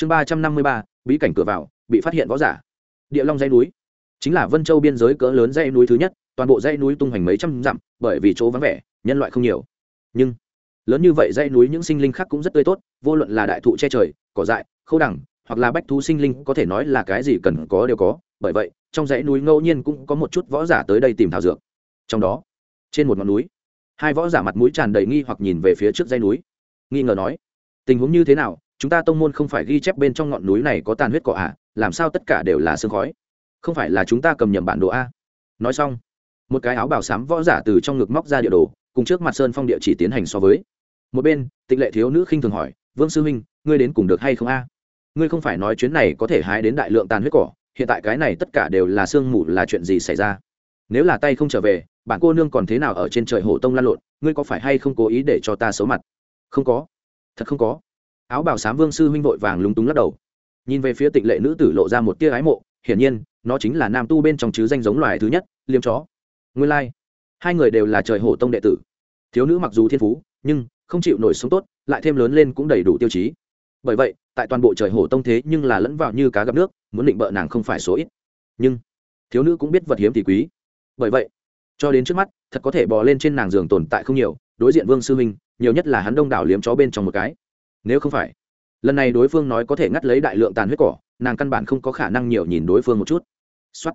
chương ba trăm năm mươi ba, bí cảnh cửa vào, bị phát hiện võ giả. Địa long Dây núi. Chính là vân châu biên giới cỡ lớn dây núi thứ nhất, toàn bộ dây núi tung hoành mấy trăm dặm, bởi vì chỗ vắng vẻ, nhân loại không nhiều. Nhưng, lớn như vậy dây núi những sinh linh khác cũng rất tươi tốt, vô luận là đại thụ che trời, cỏ dại khâu đẳng hoặc là bách thú sinh linh có thể nói là cái gì cần có đều có. Bởi vậy, trong dãy núi ngẫu nhiên cũng có một chút võ giả tới đây tìm thảo dược. Trong đó, trên một ngọn núi, hai võ giả mặt mũi tràn đầy nghi hoặc nhìn về phía trước dãy núi. Nghi ngờ nói, tình huống như thế nào? Chúng ta tông môn không phải ghi chép bên trong ngọn núi này có tàn huyết cỏ à làm sao tất cả đều là sương khói? Không phải là chúng ta cầm nhầm bản đồ a? Nói xong, một cái áo bảo sám võ giả từ trong ngực móc ra địa đồ, cùng trước mặt sơn phong địa chỉ tiến hành so với. Một bên, tịnh lệ thiếu nữ khinh thường hỏi, vương sư huynh, ngươi đến cùng được hay không a? Ngươi không phải nói chuyến này có thể hái đến đại lượng tàn huyết cỏ, hiện tại cái này tất cả đều là sương mù là chuyện gì xảy ra? Nếu là tay không trở về bạn cô nương còn thế nào ở trên trời hồ tông lan lộn, ngươi có phải hay không cố ý để cho ta xấu mặt? Không có, thật không có áo bảo sám vương sư huynh vội vàng lúng túng lắc đầu. Nhìn về phía tịnh lệ nữ tử lộ ra một tia ái mộ, hiển nhiên, nó chính là nam tu bên trong chứ danh giống loài thứ nhất, liêm chó. Nguyên lai、like. hai người đều là trời hổ tông đệ tử. Thiếu nữ mặc dù thiên phú, nhưng không chịu nổi sống tốt, lại thêm lớn lên cũng đầy đủ tiêu chí. Bởi vậy, tại toàn bộ trời hổ tông thế nhưng là lẫn vào như cá gặp nước, muốn định bợ nàng không phải số ít. Nhưng, thiếu nữ cũng biết vật hiếm thì quý. Bởi vậy, cho đến trước mắt, thật có thể bò lên trên nàng giường tồn tại không nhiều, đối diện vương sư huynh, nhiều nhất là hắn đông đảo liếm chó bên trong một cái nếu không phải. Lần này đối phương nói có thể ngắt lấy đại lượng tàn huyết cỏ, nàng căn bản không có khả năng nhiều nhìn đối phương một chút. Xuất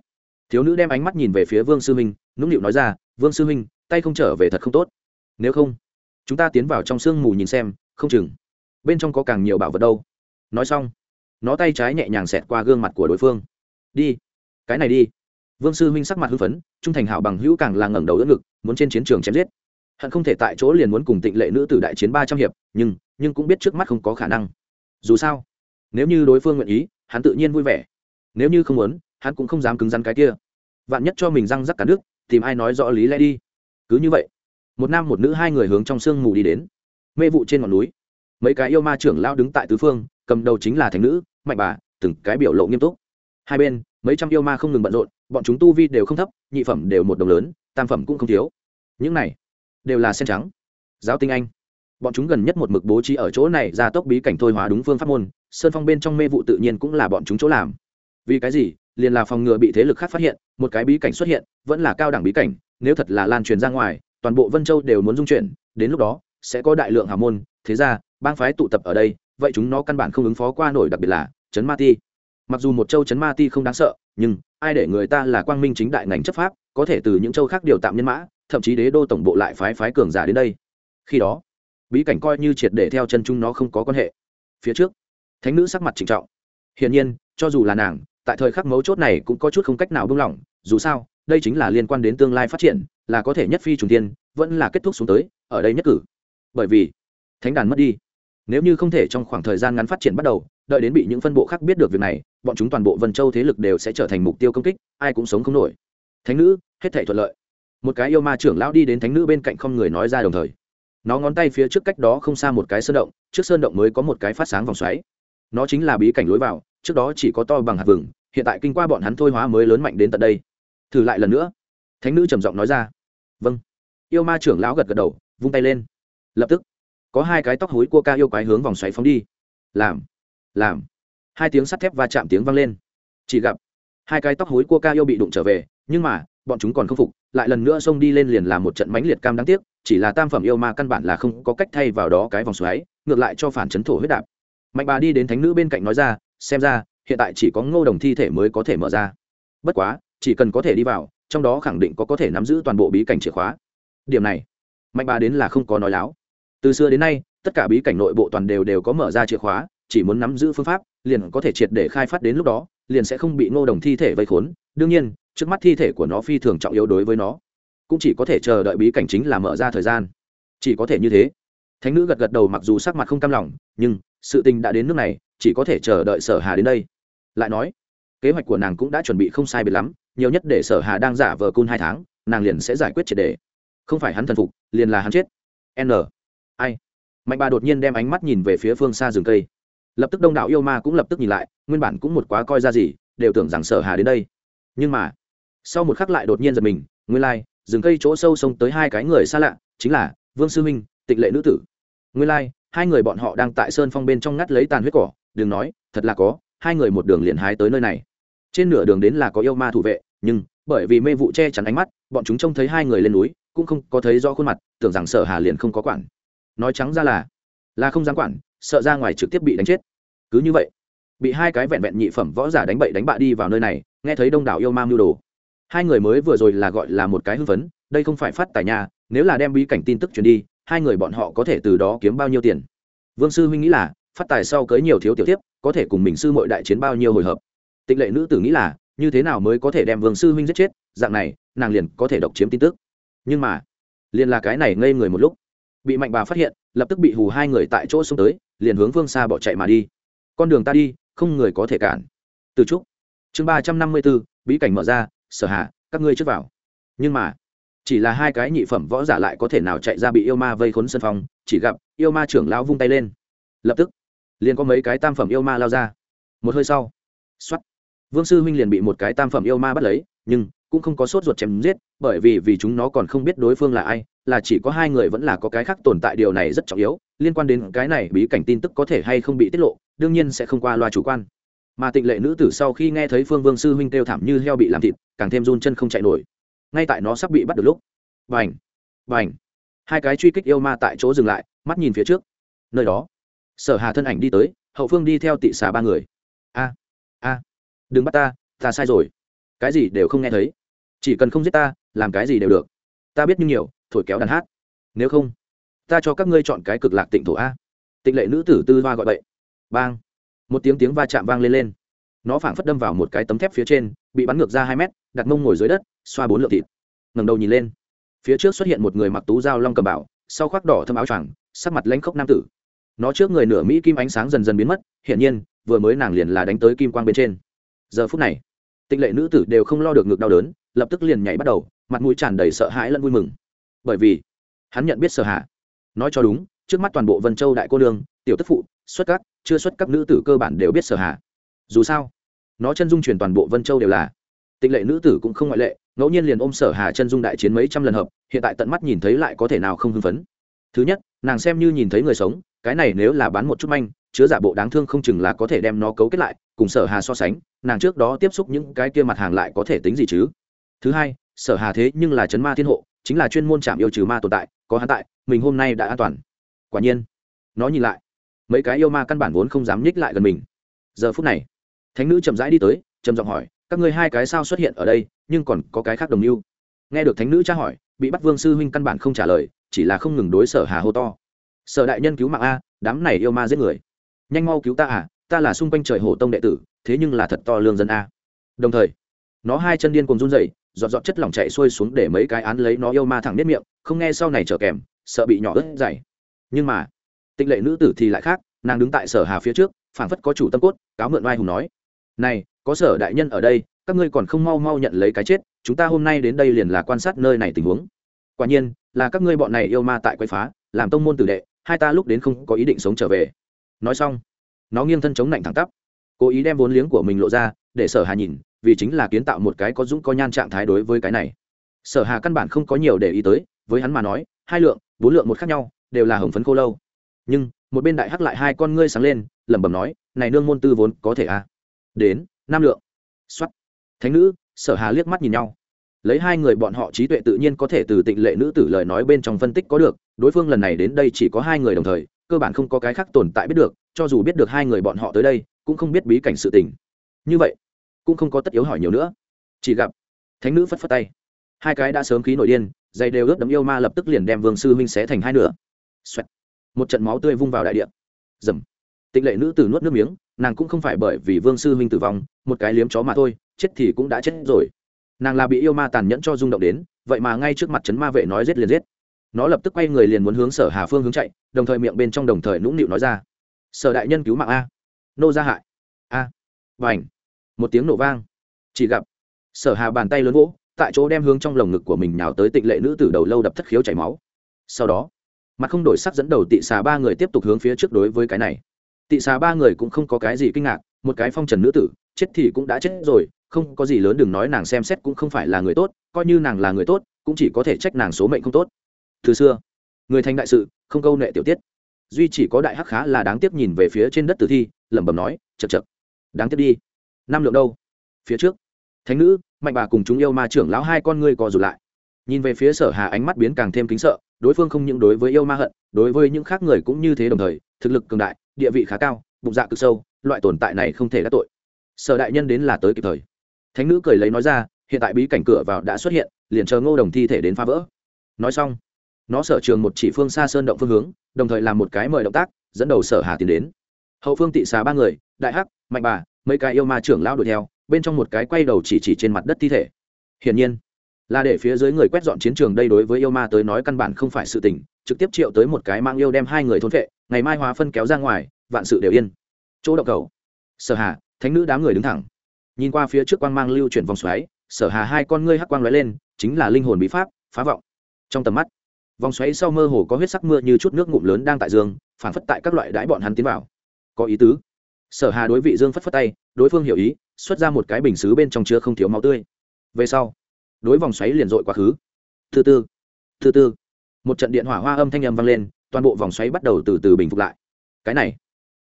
thiếu nữ đem ánh mắt nhìn về phía vương sư huynh nũng nịu nói ra, vương sư huynh tay không trở về thật không tốt. Nếu không, chúng ta tiến vào trong sương mù nhìn xem, không chừng. Bên trong có càng nhiều bảo vật đâu. Nói xong, nó tay trái nhẹ nhàng xẹt qua gương mặt của đối phương. Đi, cái này đi. Vương sư huynh sắc mặt hưng phấn, trung thành hảo bằng hữu càng là ngẩng đầu đỡ ngực, muốn trên chiến trường chém giết hận không thể tại chỗ liền muốn cùng tịnh lệ nữ tử đại chiến ba trăm hiệp, nhưng nhưng cũng biết trước mắt không có khả năng. Dù sao, nếu như đối phương nguyện ý, hắn tự nhiên vui vẻ. Nếu như không muốn, hắn cũng không dám cứng rắn cái kia. Vạn nhất cho mình răng rắc cả nước, tìm ai nói rõ lý lẽ đi. Cứ như vậy, một nam một nữ hai người hướng trong sương mù đi đến. Mê vụ trên ngọn núi. Mấy cái yêu ma trưởng lao đứng tại tứ phương, cầm đầu chính là thành nữ, mạnh bà, từng cái biểu lộ nghiêm túc. Hai bên, mấy trăm yêu ma không ngừng bận rộn, bọn chúng tu vi đều không thấp, nhị phẩm đều một đồng lớn, tam phẩm cũng không thiếu. Những này đều là sen trắng. Giáo tinh anh. Bọn chúng gần nhất một mực bố trí ở chỗ này ra tốc bí cảnh thôi hóa đúng phương pháp môn, sơn phong bên trong mê vụ tự nhiên cũng là bọn chúng chỗ làm. Vì cái gì? Liền là phòng ngừa bị thế lực khác phát hiện, một cái bí cảnh xuất hiện, vẫn là cao đẳng bí cảnh, nếu thật là lan truyền ra ngoài, toàn bộ vân châu đều muốn dung chuyển, đến lúc đó, sẽ có đại lượng hào môn. Thế ra, bang phái tụ tập ở đây, vậy chúng nó căn bản không ứng phó qua nổi, đặc biệt là chấn ma ti. Mặc dù một châu chấn ma ti không đáng sợ, nhưng, ai để người ta là quang minh chính đại ngành chấp pháp, có thể từ những châu khác điều tạm nhân mã thậm chí đế đô tổng bộ lại phái phái cường giả đến đây. Khi đó, bí cảnh coi như triệt để theo chân Chung nó không có quan hệ. Phía trước, thánh nữ sắc mặt trịnh trọng. Hiển nhiên, cho dù là nàng, tại thời khắc mấu chốt này cũng có chút không cách nào buông lỏng. Dù sao, đây chính là liên quan đến tương lai phát triển, là có thể nhất phi trùng tiên vẫn là kết thúc xuống tới, ở đây nhất cử. Bởi vì, thánh đàn mất đi. Nếu như không thể trong khoảng thời gian ngắn phát triển bắt đầu, đợi đến bị những phân bộ khác biết được việc này, bọn chúng toàn bộ vân châu thế lực đều sẽ trở thành mục tiêu công kích, ai cũng sống không nổi. Thánh nữ, hết thể thuận lợi một cái yêu ma trưởng lão đi đến thánh nữ bên cạnh không người nói ra đồng thời. Nó ngón tay phía trước cách đó không xa một cái sơn động, trước sơn động mới có một cái phát sáng vòng xoáy. Nó chính là bí cảnh lối vào, trước đó chỉ có to bằng hạt vừng, hiện tại kinh qua bọn hắn thôi hóa mới lớn mạnh đến tận đây. Thử lại lần nữa. Thánh nữ trầm giọng nói ra. Vâng. Yêu ma trưởng lão gật gật đầu, vung tay lên. Lập tức, có hai cái tóc hối cua ca yêu quái hướng vòng xoáy phóng đi. Làm làm. Hai tiếng sắt thép va chạm tiếng vang lên. Chỉ gặp, hai cái tóc hối cua ca yêu bị đụng trở về, nhưng mà bọn chúng còn không phục, lại lần nữa xông đi lên liền làm một trận mãnh liệt cam đáng tiếc, chỉ là tam phẩm yêu ma căn bản là không có cách thay vào đó cái vòng xoáy, ngược lại cho phản chấn thổ huyết đạp. Mạnh bà đi đến thánh nữ bên cạnh nói ra, xem ra, hiện tại chỉ có ngô đồng thi thể mới có thể mở ra. Bất quá, chỉ cần có thể đi vào, trong đó khẳng định có có thể nắm giữ toàn bộ bí cảnh chìa khóa. Điểm này, mạnh bà đến là không có nói láo. Từ xưa đến nay, tất cả bí cảnh nội bộ toàn đều đều có mở ra chìa khóa, chỉ muốn nắm giữ phương pháp, liền có thể triệt để khai phát đến lúc đó, liền sẽ không bị ngô đồng thi thể vây khốn. Đương nhiên trước mắt thi thể của nó phi thường trọng yếu đối với nó. Cũng chỉ có thể chờ đợi bí cảnh chính là mở ra thời gian. Chỉ có thể như thế. Thánh nữ gật gật đầu mặc dù sắc mặt không cam lòng, nhưng sự tình đã đến nước này, chỉ có thể chờ đợi sở hà đến đây. Lại nói, kế hoạch của nàng cũng đã chuẩn bị không sai biệt lắm, nhiều nhất để sở hà đang giả vờ cun hai tháng, nàng liền sẽ giải quyết triệt đề. Không phải hắn thần phục, liền là hắn chết. N. Ai? Mạnh bà đột nhiên đem ánh mắt nhìn về phía phương xa rừng cây. Lập tức đông đảo yêu ma cũng lập tức nhìn lại, nguyên bản cũng một quá coi ra gì, đều tưởng rằng sở hà đến đây. Nhưng mà sau một khắc lại đột nhiên giật mình, nguyên lai, rừng cây chỗ sâu sông tới hai cái người xa lạ, chính là vương sư minh, Tịch lệ nữ tử. Nguyên lai, hai người bọn họ đang tại sơn phong bên trong ngắt lấy tàn huyết cỏ, đừng nói, thật là có, hai người một đường liền hái tới nơi này. Trên nửa đường đến là có yêu ma thủ vệ, nhưng bởi vì mê vụ che chắn ánh mắt, bọn chúng trông thấy hai người lên núi, cũng không có thấy rõ khuôn mặt, tưởng rằng sở hà liền không có quản. Nói trắng ra là là không dám quản, sợ ra ngoài trực tiếp bị đánh chết. Cứ như vậy, bị hai cái vẹn vẹn nhị phẩm võ giả đánh bậy đánh bạ đi vào nơi này, nghe thấy đông đảo yêu ma mưu đồ hai người mới vừa rồi là gọi là một cái hưng phấn, đây không phải phát tài nhà nếu là đem bí cảnh tin tức truyền đi, hai người bọn họ có thể từ đó kiếm bao nhiêu tiền? Vương sư huynh nghĩ là, phát tài sau cưới nhiều thiếu tiểu tiếp, có thể cùng mình sư mội đại chiến bao nhiêu hồi hợp. Tịnh lệ nữ tử nghĩ là, như thế nào mới có thể đem vương sư huynh giết chết, dạng này, nàng liền có thể độc chiếm tin tức. Nhưng mà, liền là cái này ngây người một lúc. Bị mạnh bà phát hiện, lập tức bị hù hai người tại chỗ xông tới, liền hướng phương xa bỏ chạy mà đi. Con đường ta đi, không người có thể cản. Từ trúc. Chương ba trăm năm mươi b ố bí cảnh mở ra sở hạ các ngươi trước vào. Nhưng mà, chỉ là hai cái nhị phẩm võ giả lại có thể nào chạy ra bị yêu ma vây khốn sân phong, chỉ gặp yêu ma trưởng lão vung tay lên. Lập tức, liền có mấy cái tam phẩm yêu ma lao ra. Một hơi sau x o á t vương sư huynh liền bị một cái tam phẩm yêu ma bắt lấy, nhưng cũng không có sốt ruột chém giết, bởi vì vì chúng nó còn không biết đối phương là ai, là chỉ có hai người vẫn là có cái khác tồn tại điều này rất trọng yếu, liên quan đến cái này bí cảnh tin tức có thể hay không bị tiết lộ, đương nhiên sẽ không qua loa chủ quan mà tịnh lệ nữ tử sau khi nghe thấy phương vương sư huynh kêu thảm như heo bị làm thịt, càng thêm run chân không chạy nổi. Ngay tại nó sắp bị bắt được lúc vành vành hai cái truy kích yêu ma tại chỗ dừng lại, mắt nhìn phía trước. Nơi đó, sở hà thân ảnh đi tới, hậu phương đi theo tị xà ba người. A a, đừng bắt ta ta sai rồi. Cái gì đều không nghe thấy. Chỉ cần không giết ta, làm cái gì đều được. Ta biết như nhiều, thổi kéo đàn hát. Nếu không, ta cho các ngươi chọn cái cực lạc tịnh thổ a. Tịnh lệ nữ tử tư hoa gọi bậy. Bang một tiếng tiếng va chạm vang lên lên. Nó phảng phất đâm vào một cái tấm thép phía trên, bị bắn ngược ra hai mét, đặt mông ngồi dưới đất, xoa bốn lượng thịt. Ngầm đầu nhìn lên. Phía trước xuất hiện một người mặc tú dao long cầm bảo, sau khoác đỏ thâm áo choàng, sắc mặt lãnh khốc nam tử. Nó trước người nửa mỹ kim ánh sáng dần dần biến mất, hiển nhiên, vừa mới nàng liền là đánh tới kim quang bên trên. Giờ phút này, tịnh lệ nữ tử đều không lo được ngực đau đớn, lập tức liền nhảy bắt đầu, mặt mũi tràn đầy sợ hãi lẫn vui mừng. Bởi vì, hắn nhận biết sợ hạ. Nói cho đúng, trước mắt toàn bộ vân châu đại cô nương, tiểu tức phụ, xuất các chưa xuất các nữ tử cơ bản đều biết sở hạ dù sao, nó chân dung truyền toàn bộ vân châu đều là tịch lệ nữ tử cũng không ngoại lệ, ngẫu nhiên liền ôm sở hà chân dung đại chiến mấy trăm lần hợp, hiện tại tận mắt nhìn thấy lại có thể nào không hưng phấn. Thứ nhất, nàng xem như nhìn thấy người sống, cái này nếu là bán một chút manh, chứa giả bộ đáng thương không chừng là có thể đem nó cấu kết lại, cùng sở hà so sánh, nàng trước đó tiếp xúc những cái kia mặt hàng lại có thể tính gì chứ? Thứ hai, sở hà thế nhưng là chấn ma thiên hộ, chính là chuyên môn chạm yêu trừ ma tồn tại, có hắn tại, mình hôm nay đã an toàn. Quả nhiên, nó nhìn lại mấy cái yêu ma căn bản vốn không dám nhích lại gần mình. Giờ phút này, thánh nữ chậm rãi đi tới, trầm giọng hỏi, các ngươi hai cái sao xuất hiện ở đây, nhưng còn có cái khác đồng mưu? Nghe được thánh nữ tra hỏi, bị bắt vương sư huynh căn bản không trả lời, chỉ là không ngừng đối sở hà hô to. Sở đại nhân cứu mạng a, đám này yêu ma giết người. Nhanh mau cứu ta à ta là xung quanh trời hổ tông đệ tử, thế nhưng là thật to lương dân a. Đồng thời, nó hai chân điên cùng run rẩy dọn dọn chất lỏng chạy xuôi xuống để mấy cái án lấy nó yêu ma thẳng biết miệng, không nghe sau này trở kèm, sợ bị nhỏ ớt dày nhưng mà tịnh lệ nữ tử thì lại khác, nàng đứng tại sở hà phía trước, phảng phất có chủ tâm cốt, cáo mượn vai hùng nói, này, có sở đại nhân ở đây, các ngươi còn không mau mau nhận lấy cái chết, chúng ta hôm nay đến đây liền là quan sát nơi này tình huống. Quả nhiên, là các ngươi bọn này yêu ma tại quay phá, làm tông môn tử đệ, hai ta lúc đến không có ý định sống trở về. Nói xong, nó nghiêng thân chống lạnh thẳng tắp, cố ý đem vốn liếng của mình lộ ra, để sở hà nhìn, vì chính là kiến tạo một cái có dũng có nhan trạng thái đối với cái này. Sở hà căn bản không có nhiều để ý tới, với hắn mà nói, hai lượng, bốn lượng một khác nhau, đều là hồng phấn khô lâu nhưng một bên đại hắc lại hai con ngươi sáng lên, lẩm bẩm nói, này nương môn tư vốn có thể a à? đến năm lượng. Xuất thánh nữ, sở hà liếc mắt nhìn nhau. Lấy hai người bọn họ trí tuệ tự nhiên có thể từ tịnh lệ nữ tử lời nói bên trong phân tích có được, đối phương lần này đến đây chỉ có hai người đồng thời, cơ bản không có cái khác tồn tại biết được, cho dù biết được hai người bọn họ tới đây, cũng không biết bí cảnh sự tình. Như vậy, cũng không có tất yếu hỏi nhiều nữa. Chỉ gặp, thánh nữ phất phất tay. Hai cái đã sớm khí nội điên dây đều ướt đấm yêu ma lập tức liền đem vương sư huynh xé thành hai nửa. Xoẹt một trận máu tươi vung vào đại địa, dầm. Tịnh lệ nữ tử nuốt nước miếng nàng cũng không phải bởi vì vương sư huynh tử vong một cái liếm chó mà thôi chết thì cũng đã chết rồi. Nàng là bị yêu ma tàn nhẫn cho rung động đến vậy mà ngay trước mặt trấn ma vệ nói giết liền giết. Nó lập tức quay người liền muốn hướng sở hà phương hướng chạy đồng thời miệng bên trong đồng thời nũng nịu nói ra. Sở đại nhân cứu mạng a. Nô gia hại. A. Và ảnh một tiếng nổ vang. Chỉ gặp sở hà bàn tay lớn vỗ tại chỗ đem hướng trong lồng ngực của mình nhào tới tịnh lệ nữ tử đầu lâu đập thất khiếu chảy máu. Sau đó mặt không đổi sắc dẫn đầu tị xà ba người tiếp tục hướng phía trước đối với cái này. Tị xà ba người cũng không có cái gì kinh ngạc, một cái phong trần nữ tử, chết thì cũng đã chết rồi, không có gì lớn đừng nói nàng xem xét cũng không phải là người tốt, coi như nàng là người tốt, cũng chỉ có thể trách nàng số mệnh không tốt. Từ xưa, người thành đại sự, không câu nệ tiểu tiết. Duy chỉ có đại hắc khá là đáng tiếc nhìn về phía trên đất tử thi, lẩm bẩm nói chật chật đáng tiếc đi. Năm lượng đâu? Phía trước. Thánh nữ, mạnh bà cùng chúng yêu ma trưởng lão hai con ngươi co rụt lại. Nhìn về phía sở hà ánh mắt biến càng thêm kính sợ đối phương không những đối với yêu ma hận, đối với những khác người cũng như thế đồng thời, thực lực cường đại, địa vị khá cao, bụng dạ cực sâu, loại tồn tại này không thể đắc tội. Sở đại nhân đến là tới kịp thời. Thánh nữ cười lấy nói ra, hiện tại bí cảnh cửa vào đã xuất hiện, liền chờ ngô đồng thi thể đến phá vỡ. Nói xong, nó sở trường một chỉ phương xa sơn động phương hướng, đồng thời làm một cái mời động tác, dẫn đầu sở hà tiến đến. Hậu phương tị xà ba người, đại hắc, mạnh bà, mấy cái yêu ma trưởng lao đuổi theo, bên trong một cái quay đầu chỉ chỉ trên mặt đất thi thể. Hiển nhiên là để phía dưới người quét dọn chiến trường đây đối với yêu ma tới nói căn bản không phải sự tình, trực tiếp triệu tới một cái mang yêu đem hai người thôn vệ, ngày mai hóa phân kéo ra ngoài, vạn sự đều yên. Chỗ động cầu. Sở hà, thánh nữ đám người đứng thẳng. Nhìn qua phía trước quang mang lưu chuyển vòng xoáy, sở hà hai con ngươi hắc quang lóe lên, chính là linh hồn bí pháp, phá vọng. Trong tầm mắt, vòng xoáy sau mơ hồ có huyết sắc mưa như chút nước ngụm lớn đang tại dương, phản phất tại các loại đãi bọn hắn tiến vào. Có ý tứ. Sở hà đối vị dương phất phất tay, đối phương hiểu ý, xuất ra một cái bình xứ bên trong chứa không thiếu máu tươi. Về sau đối vòng xoáy liền dội quá khứ. Thứ tư thứ tư một trận điện hỏa hoa âm thanh âm vang lên, toàn bộ vòng xoáy bắt đầu từ từ bình phục lại. Cái này,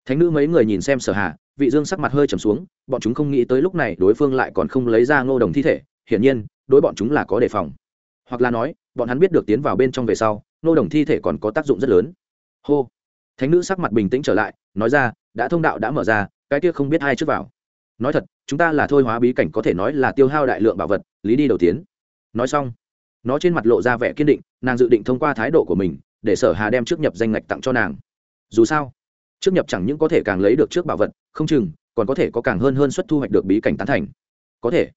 thánh nữ mấy người nhìn xem sở hà, vị dương sắc mặt hơi trầm xuống, bọn chúng không nghĩ tới lúc này đối phương lại còn không lấy ra ngô đồng thi thể, hiển nhiên, đối bọn chúng là có đề phòng. Hoặc là nói, bọn hắn biết được tiến vào bên trong về sau, ngô đồng thi thể còn có tác dụng rất lớn. Hô. Thánh nữ sắc mặt bình tĩnh trở lại, nói ra, đã thông đạo đã mở ra, cái kia không biết ai trước vào. Nói thật, chúng ta là thôi hóa bí cảnh có thể nói là tiêu hao đại lượng bảo vật, lý đi đầu tiến nói xong, nó trên mặt lộ ra vẻ kiên định, nàng dự định thông qua thái độ của mình để sở hà đem trước nhập danh ngạch tặng cho nàng. Dù sao, trước nhập chẳng những có thể càng lấy được trước bảo vật, không chừng, còn có thể có càng hơn hơn suất thu hoạch được bí cảnh tán thành. Có thể.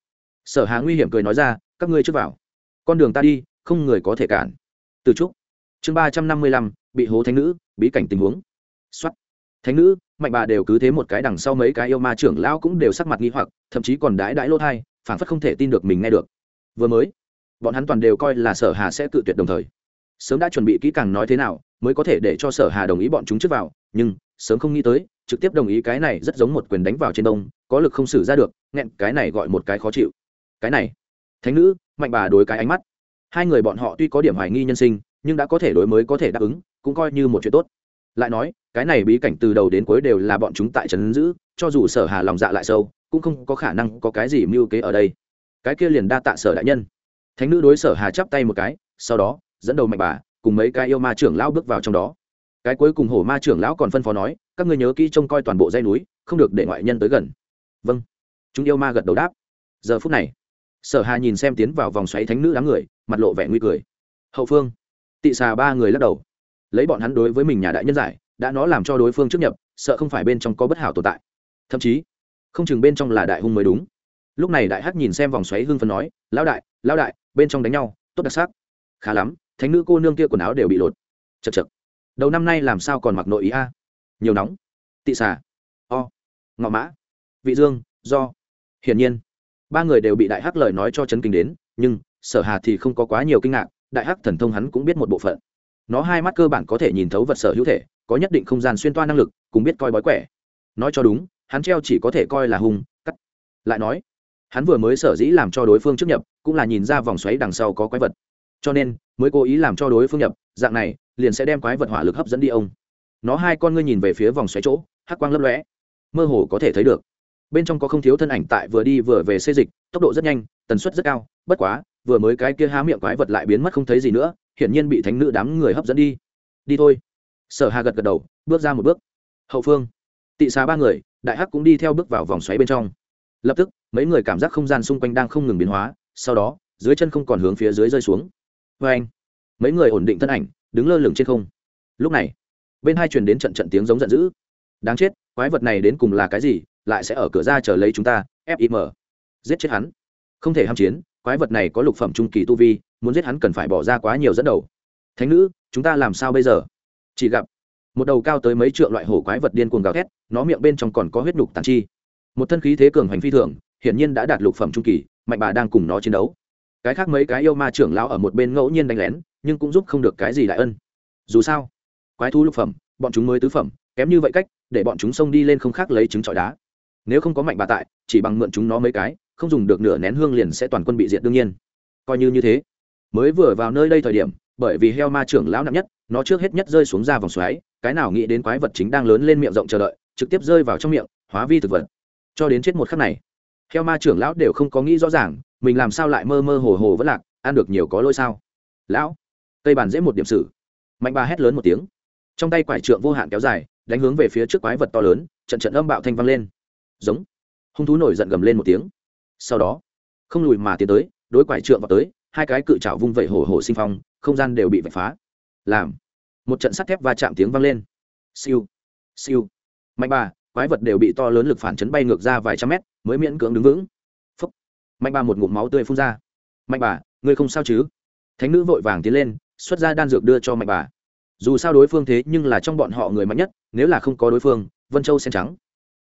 Sở hà nguy hiểm cười nói ra, các ngươi trước vào. Con đường ta đi, không người có thể cản. Từ trúc. Chương ba trăm năm mươi lăm, bị hố thánh nữ, bí cảnh tình huống. Xuất thánh nữ, mạnh bà đều cứ thế một cái đằng sau mấy cái yêu ma trưởng lão cũng đều sắc mặt nghi hoặc, thậm chí còn đái đái lỗ thai phản phất không thể tin được mình nghe được. Vừa mới bọn hắn toàn đều coi là sở hà sẽ cự tuyệt đồng thời. Sớm đã chuẩn bị kỹ càng nói thế nào, mới có thể để cho sở hà đồng ý bọn chúng trước vào, nhưng, sớm không nghĩ tới, trực tiếp đồng ý cái này rất giống một quyền đánh vào trên đông có lực không xử ra được, nghẹn, cái này gọi một cái khó chịu. Cái này, thánh nữ, mạnh bà đối cái ánh mắt. Hai người bọn họ tuy có điểm hoài nghi nhân sinh, nhưng đã có thể đối mới có thể đáp ứng, cũng coi như một chuyện tốt. Lại nói, cái này bí cảnh từ đầu đến cuối đều là bọn chúng tại trấn giữ, cho dù sở hà lòng dạ lại sâu, cũng không có khả năng có cái gì mưu kế ở đây. Cái kia liền đa tạ sở đại nhân thánh nữ đối sở hà chắp tay một cái, sau đó, dẫn đầu mạnh bà, cùng mấy cái yêu ma trưởng lão bước vào trong đó. Cái cuối cùng hổ ma trưởng lão còn phân phó nói, các ngươi nhớ kỹ trông coi toàn bộ dây núi, không được để ngoại nhân tới gần. Vâng. Chúng yêu ma gật đầu đáp. Giờ phút này, sở hà nhìn xem tiến vào vòng xoáy thánh nữ đám người, mặt lộ vẻ nguy cười. Hậu phương. Tị xà ba người lắc đầu. Lấy bọn hắn đối với mình nhà đại nhân giải, đã nó làm cho đối phương trước nhập, sợ không phải bên trong có bất hảo tồn tại. Thậm chí, không chừng bên trong là đại hung mới đúng. Lúc này đại hắc nhìn xem vòng xoáy hưng phấn nói, lão đại lão đại, bên trong đánh nhau, tốt đặc sắc. Khá lắm, thánh nữ cô nương kia quần áo đều bị lột. Chật chật. Đầu năm nay làm sao còn mặc nội ý a? Nhiều nóng. Tị xà. O. Ngọ mã. Vị dương, do. Hiển nhiên. Ba người đều bị đại hắc lời nói cho chấn kinh đến, nhưng, sở hà thì không có quá nhiều kinh ngạc, đại hắc thần thông hắn cũng biết một bộ phận. Nó hai mắt cơ bản có thể nhìn thấu vật sở hữu thể, có nhất định không gian xuyên toa năng lực cũng biết coi bói quẻ. Nói cho đúng, hắn treo chỉ có thể coi là hung, cắt. Lại nói hắn vừa mới sở dĩ làm cho đối phương trước nhập, cũng là nhìn ra vòng xoáy đằng sau có quái vật. Cho nên, mới cố ý làm cho đối phương nhập, dạng này, liền sẽ đem quái vật hỏa lực hấp dẫn đi ông. Nó hai con ngươi nhìn về phía vòng xoáy chỗ, hắc quang lấp lóe. Mơ hồ có thể thấy được. Bên trong có không thiếu thân ảnh tại vừa đi vừa về xê dịch, tốc độ rất nhanh, tần suất rất cao, bất quá, vừa mới cái kia há miệng quái vật lại biến mất không thấy gì nữa, hiển nhiên bị thánh nữ đám người hấp dẫn đi. Đi thôi. Sở hà gật gật đầu, bước ra một bước. Hậu phương. Tị xá ba người, đại hắc cũng đi theo bước vào vòng xoáy bên trong lập tức, mấy người cảm giác không gian xung quanh đang không ngừng biến hóa, sau đó, dưới chân không còn hướng phía dưới rơi xuống. Vê anh, mấy người ổn định thân ảnh, đứng lơ lửng trên không. Lúc này, bên hai truyền đến trận trận tiếng giống giận dữ. Đáng chết, quái vật này đến cùng là cái gì, lại sẽ ở cửa ra chờ lấy chúng ta fim giết chết hắn. Không thể ham chiến, quái vật này có lục phẩm trung kỳ tu vi, muốn giết hắn cần phải bỏ ra quá nhiều dẫn đầu. Thánh nữ, chúng ta làm sao bây giờ? Chỉ gặp, một đầu cao tới mấy trượng loại hổ quái vật điên cuồng gào thét, nó miệng bên trong còn có huyết nhục tàn chi một thân khí thế cường hành phi thường, hiển nhiên đã đạt lục phẩm trung kỳ, mạnh bà đang cùng nó chiến đấu. Cái khác mấy cái yêu ma trưởng lão ở một bên ngẫu nhiên đánh lén, nhưng cũng giúp không được cái gì đại ân. Dù sao, quái thú lục phẩm, bọn chúng mới tứ phẩm, kém như vậy cách, để bọn chúng xông đi lên không khác lấy trứng trọi đá. Nếu không có mạnh bà tại, chỉ bằng mượn chúng nó mấy cái, không dùng được nửa nén hương liền sẽ toàn quân bị diệt đương nhiên. Coi như như thế. Mới vừa vào nơi đây thời điểm, bởi vì heo ma trưởng lão nặng nhất, nó trước hết nhất rơi xuống ra vòng xoáy, cái nào nghĩ đến quái vật chính đang lớn lên miệng rộng chờ đợi, trực tiếp rơi vào trong miệng, hóa vi thực vật cho đến chết một khắc này. Heo ma trưởng lão đều không có nghĩ rõ ràng, mình làm sao lại mơ mơ hồ hồ vẫn lạc, ăn được nhiều có lỗi sao? Lão cây bàn dễ một điểm sử mạnh bà hét lớn một tiếng. Trong tay quải trượng vô hạn kéo dài, đánh hướng về phía trước quái vật to lớn, trận trận âm bạo thanh vang lên. Giống. Hung thú nổi giận gầm lên một tiếng. Sau đó, không lùi mà tiến tới, đối quải trượng vào tới, hai cái cự trảo vung vẩy hổ hổ sinh phong, không gian đều bị vạch phá. Làm. Một trận sắt thép va chạm tiếng vang lên. Siêu. Siêu. Mạnh bà quái vật đều bị to lớn lực phản chấn bay ngược ra vài trăm mét, mới miễn cưỡng đứng vững. Phúc. mạnh bà một ngụm máu tươi phun ra. Mạnh bà, ngươi không sao chứ? Thánh nữ vội vàng tiến lên, xuất ra đan dược đưa cho mạnh bà. Dù sao đối phương thế nhưng là trong bọn họ người mạnh nhất, nếu là không có đối phương, vân châu sen trắng.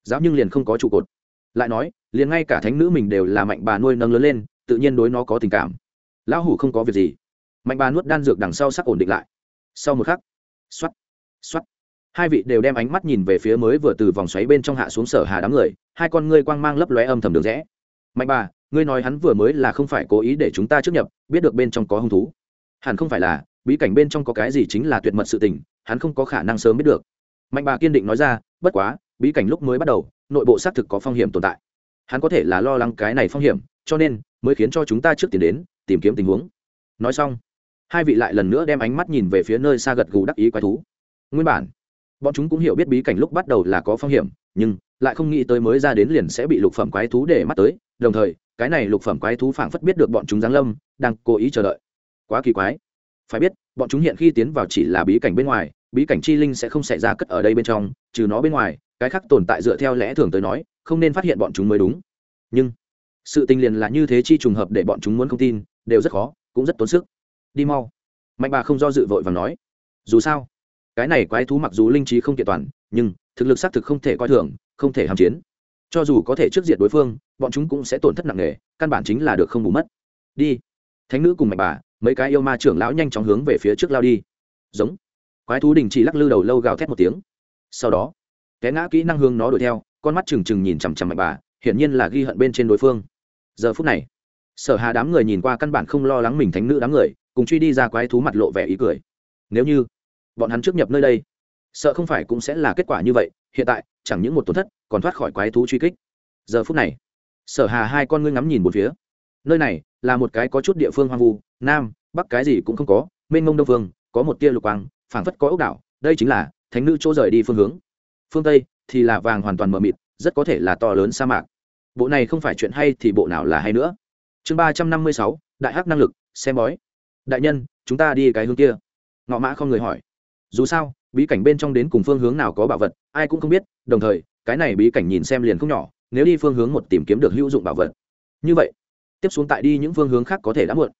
Giáo nhưng liền không có trụ cột. Lại nói, liền ngay cả thánh nữ mình đều là mạnh bà nuôi nâng lớn lên, tự nhiên đối nó có tình cảm. Lão hủ không có việc gì. Mạnh bà nuốt đan dược đằng sau sắc ổn định lại. Sau một khắc x o á t x o á t hai vị đều đem ánh mắt nhìn về phía mới vừa từ vòng xoáy bên trong hạ xuống sở hà đám người, hai con ngươi quang mang lấp lóe âm thầm đường rẽ. Mạnh bà, ngươi nói hắn vừa mới là không phải cố ý để chúng ta trước nhập, biết được bên trong có hung thú. Hẳn không phải là, bí cảnh bên trong có cái gì chính là tuyệt mật sự tình, hắn không có khả năng sớm biết được. Mạnh bà kiên định nói ra, bất quá, bí cảnh lúc mới bắt đầu, nội bộ xác thực có phong hiểm tồn tại. Hắn có thể là lo lắng cái này phong hiểm, cho nên mới khiến cho chúng ta trước tiền đến, tìm kiếm tình huống. Nói xong, hai vị lại lần nữa đem ánh mắt nhìn về phía nơi xa gật gù đắc ý quái thú. Nguyên bản bọn chúng cũng hiểu biết bí cảnh lúc bắt đầu là có phong hiểm, nhưng lại không nghĩ tới mới ra đến liền sẽ bị lục phẩm quái thú để mắt tới. Đồng thời, cái này lục phẩm quái thú phảng phất biết được bọn chúng giáng lâm, đang cố ý chờ đợi. Quá kỳ quái. Phải biết, bọn chúng hiện khi tiến vào chỉ là bí cảnh bên ngoài, bí cảnh chi linh sẽ không xảy ra cất ở đây bên trong, trừ nó bên ngoài, cái khác tồn tại dựa theo lẽ thường tới nói, không nên phát hiện bọn chúng mới đúng. Nhưng, sự tình liền là như thế chi trùng hợp để bọn chúng muốn không tin, đều rất khó, cũng rất tốn sức. Đi mau. Mạnh bà không do dự vội và nói. Dù sao cái này quái thú mặc dù linh trí không kiện toàn, nhưng thực lực xác thực không thể coi thường, không thể hàm chiến. Cho dù có thể trước diệt đối phương, bọn chúng cũng sẽ tổn thất nặng nề, căn bản chính là được không bù mất. Đi. Thánh nữ cùng mạnh bà, mấy cái yêu ma trưởng lão nhanh chóng hướng về phía trước lao đi. Giống. Quái thú đình chỉ lắc lư đầu lâu gào thét một tiếng. Sau đó, té ngã kỹ năng hướng nó đuổi theo, con mắt trừng trừng nhìn chằm chằm mạnh bà, hiển nhiên là ghi hận bên trên đối phương. Giờ phút này, sở hà đám người nhìn qua căn bản không lo lắng mình thánh nữ đám người, cùng truy đi ra quái thú mặt lộ vẻ ý cười. Nếu như bọn hắn trước nhập nơi đây. Sợ không phải cũng sẽ là kết quả như vậy, hiện tại, chẳng những một tổn thất, còn thoát khỏi quái thú truy kích. Giờ phút này, sở hà hai con ngươi ngắm nhìn một phía. Nơi này là một cái có chút địa phương hoang vu, nam, bắc cái gì cũng không có, mênh mông đông phương, có một tia lục quang, phảng phất có ốc đảo, đây chính là thánh nữ chỗ rời đi phương hướng. Phương tây thì là vàng hoàn toàn mờ mịt, rất có thể là to lớn sa mạc. Bộ này không phải chuyện hay thì bộ nào là hay nữa. Chương ba trăm năm mươi sáu, đại hắc năng lực, xem bói. Đại nhân, chúng ta đi cái hướng kia. Ngọ mã không người hỏi dù sao, bí cảnh bên trong đến cùng phương hướng nào có bảo vật, ai cũng không biết, đồng thời, cái này bí cảnh nhìn xem liền không nhỏ, nếu đi phương hướng một tìm kiếm được hữu dụng bảo vật. Như vậy, tiếp xuống tại đi những phương hướng khác có thể đã muộn.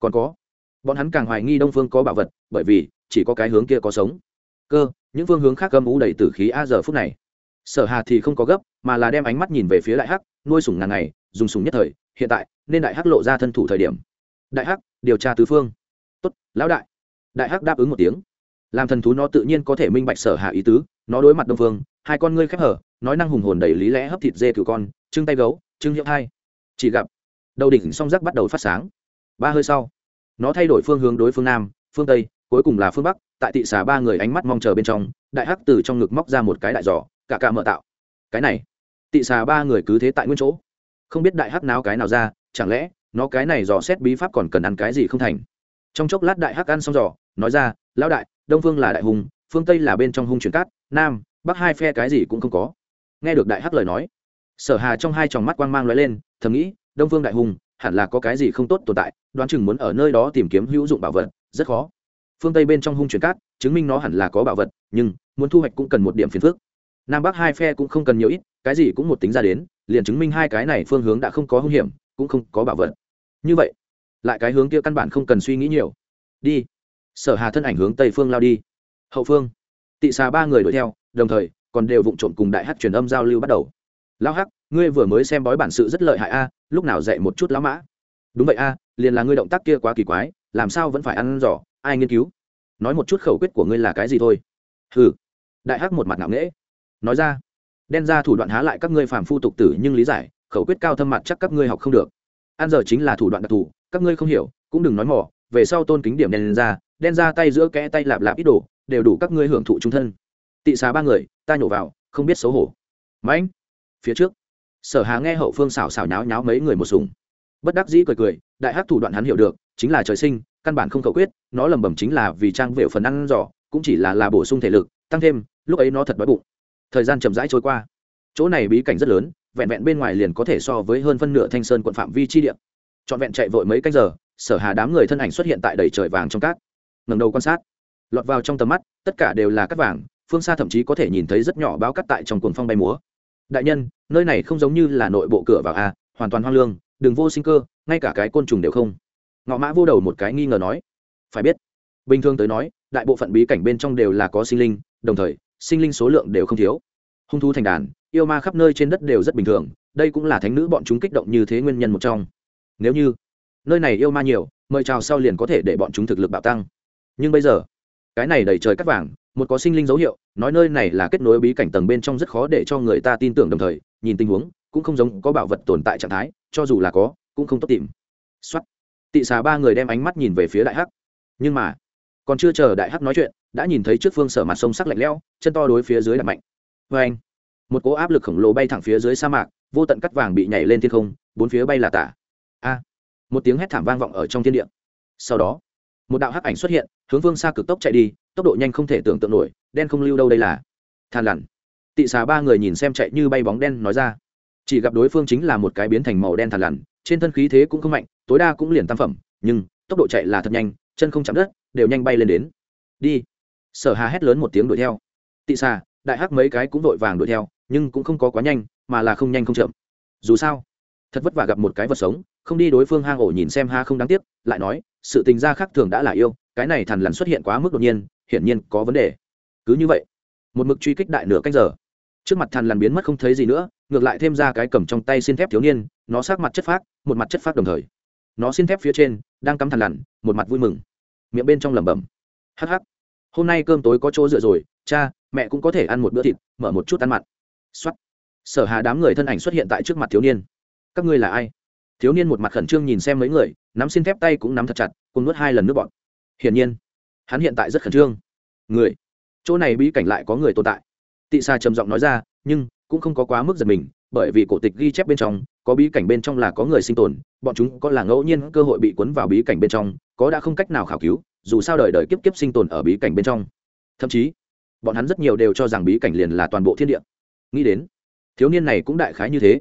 Còn có, bọn hắn càng hoài nghi đông phương có bảo vật, bởi vì, chỉ có cái hướng kia có sống. Cơ, những phương hướng khác gâm ú đầy tử khí a giờ phút này. Sở hà thì không có gấp, mà là đem ánh mắt nhìn về phía đại hắc, nuôi sủng ngàn ngày, dùng sủng nhất thời, hiện tại, nên đại hắc lộ ra thân thủ thời điểm. Đại hắc, điều tra tứ phương. Tốt, lão đại. Đại hắc đáp ứng một tiếng làm thần thú nó tự nhiên có thể minh bạch sở hạ ý tứ, nó đối mặt đông phương hai con ngươi khép hở, nói năng hùng hồn đầy lý lẽ hấp thịt dê cừu con, trưng tay gấu, trưng hiệu thai. Chỉ gặp, đầu đỉnh song rắc bắt đầu phát sáng. Ba hơi sau, nó thay đổi phương hướng đối phương nam, phương tây, cuối cùng là phương bắc, tại tị xà ba người ánh mắt mong chờ bên trong, đại hắc từ trong ngực móc ra một cái đại giỏ, cả cả mở tạo. Cái này, tị xà ba người cứ thế tại nguyên chỗ. Không biết đại hắc náo cái nào ra, chẳng lẽ, nó cái này dò xét bí pháp còn cần ăn cái gì không thành? Trong chốc lát đại hắc ăn xong giỏ, nói ra, lão đại đông phương là đại hùng, phương tây là bên trong hung chuyển cát, nam, bắc hai phe cái gì cũng không có. Nghe được đại hắc lời nói, sở hà trong hai tròng mắt quang mang lóe lên, thầm nghĩ, đông phương đại hùng, hẳn là có cái gì không tốt tồn tại, đoán chừng muốn ở nơi đó tìm kiếm hữu dụng bảo vật, rất khó. Phương tây bên trong hung chuyển cát, chứng minh nó hẳn là có bảo vật, nhưng muốn thu hoạch cũng cần một điểm phiền phức. Nam bắc hai phe cũng không cần nhiều ít, cái gì cũng một tính ra đến, liền chứng minh hai cái này phương hướng đã không có hung hiểm, cũng không có bảo vật. Như vậy, lại cái hướng kia căn bản không cần suy nghĩ nhiều. Đi sở hà thân ảnh hướng tây phương lao đi. Hậu phương, tị xà ba người đuổi theo, đồng thời, còn đều vụng trộm cùng đại hắc truyền âm giao lưu bắt đầu. Lao hắc, ngươi vừa mới xem bói bản sự rất lợi hại a, lúc nào dạy một chút lão mã? Đúng vậy a, liền là ngươi động tác kia quá kỳ quái, làm sao vẫn phải ăn giỏ ai nghiên cứu? Nói một chút khẩu quyết của ngươi là cái gì thôi. Hừ. Đại hắc một mặt ngạo nghễ. Nói ra. Đen ra thủ đoạn há lại các ngươi phàm phu tục tử nhưng lý giải, khẩu quyết cao thâm mặt chắc các ngươi học không được. Ăn giờ chính là thủ đoạn đặc thù, các ngươi không hiểu, cũng đừng nói mỏ về sau tôn kính điểm đen ra đen ra tay giữa kẽ tay lạp lạp ít đồ, đều đủ các ngươi hưởng thụ trung thân. Tị xá ba người, ta nhổ vào, không biết xấu hổ. Mãnh, phía trước. Sở hà nghe hậu phương xảo xảo nháo nháo mấy người một sùng. Bất đắc dĩ cười cười, đại hắc thủ đoạn hắn hiểu được, chính là trời sinh, căn bản không khẩu quyết, nó lầm bầm chính là vì trang vẹo phần ăn giỏ cũng chỉ là là bổ sung thể lực, tăng thêm, lúc ấy nó thật đói bụng. Thời gian chậm rãi trôi qua. Chỗ này bí cảnh rất lớn, vẹn vẹn bên ngoài liền có thể so với hơn phân nửa thanh sơn quận phạm vi chi địa. Trọn vẹn chạy vội mấy canh giờ, sở hà đám người thân ảnh xuất hiện tại đầy trời vàng trong cát ngẩng đầu quan sát. Lọt vào trong tầm mắt, tất cả đều là cát vàng, phương xa thậm chí có thể nhìn thấy rất nhỏ báo cắt tại trong cuồng phong bay múa. Đại nhân, nơi này không giống như là nội bộ cửa vào a, hoàn toàn hoang lương đường vô sinh cơ, ngay cả cái côn trùng đều không. Ngọ mã vô đầu một cái nghi ngờ nói. Phải biết, bình thường tới nói, đại bộ phận bí cảnh bên trong đều là có sinh linh, đồng thời, sinh linh số lượng đều không thiếu. Hung thú thành đàn, yêu ma khắp nơi trên đất đều rất bình thường, đây cũng là thánh nữ bọn chúng kích động như thế nguyên nhân một trong. Nếu như, nơi này yêu ma nhiều, mời chào sau liền có thể để bọn chúng thực lực bạo tăng nhưng bây giờ, cái này đầy trời cắt vàng, một có sinh linh dấu hiệu, nói nơi này là kết nối bí cảnh tầng bên trong rất khó để cho người ta tin tưởng đồng thời, nhìn tình huống, cũng không giống có bảo vật tồn tại trạng thái, cho dù là có, cũng không tốt tìm. Xuất tị xà ba người đem ánh mắt nhìn về phía đại hắc. Nhưng mà, còn chưa chờ đại hắc nói chuyện, đã nhìn thấy trước phương sở mặt sông sắc lạnh lẽo, chân to đối phía dưới đập mạnh. Vê anh, một cỗ áp lực khổng lồ bay thẳng phía dưới sa mạc, vô tận cắt vàng bị nhảy lên thiên không, bốn phía bay là tả. A. Một tiếng hét thảm vang vọng ở trong thiên địa. Sau đó một đạo hắc ảnh xuất hiện, hướng vương xa cực tốc chạy đi, tốc độ nhanh không thể tưởng tượng nổi, đen không lưu đâu đây là. Than lằn. Tị xà ba người nhìn xem chạy như bay bóng đen nói ra. Chỉ gặp đối phương chính là một cái biến thành màu đen thàn lằn, trên thân khí thế cũng không mạnh, tối đa cũng liền tam phẩm, nhưng tốc độ chạy là thật nhanh, chân không chạm đất, đều nhanh bay lên đến. Đi. Sở hà hét lớn một tiếng đuổi theo. Tị xà, đại hắc mấy cái cũng vội vàng đuổi theo, nhưng cũng không có quá nhanh, mà là không nhanh không chậm. Dù sao thật vất vả gặp một cái vật sống không đi đối phương hang ổ nhìn xem ha không đáng tiếc lại nói sự tình gia khác thường đã là yêu cái này thằn lằn xuất hiện quá mức đột nhiên hiển nhiên có vấn đề. Cứ như vậy một mực truy kích đại nửa canh giờ. Trước mặt thằn lằn biến mất không thấy gì nữa ngược lại thêm ra cái cầm trong tay xin thép thiếu niên nó sát mặt chất phác một mặt chất phác đồng thời. Nó xin thép phía trên đang cắm thằn lằn một mặt vui mừng. Miệng bên trong lẩm bẩm. Hắc hắc. Hôm nay cơm tối có chỗ dựa rồi cha mẹ cũng có thể ăn một bữa thịt mở một chút ăn mặn. Xoát, sở hà đám người thân ảnh xuất hiện tại trước mặt thiếu niên các ngươi là ai? Thiếu niên một mặt khẩn trương nhìn xem mấy người, nắm xin thép tay cũng nắm thật chặt cùng nuốt hai lần nước bọn hiển nhiên, hắn hiện tại rất khẩn trương. Người, chỗ này bí cảnh lại có người tồn tại. Tị xa trầm giọng nói ra, nhưng cũng không có quá mức giật mình, bởi vì cổ tịch ghi chép bên trong, có bí cảnh bên trong là có người sinh tồn, bọn chúng có là ngẫu nhiên cơ hội bị cuốn vào bí cảnh bên trong, có đã không cách nào khảo cứu, dù sao đời đời kiếp kiếp sinh tồn ở bí cảnh bên trong. Thậm chí, bọn hắn rất nhiều đều cho rằng bí cảnh liền là toàn bộ thiên địa. Nghĩ đến, thiếu niên này cũng đại khái như thế.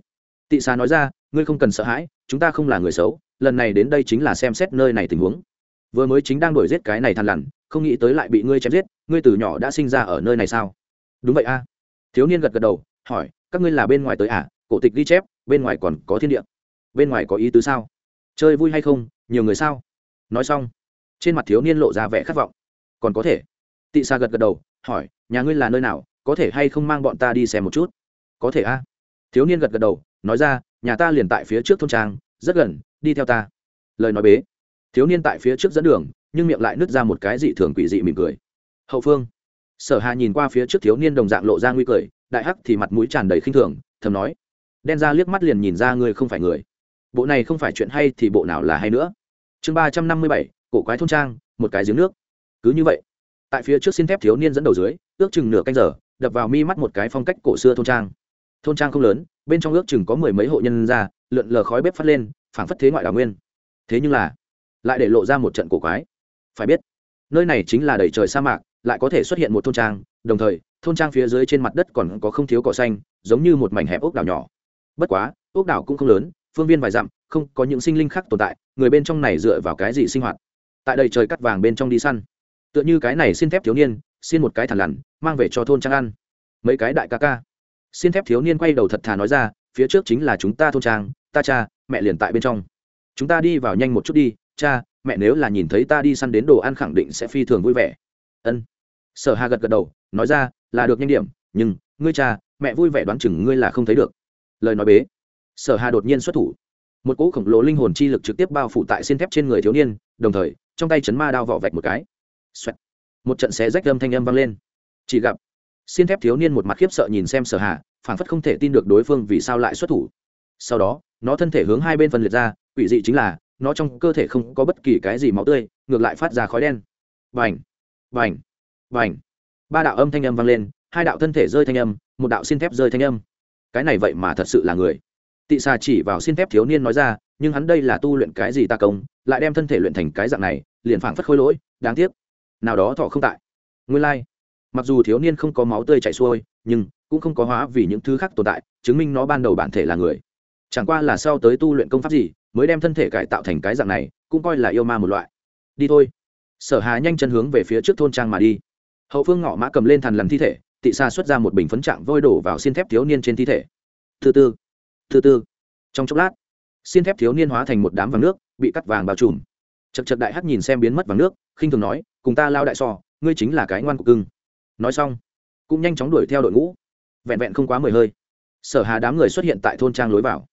Tị xá nói ra ngươi không cần sợ hãi, chúng ta không là người xấu, lần này đến đây chính là xem xét nơi này tình huống. Vừa mới chính đang đuổi giết cái này thằn lằn, không nghĩ tới lại bị ngươi chém giết, ngươi từ nhỏ đã sinh ra ở nơi này sao? Đúng vậy a. Thiếu niên gật gật đầu, hỏi, các ngươi là bên ngoài tới à? Cổ tịch ghi chép, bên ngoài còn có thiên địa. Bên ngoài có ý tứ sao? Chơi vui hay không? Nhiều người sao? Nói xong, trên mặt thiếu niên lộ ra vẻ khát vọng. Còn có thể. Tị xa gật gật đầu, hỏi, nhà ngươi là nơi nào? Có thể hay không mang bọn ta đi xem một chút? Có thể a. Thiếu niên gật gật đầu, nói ra nhà ta liền tại phía trước thôn trang, rất gần, đi theo ta. Lời nói bế. Thiếu niên tại phía trước dẫn đường, nhưng miệng lại nứt ra một cái dị thường quỷ dị mỉm cười. Hậu phương. Sở hà nhìn qua phía trước thiếu niên đồng dạng lộ ra nguy cười, đại hắc thì mặt mũi tràn đầy khinh thường, thầm nói, đen ra liếc mắt liền nhìn ra ngươi không phải người. Bộ này không phải chuyện hay thì bộ nào là hay nữa. Chương ba trăm năm mươi bảy, cổ quái thôn trang, một cái giếng nước. Cứ như vậy, tại phía trước xin thép thiếu niên dẫn đầu dưới, ước chừng nửa canh giờ, đập vào mi mắt một cái phong cách cổ xưa thôn trang thôn trang không lớn, bên trong ước chừng có mười mấy hộ nhân ra, lượn lờ khói bếp phát lên, phảng phất thế ngoại đào nguyên. Thế nhưng là, lại để lộ ra một trận cổ quái. Phải biết, nơi này chính là đầy trời sa mạc, lại có thể xuất hiện một thôn trang, đồng thời, thôn trang phía dưới trên mặt đất còn có không thiếu cỏ xanh, giống như một mảnh hẹp ốc đảo nhỏ. Bất quá, ốc đảo cũng không lớn, phương viên vài dặm, không có những sinh linh khác tồn tại, người bên trong này dựa vào cái gì sinh hoạt? Tại đầy trời cắt vàng bên trong đi săn. Tựa như cái này xin thép thiếu niên, xin một cái thằn lằn, mang về cho thôn trang ăn. Mấy cái đại ca ca xin thép thiếu niên quay đầu thật thà nói ra, phía trước chính là chúng ta thôn trang, ta cha, mẹ liền tại bên trong. Chúng ta đi vào nhanh một chút đi, cha, mẹ nếu là nhìn thấy ta đi săn đến đồ ăn khẳng định sẽ phi thường vui vẻ. Ân. Sở hà gật gật đầu, nói ra, là được nhanh điểm, nhưng, ngươi cha, mẹ vui vẻ đoán chừng ngươi là không thấy được. Lời nói bế. Sở hà đột nhiên xuất thủ. Một cỗ khổng lồ linh hồn chi lực trực tiếp bao phủ tại xin thép trên người thiếu niên, đồng thời, trong tay chấn ma đao vỏ vạch một cái. Xoẹt. một trận xé rách âm thanh âm vang lên. Chỉ gặp xin thép thiếu niên một mặt khiếp sợ nhìn xem sở hà, phảng phất không thể tin được đối phương vì sao lại xuất thủ. Sau đó, nó thân thể hướng hai bên phân liệt ra, quỷ dị chính là, nó trong cơ thể không có bất kỳ cái gì máu tươi, ngược lại phát ra khói đen. Vành vành vành ba đạo âm thanh âm vang lên, hai đạo thân thể rơi thanh âm, một đạo xin thép rơi thanh âm. Cái này vậy mà thật sự là người. Tị xà chỉ vào xin thép thiếu niên nói ra, nhưng hắn đây là tu luyện cái gì ta công, lại đem thân thể luyện thành cái dạng này, liền phảng phất khôi lỗi, đáng tiếc. Nào đó thọ không tại. Nguyên lai、like mặc dù thiếu niên không có máu tươi chảy xuôi, nhưng cũng không có hóa vì những thứ khác tồn tại, chứng minh nó ban đầu bản thể là người. Chẳng qua là sau tới tu luyện công pháp gì, mới đem thân thể cải tạo thành cái dạng này, cũng coi là yêu ma một loại. Đi thôi. Sở hà nhanh chân hướng về phía trước thôn trang mà đi. Hậu phương ngọ mã cầm lên thằn lằn thi thể, tị xa xuất ra một bình phấn trạng vôi đổ vào xin thép thiếu niên trên thi thể. Thứ tư thứ tư. Trong chốc lát, xin thép thiếu niên hóa thành một đám vàng nước, bị cắt vàng bao trùm. Chật chật đại hắc nhìn xem biến mất vàng nước, khinh thường nói, cùng ta lao đại so, ngươi chính là cái ngoan của cưng nói xong, cũng nhanh chóng đuổi theo đội ngũ. Vẹn vẹn không quá mười hơi, sở hà đám người xuất hiện tại thôn trang lối vào.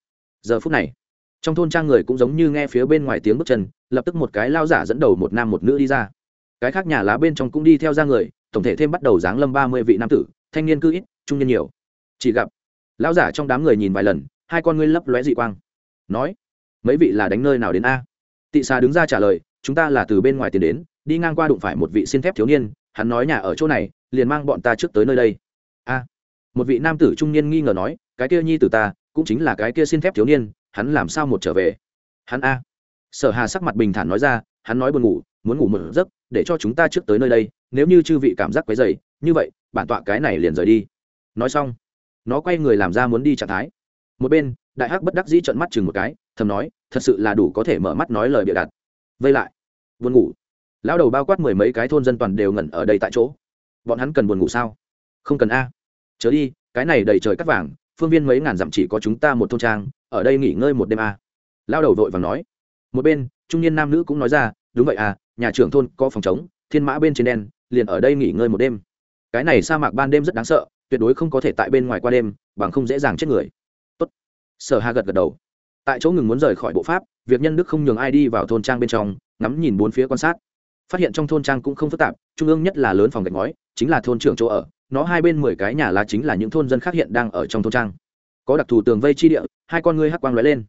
Giờ phút này, trong thôn trang người cũng giống như nghe phía bên ngoài tiếng bước chân, lập tức một cái lao giả dẫn đầu một nam một nữ đi ra. Cái khác nhà lá bên trong cũng đi theo ra người, tổng thể thêm bắt đầu giáng lâm ba mươi vị nam tử, thanh niên cư ít, trung niên nhiều. Chỉ gặp, lão giả trong đám người nhìn vài lần, hai con ngươi lấp lóe dị quang. Nói, mấy vị là đánh nơi nào đến a? Tị xà đứng ra trả lời, chúng ta là từ bên ngoài tiền đến, đi ngang qua đụng phải một vị xin thép thiếu niên, hắn nói nhà ở chỗ này liền mang bọn ta trước tới nơi đây. A, một vị nam tử trung niên nghi ngờ nói, cái kia nhi tử ta, cũng chính là cái kia xin phép thiếu niên, hắn làm sao một trở về? Hắn a. Sở hà sắc mặt bình thản nói ra, hắn nói buồn ngủ, muốn ngủ một giấc, để cho chúng ta trước tới nơi đây, nếu như chư vị cảm giác quấy dày như vậy, bản tọa cái này liền rời đi. Nói xong, nó quay người làm ra muốn đi trạng thái. Một bên, đại hắc bất đắc dĩ trợn mắt chừng một cái, thầm nói, thật sự là đủ có thể mở mắt nói lời bịa đặt. Vây lại. Buồn ngủ. Lão đầu bao quát mười mấy cái thôn dân toàn đều ngẩn ở đây tại chỗ bọn hắn cần buồn ngủ sao? Không cần a. Chớ đi, cái này đầy trời cắt vàng, phương viên mấy ngàn dặm chỉ có chúng ta một thôn trang, ở đây nghỉ ngơi một đêm a. Lao đầu vội vàng nói. Một bên, trung niên nam nữ cũng nói ra, đúng vậy à nhà trưởng thôn có phòng chống thiên mã bên trên đen, liền ở đây nghỉ ngơi một đêm. Cái này sa mạc ban đêm rất đáng sợ, tuyệt đối không có thể tại bên ngoài qua đêm, bằng không dễ dàng chết người. Tốt. sở hà gật gật đầu. Tại chỗ ngừng muốn rời khỏi bộ pháp, việc nhân đức không nhường ai đi vào thôn trang bên trong, ngắm nhìn bốn phía quan sát phát hiện trong thôn trang cũng không phức tạp, trung ương nhất là lớn phòng gạch ngói, chính là thôn trưởng chỗ ở, nó hai bên mười cái nhà lá chính là những thôn dân khác hiện đang ở trong thôn trang. Có đặc thù tường vây chi địa, hai con ngươi hắc quang lóe lên.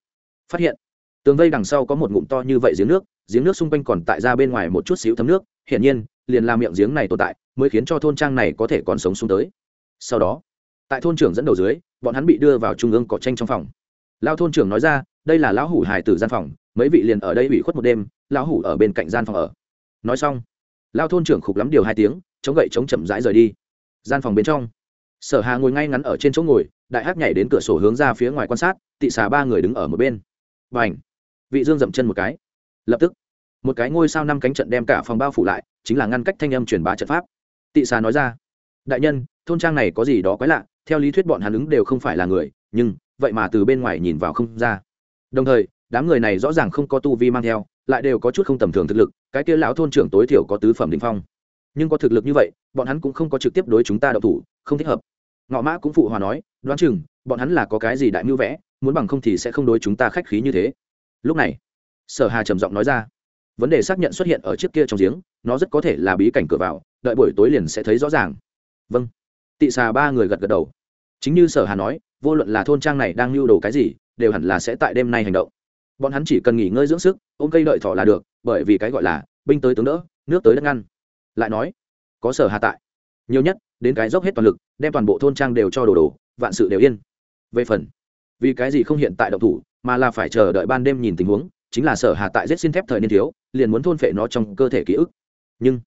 Phát hiện, tường vây đằng sau có một ngụm to như vậy giếng nước giếng nước xung quanh còn tại ra bên ngoài một chút xíu thấm nước, hiển nhiên, liền làm miệng giếng này tồn tại, mới khiến cho thôn trang này có thể còn sống xuống tới. Sau đó, tại thôn trưởng dẫn đầu dưới, bọn hắn bị đưa vào trung ương cỏ tranh trong phòng. Lao thôn trưởng nói ra, đây là lão hủ hải tử gian phòng, mấy vị liền ở đây ủy khuất một đêm, lão hủ ở bên cạnh gian phòng ở nói xong, lao thôn trưởng khục lắm điều hai tiếng, chống gậy chống chậm rãi rời đi. Gian phòng bên trong, sở hà ngồi ngay ngắn ở trên chỗ ngồi, đại hắc nhảy đến cửa sổ hướng ra phía ngoài quan sát, tị xà ba người đứng ở một bên. Và ảnh vị dương dậm chân một cái. Lập tức, một cái ngôi sao năm cánh trận đem cả phòng bao phủ lại, chính là ngăn cách thanh âm truyền bá trận pháp. Tị xà nói ra, đại nhân, thôn trang này có gì đó quái lạ, theo lý thuyết bọn hắn ứng đều không phải là người, nhưng, vậy mà từ bên ngoài nhìn vào không ra. Đồng thời đám người này rõ ràng không có tu vi mang theo, lại đều có chút không tầm thường thực lực, cái kia lão thôn trưởng tối thiểu có tứ phẩm đình phong. Nhưng có thực lực như vậy, bọn hắn cũng không có trực tiếp đối chúng ta đậu thủ, không thích hợp. Ngọ mã cũng phụ hòa nói, đoán chừng, bọn hắn là có cái gì đại mưu vẽ, muốn bằng không thì sẽ không đối chúng ta khách khí như thế. Lúc này, sở hà trầm giọng nói ra, vấn đề xác nhận xuất hiện ở trước kia trong giếng, nó rất có thể là bí cảnh cửa vào, đợi buổi tối liền sẽ thấy rõ ràng. Vâng. Tị xà ba người gật gật đầu. Chính như sở hà nói, vô luận là thôn trang này đang lưu đồ cái gì, đều hẳn là sẽ tại đêm nay hành động bọn hắn chỉ cần nghỉ ngơi dưỡng sức, ôm cây đợi thỏ là được, bởi vì cái gọi là binh tới tướng đỡ, nước tới đất ngăn. Lại nói, có sở hạ tại. Nhiều nhất, đến cái dốc hết toàn lực, đem toàn bộ thôn trang đều cho đồ đồ, vạn sự đều yên. Về phần, vì cái gì không hiện tại động thủ, mà là phải chờ đợi ban đêm nhìn tình huống, chính là sở hạ tại giết xin thép thời niên thiếu, liền muốn thôn phệ nó trong cơ thể ký ức. Nhưng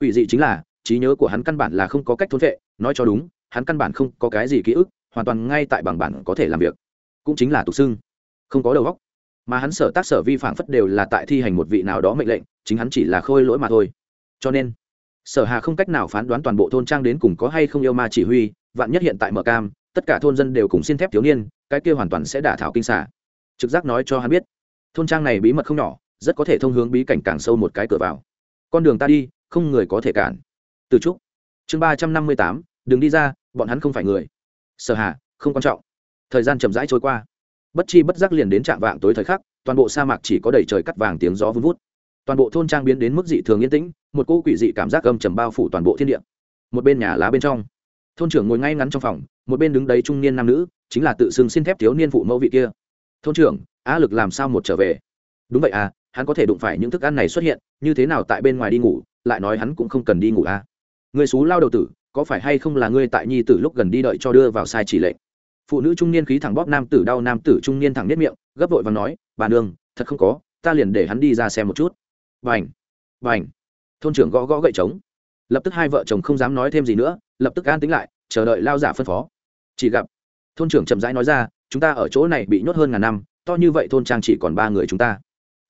ủy dị chính là, trí nhớ của hắn căn bản là không có cách thôn phệ, nói cho đúng, hắn căn bản không có cái gì ký ức, hoàn toàn ngay tại bằng bản có thể làm việc. Cũng chính là tục xưng, không có đầu óc mà hắn sở tác sở vi phạm phất đều là tại thi hành một vị nào đó mệnh lệnh, chính hắn chỉ là khôi lỗi mà thôi. Cho nên, sở hà không cách nào phán đoán toàn bộ thôn trang đến cùng có hay không yêu ma chỉ huy, vạn nhất hiện tại mở cam, tất cả thôn dân đều cùng xin thép thiếu niên, cái kia hoàn toàn sẽ đả thảo kinh xả trực giác nói cho hắn biết, thôn trang này bí mật không nhỏ, rất có thể thông hướng bí cảnh càng sâu một cái cửa vào. Con đường ta đi, không người có thể cản. Từ trúc, chương ba trăm năm mươi tám, đừng đi ra, bọn hắn không phải người. Sở hà, không quan trọng. Thời gian chậm rãi trôi qua bất chi bất giác liền đến trạm vạng tối thời khắc, toàn bộ sa mạc chỉ có đầy trời cắt vàng tiếng gió vun vút. Toàn bộ thôn trang biến đến mức dị thường yên tĩnh, một cô quỷ dị cảm giác âm trầm bao phủ toàn bộ thiên địa. Một bên nhà lá bên trong, thôn trưởng ngồi ngay ngắn trong phòng, một bên đứng đấy trung niên nam nữ, chính là tự xưng xin thép thiếu niên phụ mẫu vị kia. Thôn trưởng á lực làm sao một trở về? Đúng vậy à hắn có thể đụng phải những thức ăn này xuất hiện, như thế nào tại bên ngoài đi ngủ, lại nói hắn cũng không cần đi ngủ à. Người xú lao đầu tử, có phải hay không là ngươi tại nhi tử lúc gần đi đợi cho đưa vào sai chỉ lệnh? Phụ nữ trung niên khí thẳng bóp nam tử đau nam tử trung niên thẳng nếp miệng, gấp vội và nói, bà đường thật không có, ta liền để hắn đi ra xem một chút. Vành vành thôn trưởng gõ gõ gậy trống. Lập tức hai vợ chồng không dám nói thêm gì nữa, lập tức an tính lại, chờ đợi lao giả phân phó. Chỉ gặp. Thôn trưởng chậm rãi nói ra, chúng ta ở chỗ này bị nhốt hơn ngàn năm, to như vậy thôn trang chỉ còn ba người chúng ta.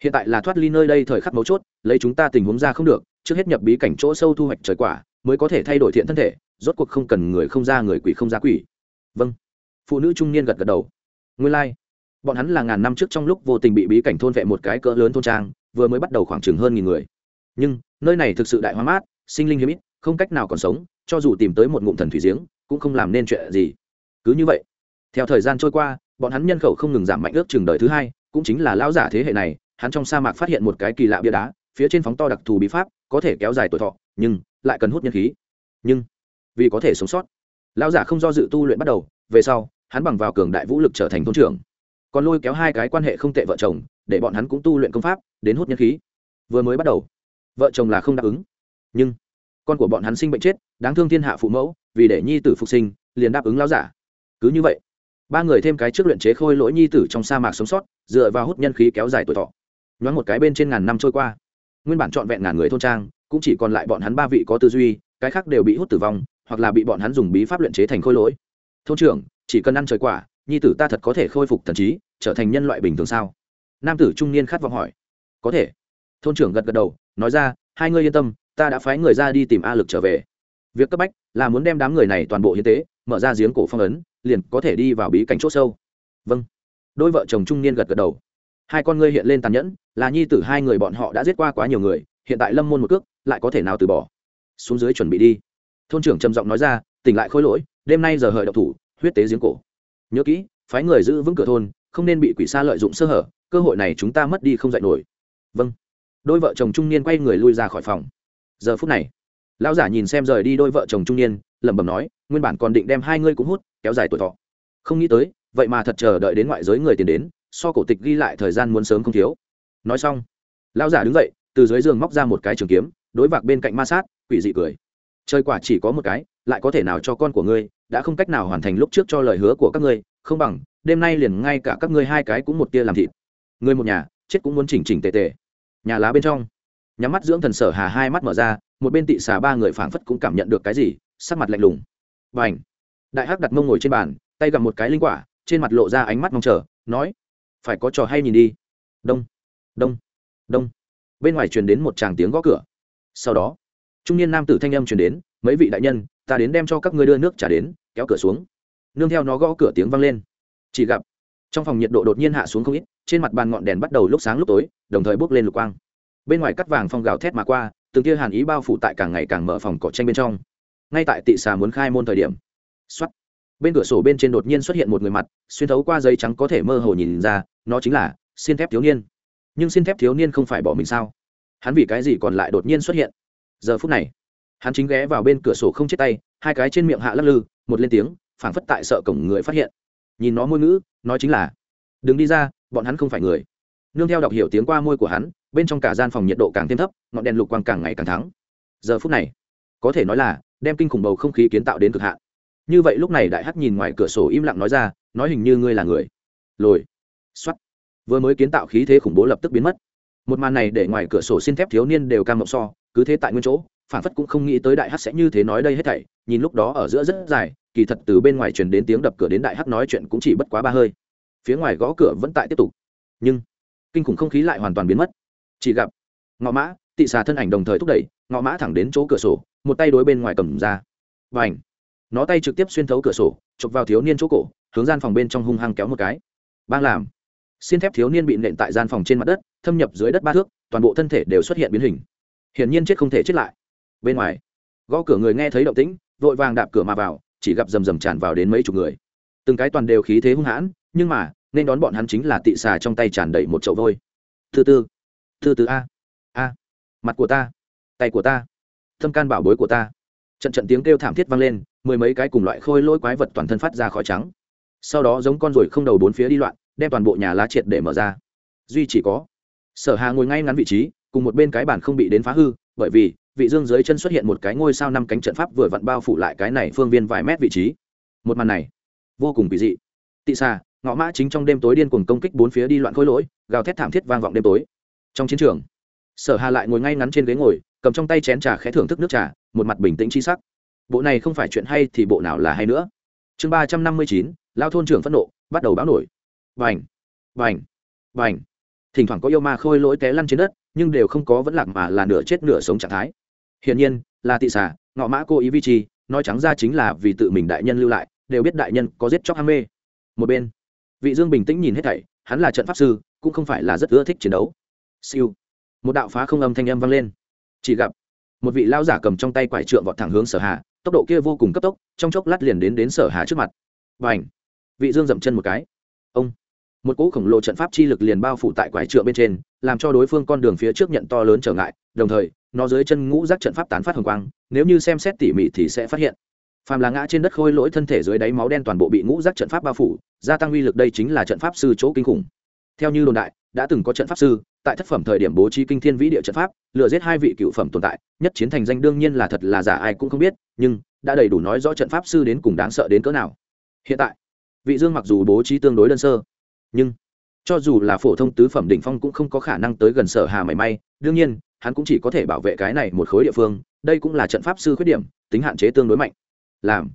Hiện tại là thoát ly nơi đây thời khắc mấu chốt, lấy chúng ta tình huống ra không được, trước hết nhập bí cảnh chỗ sâu thu hoạch trời quả, mới có thể thay đổi thiện thân thể, rốt cuộc không cần người không ra người quỷ không ra quỷ. Vâng phụ nữ trung niên gật gật đầu. Nguyên lai、like. bọn hắn là ngàn năm trước trong lúc vô tình bị bí cảnh thôn vệ một cái cỡ lớn thôn trang, vừa mới bắt đầu khoảng chừng hơn nghìn người. Nhưng, nơi này thực sự đại hoa mát, sinh linh hiếm ít, không cách nào còn sống, cho dù tìm tới một ngụm thần thủy giếng, cũng không làm nên chuyện gì. Cứ như vậy, theo thời gian trôi qua, bọn hắn nhân khẩu không ngừng giảm mạnh ước chừng đời thứ hai, cũng chính là lão giả thế hệ này, hắn trong sa mạc phát hiện một cái kỳ lạ bia đá, phía trên phóng to đặc thù bí pháp, có thể kéo dài tuổi thọ, nhưng lại cần hút nhân khí. Nhưng, vì có thể sống sót, lão giả không do dự tu luyện bắt đầu về sau, hắn bằng vào cường đại vũ lực trở thành thôn trưởng. Còn lôi kéo hai cái quan hệ không tệ vợ chồng, để bọn hắn cũng tu luyện công pháp, đến hút nhân khí. Vừa mới bắt đầu, vợ chồng là không đáp ứng. Nhưng, con của bọn hắn sinh bệnh chết, đáng thương thiên hạ phụ mẫu, vì để nhi tử phục sinh, liền đáp ứng lão giả. Cứ như vậy, ba người thêm cái trước luyện chế khôi lỗi nhi tử trong sa mạc sống sót, dựa vào hút nhân khí kéo dài tuổi thọ. Nhoáng một cái bên trên ngàn năm trôi qua, nguyên bản trọn vẹn ngàn người thôn trang, cũng chỉ còn lại bọn hắn ba vị có tư duy, cái khác đều bị hút tử vong, hoặc là bị bọn hắn dùng bí pháp luyện chế thành khôi lỗi thôn trưởng, chỉ cần ăn trời quả, nhi tử ta thật có thể khôi phục thần trí, trở thành nhân loại bình thường sao? Nam tử trung niên khát vọng hỏi. Có thể. Thôn trưởng gật gật đầu, nói ra, hai ngươi yên tâm, ta đã phái người ra đi tìm a lực trở về. Việc cấp bách là muốn đem đám người này toàn bộ hiến tế, mở ra giếng cổ phong ấn, liền có thể đi vào bí cảnh c h ỗ sâu. Vâng. Đôi vợ chồng trung niên gật gật đầu. Hai con ngươi hiện lên tàn nhẫn, là nhi tử hai người bọn họ đã giết qua quá nhiều người, hiện tại lâm môn một cước, lại có thể nào từ bỏ? Xuống dưới chuẩn bị đi. Thôn trưởng trầm giọng nói ra, tỉnh lại khôi lỗi đêm nay giờ hợi độc thủ, huyết tế giếng cổ. Nhớ kỹ, phái người giữ vững cửa thôn, không nên bị quỷ xa lợi dụng sơ hở, cơ hội này chúng ta mất đi không dạy nổi. Vâng. Đôi vợ chồng trung niên quay người lui ra khỏi phòng. Giờ phút này, lão giả nhìn xem rời đi đôi vợ chồng trung niên, lẩm bẩm nói, nguyên bản còn định đem hai ngươi cũng hút, kéo dài tuổi thọ. Không nghĩ tới, vậy mà thật chờ đợi đến ngoại giới người tiền đến, so cổ tịch ghi lại thời gian muốn sớm không thiếu. Nói xong, lão giả đứng dậy, từ dưới giường móc ra một cái trường kiếm, đối vạc bên cạnh ma sát, quỷ dị cười. Chơi quả chỉ có một cái lại có thể nào cho con của ngươi, đã không cách nào hoàn thành lúc trước cho lời hứa của các ngươi, không bằng, đêm nay liền ngay cả các ngươi hai cái cũng một tia làm thịt. Ngươi một nhà, chết cũng muốn chỉnh chỉnh tề tề. Nhà lá bên trong, nhắm mắt dưỡng thần sở hà hai mắt mở ra, một bên tị xà ba người phảng phất cũng cảm nhận được cái gì, sắc mặt lạnh lùng. Và ảnh đại hắc đặt mông ngồi trên bàn, tay gặp một cái linh quả, trên mặt lộ ra ánh mắt mong chờ, nói, phải có trò hay nhìn đi. Đông! Đông! Đông! Bên ngoài truyền đến một tràng tiếng gõ cửa. Sau đó, trung niên nam tử thanh âm truyền đến mấy vị đại nhân, ta đến đem cho các ngươi đưa nước trả đến, kéo cửa xuống. Nương theo nó gõ cửa tiếng vang lên. Chỉ gặp, trong phòng nhiệt độ đột nhiên hạ xuống không ít, trên mặt bàn ngọn đèn bắt đầu lúc sáng lúc tối, đồng thời bốc lên lục quang. Bên ngoài cắt vàng phong gào thét mà qua, từng tia hàn ý bao phủ tại càng ngày càng mở phòng cỏ tranh bên trong. Ngay tại tị xà muốn khai môn thời điểm xuất bên cửa sổ bên trên đột nhiên xuất hiện một người mặt, xuyên thấu qua giấy trắng có thể mơ hồ nhìn ra, nó chính là xin thép thiếu niên. Nhưng xin thép thiếu niên không phải bỏ mình sao? Hắn vì cái gì còn lại đột nhiên xuất hiện? Giờ phút này hắn chính ghé vào bên cửa sổ không chết tay, hai cái trên miệng hạ lắc lư, một lên tiếng, phảng phất tại sợ cổng người phát hiện. Nhìn nó môi ngữ, nói chính là, đừng đi ra, bọn hắn không phải người. Nương theo đọc hiểu tiếng qua môi của hắn, bên trong cả gian phòng nhiệt độ càng thêm thấp, ngọn đèn lục quang càng ngày càng thắng. Giờ phút này, có thể nói là, đem kinh khủng bầu không khí kiến tạo đến cực hạn. Như vậy lúc này đại hắc nhìn ngoài cửa sổ im lặng nói ra, nói hình như ngươi là người. Lồi x vừa mới kiến tạo khí thế khủng bố lập tức biến mất. Một màn này để ngoài cửa sổ xin thép thiếu niên đều cam mộng so, cứ thế tại nguyên chỗ phản phất cũng không nghĩ tới đại hắc sẽ như thế nói đây hết thảy, nhìn lúc đó ở giữa rất dài, kỳ thật từ bên ngoài truyền đến tiếng đập cửa đến đại hắc nói chuyện cũng chỉ bất quá ba hơi. Phía ngoài gõ cửa vẫn tại tiếp tục. Nhưng, kinh khủng không khí lại hoàn toàn biến mất. Chỉ gặp, ngọ mã, tị xà thân ảnh đồng thời thúc đẩy, ngọ mã thẳng đến chỗ cửa sổ, một tay đối bên ngoài cầm ra. Và ảnh nó tay trực tiếp xuyên thấu cửa sổ, chụp vào thiếu niên chỗ cổ, hướng gian phòng bên trong hung hăng kéo một cái. Bang làm! Xin thép thiếu niên bị nện tại gian phòng trên mặt đất, thâm nhập dưới đất ba thước, toàn bộ thân thể đều xuất hiện biến hình. Hiển nhiên chết không thể chết lại bên ngoài. Gõ cửa người nghe thấy động tĩnh, vội vàng đạp cửa mà vào, chỉ gặp rầm rầm tràn vào đến mấy chục người. Từng cái toàn đều khí thế hung hãn, nhưng mà, nên đón bọn hắn chính là tị xà trong tay tràn đầy một chậu vôi. Thứ tư thứ tư a a, mặt của ta, tay của ta, thâm can bảo bối của ta. Trận trận tiếng kêu thảm thiết vang lên, mười mấy cái cùng loại khôi lỗi quái vật toàn thân phát ra khói trắng. Sau đó giống con ruồi không đầu bốn phía đi loạn, đem toàn bộ nhà lá triệt để mở ra. Duy chỉ có, sở hà ngồi ngay ngắn vị trí, cùng một bên cái bàn không bị đến phá hư bởi vì vị dương dưới chân xuất hiện một cái ngôi sao năm cánh trận pháp vừa vặn bao phủ lại cái này phương viên vài mét vị trí. Một màn này, vô cùng kỳ dị. Tị xà ngõ mã chính trong đêm tối điên cuồng công kích bốn phía đi loạn khối lỗi, gào thét thảm thiết vang vọng đêm tối. Trong chiến trường, sở hà lại ngồi ngay ngắn trên ghế ngồi, cầm trong tay chén trà khẽ thưởng thức nước trà, một mặt bình tĩnh chi sắc. Bộ này không phải chuyện hay thì bộ nào là hay nữa. Chương ba trăm năm mươi chín, lao thôn trưởng phẫn nộ, bắt đầu báo nổi. Vành vành vành thỉnh thoảng có yêu ma khôi lỗi té lăn trên đất nhưng đều không có vẫn lạc mà là nửa chết nửa sống trạng thái. Hiển nhiên, là tị xà, ngọ mã cô ý vi chi, nói trắng ra chính là vì tự mình đại nhân lưu lại, đều biết đại nhân có giết chóc ham mê. Một bên, vị dương bình tĩnh nhìn hết thảy, hắn là trận pháp sư, cũng không phải là rất ưa thích chiến đấu. Siêu. Một đạo phá không âm thanh âm vang lên. Chỉ gặp, một vị lao giả cầm trong tay quải trượng vọt thẳng hướng sở hà, tốc độ kia vô cùng cấp tốc, trong chốc lát liền đến đến sở hà trước mặt. Và ảnh vị dương dậm chân một cái. Ông! Một cỗ khổng lồ trận pháp chi lực liền bao phủ tại quái trượng bên trên, làm cho đối phương con đường phía trước nhận to lớn trở ngại, đồng thời, nó dưới chân ngũ rác trận pháp tán phát hồng quang, nếu như xem xét tỉ mỉ thì sẽ phát hiện. Phàm là ngã trên đất khôi lỗi thân thể dưới đáy máu đen toàn bộ bị ngũ rác trận pháp bao phủ, gia tăng uy lực đây chính là trận pháp sư chỗ kinh khủng. Theo như đồn đại, đã từng có trận pháp sư, tại thất phẩm thời điểm bố trí kinh thiên vĩ địa trận pháp, lừa giết hai vị cựu phẩm tồn tại, nhất chiến thành danh đương nhiên là thật là giả ai cũng không biết, nhưng, đã đầy đủ nói rõ trận pháp sư đến cùng đáng sợ đến cỡ nào. Hiện tại, vị dương mặc dù bố trí tương đối đơn sơ nhưng cho dù là phổ thông tứ phẩm đỉnh phong cũng không có khả năng tới gần sở hà mảy may. đương nhiên, hắn cũng chỉ có thể bảo vệ cái này một khối địa phương. đây cũng là trận pháp sư khuyết điểm, tính hạn chế tương đối mạnh. làm,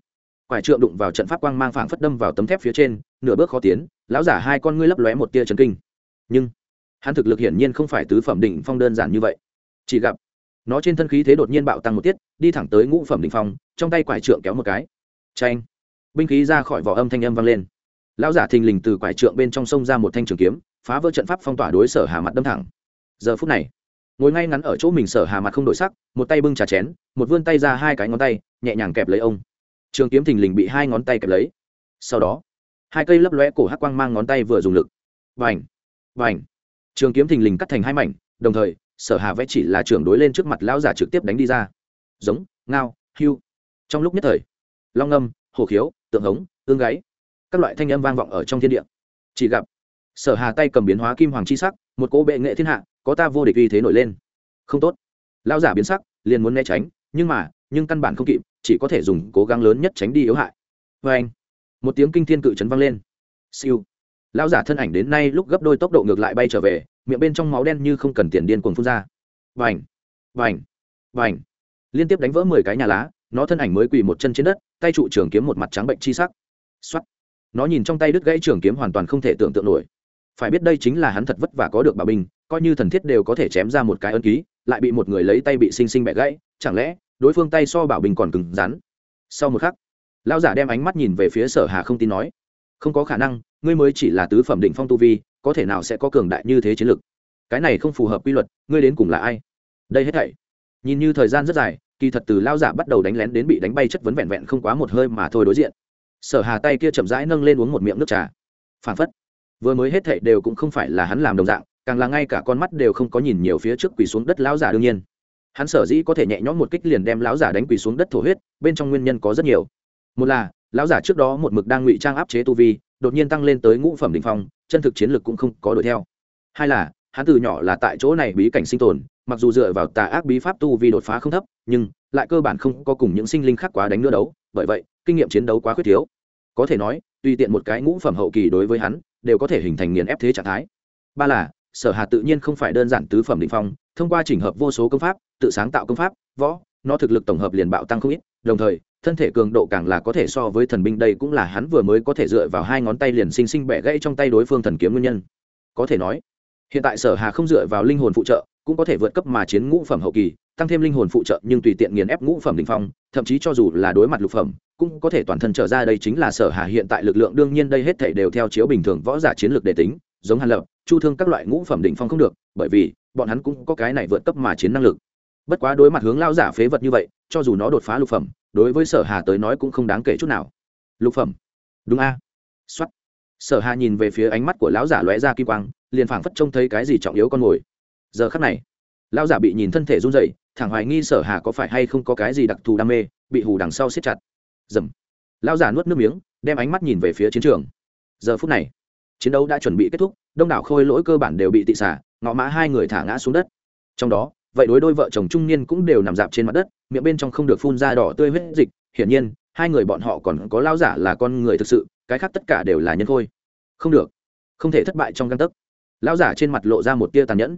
quải trượng đụng vào trận pháp quang mang phảng phất đâm vào tấm thép phía trên, nửa bước khó tiến, lão giả hai con ngươi lấp lóe một tia trần kinh. nhưng hắn thực lực hiển nhiên không phải tứ phẩm đỉnh phong đơn giản như vậy. chỉ gặp, nó trên thân khí thế đột nhiên bạo tăng một tiết, đi thẳng tới ngũ phẩm đỉnh phong, trong tay quải trượng kéo một cái. tranh binh khí ra khỏi vỏ âm thanh âm vang lên lão giả thình lình từ quải trượng bên trong sông ra một thanh trường kiếm, phá vỡ trận pháp phong tỏa đối sở hà mặt đâm thẳng. Giờ phút này, ngồi ngay ngắn ở chỗ mình sở hà mặt không đổi sắc, một tay bưng trà chén, một vươn tay ra hai cái ngón tay, nhẹ nhàng kẹp lấy ông. Trường kiếm thình lình bị hai ngón tay kẹp lấy. Sau đó, hai cây lấp lóe cổ hắc quang mang ngón tay vừa dùng lực. Vành vành. Trường kiếm thình lình cắt thành hai mảnh, đồng thời, sở hà vẽ chỉ là trường đối lên trước mặt lão giả trực tiếp đánh đi ra. Giống, ngao hưu trong lúc nhất thời, long âm hồ khiếu, tượng hống, ương gáy các loại thanh âm vang vọng ở trong thiên địa. Chỉ gặp, sở hà tay cầm biến hóa kim hoàng chi sắc, một cỗ bệ nghệ thiên hạ, có ta vô địch uy thế nổi lên. Không tốt. Lão giả biến sắc, liền muốn né tránh, nhưng mà, nhưng căn bản không kịp, chỉ có thể dùng cố gắng lớn nhất tránh đi yếu hại. Vê anh, một tiếng kinh thiên cự chấn vang lên. Siêu. Lão giả thân ảnh đến nay lúc gấp đôi tốc độ ngược lại bay trở về, miệng bên trong máu đen như không cần tiền điên cuồng phun ra. Vành vành vành liên tiếp đánh vỡ mười cái nhà lá, nó thân ảnh mới quỳ một chân trên đất, tay trụ trường kiếm một mặt trắng bệnh chi sắc. Xuất nó nhìn trong tay đứt gãy trường kiếm hoàn toàn không thể tưởng tượng nổi. Phải biết đây chính là hắn thật vất vả có được bà binh, coi như thần thiết đều có thể chém ra một cái ân ký, lại bị một người lấy tay bị xinh xinh bẻ gãy, chẳng lẽ đối phương tay so bảo bình còn cứng rắn? Sau một khắc, lão giả đem ánh mắt nhìn về phía sở hà không tin nói, không có khả năng, ngươi mới chỉ là tứ phẩm định phong tu vi, có thể nào sẽ có cường đại như thế chiến lực? Cái này không phù hợp quy luật, ngươi đến cùng là ai? Đây hết thảy, nhìn như thời gian rất dài, kỳ thật từ lao giả bắt đầu đánh lén đến bị đánh bay chất vấn vẹn vẹn không quá một hơi mà thôi đối diện sở hà tay kia chậm rãi nâng lên uống một miệng nước trà. Phản phất, vừa mới hết thệ đều cũng không phải là hắn làm đồng dạng, càng là ngay cả con mắt đều không có nhìn nhiều phía trước quỳ xuống đất lão giả đương nhiên. Hắn sở dĩ có thể nhẹ nhõm một kích liền đem lão giả đánh quỳ xuống đất thổ huyết, bên trong nguyên nhân có rất nhiều. Một là, lão giả trước đó một mực đang ngụy trang áp chế tu vi, đột nhiên tăng lên tới ngũ phẩm đỉnh phong, chân thực chiến lực cũng không có đuổi theo. Hai là, hắn từ nhỏ là tại chỗ này bí cảnh sinh tồn, mặc dù dựa vào tà ác bí pháp tu vi đột phá không thấp, nhưng lại cơ bản không có cùng những sinh linh khác quá đánh nữa đấu, bởi vậy kinh nghiệm chiến đấu quá khuyết thiếu. Có thể nói, tùy tiện một cái ngũ phẩm hậu kỳ đối với hắn, đều có thể hình thành nghiền ép thế trạng thái. Ba là, sở hà tự nhiên không phải đơn giản tứ phẩm định phong, thông qua chỉnh hợp vô số công pháp, tự sáng tạo công pháp, võ, nó thực lực tổng hợp liền bạo tăng không ít, đồng thời, thân thể cường độ càng là có thể so với thần binh, đây cũng là hắn vừa mới có thể dựa vào hai ngón tay liền sinh sinh bẻ gãy trong tay đối phương thần kiếm nguyên nhân. Có thể nói, hiện tại sở hà không dựa vào linh hồn phụ trợ, cũng có thể vượt cấp mà chiến ngũ phẩm hậu kỳ tăng thêm linh hồn phụ trợ, nhưng tùy tiện nghiền ép ngũ phẩm đ ỉ n h phong, thậm chí cho dù là đối mặt lục phẩm, cũng có thể toàn thân trở ra đây chính là sở hà hiện tại lực lượng đương nhiên đây hết thể đều theo chiếu bình thường võ giả chiến lược để tính, giống hàn lập, chu thương các loại ngũ phẩm đ ỉ n h phong không được, bởi vì bọn hắn cũng có cái này vượt cấp mà chiến năng lực. Bất quá đối mặt hướng lao giả phế vật như vậy, cho dù nó đột phá lục phẩm, đối với sở hà tới nói cũng không đáng kể chút nào. Lục phẩm. Đúng a. Xuất sở hà nhìn về phía ánh mắt của lão giả lóe ra kim quang, liền phảng phất trông thấy cái gì trọng yếu con mồi. Giờ khắc này, lão giả bị nhìn thân thể run rẩy thẳng hoài nghi sở hà có phải hay không có cái gì đặc thù đam mê, bị hù đằng sau siết chặt. Dầm. Lão giả nuốt nước miếng, đem ánh mắt nhìn về phía chiến trường. Giờ phút này, chiến đấu đã chuẩn bị kết thúc, đông đảo khôi lỗi cơ bản đều bị tị xả, ngọ mã hai người thả ngã xuống đất. Trong đó, vậy đối đôi vợ chồng trung niên cũng đều nằm dạp trên mặt đất, miệng bên trong không được phun ra đỏ tươi huyết dịch, hiển nhiên, hai người bọn họ còn có lao giả là con người thực sự, cái khác tất cả đều là nhân khôi. Không được. Không thể thất bại trong găng tấc. Lao giả trên mặt lộ ra một tia tàn nhẫn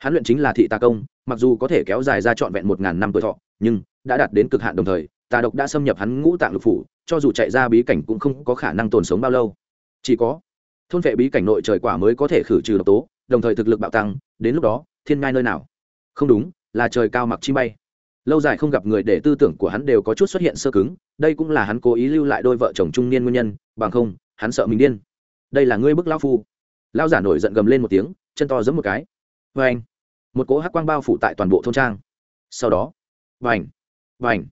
hắn luyện chính là thị tà công, mặc dù có thể kéo dài ra trọn vẹn một ngàn năm tuổi thọ, nhưng đã đạt đến cực hạn đồng thời, tà độc đã xâm nhập hắn ngũ tạng lục phủ, cho dù chạy ra bí cảnh cũng không có khả năng tồn sống bao lâu. Chỉ có thôn vệ bí cảnh nội trời quả mới có thể khử trừ độc tố, đồng thời thực lực bạo tăng, đến lúc đó, thiên ngai nơi nào? Không đúng, là trời cao mặc chi bay. Lâu dài không gặp người để tư tưởng của hắn đều có chút xuất hiện sơ cứng, đây cũng là hắn cố ý lưu lại đôi vợ chồng trung niên nguyên nhân, bằng không, hắn sợ mình điên. Đây là ngươi bức lao phu. Lao giả nổi giận gầm lên một tiếng, chân to giấm một cái vê anh. Một cỗ hắc quang bao phủ tại toàn bộ thôn trang. Sau đó vành vành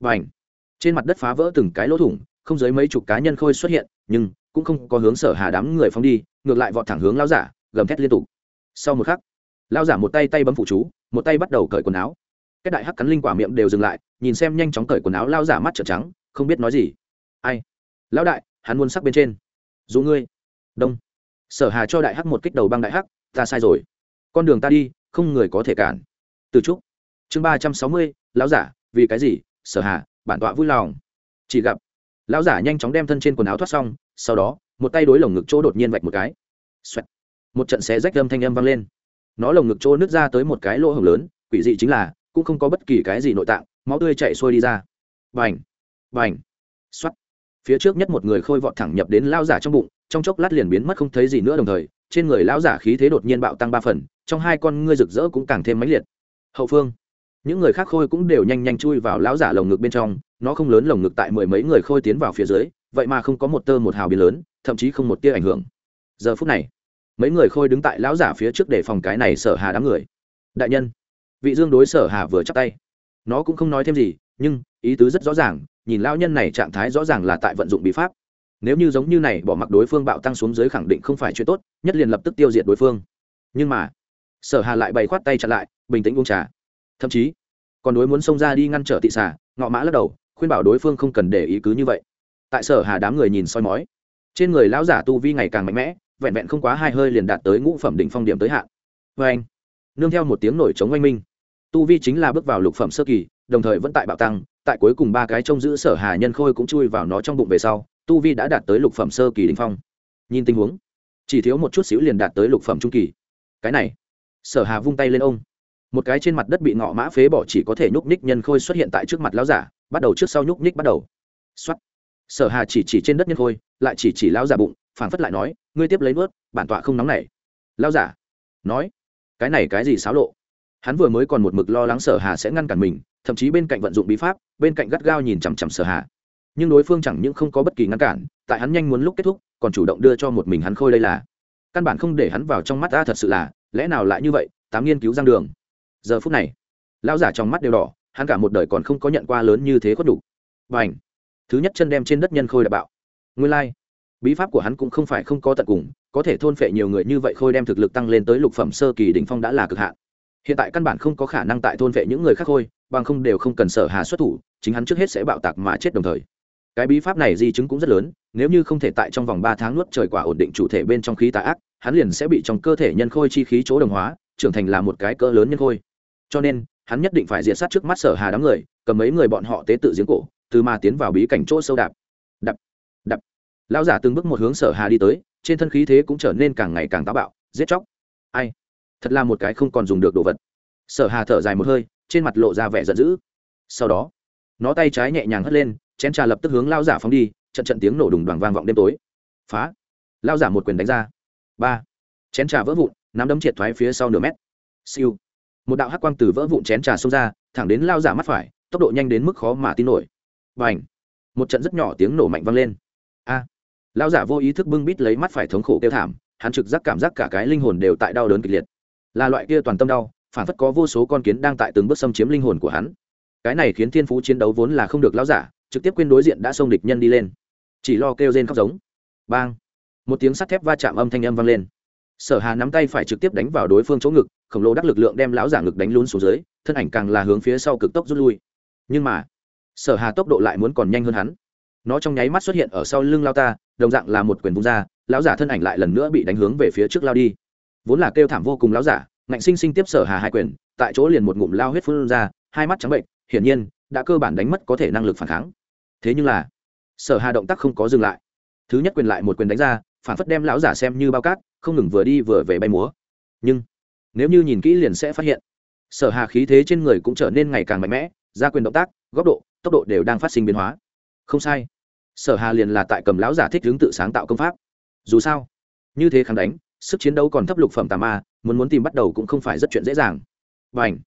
vành trên mặt đất phá vỡ từng cái lỗ thủng, không dưới mấy chục cá nhân khôi xuất hiện, nhưng cũng không có hướng sở hà đám người phóng đi, ngược lại vọt thẳng hướng lao giả, gầm thét liên tục. Sau một khắc lao giả một tay tay bấm phụ chú, một tay bắt đầu cởi quần áo. Các đại hắc cắn linh quả miệng đều dừng lại, nhìn xem nhanh chóng cởi quần áo lao giả mắt trợn trắng, không biết nói gì. Ai? Lão đại, hắn muốn sắc bên trên. Dù ngươi. Đông. Sở hà cho đại hắc một kích đầu băng đại hắc, ta sai rồi con đường ta đi, không người có thể cản. Từ trúc, chương ba trăm sáu mươi, lão giả, vì cái gì? Sở hà, bản tọa vui lòng. Chỉ gặp, lão giả nhanh chóng đem thân trên quần áo thoát xong, sau đó, một tay đối lồng ngực chỗ đột nhiên vạch một cái. Xoẹt. một trận xé rách âm thanh âm vang lên. Nó lồng ngực chỗ nứt ra tới một cái lỗ hổng lớn, quỷ dị chính là, cũng không có bất kỳ cái gì nội tạng, máu tươi chạy xuôi đi ra. Bành bành xoắt phía trước nhất một người khôi vọt thẳng nhập đến lao giả trong bụng, trong chốc lát liền biến mất không thấy gì nữa đồng thời, trên người lão giả khí thế đột nhiên bạo tăng ba phần trong hai con ngươi rực rỡ cũng càng thêm mãnh liệt. Hậu phương, những người khác khôi cũng đều nhanh nhanh chui vào lão giả lồng ngực bên trong, nó không lớn lồng ngực tại mười mấy người khôi tiến vào phía dưới, vậy mà không có một tơ một hào biến lớn, thậm chí không một tia ảnh hưởng. Giờ phút này, mấy người khôi đứng tại lão giả phía trước để phòng cái này sở hà đám người. Đại nhân, vị dương đối sở hà vừa chắp tay. Nó cũng không nói thêm gì, nhưng ý tứ rất rõ ràng, nhìn lão nhân này trạng thái rõ ràng là tại vận dụng bí pháp. Nếu như giống như này, bỏ mặc đối phương bạo tăng xuống dưới khẳng định không phải chuyện tốt, nhất liền lập tức tiêu diệt đối phương. Nhưng mà sở hà lại bày khoát tay chặn lại, bình tĩnh uống trà. Thậm chí, còn đối muốn xông ra đi ngăn trở tị xả ngọ mã lắc đầu, khuyên bảo đối phương không cần để ý cứ như vậy. Tại sở hà đám người nhìn soi mói, trên người lão giả tu vi ngày càng mạnh mẽ, vẹn vẹn không quá hai hơi liền đạt tới ngũ phẩm đỉnh phong điểm tới hạn. Vê anh, nương theo một tiếng nổi trống oanh minh, tu vi chính là bước vào lục phẩm sơ kỳ, đồng thời vẫn tại bạo tăng, tại cuối cùng ba cái trông giữ sở hà nhân khôi cũng chui vào nó trong bụng về sau, tu vi đã đạt tới lục phẩm sơ kỳ đỉnh phong. Nhìn tình huống, chỉ thiếu một chút xíu liền đạt tới lục phẩm trung kỳ. Cái này sở hà vung tay lên ông. Một cái trên mặt đất bị ngọ mã phế bỏ chỉ có thể nhúc nhích nhân khôi xuất hiện tại trước mặt lão giả, bắt đầu trước sau nhúc nhích bắt đầu. Xuất sở hà chỉ chỉ trên đất nhân khôi, lại chỉ chỉ lão giả bụng, phảng phất lại nói, ngươi tiếp lấy nuốt, bản tọa không nóng này. lão giả nói, cái này cái gì xáo lộ? Hắn vừa mới còn một mực lo lắng sở hà sẽ ngăn cản mình, thậm chí bên cạnh vận dụng bí pháp, bên cạnh gắt gao nhìn chằm chằm sở hà. Nhưng đối phương chẳng những không có bất kỳ ngăn cản, tại hắn nhanh muốn lúc kết thúc, còn chủ động đưa cho một mình hắn khôi đây là. Căn bản không để hắn vào trong mắt ta thật sự là lẽ nào lại như vậy, tám nghiên cứu giang đường. Giờ phút này, lão giả trong mắt đều đỏ, hắn cả một đời còn không có nhận qua lớn như thế có đủ. Và ảnh thứ nhất chân đem trên đất nhân khôi đạp bạo. Nguyên lai、like. bí pháp của hắn cũng không phải không có tận cùng, có thể thôn phệ nhiều người như vậy khôi đem thực lực tăng lên tới lục phẩm sơ kỳ đỉnh phong đã là cực hạn. Hiện tại căn bản không có khả năng tại thôn phệ những người khác khôi, bằng không đều không cần sở hà xuất thủ, chính hắn trước hết sẽ bạo tạc mà chết đồng thời. Cái bí pháp này di chứng cũng rất lớn, nếu như không thể tại trong vòng ba tháng nuốt trời quả ổn định chủ thể bên trong khí tà ác hắn liền sẽ bị trong cơ thể nhân khôi chi khí chỗ đồng hóa, trưởng thành là một cái cỡ lớn nhân khôi. Cho nên, hắn nhất định phải diệt sát trước mắt sở hà đám người, cầm mấy người bọn họ tế tự giếng cổ, từ mà tiến vào bí cảnh chỗ sâu đạp. Đập đập lão giả từng bước một hướng sở hà đi tới, trên thân khí thế cũng trở nên càng ngày càng táo bạo, giết chóc. Ai? Thật là một cái không còn dùng được đồ vật. Sở hà thở dài một hơi, trên mặt lộ ra vẻ giận dữ. Sau đó, nó tay trái nhẹ nhàng hất lên, chén trà lập tức hướng lao giả phóng đi, trận trận tiếng nổ đùng đoàn vang vọng đêm tối. Phá! Lao giả một quyền đánh ra ba chén trà vỡ vụn nắm đấm triệt thoái phía sau nửa mét siêu một đạo hắc quang từ vỡ vụn chén trà xông ra thẳng đến lao giả mắt phải tốc độ nhanh đến mức khó mà tin nổi và ảnh một trận rất nhỏ tiếng nổ mạnh vang lên a à, lao giả vô ý thức bưng bít lấy mắt phải thống khổ kêu thảm hắn trực giác cảm giác cả cái linh hồn đều tại đau đớn kịch liệt là loại kia toàn tâm đau phản phất có vô số con kiến đang tại từng bước xâm chiếm linh hồn của hắn cái này khiến thiên phú chiến đấu vốn là không được lao giả trực tiếp quên đối diện đã xông địch nhân đi lên chỉ lo kêu rên khóc giống bang một tiếng sắt thép va chạm âm thanh âm vang lên. Sở hà nắm tay phải trực tiếp đánh vào đối phương chỗ ngực, khổng lồ đắc lực lượng đem lão giả ngực đánh lún xuống dưới, thân ảnh càng là hướng phía sau cực tốc rút lui. Nhưng mà, sở hà tốc độ lại muốn còn nhanh hơn hắn. Nó trong nháy mắt xuất hiện ở sau lưng lao ta, đồng dạng là một quyền vung ra, lão giả thân ảnh lại lần nữa bị đánh hướng về phía trước lao đi. Vốn là kêu thảm vô cùng lão giả, ngạnh sinh sinh tiếp sở hà hai quyền, tại chỗ liền một ngụm lao huyết phun ra, hai mắt trắng bệnh, hiển nhiên, đã cơ bản đánh mất có thể năng lực phản kháng. Thế nhưng là, sở hà động tác không có dừng lại. Thứ nhất quyền lại một quyền đánh ra phản phất đem lão giả xem như bao cát, không ngừng vừa đi vừa về bay múa. Nhưng, nếu như nhìn kỹ liền sẽ phát hiện, sở hà khí thế trên người cũng trở nên ngày càng mạnh mẽ, gia quyền động tác, góc độ, tốc độ đều đang phát sinh biến hóa. Không sai. Sở hà liền là tại cầm lão giả thích hướng tự sáng tạo công pháp. Dù sao, như thế kháng đánh, sức chiến đấu còn thấp lục phẩm tà ma, muốn muốn tìm bắt đầu cũng không phải rất chuyện dễ dàng. Và ảnh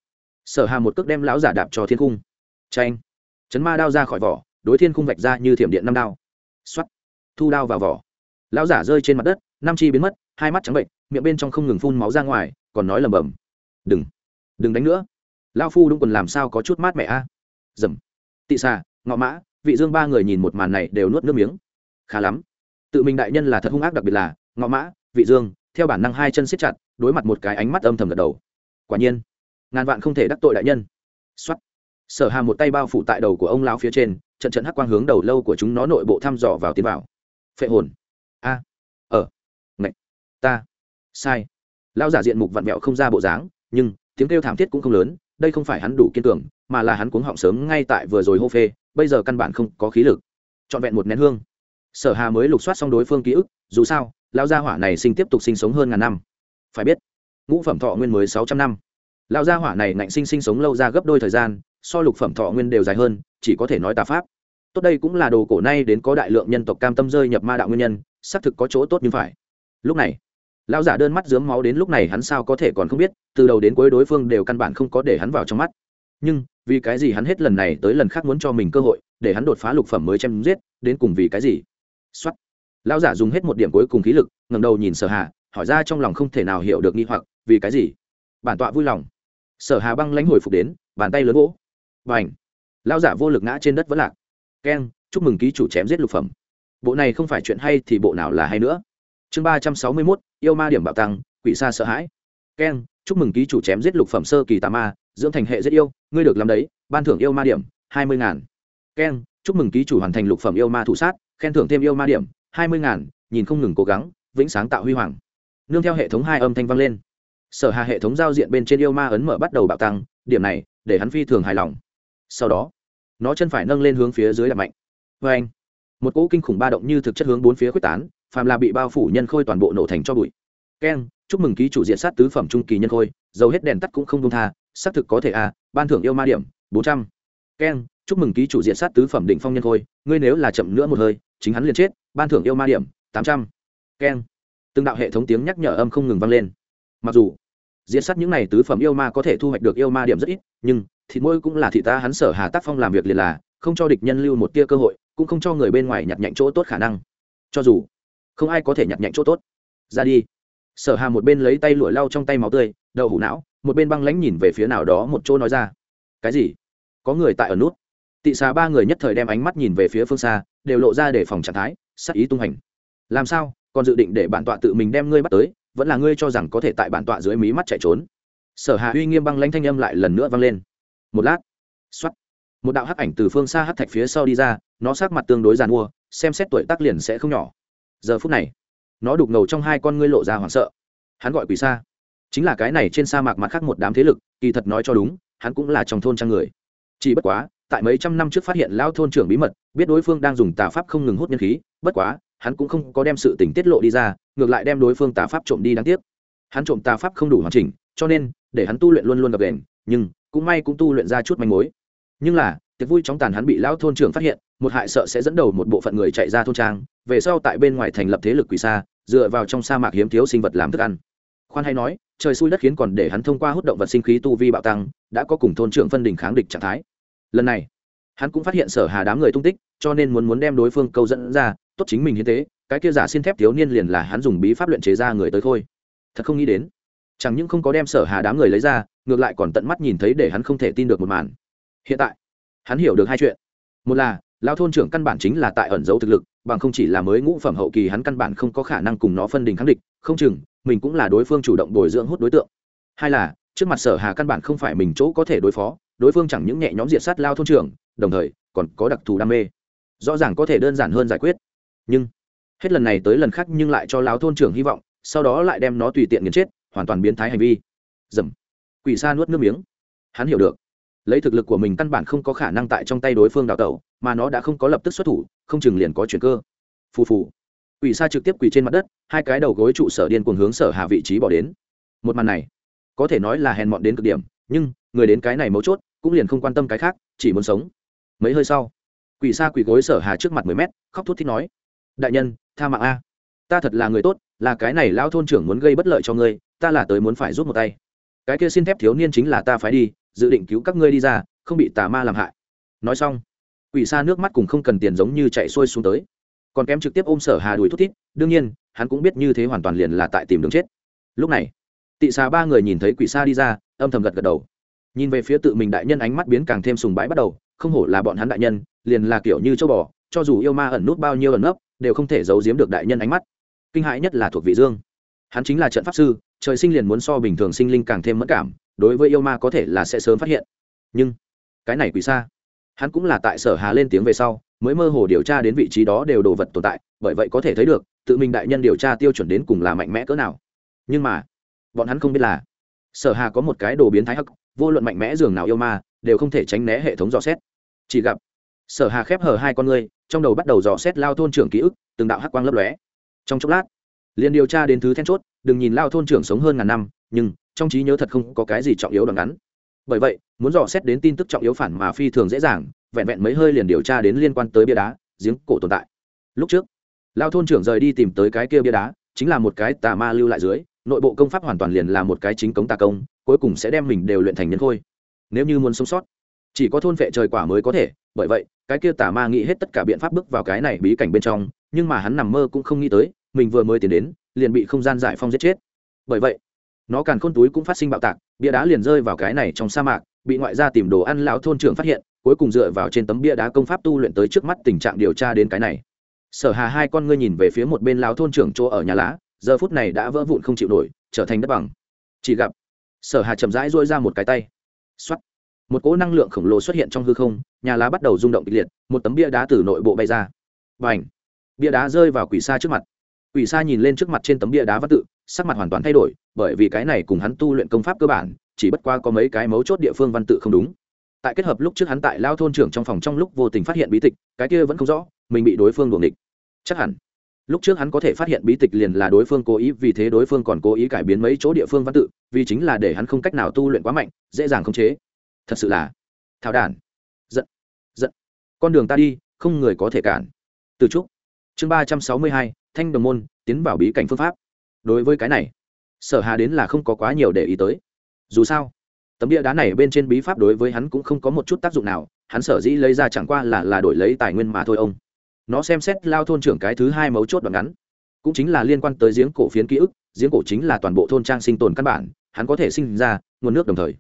sở hà một cước đem lão giả đạp cho thiên cung tranh chấn ma đao ra khỏi vỏ, đối thiên cung vạch ra như thiểm điện năm đao. Xuất thu đao vào vỏ lão giả rơi trên mặt đất Nam chi biến mất, hai mắt trắng bệnh, miệng bên trong không ngừng phun máu ra ngoài, còn nói lầm bầm đừng đừng đánh nữa. Lao phu đúng quần làm sao có chút mát mẹ a? À? dầm. Tị xà, ngọ mã, vị dương ba người nhìn một màn này đều nuốt nước miếng. Khá lắm. Tự mình đại nhân là thật hung ác đặc biệt là, ngọ mã, vị dương, theo bản năng hai chân siết chặt, đối mặt một cái ánh mắt âm thầm gật đầu. Quả nhiên. Ngàn vạn không thể đắc tội đại nhân. Xuất sở hà một tay bao phủ tại đầu của ông lão phía trên, trận trận hắc quang hướng đầu lâu của chúng nó nội bộ thăm dò vào tiến vào. Phệ hồn a. Ở ờ. Ngạch ta. Sai. Lão giả diện mục vặn vẹo không ra bộ dáng, nhưng tiếng kêu thảm thiết cũng không lớn, đây không phải hắn đủ kiên cường, mà là hắn cuống họng sớm ngay tại vừa rồi hô phê, bây giờ căn bản không có khí lực. Trọn vẹn một nén hương. Sở hà mới lục soát xong đối phương ký ức, dù sao, lão gia hỏa này sinh tiếp tục sinh sống hơn ngàn năm. Phải biết, ngũ phẩm thọ nguyên mới sáu trăm năm. Lão gia hỏa này ngạnh sinh sinh sống lâu ra gấp đôi thời gian, so lục phẩm thọ nguyên đều dài hơn, chỉ có thể nói tà pháp. Tốt đây cũng là đồ cổ nay đến có đại lượng nhân tộc cam tâm rơi nhập ma đạo nguyên nhân xác thực có chỗ tốt nhưng phải. Lúc này, lão giả đơn mắt dướng máu đến lúc này hắn sao có thể còn không biết, từ đầu đến cuối đối phương đều căn bản không có để hắn vào trong mắt. Nhưng, vì cái gì hắn hết lần này tới lần khác muốn cho mình cơ hội, để hắn đột phá lục phẩm mới chém giết, đến cùng vì cái gì? Xuất lão giả dùng hết một điểm cuối cùng khí lực, ngẩng đầu nhìn sở hà, hỏi ra trong lòng không thể nào hiểu được nghi hoặc, vì cái gì? Bản tọa vui lòng. Sở hà băng lãnh hồi phục đến, bàn tay lớn gỗ và lão giả vô lực ngã trên đất vẫn lạc. Keng, chúc mừng ký chủ chém giết lục phẩm bộ này không phải chuyện hay thì bộ nào là hay nữa. Chương ba trăm sáu mươi mốt, yêu ma điểm bạo tăng, quỷ xa sợ hãi. Keng chúc mừng ký chủ chém giết lục phẩm sơ kỳ tà ma, dưỡng thành hệ giết yêu, ngươi được làm đấy, ban thưởng yêu ma điểm, hai mươi ngàn. Keng chúc mừng ký chủ hoàn thành lục phẩm yêu ma thủ sát, khen thưởng thêm yêu ma điểm, hai mươi ngàn, nhìn không ngừng cố gắng, vĩnh sáng tạo huy hoàng. Nương theo hệ thống hai âm thanh vang lên. Sở hà hệ thống giao diện bên trên yêu ma ấn mở bắt đầu bạo tăng, điểm này, để hắn phi thường hài lòng. Sau đó, nó chân phải nâng lên hướng phía dưới là mạnh. Vê anh một cỗ kinh khủng ba động như thực chất hướng bốn phía quyết tán, phàm là bị bao phủ nhân khôi toàn bộ nổ thành cho bụi. Keng, chúc mừng ký chủ diện sát tứ phẩm trung kỳ nhân khôi, dầu hết đèn tắt cũng không đông tha, xác thực có thể a ban thưởng yêu ma điểm, bốn trăm. Keng, chúc mừng ký chủ diện sát tứ phẩm định phong nhân khôi, ngươi nếu là chậm nữa một hơi, chính hắn liền chết, ban thưởng yêu ma điểm, tám trăm. Keng, từng đạo hệ thống tiếng nhắc nhở âm không ngừng vang lên. Mặc dù diễn sát những n à y tứ phẩm yêu ma có thể thu hoạch được yêu ma điểm rất ít, nhưng thịt môi cũng là thị ta, hắn sở hà tác phong làm việc liền là, không cho địch nhân lưu một tia cơ hội cũng không cho người bên ngoài nhặt nhạnh chỗ tốt khả năng. Cho dù không ai có thể nhặt nhạnh chỗ tốt. Ra đi. Sở hà một bên lấy tay lụa lau trong tay máu tươi, đậu hủ não, một bên băng lánh nhìn về phía nào đó một chỗ nói ra. Cái gì? Có người tại ở nút. Tị xà ba người nhất thời đem ánh mắt nhìn về phía phương xa, đều lộ ra để phòng trạng thái, sắc ý tung hành. Làm sao? Còn dự định để bản tọa tự mình đem ngươi bắt tới, vẫn là ngươi cho rằng có thể tại bản tọa dưới mí mắt chạy trốn? Sở hà uy nghiêm băng lanh thanh âm lại lần nữa vang lên. Một lát xoắt một đạo hắc ảnh từ phương xa hắc thạch phía sau đi ra nó sát mặt tương đối giàn mua, xem xét tuổi tác liền sẽ không nhỏ. Giờ phút này, nó đục ngầu trong hai con ngươi lộ ra hoảng sợ. Hắn gọi quỷ xa chính là cái này trên sa mạc mặt khác một đám thế lực, kỳ thật nói cho đúng, hắn cũng là trong thôn trang người. Chỉ bất quá, tại mấy trăm năm trước phát hiện lao thôn trưởng bí mật, biết đối phương đang dùng tà pháp không ngừng hút nhân khí, bất quá, hắn cũng không có đem sự tình tiết lộ đi ra, ngược lại đem đối phương tà pháp trộm đi đáng tiếc. Hắn trộm tà pháp không đủ hoàn chỉnh, cho nên, để hắn tu luyện luôn luôn gặp đèn, nhưng, cũng may cũng tu luyện ra chút manh mối. Nhưng là tiệc vui chóng tàn hắn bị lão thôn trưởng phát hiện, một hại sợ sẽ dẫn đầu một bộ phận người chạy ra thôn trang, về sau tại bên ngoài thành lập thế lực quỷ xa, dựa vào trong sa mạc hiếm thiếu sinh vật làm thức ăn. Khoan hay nói, trời xui đất khiến còn để hắn thông qua hút động vật sinh khí tu vi bạo tăng, đã có cùng thôn trưởng phân đỉnh kháng địch trạng thái. Lần này, hắn cũng phát hiện sở hà đám người tung tích, cho nên muốn muốn đem đối phương câu dẫn ra, tốt chính mình hiến tế, cái kia giả xin thép thiếu niên liền là hắn dùng bí pháp luyện chế ra người tới thôi thật không nghĩ đến, chẳng những không có đem sở hà đám người lấy ra, ngược lại còn tận mắt nhìn thấy để hắn không thể tin được một màn. Hiện tại hắn hiểu được hai chuyện. Một là lao thôn trưởng căn bản chính là tại ẩn giấu thực lực, bằng không chỉ là mới ngũ phẩm hậu kỳ hắn căn bản không có khả năng cùng nó phân đình kháng địch, không chừng, mình cũng là đối phương chủ động bồi dưỡng hút đối tượng. Hai là, trước mặt sở hà căn bản không phải mình chỗ có thể đối phó, đối phương chẳng những nhẹ nhóm diệt sát lao thôn trưởng, đồng thời còn có đặc thù đam mê. Rõ ràng có thể đơn giản hơn giải quyết. Nhưng, hết lần này tới lần khác nhưng lại cho lao thôn trưởng hy vọng, sau đó lại đem nó tùy tiện nghiền chết, hoàn toàn biến thái hành vi. Dầm. Quỷ sa nuốt nước miếng. Hắn hiểu được lấy thực lực của mình căn bản không có khả năng tại trong tay đối phương đào tẩu, mà nó đã không có lập tức xuất thủ, không chừng liền có chuyện cơ. Phù phù. Quỷ sa trực tiếp quỳ trên mặt đất, hai cái đầu gối trụ sở điên cuồng hướng sở hà vị trí bỏ đến. Một màn này, có thể nói là hèn mọn đến cực điểm, nhưng người đến cái này mấu chốt, cũng liền không quan tâm cái khác, chỉ muốn sống. Mấy hơi sau, quỷ sa quỳ gối sở hà trước mặt mười mét, khóc thút thít nói, đại nhân, tha mạng a. Ta thật là người tốt, là cái này lao thôn trưởng muốn gây bất lợi cho ngươi, ta là tới muốn phải giúp một tay. Cái kia xin thép thiếu niên chính là ta phải đi dự định cứu các ngươi đi ra, không bị tà ma làm hại. Nói xong, quỷ xa nước mắt cùng không cần tiền giống như chạy xuôi xuống tới. Còn kém trực tiếp ôm sở hà đuổi thút thít, đương nhiên, hắn cũng biết như thế hoàn toàn liền là tại tìm đường chết. Lúc này, tị xà ba người nhìn thấy quỷ xa đi ra, âm thầm gật gật đầu. Nhìn về phía tự mình đại nhân ánh mắt biến càng thêm sùng bái bắt đầu, không hổ là bọn hắn đại nhân, liền là kiểu như châu bò, cho dù yêu ma ẩn nút bao nhiêu ẩn nấp, đều không thể giấu giếm được đại nhân ánh mắt. Kinh hãi nhất là thuộc vị dương hắn chính là trận pháp sư, trời sinh liền muốn so bình thường sinh linh càng thêm mất cảm, đối với yêu ma có thể là sẽ sớm phát hiện. Nhưng, cái này quỷ xa. Hắn cũng là tại sở hà lên tiếng về sau, mới mơ hồ điều tra đến vị trí đó đều đồ vật tồn tại, bởi vậy có thể thấy được, tự mình đại nhân điều tra tiêu chuẩn đến cùng là mạnh mẽ cỡ nào. Nhưng mà, bọn hắn không biết là, sở hà có một cái đồ biến thái hắc, vô luận mạnh mẽ dường nào yêu ma, đều không thể tránh né hệ thống dò xét. Chỉ gặp, sở hà khép hờ hai con ngươi, trong đầu bắt đầu dò xét lao thôn trưởng ký ức, từng đạo hắc quang lấp lóe. Trong chốc lát liền điều tra đến thứ then chốt, đừng nhìn lao thôn trưởng sống hơn ngàn năm, nhưng trong trí nhớ thật không có cái gì trọng yếu đoạn ngắn. Bởi vậy, muốn dò xét đến tin tức trọng yếu phản mà phi thường dễ dàng, vẹn vẹn mấy hơi liền điều tra đến liên quan tới bia đá, giếng cổ tồn tại. Lúc trước, lao thôn trưởng rời đi tìm tới cái kia bia đá, chính là một cái tà ma lưu lại dưới, nội bộ công pháp hoàn toàn liền là một cái chính cống tà công, cuối cùng sẽ đem mình đều luyện thành nhân khôi. Nếu như muốn sống sót, chỉ có thôn vệ trời quả mới có thể, bởi vậy, cái kia tà ma nghĩ hết tất cả biện pháp bước vào cái này bí cảnh bên trong, nhưng mà hắn nằm mơ cũng không nghĩ tới mình vừa mới tiến đến, liền bị không gian giải phong giết chết. Bởi vậy, nó càng khôn túi cũng phát sinh bạo tạc, bia đá liền rơi vào cái này trong sa mạc, bị ngoại gia tìm đồ ăn lão thôn trưởng phát hiện, cuối cùng dựa vào trên tấm bia đá công pháp tu luyện tới trước mắt tình trạng điều tra đến cái này. Sở hà hai con ngươi nhìn về phía một bên lão thôn trưởng chỗ ở nhà lá, giờ phút này đã vỡ vụn không chịu nổi, trở thành đất bằng. Chỉ gặp, sở hà chậm rãi duỗi ra một cái tay. Xoắt một cỗ năng lượng khổng lồ xuất hiện trong hư không, nhà lá bắt đầu rung động kịch liệt, một tấm bia đá từ nội bộ bay ra. Và ảnh bia đá rơi vào quỷ xa trước mặt quỷ Sa nhìn lên trước mặt trên tấm bia đá văn tự, sắc mặt hoàn toàn thay đổi, bởi vì cái này cùng hắn tu luyện công pháp cơ bản, chỉ bất qua có mấy cái mấu chốt địa phương văn tự không đúng. Tại kết hợp lúc trước hắn tại lao thôn trưởng trong phòng trong lúc vô tình phát hiện bí tịch, cái kia vẫn không rõ, mình bị đối phương đuổi địch chắc hẳn, lúc trước hắn có thể phát hiện bí tịch liền là đối phương cố ý, vì thế đối phương còn cố ý cải biến mấy chỗ địa phương văn tự, vì chính là để hắn không cách nào tu luyện quá mạnh, dễ dàng khống chế. Thật sự là, thảo đản giận giận. Con đường ta đi, không người có thể cản. Từ trúc, chương ba trăm sáu mươi hai thanh đồng môn, tiến vào bí cảnh phương pháp. Đối với cái này, sở hà đến là không có quá nhiều để ý tới. Dù sao, tấm địa đá này bên trên bí pháp đối với hắn cũng không có một chút tác dụng nào, hắn sở dĩ lấy ra chẳng qua là là đổi lấy tài nguyên mà thôi ông. Nó xem xét lao thôn trưởng cái thứ hai mấu chốt đoạn ngắn, cũng chính là liên quan tới giếng cổ phiến ký ức, giếng cổ chính là toàn bộ thôn trang sinh tồn căn bản, hắn có thể sinh ra nguồn nước đồng thời.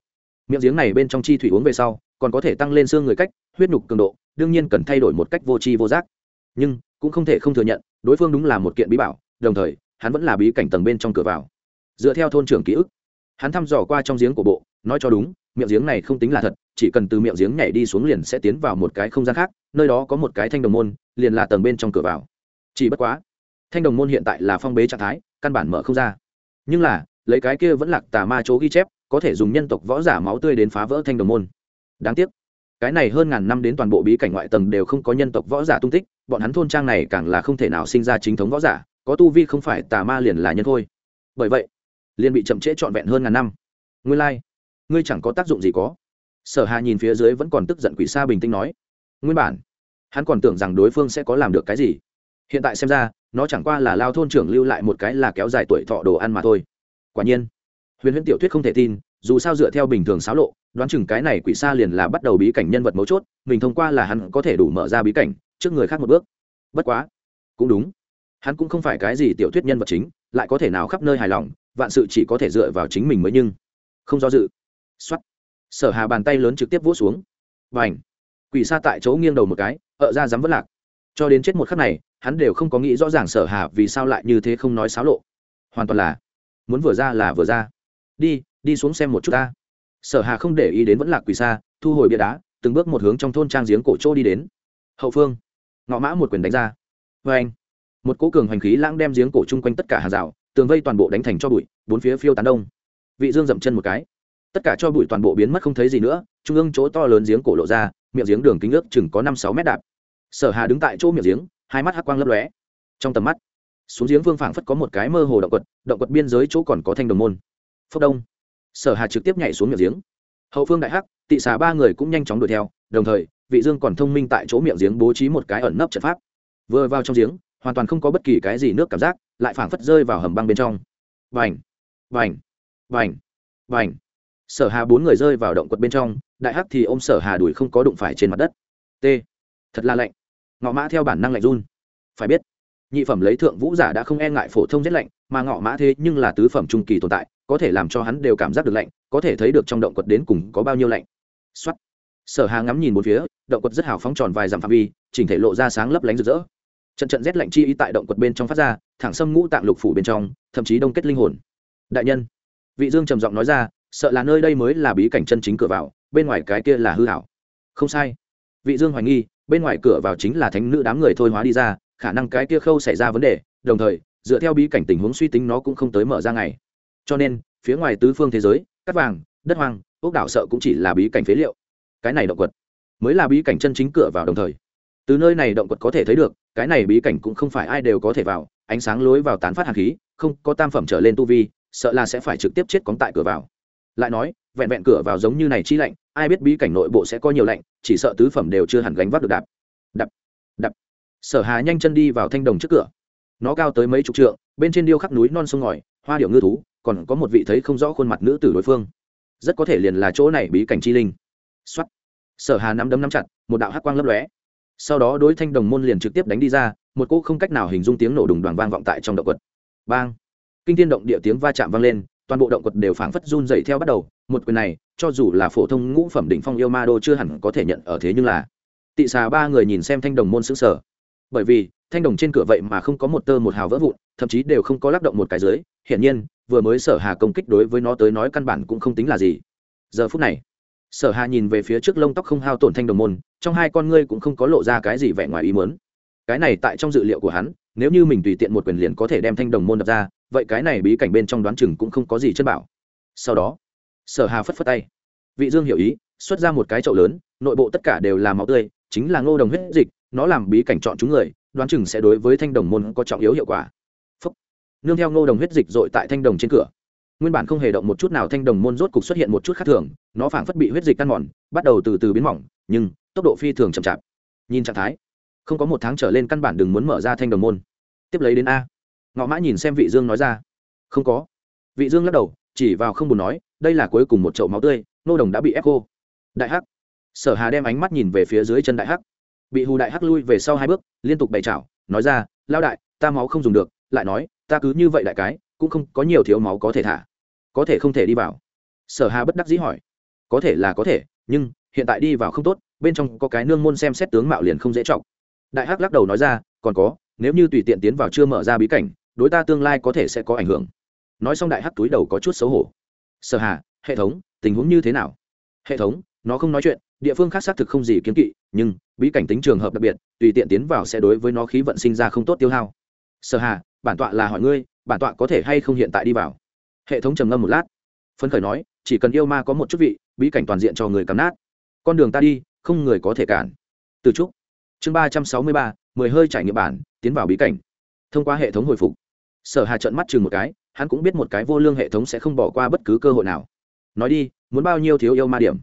Miệng giếng này bên trong chi thủy uống về sau, còn có thể tăng lên xương người cách, huyết nhục cường độ, đương nhiên cần thay đổi một cách vô tri vô giác. Nhưng, cũng không thể không thừa nhận đối phương đúng là một kiện bí bảo, đồng thời, hắn vẫn là bí cảnh tầng bên trong cửa vào. Dựa theo thôn trưởng ký ức, hắn thăm dò qua trong giếng của bộ, nói cho đúng, miệng giếng này không tính là thật, chỉ cần từ miệng giếng nhảy đi xuống liền sẽ tiến vào một cái không gian khác, nơi đó có một cái thanh đồng môn, liền là tầng bên trong cửa vào. Chỉ bất quá, thanh đồng môn hiện tại là phong bế trạng thái, căn bản mở không ra. Nhưng là, lấy cái kia vẫn lạc tà ma chỗ ghi chép, có thể dùng nhân tộc võ giả máu tươi đến phá vỡ thanh đồng môn. Đáng tiếc, cái này hơn ngàn năm đến toàn bộ bí cảnh ngoại tầng đều không có nhân tộc võ giả tung tích bọn hắn thôn trang này càng là không thể nào sinh ra chính thống võ giả, có tu vi không phải tà ma liền là nhân thôi. Bởi vậy, liền bị chậm trễ trọn vẹn hơn ngàn năm. Ngươi lai、like. ngươi chẳng có tác dụng gì có. Sở hà nhìn phía dưới vẫn còn tức giận quỷ xa bình tĩnh nói, nguyên bản, hắn còn tưởng rằng đối phương sẽ có làm được cái gì. Hiện tại xem ra, nó chẳng qua là lao thôn trưởng lưu lại một cái là kéo dài tuổi thọ đồ ăn mà thôi. Quả nhiên, huyền huyễn tiểu thuyết không thể tin, dù sao dựa theo bình thường xáo lộ, đoán chừng cái này quỷ xa liền là bắt đầu bí cảnh nhân vật mấu chốt, mình thông qua là hắn có thể đủ mở ra bí cảnh trước người khác một bước. Bất quá, cũng đúng. Hắn cũng không phải cái gì tiểu thuyết nhân vật chính, lại có thể nào khắp nơi hài lòng, vạn sự chỉ có thể dựa vào chính mình mới nhưng không do dự. Xuất sở hà bàn tay lớn trực tiếp vỗ xuống. Và ảnh quỷ xa tại chỗ nghiêng đầu một cái, ợ ra dám vất lạc. Cho đến chết một khắc này, hắn đều không có nghĩ rõ ràng sở hà vì sao lại như thế không nói xáo lộ. Hoàn toàn là muốn vừa ra là vừa ra. Đi đi xuống xem một chút ta. Sở hà không để ý đến vẫn lạc quỷ xa thu hồi bia đá, từng bước một hướng trong thôn trang giếng cổ chỗ đi đến hậu phương. Ngọ mã một quyền đánh ra. Vê anh. Một cỗ cường hành khí lãng đem giếng cổ chung quanh tất cả hàng rào, tường vây toàn bộ đánh thành cho bụi, bốn phía phiêu tán đông. Vị dương dậm chân một cái. Tất cả cho bụi toàn bộ biến mất không thấy gì nữa, trung ương chỗ to lớn giếng cổ lộ ra, miệng giếng đường kính ước chừng có năm sáu mét đạp. Sở hà đứng tại chỗ miệng giếng, hai mắt hắc quang lấp lóe. Trong tầm mắt, xuống giếng vương phảng phất có một cái mơ hồ động quật động quật biên giới chỗ còn có thanh đồng môn. Phốc đông. Sở hà trực tiếp nhảy xuống miệng giếng. Hậu phương đại hắc, tị xà ba người cũng nhanh chóng đuổi theo, đồng thời vị dương còn thông minh tại chỗ miệng giếng bố trí một cái ẩn nấp trận pháp. Vừa vào trong giếng, hoàn toàn không có bất kỳ cái gì nước cảm giác, lại phảng phất rơi vào hầm băng bên trong. Vành vành vành vành sở hà bốn người rơi vào động quật bên trong, đại hắc thì ôm sở hà đuổi không có đụng phải trên mặt đất. T. Thật là lạnh. Ngọ mã theo bản năng lạnh run. Phải biết, nhị phẩm lấy thượng vũ giả đã không e ngại phổ thông rét lạnh, mà ngọ mã thế nhưng là tứ phẩm trung kỳ tồn tại, có thể làm cho hắn đều cảm giác được lạnh, có thể thấy được trong động quật đến cùng có bao nhiêu lạnh. Xuất sở hà ngắm nhìn một phía, động quật rất hào phóng tròn vài dặm phạm vi, chỉnh thể lộ ra sáng lấp lánh rực rỡ. Trận trận rét lạnh chi ý tại động quật bên trong phát ra, thẳng xâm ngũ tạng lục phủ bên trong, thậm chí đông kết linh hồn. Đại nhân, vị dương trầm giọng nói ra, sợ là nơi đây mới là bí cảnh chân chính cửa vào, bên ngoài cái kia là hư hảo không sai. Vị dương hoài nghi, bên ngoài cửa vào chính là thánh nữ đám người thôi hóa đi ra, khả năng cái kia khâu xảy ra vấn đề, đồng thời, dựa theo bí cảnh tình huống suy tính nó cũng không tới mở ra ngày. Cho nên, phía ngoài tứ phương thế giới cắt vàng, đất hoang, ốc đảo sợ cũng chỉ là bí cảnh phế liệu cái này động quật mới là bí cảnh chân chính cửa vào đồng thời. Từ nơi này động quật có thể thấy được, cái này bí cảnh cũng không phải ai đều có thể vào, ánh sáng lối vào tán phát hạt khí, không có tam phẩm trở lên tu vi, sợ là sẽ phải trực tiếp chết cóng tại cửa vào. Lại nói, vẹn vẹn cửa vào giống như này chi lạnh, ai biết bí cảnh nội bộ sẽ có nhiều lạnh, chỉ sợ tứ phẩm đều chưa hẳn gánh vác được đạp. Đập đập sở hà nhanh chân đi vào thanh đồng trước cửa. Nó cao tới mấy chục trượng, bên trên điêu khắc núi non sông ngòi, hoa điệu ngư thú, còn có một vị thấy không rõ khuôn mặt nữ tử đối phương. Rất có thể liền là chỗ này bí cảnh chi linh. Soát. sở hà nắm đấm nắm chặt, một đạo hắc quang lấp lóe. Sau đó đối thanh đồng môn liền trực tiếp đánh đi ra, một cỗ không cách nào hình dung tiếng nổ đùng đoàn vang vọng tại trong động quật. Bang! Kinh thiên động địa tiếng va chạm vang lên, toàn bộ động quật đều phảng phất run rẩy theo bắt đầu. Một quyền này, cho dù là phổ thông ngũ phẩm đỉnh phong yêu ma đô chưa hẳn có thể nhận ở thế nhưng là. Tị xà ba người nhìn xem thanh đồng môn sững sở bởi vì, thanh đồng trên cửa vậy mà không có một tơ một hào vỡ vụn, thậm chí đều không có lắc động một cái dưới. Hiển nhiên, vừa mới sở hà công kích đối với nó tới nói căn bản cũng không tính là gì. Giờ phút này sở hà nhìn về phía trước lông tóc không hao tổn thanh đồng môn, trong hai con ngươi cũng không có lộ ra cái gì vẻ ngoài ý muốn. Cái này tại trong dự liệu của hắn, nếu như mình tùy tiện một quyền liền có thể đem thanh đồng môn đập ra, vậy cái này bí cảnh bên trong đoán chừng cũng không có gì chân bảo. Sau đó, sở hà phất phất tay. Vị dương hiểu ý, xuất ra một cái chậu lớn, nội bộ tất cả đều là máu tươi, chính là ngô đồng huyết dịch, nó làm bí cảnh chọn chúng người, đoán chừng sẽ đối với thanh đồng môn có trọng yếu hiệu quả. Phúc. nương theo ngô đồng huyết dịch dội tại thanh đồng trên cửa nguyên bản không hề động một chút nào thanh đồng môn rốt cục xuất hiện một chút khác thường, nó phảng phất bị huyết dịch căn mòn, bắt đầu từ từ biến mỏng, nhưng tốc độ phi thường chậm chạp. Nhìn trạng thái, không có một tháng trở lên căn bản đừng muốn mở ra thanh đồng môn. Tiếp lấy đến a. Ngọ mã nhìn xem vị dương nói ra. Không có. Vị dương lắc đầu, chỉ vào không buồn nói, đây là cuối cùng một chậu máu tươi, nô đồng đã bị ép cô đại hắc. Sở hà đem ánh mắt nhìn về phía dưới chân đại hắc. Bị hù đại hắc lui về sau hai bước, liên tục bày chảo, nói ra lao đại, ta máu không dùng được, lại nói, ta cứ như vậy đại cái cũng không có nhiều thiếu máu có thể thả. Có thể không thể đi vào. Sở hà bất đắc dĩ hỏi. Có thể là có thể, nhưng hiện tại đi vào không tốt, bên trong có cái nương môn xem xét tướng mạo liền không dễ trọng đại hắc lắc đầu nói ra, còn có, nếu như tùy tiện tiến vào chưa mở ra bí cảnh, đối ta tương lai có thể sẽ có ảnh hưởng. Nói xong đại hắc túi đầu có chút xấu hổ. Sở hà, hệ thống, tình huống như thế nào? Hệ thống, nó không nói chuyện, địa phương khác xác thực không gì kiến kỵ, nhưng bí cảnh tính trường hợp đặc biệt, tùy tiện tiến vào sẽ đối với nó khí vận sinh ra không tốt tiêu hao. Sở hà, bản tọa là hỏi ngươi bản tọa có thể hay không hiện tại đi vào. Hệ thống trầm ngâm một lát. Phấn khởi nói, chỉ cần yêu ma có một chút vị, bí cảnh toàn diện cho người cắm nát. Con đường ta đi, không người có thể cản. Từ trúc. Chương ba trăm sáu mươi ba, mười hơi trải nghiệm bản, tiến vào bí cảnh. Thông qua hệ thống hồi phục. Sở hà trợn mắt chừng một cái, hắn cũng biết một cái vô lương hệ thống sẽ không bỏ qua bất cứ cơ hội nào. Nói đi, muốn bao nhiêu thiếu yêu ma điểm?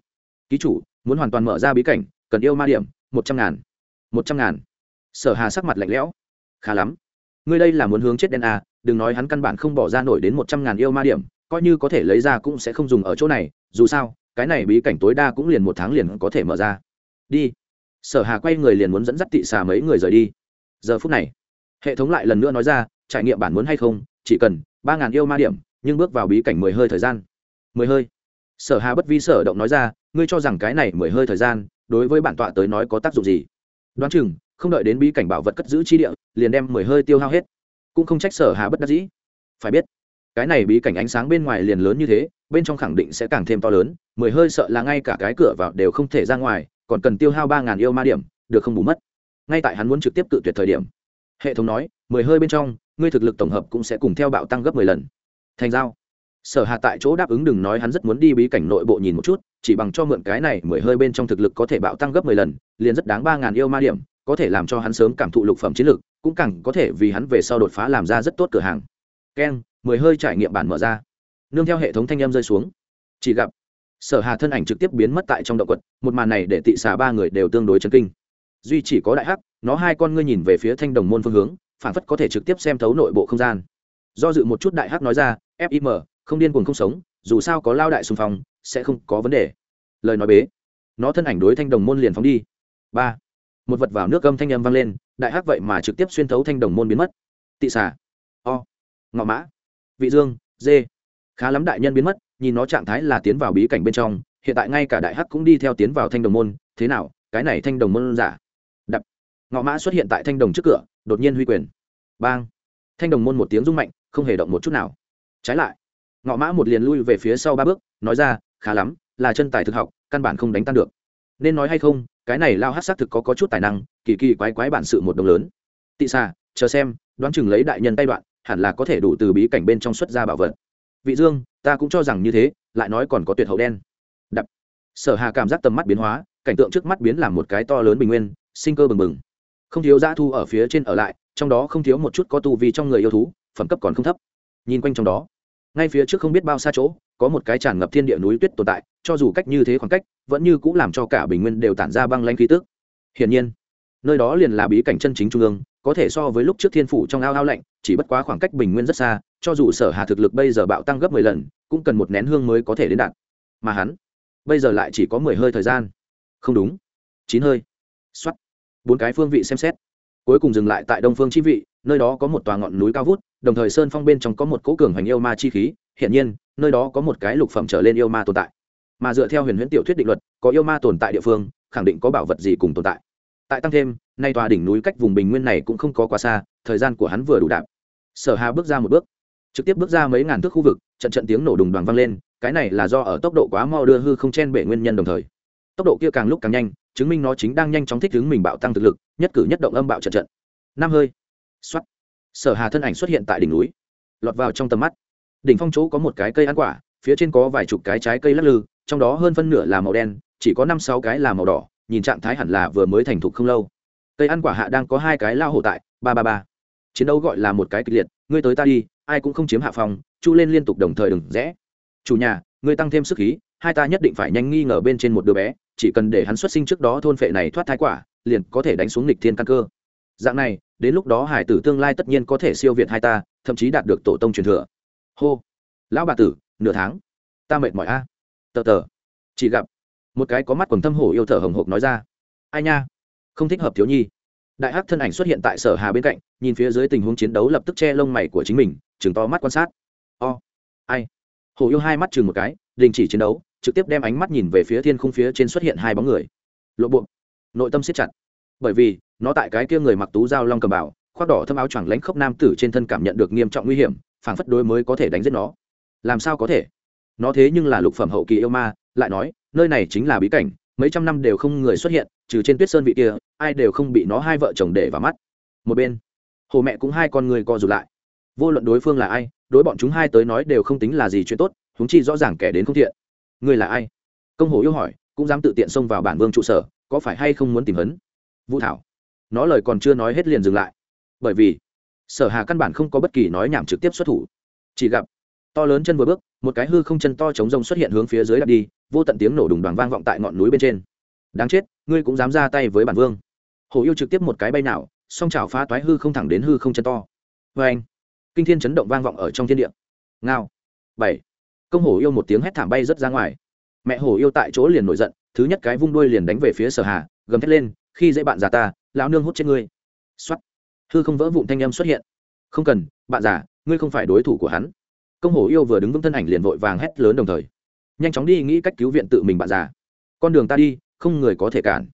Ký chủ, muốn hoàn toàn mở ra bí cảnh, cần yêu ma điểm, một trăm ngàn. Một trăm ngàn. Sở hà sắc mặt lạnh lẽo. Khá lắm ngươi đây là muốn hướng chết đen à, đừng nói hắn căn bản không bỏ ra nổi đến một trăm ngàn yêu ma điểm coi như có thể lấy ra cũng sẽ không dùng ở chỗ này dù sao cái này bí cảnh tối đa cũng liền một tháng liền có thể mở ra. Đi. Sở hà quay người liền muốn dẫn dắt tị xà mấy người rời đi. Giờ phút này hệ thống lại lần nữa nói ra trải nghiệm bản muốn hay không chỉ cần ba ngàn yêu ma điểm nhưng bước vào bí cảnh mười hơi thời gian. Mười hơi. Sở hà bất vi sở động nói ra ngươi cho rằng cái này mười hơi thời gian đối với bản tọa tới nói có tác dụng gì? Đoán chừng không đợi đến bí cảnh bảo vật cất giữ chi địa, liền đem mười hơi tiêu hao hết. Cũng không trách sở hà bất đắc dĩ. Phải biết, cái này bí cảnh ánh sáng bên ngoài liền lớn như thế, bên trong khẳng định sẽ càng thêm to lớn, mười hơi sợ là ngay cả cái cửa vào đều không thể ra ngoài, còn cần tiêu hao ba ngàn yêu ma điểm, được không bù mất. Ngay tại hắn muốn trực tiếp cự tuyệt thời điểm, hệ thống nói, mười hơi bên trong, ngươi thực lực tổng hợp cũng sẽ cùng theo bạo tăng gấp mười lần. Thành giao. Sở hà tại chỗ đáp ứng đừng nói hắn rất muốn đi bí cảnh nội bộ nhìn một chút, chỉ bằng cho mượn cái này mười hơi bên trong thực lực có thể bạo tăng gấp mười lần, liền rất đáng ba ngàn yêu ma điểm có thể làm cho hắn sớm cảm thụ lục phẩm chiến lực cũng càng có thể vì hắn về sau đột phá làm ra rất tốt cửa hàng. Keng mười hơi trải nghiệm bản mở ra. Nương theo hệ thống thanh âm rơi xuống. Chỉ gặp, sở hà thân ảnh trực tiếp biến mất tại trong động quật, một màn này để tị xà ba người đều tương đối chấn kinh. Duy chỉ có đại hắc, nó hai con ngươi nhìn về phía thanh đồng môn phương hướng, phản phất có thể trực tiếp xem thấu nội bộ không gian. Do dự một chút đại hắc nói ra fim không điên cuồng không sống, dù sao có lao đại xung phong, sẽ không có vấn đề. Lời nói bế, nó thân ảnh đối thanh đồng môn liền phóng đi. Ba một vật vào nước gâm thanh âm vang lên, đại hắc vậy mà trực tiếp xuyên thấu thanh đồng môn biến mất. Tị xà, o, ngọ mã, vị dương, dê. Khá lắm đại nhân biến mất, nhìn nó trạng thái là tiến vào bí cảnh bên trong, hiện tại ngay cả đại hắc cũng đi theo tiến vào thanh đồng môn, thế nào, cái này thanh đồng môn giả. Đập, ngọ mã xuất hiện tại thanh đồng trước cửa, đột nhiên huy quyền. Bang. Thanh đồng môn một tiếng rung mạnh, không hề động một chút nào. Trái lại, ngọ mã một liền lui về phía sau ba bước, nói ra, khá lắm, là chân tài thực học, căn bản không đánh tan được. Nên nói hay không cái này lao hát xác thực có, có chút tài năng kỳ kỳ quái quái bản sự một đồng lớn. Tị xà chờ xem đoán chừng lấy đại nhân tay đoạn hẳn là có thể đủ từ bí cảnh bên trong xuất ra bảo vật. Vị dương ta cũng cho rằng như thế lại nói còn có tuyệt hậu đen. Đập. Sở hà cảm giác tầm mắt biến hóa cảnh tượng trước mắt biến làm một cái to lớn bình nguyên sinh cơ bừng bừng. Không thiếu dã thu ở phía trên ở lại trong đó không thiếu một chút có tu vì trong người yêu thú phẩm cấp còn không thấp. Nhìn quanh trong đó ngay phía trước không biết bao xa chỗ có một cái tràn ngập thiên địa núi tuyết tồn tại cho dù cách như thế khoảng cách vẫn như cũng làm cho cả bình nguyên đều tản ra băng lanh khí tức. Hiển nhiên, nơi đó liền là bí cảnh chân chính trung ương, có thể so với lúc trước thiên phủ trong ao ao lạnh, chỉ bất quá khoảng cách bình nguyên rất xa, cho dù sở hà thực lực bây giờ bạo tăng gấp mười lần, cũng cần một nén hương mới có thể đến đạt. Mà hắn, bây giờ lại chỉ có mười hơi thời gian. Không đúng. Chín hơi. X bốn cái phương vị xem xét. Cuối cùng dừng lại tại đông phương chi vị, nơi đó có một tòa ngọn núi cao vút, đồng thời sơn phong bên trong có một cỗ cường hành yêu ma chi khí. Hiện nhiên, nơi đó có một cái lục phẩm trở lên yêu ma tồn tại mà dựa theo huyền huyễn tiểu thuyết định luật, có yêu ma tồn tại địa phương, khẳng định có bảo vật gì cùng tồn tại. Tại tăng thêm, nay tòa đỉnh núi cách vùng bình nguyên này cũng không có quá xa, thời gian của hắn vừa đủ đạp. Sở hà bước ra một bước, trực tiếp bước ra mấy ngàn thước khu vực, trận trận tiếng nổ đùng đoàn vang lên, cái này là do ở tốc độ quá mau đưa hư không chen bể nguyên nhân đồng thời. Tốc độ kia càng lúc càng nhanh, chứng minh nó chính đang nhanh chóng thích ứng mình bạo tăng thực lực, nhất cử nhất động âm bạo trận trận. Năm hơi xoắt sở hà thân ảnh xuất hiện tại đỉnh núi, lọt vào trong tầm mắt. Đỉnh phong chỗ có một cái cây ăn quả, phía trên có vài chục cái trái cây lắc lư trong đó hơn phân nửa là màu đen, chỉ có năm sáu cái là màu đỏ, nhìn trạng thái hẳn là vừa mới thành thục không lâu. Cây ăn quả hạ đang có hai cái lao hổ tại, ba ba ba. Chiến đấu gọi là một cái kịch liệt, ngươi tới ta đi, ai cũng không chiếm hạ phòng, chu lên liên tục đồng thời đừng rẽ. Chủ nhà, ngươi tăng thêm sức khí, hai ta nhất định phải nhanh nghi ngờ bên trên một đứa bé, chỉ cần để hắn xuất sinh trước đó thôn phệ này thoát thai quả, liền có thể đánh xuống lịch thiên căn cơ. Dạng này, đến lúc đó hải tử tương lai tất nhiên có thể siêu việt hai ta, thậm chí đạt được tổ tông truyền thừa. Hô. Lão bà tử, nửa tháng. Ta mệt mỏi a tờ tờ. Chỉ gặp, một cái có mắt quần thâm hổ yêu thở hồng hộc nói ra, ai nha, không thích hợp thiếu nhi. Đại hắc thân ảnh xuất hiện tại sở hà bên cạnh, nhìn phía dưới tình huống chiến đấu lập tức che lông mày của chính mình chừng to mắt quan sát. O, ai? Hổ yêu hai mắt chừng một cái, đình chỉ chiến đấu, trực tiếp đem ánh mắt nhìn về phía thiên khung phía trên xuất hiện hai bóng người. Lộ buộc nội tâm siết chặt. Bởi vì, nó tại cái kia người mặc tú dao long cầm bảo khoác đỏ thâm áo choàng lãnh khốc nam tử trên thân cảm nhận được nghiêm trọng nguy hiểm, phảng phất đối mới có thể đánh giết nó. Làm sao có thể? Nó thế nhưng là lục phẩm hậu kỳ yêu ma, lại nói, nơi này chính là bí cảnh, mấy trăm năm đều không người xuất hiện, trừ trên tuyết sơn vị kia, ai đều không bị nó hai vợ chồng để vào mắt. Một bên, hồ mẹ cũng hai con người co rụt lại. Vô luận đối phương là ai, đối bọn chúng hai tới nói đều không tính là gì chuyện tốt húng chi rõ ràng kẻ đến không thiện. Người là ai? Công hồ yêu hỏi, cũng dám tự tiện xông vào bản vương trụ sở, có phải hay không muốn tìm hấn? Vũ thảo, nó lời còn chưa nói hết liền dừng lại. Bởi vì, sở hà căn bản không có bất kỳ nói nhảm trực tiếp xuất thủ. Chỉ gặp, to lớn chân vừa bước một cái hư không chân to chống rông xuất hiện hướng phía dưới đặt đi, vô tận tiếng nổ đùng đoàn vang vọng tại ngọn núi bên trên. Đáng chết, ngươi cũng dám ra tay với bản vương. Hồ yêu trực tiếp một cái bay nào, song trào phá toái hư không thẳng đến hư không chân to. Vê anh, kinh thiên chấn động vang vọng ở trong thiên địa. Ngao. Bảy. Công hổ yêu một tiếng hét thảm bay rất ra ngoài. Mẹ hổ yêu tại chỗ liền nổi giận, thứ nhất cái vung đuôi liền đánh về phía sở hà, gầm thét lên, khi dễ bạn già ta, lão nương hút chết ngươi. Xuất hư không vỡ vụn thanh âm xuất hiện. Không cần, bạn già, ngươi không phải đối thủ của hắn công hổ yêu vừa đứng vững thân ảnh liền vội vàng hét lớn đồng thời. Nhanh chóng đi nghĩ cách cứu viện tự mình bạn già. Con đường ta đi, không người có thể cản.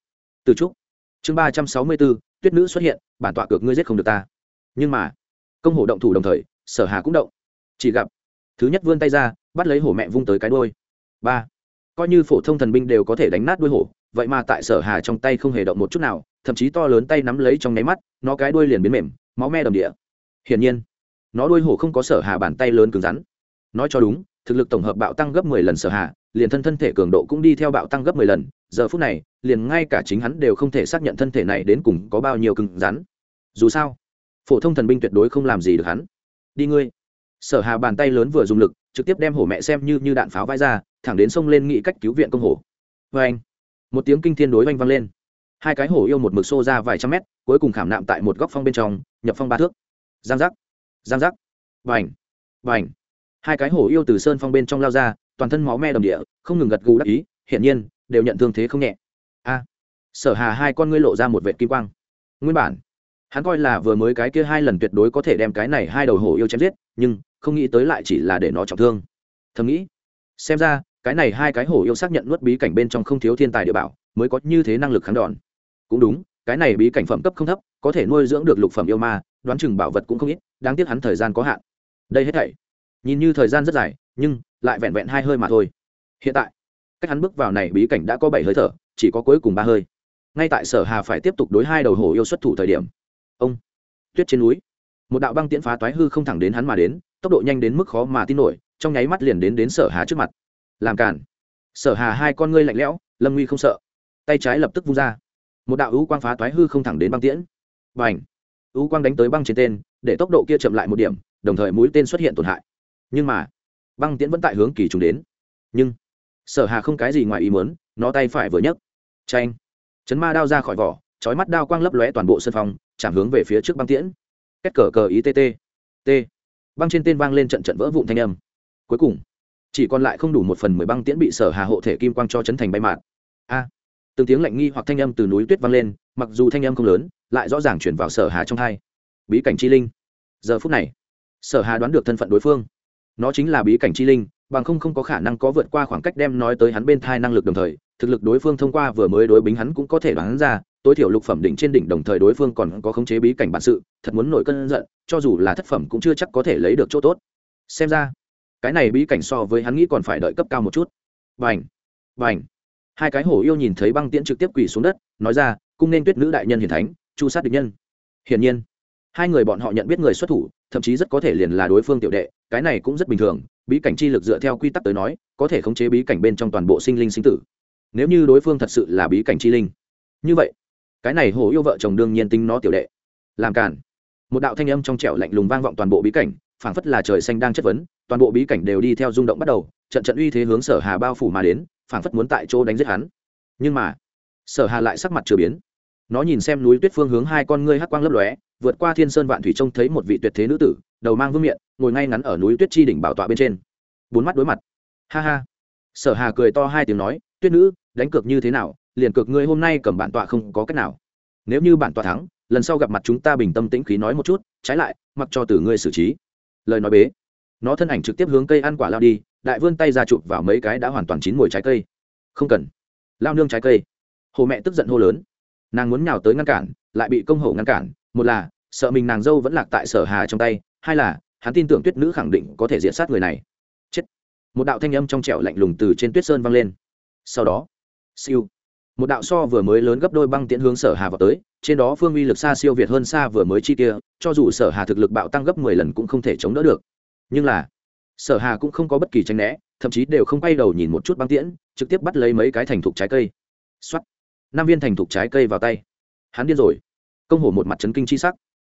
Từ trúc. Chương ba trăm sáu mươi bốn, tuyết nữ xuất hiện, bản tọa cược ngươi giết không được ta. Nhưng mà, công hổ động thủ đồng thời, sở hà cũng động. Chỉ gặp, thứ nhất vươn tay ra, bắt lấy hổ mẹ vung tới cái đôi ba. Coi như phổ thông thần binh đều có thể đánh nát đuôi hổ, vậy mà tại sở hà trong tay không hề động một chút nào, thậm chí to lớn tay nắm lấy trong nháy mắt, nó cái đuôi liền biến mềm, máu me đầm địa. Hiển nhiên nó đuôi hổ không có sở hà bàn tay lớn cứng rắn. Nói cho đúng, thực lực tổng hợp bạo tăng gấp mười lần sở hà, liền thân thân thể cường độ cũng đi theo bạo tăng gấp mười lần, giờ phút này, liền ngay cả chính hắn đều không thể xác nhận thân thể này đến cùng có bao nhiêu cứng rắn. Dù sao, phổ thông thần binh tuyệt đối không làm gì được hắn. Đi ngươi. Sở hà bàn tay lớn vừa dùng lực, trực tiếp đem hổ mẹ xem như như đạn pháo vai ra, thẳng đến sông lên nghĩ cách cứu viện công hổ. Vê anh, một tiếng kinh thiên đối oanh vang lên. Hai cái hổ yêu một mực xô ra vài trăm mét, cuối cùng khảm nạm tại một góc phong bên trong, nhập phong ba thước. Giang giác giang giác. Vành vành hai cái hổ yêu từ sơn phong bên trong lao ra, toàn thân máu me đầm địa, không ngừng gật gù đắc ý, hiển nhiên, đều nhận thương thế không nhẹ. A. Sở hà hai con ngươi lộ ra một vệ kim quang. Nguyên bản, hắn coi là vừa mới cái kia hai lần tuyệt đối có thể đem cái này hai đầu hổ yêu chém giết, nhưng không nghĩ tới lại chỉ là để nó trọng thương. Thầm nghĩ, xem ra, cái này hai cái hổ yêu xác nhận nuốt bí cảnh bên trong không thiếu thiên tài địa bảo, mới có như thế năng lực kháng đòn. Cũng đúng, cái này bí cảnh phẩm cấp không thấp, có thể nuôi dưỡng được lục phẩm yêu ma, đoán chừng bảo vật cũng không ít đáng tiếc hắn thời gian có hạn. Đây hết thảy, nhìn như thời gian rất dài, nhưng lại vẹn vẹn hai hơi mà thôi. Hiện tại, cách hắn bước vào này bí cảnh đã có bảy hơi thở, chỉ có cuối cùng ba hơi. Ngay tại sở hà phải tiếp tục đối hai đầu hổ yêu xuất thủ thời điểm, ông tuyết trên núi, một đạo băng tiễn phá toái hư không thẳng đến hắn mà đến, tốc độ nhanh đến mức khó mà tin nổi, trong nháy mắt liền đến đến sở hà trước mặt. Làm cản sở hà hai con ngươi lạnh lẽo, lâm nguy không sợ. Tay trái lập tức vung ra. Một đạo ưu quang phá toái hư không thẳng đến băng tiễn. Và ảnh ú quang đánh tới băng trên tên, để tốc độ kia chậm lại một điểm, đồng thời mũi tên xuất hiện tổn hại. Nhưng mà, băng tiễn vẫn tại hướng kỳ trùng đến. Nhưng, sở hà không cái gì ngoài ý muốn, nó tay phải vừa nhấc. Tranh chấn ma đao ra khỏi vỏ trói mắt đao quang lấp lóe toàn bộ sân phòng, chạm hướng về phía trước băng tiễn. Kết cờ cờ ý tt t. Băng trên tên vang lên trận trận vỡ vụn thanh âm. Cuối cùng, chỉ còn lại không đủ một phần mười băng tiễn bị sở hà hộ thể kim quang cho chấn thành bay mạt. A! Từng tiếng lạnh nghi hoặc thanh âm từ núi tuyết vang lên, mặc dù thanh âm không lớn lại rõ ràng chuyển vào sở hà trong hai. Bí cảnh chi linh. Giờ phút này, sở hà đoán được thân phận đối phương. Nó chính là bí cảnh chi linh, bằng không không có khả năng có vượt qua khoảng cách đem nói tới hắn bên thai năng lực đồng thời, thực lực đối phương thông qua vừa mới đối bính hắn cũng có thể đoán ra, tối thiểu lục phẩm đỉnh trên đỉnh đồng thời đối phương còn có khống chế bí cảnh bản sự, thật muốn nổi cơn giận, cho dù là thất phẩm cũng chưa chắc có thể lấy được chỗ tốt. Xem ra, cái này bí cảnh so với hắn nghĩ còn phải đợi cấp cao một chút. Vành vành hai cái hổ yêu nhìn thấy băng tiễn trực tiếp quỳ xuống đất, nói ra, cung nên tuyết nữ đại nhân hiền thánh chu sát địch nhân. Hiển nhiên, hai người bọn họ nhận biết người xuất thủ, thậm chí rất có thể liền là đối phương tiểu đệ, cái này cũng rất bình thường, bí cảnh chi lực dựa theo quy tắc tới nói, có thể khống chế bí cảnh bên trong toàn bộ sinh linh sinh tử. Nếu như đối phương thật sự là bí cảnh chi linh, như vậy, cái này hổ yêu vợ chồng đương nhiên tính nó tiểu đệ. Làm cản một đạo thanh âm trong trẻo lạnh lùng vang vọng toàn bộ bí cảnh, phảng phất là trời xanh đang chất vấn, toàn bộ bí cảnh đều đi theo rung động bắt đầu, trận trận uy thế hướng sở hà bao phủ mà đến, phảng phất muốn tại chỗ đánh giết hắn. Nhưng mà, sở hà lại sắc mặt chưa biến nó nhìn xem núi tuyết phương hướng hai con ngươi hắc quang lấp lóe, vượt qua thiên sơn vạn thủy trông thấy một vị tuyệt thế nữ tử, đầu mang vương miện, ngồi ngay ngắn ở núi tuyết chi đỉnh bảo tọa bên trên. Bốn mắt đối mặt. Ha ha. Sở hà cười to hai tiếng nói, tuyết nữ, đánh cược như thế nào, liền cược ngươi hôm nay cầm bản tọa không có cách nào. Nếu như bản tọa thắng, lần sau gặp mặt chúng ta bình tâm tĩnh khí nói một chút, trái lại, mặc cho từ ngươi xử trí. Lời nói bế. Nó thân ảnh trực tiếp hướng cây ăn quả lao đi, đại vươn tay ra chụp vào mấy cái đã hoàn toàn chín mùi trái cây. Không cần. Lao nương trái cây. Hồ mẹ tức giận hô lớn nàng muốn nhào tới ngăn cản, lại bị công hổ ngăn cản. Một là, sợ mình nàng dâu vẫn lạc tại sở hà trong tay. Hai là, hắn tin tưởng tuyết nữ khẳng định có thể diện sát người này. Chết. Một đạo thanh âm trong trẻo lạnh lùng từ trên tuyết sơn vang lên. Sau đó, siêu. Một đạo so vừa mới lớn gấp đôi băng tiễn hướng sở hà vào tới. Trên đó phương uy lực xa siêu việt hơn xa vừa mới chi kia, cho dù sở hà thực lực bạo tăng gấp mười lần cũng không thể chống đỡ được. Nhưng là, sở hà cũng không có bất kỳ tranh né, thậm chí đều không quay đầu nhìn một chút băng tiễn, trực tiếp bắt lấy mấy cái thành thục trái cây. Xuất năm viên thành thục trái cây vào tay. Hắn điên rồi. Công hổ một mặt chấn kinh chi sắc.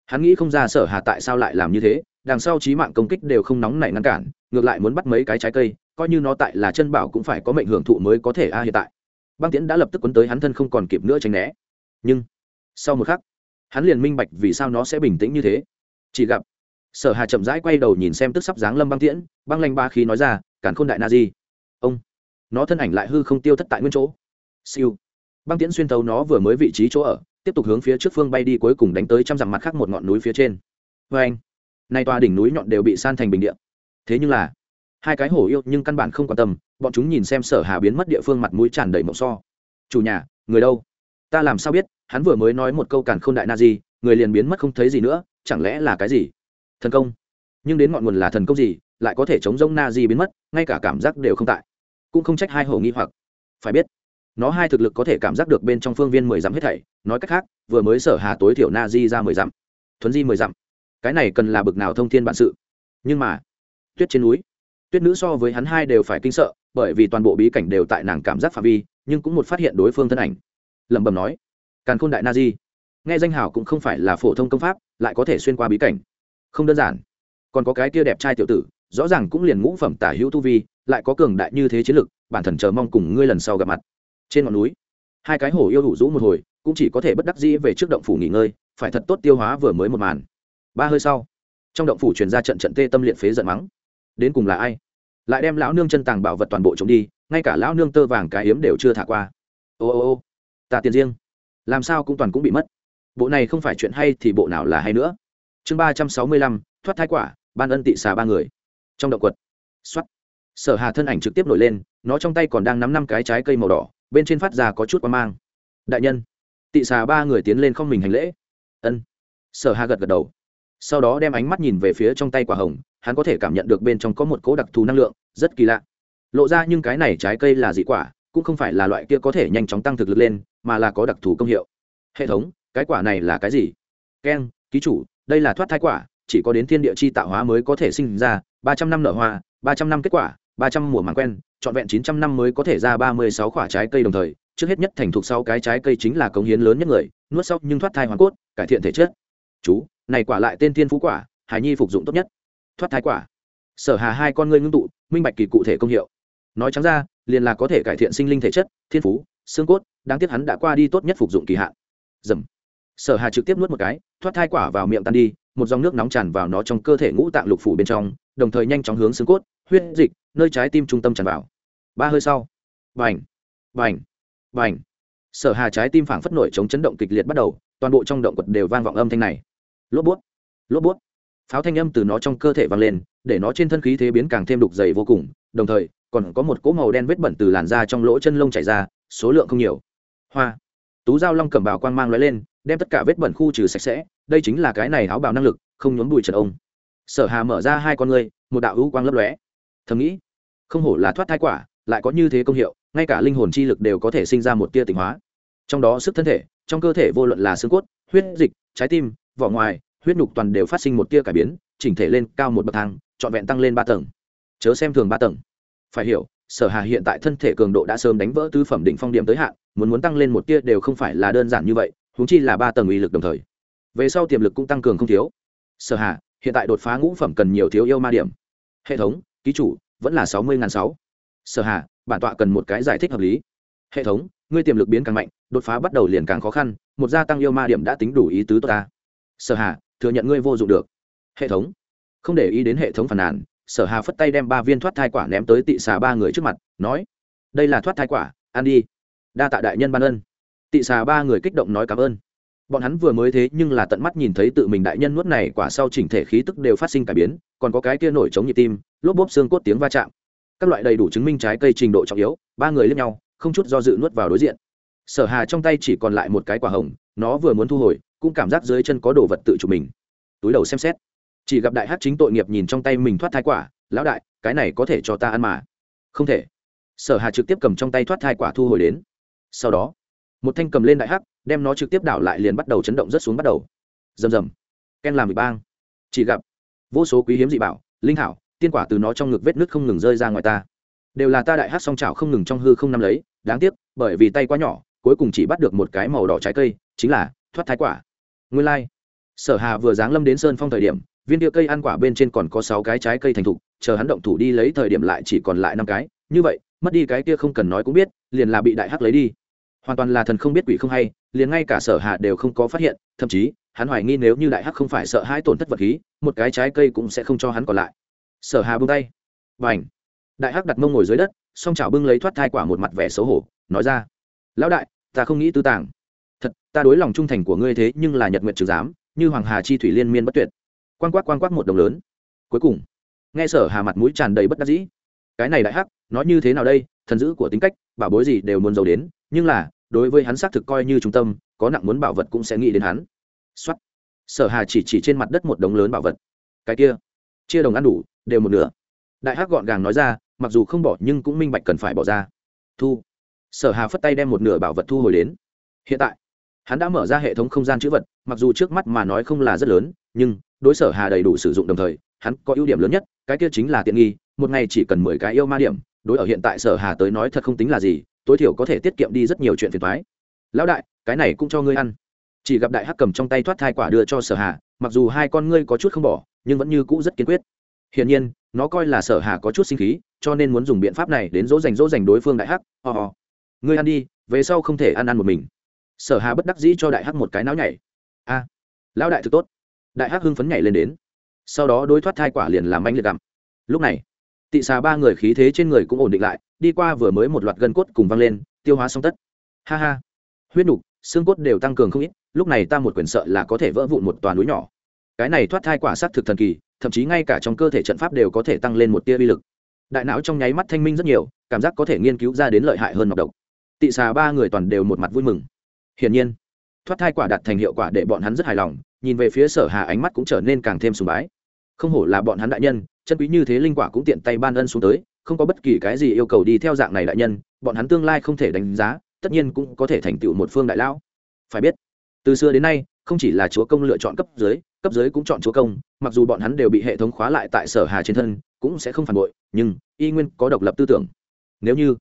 Hắn nghĩ không ra sở hà tại sao lại làm như thế, đằng sau trí mạng công kích đều không nóng nảy ngăn cản, ngược lại muốn bắt mấy cái trái cây, coi như nó tại là chân bảo cũng phải có mệnh hưởng thụ mới có thể a à hiện tại. Băng tiễn đã lập tức quấn tới hắn thân không còn kịp nữa tránh né. Nhưng, sau một khắc, hắn liền minh bạch vì sao nó sẽ bình tĩnh như thế. Chỉ gặp, sở hà chậm rãi quay đầu nhìn xem tức sắp dáng lâm băng tiễn, băng lanh ba khí nói ra cản khôn đại na di. Ông, nó thân ảnh lại hư không tiêu thất tại nguyên chỗ. Siêu băng tiễn xuyên thấu nó vừa mới vị trí chỗ ở, tiếp tục hướng phía trước phương bay đi cuối cùng đánh tới trăm dặm mặt khác một ngọn núi phía trên. Vê anh, nay tòa đỉnh núi nhọn đều bị san thành bình địa. Thế nhưng là, hai cái hổ yêu nhưng căn bản không quan tâm, bọn chúng nhìn xem sở hà biến mất địa phương mặt mũi tràn đầy mộng so. Chủ nhà, người đâu? Ta làm sao biết, hắn vừa mới nói một câu càn không đại na gì người liền biến mất không thấy gì nữa, chẳng lẽ là cái gì? Thần công. Nhưng đến ngọn nguồn là thần công gì, lại có thể chống rông na di biến mất, ngay cả cảm giác đều không tại. Cũng không trách hai hổ nghi hoặc. Phải biết nó hai thực lực có thể cảm giác được bên trong phương viên mười dặm hết thảy. Nói cách khác, vừa mới sở hà tối thiểu na di ra mười dặm, thuấn di mười dặm. Cái này cần là bực nào thông thiên bản sự. Nhưng mà, tuyết trên núi, tuyết nữ so với hắn hai đều phải kinh sợ, bởi vì toàn bộ bí cảnh đều tại nàng cảm giác phạm vi, nhưng cũng một phát hiện đối phương thân ảnh. Lẩm bẩm nói, càn khôn đại na di nghe danh hào cũng không phải là phổ thông công pháp, lại có thể xuyên qua bí cảnh. Không đơn giản. Còn có cái kia đẹp trai tiểu tử, rõ ràng cũng liền ngũ phẩm tả hữu tu vi, lại có cường đại như thế chiến lực, bản thần chờ mong cùng ngươi lần sau gặp mặt trên ngọn núi, hai cái hổ yêu đủ rũ một hồi, cũng chỉ có thể bất đắc dĩ về trước động phủ nghỉ ngơi, phải thật tốt tiêu hóa vừa mới một màn. Ba hơi sau, trong động phủ truyền ra trận trận tê tâm liệt phế giận mắng. Đến cùng là ai? Lại đem lão nương chân tàng bảo vật toàn bộ trống đi, ngay cả lão nương tơ vàng cái hiếm đều chưa thả qua. Ô ô ô, ta tiền riêng. Làm sao cũng toàn cũng bị mất. Bộ này không phải chuyện hay thì bộ nào là hay nữa. Chương ba trăm sáu mươi lăm, thoát thái quả, ban ân tị xà ba người. Trong động quật x o á t sở hà thân ảnh trực tiếp nổi lên, nó trong tay còn đang nắm năm cái trái cây màu đỏ bên trên phát ra có chút quan mang. Đại nhân, tị xà ba người tiến lên không mình hành lễ. Ân. Sở hà gật gật đầu. Sau đó đem ánh mắt nhìn về phía trong tay quả hồng, hắn có thể cảm nhận được bên trong có một cố đặc thù năng lượng, rất kỳ lạ. Lộ ra nhưng cái này trái cây là dị quả, cũng không phải là loại kia có thể nhanh chóng tăng thực lực lên, mà là có đặc thù công hiệu. Hệ thống, cái quả này là cái gì? Keng ký chủ, đây là thoát thai quả, chỉ có đến thiên địa chi tạo hóa mới có thể sinh ra, ba trăm năm nở hoa, ba trăm năm kết quả ba trăm mùa màng quen, trọn vẹn chín trăm năm mới có thể ra ba mươi sáu quả trái cây đồng thời, trước hết nhất thành thục sau cái trái cây chính là cống hiến lớn nhất người, nuốt sau nhưng thoát thai hoàn cốt, cải thiện thể chất. Chú, này quả lại tên thiên phú quả hải nhi phục dụng tốt nhất. Thoát thai quả. Sở hà hai con ngươi ngưng tụ, minh bạch kỳ cụ thể công hiệu. Nói trắng ra, liền là có thể cải thiện sinh linh thể chất, thiên phú, xương cốt, đáng tiếc hắn đã qua đi tốt nhất phục dụng kỳ hạn. Dầm. Sở hà trực tiếp nuốt một cái, thoát thai quả vào miệng tan đi một dòng nước nóng tràn vào nó trong cơ thể ngũ tạng lục phủ bên trong, đồng thời nhanh chóng hướng xương cốt, huyết dịch, nơi trái tim trung tâm tràn vào. Ba hơi sau vành vành vành sở hà trái tim phảng phất nổi chống chấn động kịch liệt bắt đầu, toàn bộ trong động quật đều vang vọng âm thanh này. Lốp bút lốp bút. Pháo thanh âm từ nó trong cơ thể vang lên, để nó trên thân khí thế biến càng thêm đục dày vô cùng, đồng thời, còn có một cỗ màu đen vết bẩn từ làn da trong lỗ chân lông chảy ra, số lượng không nhiều. Hoa. Tú giao long cầm bào quang mang lóe lên đem tất cả vết bẩn khu trừ sạch sẽ, đây chính là cái này áo bào năng lực, không nhốn bụi trần ông. Sở hà mở ra hai con ngươi, một đạo hữu quang lấp lóe. Thầm nghĩ, không hổ là thoát thai quả, lại có như thế công hiệu, ngay cả linh hồn chi lực đều có thể sinh ra một tia tỉnh hóa. Trong đó sức thân thể, trong cơ thể vô luận là xương cốt, huyết dịch, trái tim, vỏ ngoài, huyết nhục toàn đều phát sinh một tia cải biến, chỉnh thể lên cao một bậc thang, trọn vẹn tăng lên ba tầng. Chớ xem thường ba tầng. Phải hiểu, sở hà hiện tại thân thể cường độ đã sớm đánh vỡ tứ phẩm định phong điểm tới hạn, muốn muốn tăng lên một tia đều không phải là đơn giản như vậy huống chi là ba tầng uy lực đồng thời. Về sau tiềm lực cũng tăng cường không thiếu. Sở hà, hiện tại đột phá ngũ phẩm cần nhiều thiếu yêu ma điểm. Hệ thống, ký chủ, vẫn là sáu mươi ngàn sáu. Sở hà, bản tọa cần một cái giải thích hợp lý. Hệ thống, ngươi tiềm lực biến càng mạnh, đột phá bắt đầu liền càng khó khăn, một gia tăng yêu ma điểm đã tính đủ ý tứ tốt ta. Sở hà, thừa nhận ngươi vô dụng được. Hệ thống, không để ý đến hệ thống phản nàn, sở hà phất tay đem ba viên thoát thai quả ném tới tị xà ba người trước mặt, nói, đây là thoát thai quả, ăn đi. Đa tạ đại nhân ban ân tị xà ba người kích động nói cảm ơn. Bọn hắn vừa mới thế nhưng là tận mắt nhìn thấy tự mình đại nhân nuốt này quả sau chỉnh thể khí tức đều phát sinh cải biến, còn có cái kia nổi chống nhịp tim, lốp bốp xương cốt tiếng va chạm. Các loại đầy đủ chứng minh trái cây trình độ trọng yếu, ba người lướt nhau, không chút do dự nuốt vào đối diện. Sở hà trong tay chỉ còn lại một cái quả hồng, nó vừa muốn thu hồi, cũng cảm giác dưới chân có đồ vật tự chủ mình. Túi đầu xem xét. Chỉ gặp đại hát chính tội nghiệp nhìn trong tay mình thoát thai quả, lão đại, cái này có thể cho ta ăn mà. Không thể. Sở hà trực tiếp cầm trong tay thoát thai quả thu hồi đến. Sau đó một thanh cầm lên đại hắc, đem nó trực tiếp đảo lại liền bắt đầu chấn động rất xuống bắt đầu. Rầm rầm. Ken làm bị bang. Chỉ gặp, vô số quý hiếm dị bảo, linh hảo tiên quả từ nó trong ngực vết nứt không ngừng rơi ra ngoài ta. Đều là ta đại hát song trào không ngừng trong hư không nắm lấy, đáng tiếc, bởi vì tay quá nhỏ, cuối cùng chỉ bắt được một cái màu đỏ trái cây, chính là thoát thái quả. Nguyên lai、like. sở hà vừa giáng lâm đến sơn phong thời điểm, viên địa cây ăn quả bên trên còn có sáu cái trái cây thành thục, chờ hắn động thủ đi lấy thời điểm lại chỉ còn lại năm cái. Như vậy, mất đi cái kia không cần nói cũng biết, liền là bị đại hắc lấy đi hoàn toàn là thần không biết quỷ không hay, liền ngay cả sở hạ đều không có phát hiện, thậm chí, hắn hoài nghi nếu như đại hắc không phải sợ hãi tổn thất vật khí, một cái trái cây cũng sẽ không cho hắn còn lại. Sở hà buông tay. Và ảnh đại hắc đặt mông ngồi dưới đất, song chảo bưng lấy thoát thai quả một mặt vẻ xấu hổ, nói ra, lão đại, ta không nghĩ tư tàng. Thật, ta đối lòng trung thành của ngươi thế nhưng là nhật nguyện trừ giám, như hoàng hà chi thủy liên miên bất tuyệt. Quan quát quan quát một đồng lớn. Cuối cùng, nghe sở hà mặt mũi tràn đầy bất đắc dĩ. Cái này đại hắc nói như thế nào đây, thần dữ của tính cách, bảo bối gì đều muốn giàu đến, nhưng là, đối với hắn xác thực coi như trung tâm, có nặng muốn bảo vật cũng sẽ nghĩ đến hắn. Xuất sở hà chỉ chỉ trên mặt đất một đống lớn bảo vật. Cái kia, chia đồng ăn đủ, đều một nửa. Đại hắc gọn gàng nói ra, mặc dù không bỏ nhưng cũng minh bạch cần phải bỏ ra. Thu. Sở hà phất tay đem một nửa bảo vật thu hồi đến. Hiện tại, hắn đã mở ra hệ thống không gian chữ vật, mặc dù trước mắt mà nói không là rất lớn, nhưng, đối sở hà đầy đủ sử dụng đồng thời, hắn có ưu điểm lớn nhất, cái kia chính là tiện nghi, một ngày chỉ cần mười cái yêu ma điểm đối ở hiện tại sở hà tới nói thật không tính là gì, tối thiểu có thể tiết kiệm đi rất nhiều chuyện phiền thoái lão đại, cái này cũng cho ngươi ăn. Chỉ gặp đại hắc cầm trong tay thoát thai quả đưa cho sở hà, mặc dù hai con ngươi có chút không bỏ, nhưng vẫn như cũ rất kiên quyết. Hiển nhiên, nó coi là sở hà có chút sinh khí, cho nên muốn dùng biện pháp này đến dỗ dành dỗ dành đối phương đại hắc, ho ho. Ngươi ăn đi, về sau không thể ăn ăn một mình. Sở hà bất đắc dĩ cho đại hắc một cái náo nhảy. A, lão đại thực tốt. Đại hắc hưng phấn nhảy lên đến. Sau đó đối thoát thai quả liền làm anh liệt gặm lúc này tị xà ba người khí thế trên người cũng ổn định lại, đi qua vừa mới một loạt gân cốt cùng văng lên, tiêu hóa xong tất. Ha ha. Huyết nục, xương cốt đều tăng cường không ít, lúc này ta một quyền sợ là có thể vỡ vụn một toàn núi nhỏ. Cái này thoát thai quả sát thực thần kỳ, thậm chí ngay cả trong cơ thể trận pháp đều có thể tăng lên một tia uy lực. Đại não trong nháy mắt thanh minh rất nhiều, cảm giác có thể nghiên cứu ra đến lợi hại hơn ngọc độc. Tị xà ba người toàn đều một mặt vui mừng. Hiển nhiên, thoát thai quả đạt thành hiệu quả để bọn hắn rất hài lòng, nhìn về phía sở hà ánh mắt cũng trở nên càng thêm sùng bái. Không hổ là bọn hắn đại nhân chân quý như thế linh quả cũng tiện tay ban ân xuống tới, không có bất kỳ cái gì yêu cầu đi theo dạng này đại nhân, bọn hắn tương lai không thể đánh giá, tất nhiên cũng có thể thành tựu một phương đại lão. Phải biết, từ xưa đến nay, không chỉ là chúa công lựa chọn cấp dưới cấp dưới cũng chọn chúa công, mặc dù bọn hắn đều bị hệ thống khóa lại tại sở hà trên thân, cũng sẽ không phản bội, nhưng, y nguyên có độc lập tư tưởng. Nếu như,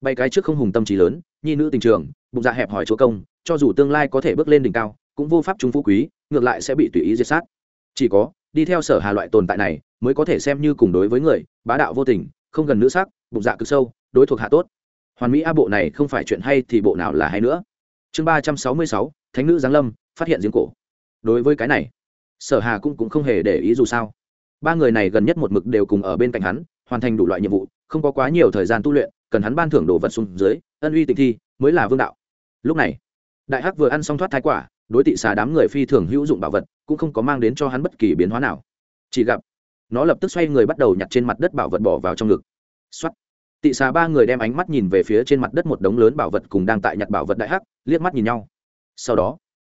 bay cái trước không hùng tâm trí lớn, nhi nữ tình trường, bụng dạ hẹp hỏi chúa công, cho dù tương lai có thể bước lên đỉnh cao, cũng vô pháp trung phú quý, ngược lại sẽ bị tùy ý diệt sát. Chỉ có, đi theo sở hà loại tồn tại này mới có thể xem như cùng đối với người, bá đạo vô tình, không gần nữ sắc, bụng dạ cực sâu, đối thuộc hạ tốt. Hoàn mỹ a bộ này không phải chuyện hay thì bộ nào là hay nữa. Chương ba trăm sáu mươi sáu, thánh nữ giáng lâm, phát hiện giếng cổ. Đối với cái này, sở hà cũng cũng không hề để ý dù sao. Ba người này gần nhất một mực đều cùng ở bên cạnh hắn, hoàn thành đủ loại nhiệm vụ, không có quá nhiều thời gian tu luyện, cần hắn ban thưởng đồ vật xuống dưới, ân uy tịnh thi, mới là vương đạo. Lúc này, đại hắc vừa ăn xong thoát thái quả, đối tị xà đám người phi thường hữu dụng bảo vật, cũng không có mang đến cho hắn bất kỳ biến hóa nào. Chỉ gặp nó lập tức xoay người bắt đầu nhặt trên mặt đất bảo vật bỏ vào trong ngực. Xuất tị xà ba người đem ánh mắt nhìn về phía trên mặt đất một đống lớn bảo vật cùng đang tại nhặt bảo vật đại hắc, liếc mắt nhìn nhau. Sau đó,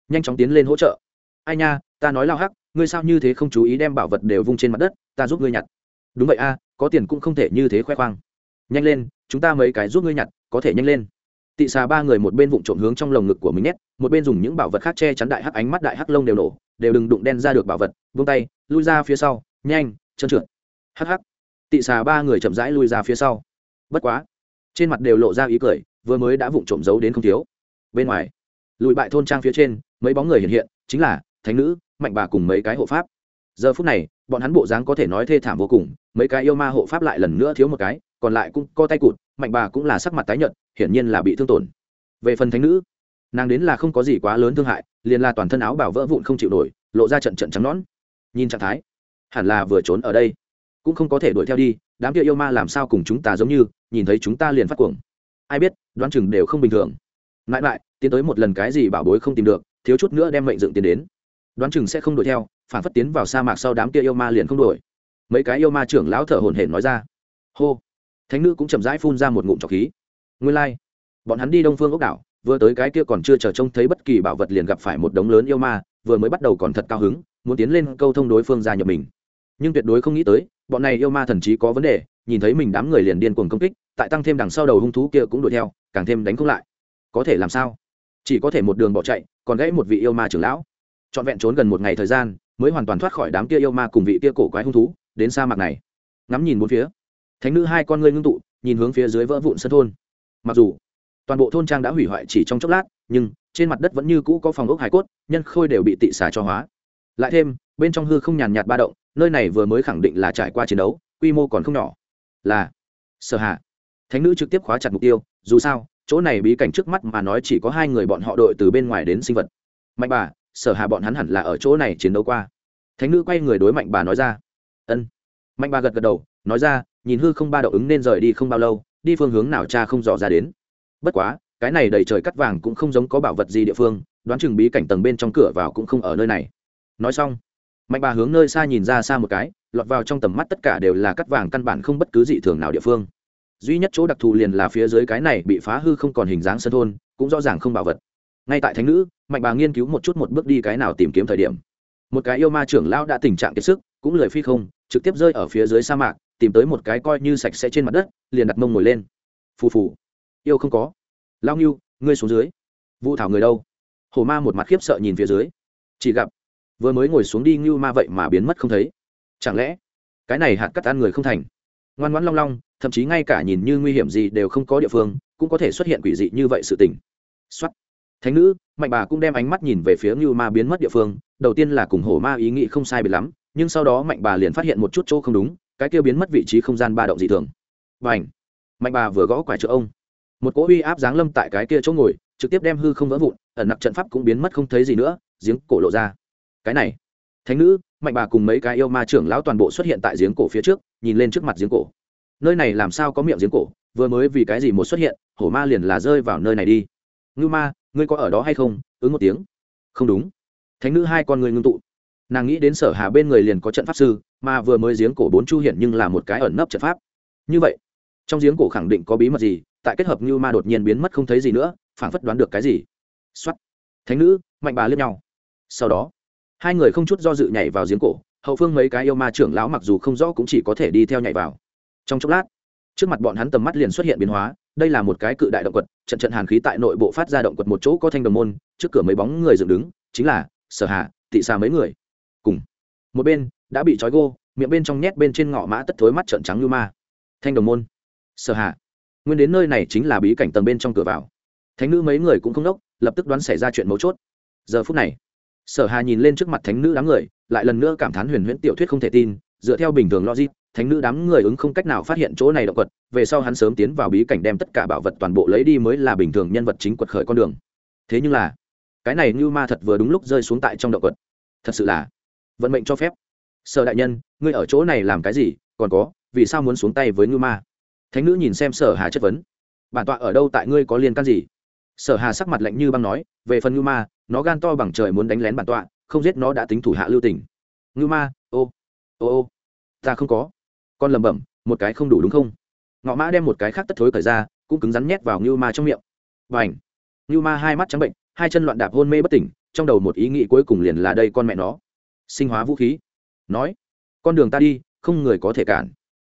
nhanh chóng tiến lên hỗ trợ. Ai nha, ta nói lao hắc, ngươi sao như thế không chú ý đem bảo vật đều vung trên mặt đất, ta giúp ngươi nhặt. Đúng vậy a, có tiền cũng không thể như thế khoe khoang. Nhanh lên, chúng ta mấy cái giúp ngươi nhặt, có thể nhanh lên. Tị xà ba người một bên vụng trộm hướng trong lồng ngực của mình nhét, một bên dùng những bảo vật khác che chắn đại hắc, ánh mắt đại hắc lông đều nổ, đều đừng đụng đen ra được bảo vật vung tay, lui ra phía sau, nhanh trơn trượt. Hắc hắc. Tị xà ba người chậm rãi lui ra phía sau. Bất quá, trên mặt đều lộ ra ý cười, vừa mới đã vụng trộm giấu đến không thiếu. Bên ngoài, lùi bại thôn trang phía trên, mấy bóng người hiện hiện, chính là thánh nữ, mạnh bà cùng mấy cái hộ pháp. Giờ phút này, bọn hắn bộ dáng có thể nói thê thảm vô cùng, mấy cái yêu ma hộ pháp lại lần nữa thiếu một cái, còn lại cũng co tay cụt, mạnh bà cũng là sắc mặt tái nhợt, hiển nhiên là bị thương tổn. Về phần thánh nữ, nàng đến là không có gì quá lớn thương hại, liền là toàn thân áo bảo vỡ vụn không chịu nổi, lộ ra trận trận trắng nón nhìn trạng thái hẳn là vừa trốn ở đây. Cũng không có thể đuổi theo đi, đám kia yêu ma làm sao cùng chúng ta giống như, nhìn thấy chúng ta liền phát cuồng. Ai biết, đoán chừng đều không bình thường. Lại lại tiến tới một lần cái gì bảo bối không tìm được, thiếu chút nữa đem mệnh dựng tiến đến. Đoán chừng sẽ không đuổi theo, phản phất tiến vào sa mạc sau đám kia yêu ma liền không đuổi. Mấy cái yêu ma trưởng lão thở hổn hển nói ra. Hô. Thánh nữ cũng chậm rãi phun ra một ngụm trọc khí. Nguyên lai、like. bọn hắn đi đông phương ốc đảo, vừa tới cái kia còn chưa chờ trông thấy bất kỳ bảo vật liền gặp phải một đống lớn yêu ma, vừa mới bắt đầu còn thật cao hứng, muốn tiến lên câu thông đối phương gia nhập mình nhưng tuyệt đối không nghĩ tới, bọn này yêu ma thần trí có vấn đề, nhìn thấy mình đám người liền điên cuồng công kích, tại tăng thêm đằng sau đầu hung thú kia cũng đuổi theo, càng thêm đánh không lại. Có thể làm sao? Chỉ có thể một đường bỏ chạy, còn gãy một vị yêu ma trưởng lão. Trọn vẹn trốn gần một ngày thời gian, mới hoàn toàn thoát khỏi đám kia yêu ma cùng vị kia cổ quái hung thú, đến sa mạc này. Ngắm nhìn bốn phía, thánh nữ hai con ngươi ngưng tụ, nhìn hướng phía dưới vỡ vụn sân thôn. Mặc dù, toàn bộ thôn trang đã hủy hoại chỉ trong chốc lát, nhưng trên mặt đất vẫn như cũ có phòng ốc hải cốt, nhân khôi đều bị tị xả cho hóa. Lại thêm, bên trong hư không nhàn nhạt ba động nơi này vừa mới khẳng định là trải qua chiến đấu, quy mô còn không nhỏ. Là, sở hạ. Thánh nữ trực tiếp khóa chặt mục tiêu, dù sao, chỗ này bí cảnh trước mắt mà nói chỉ có hai người bọn họ đội từ bên ngoài đến sinh vật. Mạnh bà, sở hạ bọn hắn hẳn là ở chỗ này chiến đấu qua. Thánh nữ quay người đối mạnh bà nói ra. Ân. Mạnh bà gật gật đầu, nói ra, nhìn hư không ba đậu ứng nên rời đi không bao lâu, đi phương hướng nào cha không dò ra đến. Bất quá, cái này đầy trời cắt vàng cũng không giống có bảo vật gì địa phương, đoán chừng bí cảnh tầng bên trong cửa vào cũng không ở nơi này. Nói xong mạnh bà hướng nơi xa nhìn ra xa một cái, lọt vào trong tầm mắt tất cả đều là cắt vàng căn bản không bất cứ dị thường nào địa phương. Duy nhất chỗ đặc thù liền là phía dưới cái này bị phá hư không còn hình dáng sân thôn, cũng rõ ràng không bảo vật. Ngay tại thánh nữ, mạnh bà nghiên cứu một chút một bước đi cái nào tìm kiếm thời điểm. Một cái yêu ma trưởng lão đã tình trạng kiệt sức, cũng lười phi không, trực tiếp rơi ở phía dưới sa mạc, tìm tới một cái coi như sạch sẽ trên mặt đất, liền đặt mông ngồi lên. Phù phù. Yêu không có. Lao nghiêu ngươi xuống dưới. Vụ thảo người đâu? Hồ ma một mặt khiếp sợ nhìn phía dưới. Chỉ gặp vừa mới ngồi xuống đi như ma vậy mà biến mất không thấy. Chẳng lẽ, cái này hạt cắt ăn người không thành? Ngoan ngoãn long long, thậm chí ngay cả nhìn như nguy hiểm gì đều không có địa phương, cũng có thể xuất hiện quỷ dị như vậy sự tình. Xuất thánh nữ, mạnh bà cũng đem ánh mắt nhìn về phía như ma biến mất địa phương, đầu tiên là cùng hổ ma ý nghĩ không sai biệt lắm, nhưng sau đó mạnh bà liền phát hiện một chút chỗ không đúng, cái kia biến mất vị trí không gian ba động dị thường. Và ảnh mạnh bà vừa gõ quải trợ ông. Một cỗ uy áp giáng lâm tại cái kia chỗ ngồi, trực tiếp đem hư không vỡ vụn, ẩn nặc trận pháp cũng biến mất không thấy gì nữa, giếng cổ lộ ra cái này. Thánh nữ, mạnh bà cùng mấy cái yêu ma trưởng lão toàn bộ xuất hiện tại giếng cổ phía trước, nhìn lên trước mặt giếng cổ. Nơi này làm sao có miệng giếng cổ, vừa mới vì cái gì một xuất hiện, hổ ma liền là rơi vào nơi này đi. Ngưu ma, ngươi có ở đó hay không? Ứng một tiếng. Không đúng. Thánh nữ hai con người ngưng tụ. Nàng nghĩ đến sở hà bên người liền có trận pháp sư, mà vừa mới giếng cổ bốn chu hiện nhưng là một cái ẩn nấp trận pháp. Như vậy, trong giếng cổ khẳng định có bí mật gì, tại kết hợp như ma đột nhiên biến mất không thấy gì nữa, phảng phất đoán được cái gì. Xuất thánh nữ, mạnh bà liếc nhau. Sau đó hai người không chút do dự nhảy vào giếng cổ, hậu phương mấy cái yêu ma trưởng lão mặc dù không rõ cũng chỉ có thể đi theo nhảy vào. Trong chốc lát, trước mặt bọn hắn tầm mắt liền xuất hiện biến hóa, đây là một cái cự đại động quật, trận trận hàn khí tại nội bộ phát ra động quật một chỗ có thanh đồng môn, trước cửa mấy bóng người dựng đứng, chính là sở hạ thị xa mấy người. Cùng một bên, đã bị trói gô, miệng bên trong nhét bên trên ngõ mã tất thối mắt trợn trắng như ma. Thanh đồng môn. Sở hạ nguyên đến nơi này chính là bí cảnh tầng bên trong cửa vào. Thánh nữ mấy người cũng không đốc, lập tức đoán xảy ra chuyện mấu chốt. Giờ phút này sở hà nhìn lên trước mặt thánh nữ đám người, lại lần nữa cảm thán huyền huyễn tiểu thuyết không thể tin, dựa theo bình thường logic, thánh nữ đám người ứng không cách nào phát hiện chỗ này động quật, về sau hắn sớm tiến vào bí cảnh đem tất cả bảo vật toàn bộ lấy đi mới là bình thường nhân vật chính quật khởi con đường. Thế nhưng là, cái này như ma thật vừa đúng lúc rơi xuống tại trong động quật. Thật sự là, vận mệnh cho phép. Sở đại nhân, ngươi ở chỗ này làm cái gì, còn có, vì sao muốn xuống tay với ngưu ma? Thánh nữ nhìn xem sở hà chất vấn. Bản tọa ở đâu tại ngươi có liên can gì? Sở hà sắc mặt lạnh như băng nói, về phần ngưu ma, nó gan to bằng trời muốn đánh lén bản tọa, không giết nó đã tính thủ hạ lưu tình. Ngưu ma, ô ô ô, ta không có. Con lầm bẩm, một cái không đủ đúng không? Ngọ mã đem một cái khác tất thối cởi ra, cũng cứng rắn nhét vào ngưu ma trong miệng. Và ảnh ngưu ma hai mắt trắng bệnh, hai chân loạn đạp hôn mê bất tỉnh, trong đầu một ý nghĩ cuối cùng liền là đây con mẹ nó. Sinh hóa vũ khí. Nói, con đường ta đi, không người có thể cản.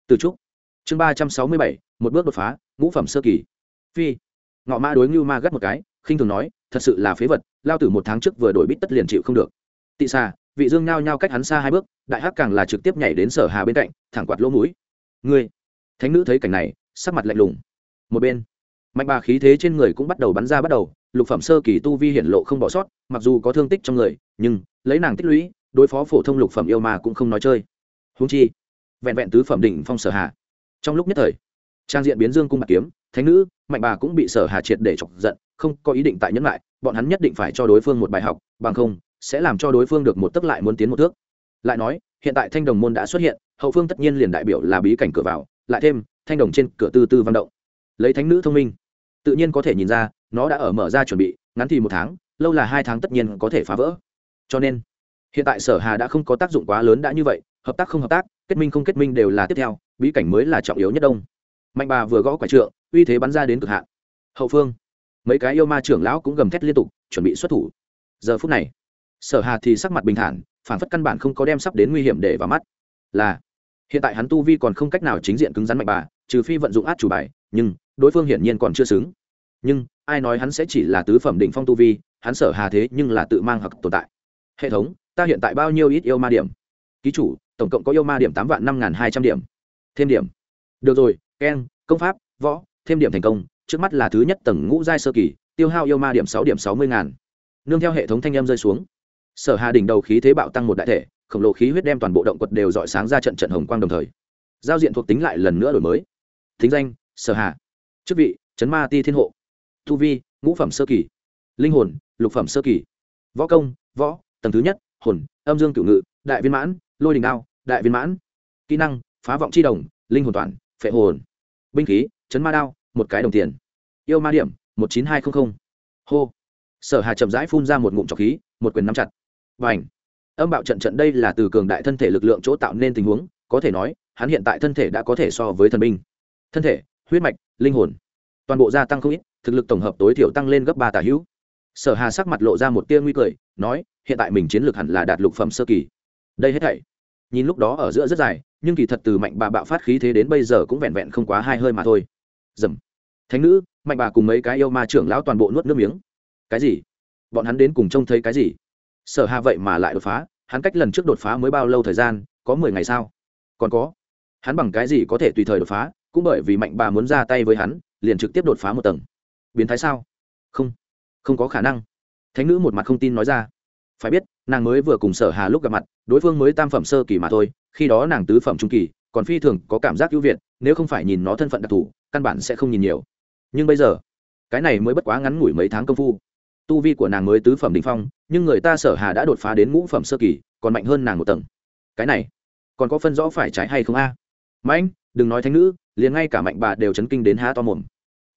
Từ trúc. Chương ba trăm sáu mươi bảy, một bước đột phá, ngũ phẩm sơ kỳ. Phi ngọ ma đối ngưu ma gắt một cái, khinh thường nói, thật sự là phế vật, lao tử một tháng trước vừa đổi bít tất liền chịu không được. Tị xa vị dương nhao nhao cách hắn xa hai bước, đại hắc càng là trực tiếp nhảy đến sở hà bên cạnh, thẳng quạt lỗ mũi. Ngươi. Thánh nữ thấy cảnh này, sắc mặt lạnh lùng. Một bên, mạnh bà khí thế trên người cũng bắt đầu bắn ra bắt đầu, lục phẩm sơ kỳ tu vi hiển lộ không bỏ sót, mặc dù có thương tích trong người, nhưng, lấy nàng tích lũy, đối phó phổ thông lục phẩm yêu mà cũng không nói chơi. Húng chi, vẹn vẹn tứ phẩm đỉnh phong sở hà. Trong lúc nhất thời, trang diện biến dương cung bạc kiếm thánh nữ, mạnh bà cũng bị sở hà triệt để chọc giận, không có ý định tại nhẫn lại, bọn hắn nhất định phải cho đối phương một bài học, bằng không, sẽ làm cho đối phương được một tức lại muốn tiến một thước. Lại nói, hiện tại thanh đồng môn đã xuất hiện, hậu phương tất nhiên liền đại biểu là bí cảnh cửa vào, lại thêm, thanh đồng trên cửa tư tư văn động. Lấy thánh nữ thông minh, tự nhiên có thể nhìn ra, nó đã ở mở ra chuẩn bị, ngắn thì một tháng, lâu là hai tháng tất nhiên có thể phá vỡ. Cho nên, hiện tại sở hà đã không có tác dụng quá lớn đã như vậy, hợp tác không hợp tác, kết minh không kết minh đều là tiếp theo, bí cảnh mới là trọng yếu nhất đông. Mạnh bà vừa gõ quả trượng uy thế bắn ra đến cực hạn. Hậu phương, mấy cái yêu ma trưởng lão cũng gầm thét liên tục, chuẩn bị xuất thủ. Giờ phút này, sở hà thì sắc mặt bình thản, phản phất căn bản không có đem sắp đến nguy hiểm để vào mắt. Là, hiện tại hắn tu vi còn không cách nào chính diện cứng rắn mạnh bà, trừ phi vận dụng át chủ bài, nhưng đối phương hiển nhiên còn chưa xứng. Nhưng, ai nói hắn sẽ chỉ là tứ phẩm đỉnh phong tu vi, hắn sở hà thế nhưng là tự mang hoặc tồn tại. Hệ thống, ta hiện tại bao nhiêu ít yêu ma điểm? Ký chủ, tổng cộng có yêu ma điểm tám vạn năm hai trăm điểm. Thêm điểm. Được rồi, keng, công pháp, võ thêm điểm thành công, trước mắt là thứ nhất tầng ngũ giai sơ kỳ, tiêu hao yêu ma điểm sáu điểm sáu mươi ngàn. Nương theo hệ thống thanh em rơi xuống. Sở hà đỉnh đầu khí thế bạo tăng một đại thể, khổng lồ khí huyết đem toàn bộ động quật đều dọi sáng ra trận trận hồng quang đồng thời. Giao diện thuộc tính lại lần nữa đổi mới. Thính danh, sở hà. Chức vị, chấn ma ti thiên hộ. Thu vi, ngũ phẩm sơ kỳ. Linh hồn, lục phẩm sơ kỳ. Võ công, võ, tầng thứ nhất, hồn, âm dương cửu ngự, đại viên mãn, lôi đình đao, đại viên mãn. Kỹ năng, phá vọng c h i đồng, linh hồn toàn, phệ hồn. Binh khí chấn ma đao, một cái đồng tiền. Yêu ma điểm, một chín hai không không. hô. Sở hà chậm rãi phun ra một ngụm trọc khí, một quyền nắm chặt. Và ảnh âm bạo trận trận đây là từ cường đại thân thể lực lượng chỗ tạo nên tình huống, có thể nói, hắn hiện tại thân thể đã có thể so với thần binh. Thân thể, huyết mạch, linh hồn, toàn bộ gia tăng không ít, thực lực tổng hợp tối thiểu tăng lên gấp ba tả hữu. Sở hà sắc mặt lộ ra một tia nguy cười, nói, hiện tại mình chiến lược hẳn là đạt lục phẩm sơ kỳ. Đây hết thảy. Nhìn lúc đó ở giữa rất dài, nhưng kỳ thật từ mạnh bà bạo phát khí thế đến bây giờ cũng vẹn vẹn không quá hai hơi mà thôi dầm. Thánh nữ, mạnh bà cùng mấy cái yêu ma trưởng lão toàn bộ nuốt nước miếng. Cái gì? Bọn hắn đến cùng trông thấy cái gì? Sở hà vậy mà lại đột phá, hắn cách lần trước đột phá mới bao lâu thời gian, có mười ngày sao? Còn có. Hắn bằng cái gì có thể tùy thời đột phá, cũng bởi vì mạnh bà muốn ra tay với hắn, liền trực tiếp đột phá một tầng. Biến thái sao? Không. Không có khả năng. Thánh nữ một mặt không tin nói ra. Phải biết, nàng mới vừa cùng sở hà lúc gặp mặt, đối phương mới tam phẩm sơ kỳ mà thôi, khi đó nàng tứ phẩm trung kỳ, còn phi thường có cảm giác ưu việt, nếu không phải nhìn nó thân phận đặc thù căn bản sẽ không nhìn nhiều. Nhưng bây giờ, cái này mới bất quá ngắn ngủi mấy tháng công phu. Tu vi của nàng mới tứ phẩm đình phong, nhưng người ta sở hà đã đột phá đến ngũ phẩm sơ kỳ, còn mạnh hơn nàng một tầng. Cái này, còn có phân rõ phải trái hay không a? À? mạnh, đừng nói thánh nữ, liền ngay cả mạnh bà đều chấn kinh đến há to mồm.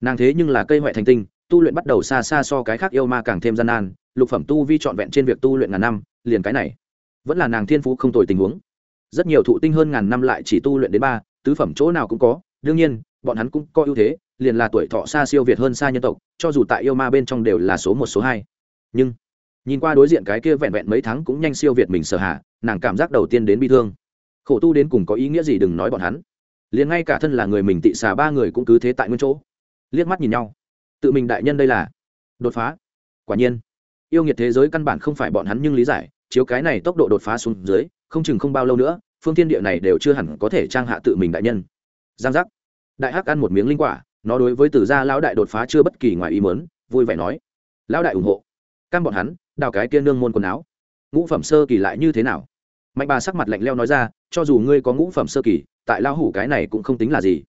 Nàng thế nhưng là cây huệ thành tinh, tu luyện bắt đầu xa xa so cái khác yêu ma càng thêm gian nan, lục phẩm tu vi trọn vẹn trên việc tu luyện ngàn năm, liền cái này, vẫn là nàng thiên phú không tồi tình huống. Rất nhiều thụ tinh hơn ngàn năm lại chỉ tu luyện đến ba, tứ phẩm chỗ nào cũng có, đương nhiên bọn hắn cũng có ưu thế, liền là tuổi thọ xa siêu việt hơn xa nhân tộc, cho dù tại yêu ma bên trong đều là số một, số hai. Nhưng, nhìn qua đối diện cái kia vẹn vẹn mấy tháng cũng nhanh siêu việt mình sở hạ, nàng cảm giác đầu tiên đến bi thương. Khổ tu đến cùng có ý nghĩa gì đừng nói bọn hắn. Liền ngay cả thân là người mình tị xà ba người cũng cứ thế tại nguyên chỗ. Liếc mắt nhìn nhau. Tự mình đại nhân đây là đột phá. Quả nhiên, yêu nghiệt thế giới căn bản không phải bọn hắn nhưng lý giải, chiếu cái này tốc độ đột phá xuống dưới, không chừng không bao lâu nữa, phương thiên địa này đều chưa hẳn có thể trang hạ tự mình đại nhân. Giang giác đại hắc ăn một miếng linh quả, nó đối với từ gia lão đại đột phá chưa bất kỳ ngoài ý mớn vui vẻ nói, lão đại ủng hộ. Cam bọn hắn, đào cái kia nương môn quần áo. Ngũ phẩm sơ kỳ lại như thế nào? Mạnh bà sắc mặt lạnh leo nói ra, cho dù ngươi có ngũ phẩm sơ kỳ, tại lão hủ cái này cũng không tính là gì.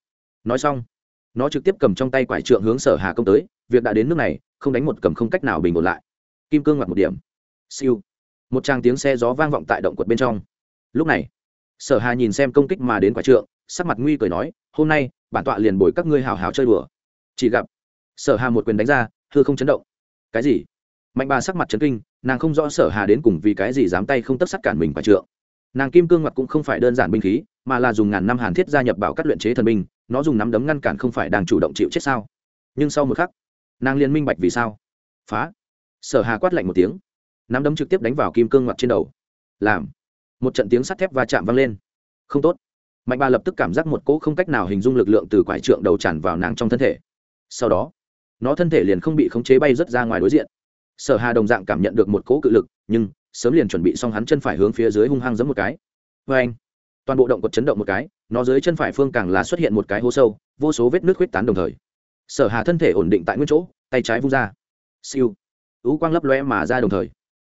Nói xong, nó trực tiếp cầm trong tay quải trượng hướng sở hà công tới, việc đã đến nước này, không đánh một cầm không cách nào bình ổn lại. Kim cương ngoặt một điểm. Siêu. Một tràng tiếng xe gió vang vọng tại động quật bên trong. Lúc này, sở hà nhìn xem công kích mà đến quả trượng, sắc mặt nguy cười nói hôm nay, bản tọa liền bồi các ngươi hào hào chơi đùa. Chỉ gặp, sở hà một quyền đánh ra thưa không chấn động. Cái gì? Mạnh bà sắc mặt chấn kinh, nàng không rõ sở hà đến cùng vì cái gì dám tay không tất sắt cản mình và trượng. Nàng kim cương mặt cũng không phải đơn giản binh khí, mà là dùng ngàn năm hàn thiết gia nhập bảo các luyện chế thần binh, nó dùng nắm đấm ngăn cản không phải đang chủ động chịu chết sao? Nhưng sau một khắc, nàng liền minh bạch vì sao. Phá! Sở hà quát lạnh một tiếng. Nắm đấm trực tiếp đánh vào kim cương mặt trên đầu. Làm! Một trận tiếng sắt thép va chạm vang lên. Không tốt mạnh bà lập tức cảm giác một cỗ không cách nào hình dung lực lượng từ quải trượng đầu tràn vào nàng trong thân thể. Sau đó, nó thân thể liền không bị khống chế bay rớt ra ngoài đối diện. Sở hà đồng dạng cảm nhận được một cỗ cự lực, nhưng sớm liền chuẩn bị xong hắn chân phải hướng phía dưới hung hăng giẫm một cái. Vê anh toàn bộ động vật chấn động một cái, nó dưới chân phải phương càng là xuất hiện một cái hố sâu, vô số vết nước huyết tán đồng thời. Sở hà thân thể ổn định tại nguyên chỗ, tay trái vung ra. Siêu! Ú quang lấp loe mà ra đồng thời,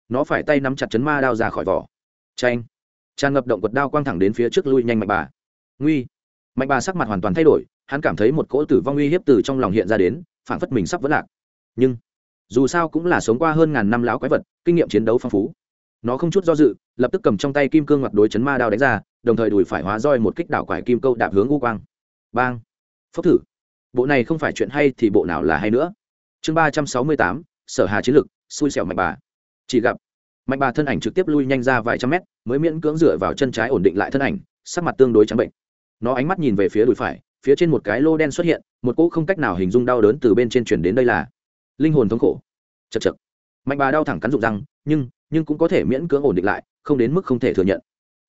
nó phải tay nắm chặt chấn ma đao ra khỏi vỏ. Tranh tràn ngập động quật đao quang thẳng đến phía trước lui nhanh mạnh bà nguy. Mạnh bà sắc mặt hoàn toàn thay đổi, hắn cảm thấy một cỗ tử vong uy hiếp từ trong lòng hiện ra đến phản phất mình sắp vỡ lạc. Nhưng, dù sao cũng là sống qua hơn ngàn năm lão quái vật, kinh nghiệm chiến đấu phong phú. Nó không chút do dự, lập tức cầm trong tay kim cương mặt đối chấn ma đao đánh ra, đồng thời đùi phải hóa roi một kích đảo quải kim câu đạp hướng u quang. Bang. Phốc thử. Bộ này không phải chuyện hay thì bộ nào là hay nữa. Chương ba trăm sáu mươi tám, sở hà chiến lực, xui xẻo mạnh bà. Chỉ gặp, mạnh bà thân ảnh trực tiếp lui nhanh ra vài trăm mét, mới miễn cưỡng dựa vào chân trái ổn định lại thân ảnh, sắc mặt tương đối trắng bệnh nó ánh mắt nhìn về phía đùi phải, phía trên một cái lô đen xuất hiện, một cỗ không cách nào hình dung đau đớn từ bên trên chuyển đến đây là linh hồn thống khổ. Chật chật mạnh bà đau thẳng cắn rụng răng, nhưng nhưng cũng có thể miễn cưỡng ổn định lại, không đến mức không thể thừa nhận.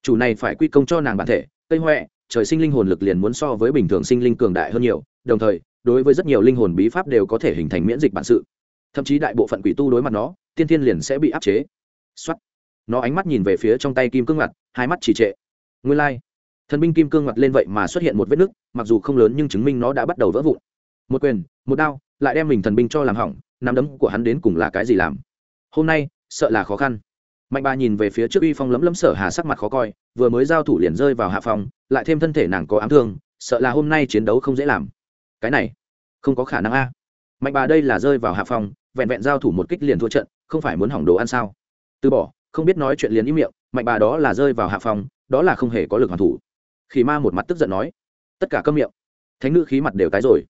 Chủ này phải quy công cho nàng bản thể tây huệ trời sinh linh hồn lực liền muốn so với bình thường sinh linh cường đại hơn nhiều, đồng thời, đối với rất nhiều linh hồn bí pháp đều có thể hình thành miễn dịch bản sự. Thậm chí đại bộ phận quỷ tu đối mặt nó, tiên thiên liền sẽ bị áp chế. Xuất nó ánh mắt nhìn về phía trong tay kim cương ngặt hai mắt trì trệ. Nguyên lai、like thần binh kim cương mặt lên vậy mà xuất hiện một vết nứt, mặc dù không lớn nhưng chứng minh nó đã bắt đầu vỡ vụn. Một quyền, một đao, lại đem mình thần binh cho làm hỏng, nắm đấm của hắn đến cùng là cái gì làm? Hôm nay, sợ là khó khăn. Mạnh bà nhìn về phía trước uy phong lấm lấm sở hà sắc mặt khó coi, vừa mới giao thủ liền rơi vào hạ phòng, lại thêm thân thể nàng có ám thương, sợ là hôm nay chiến đấu không dễ làm. Cái này, không có khả năng a. Mạnh bà đây là rơi vào hạ phòng, vẹn vẹn giao thủ một kích liền thua trận, không phải muốn hỏng đồ ăn sao? Từ bỏ, không biết nói chuyện liền ý miệng, mạnh bà đó là rơi vào hạ phòng, đó là không hề có lực hoàn thủ khỉ ma một mặt tức giận nói. Tất cả câm miệng. Thánh nữ khí mặt đều tái rồi.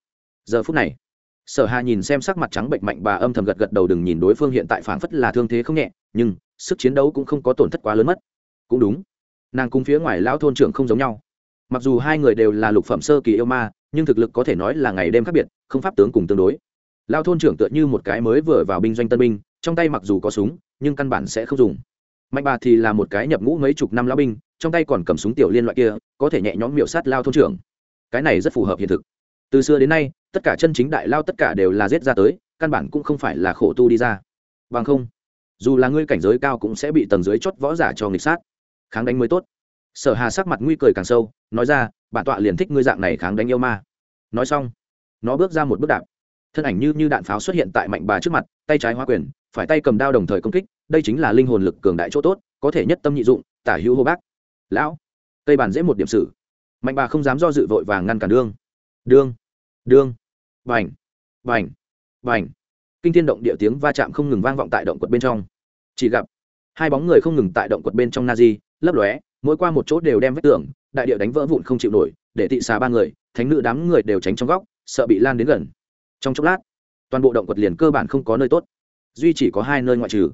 Giờ phút này, sở hà nhìn xem sắc mặt trắng bệnh mạnh bà âm thầm gật gật đầu đừng nhìn đối phương hiện tại phảng phất là thương thế không nhẹ, nhưng sức chiến đấu cũng không có tổn thất quá lớn mất. Cũng đúng, nàng cùng phía ngoài lão thôn trưởng không giống nhau. Mặc dù hai người đều là lục phẩm sơ kỳ yêu ma, nhưng thực lực có thể nói là ngày đêm khác biệt, không pháp tướng cùng tương đối. Lao thôn trưởng tựa như một cái mới vừa vào binh doanh tân binh, trong tay mặc dù có súng, nhưng căn bản sẽ không dùng. Mạnh bà thì là một cái nhập ngũ mấy chục năm lão binh, trong tay còn cầm súng tiểu liên loại kia có thể nhẹ nhõm miểu sát lao thôn trưởng. Cái này rất phù hợp hiện thực. Từ xưa đến nay, tất cả chân chính đại lao tất cả đều là giết ra tới, căn bản cũng không phải là khổ tu đi ra. Bằng không, dù là ngươi cảnh giới cao cũng sẽ bị tầng dưới chót võ giả cho nghịch sát. Kháng đánh mới tốt. Sở hà sắc mặt nguy cười càng sâu, nói ra, bản tọa liền thích ngươi dạng này kháng đánh yêu ma. Nói xong, nó bước ra một bước đạp. Thân ảnh như như đạn pháo xuất hiện tại mạnh bà trước mặt, tay trái hóa quyền, phải tay cầm đao đồng thời công kích, đây chính là linh hồn lực cường đại chỗ tốt, có thể nhất tâm nhị dụng, tả hữu hô bác. Lão cây bàn dễ một điểm sử mạnh bà không dám do dự vội vàng ngăn cản đương. Đương đương. Vành vành vành kinh thiên động địa tiếng va chạm không ngừng vang vọng tại động quật bên trong. Chỉ gặp, hai bóng người không ngừng tại động quật bên trong na di lấp lóe, mỗi qua một chỗ đều đem vết tường, đại địa đánh vỡ vụn không chịu nổi, để thị xà ba người, thánh nữ đám người đều tránh trong góc, sợ bị lan đến gần. Trong chốc lát, toàn bộ động quật liền cơ bản không có nơi tốt. Duy chỉ có hai nơi ngoại trừ.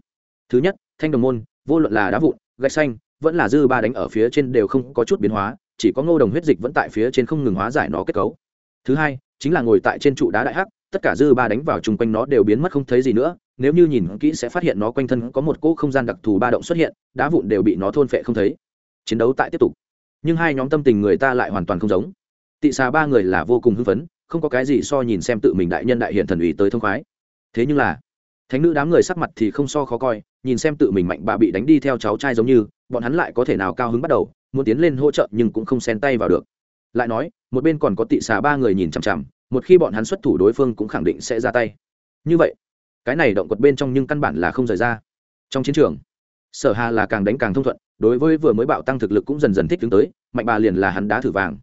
Thứ nhất, thanh đồng môn, vô luận là đá vụn, gạch xanh vẫn là dư ba đánh ở phía trên đều không có chút biến hóa, chỉ có ngô đồng huyết dịch vẫn tại phía trên không ngừng hóa giải nó kết cấu. Thứ hai, chính là ngồi tại trên trụ đá đại hắc, tất cả dư ba đánh vào chung quanh nó đều biến mất không thấy gì nữa, nếu như nhìn kỹ sẽ phát hiện nó quanh thân có một cỗ không gian đặc thù ba động xuất hiện, đá vụn đều bị nó thôn phệ không thấy. Chiến đấu tại tiếp tục. Nhưng hai nhóm tâm tình người ta lại hoàn toàn không giống. Tị xà ba người là vô cùng hưng phấn, không có cái gì so nhìn xem tự mình đại nhân đại hiện thần ủy tới thông khoái. Thế nhưng là, thánh nữ đám người sắc mặt thì không so khó coi, nhìn xem tự mình mạnh bà bị đánh đi theo cháu trai giống như bọn hắn lại có thể nào cao hứng bắt đầu muốn tiến lên hỗ trợ nhưng cũng không xen tay vào được. Lại nói một bên còn có tị xà ba người nhìn chằm chằm một khi bọn hắn xuất thủ đối phương cũng khẳng định sẽ ra tay. Như vậy cái này động quật bên trong nhưng căn bản là không rời ra. Trong chiến trường sở hà là càng đánh càng thông thuận đối với vừa mới bạo tăng thực lực cũng dần dần thích ứng tới mạnh bà liền là hắn đá thử vàng.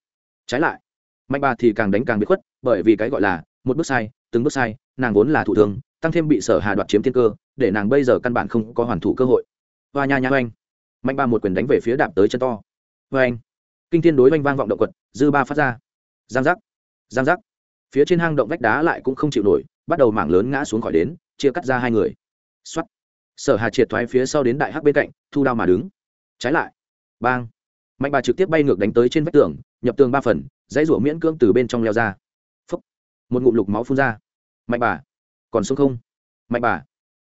Trái lại mạnh bà thì càng đánh càng bị khuất bởi vì cái gọi là một bước sai từng bước sai nàng vốn là thủ thương, tăng thêm bị sở hà đoạt chiếm thiên cơ để nàng bây giờ căn bản không có hoàn thủ cơ hội. Và nha nha oanh mạnh ba một quyền đánh về phía đạp tới chân to. Vâng oanh kinh thiên đối oanh vang vọng động quật, dư ba phát ra. Giang giác. Giang giác. Phía trên hang động vách đá lại cũng không chịu nổi, bắt đầu mảng lớn ngã xuống khỏi đến, chia cắt ra hai người. Xuất sở hà triệt thoái phía sau đến đại hắc bên cạnh, thu đao mà đứng. Trái lại. Bang. Mạnh bà trực tiếp bay ngược đánh tới trên vách tường, nhập tường ba phần, dãy rủa miễn cưỡng từ bên trong leo ra. Phúc. một ngụm lục máu phun ra. Mạnh bà còn sống không? Mạnh bà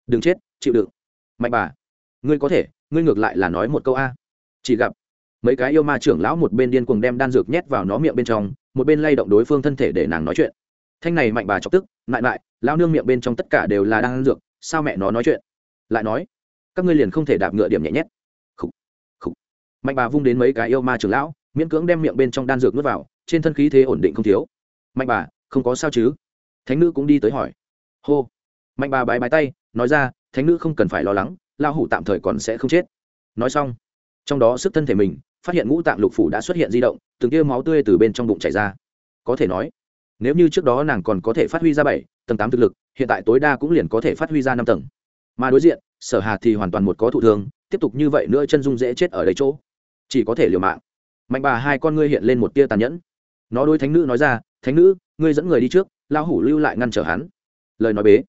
đừng chết, chịu đựng. Mạnh bà ngươi có thể ngươi ngược lại là nói một câu a. Chỉ gặp mấy cái yêu ma trưởng lão một bên điên cuồng đem đan dược nhét vào nó miệng bên trong một bên lay động đối phương thân thể để nàng nói chuyện. Thanh này mạnh bà chọc tức lại lại lao nương miệng bên trong tất cả đều là đan dược sao mẹ nó nói chuyện? Lại nói các ngươi liền không thể đạp ngựa điểm nhẹ nhét. Khủ, khủ. mạnh bà vung đến mấy cái yêu ma trưởng lão miễn cưỡng đem miệng bên trong đan dược nuốt vào trên thân khí thế ổn định không thiếu. Mạnh bà không có sao chứ? Thánh nữ cũng đi tới hỏi. Hô. Mạnh bà bái bái tay nói ra thánh nữ không cần phải lo lắng lao hủ tạm thời còn sẽ không chết. Nói xong, trong đó sức thân thể mình, phát hiện ngũ tạng lục phủ đã xuất hiện di động, từng tia máu tươi từ bên trong bụng chảy ra. Có thể nói, nếu như trước đó nàng còn có thể phát huy ra bảy, tầng tám thực lực, hiện tại tối đa cũng liền có thể phát huy ra năm tầng. Mà đối diện, sở hà thì hoàn toàn một có thụ thương, tiếp tục như vậy nữa chân dung dễ chết ở đấy chỗ. Chỉ có thể liều mạng. Mạnh bà hai con ngươi hiện lên một tia tàn nhẫn. Nó đôi thánh nữ nói ra, thánh nữ, ngươi dẫn người đi trước lao hủ lưu lại ngăn trở hắn. Lời nói bế.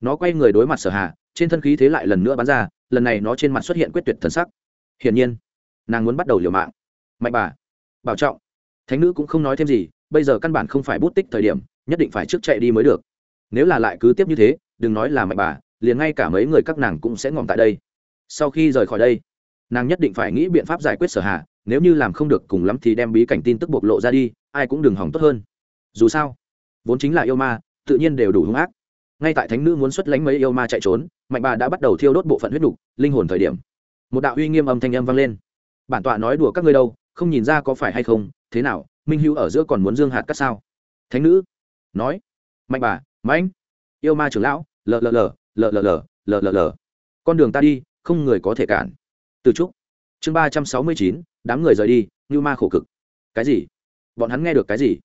Nó quay người đối mặt sở hà trên thân khí thế lại lần nữa bắn ra, lần này nó trên mặt xuất hiện quyết tuyệt thần sắc. Hiển nhiên, nàng muốn bắt đầu liều mạng. Mạnh bà, bảo trọng. Thánh nữ cũng không nói thêm gì, bây giờ căn bản không phải bút tích thời điểm, nhất định phải trước chạy đi mới được. Nếu là lại cứ tiếp như thế, đừng nói là mạnh bà, liền ngay cả mấy người các nàng cũng sẽ ngỏm tại đây. Sau khi rời khỏi đây, nàng nhất định phải nghĩ biện pháp giải quyết sở hạ nếu như làm không được cùng lắm thì đem bí cảnh tin tức bộc lộ ra đi, ai cũng đừng hỏng tốt hơn. Dù sao, vốn chính là yêu ma, tự nhiên đều đủ hung ác ngay tại thánh nữ muốn xuất lánh mấy yêu ma chạy trốn, mạnh bà đã bắt đầu thiêu đốt bộ phận huyết đục linh hồn thời điểm. Một đạo uy nghiêm âm thanh âm vang lên. Bản tọa nói đùa các ngươi đâu, không nhìn ra có phải hay không, thế nào, minh hữu ở giữa còn muốn dương hạt cắt sao? Thánh nữ nói, mạnh bà, mạnh, yêu ma trưởng lão, lờ lờ lờ lờ lờ lờ lờ lờ lờ. Con đường ta đi, không người có thể cản. Từ trúc, chương ba trăm sáu mươi chín, đám người rời đi như ma khổ cực. Cái gì? Bọn hắn nghe được cái gì?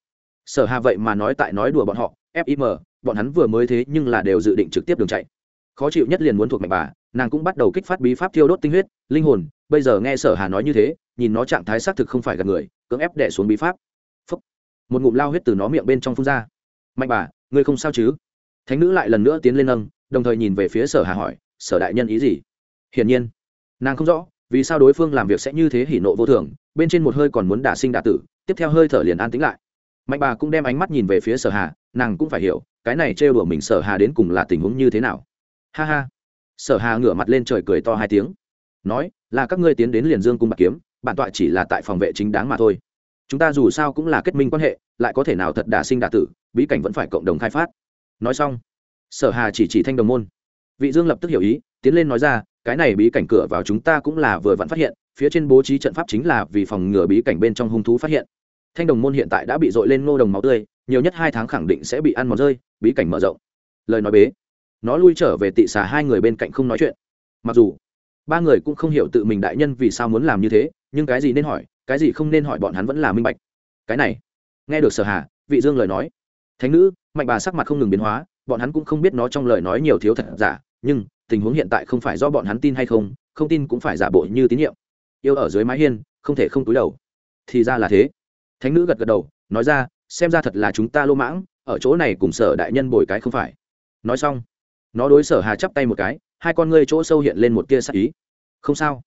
Sở hà vậy mà nói tại nói đùa bọn họ fim bọn hắn vừa mới thế nhưng là đều dự định trực tiếp đường chạy. Khó chịu nhất liền muốn thuộc mạnh bà, nàng cũng bắt đầu kích phát bí pháp thiêu đốt tinh huyết, linh hồn, bây giờ nghe sở hà nói như thế, nhìn nó trạng thái xác thực không phải gặp người, cưỡng ép đẻ xuống bí pháp. Phúc. một ngụm lao huyết từ nó miệng bên trong phun ra. Mạnh bà, ngươi không sao chứ? Thánh nữ lại lần nữa tiến lên nâng, đồng thời nhìn về phía sở hà hỏi, sở đại nhân ý gì? Hiển nhiên, nàng không rõ, vì sao đối phương làm việc sẽ như thế hỉ nộ vô thường, bên trên một hơi còn muốn đả sinh đả tử, tiếp theo hơi thở liền an tĩnh lại. Mạnh bà cũng đem ánh mắt nhìn về phía sở hà nàng cũng phải hiểu, cái này trêu đùa mình sở hà đến cùng là tình huống như thế nào. Ha ha. Sở hà ngửa mặt lên trời cười to hai tiếng. Nói, là các ngươi tiến đến liền dương cung bạc kiếm, bản tọa chỉ là tại phòng vệ chính đáng mà thôi. Chúng ta dù sao cũng là kết minh quan hệ, lại có thể nào thật đả sinh đả tử, bí cảnh vẫn phải cộng đồng khai phát. Nói xong, sở hà chỉ chỉ thanh đồng môn. Vị dương lập tức hiểu ý, tiến lên nói ra, cái này bí cảnh cửa vào chúng ta cũng là vừa vặn phát hiện, phía trên bố trí trận pháp chính là vì phòng ngừa bí cảnh bên trong hung thú phát hiện thanh đồng môn hiện tại đã bị dội lên ngô đồng máu tươi, nhiều nhất hai tháng khẳng định sẽ bị ăn mòn rơi, bí cảnh mở rộng. Lời nói bế. Nó lui trở về tị xà hai người bên cạnh không nói chuyện. Mặc dù, ba người cũng không hiểu tự mình đại nhân vì sao muốn làm như thế, nhưng cái gì nên hỏi, cái gì không nên hỏi bọn hắn vẫn là minh bạch. Cái này, nghe được sở hà, vị dương lời nói. Thánh nữ, mạnh bà sắc mặt không ngừng biến hóa, bọn hắn cũng không biết nó trong lời nói nhiều thiếu thật giả, nhưng tình huống hiện tại không phải do bọn hắn tin hay không không tin cũng phải giả bộ như tín nhiệm. Yêu ở dưới mái hiên, không thể không túi đầu. Thì ra là thế thánh nữ gật gật đầu, nói ra, xem ra thật là chúng ta lô mãng, ở chỗ này cùng sở đại nhân bồi cái không phải. Nói xong, nó đối sở hà chắp tay một cái, hai con ngươi chỗ sâu hiện lên một tia sắc ý. Không sao.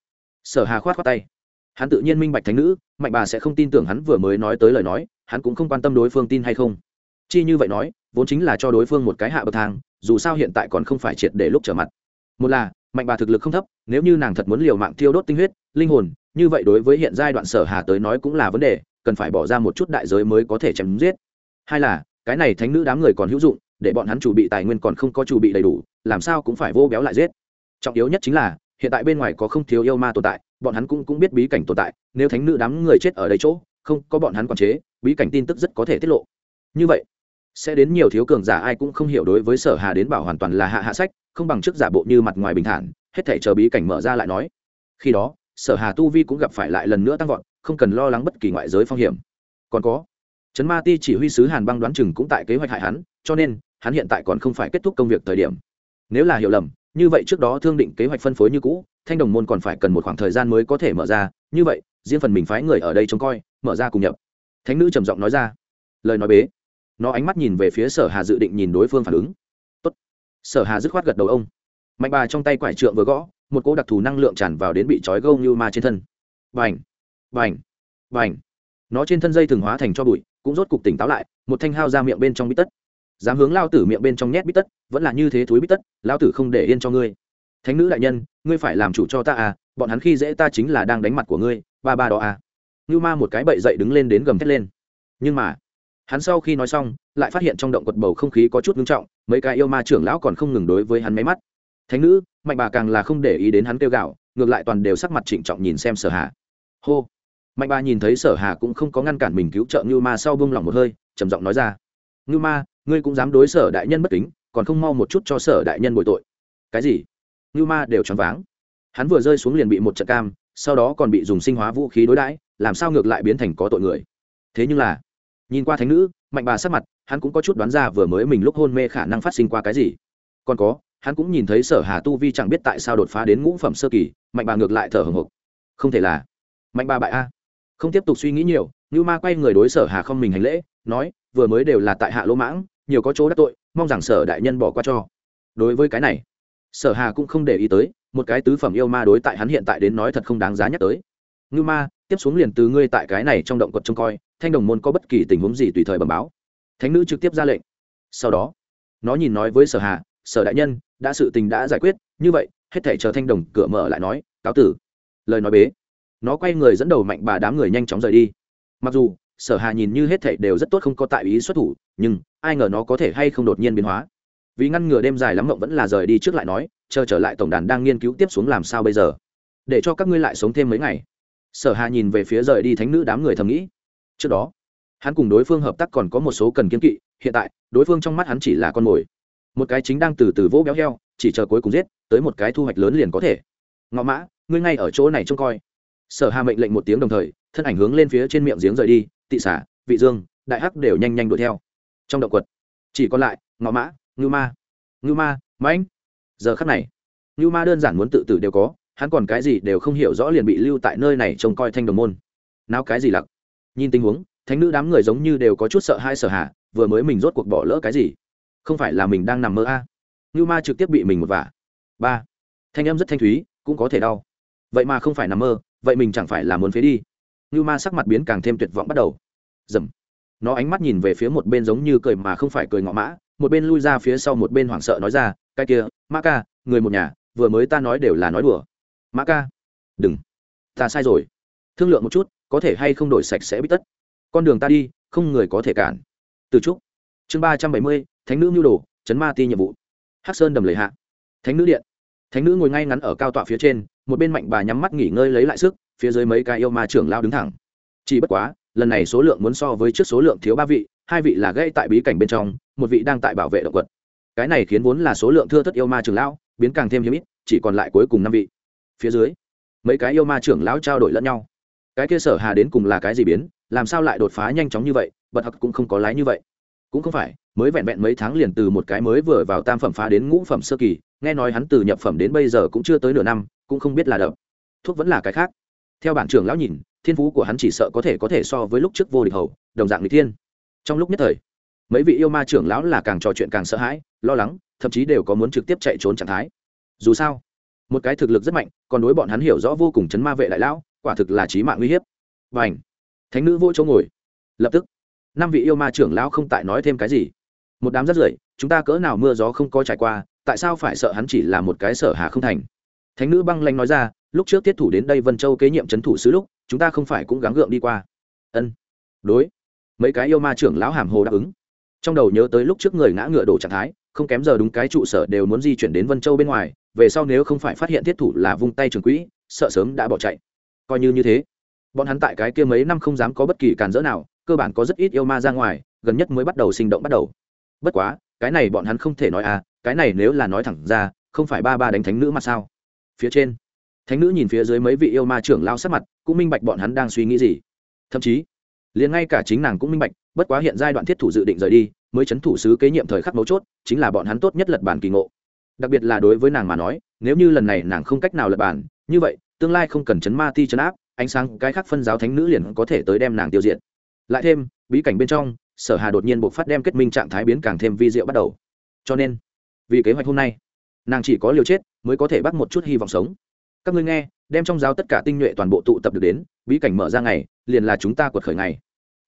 Sở hà khoát khoát tay. Hắn tự nhiên minh bạch thánh nữ, mạnh bà sẽ không tin tưởng hắn vừa mới nói tới lời nói, hắn cũng không quan tâm đối phương tin hay không. Chi như vậy nói, vốn chính là cho đối phương một cái hạ bậc thang, dù sao hiện tại còn không phải triệt để lúc trở mặt. Một là, mạnh bà thực lực không thấp, nếu như nàng thật muốn liều mạng thiêu đốt tinh huyết, linh hồn, như vậy đối với hiện giai đoạn sở hà tới nói cũng là vấn đề cần phải bỏ ra một chút đại giới mới có thể chém giết. Hai là, cái này thánh nữ đám người còn hữu dụng, để bọn hắn chủ bị tài nguyên còn không có chủ bị đầy đủ, làm sao cũng phải vô béo lại giết. Trọng yếu nhất chính là, hiện tại bên ngoài có không thiếu yêu ma tồn tại, bọn hắn cũng cũng biết bí cảnh tồn tại, nếu thánh nữ đám người chết ở đây chỗ, không có bọn hắn quản chế, bí cảnh tin tức rất có thể tiết lộ. Như vậy, sẽ đến nhiều thiếu cường giả ai cũng không hiểu đối với sở hà đến bảo hoàn toàn là hạ hạ sách, không bằng trước giả bộ như mặt ngoài bình thản, hết thể chờ bí cảnh mở ra lại nói. Khi đó, sở hà tu vi cũng gặp phải lại lần nữa tăng vọt không cần lo lắng bất kỳ ngoại giới phong hiểm. Còn có, trấn ma ti chỉ huy sứ hàn băng đoán chừng cũng tại kế hoạch hại hắn, cho nên, hắn hiện tại còn không phải kết thúc công việc thời điểm. Nếu là hiểu lầm, như vậy trước đó thương định kế hoạch phân phối như cũ, thanh đồng môn còn phải cần một khoảng thời gian mới có thể mở ra, như vậy, riêng phần mình phái người ở đây trông coi, mở ra cùng nhập. Thánh nữ trầm giọng nói ra. Lời nói bế. Nó ánh mắt nhìn về phía sở hà dự định nhìn đối phương phản ứng. Tốt. sở hà dứt khoát gật đầu ông. Mạnh bà trong tay quải trượng vừa gõ, một cỗ đặc thù năng lượng tràn vào đến bị trói gâu như ma trên thân. Vành vành vành nó trên thân dây thường hóa thành cho bụi cũng rốt cục tỉnh táo lại một thanh hao ra miệng bên trong bít tất. Dám hướng lao tử miệng bên trong nhét bít tất vẫn là như thế thúi bít tất lao tử không để yên cho ngươi. Thánh nữ đại nhân ngươi phải làm chủ cho ta à bọn hắn khi dễ ta chính là đang đánh mặt của ngươi ba ba đó à. Ngưu ma một cái bậy dậy đứng lên đến gầm thét lên. Nhưng mà hắn sau khi nói xong lại phát hiện trong động quật bầu không khí có chút ngưng trọng mấy cái yêu ma trưởng lão còn không ngừng đối với hắn máy mắt. Thánh nữ mạnh bà càng là không để ý đến hắn kêu gạo ngược lại toàn đều sắc mặt trịnh trọng nhìn xem sở hạ, hô! Mạnh bà nhìn thấy sở hà cũng không có ngăn cản mình cứu trợ ngưu ma sau bông lỏng một hơi, trầm giọng nói ra. Ngưu ma, ngươi cũng dám đối sở đại nhân bất kính, còn không mau một chút cho sở đại nhân bồi tội. Cái gì? Ngưu ma đều choáng váng. Hắn vừa rơi xuống liền bị một trận cam, sau đó còn bị dùng sinh hóa vũ khí đối đãi, làm sao ngược lại biến thành có tội người? Thế nhưng là, nhìn qua thánh nữ, mạnh bà sắc mặt, hắn cũng có chút đoán ra vừa mới mình lúc hôn mê khả năng phát sinh qua cái gì. Còn có, hắn cũng nhìn thấy sở hà tu vi chẳng biết tại sao đột phá đến ngũ phẩm sơ kỳ, mạnh bà ngược lại thở hồng hộc. Không thể là. Mạnh bà bại a không tiếp tục suy nghĩ nhiều như ma quay người đối sở hà không mình hành lễ, nói, vừa mới đều là tại hạ lỗ mãng, nhiều có chỗ đắc tội, mong rằng sở đại nhân bỏ qua cho. Đối với cái này, sở hà cũng không để ý tới, một cái tứ phẩm yêu ma đối tại hắn hiện tại đến nói thật không đáng giá nhắc tới. Ngưu ma, tiếp xuống liền từ ngươi tại cái này trong động quật trông coi, thanh đồng môn có bất kỳ tình huống gì tùy thời bẩm báo. Thánh nữ trực tiếp ra lệnh. Sau đó, nó nhìn nói với sở hà, sở đại nhân, đã sự tình đã giải quyết, như vậy, hết thể chờ thanh đồng cửa mở lại nói, cáo tử. Lời nói bế nó quay người dẫn đầu mạnh bà đám người nhanh chóng rời đi. Mặc dù, sở hà nhìn như hết thể đều rất tốt không có tại ý xuất thủ, nhưng, ai ngờ nó có thể hay không đột nhiên biến hóa. Vì ngăn ngừa đêm dài lắm mộng vẫn là rời đi trước lại nói, chờ trở lại tổng đàn đang nghiên cứu tiếp xuống làm sao bây giờ? Để cho các ngươi lại sống thêm mấy ngày. Sở hà nhìn về phía rời đi thánh nữ đám người thầm nghĩ. Trước đó, hắn cùng đối phương hợp tác còn có một số cần kiên kỵ, hiện tại, đối phương trong mắt hắn chỉ là con mồi. Một cái chính đang từ từ vỗ béo heo, chỉ chờ cuối cùng giết, tới một cái thu hoạch lớn liền có thể. Ngọ mã, ngươi ngay ở chỗ này trông coi sở hà mệnh lệnh một tiếng đồng thời, thân ảnh hướng lên phía trên miệng giếng rời đi, tị xả vị dương, đại hắc đều nhanh nhanh đuổi theo. Trong động quật, chỉ còn lại, ngọ mã ngưu ma. Ngưu ma, mãnh. Giờ khắc này ngưu ma đơn giản muốn tự tử đều có, hắn còn cái gì đều không hiểu rõ liền bị lưu tại nơi này trông coi thanh đồng môn. Nào cái gì lặc? Nhìn tình huống, thánh nữ đám người giống như đều có chút sợ hai Sở hạ vừa mới mình rốt cuộc bỏ lỡ cái gì? Không phải là mình đang nằm mơ a? À. ngưu ma trực tiếp bị mình một vả. Ba. Thanh em rất thanh thúy, cũng có thể đau. Vậy mà không phải nằm mơ vậy mình chẳng phải là muốn phế đi. Như ma sắc mặt biến càng thêm tuyệt vọng bắt đầu. Dầm. Nó ánh mắt nhìn về phía một bên giống như cười mà không phải cười ngọ mã, một bên lui ra phía sau một bên hoảng sợ nói ra, cái kia, ma ca, người một nhà, vừa mới ta nói đều là nói đùa. Ma ca, đừng. Ta sai rồi. Thương lượng một chút, có thể hay không đổi sạch sẽ bít tất. Con đường ta đi, không người có thể cản. Từ trúc. Chương ba trăm bảy mươi, thánh nữ mưu đồ, chấn ma ti nhiệm vụ. Hắc sơn đầm lầy hạ. Thánh nữ điện. Thánh nữ ngồi ngay ngắn ở cao tọa phía trên một bên mạnh bà nhắm mắt nghỉ ngơi lấy lại sức, phía dưới mấy cái yêu ma trưởng lao đứng thẳng. Chỉ bất quá, lần này số lượng muốn so với trước số lượng thiếu ba vị, hai vị là gây tại bí cảnh bên trong, một vị đang tại bảo vệ động vật. Cái này khiến vốn là số lượng thưa thất yêu ma trưởng lão, biến càng thêm hiếm ít, chỉ còn lại cuối cùng năm vị. Phía dưới, mấy cái yêu ma trưởng lão trao đổi lẫn nhau. Cái kia sở hà đến cùng là cái gì biến, làm sao lại đột phá nhanh chóng như vậy, bật học cũng không có lái như vậy. Cũng không phải, mới vẹn vẹn mấy tháng liền từ một cái mới vừa vào tam phẩm phá đến ngũ phẩm sơ kỳ nghe nói hắn từ nhập phẩm đến bây giờ cũng chưa tới nửa năm, cũng không biết là đập. Thuốc vẫn là cái khác. Theo bản trưởng lão nhìn, thiên phú của hắn chỉ sợ có thể có thể so với lúc trước vô địch hầu, đồng dạng n thiên. Trong lúc nhất thời, mấy vị yêu ma trưởng lão là càng trò chuyện càng sợ hãi, lo lắng, thậm chí đều có muốn trực tiếp chạy trốn trạng thái. Dù sao, một cái thực lực rất mạnh, còn đối bọn hắn hiểu rõ vô cùng chấn ma vệ đại lão, quả thực là trí mạng uy hiếp. Và ảnh thánh nữ vô chỗ ngồi. Lập tức, năm vị yêu ma trưởng lão không tại nói thêm cái gì. Một đám rất rưởi, chúng ta cỡ nào mưa gió không có trải qua tại sao phải sợ hắn chỉ là một cái sở hà không thành? Thánh nữ băng lanh nói ra, lúc trước tiết thủ đến đây vân châu kế nhiệm c h ấ n thủ sứ lúc, chúng ta không phải cũng gắng gượng đi qua. Ân. Đối. Mấy cái yêu ma trưởng lão hàm hồ đáp ứng. Trong đầu nhớ tới lúc trước người ngã ngựa đổ trạng thái, không kém giờ đúng cái trụ sở đều muốn di chuyển đến vân châu bên ngoài, về sau nếu không phải phát hiện thiết thủ là vung tay trường quỹ, sợ sớm đã bỏ chạy. Coi như như thế, bọn hắn tại cái kia mấy năm không dám có bất kỳ càn dỡ nào, cơ bản có rất ít yêu ma ra ngoài, gần nhất mới bắt đầu sinh động bắt đầu. Bất quá, cái này bọn hắn không thể nói à cái này nếu là nói thẳng ra, không phải ba ba đánh thánh nữ mà sao? Phía trên, thánh nữ nhìn phía dưới mấy vị yêu ma trưởng lao sát mặt, cũng minh bạch bọn hắn đang suy nghĩ gì. Thậm chí, liền ngay cả chính nàng cũng minh bạch, bất quá hiện giai đoạn thiết thủ dự định rời đi, mới chấn thủ sứ kế nhiệm thời khắc mấu chốt, chính là bọn hắn tốt nhất lật bản kỳ ngộ. Đặc biệt là đối với nàng mà nói, nếu như lần này nàng không cách nào lật bản như vậy, tương lai không cần chấn ma ti chấn áp, ánh sáng cái khác phân giáo thánh nữ liền có thể tới đem nàng tiêu diệt. Lại thêm, bí cảnh bên trong, sở hà đột nhiên buộc phát đem kết minh trạng thái biến càng thêm vi diệu bắt đầu. Cho nên vì kế hoạch hôm nay. Nàng chỉ có liều chết mới có thể bắt một chút hy vọng sống. Các ngươi nghe, đem trong giáo tất cả tinh nhuệ toàn bộ tụ tập được đến, bí cảnh mở ra ngày, liền là chúng ta quật khởi ngày.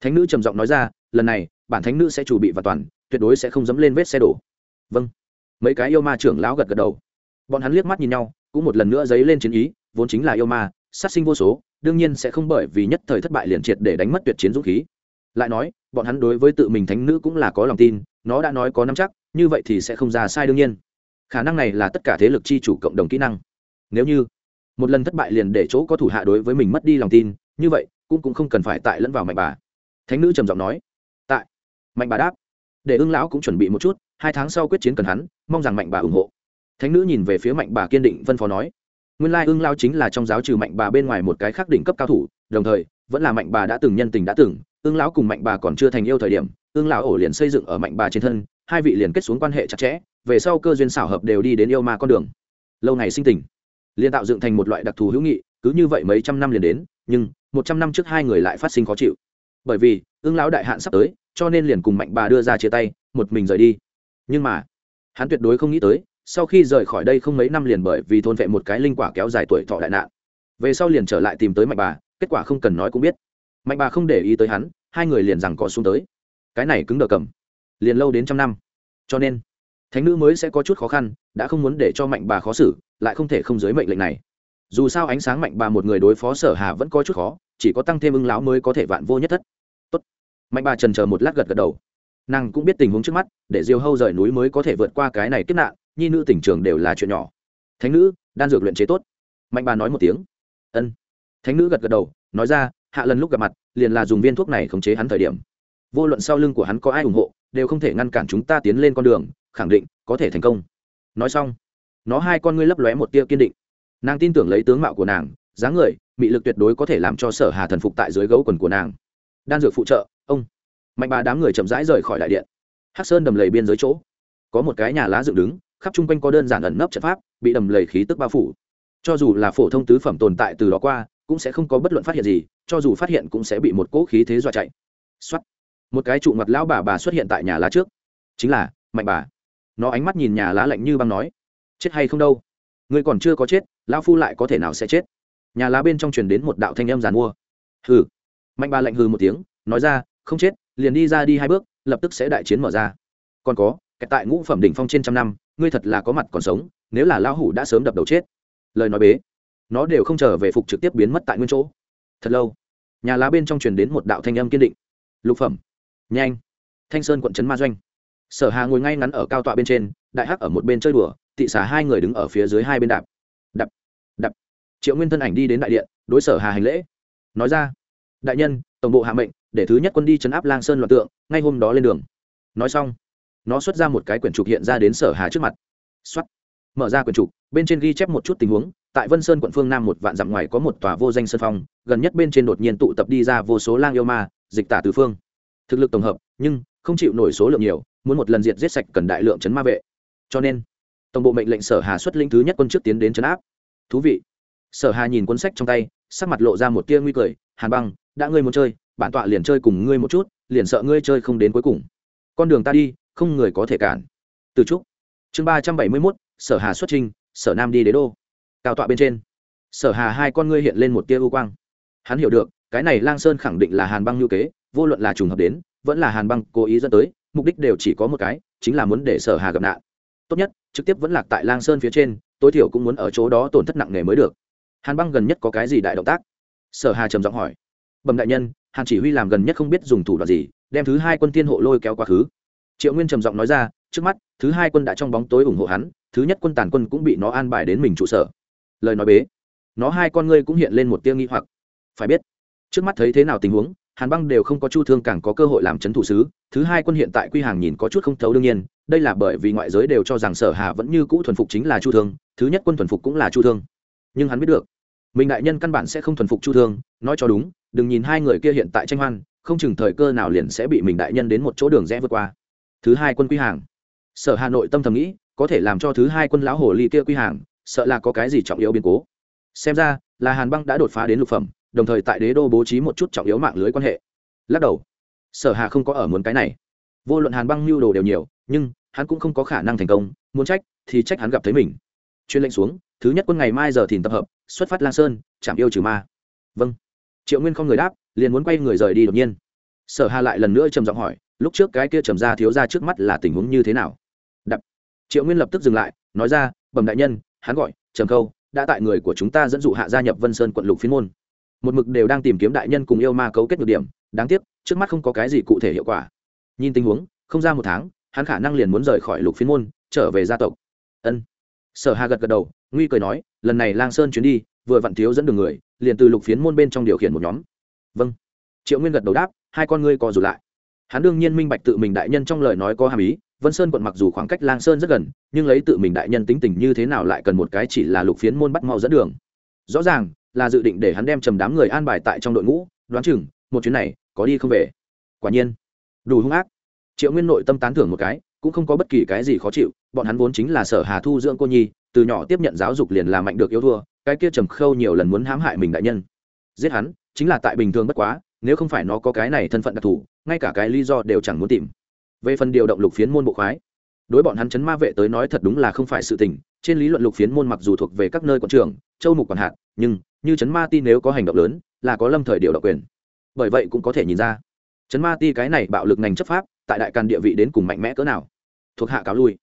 Thánh nữ trầm giọng nói ra, lần này, bản thánh nữ sẽ chủ bị và toàn, tuyệt đối sẽ không dẫm lên vết xe đổ. Vâng. Mấy cái yêu ma trưởng lão gật gật đầu. Bọn hắn liếc mắt nhìn nhau, cũng một lần nữa dấy lên chiến ý, vốn chính là yêu ma, sát sinh vô số, đương nhiên sẽ không bởi vì nhất thời thất bại liền triệt để đánh mất tuyệt chiến dũng khí. Lại nói, bọn hắn đối với tự mình thánh nữ cũng là có lòng tin, nó đã nói có năm chắc như vậy thì sẽ không ra sai đương nhiên. Khả năng này là tất cả thế lực chi chủ cộng đồng kỹ năng. Nếu như một lần thất bại liền để chỗ có thủ hạ đối với mình mất đi lòng tin, như vậy cũng cũng không cần phải tại lẫn vào mạnh bà. Thánh nữ trầm giọng nói. Tại. Mạnh bà đáp. Để ưng lão cũng chuẩn bị một chút, hai tháng sau quyết chiến cần hắn, mong rằng mạnh bà ủng hộ. Thánh nữ nhìn về phía mạnh bà kiên định, phân phó nói. Nguyên lai ưng lao chính là trong giáo trừ mạnh bà bên ngoài một cái khác đỉnh cấp cao thủ, đồng thời, vẫn là mạnh bà đã từng nhân tình đã từng, ưng lão cùng mạnh bà còn chưa thành yêu thời điểm, ưng lão ổ liền xây dựng ở mạnh bà trên thân hai vị liền kết xuống quan hệ chặt chẽ, về sau cơ duyên xảo hợp đều đi đến yêu ma con đường. Lâu ngày sinh tình, liền tạo dựng thành một loại đặc thù hữu nghị, cứ như vậy mấy trăm năm liền đến, nhưng một trăm năm trước hai người lại phát sinh khó chịu. Bởi vì ưng lão đại hạn sắp tới, cho nên liền cùng mạnh bà đưa ra chia tay, một mình rời đi. Nhưng mà, hắn tuyệt đối không nghĩ tới, sau khi rời khỏi đây không mấy năm liền bởi vì thôn vệ một cái linh quả kéo dài tuổi thọ đại nạn. Về sau liền trở lại tìm tới mạnh bà, kết quả không cần nói cũng biết. Mạnh bà không để ý tới hắn, hai người liền rằng có xuống tới. Cái này cứng đờ cầm liền lâu đến trăm năm. Cho nên, thánh nữ mới sẽ có chút khó khăn, đã không muốn để cho mạnh bà khó xử, lại không thể không dưới mệnh lệnh này. Dù sao ánh sáng mạnh bà một người đối phó sở hà vẫn có chút khó, chỉ có tăng thêm ưng lão mới có thể vạn vô nhất thất. Tốt. mạnh bà trần chờ một lát gật gật đầu. Nàng cũng biết tình huống trước mắt, để diêu hâu rời núi mới có thể vượt qua cái này kết nạn, nhi nữ tỉnh trường đều là chuyện nhỏ. Thánh nữ, đan dược luyện chế tốt. Mạnh bà nói một tiếng. Ân. Thánh nữ gật gật đầu, nói ra, hạ lần lúc gặp mặt, liền là dùng viên thuốc này khống chế hắn thời điểm vô luận sau lưng của hắn có ai ủng hộ, đều không thể ngăn cản chúng ta tiến lên con đường, khẳng định có thể thành công. Nói xong, nó hai con ngươi lấp lóe một tia kiên định. Nàng tin tưởng lấy tướng mạo của nàng, dáng người, mị lực tuyệt đối có thể làm cho sở hà thần phục tại dưới gấu quần của nàng. Đan dược phụ trợ, ông. Mạnh bà đám người chậm rãi rời khỏi đại điện. Hắc sơn đầm lầy biên giới chỗ. Có một cái nhà lá dựng đứng, khắp chung quanh có đơn giản ẩn nấp trận pháp, bị đầm lầy khí tức bao phủ. Cho dù là phổ thông tứ phẩm tồn tại từ đó qua, cũng sẽ không có bất luận phát hiện gì, cho dù phát hiện cũng sẽ bị một cỗ khí thế dọa chạy. Xuất một cái trụ mặt lão bà bà xuất hiện tại nhà lá trước. Chính là, mạnh bà. Nó ánh mắt nhìn nhà lá lạnh như băng nói, chết hay không đâu? Người còn chưa có chết, lão phu lại có thể nào sẽ chết? Nhà lá bên trong truyền đến một đạo thanh âm giàn mua. Hừ. Mạnh bà lạnh hừ một tiếng, nói ra, không chết, liền đi ra đi hai bước, lập tức sẽ đại chiến mở ra. Còn có tại ngũ phẩm đỉnh phong trên trăm năm, ngươi thật là có mặt còn sống, nếu là lão hủ đã sớm đập đầu chết. Lời nói bế. Nó đều không trở về phục trực tiếp biến mất tại nguyên chỗ. Thật lâu, nhà lá bên trong truyền đến một đạo thanh âm kiên định. Lục phẩm nhanh. Thanh sơn quận trấn ma doanh. Sở hà ngồi ngay ngắn ở cao tọa bên trên, đại hắc ở một bên chơi đùa thị xả hai người đứng ở phía dưới hai bên đạp. Đạp đạp triệu nguyên thân ảnh đi đến đại điện, đối sở hà hành lễ. Nói ra, đại nhân, tổng bộ hạ mệnh, để thứ nhất quân đi chấn áp lang sơn loạn tượng, ngay hôm đó lên đường. Nói xong, nó xuất ra một cái quyển trục hiện ra đến sở hà trước mặt. Xuất mở ra quyển trục, bên trên ghi chép một chút tình huống, tại vân sơn quận phương nam một vạn dặm ngoài có một tòa vô danh sơn phong, gần nhất bên trên đột nhiên tụ tập đi ra vô số lang yêu ma, dịch tả từ phương thực lực tổng hợp nhưng không chịu nổi số lượng nhiều muốn một lần diệt giết sạch cần đại lượng chấn ma vệ. Cho nên tổng bộ mệnh lệnh sở hà xuất linh thứ nhất quân trước tiến đến chấn áp. Thú vị. Sở hà nhìn cuốn sách trong tay sắc mặt lộ ra một tia nguy cười hàn băng đã ngươi muốn chơi bản tọa liền chơi cùng ngươi một chút liền sợ ngươi chơi không đến cuối cùng. Con đường ta đi không người có thể cản. Từ trúc. Chương ba trăm bảy mươi mốt sở hà xuất trình, sở nam đi đế đô. Cao tọa bên trên. Sở hà hai con ngươi hiện lên một tia ưu quang. Hắn hiểu được cái này lang sơn khẳng định là hàn băng lưu kế, vô luận là trùng hợp đến, vẫn là hàn băng cố ý dẫn tới, mục đích đều chỉ có một cái, chính là muốn để sở hà gặp nạn. Tốt nhất, trực tiếp vẫn lạc tại lang sơn phía trên, tối thiểu cũng muốn ở chỗ đó tổn thất nặng nề mới được. Hàn băng gần nhất có cái gì đại động tác? Sở hà trầm giọng hỏi. Bẩm đại nhân, hàn chỉ huy làm gần nhất không biết dùng thủ đoạn gì, đem thứ hai quân tiên hộ lôi kéo quá khứ. Triệu nguyên trầm giọng nói ra, trước mắt, thứ hai quân đã trong bóng tối ủng hộ hắn, thứ nhất quân tàn quân cũng bị nó an bài đến mình trụ sở. Lời nói bế, nó hai con ngươi cũng hiện lên một tiêu nghi hoặc. Phải biết trước mắt thấy thế nào tình huống, hàn băng đều không có chu thương càng có cơ hội làm c h ấ n thủ sứ. Thứ hai quân hiện tại quy hàng nhìn có chút không thấu đương nhiên, đây là bởi vì ngoại giới đều cho rằng sở hà vẫn như cũ thuần phục chính là chu thương, thứ nhất quân thuần phục cũng là chu thương. Nhưng hắn biết được, mình đại nhân căn bản sẽ không thuần phục chu thương, nói cho đúng, đừng nhìn hai người kia hiện tại tranh hoan, không chừng thời cơ nào liền sẽ bị mình đại nhân đến một chỗ đường rẽ vượt qua. Thứ hai quân quy hàng. Sở hà nội tâm thầm nghĩ, có thể làm cho thứ hai quân lão hồ ly kia quy hàng, sợ là có cái gì trọng yếu biến cố. Xem ra, là hàn băng đã đột phá đến lục phẩm đồng thời tại đế đô bố trí một chút trọng yếu mạng lưới quan hệ. Lắc đầu. Sở hà không có ở muốn cái này. Vô luận hàn băng mưu đồ đều nhiều, nhưng hắn cũng không có khả năng thành công, muốn trách thì trách hắn gặp thấy mình. Chuyên lệnh xuống, thứ nhất quân ngày mai giờ thìn tập hợp, xuất phát lang sơn, chạm yêu trừ ma. Vâng. Triệu nguyên không người đáp, liền muốn quay người rời đi đột nhiên. Sở hà lại lần nữa trầm giọng hỏi, lúc trước cái kia trầm ra thiếu ra trước mắt là tình huống như thế nào? Đập. Triệu nguyên lập tức dừng lại, nói ra, bẩm đại nhân, hắn gọi trầm câu đã tại người của chúng ta dẫn dụ hạ gia nhập vân sơn quận lục phiên môn một mực đều đang tìm kiếm đại nhân cùng yêu ma cấu kết được điểm, đáng tiếc, trước mắt không có cái gì cụ thể hiệu quả. Nhìn tình huống, không ra một tháng, hắn khả năng liền muốn rời khỏi lục phiên môn, trở về gia tộc. Ân. Sở hà gật gật đầu, nguy cười nói, lần này lang sơn chuyến đi, vừa vặn thiếu dẫn đường người, liền từ lục phiến môn bên trong điều khiển một nhóm. Vâng. Triệu nguyên gật đầu đáp, hai con ngươi co rụt lại. Hắn đương nhiên minh bạch tự mình đại nhân trong lời nói có hàm ý, vân sơn quận mặc dù khoảng cách lang sơn rất gần, nhưng lấy tự mình đại nhân tính tình như thế nào lại cần một cái chỉ là lục phiến môn bắt mau dẫn đường. Rõ ràng là dự định để hắn đem trầm đám người an bài tại trong đội ngũ, đoán chừng, một chuyến này, có đi không về. Quả nhiên, đủ hung ác. Triệu nguyên nội tâm tán thưởng một cái, cũng không có bất kỳ cái gì khó chịu, bọn hắn vốn chính là sở hà thu dưỡng cô nhi, từ nhỏ tiếp nhận giáo dục liền là mạnh được yếu thua, cái kia trầm khâu nhiều lần muốn hãm hại mình đại nhân. Giết hắn, chính là tại bình thường bất quá, nếu không phải nó có cái này thân phận đặc thù, ngay cả cái lý do đều chẳng muốn tìm. Về phần điều động lục phiến môn bộ khoái, đối bọn hắn chấn ma vệ tới nói thật đúng là không phải sự tình trên lý luận lục phiến môn mặc dù thuộc về các nơi quận trường châu mục quản hạt, nhưng như chấn ma ti nếu có hành động lớn, là có lâm thời điều độc quyền. Bởi vậy cũng có thể nhìn ra chấn ma ti cái này bạo lực ngành chấp pháp, tại đại càn địa vị đến cùng mạnh mẽ cỡ nào. Thuộc hạ cáo lui.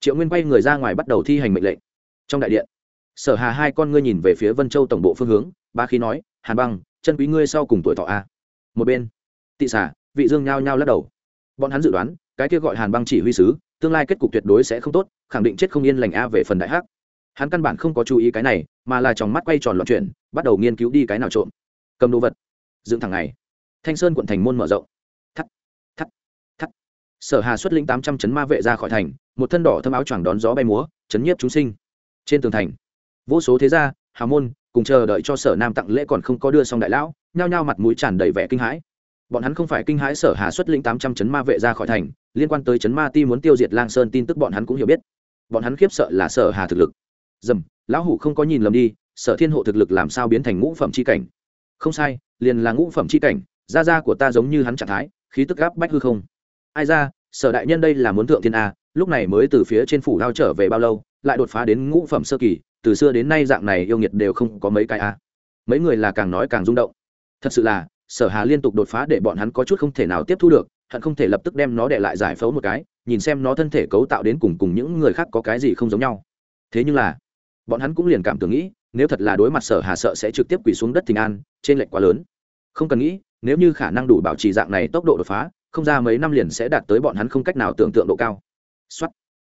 Triệu nguyên quay người ra ngoài bắt đầu thi hành mệnh lệnh. Trong đại điện, sở hà hai con ngươi nhìn về phía vân châu tổng bộ phương hướng, ba khí nói, hàn băng, chân quý ngươi sau cùng tuổi thọ a. Một bên, tị xả vị dương nhao nhao lắc đầu. Bọn hắn dự đoán, cái kia gọi hàn băng chỉ huy sứ tương lai kết cục tuyệt đối sẽ không tốt, khẳng định chết không yên lành a về phần đại hắc. Hắn căn bản không có chú ý cái này, mà là trong mắt quay tròn loạn chuyển, bắt đầu nghiên cứu đi cái nào trộm. Cầm đồ vật. Dựng thẳng này thanh sơn quận thành môn mở rộng. Thắt thắt thắt. Sở hà xuất lĩnh tám trăm chấn ma vệ ra khỏi thành, một thân đỏ thâm áo choàng đón gió bay múa, chấn nhiếp chúng sinh. Trên tường thành, vô số thế gia, hào môn, cùng chờ đợi cho sở nam tặng lễ còn không có đưa xong đại lão, nhao nhao mặt mũi tràn đầy vẻ kinh hãi bọn hắn không phải kinh hãi sở hà xuất lĩnh tám trăm chấn ma vệ ra khỏi thành, liên quan tới chấn ma ti muốn tiêu diệt lang sơn tin tức bọn hắn cũng hiểu biết. Bọn hắn khiếp sợ là sở hà thực lực. Dầm, lão hủ không có nhìn lầm đi, sở thiên hộ thực lực làm sao biến thành ngũ phẩm c h i cảnh? Không sai, liền là ngũ phẩm c h i cảnh da da của ta giống như hắn trạng thái, khí tức gáp bách hư không. Ai ra, sở đại nhân đây là muốn thượng thiên a, lúc này mới từ phía trên phủ lao trở về bao lâu, lại đột phá đến ngũ phẩm sơ kỳ, từ xưa đến nay dạng này yêu nghiệt đều không có mấy cái a. Mấy người là càng nói càng rung động. Thật sự là sở hà liên tục đột phá để bọn hắn có chút không thể nào tiếp thu được, hận không thể lập tức đem nó để lại giải phẫu một cái, nhìn xem nó thân thể cấu tạo đến cùng cùng những người khác có cái gì không giống nhau. Thế nhưng là, bọn hắn cũng liền cảm tưởng nghĩ, nếu thật là đối mặt sở hà sợ sẽ trực tiếp quỳ xuống đất thình an, trên lệnh quá lớn. Không cần nghĩ, nếu như khả năng đủ bảo trì dạng này tốc độ đột phá, không ra mấy năm liền sẽ đạt tới bọn hắn không cách nào tưởng tượng độ cao. Xuất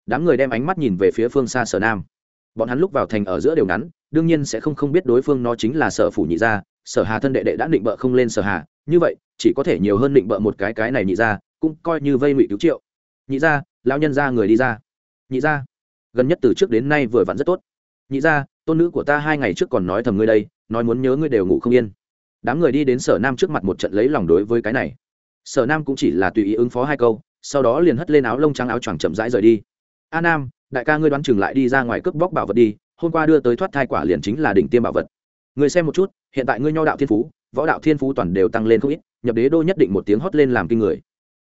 đám người đem ánh mắt nhìn về phía phương xa sở nam. Bọn hắn lúc vào thành ở giữa đều ngắn, đương nhiên sẽ không không biết đối phương nó chính là sở phủ nhị gia sở hà thân đệ đệ đã định bợ không lên sở hà, như vậy, chỉ có thể nhiều hơn định bợ một cái cái này nhị gia, cũng coi như vây ngụy cứu triệu. Nhị gia, lão nhân gia người đi ra. Nhị gia, gần nhất từ trước đến nay vừa vặn rất tốt. Nhị gia, tôn nữ của ta hai ngày trước còn nói thầm ngươi đây, nói muốn nhớ ngươi đều ngủ không yên. Đám người đi đến sở nam trước mặt một trận lấy lòng đối với cái này. Sở nam cũng chỉ là tùy ý ứng phó hai câu, sau đó liền hất lên áo lông trắng áo choàng chậm rãi rời đi. A nam, đại ca ngươi đoán chừng lại đi ra ngoài cướp bóc bảo vật đi, hôm qua đưa tới thoát thai quả liền chính là đỉnh tiêm bảo vật. Người xem một chút hiện tại ngươi nho đạo thiên phú, võ đạo thiên phú toàn đều tăng lên không ít, nhập đế đô nhất định một tiếng hót lên làm kinh người.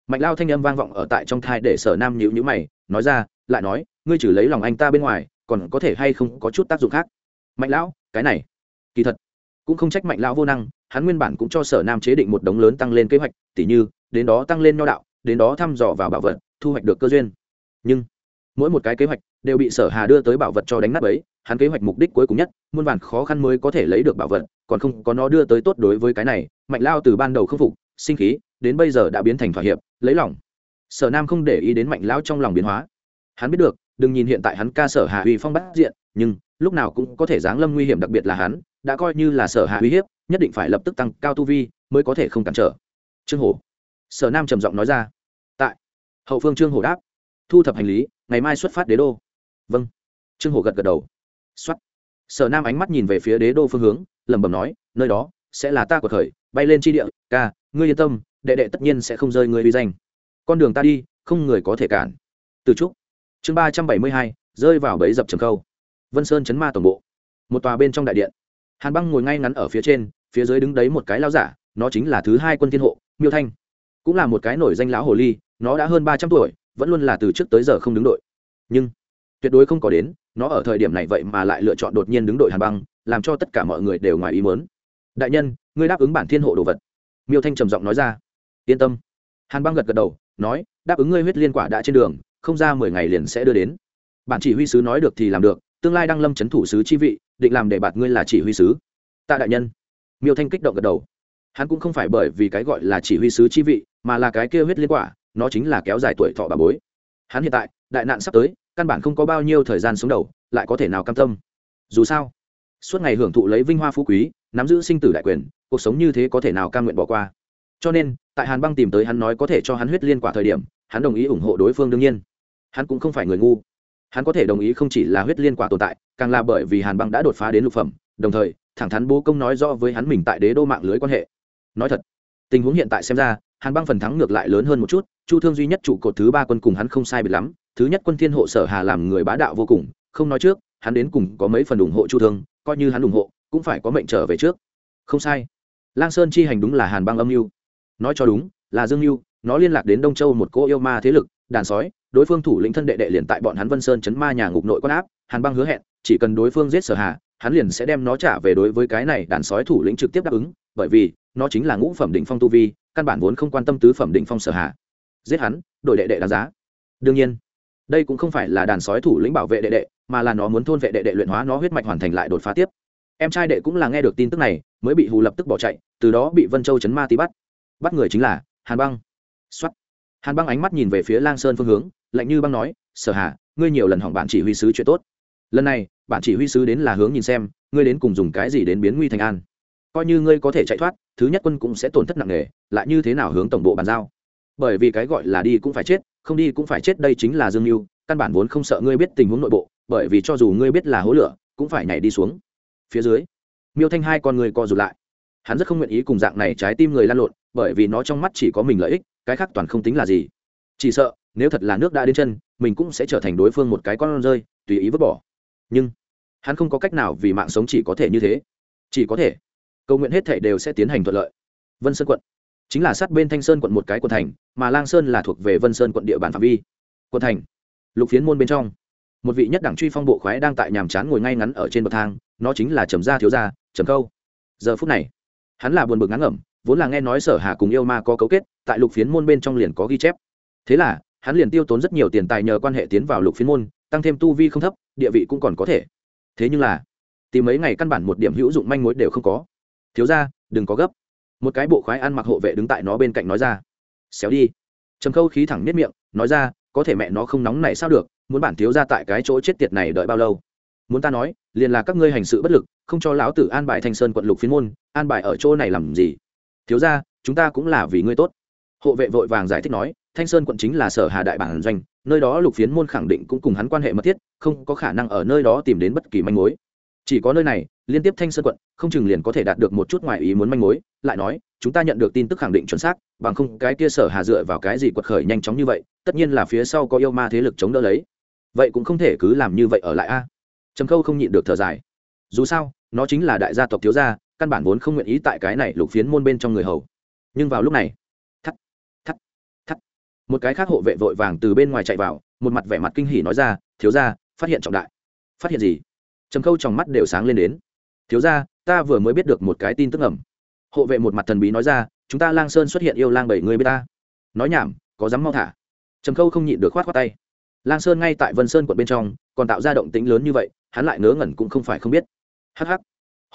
Mạnh lao thanh âm vang vọng ở tại trong thai để sở nam nhữ nhữ mày, nói ra, lại nói, ngươi trừ lấy lòng anh ta bên ngoài, còn có thể hay không có chút tác dụng khác? Mạnh lão, cái này, kỳ thật cũng không trách mạnh lão vô năng, hắn nguyên bản cũng cho sở nam chế định một đống lớn tăng lên kế hoạch, tỉ như, đến đó tăng lên nho đạo, đến đó thăm dò vào bảo vật, thu hoạch được cơ duyên. Nhưng, mỗi một cái kế hoạch đều bị sở hà đưa tới bảo vật cho đánh nát ấy, hắn kế hoạch mục đích cuối cùng nhất, muôn vàn khó khăn mới có thể lấy được bảo vật, còn không có nó đưa tới tốt đối với cái này, mạnh lao từ ban đầu khâm phục, sinh khí, đến bây giờ đã biến thành thỏa hiệp, lấy lòng. Sở nam không để ý đến mạnh lão trong lòng biến hóa. Hắn biết được, đừng nhìn hiện tại hắn ca sở hà uy phong bắt diện, nhưng, lúc nào cũng có thể giáng lâm nguy hiểm đặc biệt là hắn, đã coi như là sở hà uy hiếp, nhất định phải lập tức tăng cao tu vi, mới có thể không cản trở. Trương hổ. Sở nam trầm giọng nói ra. Tại. Hậu phương trương hổ đáp. Thu thập hành lý, ngày mai xuất phát đế đô vâng. Trương hổ gật gật đầu. Xuất sở nam ánh mắt nhìn về phía đế đô phương hướng, lẩm bẩm nói, nơi đó sẽ là ta của thời, bay lên tri địa, ca, ngươi yên tâm, đệ đệ tất nhiên sẽ không rơi người uy danh. Con đường ta đi, không người có thể cản. Từ trúc. Chương ba trăm bảy mươi hai, rơi vào bẫy dập trầm khâu. Vân sơn chấn ma tổng bộ. Một tòa bên trong đại điện. Hàn băng ngồi ngay ngắn ở phía trên, phía dưới đứng đấy một cái lao giả, nó chính là thứ hai quân thiên hộ, miêu thanh. Cũng là một cái nổi danh lão hồ ly, nó đã hơn ba trăm tuổi, vẫn luôn là từ trước tới giờ không đứng đội. Nhưng tuyệt đối không có đến, nó ở thời điểm này vậy mà lại lựa chọn đột nhiên đứng đội hàn băng, làm cho tất cả mọi người đều ngoài ý mớn đại nhân, ngươi đáp ứng bản thiên hộ đồ vật. Miêu thanh trầm giọng nói ra. Yên tâm. Hàn băng gật gật đầu, nói, đáp ứng ngươi huyết liên quả đã trên đường, không ra mười ngày liền sẽ đưa đến. Bản chỉ huy sứ nói được thì làm được, tương lai đăng lâm c h ấ n thủ sứ chi vị, định làm để bạt ngươi là chỉ huy sứ. Tạ đại nhân. Miêu thanh kích động gật đầu. Hắn cũng không phải bởi vì cái gọi là chỉ huy sứ chi vị, mà là cái kêu huyết liên quả, nó chính là kéo dài tuổi thọ bà bối. Hắn hiện tại, đại nạn sắp tới căn bản không có bao nhiêu thời gian sống đầu, lại có thể nào cam tâm. Dù sao, suốt ngày hưởng thụ lấy vinh hoa phú quý, nắm giữ sinh tử đại quyền, cuộc sống như thế có thể nào cam nguyện bỏ qua. Cho nên, tại hàn băng tìm tới hắn nói có thể cho hắn huyết liên quả thời điểm, hắn đồng ý ủng hộ đối phương đương nhiên. Hắn cũng không phải người ngu. Hắn có thể đồng ý không chỉ là huyết liên quả tồn tại, càng là bởi vì hàn băng đã đột phá đến lục phẩm, đồng thời, thẳng thắn bố công nói rõ với hắn mình tại đế đô mạng lưới quan hệ. Nói thật, tình huống hiện tại xem ra, hàn băng phần thắng ngược lại lớn hơn một chút, chu thương duy nhất trụ cột thứ ba quân cùng hắn không sai biệt lắm thứ nhất quân thiên hộ sở hà làm người bá đạo vô cùng, không nói trước, hắn đến cùng có mấy phần ủng hộ chu thương, coi như hắn ủng hộ, cũng phải có mệnh trở về trước. Không sai. Lang sơn chi hành đúng là hàn băng âm mưu nói cho đúng, là dương mưu nó liên lạc đến đông châu một cô yêu ma thế lực, đàn sói, đối phương thủ lĩnh thân đệ đệ liền tại bọn hắn vân sơn chấn ma nhà ngục nội quan áp, hàn băng hứa hẹn, chỉ cần đối phương giết sở hà, hắn liền sẽ đem nó trả về đối với cái này đàn sói thủ lĩnh trực tiếp đáp ứng, bởi vì, nó chính là ngũ phẩm định phong tu vi, căn bản vốn không quan tâm tứ phẩm định phong sở hà. Giết hắn đội đệ đệ đáng giá. Đương nhiên đây cũng không phải là đàn sói thủ lĩnh bảo vệ đệ đệ, mà là nó muốn thôn vệ đệ đệ luyện hóa nó huyết mạch hoàn thành lại đột phá tiếp. Em trai đệ cũng là nghe được tin tức này, mới bị hù lập tức bỏ chạy, từ đó bị vân châu chấn ma tí bắt. Bắt người chính là hàn băng. Xuất hàn băng ánh mắt nhìn về phía lang sơn phương hướng, lạnh như băng nói, sở hà, ngươi nhiều lần hỏng bạn chỉ huy sứ chuyện tốt. Lần này bạn chỉ huy sứ đến là hướng nhìn xem, ngươi đến cùng dùng cái gì đến biến nguy thành an. Coi như ngươi có thể chạy thoát, thứ nhất quân cũng sẽ tổn thất nặng nề, lại như thế nào hướng tổng bộ bàn giao? Bởi vì cái gọi là đi cũng phải chết không đi cũng phải chết đây chính là dương mưu căn bản vốn không sợ ngươi biết tình huống nội bộ, bởi vì cho dù ngươi biết là hố lửa, cũng phải nhảy đi xuống. Phía dưới, miêu thanh hai con người co rụt lại. Hắn rất không nguyện ý cùng dạng này trái tim người lan lộn, bởi vì nó trong mắt chỉ có mình lợi ích, cái khác toàn không tính là gì. Chỉ sợ, nếu thật là nước đã đến chân, mình cũng sẽ trở thành đối phương một cái con rơi, tùy ý vứt bỏ. Nhưng, hắn không có cách nào vì mạng sống chỉ có thể như thế. Chỉ có thể, cầu nguyện hết thể đều sẽ tiến hành thuận lợi. Vân sơn quận chính là sát bên thanh sơn quận một cái quận thành, mà lang sơn là thuộc về vân sơn quận địa bàn phạm vi. Quận thành, lục phiến môn bên trong, một vị nhất đẳng truy phong bộ khoái đang tại nhàm chán ngồi ngay ngắn ở trên bậc thang, nó chính là trầm gia thiếu gia, trầm câu. Giờ phút này, hắn là buồn bực ngắn ngẩm, vốn là nghe nói sở hà cùng yêu ma có cấu kết, tại lục phiến môn bên trong liền có ghi chép. Thế là, hắn liền tiêu tốn rất nhiều tiền tài nhờ quan hệ tiến vào lục phiến môn, tăng thêm tu vi không thấp, địa vị cũng còn có thể. Thế nhưng là, tìm mấy ngày căn bản một điểm hữu dụng manh mối đều không có. Thiếu ra đừng có gấp một cái bộ khoái ăn mặc hộ vệ đứng tại nó bên cạnh nói ra, xéo đi. Trầm khâu khí thẳng miết miệng, nói ra, có thể mẹ nó không nóng này sao được, muốn bản thiếu ra tại cái chỗ chết tiệt này đợi bao lâu? Muốn ta nói, liền là các ngươi hành sự bất lực, không cho lão tử an bài thanh sơn quận lục phiên môn, an bài ở chỗ này làm gì? Thiếu ra chúng ta cũng là vì ngươi tốt. Hộ vệ vội vàng giải thích nói, thanh sơn quận chính là sở hà đại bản doanh, nơi đó lục phiến môn khẳng định cũng cùng hắn quan hệ mật thiết, không có khả năng ở nơi đó tìm đến bất kỳ manh mối chỉ có nơi này, liên tiếp thanh sơn quận, không chừng liền có thể đạt được một chút ngoài ý muốn manh mối, lại nói, chúng ta nhận được tin tức khẳng định chuẩn xác, bằng không cái kia sở hà dựa vào cái gì quật khởi nhanh chóng như vậy, tất nhiên là phía sau có yêu ma thế lực chống đỡ lấy. Vậy cũng không thể cứ làm như vậy ở lại a. À? Trầm khâu không nhịn được thở dài. Dù sao, nó chính là đại gia tộc thiếu gia, căn bản vốn không nguyện ý tại cái này lục phiến môn bên trong người hầu. Nhưng vào lúc này, thắt thắt thắt, một cái khác hộ vệ vội vàng từ bên ngoài chạy vào, một mặt vẻ mặt kinh hỉ nói ra, thiếu gia, phát hiện trọng đại. Phát hiện gì? Trầm khâu trong mắt đều sáng lên đến. Thiếu gia, ta vừa mới biết được một cái tin tức ẩm. Hộ vệ một mặt thần bí nói ra, chúng ta lang sơn xuất hiện yêu lang bảy người b ta nói nhảm, có dám mau thả. Trầm khâu không nhịn được khoát khoát tay. Lang sơn ngay tại vân sơn quận bên trong, còn tạo ra động tĩnh lớn như vậy, hắn lại ngớ ngẩn cũng không phải không biết. Hh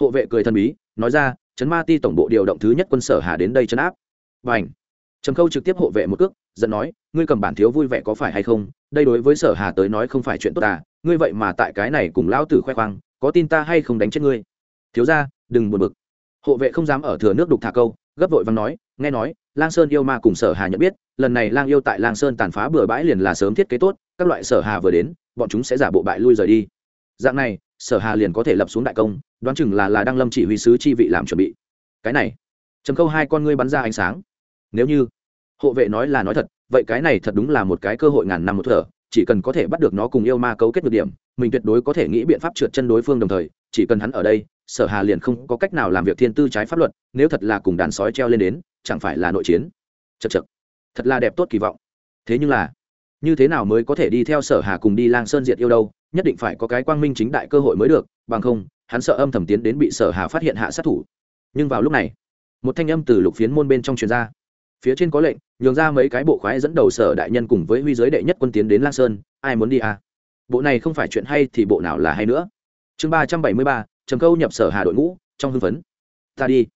hộ vệ cười thần bí, nói ra trấn ma ti tổng bộ điều động thứ nhất quân sở hà đến đây chấn áp. Và ảnh trầm khâu trực tiếp hộ vệ một cước giận nói, ngươi cầm bản thiếu vui vẻ có phải hay không? Đây đối với sở hà tới nói không phải chuyện tốt à ngươi vậy mà tại cái này cùng lão tử khoe khoang, có tin ta hay không đánh chết ngươi? Thiếu ra đừng buồn bực. Hộ vệ không dám ở thừa nước đục thả câu, gấp vội vàng nói, nghe nói, lang sơn yêu ma cùng sở hà nhận biết, lần này lang yêu tại lang sơn tàn phá bừa bãi liền là sớm thiết kế tốt, các loại sở hà vừa đến, bọn chúng sẽ giả bộ bại lui rời đi. Dạng này, sở hà liền có thể lập xuống đại công, đoán chừng là là đang lâm chỉ huy sứ chi vị làm chuẩn bị. Cái này. Trầm câu hai con ngươi bắn ra ánh sáng. Nếu như hộ vệ nói là nói thật, vậy cái này thật đúng là một cái cơ hội ngàn năm một thở, chỉ cần có thể bắt được nó cùng yêu ma cấu kết được điểm, mình tuyệt đối có thể nghĩ biện pháp trượt chân đối phương đồng thời, chỉ cần hắn ở đây, sở hà liền không có cách nào làm việc thiên tư trái pháp luật, nếu thật là cùng đàn sói treo lên đến, chẳng phải là nội chiến. Chật chật thật là đẹp tốt kỳ vọng. Thế nhưng là, như thế nào mới có thể đi theo sở hà cùng đi lang sơn diệt yêu đâu, nhất định phải có cái quang minh chính đại cơ hội mới được, bằng không, hắn sợ âm thầm tiến đến bị sở hà phát hiện hạ sát thủ. Nhưng vào lúc này, một thanh âm từ lục phiến môn bên trong truyền ra phía trên có lệnh, nhường ra mấy cái bộ khoái dẫn đầu sở đại nhân cùng với huy giới đệ nhất quân tiến đến lang sơn, ai muốn đi à? Bộ này không phải chuyện hay thì bộ nào là hay nữa? Chương ba trăm bảy mươi ba, trầm câu nhập sở hà đội ngũ, trong hưng phấn. Ta đi.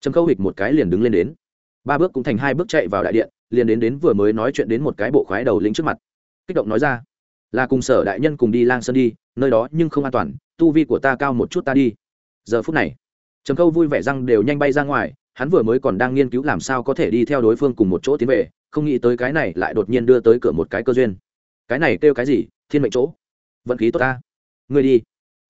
Trầm câu hịch một cái liền đứng lên đến. Ba bước cũng thành hai bước chạy vào đại điện, liền đến đến vừa mới nói chuyện đến một cái bộ khoái đầu lĩnh trước mặt. Kích động nói ra, là cùng sở đại nhân cùng đi lang sơn đi, nơi đó nhưng không an toàn, tu vi của ta cao một chút ta đi. Giờ phút này, trầm câu vui vẻ răng đều nhanh bay ra ngoài hắn vừa mới còn đang nghiên cứu làm sao có thể đi theo đối phương cùng một chỗ tiến về, không nghĩ tới cái này lại đột nhiên đưa tới cửa một cái cơ duyên. Cái này kêu cái gì? Thiên mệnh chỗ. Vận khí tốt ta. Người đi.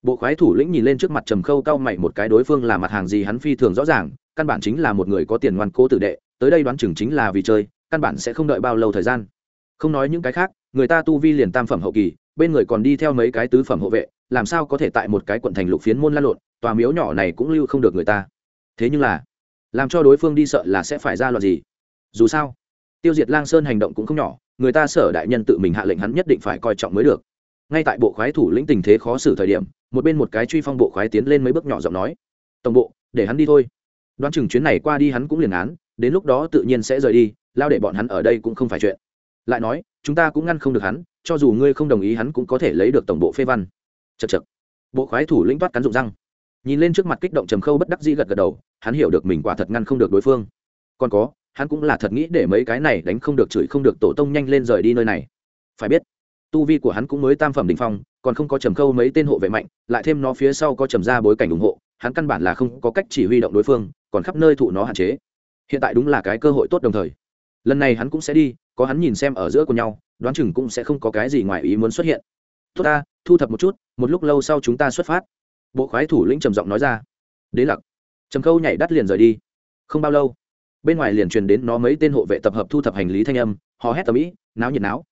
Bộ khoái thủ lĩnh nhìn lên trước mặt trầm khâu cao mày một cái đối phương là mặt hàng gì hắn phi thường rõ ràng, căn bản chính là một người có tiền ngoan cố tử đệ, tới đây đoán chừng chính là vì chơi, căn bản sẽ không đợi bao lâu thời gian. Không nói những cái khác, người ta tu vi liền tam phẩm hậu kỳ, bên người còn đi theo mấy cái tứ phẩm hộ vệ, làm sao có thể tại một cái quận thành lục phiến môn lan lộn, tòa miếu nhỏ này cũng lưu không được người ta. Thế nhưng là làm cho đối phương đi sợ là sẽ phải ra loạt gì. Dù sao, tiêu diệt lang sơn hành động cũng không nhỏ, người ta sở đại nhân tự mình hạ lệnh hắn nhất định phải coi trọng mới được. Ngay tại bộ khoái thủ lĩnh tình thế khó xử thời điểm, một bên một cái truy phong bộ khoái tiến lên mấy bước nhỏ giọng nói, tổng bộ, để hắn đi thôi. Đoán chừng chuyến này qua đi hắn cũng liền án, đến lúc đó tự nhiên sẽ rời đi, lao để bọn hắn ở đây cũng không phải chuyện. Lại nói, chúng ta cũng ngăn không được hắn, cho dù ngươi không đồng ý hắn cũng có thể lấy được tổng bộ phê văn. Chật chật bộ khoái thủ lĩnh toát cắn rụng răng nhìn lên trước mặt kích động trầm khâu bất đắc dĩ gật gật đầu, hắn hiểu được mình quả thật ngăn không được đối phương. Còn có, hắn cũng là thật nghĩ để mấy cái này đánh không được chửi không được tổ tông nhanh lên rời đi nơi này. Phải biết, tu vi của hắn cũng mới tam phẩm đình phong, còn không có trầm khâu mấy tên hộ vệ mạnh, lại thêm nó phía sau có trầm ra bối cảnh ủng hộ, hắn căn bản là không có cách chỉ huy động đối phương, còn khắp nơi thụ nó hạn chế. Hiện tại đúng là cái cơ hội tốt đồng thời. Lần này hắn cũng sẽ đi, có hắn nhìn xem ở giữa của nhau, đoán chừng cũng sẽ không có cái gì ngoài ý muốn xuất hiện. Tốt ta, thu thập một chút, một lúc lâu sau chúng ta xuất phát bộ khoái thủ lĩnh trầm giọng nói ra. Đế lặc. Trầm khâu nhảy đắt liền rời đi. Không bao lâu, bên ngoài liền truyền đến nó mấy tên hộ vệ tập hợp thu thập hành lý thanh âm, hò hét tầm ĩ, náo nhiệt náo.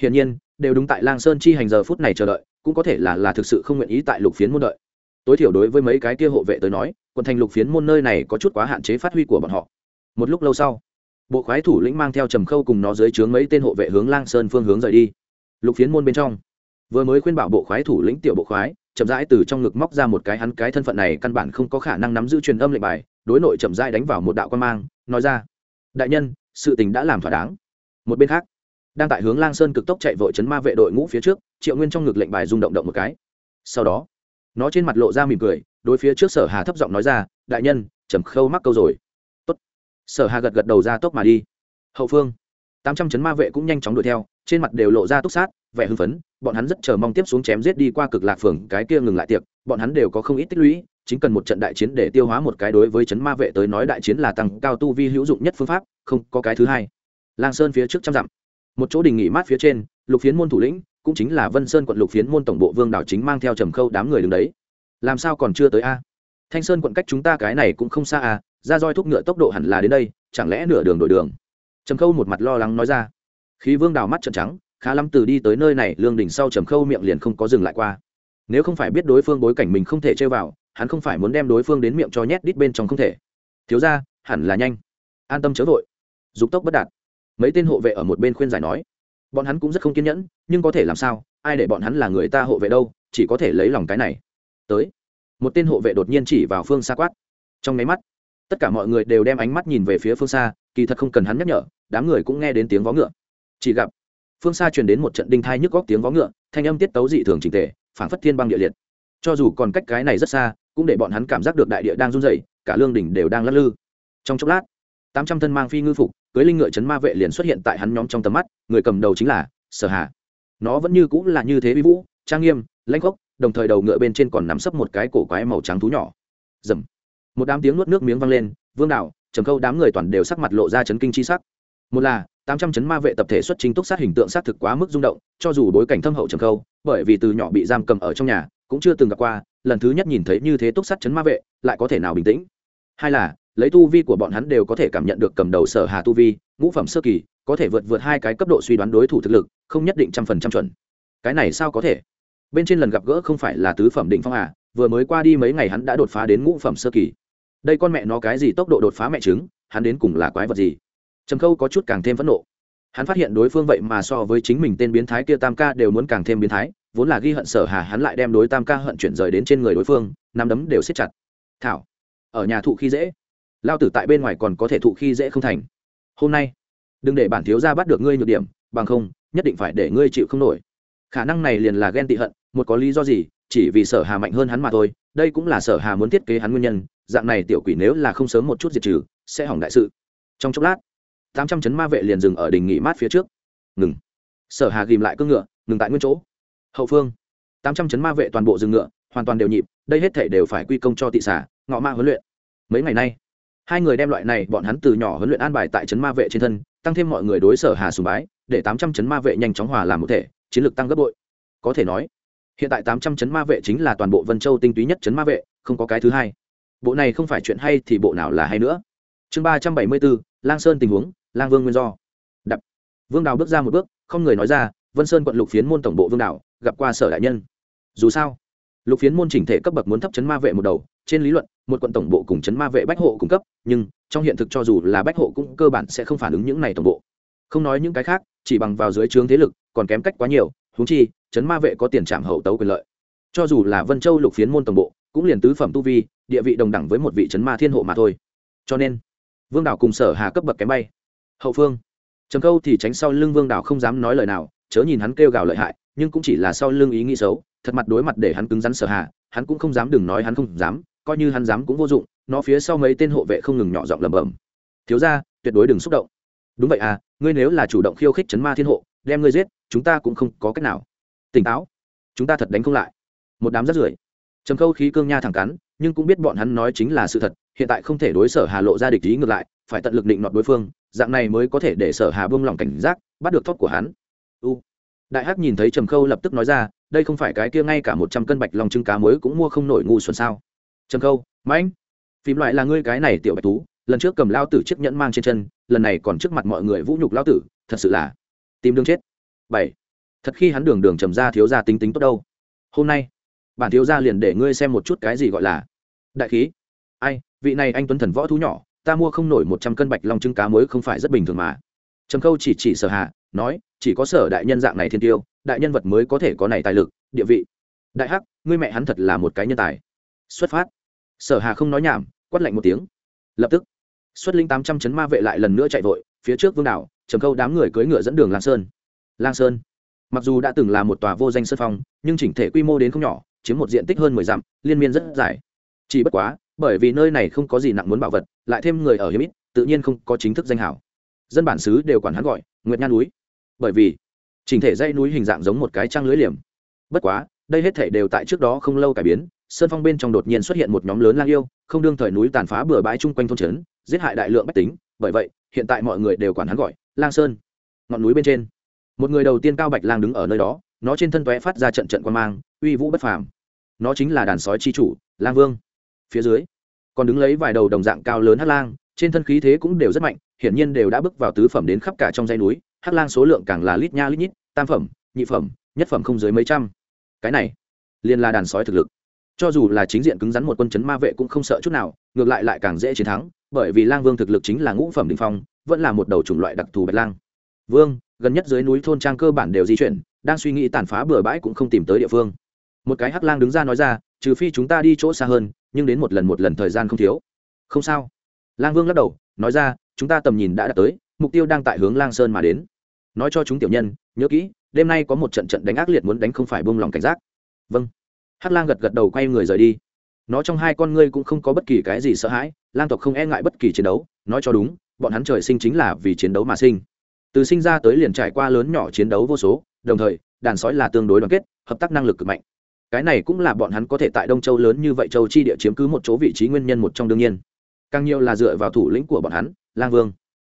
Hiển nhiên, đều đúng tại lang sơn chi hành giờ phút này chờ đợi, cũng có thể là là thực sự không nguyện ý tại lục phiến môn đợi. Tối thiểu đối với mấy cái kia hộ vệ tới nói, quận thành lục phiến môn nơi này có chút quá hạn chế phát huy của bọn họ. Một lúc lâu sau, bộ khoái thủ lĩnh mang theo trầm khâu cùng nó dưới trướng mấy tên hộ vệ hướng lang sơn phương hướng rời đi. Lục phiến môn bên trong, vừa mới khuyên bảo bộ khoái thủ lĩnh tiểu bộ khoái chậm rãi từ trong ngực móc ra một cái hắn cái thân phận này căn bản không có khả năng nắm giữ truyền âm lệnh bài, đối nội chậm rãi đánh vào một đạo quan mang, nói ra, đại nhân, sự tình đã làm thỏa đáng. Một bên khác, đang tại hướng lang sơn cực tốc chạy vội chấn ma vệ đội ngũ phía trước, triệu nguyên trong ngực lệnh bài rung động động một cái. Sau đó, nó trên mặt lộ ra mỉm cười, đối phía trước sở hà thấp giọng nói ra, đại nhân, trầm khâu mắc câu rồi. Tốt. sở hà gật gật đầu ra tốc mà đi. Hậu phương. Tám trăm chấn ma vệ cũng nhanh chóng đuổi theo, trên mặt đều lộ ra túc sát vẻ hưng phấn, bọn hắn rất chờ mong tiếp xuống chém giết đi qua cực lạc phường, cái kia ngừng lại tiệc, bọn hắn đều có không ít tích lũy, chính cần một trận đại chiến để tiêu hóa một cái đối với chấn ma vệ tới nói đại chiến là tăng cao tu vi hữu dụng nhất phương pháp, không có cái thứ hai. Lang sơn phía trước trăm dặm, một chỗ đình nghỉ mát phía trên, lục phiến môn thủ lĩnh, cũng chính là vân sơn quận lục phiến môn tổng bộ vương đảo chính mang theo trầm khâu đám người đứng đấy. Làm sao còn chưa tới a? Thanh sơn quận cách chúng ta cái này cũng không xa à? ra roi thúc ngựa tốc độ hẳn là đến đây, chẳng lẽ nửa đường đổi đường? Trầm khâu một mặt lo lắng nói ra. Khí vương đào mắt trợn trắng khá lắm từ đi tới nơi này, lương đỉnh sau trầm khâu miệng liền không có dừng lại qua. Nếu không phải biết đối phương bối cảnh mình không thể chơi vào, hắn không phải muốn đem đối phương đến miệng cho nhét đít bên trong không thể. Thiếu ra hẳn là nhanh. An tâm chớ vội. Dục tốc bất đạt. Mấy tên hộ vệ ở một bên khuyên giải nói. Bọn hắn cũng rất không kiên nhẫn, nhưng có thể làm sao? Ai để bọn hắn là người ta hộ vệ đâu? Chỉ có thể lấy lòng cái này. Tới. Một tên hộ vệ đột nhiên chỉ vào phương xa quát. Trong máy mắt, tất cả mọi người đều đem ánh mắt nhìn về phía phương xa, kỳ thật không cần hắn nhắc nhở, đám người cũng nghe đến tiếng vó ngựa. Chỉ gặp phương xa truyền đến một trận đinh thai nhức góc tiếng vó ngựa, thanh âm tiết tấu dị thường trình tề phản phất thiên băng địa liệt. Cho dù còn cách cái này rất xa, cũng để bọn hắn cảm giác được đại địa đang run rẩy, cả lương đỉnh đều đang lắc lư. Trong chốc lát, tám trăm thân mang phi ngư phục, cưới linh ngựa chấn ma vệ liền xuất hiện tại hắn nhóm trong tầm mắt, người cầm đầu chính là sở hà. Nó vẫn như cũng là như thế vi vũ, trang nghiêm, lãnh khốc, đồng thời đầu ngựa bên trên còn nắm sấp một cái cổ quái màu trắng thú nhỏ. Dầm một đám tiếng nuốt nước miếng vang lên, vương đạo, trầm câu đám người toàn đều sắc mặt lộ ra chấn kinh chi sắc. Một là tám trăm chấn ma vệ tập thể xuất chính túc sát hình tượng xác thực quá mức rung động, cho dù bối cảnh thâm hậu trầm câu bởi vì từ nhỏ bị giam cầm ở trong nhà, cũng chưa từng gặp qua, lần thứ nhất nhìn thấy như thế túc sát chấn ma vệ, lại có thể nào bình tĩnh? Hai là, lấy tu vi của bọn hắn đều có thể cảm nhận được cầm đầu sở hà tu vi, ngũ phẩm sơ kỳ, có thể vượt vượt hai cái cấp độ suy đoán đối thủ thực lực, không nhất định trăm phần trăm chuẩn. Cái này sao có thể? Bên trên lần gặp gỡ không phải là tứ phẩm định phong à vừa mới qua đi mấy ngày hắn đã đột phá đến ngũ phẩm sơ kỳ. Đây con mẹ nó cái gì tốc độ đột phá mẹ trứng, hắn đến cùng là quái vật gì? Trầm khâu có chút càng thêm phẫn nộ. Hắn phát hiện đối phương vậy mà so với chính mình tên biến thái kia tam ca đều muốn càng thêm biến thái, vốn là ghi hận sở hà hắn lại đem đối tam ca hận chuyển rời đến trên người đối phương, nắm đấm đều siết chặt. Thảo, ở nhà thụ khi dễ. Lao tử tại bên ngoài còn có thể thụ khi dễ không thành. Hôm nay, đừng để bản thiếu gia bắt được ngươi nhược điểm, bằng không, nhất định phải để ngươi chịu không nổi. Khả năng này liền là ghen tị hận, một có lý do gì, chỉ vì sở hà mạnh hơn hắn mà thôi, đây cũng là sở hà muốn thiết kế hắn nguyên nhân, dạng này tiểu quỷ nếu là không sớm một chút diệt trừ, sẽ hỏng đại sự. Trong chốc lát tám trăm chấn ma vệ liền dừng ở đình nghỉ mát phía trước. Ngừng. Sở hà ghìm lại cưỡng ngựa, ngừng tại nguyên chỗ. Hậu phương. tám trăm chấn ma vệ toàn bộ dừng ngựa, hoàn toàn đều nhịp, đây hết thể đều phải quy công cho tị xả ngọ ma huấn luyện. Mấy ngày nay, hai người đem loại này bọn hắn từ nhỏ huấn luyện an bài tại chấn ma vệ trên thân, tăng thêm mọi người đối sở hà sùng bái, để tám trăm chấn ma vệ nhanh chóng hòa làm một thể, chiến lược tăng gấp bội. Có thể nói, hiện tại tám trăm chấn ma vệ chính là toàn bộ vân châu tinh túy nhất chấn ma vệ, không có cái thứ hai. Bộ này không phải chuyện hay thì bộ nào là hay nữa. Chương ba trăm bảy mươi bốn lang sơn tình huống lang vương nguyên do. Đập. Vương đào bước ra một bước, không người nói ra, vân sơn quận lục phiến môn tổng bộ vương đào, gặp qua sở đại nhân. Dù sao, lục phiến môn chỉnh thể cấp bậc muốn thấp chấn ma vệ một đầu, trên lý luận, một quận tổng bộ cùng chấn ma vệ bách hộ cung cấp, nhưng trong hiện thực cho dù là bách hộ cũng cơ bản sẽ không phản ứng những này tổng bộ. Không nói những cái khác, chỉ bằng vào dưới trướng thế lực, còn kém cách quá nhiều húng chi, chấn ma vệ có tiền trảm hậu tấu quyền lợi. Cho dù là vân châu lục phiến môn tổng bộ, cũng liền tứ phẩm tu vi, địa vị đồng đẳng với một vị chấn ma thiên hộ mà thôi. Cho nên, vương đảo cùng sở hà cấp bậc kém bay hậu phương. Trầm câu thì tránh sau lưng vương đảo không dám nói lời nào chớ nhìn hắn kêu gào lợi hại nhưng cũng chỉ là sau lưng ý nghĩ xấu thật mặt đối mặt để hắn cứng rắn sở hạ, hắn cũng không dám đừng nói hắn không dám coi như hắn dám cũng vô dụng nó phía sau mấy tên hộ vệ không ngừng nhỏ giọng lẩm bẩm. Thiếu ra tuyệt đối đừng xúc động. Đúng vậy à ngươi nếu là chủ động khiêu khích chấn ma thiên hộ đem ngươi giết chúng ta cũng không có cách nào. Tỉnh táo chúng ta thật đánh không lại. Một đám rất rưởi. Trầm khâu khí cương nha thẳng cắn nhưng cũng biết bọn hắn nói chính là sự thật hiện tại không thể đối sở hà lộ ra địch ý ngược lại phải tận lực định nọt đối phương dạng này mới có thể để sở hà buông lỏng cảnh giác, bắt được thóp của hắn. U. Đại hắc nhìn thấy trầm khâu lập tức nói ra, đây không phải cái kia ngay cả một trăm cân bạch lòng trứng cá mới cũng mua không nổi ngu xuẩn sao. Trầm khâu, mãnh, phím loại là ngươi cái này tiểu bạch tú lần trước cầm lao tử chiếc nhẫn mang trên chân, lần này còn trước mặt mọi người vũ nhục lao tử, thật sự là tìm đường chết. Bảy. Thật khi hắn đường đường trầm ra thiếu ra tính tính tốt đâu. Hôm nay, bản thiếu ra liền để ngươi xem một chút cái gì gọi là đại khí. Ai, vị này anh tuấn thần võ thú nhỏ ta mua không nổi một trăm cân bạch long trứng cá mới không phải rất bình thường mà. Trầm khâu chỉ chỉ sở Hà, nói chỉ có sở đại nhân dạng này thiên tiêu đại nhân vật mới có thể có này tài lực địa vị. Đại hắc ngươi mẹ hắn thật là một cái nhân tài. Xuất phát. Sở hà không nói nhảm quát lạnh một tiếng. Lập tức xuất linh tám trăm chấn ma vệ lại lần nữa chạy vội phía trước vương đảo trầm khâu đám người cưỡi ngựa dẫn đường lang sơn. Lang sơn. Mặc dù đã từng là một tòa vô danh sơn phong nhưng chỉnh thể quy mô đến không nhỏ chiếm một diện tích hơn mười dặm liên miên rất dài. Chỉ bất quá bởi vì nơi này không có gì nặng muốn bảo vật, lại thêm người ở hiếm ít, tự nhiên không có chính thức danh hảo. Dân bản xứ đều quản hắn gọi, nguyệt nha núi. Bởi vì, chỉnh thể dây núi hình dạng giống một cái trăng lưới liềm. Bất quá, đây hết thể đều tại trước đó không lâu cải biến, sơn phong bên trong đột nhiên xuất hiện một nhóm lớn lang yêu, không đương thời núi tàn phá bừa bãi chung quanh thôn trấn, giết hại đại lượng bách tính, bởi vậy, hiện tại mọi người đều quản hắn gọi, lang sơn. Ngọn núi bên trên, một người đầu tiên cao bạch lang đứng ở nơi đó, nó trên thân tóe phát ra trận trận quan mang, uy vũ bất phàm. Nó chính là đàn sói chi chủ, lang vương phía dưới. Còn đứng lấy vài đầu đồng dạng cao lớn hắc lang, trên thân khí thế cũng đều rất mạnh, hiển nhiên đều đã bước vào tứ phẩm đến khắp cả trong dãy núi. Hắc lang số lượng càng là lít nha lít nhít, tam phẩm, nhị phẩm, nhất phẩm không dưới mấy trăm. Cái này, liền là đàn sói thực lực. Cho dù là chính diện cứng rắn một quân chấn ma vệ cũng không sợ chút nào, ngược lại lại càng dễ chiến thắng, bởi vì lang vương thực lực chính là ngũ phẩm đ ỉ n h phong, vẫn là một đầu chủng loại đặc thù bạch lang. Vương, gần nhất dưới núi thôn trang cơ bản đều di chuyển, đang suy nghĩ tàn phá bừa bãi cũng không tìm tới địa phương. Một cái hắc lang đứng ra nói ra, trừ phi chúng ta đi chỗ xa hơn nhưng đến một lần một lần thời gian không thiếu. Không sao. Lang vương lắc đầu, nói ra, chúng ta tầm nhìn đã đạt tới, mục tiêu đang tại hướng lang sơn mà đến. Nói cho chúng tiểu nhân, nhớ kỹ, đêm nay có một trận trận đánh ác liệt muốn đánh không phải bông lòng cảnh giác. Vâng. Hắc lang gật gật đầu quay người rời đi. Nó trong hai con ngươi cũng không có bất kỳ cái gì sợ hãi, lang tộc không e ngại bất kỳ chiến đấu, nói cho đúng, bọn hắn trời sinh chính là vì chiến đấu mà sinh. Từ sinh ra tới liền trải qua lớn nhỏ chiến đấu vô số, đồng thời, đàn sói là tương đối đoàn kết, hợp tác năng lực cực mạnh cái này cũng là bọn hắn có thể tại đông châu lớn như vậy châu chi địa chiếm cứ một chỗ vị trí nguyên nhân một trong đương nhiên. Càng nhiều là dựa vào thủ lĩnh của bọn hắn, lang vương.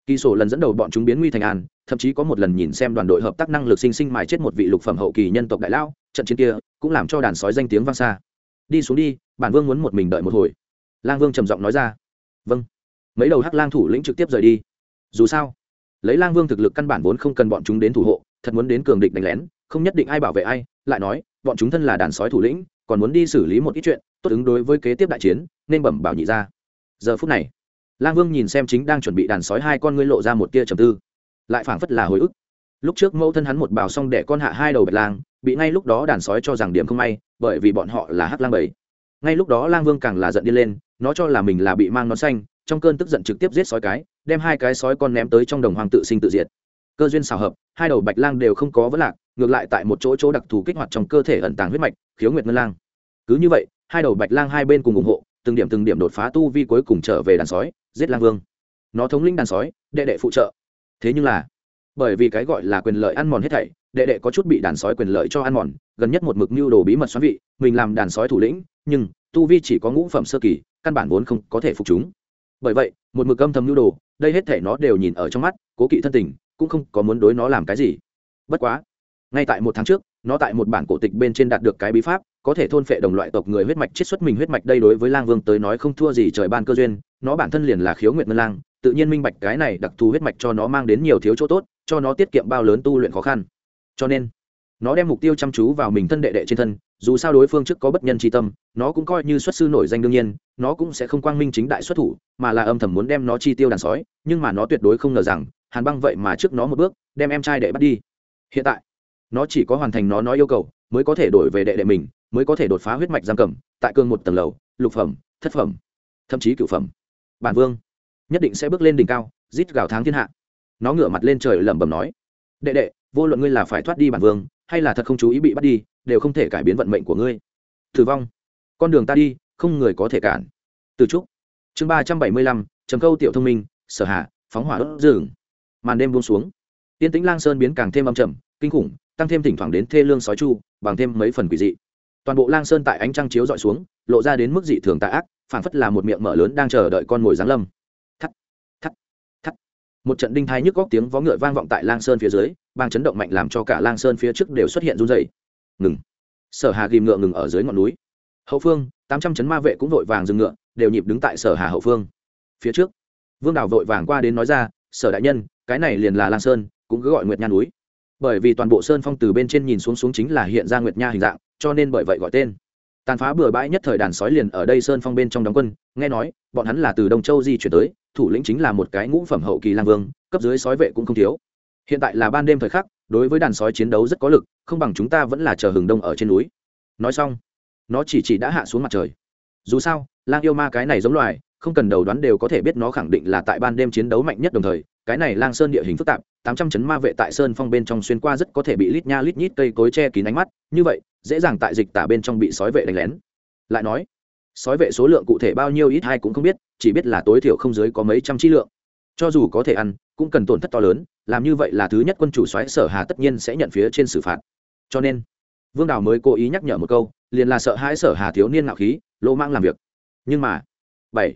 Kỳ sổ lần dẫn đầu bọn chúng biến nguy thành an, thậm chí có một lần nhìn xem đoàn đội hợp tác năng lực sinh sinh mài chết một vị lục phẩm hậu kỳ nhân tộc đại lão, trận chiến kia cũng làm cho đàn sói danh tiếng vang xa. Đi xuống đi, bản vương muốn một mình đợi một hồi. Lang vương trầm giọng nói ra. Vâng. Mấy đầu hắc lang thủ lĩnh trực tiếp rời đi. Dù sao, lấy lang vương thực lực căn bản vốn không cần bọn chúng đến thủ hộ, thật muốn đến cường địch đánh lén không nhất định ai bảo vệ ai, lại nói, bọn chúng thân là đàn sói thủ lĩnh, còn muốn đi xử lý một ít chuyện, tốt ứng đối với kế tiếp đại chiến, nên bẩm bảo nhị ra giờ phút này, lang vương nhìn xem chính đang chuẩn bị đàn sói hai con ngươi lộ ra một tia trầm tư. Lại phảng phất là hồi ức. Lúc trước mẫu thân hắn một bào xong để con hạ hai đầu bạch lang, bị ngay lúc đó đàn sói cho rằng điểm không may, bởi vì bọn họ là hắc lang bảy ngay lúc đó lang vương càng là giận đi lên, nó cho là mình là bị mang nón xanh, trong cơn tức giận trực tiếp giết sói cái, đem hai cái sói con ném tới trong đồng hoàng tự sinh tự diệt. Cơ duyên xào hợp, hai đầu bạch lang đều không có vấn lạc ngược lại tại một chỗ chỗ đặc thù kích hoạt trong cơ thể ẩn tàng huyết mạch, khiếu nguyệt ngân lang. Cứ như vậy, hai đầu bạch lang hai bên cùng ủng hộ, từng điểm từng điểm đột phá tu vi cuối cùng trở về đàn sói, giết lang vương. Nó thống lĩnh đàn sói, đệ đệ phụ trợ. Thế nhưng là, bởi vì cái gọi là quyền lợi ăn mòn hết thảy, đệ đệ có chút bị đàn sói quyền lợi cho ăn mòn, gần nhất một mực mưu đồ bí mật xoắn vị, mình làm đàn sói thủ lĩnh, nhưng tu vi chỉ có ngũ phẩm sơ kỳ, căn bản vốn không có thể phục chúng. Bởi vậy, một mực âm thầm mưu đồ, đây hết thảy nó đều nhìn ở trong mắt, cố kỵ thân tình, cũng không có muốn đối nó làm cái gì. Bất quá ngay tại một tháng trước, nó tại một bản cổ tịch bên trên đạt được cái bí pháp, có thể thôn phệ đồng loại tộc người huyết mạch chiết xuất mình huyết mạch đây đối với lang vương tới nói không thua gì trời ban cơ duyên, nó bản thân liền là khiếu nguyện ngân lang, tự nhiên minh bạch cái này đặc thù huyết mạch cho nó mang đến nhiều thiếu chỗ tốt, cho nó tiết kiệm bao lớn tu luyện khó khăn. Cho nên, nó đem mục tiêu chăm chú vào mình thân đệ đệ trên thân, dù sao đối phương trước có bất nhân tri tâm, nó cũng coi như xuất sư nổi danh đương nhiên, nó cũng sẽ không quang minh chính đại xuất thủ, mà là âm thầm muốn đem nó chi tiêu đàn sói, nhưng mà nó tuyệt đối không ngờ rằng, hàn băng vậy mà trước nó một bước, đem em trai đệ bắt đi. Hiện tại nó chỉ có hoàn thành nó nói yêu cầu, mới có thể đổi về đệ đệ mình, mới có thể đột phá huyết mạch giam cầm, tại cương một tầng lầu, lục phẩm, thất phẩm, thậm chí cửu phẩm. Bản vương nhất định sẽ bước lên đỉnh cao, rít gào tháng thiên hạ. Nó ngửa mặt lên trời lẩm bẩm nói, đệ đệ, vô luận ngươi là phải thoát đi bản vương, hay là thật không chú ý bị bắt đi, đều không thể cải biến vận mệnh của ngươi. Thử vong, con đường ta đi, không người có thể cản. Từ trúc, chương ba trăm bảy mươi lăm, trầm câu tiểu thông minh, sở hạ phóng hỏa đốt rừng màn đêm buông xuống. Tiên tĩnh lang sơn biến càng thêm âm trầm, kinh khủng tăng thêm thỉnh thoảng đến thê lương sói chu, bằng thêm mấy phần quỷ dị. Toàn bộ lang sơn tại ánh trăng chiếu dọi xuống, lộ ra đến mức dị thường tạ ác, phảng phất là một miệng mở lớn đang chờ đợi con mồi giáng lâm. Thắt thắt thắt. Một trận đinh thai nhức góc tiếng vó ngựa vang vọng tại lang sơn phía dưới, bang chấn động mạnh làm cho cả lang sơn phía trước đều xuất hiện run dày ngừng. Sở hà ghìm ngựa ngừng ở dưới ngọn núi. Hậu phương, tám trăm chấn ma vệ cũng vội vàng dừng ngựa, đều nhịp đứng tại sở hà hậu phương. Phía trước, vương đào vội vàng qua đến nói ra, sở đại nhân, cái này liền là lang sơn, cũng cứ gọi nguyệt nha núi bởi vì toàn bộ sơn phong từ bên trên nhìn xuống xuống chính là hiện ra nguyệt nha hình dạng, cho nên bởi vậy gọi tên. Tàn phá bừa bãi nhất thời đàn sói liền ở đây sơn phong bên trong đóng quân, nghe nói, bọn hắn là từ đông châu di chuyển tới, thủ lĩnh chính là một cái ngũ phẩm hậu kỳ lang vương, cấp dưới sói vệ cũng không thiếu. Hiện tại là ban đêm thời khắc, đối với đàn sói chiến đấu rất có lực, không bằng chúng ta vẫn là chờ hừng đông ở trên núi. Nói xong, nó chỉ chỉ đã hạ xuống mặt trời. Dù sao, lang yêu ma cái này giống loài, không cần đầu đoán đều có thể biết nó khẳng định là tại ban đêm chiến đấu mạnh nhất đồng thời cái này lang sơn địa hình phức tạp, tám trăm chấn ma vệ tại sơn phong bên trong xuyên qua rất có thể bị lít nha lít nhít cây cối che kín ánh mắt, như vậy, dễ dàng tại dịch tả bên trong bị sói vệ đánh lén. Lại nói, sói vệ số lượng cụ thể bao nhiêu ít hay cũng không biết, chỉ biết là tối thiểu không dưới có mấy trăm chi lượng. Cho dù có thể ăn, cũng cần tổn thất to lớn, làm như vậy là thứ nhất quân chủ xoáy sở hà tất nhiên sẽ nhận phía trên xử phạt. Cho nên, vương đào mới cố ý nhắc nhở một câu, liền là sợ hãi sở hà thiếu niên ngạo khí, lỗ mang làm việc. Nhưng mà, bảy,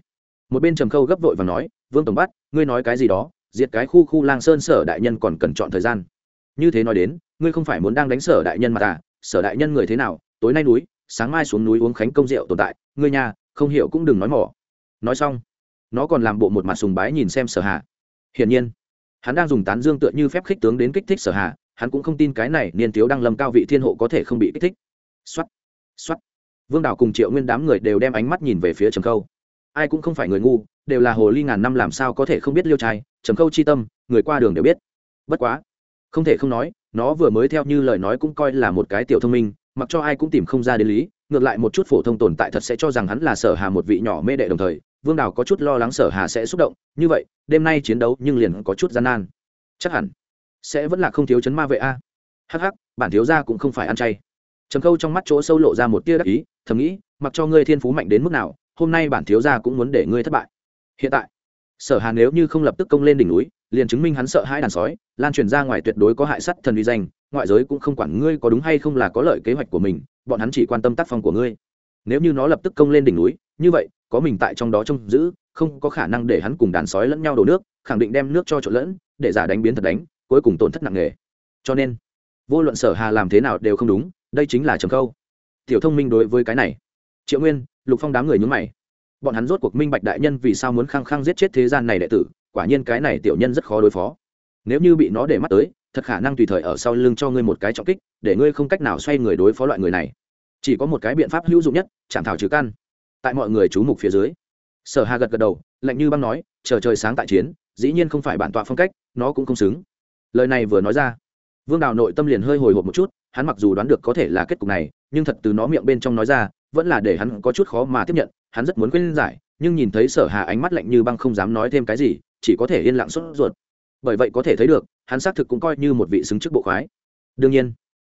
một bên trầm khâu gấp vội và nói, vương tổng bắt, ngươi nói cái gì đó? Diệt cái khu khu lang sơn sở đại nhân còn cần chọn thời gian. Như thế nói đến, ngươi không phải muốn đang đánh sở đại nhân mà ta, sở đại nhân người thế nào, tối nay núi, sáng mai xuống núi uống khánh công rượu tồn tại, ngươi nhà, không hiểu cũng đừng nói mỏ. Nói xong, nó còn làm bộ một mặt sùng bái nhìn xem sở hạ. Hiển nhiên, hắn đang dùng tán dương tựa như phép khích tướng đến kích thích sở hạ, hắn cũng không tin cái này niên thiếu đang lâm cao vị thiên hộ có thể không bị kích thích. Xuất xuất vương đảo cùng triệu nguyên đám người đều đem ánh mắt nhìn về phía trầm khâu ai cũng không phải người ngu, đều là hồ ly ngàn năm làm sao có thể không biết liêu trai, trầm khâu chi tâm, người qua đường đều biết. Bất quá, không thể không nói, nó vừa mới theo như lời nói cũng coi là một cái tiểu thông minh, mặc cho ai cũng tìm không ra đến lý, ngược lại một chút phổ thông tồn tại thật sẽ cho rằng hắn là sở hà một vị nhỏ mê đệ đồng thời, vương đào có chút lo lắng sở hà sẽ xúc động, như vậy, đêm nay chiến đấu nhưng liền có chút gian nan. Chắc hẳn sẽ vẫn là không thiếu chấn ma vệ a. Hắc hắc, bản thiếu gia cũng không phải ăn chay. Trầm khâu trong mắt chỗ sâu lộ ra một tia đắc ý, thầm nghĩ, mặc cho ngươi thiên phú mạnh đến mức nào hôm nay bản thiếu gia cũng muốn để ngươi thất bại. Hiện tại, sở hà nếu như không lập tức công lên đỉnh núi, liền chứng minh hắn sợ hai đàn sói, lan truyền ra ngoài tuyệt đối có hại sắt thần uy danh, ngoại giới cũng không quản ngươi có đúng hay không là có lợi kế hoạch của mình, bọn hắn chỉ quan tâm tác phong của ngươi. Nếu như nó lập tức công lên đỉnh núi, như vậy, có mình tại trong đó trông giữ, không có khả năng để hắn cùng đàn sói lẫn nhau đổ nước, khẳng định đem nước cho trộn lẫn, để giả đánh biến thật đánh, cuối cùng tổn thất nặng nề. Cho nên, vô luận sở hà làm thế nào đều không đúng, đây chính là trầm câu tiểu thông minh đối với cái này. Triệu nguyên lục phong đám người nhúng mày. Bọn hắn rốt cuộc minh bạch đại nhân vì sao muốn khăng khăng giết chết thế gian này đệ tử, quả nhiên cái này tiểu nhân rất khó đối phó. Nếu như bị nó để mắt tới, thật khả năng tùy thời ở sau lưng cho ngươi một cái trọng kích, để ngươi không cách nào xoay người đối phó loại người này. Chỉ có một cái biện pháp hữu dụng nhất, chạm thảo trừ căn. Tại mọi người chú mục phía dưới, sở hà gật gật đầu, lạnh như băng nói, chờ trời sáng tại chiến, dĩ nhiên không phải bản tọa phong cách, nó cũng không xứng. Lời này vừa nói ra, vương đào nội tâm liền hơi hồi hộp một chút, hắn mặc dù đoán được có thể là kết cục này, nhưng thật từ nó miệng bên trong nói ra vẫn là để hắn có chút khó mà tiếp nhận, hắn rất muốn quên giải, nhưng nhìn thấy sở hà ánh mắt lạnh như băng không dám nói thêm cái gì, chỉ có thể yên lặng sốt ruột. Bởi vậy có thể thấy được, hắn xác thực cũng coi như một vị xứng chức bộ khoái. Đương nhiên,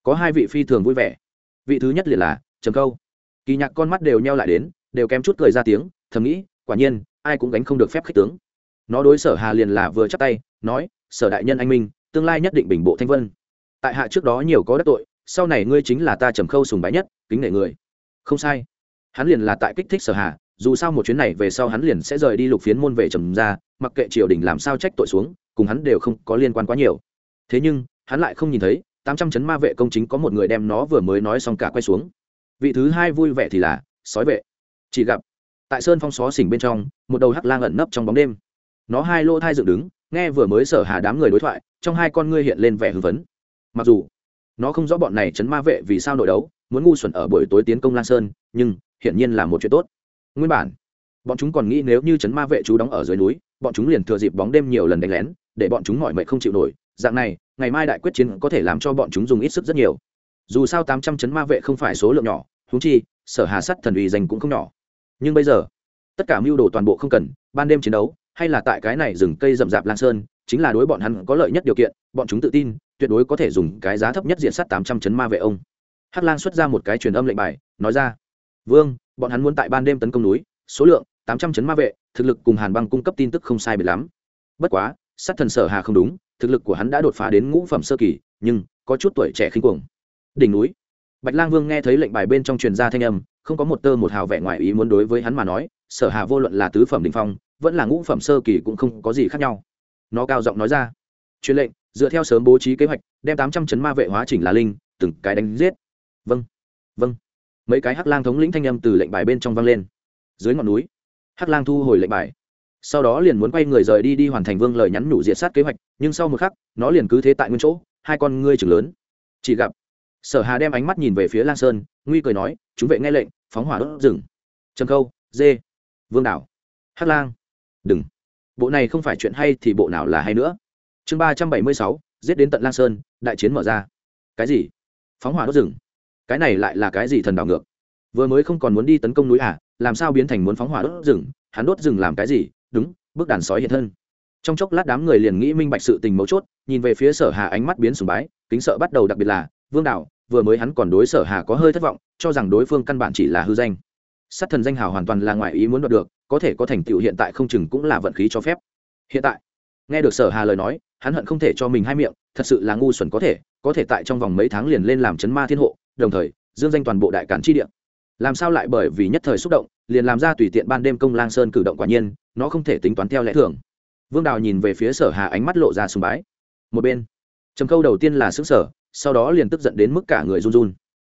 có hai vị phi thường vui vẻ. Vị thứ nhất liền là trầm câu. Kỳ nhạc con mắt đều nheo lại đến, đều kém chút cười ra tiếng, thầm nghĩ, quả nhiên, ai cũng gánh không được phép khích tướng. Nó đối sở hà liền là vừa chắp tay, nói, sở đại nhân anh minh, tương lai nhất định bình bộ thanh vân. Tại hạ trước đó nhiều có đắc tội, sau này ngươi chính là ta trầm khâu sùng bái nhất, kính nể người không sai. Hắn liền là tại kích thích sở hà, dù sao một chuyến này về sau hắn liền sẽ rời đi lục phiến môn về trầm ra mặc kệ triều đình làm sao trách tội xuống, cùng hắn đều không có liên quan quá nhiều. Thế nhưng, hắn lại không nhìn thấy, tám trăm chấn ma vệ công chính có một người đem nó vừa mới nói xong cả quay xuống. Vị thứ hai vui vẻ thì là, sói vệ. Chỉ gặp, tại sơn phong xó xỉnh bên trong, một đầu hắc lang ẩn nấp trong bóng đêm. Nó hai lô thai dựng đứng, nghe vừa mới sở hà đám người đối thoại, trong hai con ngươi hiện lên vẻ hưng phấn. Mặc dù, nó không rõ bọn này chấn ma vệ vì sao nội đấu muốn ngu xuẩn ở buổi tối tiến công lan sơn, nhưng hiển nhiên là một chuyện tốt. Nguyên bản, bọn chúng còn nghĩ nếu như chấn ma vệ chú đóng ở dưới núi, bọn chúng liền thừa dịp bóng đêm nhiều lần đánh lén, để bọn chúng mọi mệnh không chịu nổi. Dạng này, ngày mai đại quyết chiến có thể làm cho bọn chúng dùng ít sức rất nhiều. Dù sao tám trăm chấn ma vệ không phải số lượng nhỏ húng chi, sở hà sắt thần uy danh cũng không nhỏ. Nhưng bây giờ, tất cả mưu đồ toàn bộ không cần, ban đêm chiến đấu, hay là tại cái này rừng cây rậm rạp lan sơn, chính là đối bọn hắn có lợi nhất điều kiện, bọn chúng tự tin, tuyệt đối có thể dùng cái giá thấp nhất diện sắt tám trăm chấn ma vệ ông hắc lang xuất ra một cái truyền âm lệnh bài, nói ra, vương, bọn hắn muốn tại ban đêm tấn công núi, số lượng, tám trăm chấn ma vệ, thực lực cùng hàn băng cung cấp tin tức không sai biệt lắm. Bất quá, sát thần sở hà không đúng, thực lực của hắn đã đột phá đến ngũ phẩm sơ kỳ, nhưng có chút tuổi trẻ khinh cuồng. Đỉnh núi. Bạch lang vương nghe thấy lệnh bài bên trong truyền ra thanh âm, không có một tơ một hào vẻ ngoài ý muốn đối với hắn mà nói, sở hà vô luận là tứ phẩm đình phong, vẫn là ngũ phẩm sơ kỳ cũng không có gì khác nhau. Nó cao giọng nói ra, truyền lệnh, dựa theo sớm bố trí kế hoạch, đem tám trăm chấn ma vệ hóa chỉnh là linh, từng cái đánh giết vâng. Vâng. Mấy cái hắc lang thống lĩnh thanh âm từ lệnh bài bên trong vang lên. Dưới ngọn núi, hắc lang thu hồi lệnh bài. Sau đó liền muốn quay người rời đi đi hoàn thành vương lời nhắn nhủ diệt sát kế hoạch, nhưng sau một khắc, nó liền cứ thế tại nguyên chỗ, hai con ngươi chừng lớn. Chỉ gặp, sở hà đem ánh mắt nhìn về phía lang sơn, nguy cười nói, chúng vệ nghe lệnh, phóng hỏa đốt rừng. Trầm câu, dê, vương đảo, hắc lang, đừng. Bộ này không phải chuyện hay thì bộ nào là hay nữa. Chương ba trăm bảy mươi sáu, giết đến tận lang sơn, đại chiến mở ra. Cái gì? Phóng hỏa đốt rừng cái này lại là cái gì thần đảo ngược? Vừa mới không còn muốn đi tấn công núi à làm sao biến thành muốn phóng hỏa đốt rừng? Hắn đốt rừng làm cái gì? Đúng, bước đàn sói hiện thân. Trong chốc lát đám người liền nghĩ minh bạch sự tình mấu chốt, nhìn về phía sở hà ánh mắt biến sùng bái, kính sợ bắt đầu đặc biệt là, vương đạo, vừa mới hắn còn đối sở hà có hơi thất vọng, cho rằng đối phương căn bản chỉ là hư danh. Sát thần danh hào hoàn toàn là ngoài ý muốn đoạt được, có thể có thành tựu hiện tại không chừng cũng là vận khí cho phép. Hiện tại, nghe được sở hà lời nói, hắn hận không thể cho mình hai miệng, thật sự là ngu xuẩn có thể có thể tại trong vòng mấy tháng liền lên làm chấn ma thiên hộ đồng thời, dương danh toàn bộ đại cản chi địa. Làm sao lại bởi vì nhất thời xúc động, liền làm ra tùy tiện ban đêm công lang sơn cử động quả nhiên, nó không thể tính toán theo lẽ thường. Vương đào nhìn về phía sở hà ánh mắt lộ ra sùng bái. Một bên, trầm câu đầu tiên là xứng sở sau đó liền tức giận đến mức cả người run run.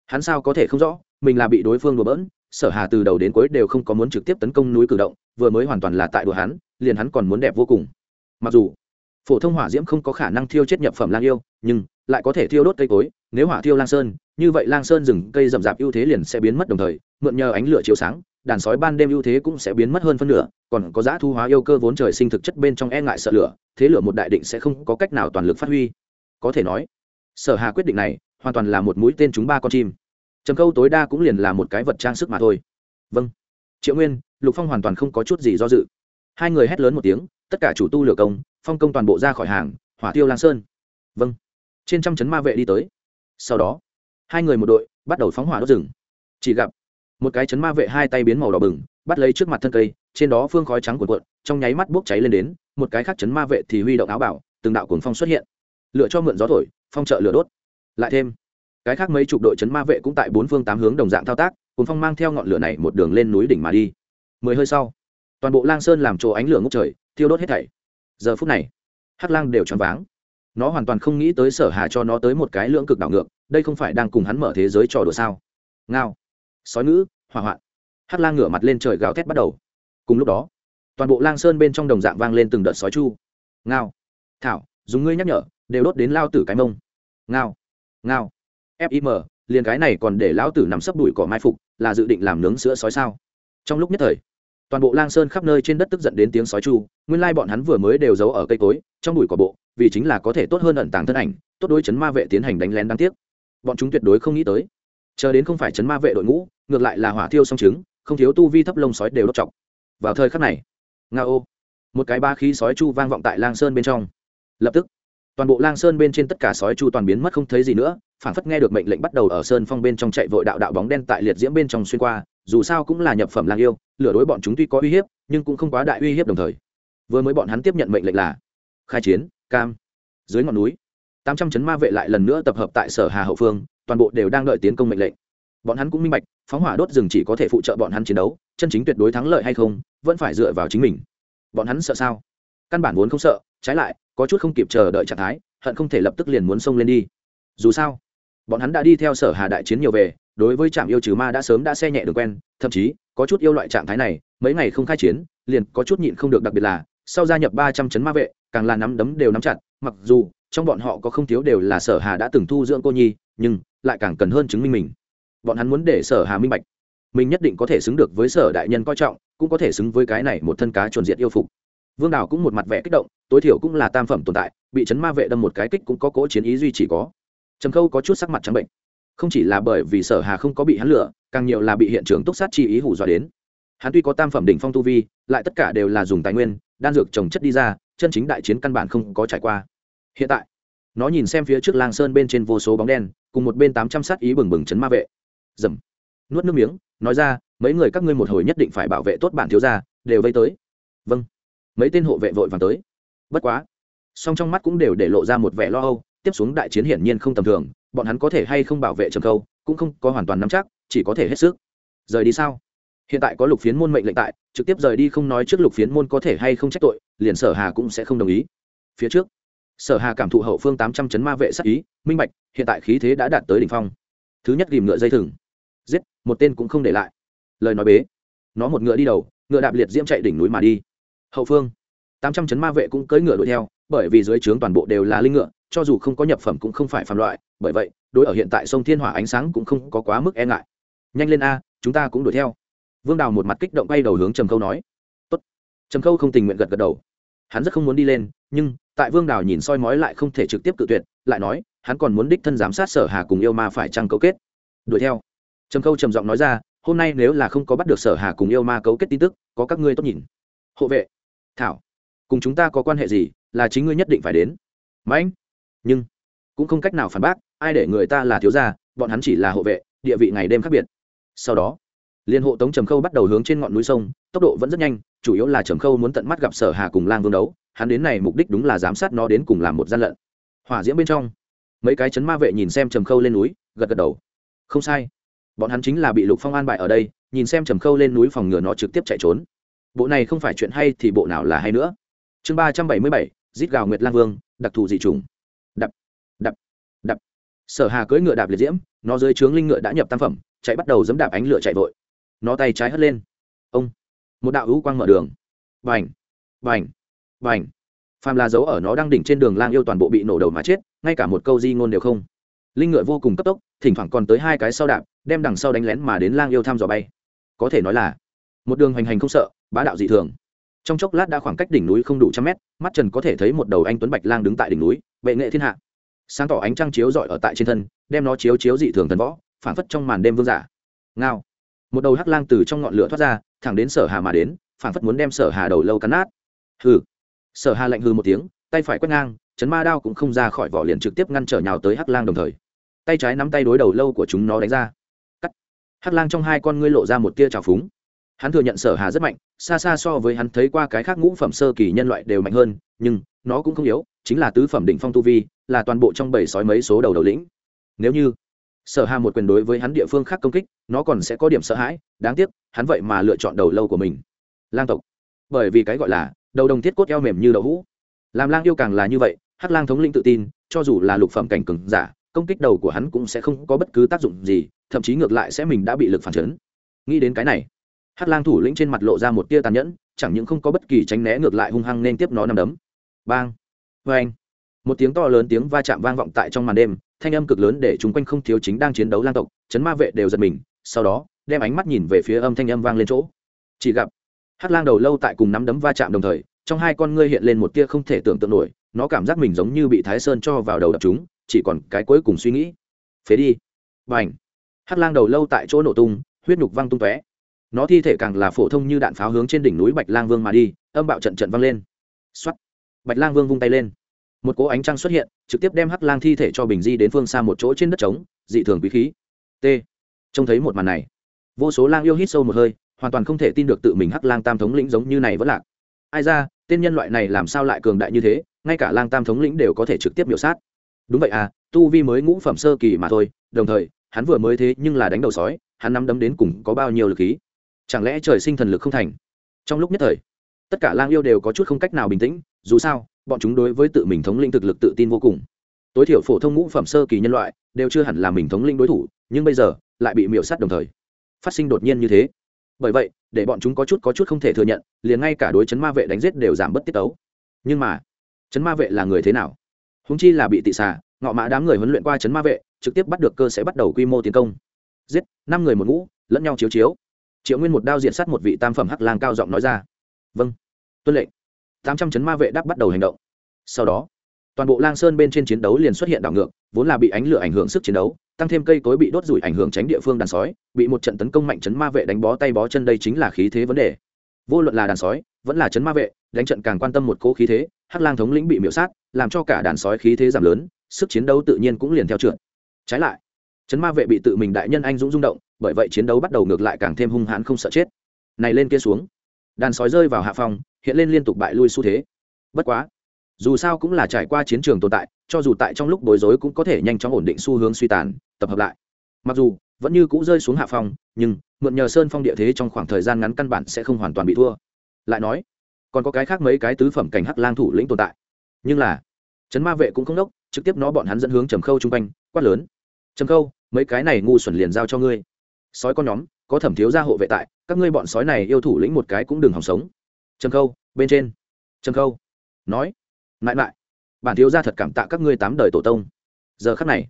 Hắn sao có thể không rõ, mình là bị đối phương đùa bỡn, sở hà từ đầu đến cuối đều không có muốn trực tiếp tấn công núi cử động, vừa mới hoàn toàn là tại đùa hắn, liền hắn còn muốn đẹp vô cùng. Mặc dù phổ thông hỏa diễm không có khả năng thiêu chết nhập phẩm lang yêu, nhưng lại có thể thiêu đốt cây cối. Nếu hỏa thiêu lang sơn, như vậy lang sơn rừng cây rậm rạp ưu thế liền sẽ biến mất đồng thời, mượn nhờ ánh lửa chiếu sáng, đàn sói ban đêm ưu thế cũng sẽ biến mất hơn phân nửa. Còn có giá thu hóa yêu cơ vốn trời sinh thực chất bên trong e ngại sợ lửa, thế lửa một đại định sẽ không có cách nào toàn lực phát huy. Có thể nói, sở hà quyết định này hoàn toàn là một mũi tên chúng ba con chim. Trầm câu tối đa cũng liền là một cái vật trang sức mà thôi. Vâng. Triệu nguyên, lục phong hoàn toàn không có chút gì do dự. Hai người hét lớn một tiếng, tất cả chủ tu lửa công phong công toàn bộ ra khỏi hàng, hỏa tiêu lang sơn. Vâng. Trên trăm chấn ma vệ đi tới. Sau đó, hai người một đội bắt đầu phóng hỏa đốt rừng. Chỉ gặp, một cái chấn ma vệ hai tay biến màu đỏ bừng, bắt lấy trước mặt thân cây, trên đó phương khói trắng cuộn cuộn, trong nháy mắt bốc cháy lên đến, một cái khác chấn ma vệ thì huy động áo bảo, từng đạo cuồng phong xuất hiện. Lựa cho mượn gió thổi, phong trợ lửa đốt. Lại thêm, cái khác mấy chục đội chấn ma vệ cũng tại bốn phương tám hướng đồng dạng thao tác, cuồng phong mang theo ngọn lửa này một đường lên núi đỉnh mà đi. Mười hơi sau, toàn bộ lang sơn làm chỗ ánh lửa ngốc trời, thiêu đốt hết thảy giờ phút này, hắc lang đều choáng váng. Nó hoàn toàn không nghĩ tới sở hà cho nó tới một cái lưỡng cực đảo ngược, đây không phải đang cùng hắn mở thế giới trò đùa sao? Ngao. Sói ngữ, hỏa hoạn. Hắc lang ngửa mặt lên trời gào thét bắt đầu. Cùng lúc đó, toàn bộ lang sơn bên trong đồng dạng vang lên từng đợt sói chu. Ngao. Thảo, dùng ngươi nhắc nhở, đều đốt đến lao tử cái mông. Ngao. Ngao. Fim liền cái này còn để lão tử nằm sấp đùi cỏ mai phục, là dự định làm nướng sữa sói sao? Trong lúc nhất thời toàn bộ lang sơn khắp nơi trên đất tức giận đến tiếng sói chu, nguyên lai bọn hắn vừa mới đều giấu ở cây cối, trong đùi cỏ bộ, vì chính là có thể tốt hơn ẩn tàng thân ảnh, tốt đối chấn ma vệ tiến hành đánh lén đáng tiếc. Bọn chúng tuyệt đối không nghĩ tới. Chờ đến không phải chấn ma vệ đội ngũ, ngược lại là hỏa thiêu song trứng, không thiếu tu vi thấp lông sói đều đốt chọc. Vào thời khắc này, nga ô, một cái ba khí sói chu vang vọng tại lang sơn bên trong. Lập tức, toàn bộ lang sơn bên trên tất cả sói chu toàn biến mất không thấy gì nữa phản phất nghe được mệnh lệnh bắt đầu ở sơn phong bên trong chạy vội đạo đạo bóng đen tại liệt diễm bên trong xuyên qua dù sao cũng là nhập phẩm lang yêu lửa đối bọn chúng tuy có uy hiếp, nhưng cũng không quá đại uy hiếp đồng thời. Vừa mới bọn hắn tiếp nhận mệnh lệnh là khai chiến, cam, dưới ngọn núi. Tám trăm chấn ma vệ lại lần nữa tập hợp tại sở hà hậu phương, toàn bộ đều đang đợi tiến công mệnh lệnh. Bọn hắn cũng minh bạch, phóng hỏa đốt rừng chỉ có thể phụ trợ bọn hắn chiến đấu, chân chính tuyệt đối thắng lợi hay không, vẫn phải dựa vào chính mình. Bọn hắn sợ sao? Căn bản vốn không sợ, trái lại, có chút không kịp chờ đợi trạng thái, hận không thể lập tức liền muốn xông lên đi. Dù sao, bọn hắn đã đi theo sở hà đại chiến nhiều về đối với trạm yêu trừ ma đã sớm đã xe nhẹ đường quen, thậm chí có chút yêu loại trạng thái này, mấy ngày không khai chiến, liền có chút nhịn không được đặc biệt là sau gia nhập ba trăm chấn ma vệ, càng là nắm đấm đều nắm chặt, mặc dù trong bọn họ có không thiếu đều là sở hà đã từng thu dưỡng cô nhi, nhưng lại càng cần hơn chứng minh mình. Bọn hắn muốn để sở hà minh bạch, mình nhất định có thể xứng được với sở đại nhân coi trọng, cũng có thể xứng với cái này một thân cá chuẩn diện yêu phục. Vương đào cũng một mặt vẻ kích động, tối thiểu cũng là tam phẩm tồn tại, bị chấn ma vệ đâm một cái kích cũng có cỗ chiến ý duy chỉ có. Trầm khâu có chút sắc mặt trắng bệnh không chỉ là bởi vì sở hà không có bị hắn lửa càng nhiều là bị hiện trường túc sát chi ý hủ dọa đến. Hắn tuy có tam phẩm đỉnh phong tu vi, lại tất cả đều là dùng tài nguyên, đan dược trồng chất đi ra, chân chính đại chiến căn bản không có trải qua. Hiện tại, nó nhìn xem phía trước lang sơn bên trên vô số bóng đen, cùng một bên tám trăm sát ý bừng bừng chấn ma vệ. Dầm. Nuốt nước miếng, nói ra, mấy người các ngươi một hồi nhất định phải bảo vệ tốt bản thiếu gia, đều vây tới. Vâng. Mấy tên hộ vệ vội vàng tới. Bất quá, song trong mắt cũng đều để lộ ra một vẻ lo âu, tiếp xuống đại chiến hiển nhiên không tầm thường bọn hắn có thể hay không bảo vệ trầm câu cũng không có hoàn toàn nắm chắc, chỉ có thể hết sức. Rời đi sao? Hiện tại có lục phiến môn mệnh lệnh tại, trực tiếp rời đi không nói trước lục phiến môn có thể hay không trách tội, liền sở hà cũng sẽ không đồng ý. Phía trước, sở hà cảm thụ hậu phương tám trăm chấn ma vệ sắc ý, minh bạch, hiện tại khí thế đã đạt tới đỉnh phong. Thứ nhất ghìm ngựa dây thừng. Giết, một tên cũng không để lại. Lời nói bế. Nó một ngựa đi đầu, ngựa đạp liệt diễm chạy đỉnh núi mà đi. Hậu phương, tám trăm chấn ma vệ cũng cưỡi ngựa đuổi theo, bởi vì dưới trướng toàn bộ đều là linh ngựa cho dù không có nhập phẩm cũng không phải phàm loại, bởi vậy, đối ở hiện tại sông thiên hỏa ánh sáng cũng không có quá mức e ngại. Nhanh lên a, chúng ta cũng đuổi theo. Vương đào một mặt kích động bay đầu hướng trầm khâu nói. Tốt. trầm khâu không tình nguyện gật gật đầu. Hắn rất không muốn đi lên, nhưng, tại vương đào nhìn soi mói lại không thể trực tiếp cự tuyệt, lại nói, hắn còn muốn đích thân giám sát sở hà cùng yêu ma phải chăng cấu kết. Đuổi theo. Trầm khâu trầm giọng nói ra, hôm nay nếu là không có bắt được sở hà cùng yêu ma cấu kết tin tức, có các ngươi tốt nhìn. Hộ vệ. Thảo. Cùng chúng ta có quan hệ gì, là chính ngươi nhất định phải đến. Mãnh nhưng cũng không cách nào phản bác, ai để người ta là thiếu gia, bọn hắn chỉ là hộ vệ, địa vị ngày đêm khác biệt. Sau đó, liên hộ tống trầm khâu bắt đầu hướng trên ngọn núi sông, tốc độ vẫn rất nhanh, chủ yếu là trầm khâu muốn tận mắt gặp sở hà cùng lang vương đấu, hắn đến này mục đích đúng là giám sát nó đến cùng làm một gian lận. Hỏa diễm bên trong, mấy cái chấn ma vệ nhìn xem trầm khâu lên núi, gật gật đầu. Không sai, bọn hắn chính là bị lục phong an bại ở đây, nhìn xem trầm khâu lên núi phòng ngừa nó trực tiếp chạy trốn. Bộ này không phải chuyện hay thì bộ nào là hay nữa. Chương ba trăm bảy mươi bảy, giết gào nguyệt lang vương, đặc thù dị trùng sở hà cưỡi ngựa đạp liệt diễm, nó dưới trướng linh ngựa đã nhập tam phẩm, chạy bắt đầu dẫm đạp ánh lửa chạy vội. Nó tay trái hất lên. Ông, một đạo hữu quang mở đường. Vành vành vành phàm là dấu ở nó đang đỉnh trên đường lang yêu toàn bộ bị nổ đầu mà chết, ngay cả một câu di ngôn đều không. Linh ngựa vô cùng cấp tốc, thỉnh thoảng còn tới hai cái sau đạp, đem đằng sau đánh lén mà đến lang yêu thăm dò bay. Có thể nói là, một đường hoành hành không sợ, bá đạo dị thường. Trong chốc lát đã khoảng cách đỉnh núi không đủ trăm mét, mắt trần có thể thấy một đầu anh tuấn bạch lang đứng tại đỉnh núi, bệ nghệ thiên hạ sáng tỏ ánh trăng chiếu rọi ở tại trên thân, đem nó chiếu chiếu dị thường thần võ phản phất trong màn đêm vương giả. Ngao. Một đầu hắc lang từ trong ngọn lửa thoát ra, thẳng đến sở hà mà đến phản phất muốn đem sở hà đầu lâu cắn nát. Hừ. Sở hà lạnh hư một tiếng, tay phải quét ngang, chấn ma đao cũng không ra khỏi vỏ liền trực tiếp ngăn trở nhào tới hắc lang đồng thời. Tay trái nắm tay đối đầu lâu của chúng nó đánh ra. Cắt. Hắc lang trong hai con ngươi lộ ra một tia trào phúng. Hắn thừa nhận sở hà rất mạnh, xa xa so với hắn thấy qua cái khác ngũ phẩm sơ kỳ nhân loại đều mạnh hơn, nhưng nó cũng không yếu, chính là tứ phẩm đỉnh phong tu vi, là toàn bộ trong bảy sói mấy số đầu đầu lĩnh. Nếu như sở hà một quyền đối với hắn địa phương khác công kích, nó còn sẽ có điểm sợ hãi, đáng tiếc, hắn vậy mà lựa chọn đầu lâu của mình. Lang tộc. Bởi vì cái gọi là đầu đồng thiết cốt eo mềm như đậu hũ. Làm lang yêu càng là như vậy, hắc lang thống lĩnh tự tin, cho dù là lục phẩm cảnh cừng giả, công kích đầu của hắn cũng sẽ không có bất cứ tác dụng gì, thậm chí ngược lại sẽ mình đã bị lực phản chấn. Nghĩ đến cái này, hắc lang thủ lĩnh trên mặt lộ ra một tia tàn nhẫn, chẳng những không có bất kỳ tránh né ngược lại hung hăng nên tiếp nó nằm đấm bang. Vê anh một tiếng to lớn tiếng va chạm vang vọng tại trong màn đêm, thanh âm cực lớn để chúng quanh không thiếu chính đang chiến đấu lang tộc, chấn ma vệ đều giật mình, sau đó, đem ánh mắt nhìn về phía âm thanh âm vang lên chỗ. Chỉ gặp, hắc lang đầu lâu tại cùng nắm đấm va chạm đồng thời, trong hai con ngươi hiện lên một tia không thể tưởng tượng nổi, nó cảm giác mình giống như bị thái sơn cho vào đầu đập chúng, chỉ còn cái cuối cùng suy nghĩ. Phế đi. B à n h hắc lang đầu lâu tại chỗ nổ tung, huyết nhục văng tung tóe. Nó thi thể càng là phổ thông như đạn pháo hướng trên đỉnh núi bạch lang vương mà đi, âm bạo trận trận văng lên. X o á t bạch lang vương vung tay lên. Một cỗ ánh trăng xuất hiện, trực tiếp đem hắc lang thi thể cho bình di đến phương xa một chỗ trên đất trống, dị thường quý khí. T. Trông thấy một màn này, vô số lang yêu hít sâu một hơi, hoàn toàn không thể tin được tự mình hắc lang tam thống lĩnh giống như này vẫn lạc. Ai ra, tên nhân loại này làm sao lại cường đại như thế, ngay cả lang tam thống lĩnh đều có thể trực tiếp biểu sát. Đúng vậy à tu vi mới ngũ phẩm sơ kỳ mà thôi, đồng thời, hắn vừa mới thế nhưng là đánh đầu sói, hắn nắm đấm đến cùng có bao nhiêu lực khí? Chẳng lẽ trời sinh thần lực không thành? Trong lúc nhất thời, tất cả lang yêu đều có chút không cách nào bình tĩnh dù sao, bọn chúng đối với tự mình thống lĩnh thực lực tự tin vô cùng. Tối thiểu phổ thông ngũ phẩm sơ kỳ nhân loại đều chưa hẳn là mình thống lĩnh đối thủ, nhưng bây giờ lại bị miễu sát đồng thời. Phát sinh đột nhiên như thế. Bởi vậy, để bọn chúng có chút có chút không thể thừa nhận, liền ngay cả đối chấn ma vệ đánh giết đều giảm bớt tiết tấu. Nhưng mà, chấn ma vệ là người thế nào? Húng chi là bị tị xà, ngọ mã đám người huấn luyện qua chấn ma vệ, trực tiếp bắt được cơ sẽ bắt đầu quy mô tiến công. Giết, năm người một ngũ, lẫn nhau chiếu chiếu. Triệu nguyên một đao diện sát một vị tam phẩm hắc lang cao giọng nói ra. Vâng tuân lệnh tám trăm chấn ma vệ đáp bắt đầu hành động. Sau đó, toàn bộ lang sơn bên trên chiến đấu liền xuất hiện đảo ngược, vốn là bị ánh lửa ảnh hưởng sức chiến đấu, tăng thêm cây cối bị đốt rủi ảnh hưởng tránh địa phương đàn sói, bị một trận tấn công mạnh chấn ma vệ đánh bó tay bó chân đây chính là khí thế vấn đề. Vô luận là đàn sói, vẫn là chấn ma vệ, đánh trận càng quan tâm một cỗ khí thế, hắc lang thống lĩnh bị miễu sát, làm cho cả đàn sói khí thế giảm lớn, sức chiến đấu tự nhiên cũng liền theo trượt. Trái lại, chấn ma vệ bị tự mình đại nhân anh dũng rung động, bởi vậy chiến đấu bắt đầu ngược lại càng thêm hung hãn không sợ chết. Này lên kia xuống. Đàn sói rơi vào hạ phòng hiện lên liên tục bại lui xu thế. Bất quá, dù sao cũng là trải qua chiến trường tồn tại, cho dù tại trong lúc bối rối cũng có thể nhanh chóng ổn định xu hướng suy tàn, tập hợp lại. Mặc dù, vẫn như cũ rơi xuống hạ phong, nhưng, mượn nhờ sơn phong địa thế trong khoảng thời gian ngắn căn bản sẽ không hoàn toàn bị thua. Lại nói, còn có cái khác mấy cái tứ phẩm cảnh hắc lang thủ lĩnh tồn tại. Nhưng là, trấn ma vệ cũng không đốc, trực tiếp nó bọn hắn dẫn hướng trầm khâu chung quanh, quát lớn. Trầm khâu, mấy cái này ngu xuẩn liền giao cho ngươi. Sói con nhóm, có thẩm thiếu gia hộ vệ tại, các ngươi bọn sói này yêu thủ lĩnh một cái cũng đừng hòng sống trầm khâu, bên trên. Trầm khâu. Nói. Mãi mãi bản thiếu gia thật cảm tạ các ngươi tám đời tổ tông. Giờ khắc này,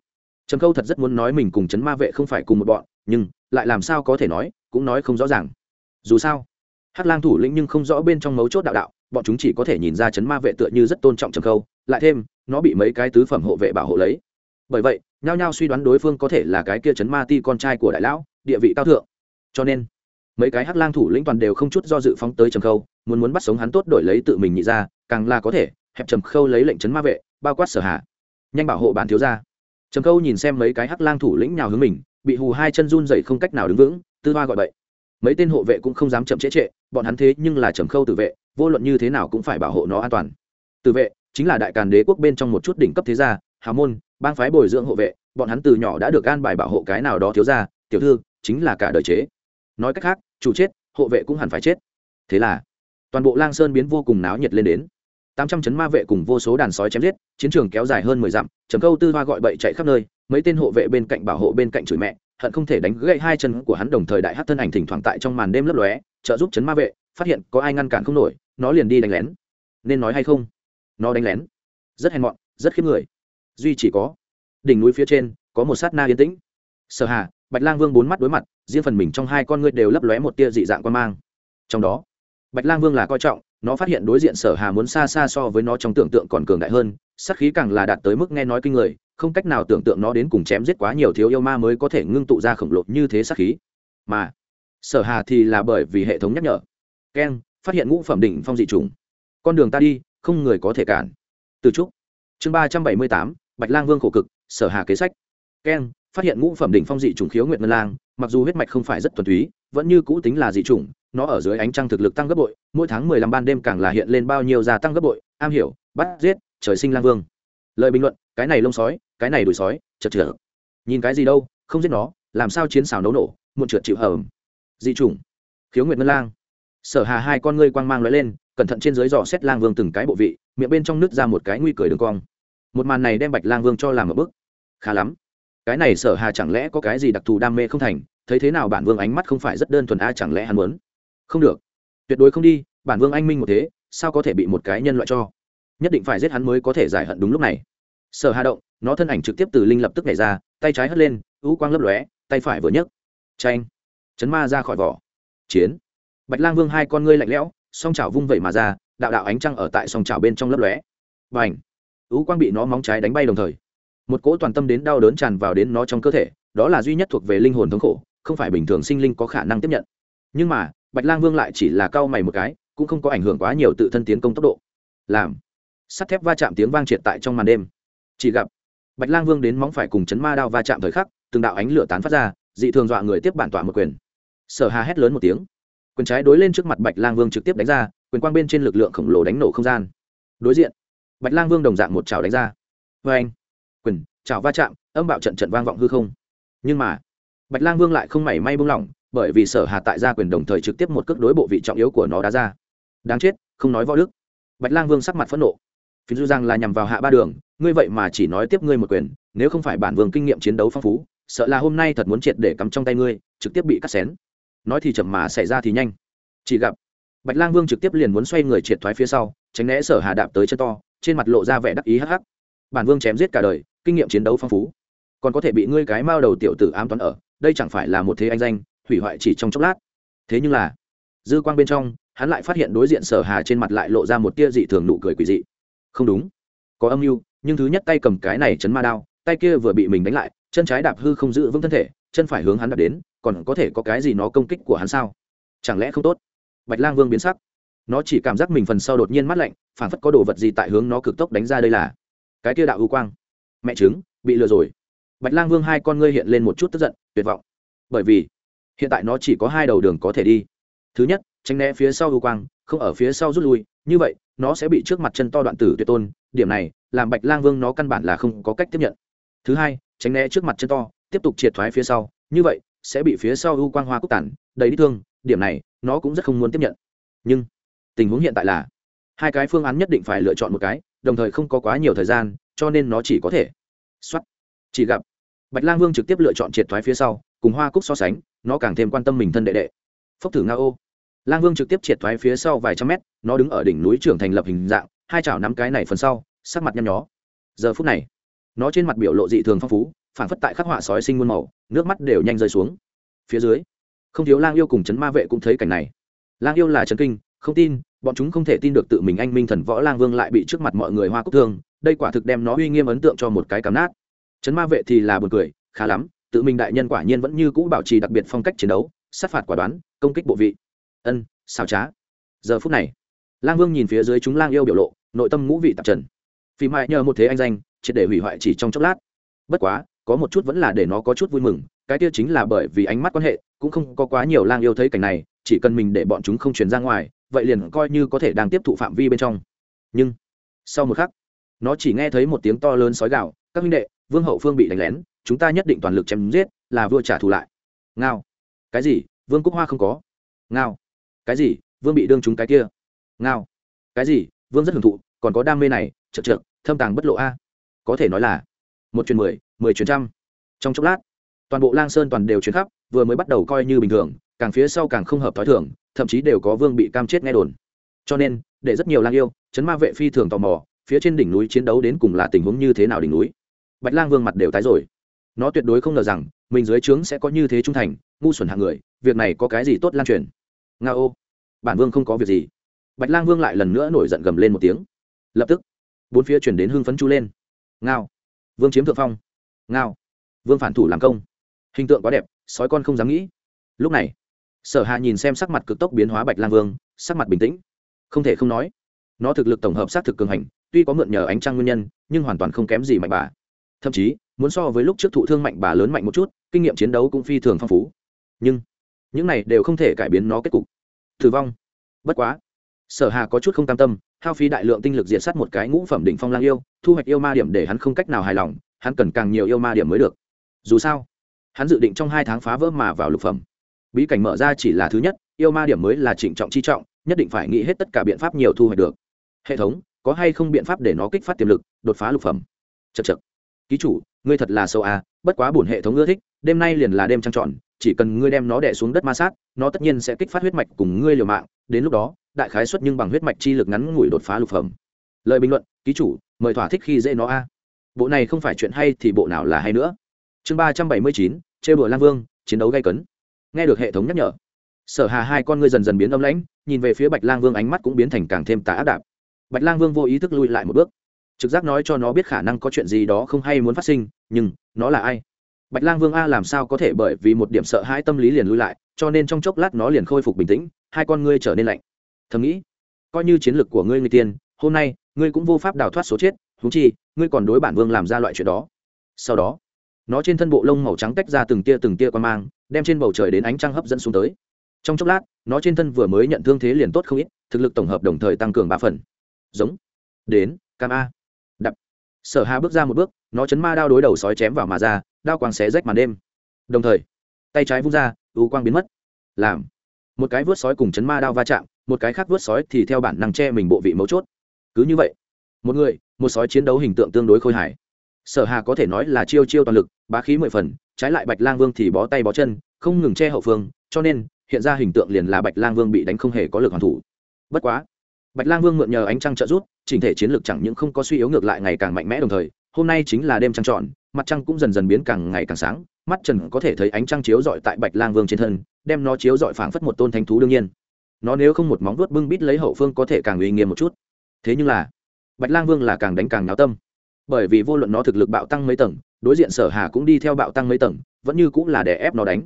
trầm khâu thật rất muốn nói mình cùng chấn ma vệ không phải cùng một bọn, nhưng lại làm sao có thể nói, cũng nói không rõ ràng. Dù sao hát lang thủ lĩnh nhưng không rõ bên trong mấu chốt đạo đạo, bọn chúng chỉ có thể nhìn ra chấn ma vệ tựa như rất tôn trọng trầm khâu, lại thêm, nó bị mấy cái tứ phẩm hộ vệ bảo hộ lấy. Bởi vậy, nhao nhao suy đoán đối phương có thể là cái kia chấn ma ti con trai của đại lão, địa vị cao thượng. Cho nên, mấy cái hắc lang thủ lĩnh toàn đều không chút do dự phóng tới trầm khâu muốn muốn bắt sống hắn tốt đổi lấy tự mình nhị ra, càng là có thể, hẹp trầm khâu lấy lệnh chấn ma vệ, bao quát sở hạ nhanh bảo hộ bản thiếu gia. Trầm khâu nhìn xem mấy cái hắc lang thủ lĩnh nào hướng mình, bị hù hai chân run dậy không cách nào đứng vững, tư hoa gọi bậy. Mấy tên hộ vệ cũng không dám chậm trễ trệ, bọn hắn thế nhưng là trầm khâu tự vệ, vô luận như thế nào cũng phải bảo hộ nó an toàn. Tự vệ chính là đại càn đế quốc bên trong một chút đỉnh cấp thế gia hào môn, bang phái bồi dưỡng hộ vệ, bọn hắn từ nhỏ đã được an bài bảo hộ cái nào đó thiếu gia, tiểu thư, chính là cả đời chế. Nói cách khác, chủ chết, hộ vệ cũng hẳn phải chết. Thế là toàn bộ lang sơn biến vô cùng náo nhiệt lên đến. Tám trăm chấn ma vệ cùng vô số đàn sói chém giết, chiến trường kéo dài hơn mười dặm, trầm câu tư hoa gọi bậy chạy khắp nơi, mấy tên hộ vệ bên cạnh bảo hộ bên cạnh chửi mẹ, hận không thể đánh gãy hai chân của hắn đồng thời đại hát thân ảnh thỉnh thoảng tại trong màn đêm lấp lóe, trợ giúp chấn ma vệ, phát hiện có ai ngăn cản không nổi, nó liền đi đánh lén. Nên nói hay không? Nó đánh lén. Rất hèn mọn, rất khiếp người. Duy chỉ có đỉnh núi phía trên, có một sát na yên tĩnh. Sở hà, bạch lang vương bốn mắt đối mặt, riêng phần mình trong hai con ngươi đều lấp lóe một tia dị dạng quan mang. Trong đó bạch lang vương là coi trọng, nó phát hiện đối diện sở hà muốn xa xa so với nó trong tưởng tượng còn cường đại hơn, sát khí càng là đạt tới mức nghe nói kinh người, không cách nào tưởng tượng nó đến cùng chém giết quá nhiều thiếu yêu ma mới có thể ngưng tụ ra khổng lồ như thế sát khí. Mà, sở hà thì là bởi vì hệ thống nhắc nhở. Keng, phát hiện ngũ phẩm đỉnh phong dị trùng con đường ta đi, không người có thể cản. Từ trúc. Chương ba trăm bảy mươi tám, bạch lang vương khổ cực, sở hà kế sách. Keng, phát hiện ngũ phẩm đỉnh phong dị trùng khiếu nguyện ngân lang, mặc dù huyết mạch không phải rất thuần túy, vẫn như cũ tính là dị trùng nó ở dưới ánh trăng thực lực tăng gấp bội, mỗi tháng mười lăm ban đêm càng là hiện lên bao nhiêu gia tăng gấp bội, am hiểu, bắt giết, trời sinh lang vương. Lời bình luận, cái này lông sói, cái này đùi sói, chật chật nhìn cái gì đâu, không giết nó, làm sao chiến xào nấu nổ, muộn trượt chịu hởm dị chủng. Khiếu nguyệt ngân lang. Sở hà hai con ngươi quang mang lóe lên, cẩn thận trên dưới dò xét lang vương từng cái bộ vị, miệng bên trong nứt ra một cái nguy cười đường cong. Một màn này đem bạch lang vương cho làm ở bức. Khá lắm. Cái này sở hà chẳng lẽ có cái gì đặc thù đam mê không thành, thấy thế nào bản vương ánh mắt không phải rất đơn thuần a, chẳng lẽ hắn muốn không được. Tuyệt đối không đi, bản vương anh minh một thế, sao có thể bị một cái nhân loại cho? Nhất định phải giết hắn mới có thể giải hận đúng lúc này. Sở hà động, nó thân ảnh trực tiếp từ linh lập tức nhảy ra, tay trái hất lên ú quang lấp lóe, tay phải vừa nhấc. Tranh chấn ma ra khỏi vỏ. Chiến. Bạch lang vương hai con ngươi lạnh lẽo, song chảo vung vẩy mà ra, đạo đạo ánh trăng ở tại song chảo bên trong lấp lóe. Và ảnh ú quang bị nó móng trái đánh bay đồng thời. Một cỗ toàn tâm đến đau đớn tràn vào đến nó trong cơ thể, đó là duy nhất thuộc về linh hồn thống khổ, không phải bình thường sinh linh có khả năng tiếp nhận. Nhưng mà bạch lang vương lại chỉ là cau mày một cái, cũng không có ảnh hưởng quá nhiều tự thân tiến công tốc độ. Làm. Sắt thép va chạm tiếng vang triệt tại trong màn đêm. Chỉ gặp, bạch lang vương đến móng phải cùng chấn ma đao va chạm thời khắc, từng đạo ánh lửa tán phát ra, dị thường dọa người tiếp bản tọa một quyền. Sở hà hét lớn một tiếng. Quyền trái đối lên trước mặt bạch lang vương trực tiếp đánh ra, quyền quang bên trên lực lượng khổng lồ đánh nổ không gian. Đối diện, bạch lang vương đồng dạng một chảo đánh ra. Vê anh, quyền, chảo va chạm, âm bạo trận trận vang vọng hư không. Nhưng mà, bạch lang vương lại không mảy may buông lỏng bởi vì sở hà tại gia quyền đồng thời trực tiếp một cước đối bộ vị trọng yếu của nó đá ra. Đáng chết, không nói võ đức. Bạch lang vương sắc mặt phẫn nộ. Phiến du giang là nhằm vào hạ ba đường, ngươi vậy mà chỉ nói tiếp ngươi một quyền, nếu không phải bản vương kinh nghiệm chiến đấu phong phú, sợ là hôm nay thật muốn triệt để cắm trong tay ngươi, trực tiếp bị cắt xén. Nói thì chậm mà xảy ra thì nhanh. Chỉ gặp, bạch lang vương trực tiếp liền muốn xoay người triệt thoái phía sau, tránh né sở hà đạp tới chân to, trên mặt lộ ra vẻ đắc ý hắc hắc. Bản vương chém giết cả đời, kinh nghiệm chiến đấu phong phú. Còn có thể bị ngươi cái mao đầu tiểu tử ám toán ở, đây chẳng phải là một thế anh danh hủy hoại chỉ trong chốc lát. Thế nhưng là, dư quang bên trong, hắn lại phát hiện đối diện sở hà trên mặt lại lộ ra một tia dị thường nụ cười quỷ dị. Không đúng. Có âm mưu, nhưng thứ nhất tay cầm cái này chấn ma đao, tay kia vừa bị mình đánh lại, chân trái đạp hư không giữ vững thân thể, chân phải hướng hắn đạp đến, còn có thể có cái gì nó công kích của hắn sao? Chẳng lẽ không tốt? Bạch lang vương biến sắc. Nó chỉ cảm giác mình phần sau đột nhiên mát lạnh, phản phất có đồ vật gì tại hướng nó cực tốc đánh ra đây là. Cái kia đạo ưu quang. Mẹ chứng bị lừa rồi. Bạch lang vương hai con ngươi hiện lên một chút tức giận, tuyệt vọng. Bởi vì hiện tại nó chỉ có hai đầu đường có thể đi. Thứ nhất, tránh né phía sau ưu quang, không ở phía sau rút lui. Như vậy, nó sẽ bị trước mặt chân to đoạn tử tuyệt tôn. Điểm này, làm bạch lang vương nó căn bản là không có cách tiếp nhận. Thứ hai, tránh né trước mặt chân to, tiếp tục triệt thoái phía sau. Như vậy, sẽ bị phía sau ưu quang hoa cúc tản, đầy đi thương. Điểm này, nó cũng rất không muốn tiếp nhận. Nhưng, tình huống hiện tại là, hai cái phương án nhất định phải lựa chọn một cái, đồng thời không có quá nhiều thời gian, cho nên nó chỉ có thể. Xuất chỉ gặp, bạch lang vương trực tiếp lựa chọn triệt thoái phía sau, cùng hoa cúc so sánh nó càng thêm quan tâm mình thân đệ đệ. Phốc thử nga ô lang vương trực tiếp triệt thoái phía sau vài trăm mét, nó đứng ở đỉnh núi trưởng thành lập hình dạng, hai chảo nắm cái này phần sau, sắc mặt nhăn nhó. Giờ phút này, nó trên mặt biểu lộ dị thường phong phú phản phất tại khắc họa sói sinh muôn màu, nước mắt đều nhanh rơi xuống. Phía dưới, không thiếu lang yêu cùng chấn ma vệ cũng thấy cảnh này. Lang yêu là trấn kinh, không tin, bọn chúng không thể tin được tự mình anh minh thần võ lang vương lại bị trước mặt mọi người hoa cúc thương, đây quả thực đem nó uy nghiêm ấn tượng cho một cái cắm nát. Chấn ma vệ thì là buồn cười, khá lắm tự mình đại nhân quả nhiên vẫn như cũ bảo trì đặc biệt phong cách chiến đấu, sát phạt quả đoán, công kích bộ vị. Ân xào trá. Giờ phút này, lang vương nhìn phía dưới chúng lang yêu biểu lộ, nội tâm ngũ vị tạp trần. Vì mại nhờ một thế anh danh, triệt để hủy hoại chỉ trong chốc lát. Bất quá, có một chút vẫn là để nó có chút vui mừng, cái kia chính là bởi vì ánh mắt quan hệ, cũng không có quá nhiều lang yêu thấy cảnh này, chỉ cần mình để bọn chúng không truyền ra ngoài, vậy liền coi như có thể đang tiếp thụ phạm vi bên trong. Nhưng, sau một khắc, nó chỉ nghe thấy một tiếng to lớn sói gạo các huynh đệ, vương hậu phương bị đánh lén chúng ta nhất định toàn lực chém giết, là vua trả thù lại. Ngao. Cái gì? Vương cúc hoa không có. Ngao. Cái gì? Vương bị đương chúng cái kia. Ngao. Cái gì? Vương rất hưởng thụ, còn có đam mê này, chật trượt thâm tàng bất lộ a. Có thể nói là một chuyến mười mười chuyến trăm. Trong chốc lát, toàn bộ lang sơn toàn đều chuyến khắp, vừa mới bắt đầu coi như bình thường, càng phía sau càng không hợp t h ó i thường, thậm chí đều có vương bị cam chết nghe đồn. Cho nên, để rất nhiều lang yêu, chấn ma vệ phi thường tò mò, phía trên đỉnh núi chiến đấu đến cùng là tình huống như thế nào đỉnh núi. Bạch lang vương mặt đều tái rồi nó tuyệt đối không ngờ rằng mình dưới trướng sẽ có như thế trung thành, ngu xuẩn hạng người, việc này có cái gì tốt lan truyền? Nga ô, bản vương không có việc gì. Bạch lang vương lại lần nữa nổi giận gầm lên một tiếng. Lập tức, bốn phía chuyển đến hưng phấn chu lên. Ngao, vương chiếm thượng phong. Ngao, vương phản thủ làm công. Hình tượng quá đẹp, sói con không dám nghĩ. Lúc này, sở hà nhìn xem sắc mặt cực tốc biến hóa bạch lang vương, sắc mặt bình tĩnh. Không thể không nói, nó thực lực tổng hợp xác thực cường hành, tuy có mượn nhờ ánh trăng nguyên nhân, nhưng hoàn toàn không kém gì mạnh bà thậm chí, muốn so với lúc trước thụ thương mạnh bà lớn mạnh một chút, kinh nghiệm chiến đấu cũng phi thường phong phú. Nhưng, những này đều không thể cải biến nó kết cục. Thử vong. Bất quá. Sở hà có chút không cam tâm, hao phí đại lượng tinh lực diệt sát một cái ngũ phẩm đỉnh phong lang yêu, thu hoạch yêu ma điểm để hắn không cách nào hài lòng, hắn cần càng nhiều yêu ma điểm mới được. Dù sao, hắn dự định trong hai tháng phá vỡ mà vào lục phẩm. Bí cảnh mở ra chỉ là thứ nhất, yêu ma điểm mới là trịnh trọng chi trọng, nhất định phải nghĩ hết tất cả biện pháp nhiều thu hoạch được. Hệ thống, có hay không biện pháp để nó kích phát tiềm lực, đột phá lục phẩm? Chật chật ký chủ, ngươi thật là sâu à bất quá bổn hệ thống ưa thích, đêm nay liền là đêm trăng tròn, chỉ cần ngươi đem nó đẻ xuống đất ma sát, nó tất nhiên sẽ kích phát huyết mạch cùng ngươi liều mạng. Đến lúc đó, đại khái xuất nhưng bằng huyết mạch chi lực ngắn ngủi đột phá lục phẩm. Lời bình luận, ký chủ, mời thỏa thích khi dễ nó a. Bộ này không phải chuyện hay thì bộ nào là hay nữa. Chương ba trăm bảy mươi chín chê bừa lang vương, chiến đấu gây cấn. Nghe được hệ thống nhắc nhở, sở hà hai con ngươi dần dần biến âm lãnh, nhìn về phía bạch lang vương ánh mắt cũng biến thành càng thêm tà ác đạp bạch lang vương vô ý thức lui lại một bước trực giác nói cho nó biết khả năng có chuyện gì đó không hay muốn phát sinh, nhưng, nó là ai? Bạch lang vương a làm sao có thể bởi vì một điểm sợ hãi tâm lý liền lui lại, cho nên trong chốc lát nó liền khôi phục bình tĩnh, hai con ngươi trở nên lạnh. Thầm nghĩ, coi như chiến lược của ngươi người tiên, hôm nay, ngươi cũng vô pháp đào thoát số chết thú chi, ngươi còn đối bản vương làm ra loại chuyện đó. Sau đó, nó trên thân bộ lông màu trắng tách ra từng tia từng tia qua mang, đem trên bầu trời đến ánh trăng hấp dẫn xuống tới. Trong chốc lát, nó trên thân vừa mới nhận thương thế liền tốt không ít, thực lực tổng hợp đồng thời tăng cường ba phần. Giống. Đến, cam a sở hà bước ra một bước, nó chấn ma đao đối đầu sói chém vào mà ra, đao quang xé rách màn đêm. Đồng thời, tay trái vung ra, u quang biến mất. Làm, một cái vớt sói cùng chấn ma đao va chạm, một cái khác vớt sói thì theo bản năng che mình bộ vị mấu chốt. Cứ như vậy, một người, một sói chiến đấu hình tượng tương đối khôi hài. Sở hà có thể nói là chiêu chiêu toàn lực, bá khí mười phần, trái lại bạch lang vương thì bó tay bó chân, không ngừng che hậu phương, cho nên, hiện ra hình tượng liền là bạch lang vương bị đánh không hề có lực hoàn thủ. Bất quá bạch lang vương mượn nhờ ánh trăng trợ rút chỉnh thể chiến lược chẳng những không có suy yếu ngược lại ngày càng mạnh mẽ đồng thời, hôm nay chính là đêm trăng tròn, mặt trăng cũng dần dần biến càng ngày càng sáng, mắt trần có thể thấy ánh trăng chiếu rọi tại bạch lang vương trên thân, đem nó chiếu rọi phảng phất một tôn thánh thú đương nhiên. Nó nếu không một móng vuốt bưng bít lấy hậu phương có thể càng uy nghiêm một chút. Thế nhưng là, bạch lang vương là càng đánh càng náo tâm. Bởi vì vô luận nó thực lực bạo tăng mấy tầng, đối diện sở hà cũng đi theo bạo tăng mấy tầng, vẫn như cũng là để ép nó đánh.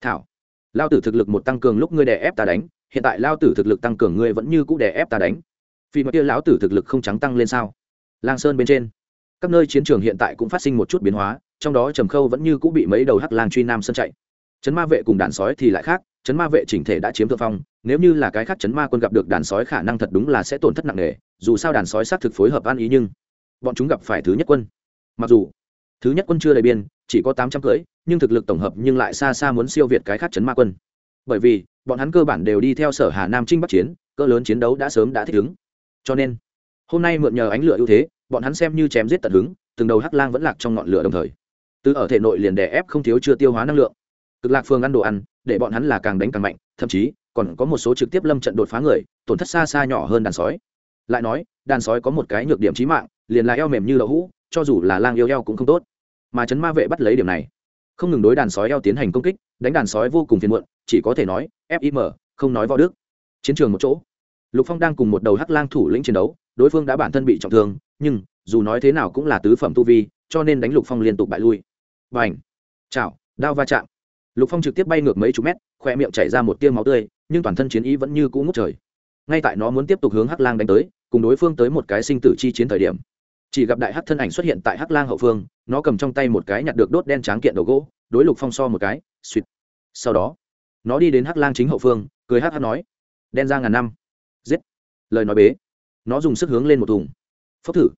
Thảo, lao tử thực lực một tăng cường lúc ngươi đè ép ta đánh hiện tại lao tử thực lực tăng cường ngươi vẫn như cũ đè ép ta đánh. Vì mà kia lão tử thực lực không trắng tăng lên sao? Lang sơn bên trên, các nơi chiến trường hiện tại cũng phát sinh một chút biến hóa, trong đó trầm khâu vẫn như cũ bị mấy đầu hắc lang truy nam Sơn chạy. Chấn ma vệ cùng đàn sói thì lại khác chấn ma vệ chỉnh thể đã chiếm thượng phong, nếu như là cái khác chấn ma quân gặp được đàn sói khả năng thật đúng là sẽ tổn thất nặng nề, dù sao đàn sói xác thực phối hợp ăn ý nhưng bọn chúng gặp phải thứ nhất quân. Mặc dù thứ nhất quân chưa đầy biên, chỉ có tám trăm cưỡi, nhưng thực lực tổng hợp nhưng lại xa xa muốn siêu việt cái khác chấn ma quân. Bởi vì bọn hắn cơ bản đều đi theo sở hà nam trinh bắc chiến, cỡ lớn chiến đấu đã sớm đã thích ứng. Cho nên, hôm nay mượn nhờ ánh lửa ưu thế, bọn hắn xem như chém giết tận hứng, từng đầu hắc lang vẫn lạc trong ngọn lửa đồng thời. Từ ở thể nội liền đè ép không thiếu chưa tiêu hóa năng lượng. Cực lạc phương ăn đồ ăn, để bọn hắn là càng đánh càng mạnh, thậm chí, còn có một số trực tiếp lâm trận đột phá người, tổn thất xa xa nhỏ hơn đàn sói. Lại nói, đàn sói có một cái nhược điểm chí mạng, liền là eo mềm như lỗ hũ, cho dù là lang yêu eo cũng không tốt. Mà chấn ma vệ bắt lấy điểm này không ngừng đối đàn sói eo tiến hành công kích, đánh đàn sói vô cùng phiền muộn, chỉ có thể nói fim không nói võ đức. Chiến trường một chỗ. Lục phong đang cùng một đầu hắc lang thủ lĩnh chiến đấu, đối phương đã bản thân bị trọng thương, nhưng, dù nói thế nào cũng là tứ phẩm tu vi, cho nên đánh lục phong liên tục bại lui. B à n h chảo! Đao va chạm! Lục phong trực tiếp bay ngược mấy chục mét, khoe miệng chảy ra một tiêu máu tươi, nhưng toàn thân chiến ý vẫn như cũ ngút trời. Ngay tại nó muốn tiếp tục hướng hắc lang đánh tới, cùng đối phương tới một cái sinh tử chi chiến thời điểm chỉ gặp đại hắc thân ảnh xuất hiện tại hắc lang hậu phương, nó cầm trong tay một cái nhặt được đốt đen tráng kiện đầu gỗ, đối lục phong so một cái, suýt. Sau đó, nó đi đến hắc lang chính hậu phương, cười hắc hắc nói, đen ra ngàn năm. Giết. Lời nói bế. Nó dùng sức hướng lên một thùng. Phốc thử.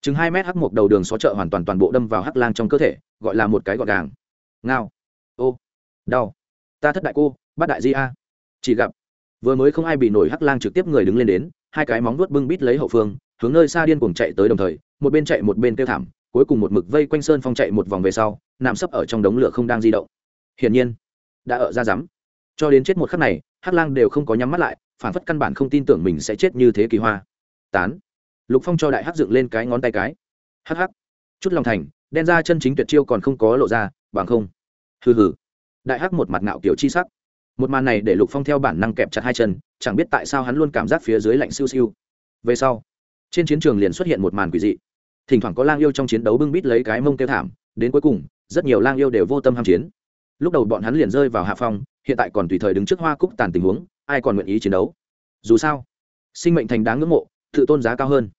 Chừng hai mét hắc một đầu đường xó chợ hoàn toàn toàn bộ đâm vào hắc lang trong cơ thể, gọi là một cái gọn gàng. Ngao. Ô. Đau. Ta thất đại cô, bắt đại di a. Chỉ gặp, vừa mới không ai bị nổi hắc lang trực tiếp người đứng lên đến, hai cái móng vuốt bưng bít lấy hậu phương, hướng nơi xa điên cuồng chạy tới đồng thời một bên chạy một bên kêu thảm, cuối cùng một mực vây quanh sơn phong chạy một vòng về sau, nằm sấp ở trong đống lửa không đang di động. Hiển nhiên, đã ở ra rắm. Cho đến chết một khắc này, hắc lang đều không có nhắm mắt lại, phản phất căn bản không tin tưởng mình sẽ chết như thế kỳ hoa. Tán. Lục phong cho đại hắc dựng lên cái ngón tay cái. Hắc hắc. Chút lòng thành, đen ra chân chính tuyệt chiêu còn không có lộ ra, bằng không. Hừ hừ. Đại hắc một mặt ngạo kiểu chi sắc. Một màn này để lục phong theo bản năng kẹp chặt hai chân, chẳng biết tại sao hắn luôn cảm giác phía dưới lạnh siêu siêu. Về sau, trên chiến trường liền xuất hiện một màn quỷ dị thỉnh thoảng có lang yêu trong chiến đấu bưng bít lấy cái mông kêu thảm, đến cuối cùng, rất nhiều lang yêu đều vô tâm ham chiến. Lúc đầu bọn hắn liền rơi vào hạ phong, hiện tại còn tùy thời đứng trước hoa cúc tàn tình huống, ai còn nguyện ý chiến đấu? Dù sao, sinh mệnh thành đáng ngưỡng mộ, tự tôn giá cao hơn.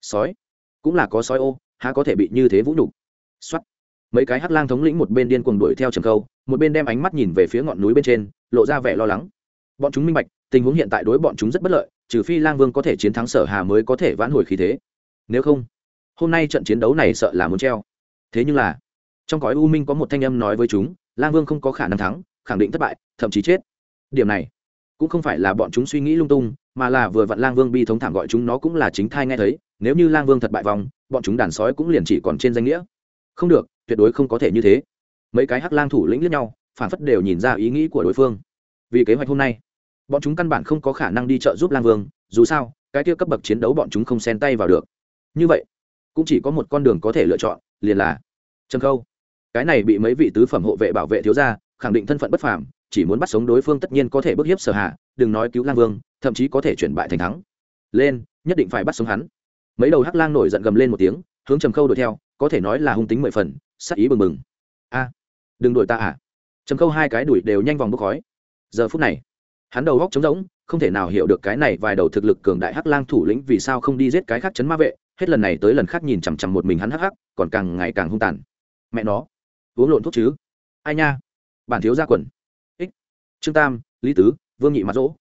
Sói, cũng là có sói ô, há có thể bị như thế vũ nhục? Xuất mấy cái hắc lang thống lĩnh một bên điên cuồng đuổi theo trầm câu, một bên đem ánh mắt nhìn về phía ngọn núi bên trên, lộ ra vẻ lo lắng. Bọn chúng minh bạch, tình huống hiện tại đối bọn chúng rất bất lợi, trừ phi lang vương có thể chiến thắng sở hà mới có thể vãn hồi khí thế. Nếu không hôm nay trận chiến đấu này sợ là muốn treo. Thế nhưng là, trong cõi u minh có một thanh âm nói với chúng, lang vương không có khả năng thắng, khẳng định thất bại, thậm chí chết. Điểm này, cũng không phải là bọn chúng suy nghĩ lung tung, mà là vừa vặn lang vương bi thống thảm gọi chúng nó cũng là chính thai nghe thấy, nếu như lang vương thật bại vòng bọn chúng đàn sói cũng liền chỉ còn trên danh nghĩa. Không được, tuyệt đối không có thể như thế. Mấy cái hắc lang thủ lĩnh lẫn nhau, phản phất đều nhìn ra ý nghĩ của đối phương. Vì kế hoạch hôm nay, bọn chúng căn bản không có khả năng đi trợ giúp lang vương, dù sao, cái kia cấp bậc chiến đấu bọn chúng không xen tay vào được. Như vậy cũng chỉ có một con đường có thể lựa chọn, liền là trầm khâu. Cái này bị mấy vị tứ phẩm hộ vệ bảo vệ thiếu gia, khẳng định thân phận bất phàm, chỉ muốn bắt sống đối phương tất nhiên có thể bức hiếp sở hạ, đừng nói cứu lang vương, thậm chí có thể chuyển bại thành thắng. Lên, nhất định phải bắt sống hắn. Mấy đầu hắc lang nổi giận gầm lên một tiếng, hướng trầm khâu đuổi theo, có thể nói là hung tính mười phần, sắc ý bừng bừng. A, đừng đuổi ta à. Trầm khâu hai cái đuổi đều nhanh vòng bốc khói. Giờ phút này, hắn đầu góc trống rỗng, không thể nào hiểu được cái này vài đầu thực lực cường đại hắc lang thủ lĩnh vì sao không đi giết cái khác chấn ma vệ hết lần này tới lần khác nhìn chằm chằm một mình hắn hắc hắc, còn càng ngày càng hung tàn. Mẹ nó, uống lộn thuốc chứ? Ai nha? Bản thiếu gia quần. Ích, trương tam, lý tứ, vương nhị mặt rỗ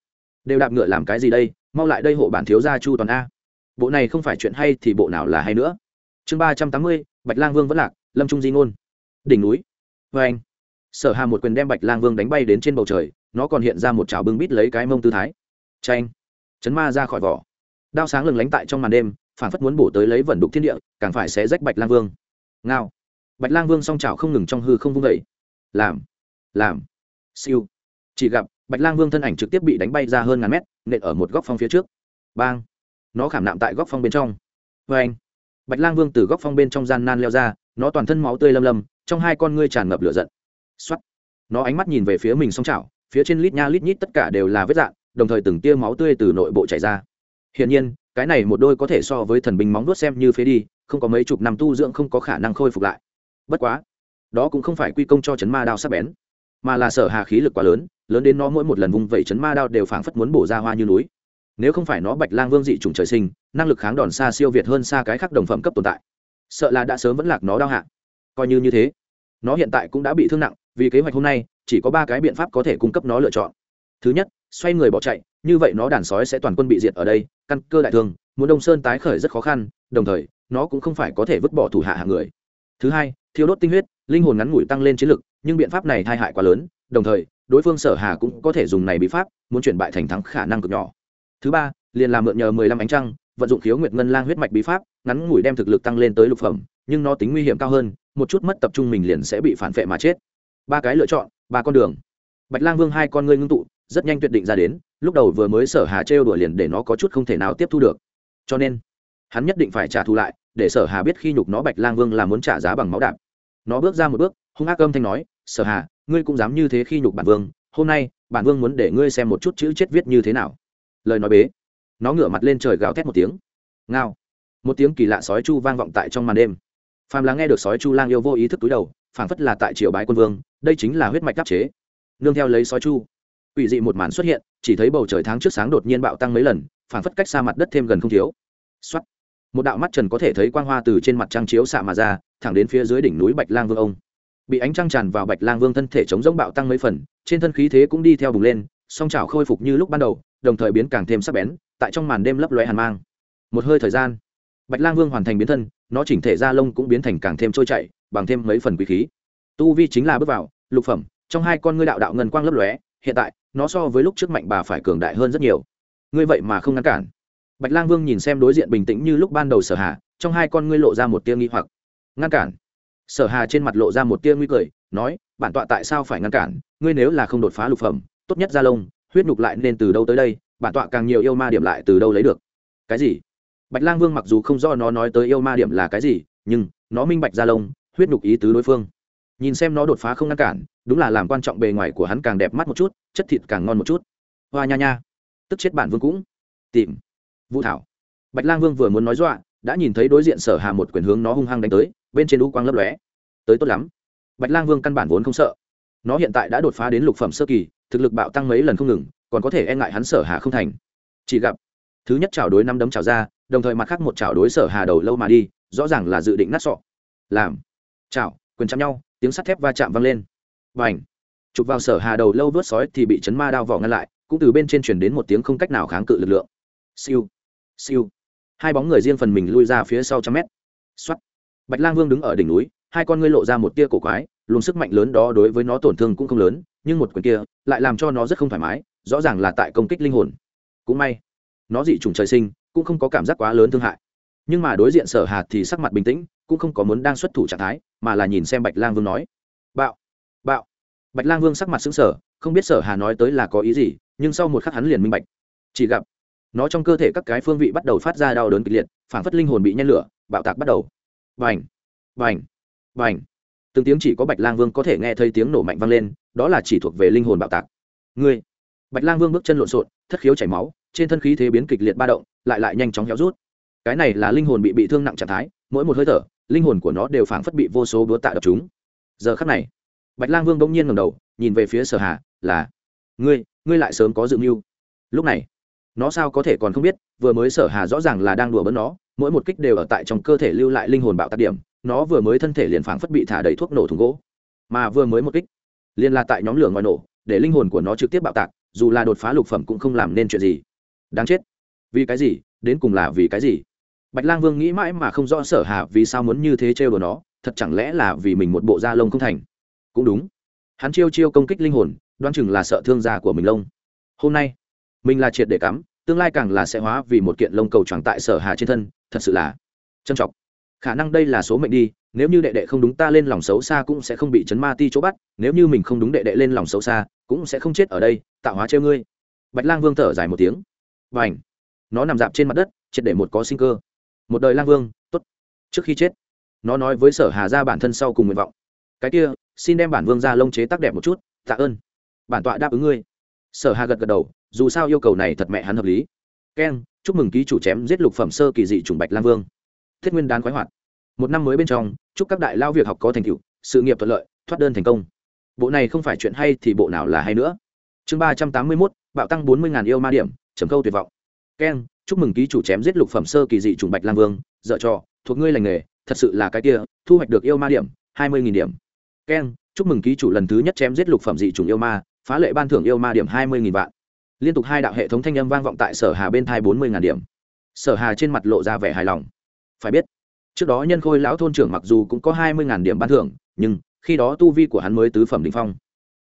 đều đạp ngựa làm cái gì đây? Mau lại đây hộ bản thiếu gia chu toàn a. Bộ này không phải chuyện hay thì bộ nào là hay nữa. Chương ba trăm tám mươi, bạch lang vương vẫn lạc, lâm trung di ngôn. Đỉnh núi. Vê anh, sở hà một quyền đem bạch lang vương đánh bay đến trên bầu trời, nó còn hiện ra một chảo bưng bít lấy cái mông tư thái. Tranh chấn ma ra khỏi vỏ. Đao sáng lừng lánh tại trong màn đêm phản phất muốn bổ tới lấy vẩn đục thiên địa, càng phải xé rách bạch lang vương. Ngao. Bạch lang vương song chảo không ngừng trong hư không vung vẩy làm. Làm. Siêu. Chỉ gặp, bạch lang vương thân ảnh trực tiếp bị đánh bay ra hơn ngàn mét, nện ở một góc phong phía trước. Bang. Nó khảm nạm tại góc phong bên trong. Vê anh bạch lang vương từ góc phong bên trong gian nan leo ra, nó toàn thân máu tươi lâm lâm, trong hai con ngươi tràn ngập lửa giận. X nó ánh mắt nhìn về phía mình song chảo, phía trên lít nha lít nhít tất cả đều là vết dạn đồng thời từng tia máu tươi từ nội bộ chảy ra. Hiển nhiên cái này một đôi có thể so với thần binh móng đuốt xem như phế đi, không có mấy chục năm tu dưỡng không có khả năng khôi phục lại. Bất quá, đó cũng không phải quy công cho chấn ma đao sắp bén, mà là sở hà khí lực quá lớn lớn đến nó mỗi một lần vung vẩy chấn ma đao đều phảng phất muốn bổ ra hoa như núi. Nếu không phải nó bạch lang vương dị trùng trời sinh, năng lực kháng đòn xa siêu việt hơn xa cái khác đồng phẩm cấp tồn tại. Sợ là đã sớm vẫn lạc nó đau hạ. Coi như như thế, nó hiện tại cũng đã bị thương nặng, vì kế hoạch hôm nay, chỉ có ba cái biện pháp có thể cung cấp nó lựa chọn. Thứ nhất xoay người bỏ chạy, như vậy nó đàn sói sẽ toàn quân bị diệt ở đây, căn cơ đại thương, muốn đông sơn tái khởi rất khó khăn, đồng thời, nó cũng không phải có thể vứt bỏ thủ hạ hạng người. Thứ hai, thiêu đốt tinh huyết, linh hồn ngắn ngủi tăng lên chiến lực, nhưng biện pháp này tai hại quá lớn, đồng thời, đối phương sở hà cũng có thể dùng này bí pháp, muốn chuyển bại thành thắng khả năng cực nhỏ. Thứ ba, liền làm mượn nhờ mười lăm ánh trăng, vận dụng khiếu nguyệt ngân lang huyết mạch bí pháp, ngắn ngủi đem thực lực tăng lên tới lục phẩm, nhưng nó tính nguy hiểm cao hơn, một chút mất tập trung mình liền sẽ bị phản vệ mà chết. Ba cái lựa chọn, ba con đường. Bạch lang vương hai con ngươi ngưng tụ rất nhanh tuyệt định ra đến, lúc đầu vừa mới sở hà trêu đuổi liền để nó có chút không thể nào tiếp thu được. Cho nên, hắn nhất định phải trả thù lại, để sở hà biết khi nhục nó bạch lang vương là muốn trả giá bằng máu đạp. Nó bước ra một bước, hung ác âm thanh nói, sở hà, ngươi cũng dám như thế khi nhục bản vương, hôm nay, bản vương muốn để ngươi xem một chút chữ chết viết như thế nào. Lời nói bế. Nó ngửa mặt lên trời gào thét một tiếng. Ngao. Một tiếng kỳ lạ sói chu vang vọng tại trong màn đêm. Phàm là nghe được sói chu lang yêu vô ý thức túi đầu, phảng phất là tại triều bái quân vương, đây chính là huyết mạch đắc chế. Nương theo lấy sói chu quỷ dị một màn xuất hiện, chỉ thấy bầu trời tháng trước sáng đột nhiên bạo tăng mấy lần, phảng phất cách xa mặt đất thêm gần không thiếu. Xuất một đạo mắt trần có thể thấy quang hoa từ trên mặt trăng chiếu xạ mà ra, thẳng đến phía dưới đỉnh núi bạch lang vương ông. Bị ánh trăng tràn vào bạch lang vương thân thể chống giống bạo tăng mấy phần, trên thân khí thế cũng đi theo bùng lên, song chảo khôi phục như lúc ban đầu, đồng thời biến càng thêm sắc bén, tại trong màn đêm lấp lóe hàn mang. Một hơi thời gian, bạch lang vương hoàn thành biến thân, nó chỉnh thể da lông cũng biến thành càng thêm trôi chảy, bằng thêm mấy phần quý khí. Tu vi chính là bước vào, lục phẩm, trong hai con ngươi đạo đạo ngân quang lấp lóe, hiện tại nó so với lúc trước mạnh bà phải cường đại hơn rất nhiều. Ngươi vậy mà không ngăn cản. Bạch lang vương nhìn xem đối diện bình tĩnh như lúc ban đầu sở hà, trong hai con ngươi lộ ra một tia nghi hoặc. Ngăn cản? Sở hà trên mặt lộ ra một tia nguy cười, nói, bản tọa tại sao phải ngăn cản? Ngươi nếu là không đột phá lục phẩm, tốt nhất ra lông, huyết nhục lại nên từ đâu tới đây? Bản tọa càng nhiều yêu ma điểm lại từ đâu lấy được? Cái gì? Bạch lang vương mặc dù không do nó nói tới yêu ma điểm là cái gì, nhưng nó minh bạch ra lông, huyết nhục ý tứ đối phương. Nhìn xem nó đột phá không ngăn cản đúng là làm quan trọng bề ngoài của hắn càng đẹp mắt một chút, chất thịt càng ngon một chút. Hoa nha nha. Tức chết bản vương cũng. Tìm. Vũ thảo. Bạch lang vương vừa muốn nói dọa, đã nhìn thấy đối diện sở hà một quyền hướng nó hung hăng đánh tới, bên trên lũ quang lấp lóe. Tới tốt lắm. Bạch lang vương căn bản vốn không sợ. Nó hiện tại đã đột phá đến lục phẩm sơ kỳ, thực lực bạo tăng mấy lần không ngừng, còn có thể e ngại hắn sở hà không thành. Chỉ gặp, thứ nhất chảo đối năm đấm chảo ra, đồng thời mặt khác một chảo đối sở hà đầu lâu mà đi, rõ ràng là dự định nát sọ. Làm. Chảo, quyền chạm nhau, tiếng sắt thép va chạm vang lên và chụp vào sở hà đầu lâu vớt sói thì bị chấn ma đao vỏ ngăn lại, cũng từ bên trên chuyển đến một tiếng không cách nào kháng cự lực lượng. Siêu siêu. Hai bóng người riêng phần mình lui ra phía sau trăm mét. Xuất bạch lang vương đứng ở đỉnh núi, hai con ngươi lộ ra một tia cổ quái, luồng sức mạnh lớn đó đối với nó tổn thương cũng không lớn, nhưng một quyền kia lại làm cho nó rất không thoải mái, rõ ràng là tại công kích linh hồn. Cũng may, nó dị trùng trời sinh, cũng không có cảm giác quá lớn thương hại. Nhưng mà đối diện sở hạt thì sắc mặt bình tĩnh, cũng không có muốn đang xuất thủ trạng thái, mà là nhìn xem bạch lang vương nói bạch lang vương sắc mặt xứng sở không biết sở hà nói tới là có ý gì, nhưng sau một khắc hắn liền minh bạch. Chỉ gặp, nó trong cơ thể các cái phương vị bắt đầu phát ra đau đớn kịch liệt phản phất linh hồn bị nhen lửa, bạo tạc bắt đầu. Vành vành vành từng tiếng chỉ có bạch lang vương có thể nghe thấy tiếng nổ mạnh vang lên, đó là chỉ thuộc về linh hồn bạo tạc. Ngươi! Bạch lang vương bước chân lộn xộn, thất khiếu chảy máu, trên thân khí thế biến kịch liệt ba động, lại lại nhanh chóng héo rút. Cái này là linh hồn bị bị thương nặng trạng thái, mỗi một hơi thở, linh hồn của nó đều phảng phất bị vô số búa tạ đập chúng. Giờ khắc này bạch lang vương bỗng nhiên ngầm đầu, nhìn về phía sở hà, là, ngươi ngươi lại sớm có dự mưu. Lúc này, nó sao có thể còn không biết, vừa mới sở hà rõ ràng là đang đùa bỡn nó, mỗi một kích đều ở tại trong cơ thể lưu lại linh hồn bạo tác điểm, nó vừa mới thân thể liền phảng phất bị thả đầy thuốc nổ thùng gỗ. Mà vừa mới một kích, liền là tại nhóm lửa ngoài nổ, để linh hồn của nó trực tiếp bạo tạc, dù là đột phá lục phẩm cũng không làm nên chuyện gì. Đáng chết. Vì cái gì? Đến cùng là vì cái gì? Bạch lang vương nghĩ mãi mà không rõ sở hà vì sao muốn như thế trêu đồ nó, thật chẳng lẽ là vì mình một bộ da lông không thành? Cũng đúng. Hắn chiêu chiêu công kích linh hồn, đoán chừng là sợ thương già của mình lông. Hôm nay, mình là triệt để cắm, tương lai càng là sẽ hóa vì một kiện lông cầu tròn tại sở hà trên thân, thật sự là trân trọng. Khả năng đây là số mệnh đi, nếu như đệ đệ không đúng ta lên lòng xấu xa cũng sẽ không bị chấn ma ti chỗ bắt, nếu như mình không đúng đệ đệ lên lòng xấu xa, cũng sẽ không chết ở đây, tạo hóa treo ngươi. Bạch lang vương thở dài một tiếng. Và ảnh nó nằm dạp trên mặt đất, triệt để một có sinh cơ. Một đời lang vương, tốt. Trước khi chết, nó nói với sở hà ra bản thân sau cùng nguyện vọng. Cái kia xin đem bản vương ra lông chế tác đẹp một chút, tạ ơn. Bản tọa đáp ứng ngươi. Sở hà gật gật đầu, dù sao yêu cầu này thật mẹ hắn hợp lý. Keng chúc mừng ký chủ chém giết lục phẩm sơ kỳ dị chủng bạch lang vương. Thiết nguyên đán khoái hoạt. Một năm mới bên trong, chúc các đại lao việc học có thành tựu, sự nghiệp thuận lợi, thoát đơn thành công. Bộ này không phải chuyện hay thì bộ nào là hay nữa. Chương ba trăm tám mươi mốt, bạo tăng bốn mươi yêu ma điểm chấm câu tuyệt vọng. Keng chúc mừng ký chủ chém giết lục phẩm sơ kỳ dị chủng bạch lang vương. Dợ trò, thuộc ngươi lành nghề, thật sự là cái kia, thu hoạch được yêu ma điểm, hai mươi điểm keng chúc mừng ký chủ lần thứ nhất chém giết lục phẩm dị chủng yêu ma, phá lệ ban thưởng yêu ma điểm hai mươi vạn. Liên tục hai đạo hệ thống thanh âm vang vọng tại sở hà bên thai bốn mươi điểm. Sở hà trên mặt lộ ra vẻ hài lòng. Phải biết, trước đó nhân khôi lão thôn trưởng mặc dù cũng có hai mươi điểm ban thưởng, nhưng khi đó tu vi của hắn mới tứ phẩm đ phong.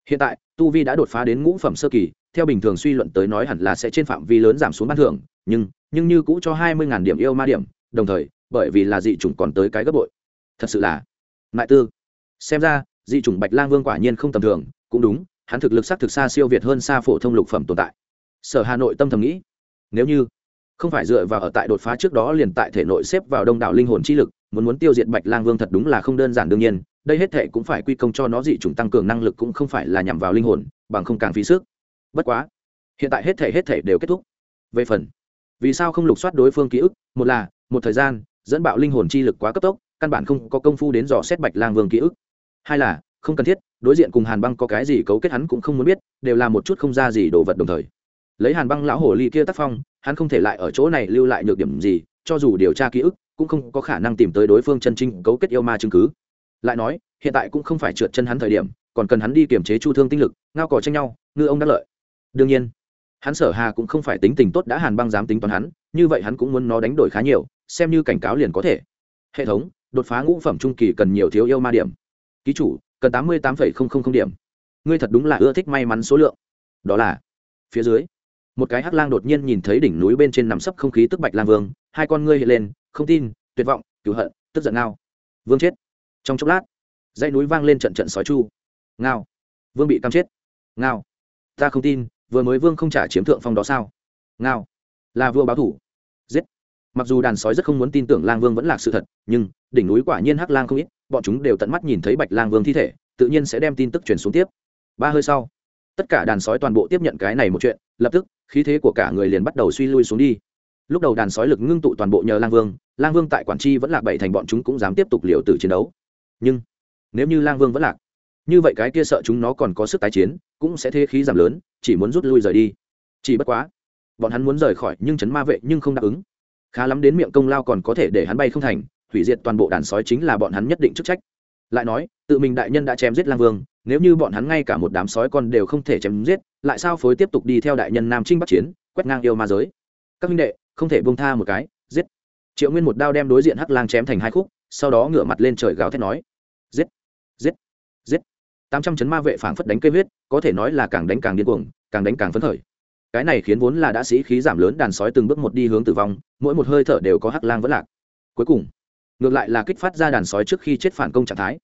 Hiện tại, tu vi đã đột phá đến ngũ phẩm sơ kỳ, theo bình thường suy luận tới nói hẳn là sẽ trên phạm vi lớn giảm xuống ban thưởng, nhưng nhưng như cũ cho hai mươi điểm yêu ma điểm, đồng thời, bởi vì là dị chủng còn tới cái gấp bội. Thật sự là mại tư. Xem ra dị chủng bạch lang vương quả nhiên không tầm thường, cũng đúng, hắn thực lực s thực xa siêu việt hơn xa phổ thông lục phẩm tồn tại. Sở hà nội tâm thầm nghĩ, nếu như không phải dựa vào ở tại đột phá trước đó liền tại thể nội xếp vào đông đảo linh hồn chi lực, muốn muốn tiêu diệt bạch lang vương thật đúng là không đơn giản đương nhiên, đây hết thể cũng phải quy công cho nó dị chủng tăng cường năng lực cũng không phải là nhằm vào linh hồn, bằng không càng phí sức. Bất quá, hiện tại hết thể hết thể đều kết thúc. Về phần, vì sao không lục soát đối phương ký ức, một là, một thời gian, dẫn bạo linh hồn chi lực quá cấp tốc, căn bản không có công phu đến dò xét bạch lang vương ký ức hai là, không cần thiết, đối diện cùng hàn băng có cái gì cấu kết hắn cũng không muốn biết, đều là một chút không ra gì đồ vật đồng thời. Lấy hàn băng lão hồ ly kia tác phong, hắn không thể lại ở chỗ này lưu lại nhược điểm gì, cho dù điều tra ký ức, cũng không có khả năng tìm tới đối phương chân trinh cấu kết yêu ma chứng cứ. Lại nói, hiện tại cũng không phải trượt chân hắn thời điểm, còn cần hắn đi kiềm chế chu thương tinh lực, ngao cò tranh nhau, ngư ông đắc lợi. Đương nhiên, hắn sở hà cũng không phải tính tình tốt đã hàn băng dám tính toán hắn, như vậy hắn cũng muốn nó đánh đổi khá nhiều, xem như cảnh cáo liền có thể. Hệ thống, đột phá ngũ phẩm trung kỳ cần nhiều thiếu yêu ma điểm ký chủ, cần tám mươi tám điểm. Ngươi thật đúng là ưa thích may mắn số lượng. Đó là, phía dưới, một cái hắc lang đột nhiên nhìn thấy đỉnh núi bên trên nằm sấp không khí tức bạch lang vương, hai con ngươi hiện lên, không tin, tuyệt vọng cứu hận, tức giận ngao. Vương chết. Trong chốc lát, dãy núi vang lên trận trận sói chu. Ngao. Vương bị cam chết. Ngao. Ta không tin, vừa mới vương không trả chiếm thượng phong đó sao? Ngao. Là vua báo thủ. Giết. Mặc dù đàn sói rất không muốn tin tưởng lang vương vẫn là sự thật, nhưng đỉnh núi quả nhiên hắc lang không ít bọn chúng đều tận mắt nhìn thấy bạch lang vương thi thể, tự nhiên sẽ đem tin tức truyền xuống tiếp. Ba hơi sau, tất cả đàn sói toàn bộ tiếp nhận cái này một chuyện, lập tức, khí thế của cả người liền bắt đầu suy lui xuống đi. Lúc đầu đàn sói lực ngưng tụ toàn bộ nhờ lang vương lang vương tại quản tri vẫn lạc bảy thành bọn chúng cũng dám tiếp tục liều tử chiến đấu. Nhưng, nếu như lang vương vẫn lạc, như vậy cái kia sợ chúng nó còn có sức tái chiến, cũng sẽ thế khí giảm lớn, chỉ muốn rút lui rời đi. Chỉ bất quá, bọn hắn muốn rời khỏi nhưng chấn ma vệ nhưng không đáp ứng. Khá lắm đến miệng công lao còn có thể để hắn bay không thành hủy diệt toàn bộ đàn sói chính là bọn hắn nhất định chức trách. Lại nói, tự mình đại nhân đã chém giết lang vương, nếu như bọn hắn ngay cả một đám sói con đều không thể chém giết, lại sao phối tiếp tục đi theo đại nhân nam trinh bắc chiến, quét ngang yêu ma giới? Các minh đệ, không thể buông tha một cái, giết. Triệu nguyên một đao đem đối diện hắc lang chém thành hai khúc, sau đó ngửa mặt lên trời gào thét nói, giết giết giết. Tám trăm chấn ma vệ phảng phất đánh cây huyết, có thể nói là càng đánh càng điên cuồng, càng đánh càng phấn khởi. Cái này khiến vốn là đã sĩ khí giảm lớn đàn sói từng bước một đi hướng tử vong, mỗi một hơi thở đều có hắc lang vẫn lạc. Cuối cùng ngược lại là kích phát ra đàn sói trước khi chết phản công trạng thái.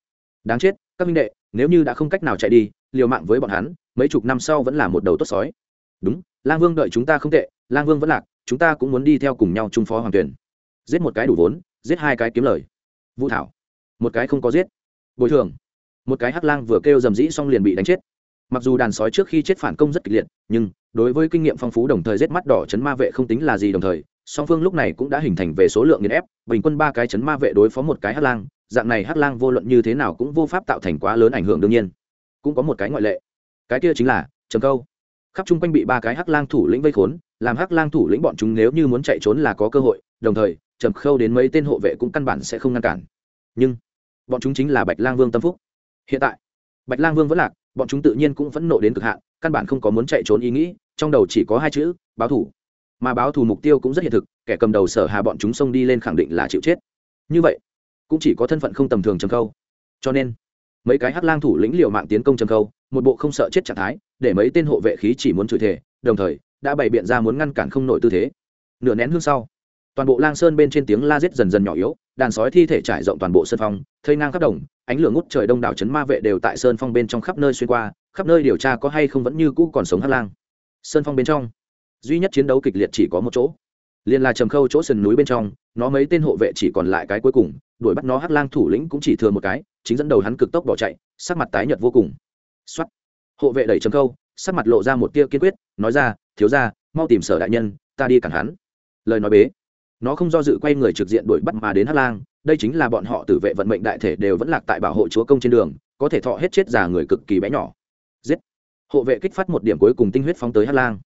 Đáng chết, các minh đệ, nếu như đã không cách nào chạy đi, liều mạng với bọn hắn, mấy chục năm sau vẫn là một đầu tốt sói. Đúng, lang vương đợi chúng ta không tệ, lang vương vẫn lạc, chúng ta cũng muốn đi theo cùng nhau trung phó hoàng tuyển. Giết một cái đủ vốn, giết hai cái kiếm lời. Vũ thảo, một cái không có giết. Bồi thường, một cái hắc lang vừa kêu dầm dĩ xong liền bị đánh chết. Mặc dù đàn sói trước khi chết phản công rất kịch liệt, nhưng đối với kinh nghiệm phong phú đồng thời giết mắt đỏ chấn ma vệ không tính là gì đồng thời song phương lúc này cũng đã hình thành về số lượng nghiền ép, bình quân ba cái chấn ma vệ đối phó một cái hắc lang, dạng này hắc lang vô luận như thế nào cũng vô pháp tạo thành quá lớn ảnh hưởng đương nhiên. Cũng có một cái ngoại lệ. Cái kia chính là, trầm câu. Khắp chung quanh bị ba cái hắc lang thủ lĩnh vây khốn, làm hắc lang thủ lĩnh bọn chúng nếu như muốn chạy trốn là có cơ hội, đồng thời, trầm khâu đến mấy tên hộ vệ cũng căn bản sẽ không ngăn cản. Nhưng, bọn chúng chính là bạch lang vương tâm phúc. Hiện tại, bạch lang vương vẫn lạc, bọn chúng tự nhiên cũng phẫn nộ đến cực hạn, căn bản không có muốn chạy trốn ý nghĩ, trong đầu chỉ có hai chữ, báo thủ mà báo thù mục tiêu cũng rất hiện thực, kẻ cầm đầu sở hà bọn chúng xông đi lên khẳng định là chịu chết. Như vậy, cũng chỉ có thân phận không tầm thường trầm khâu. Cho nên, mấy cái hắc lang thủ lĩnh liều mạng tiến công trầm khâu, một bộ không sợ chết trạng thái, để mấy tên hộ vệ khí chỉ muốn chửi thể đồng thời, đã bày biện ra muốn ngăn cản không nổi tư thế. Nửa nén hương sau, toàn bộ lang sơn bên trên tiếng la giết dần dần nhỏ yếu, đàn sói thi thể trải rộng toàn bộ sơn phong, thây ngang khắp đồng, ánh lửa ngút trời đông đảo chấn ma vệ đều tại sơn phong bên trong khắp nơi xuyên qua, khắp nơi điều tra có hay không vẫn như cũ còn sống hắc lang. Sơn phong bên trong duy nhất chiến đấu kịch liệt chỉ có một chỗ. Liền là trầm khâu chỗ sườn núi bên trong, nó mấy tên hộ vệ chỉ còn lại cái cuối cùng, đuổi bắt nó hắc lang thủ lĩnh cũng chỉ thừa một cái, chính dẫn đầu hắn cực tốc bỏ chạy, sắc mặt tái nhợt vô cùng. Xuất hộ vệ đẩy trầm khâu, sắc mặt lộ ra một tia kiên quyết, nói ra, thiếu ra mau tìm sở đại nhân, ta đi cản hắn. Lời nói bế. Nó không do dự quay người trực diện đuổi bắt mà đến hắc lang, đây chính là bọn họ tử vệ vận mệnh đại thể đều vẫn lạc tại bảo hộ chúa công trên đường, có thể thọ hết chết già người cực kỳ bé nhỏ. Giết. Hộ vệ kích phát một điểm cuối cùng tinh huyết phóng tới hắc lang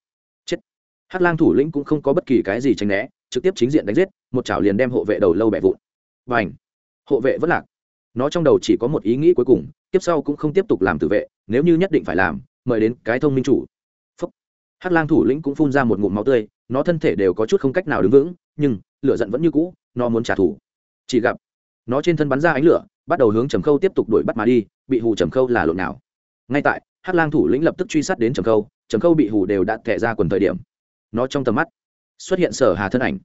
hắc lang thủ lĩnh cũng không có bất kỳ cái gì tránh né, trực tiếp chính diện đánh giết, một chảo liền đem hộ vệ đầu lâu bẻ vụn. Và hộ vệ vẫn lạc. Nó trong đầu chỉ có một ý nghĩ cuối cùng tiếp sau cũng không tiếp tục làm tử vệ, nếu như nhất định phải làm, mời đến cái thông minh chủ. Phúc. hắc lang thủ lĩnh cũng phun ra một ngụm máu tươi, nó thân thể đều có chút không cách nào đứng vững, nhưng, lửa giận vẫn như cũ, nó muốn trả thù. Chỉ gặp, nó trên thân bắn ra ánh lửa, bắt đầu hướng trầm khâu tiếp tục đuổi bắt mà đi, bị hù trầm khâu là lộn nào. Ngay tại, hắc lang thủ lĩnh lập tức truy sát đến trầm khâu trầm khâu bị hù đều đã thẻ ra quần thời điểm nó trong tầm mắt xuất hiện sở hà thân ảnh.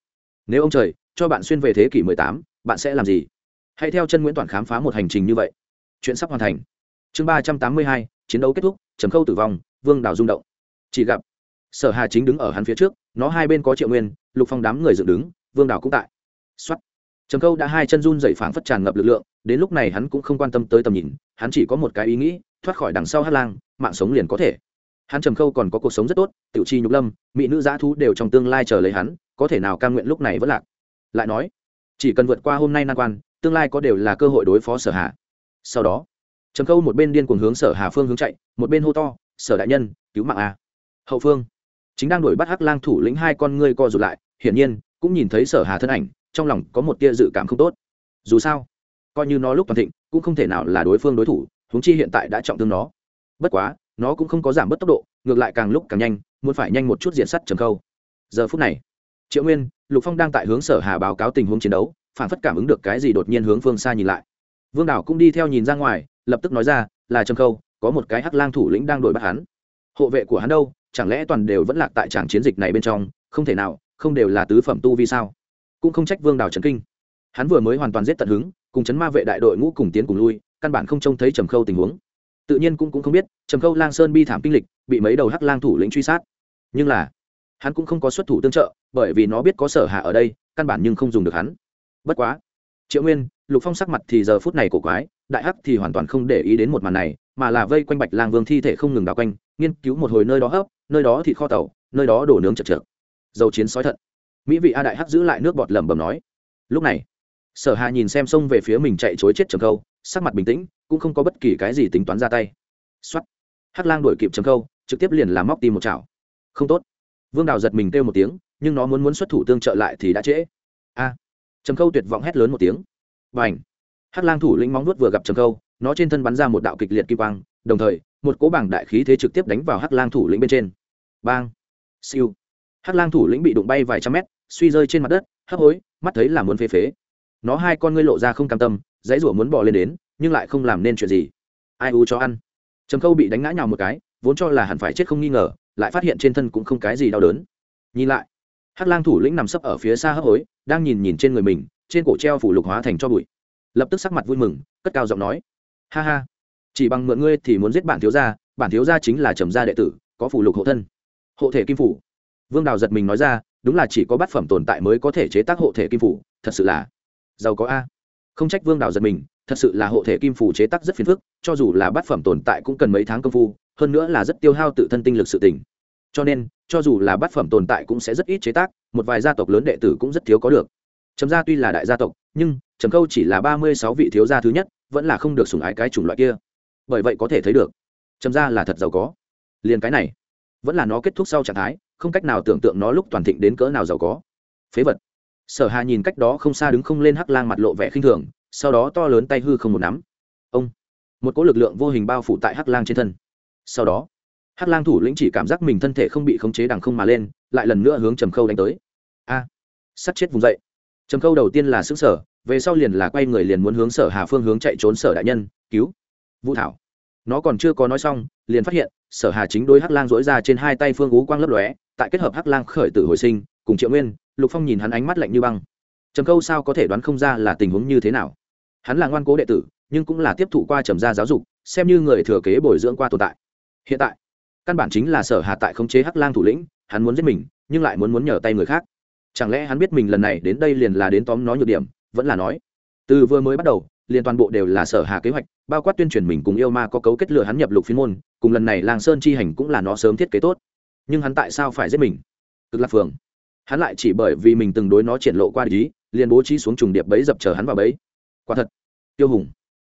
Nếu ông trời cho bạn xuyên về thế kỷ 18, bạn sẽ làm gì? Hãy theo chân nguyễn toàn khám phá một hành trình như vậy. Chuyện sắp hoàn thành. Chương ba trăm tám mươi hai chiến đấu kết thúc trầm khâu tử vong vương đào rung động. Chỉ gặp sở hà chính đứng ở hắn phía trước nó hai bên có triệu nguyên lục phong đám người dựng đứng vương đào cũng tại. Xuất trầm khâu đã hai chân run dậy phảng phất tràn ngập lực lượng đến lúc này hắn cũng không quan tâm tới tầm nhìn hắn chỉ có một cái ý nghĩ thoát khỏi đằng sau hát lang mạng sống liền có thể hắn trầm khâu còn có cuộc sống rất tốt, tiểu chi nhục lâm, mỹ nữ giã thú đều trong tương lai chờ lấy hắn, có thể nào cam nguyện lúc này vẫn lạc? Lại nói, chỉ cần vượt qua hôm nay nan quan, tương lai có đều là cơ hội đối phó sở hà. Sau đó, trầm khâu một bên điên cuồng hướng sở hà phương hướng chạy, một bên hô to, sở đại nhân, cứu mạng a. Hậu phương, chính đang đuổi bắt hắc lang thủ lĩnh hai con ngươi co rụt lại, hiển nhiên, cũng nhìn thấy sở hà thân ảnh, trong lòng có một tia dự cảm không tốt. Dù sao, coi như nó lúc toàn thịnh, cũng không thể nào là đối phương đối thủ, huống chi hiện tại đã trọng thương nó. Bất quá nó cũng không có giảm bớt tốc độ, ngược lại càng lúc càng nhanh, muốn phải nhanh một chút diện sắt trầm khâu. Giờ phút này, triệu nguyên, lục phong đang tại hướng sở hà báo cáo tình huống chiến đấu, phản phất cảm ứng được cái gì đột nhiên hướng phương xa nhìn lại. Vương đảo cũng đi theo nhìn ra ngoài, lập tức nói ra, là trầm khâu, có một cái hắc lang thủ lĩnh đang đuổi bắt hắn. Hộ vệ của hắn đâu? Chẳng lẽ toàn đều vẫn lạc tại tràng chiến dịch này bên trong? Không thể nào, không đều là tứ phẩm tu vi sao? Cũng không trách vương đảo trấn kinh. Hắn vừa mới hoàn toàn giết tận hứng, cùng chấn ma vệ đại đội ngũ cùng tiến cùng lui, căn bản không trông thấy trầm khâu tình huống tự nhiên cũng, cũng không biết trầm khâu lang sơn bi thảm kinh lịch bị mấy đầu hắc lang thủ lĩnh truy sát. Nhưng là hắn cũng không có xuất thủ tương trợ bởi vì nó biết có sở hạ ở đây căn bản nhưng không dùng được hắn. Bất quá triệu nguyên lục phong sắc mặt thì giờ phút này cổ quái đại hắc thì hoàn toàn không để ý đến một màn này mà là vây quanh bạch lang vương thi thể không ngừng đào quanh nghiên cứu một hồi nơi đó hấp nơi đó thịt kho tàu nơi đó đổ nướng chật chược. Dầu chiến sói thận mỹ vị a đại hắc giữ lại nước bọt lẩm bẩm nói. Lúc này sở hà nhìn xem sông về phía mình chạy chối chết trầm khâu sắc mặt bình tĩnh cũng không có bất kỳ cái gì tính toán ra tay. Xuất hắc lang đuổi kịp trầm khâu, trực tiếp liền làm móc tim một chảo. Không tốt. Vương đào giật mình kêu một tiếng, nhưng nó muốn muốn xuất thủ tương trợ lại thì đã trễ. A. Trầm khâu tuyệt vọng hét lớn một tiếng. Và ảnh hắc lang thủ lĩnh móng nuốt vừa gặp trầm khâu, nó trên thân bắn ra một đạo kịch liệt kim quang, đồng thời, một cỗ bảng đại khí thế trực tiếp đánh vào hắc lang thủ lĩnh bên trên. Bang. Siêu. Hắc lang thủ lĩnh bị đụng bay vài trăm mét, suy rơi trên mặt đất, hấp hối, mắt thấy là muốn phế phế. Nó hai con ngươi lộ ra không cam tâm, dãy rủa muốn bỏ lên đến nhưng lại không làm nên chuyện gì. Ai u cho ăn? Trầm khâu bị đánh ngã nhào một cái, vốn cho là hẳn phải chết không nghi ngờ, lại phát hiện trên thân cũng không cái gì đau đớn. Nhìn lại, hắc lang thủ lĩnh nằm sấp ở phía xa hấp hối, đang nhìn nhìn trên người mình, trên cổ treo phủ lục hóa thành cho bụi. Lập tức sắc mặt vui mừng, cất cao giọng nói, ha ha, chỉ bằng mượn ngươi thì muốn giết bản thiếu gia, bản thiếu gia chính là trầm gia đệ tử, có phủ lục hộ thân. Hộ thể kim phủ? Vương đào giật mình nói ra, đúng là chỉ có bát phẩm tồn tại mới có thể chế tác hộ thể kim phủ, thật sự là giàu có a. Không trách vương đào giật mình thật sự là hộ thể kim phủ chế tác rất phiền phức, cho dù là bát phẩm tồn tại cũng cần mấy tháng công phu, hơn nữa là rất tiêu hao tự thân tinh lực sự tỉnh cho nên, cho dù là bát phẩm tồn tại cũng sẽ rất ít chế tác, một vài gia tộc lớn đệ tử cũng rất thiếu có được. Trầm gia tuy là đại gia tộc, nhưng trầm câu chỉ là ba mươi sáu vị thiếu gia thứ nhất, vẫn là không được sủng ái cái chủng loại kia. Bởi vậy có thể thấy được, trầm gia là thật giàu có. Liền cái này, vẫn là nó kết thúc sau trạng thái, không cách nào tưởng tượng nó lúc toàn thịnh đến cỡ nào giàu có. Phế vật. Sở hà nhìn cách đó không xa đứng không lên hắc lang mặt lộ vẻ khinh thường sau đó to lớn tay hư không một nắm. Ông một cỗ lực lượng vô hình bao phủ tại hắc lang trên thân. Sau đó hắc lang thủ lĩnh chỉ cảm giác mình thân thể không bị khống chế đằng không mà lên lại lần nữa hướng trầm khâu đánh tới. A à, sắt chết vùng dậy. Trầm khâu đầu tiên là xứ sở về sau liền là quay người liền muốn hướng sở hà phương hướng chạy trốn sở đại nhân cứu vũ thảo. Nó còn chưa có nói xong liền phát hiện sở hà chính đối hắc lang dỗi ra trên hai tay phương ú quang lấp lóe tại kết hợp hắc lang khởi tử hồi sinh cùng triệu nguyên lục phong nhìn hắn ánh mắt lạnh như băng. Trầm câu sao có thể đoán không ra là tình huống như thế nào? Hắn là ngoan cố đệ tử, nhưng cũng là tiếp thụ qua trầm gia giáo dục, xem như người thừa kế bồi dưỡng qua tồn tại. Hiện tại, căn bản chính là sở hà tại khống chế hắc lang thủ lĩnh, hắn muốn giết mình, nhưng lại muốn muốn nhờ tay người khác. Chẳng lẽ hắn biết mình lần này đến đây liền là đến tóm nó nhược điểm, vẫn là nói. Từ vừa mới bắt đầu, liền toàn bộ đều là sở hà kế hoạch, bao quát tuyên truyền mình cùng yêu ma có cấu kết lừa hắn nhập lục phiên môn, cùng lần này làng sơn chi hành cũng là nó sớm thiết kế tốt. Nhưng hắn tại sao phải giết mình? Cực lạc phường hắn lại chỉ bởi vì mình từng đối nó triển lộ qua ý, liền bố trí xuống trùng điệp bấy dập chờ hắn vào bấy quả thật. Tiêu hùng.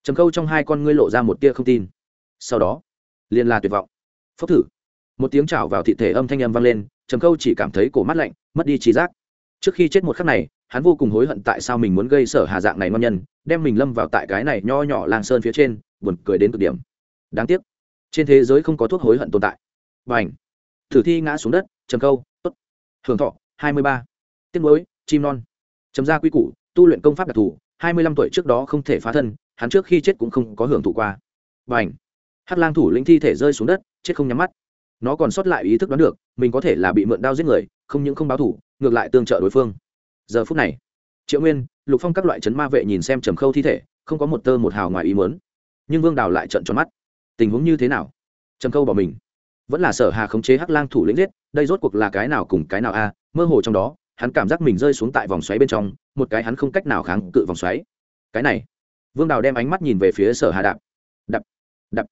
Trầm khâu trong hai con ngươi lộ ra một tia không tin. Sau đó, liền là tuyệt vọng. Phốc thử. Một tiếng chảo vào thị thể âm thanh âm vang lên, trầm khâu chỉ cảm thấy cổ mắt lạnh, mất đi trí giác. Trước khi chết một khắc này, hắn vô cùng hối hận tại sao mình muốn gây sở hà dạng này ngon nhân, đem mình lâm vào tại cái này nho nhỏ làng sơn phía trên, buồn cười đến cực điểm. Đáng tiếc, trên thế giới không có thuốc hối hận tồn tại. Và ảnh thử thi ngã xuống đất, trầm câu tốt. Hưởng thọ, hai mươi ba. Tiết mới chim non. Chấm ra quy củ, tu luyện công pháp đặc thù hai mươi lăm tuổi trước đó không thể phá thân, hắn trước khi chết cũng không có hưởng thụ qua. Và ảnh hát lang thủ lĩnh thi thể rơi xuống đất, chết không nhắm mắt. Nó còn sót lại ý thức đoán được, mình có thể là bị mượn đao giết người, không những không báo thủ, ngược lại tương trợ đối phương. Giờ phút này, triệu nguyên, lục phong các loại chấn ma vệ nhìn xem trầm khâu thi thể, không có một tơ một hào ngoài ý muốn. Nhưng vương đào lại trận tròn mắt. Tình huống như thế nào? Trầm khâu bỏ mình. Vẫn là sở hà khống chế hắc lang thủ lĩnh giết, đây rốt cuộc là cái nào cùng cái nào a? Mơ hồ trong đó hắn cảm giác mình rơi xuống tại vòng xoáy bên trong, một cái hắn không cách nào kháng cự vòng xoáy. Cái này, vương đào đem ánh mắt nhìn về phía sở hà đạp. Đập đập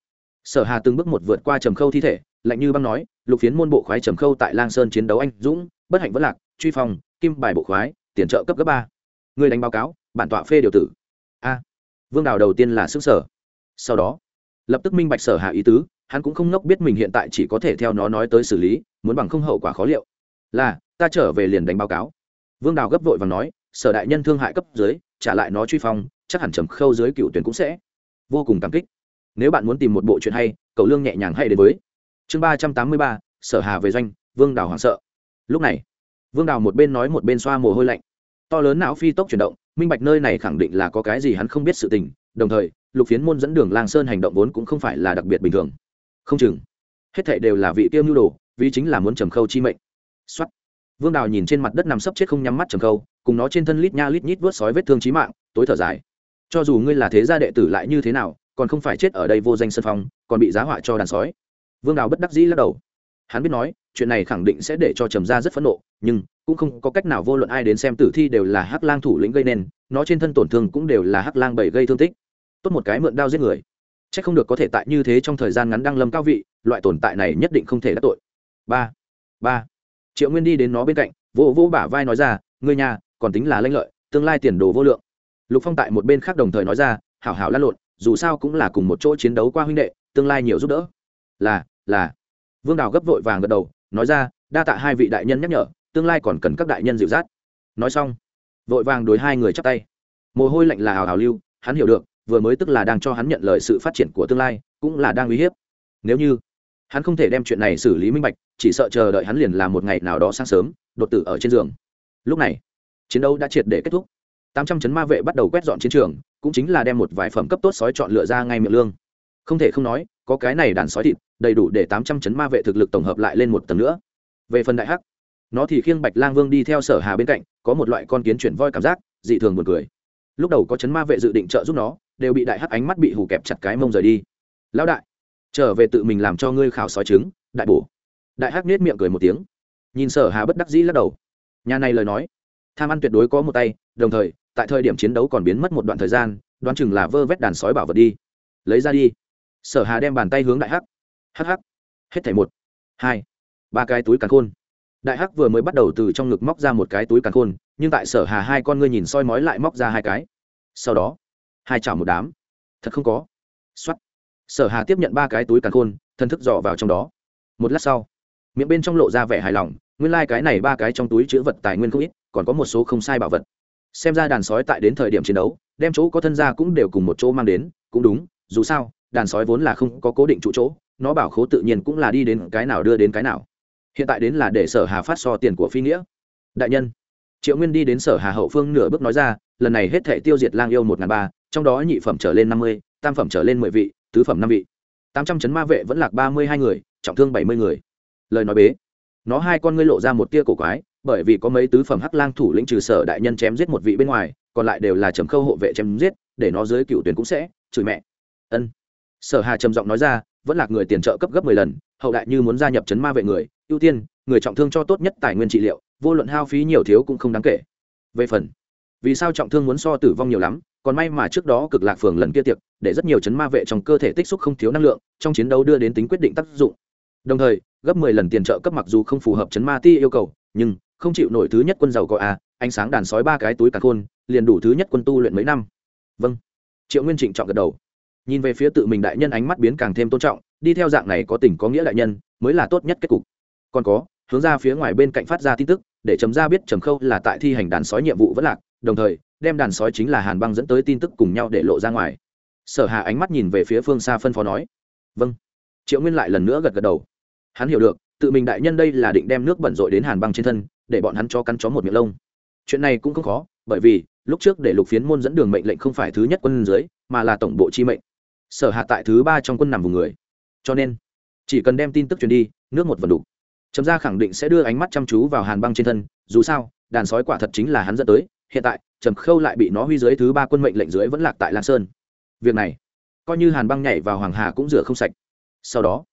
sở hà từng bước một vượt qua trầm khâu thi thể, lạnh như băng nói, lục phiến môn bộ khoái trầm khâu tại lang sơn chiến đấu anh dũng, bất hạnh vất lạc, truy phòng kim bài bộ khoái, tiền trợ cấp cấp ba. Người đánh báo cáo, bản tọa phê điều tử. A. Vương đào đầu tiên là xứ sở sau đó, lập tức minh bạch sở hạ ý tứ, hắn cũng không ngốc biết mình hiện tại chỉ có thể theo nó nói tới xử lý, muốn bằng không hậu quả khó liệu. Là ta trở về liền đánh báo cáo. Vương đào gấp vội và nói, sở đại nhân thương hại cấp dưới, trả lại nó truy phong, chắc hẳn trầm khâu dưới cựu tuyển cũng sẽ. Vô cùng cảm kích. Nếu bạn muốn tìm một bộ chuyện hay, cậu lương nhẹ nhàng hay đến với. Chương ba trăm tám mươi ba, sở hà về doanh, vương đào hoảng sợ. Lúc này, vương đào một bên nói một bên xoa mồ hôi lạnh. To lớn não phi tốc chuyển động, minh bạch nơi này khẳng định là có cái gì hắn không biết sự tình, đồng thời, lục phiến môn dẫn đường lang sơn hành động vốn cũng không phải là đặc biệt bình thường. Không chừng, hết thệ đều là vị tiêu nhu đồ, vì chính là muốn trầm khâu chi mệnh. Xuất vương đào nhìn trên mặt đất nằm sấp chết không nhắm mắt trầm khâu, cùng nó trên thân lít nha lít nhít vớt sói vết thương trí mạng, tối thở dài. Cho dù ngươi là thế gia đệ tử lại như thế nào, còn không phải chết ở đây vô danh sân phong, còn bị giá họa cho đàn sói. Vương đào bất đắc dĩ lắc đầu. Hắn biết nói, chuyện này khẳng định sẽ để cho trầm gia rất phẫn nộ, nhưng cũng không có cách nào vô luận ai đến xem tử thi đều là hắc lang thủ lĩnh gây nên, nó trên thân tổn thương cũng đều là hắc lang bảy gây thương tích. Tốt một cái mượn đao giết người. C h ắ c không được có thể tại như thế trong thời gian ngắn đăng lâm cao vị, loại tồn tại này nhất định không thể đắc tội. Ba ba triệu nguyên đi đến nó bên cạnh, vỗ vỗ bả vai nói ra, ngươi nhà, còn tính là lanh lợi, tương lai tiền đồ vô lượng. Lục phong tại một bên khác đồng thời nói ra, hảo hảo lăn lộn, dù sao cũng là cùng một chỗ chiến đấu qua huynh đệ, tương lai nhiều giúp đỡ. Là là. Vương đào gấp vội vàng gật đầu, nói ra, đa tạ hai vị đại nhân nhắc nhở, tương lai còn cần các đại nhân dịu dắt. Nói xong, vội vàng đối hai người chắp tay. Mồ hôi lạnh là hào hào lưu, hắn hiểu được, vừa mới tức là đang cho hắn nhận lời sự phát triển của tương lai, cũng là đang uy hiếp. Nếu như hắn không thể đem chuyện này xử lý minh bạch, chỉ sợ chờ đợi hắn liền là một ngày nào đó sáng sớm, đột tử ở trên giường. Lúc này, chiến đấu đã triệt để kết thúc. Tám trăm chấn ma vệ bắt đầu quét dọn chiến trường, cũng chính là đem một vài phẩm cấp tốt sói chọn lựa ra ngay miệng lương. Không thể không nói, có cái này đàn sói thịt, đầy đủ để tám trăm chấn ma vệ thực lực tổng hợp lại lên một tầng nữa. Về phần đại hắc, nó thì khiêng bạch lang vương đi theo sở hà bên cạnh, có một loại con kiến chuyển voi cảm giác, dị thường buồn cười. Lúc đầu có chấn ma vệ dự định trợ giúp nó, đều bị đại hắc ánh mắt bị hù kẹp chặt cái mông rời đi. Lão đại trở về tự mình làm cho ngươi khảo sói trứng, đại bổ. Đại hắc nết miệng cười một tiếng. Nhìn sở hà bất đắc dĩ lắc đầu. Nhà này lời nói, tham ăn tuyệt đối có một tay, đồng thời, tại thời điểm chiến đấu còn biến mất một đoạn thời gian, đoán chừng là vơ vét đàn sói bảo vật đi. Lấy ra đi. Sở hà đem bàn tay hướng đại hắc. Hắc hắc. Hết thảy một, hai, ba cái túi càn khôn. Đại hắc vừa mới bắt đầu từ trong ngực móc ra một cái túi càn khôn, nhưng tại sở hà hai con ngươi nhìn soi mói lại móc ra hai cái. Sau đó, hai chảo một đám. Thật không có. Xuất sở hà tiếp nhận ba cái túi càn khôn thân thức dò vào trong đó. Một lát sau, miệng bên trong lộ ra vẻ hài lòng, nguyên lai cái này ba cái trong túi chứa vật tài nguyên không ít, còn có một số không sai bảo vật. Xem ra đàn sói tại đến thời điểm chiến đấu, đem chỗ có thân gia cũng đều cùng một chỗ mang đến, cũng đúng, dù sao, đàn sói vốn là không có cố định trụ chỗ, nó bảo khố tự nhiên cũng là đi đến cái nào đưa đến cái nào. Hiện tại đến là để sở hà phát so tiền của phi nghĩa. Đại nhân, triệu nguyên đi đến sở hà hậu phương nửa bước nói ra, lần này hết thể tiêu diệt lang yêu một ngàn ba, trong đó nhị phẩm trở lên năm mươi, tam phẩm trở lên mười vị tứ phẩm năm vị. Tám trăm chấn ma vệ vẫn lạc ba mươi hai người, trọng thương bảy mươi người. Lời nói bế, nó hai con ngươi lộ ra một tia cổ quái, bởi vì có mấy tứ phẩm hắc lang thủ lĩnh trừ sở đại nhân chém giết một vị bên ngoài, còn lại đều là trầm khâu hộ vệ chém giết, để nó dưới cựu tuyển cũng sẽ chửi mẹ. Ân. Sở hà trầm giọng nói ra, vẫn là người tiền trợ cấp gấp mười lần, hậu đại như muốn gia nhập chấn ma vệ người, ưu tiên, người trọng thương cho tốt nhất tài nguyên trị liệu, vô luận hao phí nhiều thiếu cũng không đáng kể. Về phần, vì sao trọng thương muốn so tử vong nhiều lắm, còn may mà trước đó cực lạc phường lần kia tiệc để rất nhiều chấn ma vệ trong cơ thể tích xúc không thiếu năng lượng, trong chiến đấu đưa đến tính quyết định tác dụng. Đồng thời, gấp mười lần tiền trợ cấp mặc dù không phù hợp chấn ma ti yêu cầu, nhưng không chịu nổi thứ nhất quân giàu có a, ánh sáng đàn sói ba cái túi cả khôn, liền đủ thứ nhất quân tu luyện mấy năm. Vâng. Triệu nguyên trịnh trọng gật đầu. Nhìn về phía tự mình đại nhân ánh mắt biến càng thêm tôn trọng, đi theo dạng này có tình có nghĩa đại nhân, mới là tốt nhất kết cục. Còn có, hướng ra phía ngoài bên cạnh phát ra tin tức, để chấm ra biết trầm khâu là tại thi hành đàn sói nhiệm vụ vẫn lạc, đồng thời, đem đàn sói chính là hàn băng dẫn tới tin tức cùng nhau để lộ ra ngoài sở hà ánh mắt nhìn về phía phương xa phân phó nói. Vâng. Triệu nguyên lại lần nữa gật gật đầu. Hắn hiểu được, tự mình đại nhân đây là định đem nước bẩn rội đến hàn băng trên thân, để bọn hắn cho cắn chó một miệng lông. Chuyện này cũng không khó, bởi vì, lúc trước để lục phiến môn dẫn đường mệnh lệnh không phải thứ nhất quân dưới, mà là tổng bộ chi mệnh. Sở hạ tại thứ ba trong quân nằm vùng người. Cho nên, chỉ cần đem tin tức truyền đi, nước một vần đủ. Chấm ra khẳng định sẽ đưa ánh mắt chăm chú vào hàn băng trên thân, dù sao, đàn sói quả thật chính là hắn dẫn tới, hiện tại, trầm khâu lại bị nó huy dưới thứ ba quân mệnh lệnh dưới vẫn lạc tại lan sơn việc này, coi như hàn băng nhảy vào hoàng hà cũng rửa không sạch. Sau đó,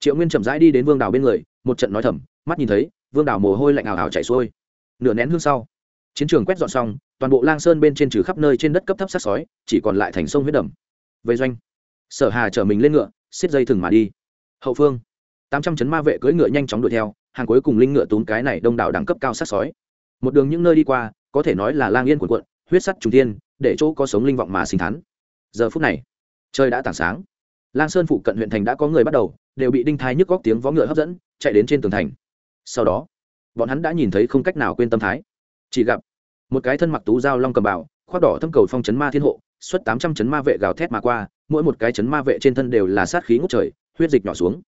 triệu nguyên chậm rãi đi đến vương đào bên người, một trận nói thầm, mắt nhìn thấy, vương đào mồ hôi lạnh ảo ảo chảy xuôi. Nửa nén hương sau, chiến trường quét dọn xong, toàn bộ lang sơn bên trên trừ khắp nơi trên đất cấp thấp sát sói, chỉ còn lại thành sông huyết đầm. Vây doanh, sở hà chở mình lên ngựa, xiết dây thừng mà đi. Hậu phương, tám trăm chấn ma vệ cưỡi ngựa nhanh chóng đuổi theo, hàng cuối cùng linh ngựa túm cái này đông đảo đẳng cấp cao sát sói. Một đường những nơi đi qua, có thể nói là lang yên cuộn cuộn, huyết sắt trùng tiên để chỗ có sống linh vọng mà sinh thắn giờ phút này, trời đã tảng sáng. Lang sơn phụ cận huyện thành đã có người bắt đầu, đều bị đinh thái nhức góc tiếng vó ngựa hấp dẫn, chạy đến trên tường thành. Sau đó, bọn hắn đã nhìn thấy không cách nào quên tâm thái. Chỉ gặp, một cái thân mặc tú dao long cầm bảo khoác đỏ thâm cầu phong chấn ma thiên hộ, xuất tám trăm chấn ma vệ gào thét mà qua, mỗi một cái chấn ma vệ trên thân đều là sát khí ngút trời, huyết dịch nhỏ xuống.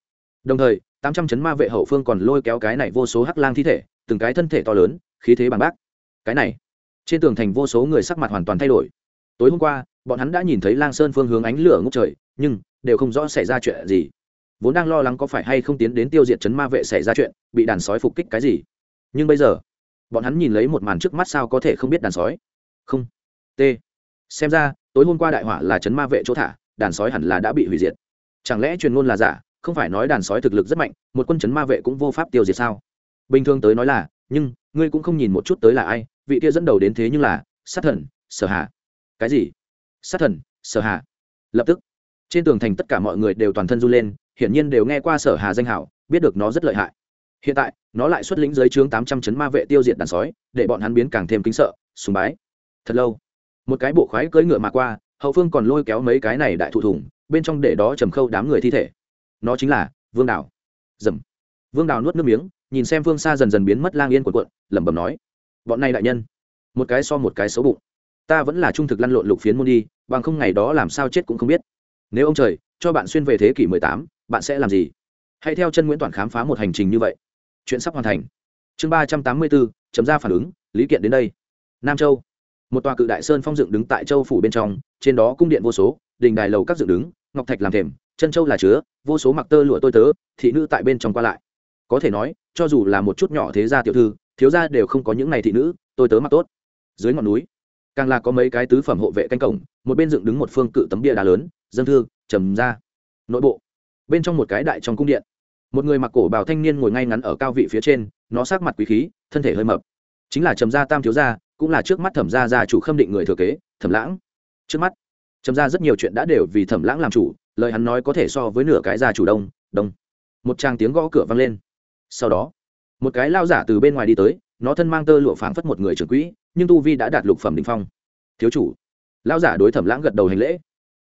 Đồng thời, tám trăm chấn ma vệ hậu phương còn lôi kéo cái này vô số hắc lang thi thể, từng cái thân thể to lớn, khí thế bằng bác. Cái này, trên tường thành vô số người sắc mặt hoàn toàn thay đổi. Tối hôm qua bọn hắn đã nhìn thấy lang sơn phương hướng ánh lửa ngốc trời, nhưng đều không rõ xảy ra chuyện gì. Vốn đang lo lắng có phải hay không tiến đến tiêu diệt chấn ma vệ xảy ra chuyện, bị đàn sói phục kích cái gì. Nhưng bây giờ, bọn hắn nhìn lấy một màn trước mắt sao có thể không biết đàn sói? Không. T. Xem ra, tối hôm qua đại hỏa là chấn ma vệ chỗ thả, đàn sói hẳn là đã bị hủy diệt. Chẳng lẽ truyền ngôn là giả, không phải nói đàn sói thực lực rất mạnh, một quân chấn ma vệ cũng vô pháp tiêu diệt sao? Bình thường tới nói là, nhưng, ngươi cũng không nhìn một chút tới là ai, vị kia dẫn đầu đến thế nhưng là, sát thần, sở hạ. Cái gì? Sát thần, sở hạ lập tức, trên tường thành tất cả mọi người đều toàn thân run lên, hiển nhiên đều nghe qua sở hà danh hảo, biết được nó rất lợi hại. Hiện tại, nó lại xuất lĩnh dưới trướng tám trăm chấn ma vệ tiêu diệt đàn sói, để bọn hắn biến càng thêm kính sợ, sùng bái. Thật lâu, một cái bộ khoái cưỡi ngựa mà qua, hậu phương còn lôi kéo mấy cái này đại thụ thủng, bên trong để đó trầm khâu đám người thi thể. Nó chính là vương đào. Dầm. Vương đào nuốt nước miếng, nhìn xem phương xa dần dần biến mất lang yên quần quận lẩm bẩm nói, bọn này đại nhân. Một cái so một cái xấu bụng ta vẫn là trung thực lăn lộn lục phiến môn đi, bằng không ngày đó làm sao chết cũng không biết. Nếu ông trời, cho bạn xuyên về thế kỷ mười tám, bạn sẽ làm gì? Hãy theo chân nguyễn toàn khám phá một hành trình như vậy. Chuyện sắp hoàn thành. Chương ba trăm tám mươi bốn, chấm ra phản ứng, lý kiện đến đây. Nam châu. Một tòa cự đại sơn phong dựng đứng tại châu phủ bên trong, trên đó cung điện vô số, đình đài lầu các dựng đứng, ngọc thạch làm thềm, chân châu là chứa, vô số mặc tơ lụa tôi tớ, thị nữ tại bên trong qua lại. Có thể nói, cho dù là một chút nhỏ thế gia tiểu thư, thiếu gia đều không có những này thị nữ, tôi tớ mặc tốt. Dưới ngọn núi càng là có mấy cái tứ phẩm hộ vệ canh cổng, một bên dựng đứng một phương cự tấm bia đá lớn, dân thư, trầm ra. Nội bộ, bên trong một cái đại trong cung điện. Một người mặc cổ bào thanh niên ngồi ngay ngắn ở cao vị phía trên, nó sát mặt quý khí, thân thể hơi mập. Chính là trầm gia tam thiếu gia, cũng là trước mắt thẩm gia gia chủ khâm định người thừa kế, thẩm lãng. Trước mắt, trầm gia rất nhiều chuyện đã đều vì thẩm lãng làm chủ, lời hắn nói có thể so với nửa cái gia chủ đông đông. Một tràng tiếng gõ cửa vang lên. Sau đó, một cái lao giả từ bên ngoài đi tới, nó thân mang tơ lụa phảng phất một người trưởng quỹ nhưng tu vi đã đạt lục phẩm đình phong. Thiếu chủ. Lão giả đối thẩm lãng gật đầu hành lễ.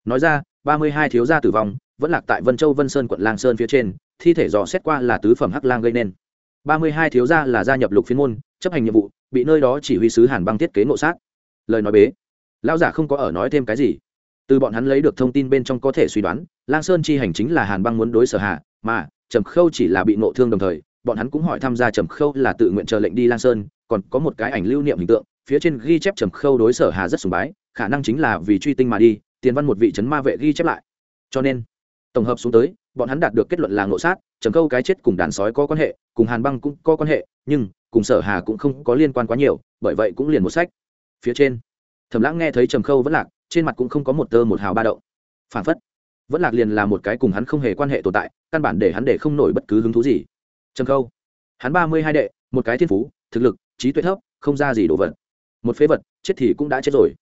Nói ra, ba mươi hai thiếu gia tử vong, vẫn lạc tại vân châu vân sơn quận lang sơn phía trên, thi thể dò xét qua là tứ phẩm hắc lang gây nên. ba mươi hai thiếu gia là gia nhập lục phiên môn, chấp hành nhiệm vụ, bị nơi đó chỉ huy sứ hàn băng thiết kế ngộ sát. Lời nói bế. Lão giả không có ở nói thêm cái gì. Từ bọn hắn lấy được thông tin bên trong có thể suy đoán, lang sơn chi hành chính là hàn băng muốn đối sở hạ, mà, trầm khâu chỉ là bị nộ thương đồng thời, bọn hắn cũng hỏi tham gia trầm khâu là tự nguyện chờ lệnh đi lang sơn, còn có một cái ảnh lưu niệm hình tượng phía trên ghi chép trầm khâu đối sở hà rất sùng bái, khả năng chính là vì truy tinh mà đi, tiền văn một vị trấn ma vệ ghi chép lại. Cho nên, tổng hợp xuống tới, bọn hắn đạt được kết luận là ngộ sát, trầm khâu cái chết cùng đàn sói có quan hệ, cùng hàn băng cũng có quan hệ, nhưng cùng sở hà cũng không có liên quan quá nhiều, bởi vậy cũng liền một sách. Phía trên, thẩm lãng nghe thấy trầm khâu vẫn lạc, trên mặt cũng không có một tơ một hào ba đậu phản phất, vẫn lạc liền là một cái cùng hắn không hề quan hệ tồn tại, căn bản để hắn để không nổi bất cứ hứng thú gì. Trầm khâu, hắn ba mươi hai đệ, một cái thiên phú, thực lực, trí tuệ thấp, không ra gì đồ vật một phế vật, chết thì cũng đã chết rồi.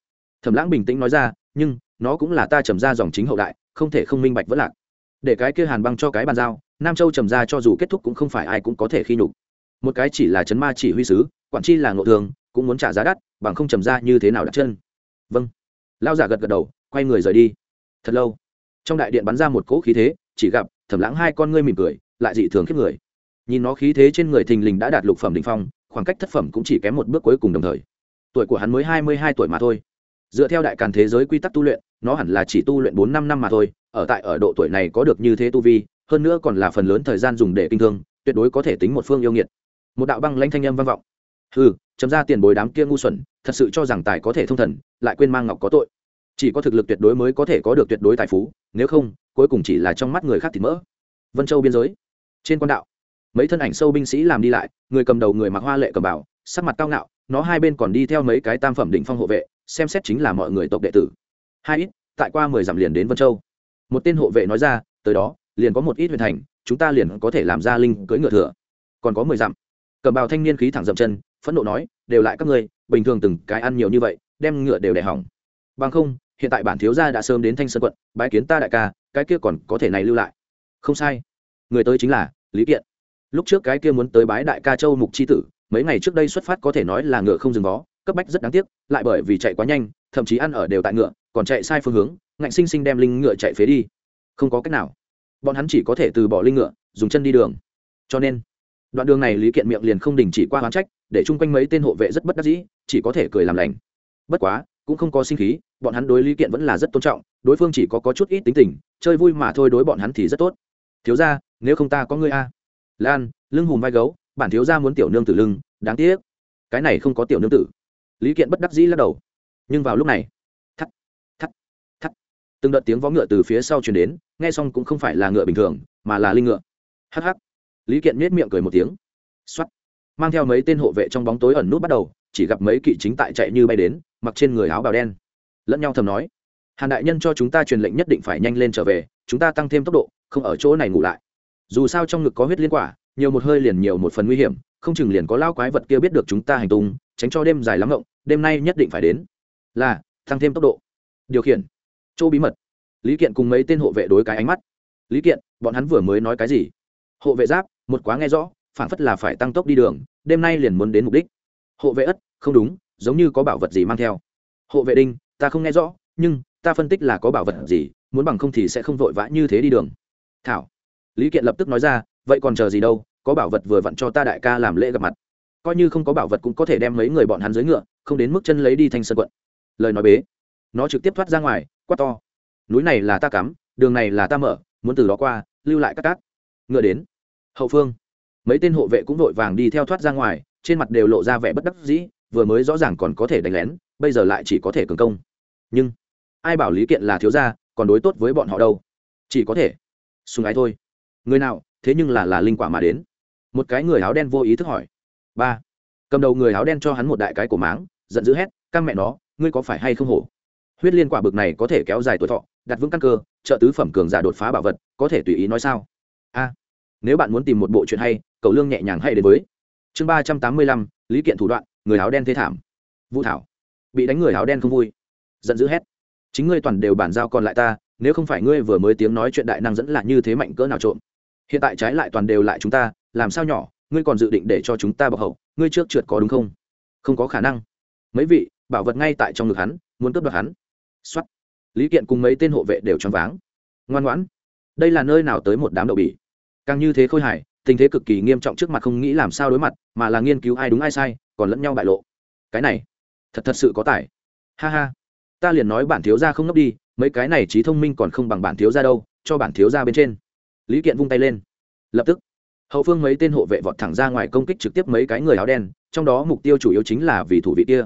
Thẩm lãng bình tĩnh nói ra, nhưng nó cũng là ta trầm ra dòng chính hậu đại, không thể không minh bạch vẫn lạc. Để cái kia hàn băng cho cái bàn giao, nam châu trầm ra cho dù kết thúc cũng không phải ai cũng có thể khi nhục. Một cái chỉ là chấn ma chỉ huy sứ, quản chi là ngộ thường, cũng muốn trả giá đắt, bằng không trầm ra như thế nào đặt chân. Vâng. Lao giả gật gật đầu, quay người rời đi. Thật lâu. Trong đại điện bắn ra một cỗ khí thế, chỉ gặp thẩm lãng hai con ngươi mỉm cười, lại dị thường khiếp người. Nhìn nó khí thế trên người thình lình đã đạt lục phẩm đ ỉ n h phong, khoảng cách thất phẩm cũng chỉ kém một bước cuối cùng đồng thời tuổi của hắn mới hai mươi hai tuổi mà thôi. Dựa theo đại càn thế giới quy tắc tu luyện, nó hẳn là chỉ tu luyện bốn năm năm mà thôi, ở tại ở độ tuổi này có được như thế tu vi, hơn nữa còn là phần lớn thời gian dùng để kinh thương, tuyệt đối có thể tính một phương yêu nghiệt. Một đạo băng lãnh thanh âm vang vọng. Ừ chấm ra tiền bối đám kia ngu xuẩn, thật sự cho rằng tài có thể thông thần, lại quên mang ngọc có tội. Chỉ có thực lực tuyệt đối mới có thể có được tuyệt đối tài phú, nếu không, cuối cùng chỉ là trong mắt người khác thì mỡ. Vân châu biên giới. Trên quan đạo, mấy thân ảnh sâu binh sĩ làm đi lại, người cầm đầu người mặc hoa lệ cầm bảo sắc mặt cao ngạo nó hai bên còn đi theo mấy cái tam phẩm đỉnh phong hộ vệ, xem xét chính là mọi người tộc đệ tử. Hai ít, tại qua mười dặm liền đến vân châu. Một tên hộ vệ nói ra, tới đó, liền có một ít huyền thành, chúng ta liền có thể làm ra linh cưỡi ngựa thừa. Còn có mười dặm. Cầm bào thanh niên khí thẳng dậm chân, phẫn nộ nói, đều lại các ngươi, bình thường từng cái ăn nhiều như vậy, đem ngựa đều đẻ hỏng. Bằng không, hiện tại bản thiếu gia đã sớm đến thanh sơn quận, bái kiến ta đại ca, cái kia còn có thể này lưu lại. Không sai. Người tới chính là lý kiện. Lúc trước cái kia muốn tới bái đại ca châu mục c h i tử mấy ngày trước đây xuất phát có thể nói là ngựa không dừng vó cấp bách rất đáng tiếc lại bởi vì chạy quá nhanh thậm chí ăn ở đều tại ngựa còn chạy sai phương hướng ngạnh sinh sinh đem linh ngựa chạy phế đi. Không có cách nào. Bọn hắn chỉ có thể từ bỏ linh ngựa dùng chân đi đường. Cho nên đoạn đường này lý kiện miệng liền không đình chỉ qua hoán trách để chung quanh mấy tên hộ vệ rất bất đắc dĩ chỉ có thể cười làm lành. Bất quá cũng không có sinh khí bọn hắn đối lý kiện vẫn là rất tôn trọng đối phương chỉ có, có chút ít tính tình chơi vui mà thôi đối bọn hắn thì rất tốt. Thiếu ra nếu không ta có ngươi a? Lan lưng hùm vai gấu bản thiếu gia muốn tiểu nương tử lưng, đáng tiếc. Cái này không có tiểu nương tử. Lý kiện bất đắc dĩ lắc đầu. Nhưng vào lúc này, thắt thắt thắt. Từng đợt tiếng vó ngựa từ phía sau chuyển đến, nghe xong cũng không phải là ngựa bình thường, mà là linh ngựa. Hh lý kiện nết miệng cười một tiếng. X mang theo mấy tên hộ vệ trong bóng tối ẩn nút bắt đầu, chỉ gặp mấy kỵ chính tại chạy như bay đến, mặc trên người áo bào đen. Lẫn nhau thầm nói, hàn đại nhân cho chúng ta truyền lệnh nhất định phải nhanh lên trở về, chúng ta tăng thêm tốc độ, không ở chỗ này ngủ lại. Dù sao trong ngực có huyết liên quả nhiều một hơi liền nhiều một phần nguy hiểm, không chừng liền có lao quái vật kia biết được chúng ta hành tung, tránh cho đêm dài lắm ngộng, đêm nay nhất định phải đến. Là, tăng thêm tốc độ. Điều khiển. Chỗ bí mật. Lý kiện cùng mấy tên hộ vệ đối cái ánh mắt. Lý kiện, bọn hắn vừa mới nói cái gì? Hộ vệ giáp, một quá nghe rõ phản phất là phải tăng tốc đi đường, đêm nay liền muốn đến mục đích. Hộ vệ ất, không đúng, giống như có bảo vật gì mang theo. Hộ vệ đinh, ta không nghe rõ, nhưng, ta phân tích là có bảo vật gì, muốn bằng không thì sẽ không vội vã như thế đi đường. Thảo. Lý kiện lập tức nói ra vậy còn chờ gì đâu, có bảo vật vừa vặn cho ta đại ca làm lễ gặp mặt. Coi như không có bảo vật cũng có thể đem mấy người bọn hắn dưới ngựa, không đến mức chân lấy đi thanh sơn quận. Lời nói bế. Nó trực tiếp thoát ra ngoài, quát to. Núi này là ta cắm, đường này là ta mở, muốn từ đó qua, lưu lại các cát. Ngựa đến. Hậu phương. Mấy tên hộ vệ cũng vội vàng đi theo thoát ra ngoài, trên mặt đều lộ ra vẻ bất đắc dĩ, vừa mới rõ ràng còn có thể đánh lén, bây giờ lại chỉ có thể cường công. Nhưng, ai bảo lý kiện là thiếu gia, còn đối tốt với bọn họ đâu? Chỉ có thể. Sùng ái thôi. Người nào thế nhưng là là linh quả mà đến. Một cái người áo đen vô ý thức hỏi. Ba. Cầm đầu người áo đen cho hắn một đại cái cổ máng, giận dữ hét căng mẹ nó, ngươi có phải hay không hổ? Huyết liên quả bực này có thể kéo dài tuổi thọ, đặt vững căn cơ, trợ tứ phẩm cường giả đột phá bảo vật, có thể tùy ý nói sao? A. Nếu bạn muốn tìm một bộ chuyện hay cậu lương nhẹ nhàng hay đến với. Chương ba trăm tám mươi lăm, lý kiện thủ đoạn, người áo đen thế thảm. Vũ thảo. Bị đánh người áo đen không vui. Giận dữ hét. Chính ngươi toàn đều bản giao còn lại ta, nếu không phải ngươi vừa mới tiếng nói chuyện đại năng dẫn là như thế mạnh cỡ nào trộm hiện tại trái lại toàn đều lại chúng ta, làm sao nhỏ, ngươi còn dự định để cho chúng ta bọc hậu, ngươi trước trượt có đúng không? Không có khả năng. Mấy vị, bảo vật ngay tại trong ngực hắn, muốn cướp đoạt hắn. Xuất lý kiện cùng mấy tên hộ vệ đều choáng váng. Ngoan ngoãn. Đây là nơi nào tới một đám đậu bỉ? Càng như thế khôi hài, tình thế cực kỳ nghiêm trọng trước mặt không nghĩ làm sao đối mặt, mà là nghiên cứu ai đúng ai sai, còn lẫn nhau bại lộ. Cái này, thật thật sự có tài. Ha ha. Ta liền nói bản thiếu gia không ngốc đi, mấy cái này trí thông minh còn không bằng bản thiếu gia đâu, cho bản thiếu gia bên trên lý kiện vung tay lên. Lập tức, hậu phương mấy tên hộ vệ vọt thẳng ra ngoài công kích trực tiếp mấy cái người áo đen, trong đó mục tiêu chủ yếu chính là vì thủ vị kia.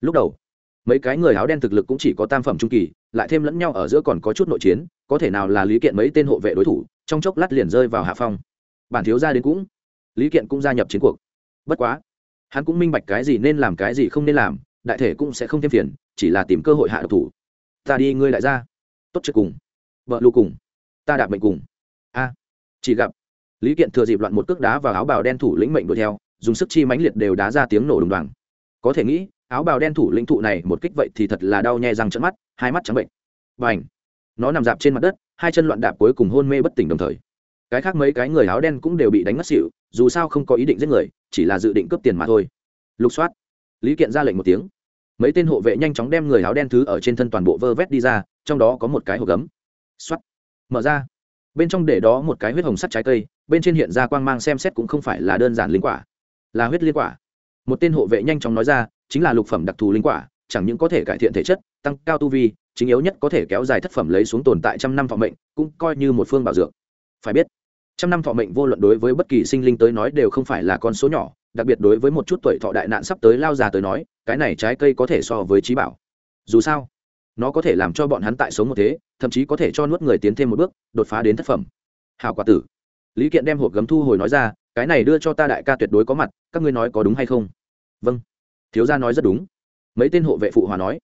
Lúc đầu, mấy cái người áo đen thực lực cũng chỉ có tam phẩm trung kỳ, lại thêm lẫn nhau ở giữa còn có chút nội chiến, có thể nào là lý kiện mấy tên hộ vệ đối thủ, trong chốc lát liền rơi vào hạ phong. Bản thiếu gia đến cũng, lý kiện cũng gia nhập chiến cuộc. Bất quá, hắn cũng minh bạch cái gì nên làm cái gì không nên làm, đại thể cũng sẽ không thêm phiền, chỉ là tìm cơ hội hạ độc thủ. Ta đi, ngươi lại ra tốt trước cùng. Vợ lưu cùng. Ta đạp mệnh cùng a. Chỉ gặp, lý kiện thừa dịp loạn một cước đá vào áo bào đen thủ lĩnh mệnh đuổi theo, dùng sức chi mãnh liệt đều đá ra tiếng nổ đùng đoàng. Có thể nghĩ, áo bào đen thủ lĩnh thụ này một kích vậy thì thật là đau nhè răng trận mắt, hai mắt trắng bệnh. Và ảnh nó nằm dạp trên mặt đất, hai chân loạn đạp cuối cùng hôn mê bất tỉnh đồng thời. Cái khác mấy cái người áo đen cũng đều bị đánh ngất xỉu, dù sao không có ý định giết người, chỉ là dự định cướp tiền mà thôi. Lục soát. Lý kiện ra lệnh một tiếng. Mấy tên hộ vệ nhanh chóng đem người áo đen thứ ở trên thân toàn bộ vơ vét đi ra, trong đó có một cái hộp gấm. Soát. Mở ra bên trong để đó một cái huyết hồng sắt trái cây, bên trên hiện ra quang mang xem xét cũng không phải là đơn giản linh quả, là huyết liên quả. Một tên hộ vệ nhanh chóng nói ra, chính là lục phẩm đặc thù linh quả, chẳng những có thể cải thiện thể chất, tăng cao tu vi, chính yếu nhất có thể kéo dài thất phẩm lấy xuống tồn tại trăm năm thọ mệnh, cũng coi như một phương bảo dược. Phải biết, trăm năm thọ mệnh vô luận đối với bất kỳ sinh linh tới nói đều không phải là con số nhỏ, đặc biệt đối với một chút tuổi thọ đại nạn sắp tới lao già tới nói, cái này trái cây có thể so với trí bảo. Dù sao nó có thể làm cho bọn hắn tại sống một thế, thậm chí có thể cho nuốt người tiến thêm một bước, đột phá đến thất phẩm. Hào quả tử. Lý kiện đem hộp gấm thu hồi nói ra, cái này đưa cho ta đại ca tuyệt đối có mặt, các ngươi nói có đúng hay không? Vâng. Thiếu gia nói rất đúng. Mấy tên hộ vệ phụ hòa nói.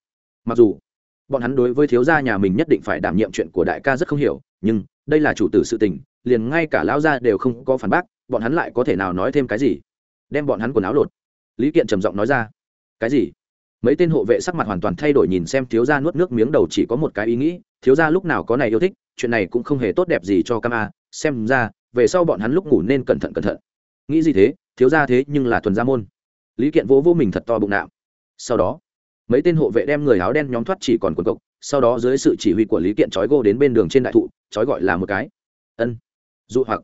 Mặc dù, bọn hắn đối với thiếu gia nhà mình nhất định phải đảm nhiệm chuyện của đại ca rất không hiểu, nhưng đây là chủ tử sự tình, liền ngay cả lão gia đều không có phản bác, bọn hắn lại có thể nào nói thêm cái gì? Đem bọn hắn quần áo lột. Lý kiện trầm giọng nói ra. Cái gì? Mấy tên hộ vệ sắc mặt hoàn toàn thay đổi nhìn xem thiếu gia nuốt nước miếng đầu chỉ có một cái ý nghĩ, thiếu gia lúc nào có này yêu thích, chuyện này cũng không hề tốt đẹp gì cho cam a, xem ra, về sau bọn hắn lúc ngủ nên cẩn thận cẩn thận. Nghĩ gì thế, thiếu gia thế nhưng là thuần gia môn. Lý kiện vỗ vô mình thật to bụng nạo sau đó, mấy tên hộ vệ đem người áo đen nhóm thoát chỉ còn quần cộc, sau đó dưới sự chỉ huy của lý kiện trói gô đến bên đường trên đại thụ, trói gọi là một cái. Ân, dụ hoặc.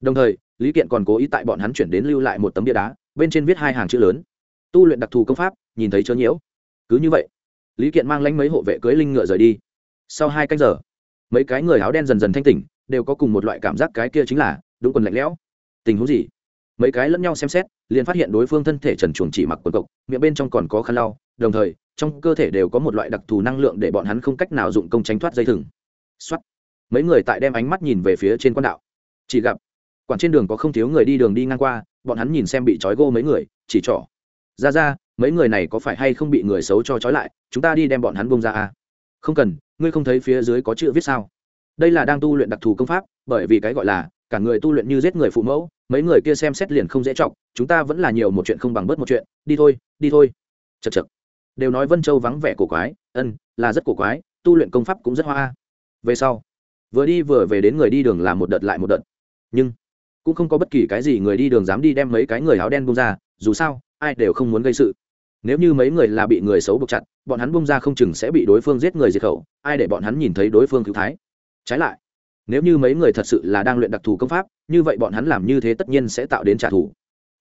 Đồng thời, lý kiện còn cố ý tại bọn hắn chuyển đến lưu lại một tấm bia đá, bên trên viết hai hàng chữ lớn. Tu luyện đặc thù công pháp nhìn thấy chớ nhiễu. Cứ như vậy, lý kiện mang lánh mấy hộ vệ cưới linh ngựa rời đi. Sau hai canh giờ, mấy cái người áo đen dần dần thanh tỉnh, đều có cùng một loại cảm giác cái kia chính là đúng quần lạnh lẽo. Tình huống gì? Mấy cái lẫn nhau xem xét, liền phát hiện đối phương thân thể trần chuồng chỉ mặc quần cộc, miệng bên trong còn có khăn lau, đồng thời, trong cơ thể đều có một loại đặc thù năng lượng để bọn hắn không cách nào dụng công tránh thoát dây thừng. Xuất mấy người tại đem ánh mắt nhìn về phía trên quan đạo. Chỉ gặp, quản trên đường có không thiếu người đi đường đi ngang qua, bọn hắn nhìn xem bị trói gô mấy người, chỉ trỏ. Ra ra mấy người này có phải hay không bị người xấu cho trói lại, chúng ta đi đem bọn hắn bông ra à? không cần, ngươi không thấy phía dưới có chữ viết sao? Đây là đang tu luyện đặc thù công pháp, bởi vì cái gọi là, cả người tu luyện như giết người phụ mẫu, mấy người kia xem xét liền không dễ chọc, chúng ta vẫn là nhiều một chuyện không bằng bớt một chuyện, đi thôi đi thôi. Chật chật đều nói vân châu vắng vẻ cổ quái, ân, là rất cổ quái, tu luyện công pháp cũng rất hoa. Về sau, vừa đi vừa về đến người đi đường làm một đợt lại một đợt. Nhưng, cũng không có bất kỳ cái gì người đi đường dám đi đem mấy cái người áo đen bông ra, dù sao, ai đều không muốn gây sự nếu như mấy người là bị người xấu buộc chặt, bọn hắn bung ra không chừng sẽ bị đối phương giết người diệt khẩu, ai để bọn hắn nhìn thấy đối phương cứu thái? Trái lại, nếu như mấy người thật sự là đang luyện đặc thù công pháp, như vậy bọn hắn làm như thế tất nhiên sẽ tạo đến trả thù.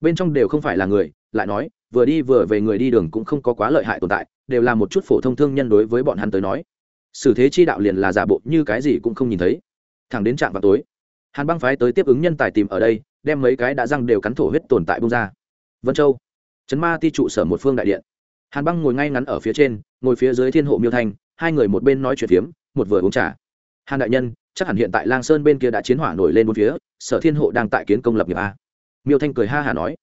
Bên trong đều không phải là người, lại nói, vừa đi vừa về người đi đường cũng không có quá lợi hại tồn tại, đều là một chút phổ thông thương nhân đối với bọn hắn tới nói. Xử thế chi đạo liền là giả bộ như cái gì cũng không nhìn thấy. Thẳng đến trạm vào tối, hàn băng phái tới tiếp ứng nhân tài tìm ở đây, đem mấy cái đã răng đều cắn thổ huyết tồn tại bung ra. Vân châu Chấn ma ti trụ sở một phương đại điện. Hàn băng ngồi ngay ngắn ở phía trên, ngồi phía dưới thiên hộ miêu thanh, hai người một bên nói chuyện phiếm, một vừa uống trà. Hàn đại nhân, chắc hẳn hiện tại lang sơn bên kia đã chiến hỏa nổi lên bốn phía, sở thiên hộ đang tại kiến công lập nghiệp a. Miêu thanh cười ha hà nói.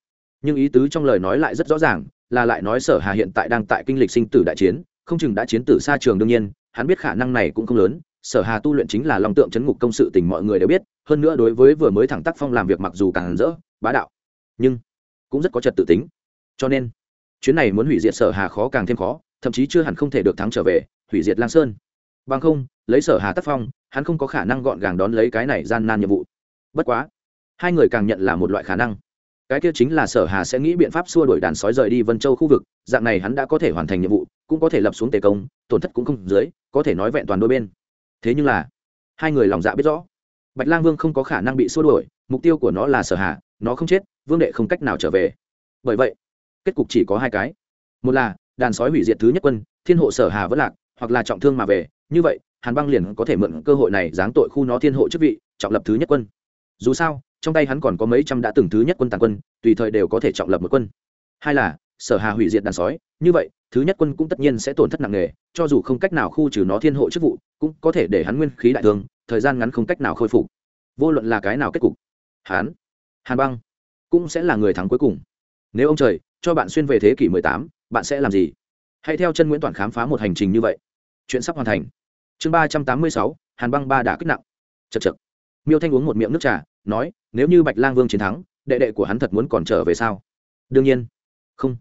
Nhưng ý tứ trong lời nói lại rất rõ ràng, là lại nói sở hà hiện tại đang tại kinh lịch sinh tử đại chiến, không chừng đã chiến tử xa trường đương nhiên, hắn biết khả năng này cũng không lớn, sở hà tu luyện chính là lòng tượng chấn ngục công sự tình mọi người đều biết, hơn nữa đối với vừa mới thẳng tác phong làm việc mặc dù càng rỡ, bá đạo. Nhưng cũng rất có trật tự tính cho nên chuyến này muốn hủy diệt sở hà khó càng thêm khó, thậm chí chưa hẳn không thể được thắng trở về, hủy diệt lang sơn. Bằng không, lấy sở hà tác phong, hắn không có khả năng gọn gàng đón lấy cái này gian nan nhiệm vụ. Bất quá, hai người càng nhận là một loại khả năng. Cái kia chính là sở hà sẽ nghĩ biện pháp xua đuổi đàn sói rời đi vân châu khu vực, dạng này hắn đã có thể hoàn thành nhiệm vụ, cũng có thể lập xuống tề công, tổn thất cũng không dưới, có thể nói vẹn toàn đôi bên. Thế nhưng là, hai người lòng dạ biết rõ, bạch lang vương không có khả năng bị xua đuổi, mục tiêu của nó là sở hà, nó không chết, vương đệ không cách nào trở về. Bởi vậy kết cục chỉ có hai cái. Một là, đàn sói hủy diệt thứ nhất quân, thiên hộ sở hà vẫn lạc, hoặc là trọng thương mà về. Như vậy, hàn băng liền có thể mượn cơ hội này giáng tội khu nó thiên hộ chức vị, trọng lập thứ nhất quân. Dù sao, trong tay hắn còn có mấy trăm đã từng thứ nhất quân tàn quân, tùy thời đều có thể trọng lập một quân. Hai là, sở hà hủy diệt đàn sói, như vậy, thứ nhất quân cũng tất nhiên sẽ tổn thất nặng nề, cho dù không cách nào khu trừ nó thiên hộ chức vụ, cũng có thể để hắn nguyên khí đại thương, thời gian ngắn không cách nào khôi phục. Vô luận là cái nào kết cục, hắn, hàn băng, cũng sẽ là người thắng cuối cùng nếu ông trời cho bạn xuyên về thế kỷ 18, bạn sẽ làm gì? Hãy theo chân nguyễn toàn khám phá một hành trình như vậy. Chuyện sắp hoàn thành. Chương ba trăm tám mươi sáu hàn băng ba đã kích nặng. Chật chật miêu thanh uống một miệng nước trà nói nếu như bạch lang vương chiến thắng đệ đệ của hắn thật muốn còn trở về sao? Đương nhiên. Không.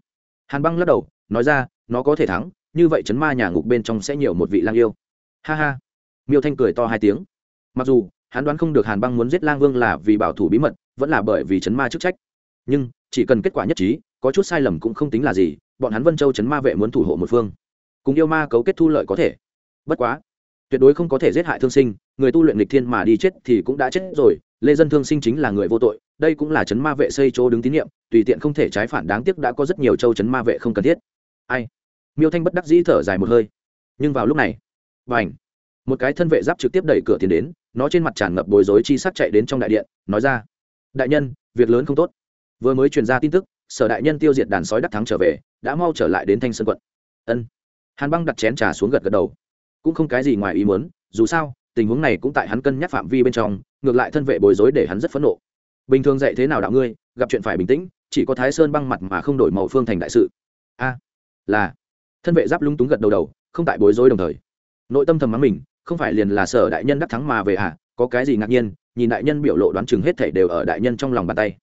Hàn băng lắc đầu nói ra nó có thể thắng như vậy chấn ma nhà ngục bên trong sẽ nhiều một vị lang yêu. Ha ha. Miêu thanh cười to hai tiếng. Mặc dù hắn đoán không được hàn băng muốn giết lang vương là vì bảo thủ bí mật vẫn là bởi vì chấn ma chức trách. Nhưng chỉ cần kết quả nhất trí, có chút sai lầm cũng không tính là gì, bọn hắn vân châu chấn ma vệ muốn thủ hộ một phương. Cùng yêu ma cấu kết thu lợi có thể. Bất quá, tuyệt đối không có thể giết hại thương sinh, người tu luyện lịch thiên mà đi chết thì cũng đã chết rồi, lê dân thương sinh chính là người vô tội, đây cũng là chấn ma vệ xây chỗ đứng tín nhiệm, tùy tiện không thể trái phản đáng tiếc đã có rất nhiều châu chấn ma vệ không cần thiết. Ai? Miêu thanh bất đắc dĩ thở dài một hơi. Nhưng vào lúc này và ảnh một cái thân vệ giáp trực tiếp đẩy cửa tiến đến, nó trên mặt tràn ngập bối rối chi sắc chạy đến trong đại điện, nói ra, đại nhân, việc lớn không tốt vừa mới truyền ra tin tức, sở đại nhân tiêu diệt đàn sói đắc thắng trở về, đã mau trở lại đến thanh sơn quận. Ân. Hàn băng đặt chén trà xuống gật gật đầu. Cũng không cái gì ngoài ý muốn, dù sao, tình huống này cũng tại hắn cân nhắc phạm vi bên trong, ngược lại thân vệ bối rối để hắn rất phẫn nộ. Bình thường dạy thế nào đạo ngươi, gặp chuyện phải bình tĩnh, chỉ có thái sơn băng mặt mà không đổi màu phương thành đại sự. A, là. Thân vệ giáp lung túng gật đầu đầu, không tại bối rối đồng thời. Nội tâm thầm mắng mình, không phải liền là sở đại nhân đắc thắng mà về à có cái gì ngạc nhiên, nhìn đại nhân biểu lộ đoán chừng hết thể đều ở đại nhân trong lòng bàn tay.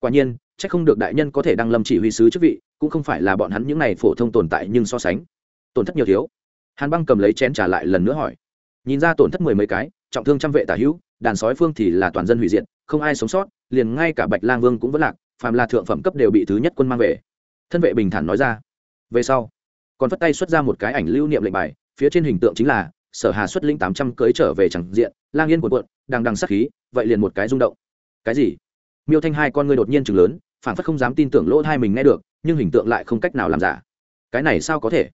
Quả nhiên c h ắ c không được đại nhân có thể đăng lâm chỉ huy sứ chức vị, cũng không phải là bọn hắn những này phổ thông tồn tại nhưng so sánh. Tổn thất nhiều thiếu. Hàn băng cầm lấy chén trả lại lần nữa hỏi. Nhìn ra tổn thất mười mấy cái, trọng thương trăm vệ tả hữu, đàn sói phương thì là toàn dân hủy diệt, không ai sống sót, liền ngay cả bạch lang vương cũng vẫn lạc, phàm là thượng phẩm cấp đều bị thứ nhất quân mang về. Thân vệ bình thản nói ra. Về sau, còn phất tay xuất ra một cái ảnh lưu niệm lệnh bài, phía trên hình tượng chính là, sở hà xuất linh tám trăm cưới trở về chẳng diện, lang yên cuộn cuộn đang đằng sắc khí, vậy liền một cái rung động. Cái gì? Miêu thanh hai con ngươi đột nhiên chừng lớn phản phất không dám tin tưởng lỗ hai mình nghe được, nhưng hình tượng lại không cách nào làm giả. Cái này sao có thể?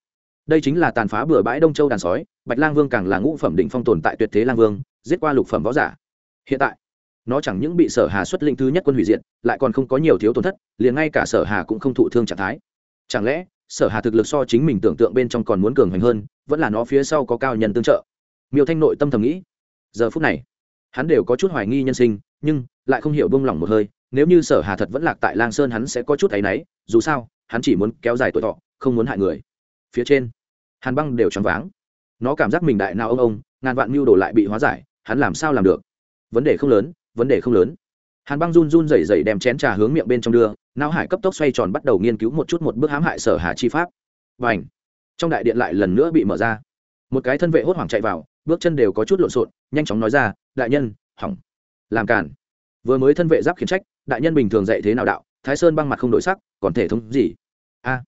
Đây chính là tàn phá bừa bãi đông châu đàn sói, bạch lang vương càng là ngũ phẩm định phong tồn tại tuyệt thế lang vương, giết qua lục phẩm võ giả. Hiện tại, nó chẳng những bị sở hà xuất linh thứ nhất quân hủy diệt, lại còn không có nhiều thiếu tổn thất, liền ngay cả sở hà cũng không thụ thương trạng thái. Chẳng lẽ, sở hà thực lực so chính mình tưởng tượng bên trong còn muốn cường hành hơn, vẫn là nó phía sau có cao nhân tương trợ? Miêu thanh nội tâm thầm nghĩ. Giờ phút này, hắn đều có chút hoài nghi nhân sinh nhưng lại không hiểu buông lỏng một hơi, nếu như sở hà thật vẫn lạc tại lang sơn hắn sẽ có chút áy náy, dù sao, hắn chỉ muốn kéo dài tuổi thọ, không muốn hại người. Phía trên, hàn băng đều choáng váng. Nó cảm giác mình đại nào ông ông, ngàn vạn mưu đồ lại bị hóa giải, hắn làm sao làm được? Vấn đề không lớn, vấn đề không lớn. Hàn băng run run rẩy rẩy đem chén trà hướng miệng bên trong đưa, não hải cấp tốc xoay tròn bắt đầu nghiên cứu một chút một bước hãm hại sở hà chi pháp. Và ảnh trong đại điện lại lần nữa bị mở ra. Một cái thân vệ hốt hoảng chạy vào, bước chân đều có chút lộn xộn, nhanh chóng nói ra, đại nhân, hỏng làm cản vừa mới thân vệ giáp khiển trách, đại nhân bình thường dạy thế nào đạo, thái sơn băng mặt không đổi sắc, còn thể thống gì? A.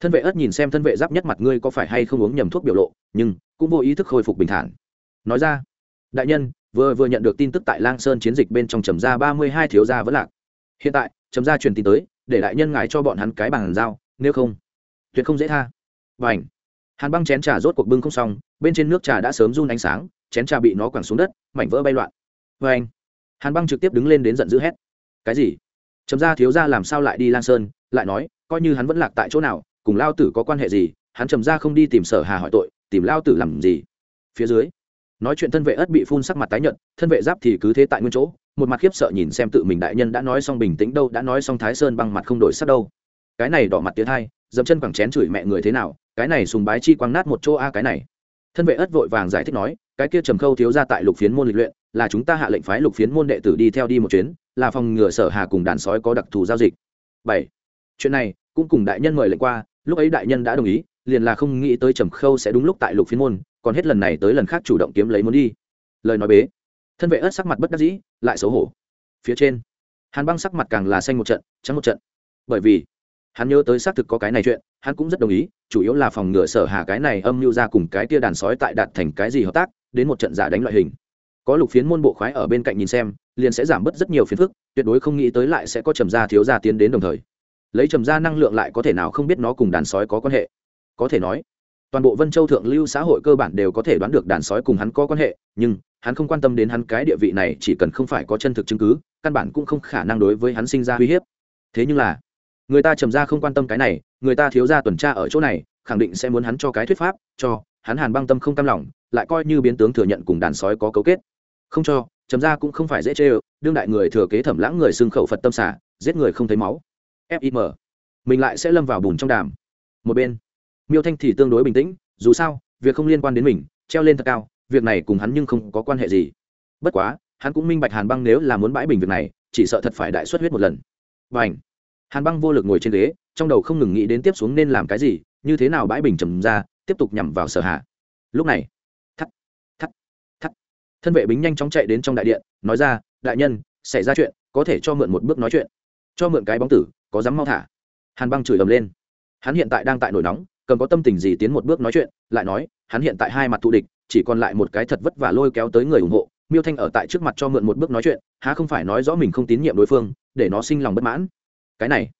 Thân vệ ất nhìn xem thân vệ giáp nhất mặt ngươi có phải hay không uống nhầm thuốc biểu lộ, nhưng cũng vô ý thức khôi phục bình thản. Nói ra, đại nhân, vừa vừa nhận được tin tức tại lang sơn chiến dịch bên trong trầm gia ba mươi hai thiếu gia vẫn lạc. Hiện tại, trầm gia truyền tin tới, để đại nhân ngài cho bọn hắn cái bàn giao, nếu không, tuyệt không dễ tha. Và ảnh hàn băng chén trà rốt cuộc bưng không xong, bên trên nước trà đã sớm run ánh sáng, chén trà bị nó quẳng xuống đất, mảnh vỡ bay loạn. Và anh hàn băng trực tiếp đứng lên đến giận dữ hét. Cái gì? Trầm gia thiếu gia làm sao lại đi Lan sơn? Lại nói, coi như hắn vẫn lạc tại chỗ nào, cùng lao tử có quan hệ gì, hắn trầm gia không đi tìm sở hà hỏi tội, tìm lao tử làm gì? Phía dưới, nói chuyện thân vệ ất bị phun sắc mặt tái nhợt, thân vệ giáp thì cứ thế tại nguyên chỗ, một mặt khiếp sợ nhìn xem tự mình đại nhân đã nói xong bình tĩnh đâu, đã nói xong thái sơn băng mặt không đổi sắc đâu. Cái này đỏ mặt tiến hai dẫm chân quẳng chén chửi mẹ người thế nào, cái này sùng bái chi quăng nát một chỗ a, cái này. Thân vệ ất vội vàng giải thích nói, cái kia trầm khâu thiếu ra tại lục phiến môn lịch luyện là chúng ta hạ lệnh phái lục phiến môn đệ tử đi theo đi một chuyến, là phòng ngừa sở hà cùng đàn sói có đặc thù giao dịch. Bảy. Chuyện này, cũng cùng đại nhân mời lệnh qua, lúc ấy đại nhân đã đồng ý, liền là không nghĩ tới trầm khâu sẽ đúng lúc tại lục phiến môn, còn hết lần này tới lần khác chủ động kiếm lấy muốn đi. Lời nói bế. Thân vệ ớt sắc mặt bất đắc dĩ, lại xấu hổ. Phía trên, hàn băng sắc mặt càng là xanh một trận, trắng một trận. Bởi vì, hắn nhớ tới xác thực có cái này chuyện, hắn cũng rất đồng ý, chủ yếu là phòng ngừa sở hà cái này âm mưu ra cùng cái tia đàn sói tại đạt thành cái gì hợp tác, đến một trận giả đánh loại hình có lục phiến môn bộ khoái ở bên cạnh nhìn xem, liền sẽ giảm bớt rất nhiều phiền phức, tuyệt đối không nghĩ tới lại sẽ có trầm gia thiếu gia tiến đến đồng thời. Lấy trầm gia năng lượng lại có thể nào không biết nó cùng đàn sói có quan hệ? Có thể nói, toàn bộ vân châu thượng lưu xã hội cơ bản đều có thể đoán được đàn sói cùng hắn có quan hệ, nhưng hắn không quan tâm đến hắn cái địa vị này, chỉ cần không phải có chân thực chứng cứ, căn bản cũng không khả năng đối với hắn sinh ra uy hiếp. Thế nhưng là, người ta trầm ra không quan tâm cái này, người ta thiếu ra tuần tra ở chỗ này, khẳng định sẽ muốn hắn cho cái thuyết pháp, cho hắn hàn băng tâm không cam lòng, lại coi như biến tướng thừa nhận cùng đàn sói có cấu kết không cho trầm ra cũng không phải dễ chê ơ, đương đại người thừa kế thẩm lãng người xưng khẩu phật tâm xả, giết người không thấy máu. Fim mình lại sẽ lâm vào bùn trong đàm. Một bên, miêu thanh thì tương đối bình tĩnh, dù sao, việc không liên quan đến mình, treo lên thật cao, việc này cùng hắn nhưng không có quan hệ gì. Bất quá, hắn cũng minh bạch hàn băng nếu là muốn bãi bình việc này, chỉ sợ thật phải đại xuất huyết một lần. Và ảnh hàn băng vô lực ngồi trên ghế, trong đầu không ngừng nghĩ đến tiếp xuống nên làm cái gì, như thế nào bãi bình trầm ra, tiếp tục nhằm vào sở hạ lúc này thân vệ bính nhanh chóng chạy đến trong đại điện, nói ra, đại nhân, xảy ra chuyện, có thể cho mượn một bước nói chuyện. Cho mượn cái bóng tử, có dám mau thả? Hàn băng chửi ầm lên. Hắn hiện tại đang tại nổi nóng, cần có tâm tình gì tiến một bước nói chuyện, lại nói, hắn hiện tại hai mặt thù địch, chỉ còn lại một cái thật vất vả lôi kéo tới người ủng hộ, miêu thanh ở tại trước mặt cho mượn một bước nói chuyện, há không phải nói rõ mình không tín nhiệm đối phương, để nó sinh lòng bất mãn? Cái này,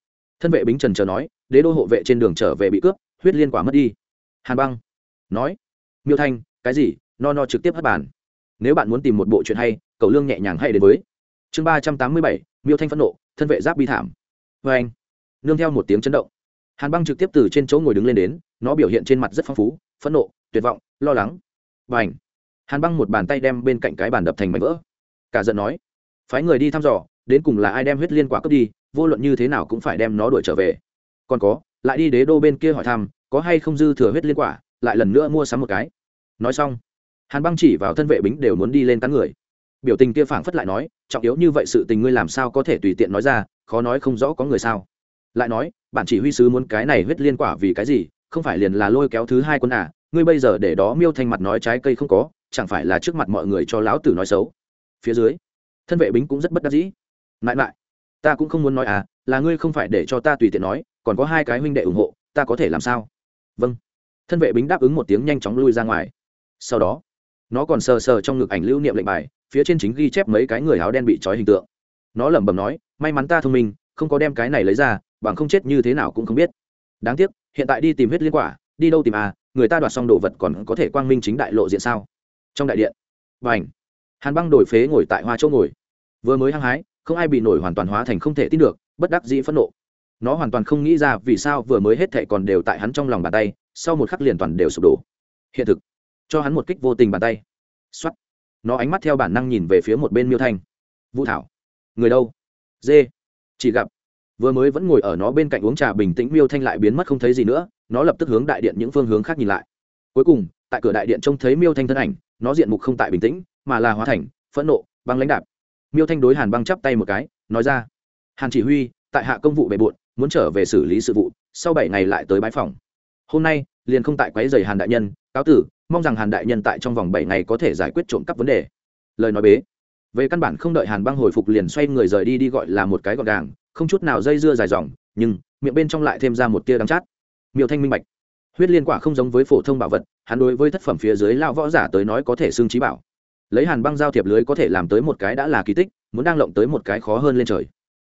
thân vệ bính trần chờ nói, đế đô hộ vệ trên đường trở về bị cướp, huyết liên quả mất đi. Hàn băng, nói, miêu thanh, cái gì? No no, trực tiếp hất bàn nếu bạn muốn tìm một bộ chuyện hay, cầu lương nhẹ nhàng hay đến với. Chương ba trăm tám mươi bảy, miêu thanh phẫn nộ, thân vệ giáp bi thảm. Vê anh. Nương theo một tiếng chấn động. Hàn băng trực tiếp từ trên chỗ ngồi đứng lên đến, nó biểu hiện trên mặt rất phong phú, phẫn nộ, tuyệt vọng, lo lắng. Và ảnh hàn băng một bàn tay đem bên cạnh cái bàn đập thành mảnh vỡ. Cả giận nói, phái người đi thăm dò, đến cùng là ai đem huyết liên quả cướp đi, vô luận như thế nào cũng phải đem nó đuổi trở về. Còn có, lại đi đế đô bên kia hỏi thăm, có hay không dư thừa huyết liên quả, lại lần nữa mua sắm một cái. Nói xong hàn băng chỉ vào thân vệ bính đều muốn đi lên cắn người. Biểu tình kia phảng phất lại nói, trọng yếu như vậy sự tình ngươi làm sao có thể tùy tiện nói ra, khó nói không rõ có người sao? Lại nói, bản chỉ huy sứ muốn cái này huyết liên quả vì cái gì, không phải liền là lôi kéo thứ hai quân à ngươi bây giờ để đó miêu thanh mặt nói trái cây không có, chẳng phải là trước mặt mọi người cho lão tử nói xấu? Phía dưới, thân vệ bính cũng rất bất đắc dĩ. Mãi mãi, ta cũng không muốn nói à là ngươi không phải để cho ta tùy tiện nói, còn có hai cái huynh đệ ủng hộ, ta có thể làm sao? Vâng. Thân vệ bính đáp ứng một tiếng nhanh chóng lui ra ngoài. Sau đó nó còn sờ sờ trong ngực ảnh lưu niệm lệnh bài, phía trên chính ghi chép mấy cái người áo đen bị trói hình tượng. Nó lẩm bẩm nói, may mắn ta thông minh, không có đem cái này lấy ra, bằng không chết như thế nào cũng không biết. Đáng tiếc, hiện tại đi tìm huyết liên quả, đi đâu tìm à người ta đoạt xong đồ vật còn có thể quang minh chính đại lộ diện sao? Trong đại điện. Và ảnh hàn băng đổi phế ngồi tại hoa chỗ ngồi. Vừa mới hăng hái, không ai bị nổi hoàn toàn hóa thành không thể tin được, bất đắc dĩ phẫn nộ. Nó hoàn toàn không nghĩ ra vì sao vừa mới hết thệ còn đều tại hắn trong lòng bàn tay, sau một khắc liền toàn đều sụp đổ. Hiện thực cho hắn một kích vô tình bàn tay. X nó ánh mắt theo bản năng nhìn về phía một bên miêu thanh. Vũ thảo. Người đâu? Dê. Chỉ gặp. Vừa mới vẫn ngồi ở nó bên cạnh uống trà bình tĩnh, miêu thanh lại biến mất không thấy gì nữa. Nó lập tức hướng đại điện những phương hướng khác nhìn lại. Cuối cùng, tại cửa đại điện trông thấy miêu thanh thân ảnh, nó diện mục không tại bình tĩnh, mà là hóa thành, phẫn nộ, băng lãnh đạp. Miêu thanh đối hàn băng chắp tay một cái, nói ra. Hàn chỉ huy, tại hạ công vụ bề bộn, muốn trở về xử lý sự vụ, sau bảy ngày lại tới bãi phòng. Hôm nay, liền không tại quấy giày hàn đại nhân, cáo tử mong rằng hàn đại nhân tại trong vòng bảy ngày có thể giải quyết trộm cắp vấn đề. Lời nói bế. Về căn bản không đợi hàn băng hồi phục liền xoay người rời đi đi gọi là một cái gọn gàng, không chút nào dây dưa dài dòng, nhưng, miệng bên trong lại thêm ra một tia đắng chát. Miêu thanh minh bạch. Huyết liên quả không giống với phổ thông bảo vật, hắn đối với thất phẩm phía dưới lao võ giả tới nói có thể xương trí bảo. Lấy hàn băng giao thiệp lưới có thể làm tới một cái đã là kỳ tích, muốn đang lộng tới một cái khó hơn lên trời.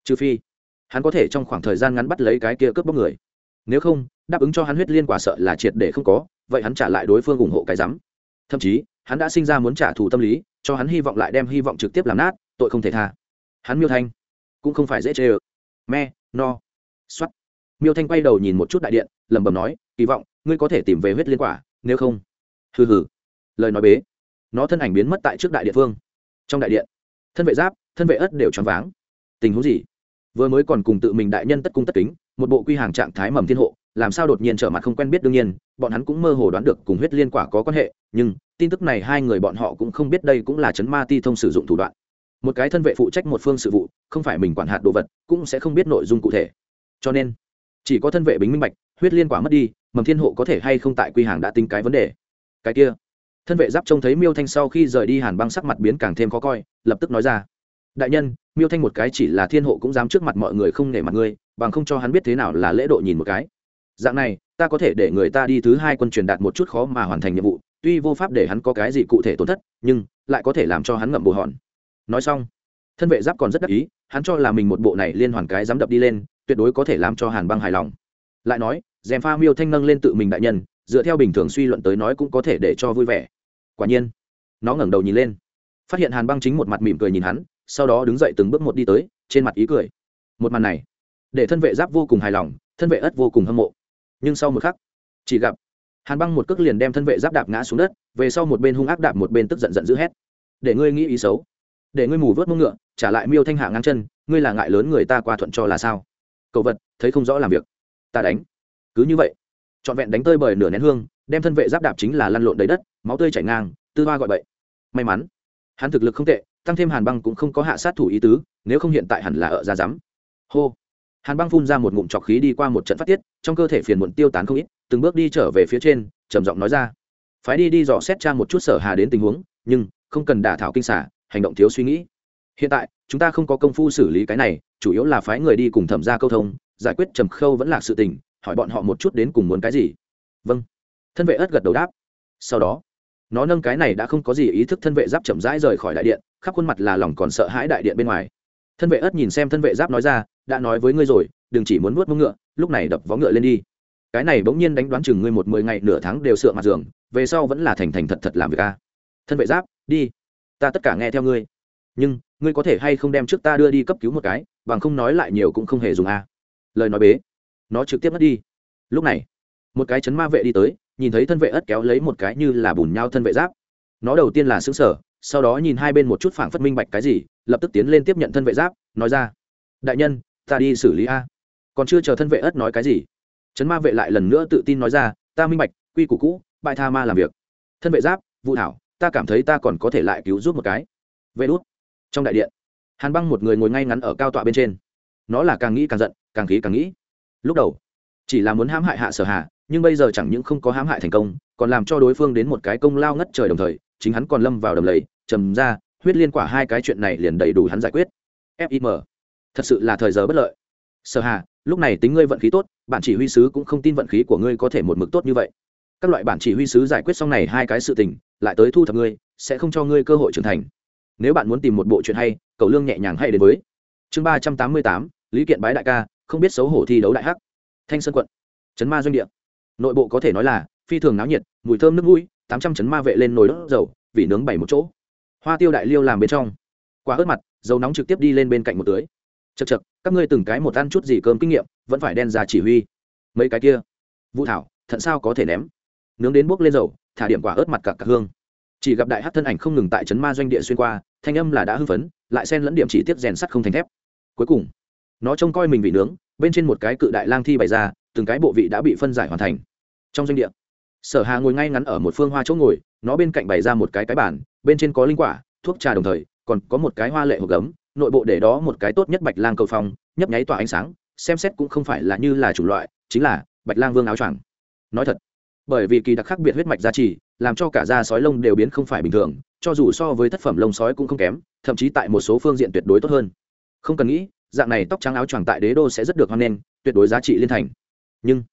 Trừ phi, hắn có thể trong khoảng thời gian ngắn bắt lấy cái kia cướp bóc người. Nếu không, đáp ứng cho hắn huyết liên quả sợ là triệt để không có vậy hắn trả lại đối phương ủng hộ cái rắm. Thậm chí, hắn đã sinh ra muốn trả thù tâm lý, cho hắn hy vọng lại đem hy vọng trực tiếp làm nát, tội không thể tha. Hắn miêu thanh, cũng không phải dễ chê ơ. Me, no x o á t miêu thanh quay đầu nhìn một chút đại điện, lẩm bẩm nói, kỳ vọng, ngươi có thể tìm về huyết liên quả, nếu không. Hừ hừ. Lời nói bế. Nó thân ảnh biến mất tại trước đại địa phương. Trong đại điện, thân vệ giáp, thân vệ ất đều choáng váng. Tình huống gì? Vừa mới còn cùng tự mình đại nhân tất cung tất kính, một bộ quy hàng trạng thái mầm thiên hộ làm sao đột nhiên trở mặt không quen biết đương nhiên, bọn hắn cũng mơ hồ đoán được cùng huyết liên quả có quan hệ, nhưng tin tức này hai người bọn họ cũng không biết đây cũng là chấn ma ti thông sử dụng thủ đoạn. Một cái thân vệ phụ trách một phương sự vụ, không phải mình quản hạt đồ vật, cũng sẽ không biết nội dung cụ thể. Cho nên, chỉ có thân vệ bính minh bạch, huyết liên quả mất đi, mầm thiên hộ có thể hay không tại quy hàng đã tính cái vấn đề. Cái kia, thân vệ giáp trông thấy miêu thanh sau khi rời đi hàn băng sắc mặt biến càng thêm khó coi, lập tức nói ra. Đại nhân, miêu thanh một cái chỉ là thiên hộ cũng dám trước mặt mọi người không nể mặt ngươi, bằng không cho hắn biết thế nào là lễ độ nhìn một cái dạng này, ta có thể để người ta đi thứ hai quân truyền đạt một chút khó mà hoàn thành nhiệm vụ, tuy vô pháp để hắn có cái gì cụ thể tổn thất, nhưng lại có thể làm cho hắn ngậm bồ hòn. Nói xong, thân vệ giáp còn rất đắc ý, hắn cho là mình một bộ này liên hoàn cái dám đập đi lên, tuyệt đối có thể làm cho hàn băng hài lòng. Lại nói, dèm pha miêu thanh nâng lên tự mình đại nhân, dựa theo bình thường suy luận tới nói cũng có thể để cho vui vẻ. Quả nhiên, nó ngẩng đầu nhìn lên, phát hiện hàn băng chính một mặt mỉm cười nhìn hắn, sau đó đứng dậy từng bước một đi tới, trên mặt ý cười. Một màn này, để thân vệ giáp vô cùng hài lòng, thân vệ ất vô cùng hâm mộ nhưng sau một khắc, chỉ gặp hàn băng một cước liền đem thân vệ giáp đạp ngã xuống đất, về sau một bên hung ác đạp một bên tức giận giận dữ hét. Để ngươi nghĩ ý xấu, để ngươi mù vớt mông ngựa, trả lại miêu thanh hạ ngang chân, ngươi là ngại lớn người ta qua thuận cho là sao? Cậu vật, thấy không rõ làm việc, ta đánh. Cứ như vậy, trọn vẹn đánh tơi bởi nửa nén hương, đem thân vệ giáp đạp chính là lăn lộn đầy đất, máu tươi chảy ngang, tư hoa gọi bậy. May mắn, hắn thực lực không tệ, tăng thêm hàn băng cũng không có hạ sát thủ ý tứ, nếu không hiện tại hẳn là ở ra rắm hô hàn băng phun ra một ngụm trọc khí đi qua một trận phát tiết, trong cơ thể phiền muộn tiêu tán không ít, từng bước đi trở về phía trên, trầm giọng nói ra. Phái đi đi dò xét cha một chút sở hà đến tình huống, nhưng không cần đả thảo kinh xả, hành động thiếu suy nghĩ. Hiện tại, chúng ta không có công phu xử lý cái này, chủ yếu là phái người đi cùng thẩm gia câu thông, giải quyết trầm khâu vẫn là sự tình, hỏi bọn họ một chút đến cùng muốn cái gì. Vâng. Thân vệ ớt gật đầu đáp. Sau đó, nó nâng cái này đã không có gì ý thức thân vệ giáp chậm rãi rời khỏi đại điện, khắp khuôn mặt là lòng còn sợ hãi đại điện bên ngoài thân vệ ất nhìn xem thân vệ giáp nói ra, đã nói với ngươi rồi, đừng chỉ muốn nuốt mông ngựa, lúc này đập vó ngựa lên đi. Cái này bỗng nhiên đánh đoán chừng ngươi một mười ngày nửa tháng đều sượng mặt giường, về sau vẫn là thành thành thật thật làm việc a. Thân vệ giáp, đi. Ta tất cả nghe theo ngươi. Nhưng, ngươi có thể hay không đem trước ta đưa đi cấp cứu một cái, bằng không nói lại nhiều cũng không hề dùng a. Lời nói bế. Nó trực tiếp mất đi. Lúc này, một cái chấn ma vệ đi tới, nhìn thấy thân vệ ất kéo lấy một cái như là bùn nhau thân vệ giáp. Nó đầu tiên là xứng sở sau đó nhìn hai bên một chút phảng phất minh bạch cái gì lập tức tiến lên tiếp nhận thân vệ giáp, nói ra, đại nhân, ta đi xử lý a. Còn chưa chờ thân vệ ất nói cái gì, trấn ma vệ lại lần nữa tự tin nói ra, ta minh bạch, quy củ cũ, bại tha ma làm việc. Thân vệ giáp, vũ thảo, ta cảm thấy ta còn có thể lại cứu giúp một cái. Vệ đốt trong đại điện, hàn băng một người ngồi ngay ngắn ở cao tọa bên trên. Nó là càng nghĩ càng giận, càng khí càng nghĩ. Lúc đầu, chỉ là muốn hãm hại hạ sở hạ nhưng bây giờ chẳng những không có hãm hại thành công, còn làm cho đối phương đến một cái công lao ngất trời đồng thời, chính hắn còn lâm vào đầm lầy, trầm ra huyết liên quả hai cái chuyện này liền đầy đủ hắn giải quyết. Fim thật sự là thời giờ bất lợi. Sở hà, lúc này tính ngươi vận khí tốt, bản chỉ huy sứ cũng không tin vận khí của ngươi có thể một mực tốt như vậy. Các loại bản chỉ huy sứ giải quyết xong này hai cái sự tình, lại tới thu thập ngươi, sẽ không cho ngươi cơ hội trưởng thành. Nếu bạn muốn tìm một bộ chuyện hay, cầu lương nhẹ nhàng hay đến với. Chương ba trăm tám mươi tám, lý kiện bái đại ca, không biết xấu hổ thi đấu đại hắc. Thanh sơn quận chấn ma doanh địa. Nội bộ có thể nói là phi thường náo nhiệt, mùi thơm nước mũi, tám trăm chấn ma vệ lên nồi đốt dầu, vị nướng bảy một chỗ hoa tiêu đại liêu làm bên trong. Quả ớt mặt, dầu nóng trực tiếp đi lên bên cạnh một tưới. Chật chật các ngươi từng cái một ăn chút gì cơm kinh nghiệm, vẫn phải đen ra chỉ huy. Mấy cái kia. Vũ thảo thận sao có thể ném? Nướng đến bốc lên dầu, thả điểm quả ớt mặt cả cả hương. Chỉ gặp đại hát thân ảnh không ngừng tại trấn ma doanh địa xuyên qua, thanh âm là đã hưng phấn, lại xen lẫn điểm chỉ tiếp rèn sắt không thành thép. Cuối cùng, nó trông coi mình vị nướng, bên trên một cái cự đại lang thi bày ra, từng cái bộ vị đã bị phân giải hoàn thành. Trong doanh địa, sở hà ngồi ngay ngắn ở một phương hoa chỗ ngồi nó bên cạnh bày ra một cái cái bàn, bên trên có linh quả, thuốc trà đồng thời, còn có một cái hoa lệ hộp gấm, nội bộ để đó một cái tốt nhất bạch lang cầu phong, nhấp nháy tỏa ánh sáng, xem xét cũng không phải là như là chủng loại, chính là bạch lang vương áo choàng. Nói thật, bởi vì kỳ đặc khác biệt huyết mạch gia trì, làm cho cả da sói lông đều biến không phải bình thường, cho dù so với thất phẩm lông sói cũng không kém, thậm chí tại một số phương diện tuyệt đối tốt hơn. Không cần nghĩ, dạng này tóc trắng áo choàng tại đế đô sẽ rất được hoan nghênh, tuyệt đối giá trị liên thành. Nhưng,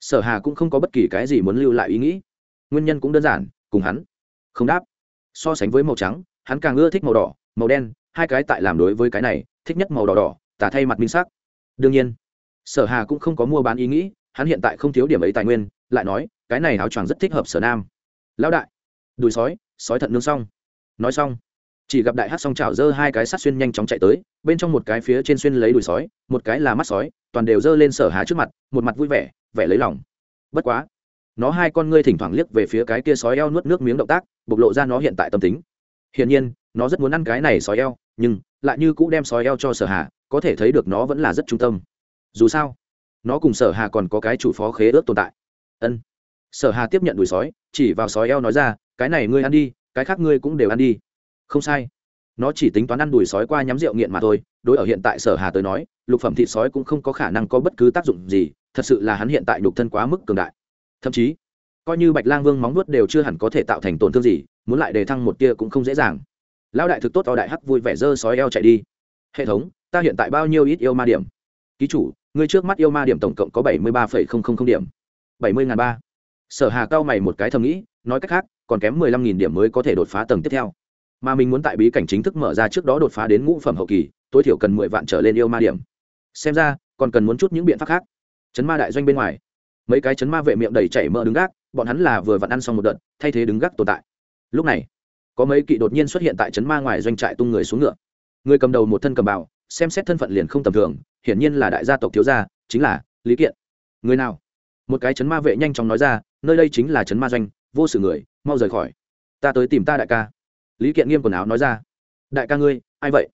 sở hà cũng không có bất kỳ cái gì muốn lưu lại ý nghĩ. Nguyên nhân cũng đơn giản cùng hắn. Không đáp. So sánh với màu trắng, hắn càng ưa thích màu đỏ, màu đen, hai cái tại làm đối với cái này, thích nhất màu đỏ đỏ tả thay mặt minh sắc. Đương nhiên, sở hà cũng không có mua bán ý nghĩ, hắn hiện tại không thiếu điểm ấy tài nguyên, lại nói, cái này áo choàng rất thích hợp sở nam. Lão đại, đùi sói sói thận nương xong. Nói xong, chỉ gặp đại hát song trào dơ hai cái sắt xuyên nhanh chóng chạy tới, bên trong một cái phía trên xuyên lấy đùi sói, một cái là mắt sói, toàn đều dơ lên sở hà trước mặt, một mặt vui vẻ vẻ lấy lòng. Bất quá nó hai con ngươi thỉnh thoảng liếc về phía cái kia sói eo nuốt nước miếng động tác, bộc lộ ra nó hiện tại tâm tính. Hiển nhiên, nó rất muốn ăn cái này sói eo, nhưng lại như cũ đem sói eo cho sở hà, có thể thấy được nó vẫn là rất trung tâm. Dù sao, nó cùng sở hà còn có cái chủ phó khế ước tồn tại. Ân. Sở hà tiếp nhận đùi sói, chỉ vào sói eo nói ra, cái này ngươi ăn đi, cái khác ngươi cũng đều ăn đi. Không sai. Nó chỉ tính toán ăn đùi sói qua nhắm rượu nghiện mà thôi, đối ở hiện tại sở hà tới nói, lục phẩm thịt sói cũng không có khả năng có bất cứ tác dụng gì, thật sự là hắn hiện tại nhục thân quá mức cường đại thậm chí, coi như bạch lang vương móng nuốt đều chưa hẳn có thể tạo thành tổn thương gì, muốn lại đề thăng một tia cũng không dễ dàng. Lão đại thực tốt to đại hắc vui vẻ dơ sói eo chạy đi. Hệ thống, ta hiện tại bao nhiêu ít yêu ma điểm? Ký chủ, ngươi trước mắt yêu ma điểm tổng cộng có bảy mươi ba điểm. bảy mươi ba. Sở hà cao mày một cái thầm nghĩ, nói cách khác, còn kém mười lăm nghìn điểm mới có thể đột phá tầng tiếp theo. Mà mình muốn tại bí cảnh chính thức mở ra trước đó đột phá đến ngũ phẩm hậu kỳ, tối thiểu cần mười vạn trở lên yêu ma điểm. Xem ra, còn cần muốn chút những biện pháp khác. Chấn ma đại doanh bên ngoài mấy cái chấn ma vệ miệng đầy chảy mỡ đứng gác, bọn hắn là vừa vặn ăn xong một đợt, thay thế đứng gác tồn tại. Lúc này, có mấy kỵ đột nhiên xuất hiện tại chấn ma ngoài doanh trại tung người xuống ngựa. Người cầm đầu một thân cầm bào, xem xét thân phận liền không tầm thường, hiển nhiên là đại gia tộc thiếu gia, chính là lý kiện. Người nào? Một cái chấn ma vệ nhanh chóng nói ra, nơi đây chính là chấn ma doanh, vô sự người, mau rời khỏi. Ta tới tìm ta đại ca. Lý kiện nghiêm quần áo nói ra. Đại ca ngươi, ai vậy?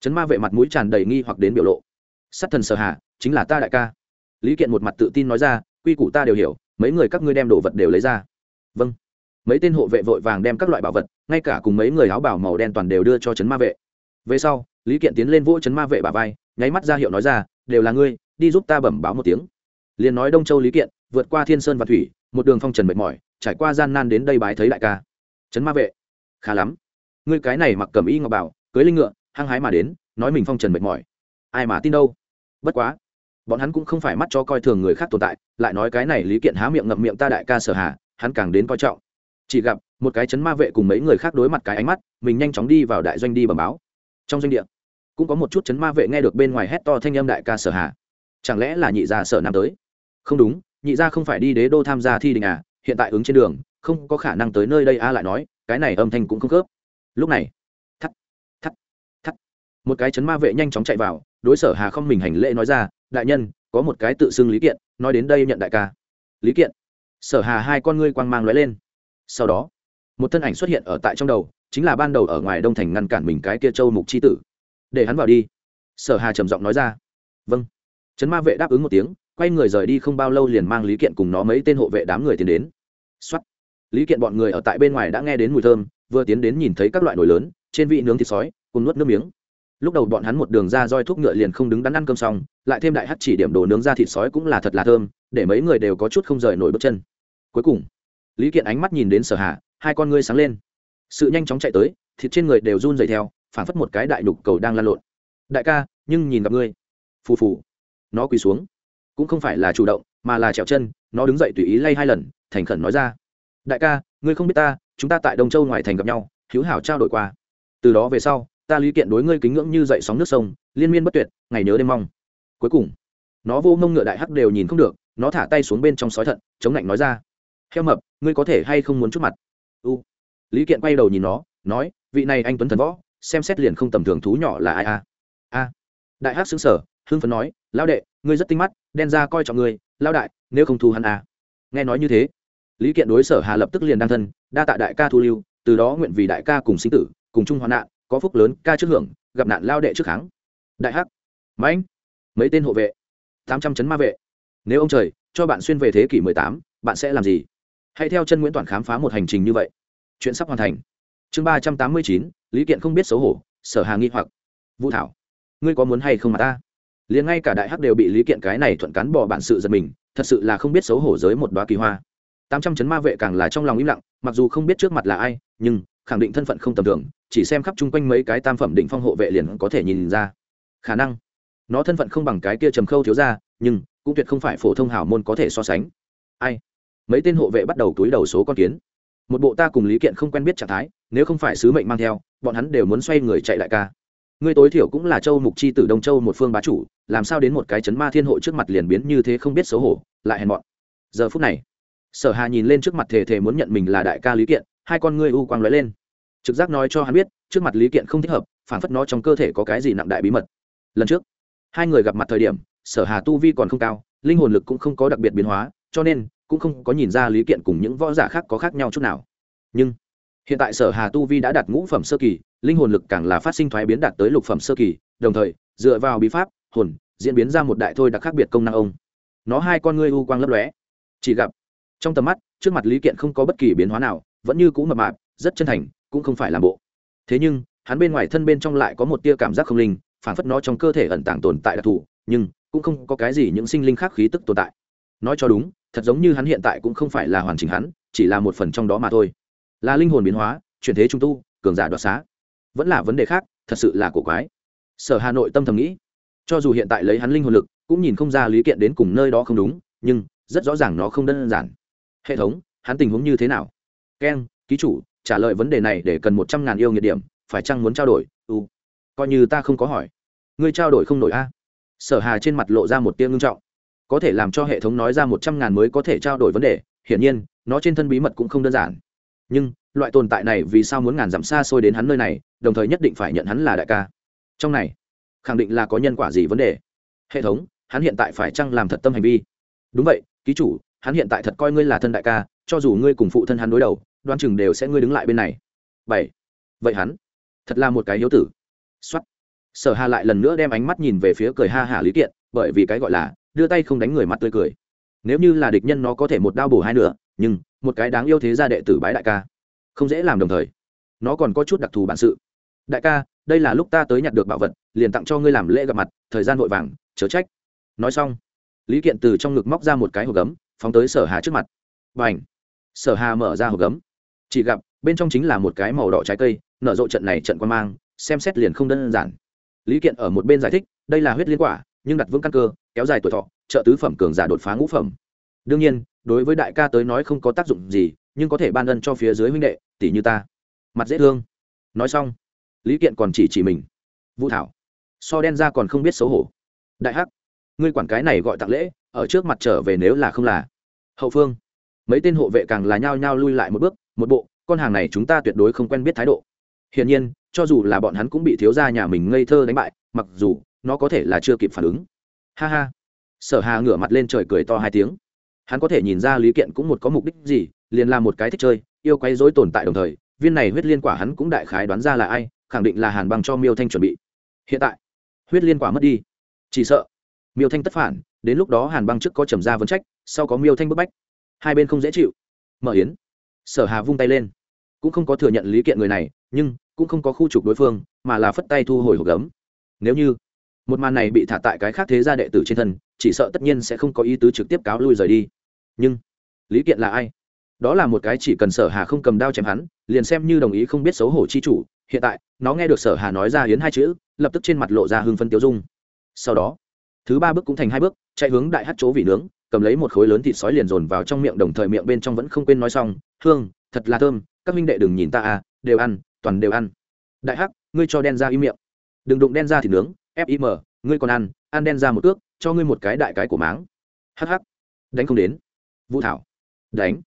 Chấn ma vệ mặt mũi tràn đầy nghi hoặc đến biểu lộ. Sát thần sở hạ, chính là ta đại ca. Lý kiện một mặt tự tin nói ra quy củ ta đều hiểu, mấy người các ngươi đem đồ vật đều lấy ra. Vâng. Mấy tên hộ vệ vội vàng đem các loại bảo vật, ngay cả cùng mấy người áo bảo màu đen toàn đều đưa cho chấn ma vệ. Về sau, lý kiện tiến lên vỗ chấn ma vệ bà vai, nháy mắt ra hiệu nói ra, đều là ngươi, đi giúp ta bẩm báo một tiếng. Liền nói đông châu lý kiện, vượt qua thiên sơn và thủy, một đường phong trần mệt mỏi, trải qua gian nan đến đây bái thấy đại ca. Chấn ma vệ, khá lắm. Ngươi cái này mặc cầm y ngọc bảo, cưới linh ngựa, hăng hái mà đến, nói mình phong trần mệt mỏi. Ai mà tin đâu? Bất quá bọn hắn cũng không phải mắt cho coi thường người khác tồn tại, lại nói cái này lý kiện há miệng ngậm miệng ta đại ca sở hà, hắn càng đến coi trọng. Chỉ gặp, một cái chấn ma vệ cùng mấy người khác đối mặt cái ánh mắt, mình nhanh chóng đi vào đại doanh đi bẩm báo. Trong doanh địa, cũng có một chút chấn ma vệ nghe được bên ngoài hét to thanh âm đại ca sở hà. Chẳng lẽ là nhị gia sở nam tới? Không đúng, nhị gia không phải đi đế đô tham gia thi đình à hiện tại ứng trên đường, không có khả năng tới nơi đây a lại nói, cái này âm thanh cũng không khớp. Lúc này, thắt thắt thắt. Một cái chấn ma vệ nhanh chóng chạy vào, đối sở hà không mình hành lễ nói ra đại nhân, có một cái tự xưng lý kiện, nói đến đây nhận đại ca. Lý kiện, sở hà hai con ngươi quang mang lóe lên. Sau đó, một thân ảnh xuất hiện ở tại trong đầu, chính là ban đầu ở ngoài đông thành ngăn cản mình cái kia châu mục c h i tử. Để hắn vào đi. Sở hà trầm giọng nói ra. Vâng. Trấn ma vệ đáp ứng một tiếng, quay người rời đi không bao lâu liền mang lý kiện cùng nó mấy tên hộ vệ đám người tiến đến. X o á t lý kiện bọn người ở tại bên ngoài đã nghe đến mùi thơm, vừa tiến đến nhìn thấy các loại nồi lớn, trên vị nướng thịt sói, cùng nuốt nước miếng lúc đầu bọn hắn một đường ra roi thuốc ngựa liền không đứng đắn ăn cơm xong, lại thêm đại hắt chỉ điểm đồ nướng ra thịt sói cũng là thật là thơm, để mấy người đều có chút không rời nổi bước chân. Cuối cùng, lý kiện ánh mắt nhìn đến sở hạ hai con ngươi sáng lên. Sự nhanh chóng chạy tới, thịt trên người đều run dày theo phản phất một cái đại đục cầu đang lan lộn. Đại ca, nhưng nhìn gặp ngươi. Phù phù. Nó quỳ xuống. Cũng không phải là chủ động, mà là trèo chân, nó đứng dậy tùy ý lay hai lần, thành khẩn nói ra. Đại ca, ngươi không biết ta, chúng ta tại đông châu ngoài thành gặp nhau, hữu hảo trao đổi qua. Từ đó về sau ta lý kiện đối ngươi kính ngưỡng như dậy sóng nước sông, liên miên bất tuyệt, ngày nhớ đêm mong. Cuối cùng, nó vô mông ngựa đại hắc đều nhìn không được, nó thả tay xuống bên trong sói thận, chống lạnh nói ra. Heo mập, ngươi có thể hay không muốn chút mặt? U. Lý kiện quay đầu nhìn nó, nói, vị này anh tuấn thần võ, xem xét liền không tầm thường thú nhỏ là ai a a. Đại hắc xứng sở hưng phấn nói lao đệ, ngươi rất tinh mắt, đen ra coi trọng ngươi lao đại, nếu không thu hắn a nghe nói như thế, lý kiện đối sở hà lập tức liền đăng thân, đa tạ đại ca thu lưu, từ đó nguyện vì đại ca cùng sinh tử, cùng chung hoạn nạn có phúc lớn, ca trước hưởng, gặp nạn lao đệ trước kháng. Đại hắc, mãnh, mấy tên hộ vệ, tám trăm chấn ma vệ. Nếu ông trời, cho bạn xuyên về thế kỷ mười tám, bạn sẽ làm gì? Hãy theo chân nguyễn toàn khám phá một hành trình như vậy. Chuyện sắp hoàn thành. Chương ba trăm tám mươi chín, lý kiện không biết xấu hổ, sở hà nghi hoặc. Vũ thảo, ngươi có muốn hay không mà ta? Liền ngay cả đại hắc đều bị lý kiện cái này thuận cán bỏ bản sự giật mình, thật sự là không biết xấu hổ giới một đoá kỳ hoa. Tám trăm chấn ma vệ càng là trong lòng im lặng, mặc dù không biết trước mặt là ai nhưng khẳng định thân phận không tầm thường, chỉ xem khắp chung quanh mấy cái tam phẩm định phong hộ vệ liền có thể nhìn ra. Khả năng, nó thân phận không bằng cái kia trầm khâu thiếu ra nhưng cũng tuyệt không phải phổ thông hảo môn có thể so sánh. Ai? Mấy tên hộ vệ bắt đầu túi đầu số con kiến. Một bộ ta cùng lý kiện không quen biết trạng thái, nếu không phải sứ mệnh mang theo, bọn hắn đều muốn xoay người chạy lại ca. Ngươi tối thiểu cũng là châu mục chi tử đông châu một phương bá chủ, làm sao đến một cái chấn ma thiên hộ trước mặt liền biến như thế không biết xấu hổ, lại hèn mọn. Giờ phút này, sở hà nhìn lên trước mặt thề thề muốn nhận mình là đại ca lý kiện hai con ngươi u quang lóe lên. Trực giác nói cho hắn biết, trước mặt lý kiện không thích hợp, phản phất nó trong cơ thể có cái gì nặng đại bí mật. Lần trước, hai người gặp mặt thời điểm, sở hà tu vi còn không cao, linh hồn lực cũng không có đặc biệt biến hóa, cho nên cũng không có nhìn ra lý kiện cùng những võ giả khác có khác nhau chút nào. Nhưng, hiện tại sở hà tu vi đã đạt ngũ phẩm sơ kỳ, linh hồn lực càng là phát sinh thoái biến đạt tới lục phẩm sơ kỳ, đồng thời, dựa vào bí pháp, hồn, diễn biến ra một đại thôi đặc khác biệt công năng ông. Nó hai con ngươi u quang lấp lóe. Chỉ gặp, trong tầm mắt, trước mặt lý kiện không có bất kỳ biến hóa nào vẫn như cũ mập mạp, rất chân thành, cũng không phải làm bộ. Thế nhưng, hắn bên ngoài thân bên trong lại có một tia cảm giác không linh phản phất nó trong cơ thể ẩn tàng tồn tại đặc thù, nhưng cũng không có cái gì những sinh linh khác khí tức tồn tại. Nói cho đúng, thật giống như hắn hiện tại cũng không phải là hoàn chỉnh hắn, chỉ là một phần trong đó mà thôi. Là linh hồn biến hóa, chuyển thế trung tu, cường giả đoạt xá. Vẫn là vấn đề khác, thật sự là cổ quái. Sở hà nội tâm thầm nghĩ, cho dù hiện tại lấy hắn linh hồn lực, cũng nhìn không ra lý kiện đến cùng nơi đó không đúng, nhưng rất rõ ràng nó không đơn giản. Hệ thống, hắn tình huống như thế nào? Keng ký chủ, trả lời vấn đề này để cần một trăm ngàn yêu nhiệt điểm, phải chăng muốn trao đổi? U. Coi như ta không có hỏi. Ngươi trao đổi không nổi a. Sở hà trên mặt lộ ra một tiếng ngưng trọng. Có thể làm cho hệ thống nói ra một trăm ngàn mới có thể trao đổi vấn đề, hiển nhiên, nó trên thân bí mật cũng không đơn giản. Nhưng, loại tồn tại này vì sao muốn ngàn dặm xa xôi đến hắn nơi này, đồng thời nhất định phải nhận hắn là đại ca. Trong này, khẳng định là có nhân quả gì vấn đề? Hệ thống, hắn hiện tại phải chăng làm thật tâm hành vi? Đúng vậy, ký chủ, hắn hiện tại thật coi ngươi là thân đại ca cho dù ngươi cùng phụ thân hắn đối đầu đoan chừng đều sẽ ngươi đứng lại bên này. Bảy. Vậy hắn, thật là một cái hiếu tử. Xuất sở hà lại lần nữa đem ánh mắt nhìn về phía cười ha hả lý kiện, bởi vì cái gọi là, đưa tay không đánh người mặt tươi cười. Nếu như là địch nhân nó có thể một đao bổ hai nữa nhưng, một cái đáng yêu thế gia đệ tử bái đại ca, không dễ làm đồng thời. Nó còn có chút đặc thù bản sự. Đại ca, đây là lúc ta tới nhặt được bảo vật, liền tặng cho ngươi làm lễ gặp mặt, thời gian vội vàng, chớ trách. Nói xong, lý kiện từ trong ngực móc ra một cái hộp gấm, phóng tới sở hà trước mặt. Và ảnh sở hà mở ra hộp gấm. Chỉ gặp, bên trong chính là một cái màu đỏ trái cây, nở rộ trận này trận quan mang, xem xét liền không đơn giản. Lý kiện ở một bên giải thích, đây là huyết liên quả, nhưng đặt vững căn cơ, kéo dài tuổi thọ, trợ tứ phẩm cường giả đột phá ngũ phẩm. Đương nhiên, đối với đại ca tới nói không có tác dụng gì, nhưng có thể ban ân cho phía dưới huynh đệ tỷ như ta. Mặt dễ thương. Nói xong, lý kiện còn chỉ chỉ mình. Vũ thảo. So đen ra còn không biết xấu hổ. Đại hắc, ngươi quản cái này gọi tặng lễ, ở trước mặt trở về nếu là không là. Hậu phương mấy tên hộ vệ càng là nhao nhao lui lại một bước, một bộ, con hàng này chúng ta tuyệt đối không quen biết thái độ. Hiển nhiên, cho dù là bọn hắn cũng bị thiếu gia nhà mình ngây thơ đánh bại, mặc dù nó có thể là chưa kịp phản ứng. Ha ha. Sở hà ngửa mặt lên trời cười to hai tiếng. Hắn có thể nhìn ra lý kiện cũng một có mục đích gì, liền là một cái thích chơi, yêu quấy dối tồn tại đồng thời, viên này huyết liên quả hắn cũng đại khái đoán ra là ai, khẳng định là hàn băng cho miêu thanh chuẩn bị. Hiện tại, huyết liên quả mất đi. Chỉ sợ, miêu thanh tất phản, đến lúc đó hàn băng trước có trầm ra vấn trách, sau có miêu thanh bức bách hai bên không dễ chịu. Mở yến. Sở hà vung tay lên. Cũng không có thừa nhận lý kiện người này, nhưng cũng không có khu trục đối phương, mà là phất tay thu hồi hộp gấm. Nếu như một màn này bị thả tại cái khác thế gia đệ tử trên thân, chỉ sợ tất nhiên sẽ không có ý tứ trực tiếp cáo lui rời đi. Nhưng lý kiện là ai? Đó là một cái chỉ cần sở hà không cầm đao chém hắn, liền xem như đồng ý không biết xấu hổ chi chủ. Hiện tại, nó nghe được sở hà nói ra hiến hai chữ, lập tức trên mặt lộ ra hưng phân tiêu dung. Sau đó, thứ ba bước cũng thành hai bước, chạy hướng đại hát chỗ vị nướng cầm lấy một khối lớn thịt sói liền dồn vào trong miệng, đồng thời miệng bên trong vẫn không quên nói xong, hương, thật là thơm, các minh đệ đừng nhìn ta à đều ăn, toàn đều ăn. Đại hắc, ngươi cho đen ra im miệng. Đừng đụng đen ra thịt nướng fim ngươi còn ăn ăn đen ra một ước, cho ngươi một cái đại cái của máng. Hh đánh không đến. Vũ thảo. Đánh.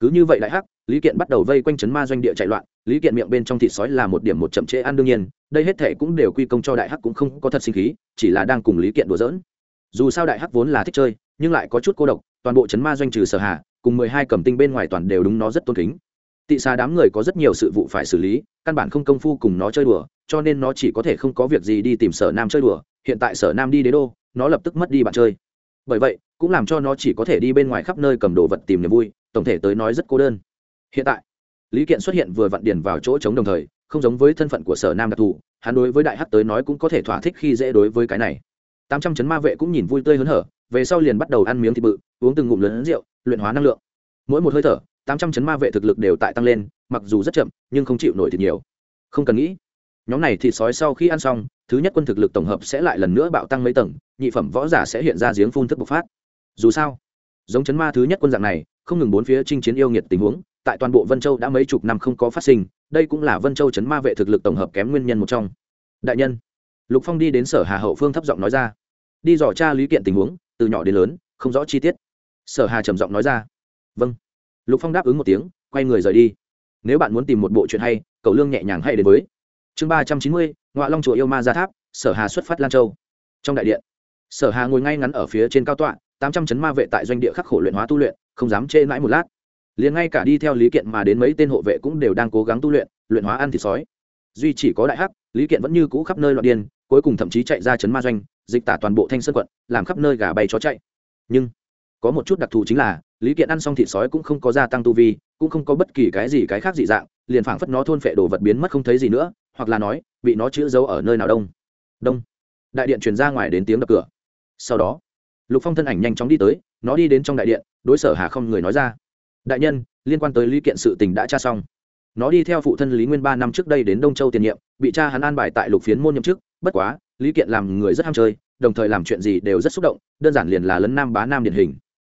Cứ như vậy đại hắc, lý kiện bắt đầu vây quanh chấn ma doanh địa chạy loạn, lý kiện miệng bên trong thịt sói là một điểm một chậm trễ ăn đương nhiên, đây hết thể cũng đều quy công cho đại hắc cũng không có thật sinh khí, chỉ là đang cùng lý kiện đùa giỡn dù sao đại hắc vốn là thích chơi, nhưng lại có chút cô độc, toàn bộ chấn ma doanh trừ sở hạ cùng mười hai cầm tinh bên ngoài toàn đều đúng nó rất tôn kính. Tị xà đám người có rất nhiều sự vụ phải xử lý, căn bản không công phu cùng nó chơi đùa, cho nên nó chỉ có thể không có việc gì đi tìm sở nam chơi đùa. Hiện tại sở nam đi đế đô, nó lập tức mất đi bạn chơi. Bởi vậy, cũng làm cho nó chỉ có thể đi bên ngoài khắp nơi cầm đồ vật tìm niềm vui, tổng thể tới nói rất cô đơn. Hiện tại, lý kiện xuất hiện vừa vặn điền vào chỗ chống đồng thời, không giống với thân phận của sở nam đặc thù, hắn đối với đại hắc tới nói cũng có thể thỏa thích khi dễ đối với cái này tám trăm chấn ma vệ cũng nhìn vui tươi hớn hở, về sau liền bắt đầu ăn miếng thịt bự, uống từng ngụm lớn rượu, luyện hóa năng lượng. Mỗi một hơi thở, tám trăm chấn ma vệ thực lực đều tại tăng lên, mặc dù rất chậm, nhưng không chịu nổi thịt nhiều. Không cần nghĩ. Nhóm này thịt sói sau khi ăn xong, thứ nhất quân thực lực tổng hợp sẽ lại lần nữa bạo tăng mấy tầng, nhị phẩm võ giả sẽ hiện ra giếng phun thức bộc phát. Dù sao, giống chấn ma thứ nhất quân dạng này, không ngừng bốn phía chinh chiến yêu nghiệt tình huống, tại toàn bộ vân châu đã mấy chục năm không có phát sinh, đây cũng là vân châu chấn ma vệ thực lực tổng hợp kém nguyên nhân một trong. Đại nhân lục phong đi đến sở hà hậu phương thấp giọng nói ra. Đi dò tra lý kiện tình huống, từ nhỏ đến lớn, không rõ chi tiết. Sở hà trầm giọng nói ra. Vâng. Lục phong đáp ứng một tiếng, quay người rời đi. Nếu bạn muốn tìm một bộ chuyện hay, cậu lương nhẹ nhàng hay đến với. Chương ba trăm chín mươi ngoại long chùa yêu ma ra tháp, sở hà xuất phát lan châu. Trong đại điện, sở hà ngồi ngay ngắn ở phía trên cao tọa, tám trăm chấn ma vệ tại doanh địa khắc khổ luyện hóa tu luyện, không dám chê mãi một lát. Liền ngay cả đi theo lý kiện mà đến mấy tên hộ vệ cũng đều đang cố gắng tu luyện luyện hóa ăn thịt sói. Duy chỉ có đại hắc, lý kiện vẫn như cũ khắp nơi loạn điên cuối cùng thậm chí chạy ra chấn ma doanh, dịch tả toàn bộ thanh sơn quận, làm khắp nơi gà bay chó chạy. Nhưng, có một chút đặc thù chính là, lý kiện ăn xong thịt sói cũng không có gia tăng tu vi, cũng không có bất kỳ cái gì cái khác dị dạng, liền phảng phất nó thôn phệ đồ vật biến mất không thấy gì nữa, hoặc là nói, bị nó chữ giấu ở nơi nào đông. Đông. Đại điện truyền ra ngoài đến tiếng đập cửa. Sau đó, lục phong thân ảnh nhanh chóng đi tới, nó đi đến trong đại điện, đối sở hà không người nói ra. Đại nhân, liên quan tới lý kiện sự tình đã tra xong. Nó đi theo phụ thân lý nguyên ba năm trước đây đến đông châu tiền nhiệm, bị cha hắn an bài tại lục phiến môn nhậm chức bất quá, lý kiện làm người rất ham chơi, đồng thời làm chuyện gì đều rất xúc động, đơn giản liền là lấn nam bá nam điển hình.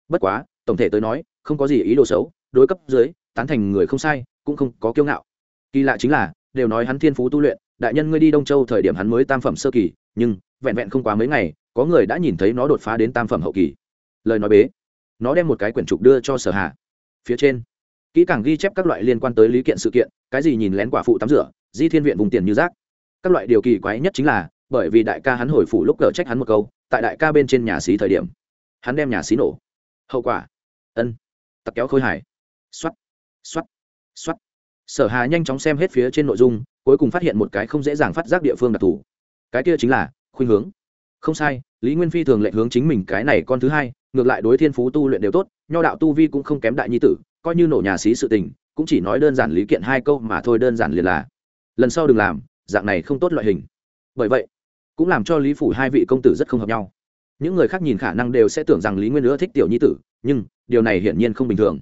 Bất quá, tổng thể tới nói, không có gì ý đồ xấu, đối cấp dưới, tán thành người không sai, cũng không có kiêu ngạo. Kỳ lạ chính là, đều nói hắn thiên phú tu luyện, đại nhân ngươi đi đông châu thời điểm hắn mới tam phẩm sơ kỳ, nhưng, vẹn vẹn không quá mấy ngày, có người đã nhìn thấy nó đột phá đến tam phẩm hậu kỳ. Lời nói bế, nó đem một cái quyển trục đưa cho sở hạ phía trên, kỹ càng ghi chép các loại liên quan tới lý kiện sự kiện, cái gì nhìn lén quả phụ tắm rửa, di thiên viện vùng tiền như rác các loại điều kỳ quái nhất chính là, bởi vì đại ca hắn hồi phủ lúc cờ trách hắn một câu, tại đại ca bên trên nhà xí thời điểm, hắn đem nhà xí nổ. Hậu quả. Ân. Tặc kéo khôi hải x o á t x o á t x o á t sở hà nhanh chóng xem hết phía trên nội dung, cuối cùng phát hiện một cái không dễ dàng phát giác địa phương đặc thù. Cái kia chính là, khuynh hướng. Không sai, lý nguyên phi thường lệnh hướng chính mình cái này con thứ hai, ngược lại đối thiên phú tu luyện đều tốt, nho đạo tu vi cũng không kém đại nhi tử, coi như nổ nhà xí sự tình, cũng chỉ nói đơn giản lý kiện hai câu mà thôi, đơn giản liền là, lần sau đừng làm dạng này không tốt loại hình. Bởi vậy, cũng làm cho lý phủ hai vị công tử rất không hợp nhau. Những người khác nhìn khả năng đều sẽ tưởng rằng lý nguyên nữa thích tiểu nhi tử, nhưng điều này hiển nhiên không bình thường.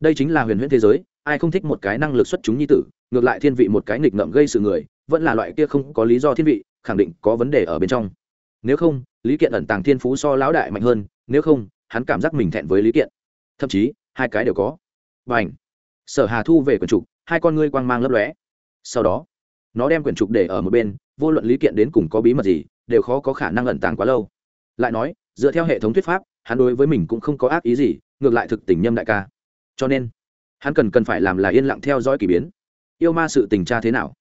Đây chính là huyền huyễn thế giới, ai không thích một cái năng lực xuất chúng nhi tử, ngược lại thiên vị một cái nghịch ngợm gây sự người, vẫn là loại kia không có lý do thiên vị, khẳng định có vấn đề ở bên trong. Nếu không, lý kiện ẩn tàng thiên phú so lão đại mạnh hơn, nếu không, hắn cảm giác mình thẹn với lý kiện. Thậm chí, hai cái đều có. Và ảnh sở hà thu về quần trục, hai con ngươi quang mang lấp lóe. Sau đó nó đem quyển trục để ở một bên, vô luận lý kiện đến cùng có bí mật gì, đều khó có khả năng ẩn tàng quá lâu. Lại nói, dựa theo hệ thống thuyết pháp, hắn đối với mình cũng không có ác ý gì, ngược lại thực tình nhâm đại ca. Cho nên, hắn cần cần phải làm là yên lặng theo dõi k ỳ biến. Yêu ma sự tình tra thế nào?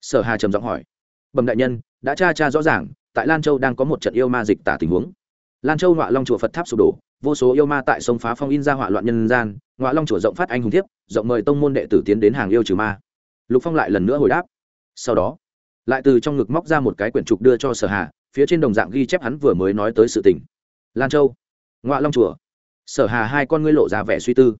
Sở hà trầm giọng hỏi. Bẩm đại nhân, đã tra tra rõ ràng, tại lan châu đang có một trận yêu ma dịch tả tình huống. Lan châu họa long chùa phật tháp sụp đổ, vô số yêu ma tại sông phá phong in ra họa loạn nhân gian ngoại long chùa rộng phát anh hùng thiếp, rộng mời tông môn đệ tử tiến đến hàng yêu trừ ma. Lục phong lại lần nữa hồi đáp sau đó, lại từ trong ngực móc ra một cái quyển trục đưa cho sở hà, phía trên đồng dạng ghi chép hắn vừa mới nói tới sự tình. Lan châu ngoại long chùa. Sở hà hai con ngươi lộ ra vẻ suy tư.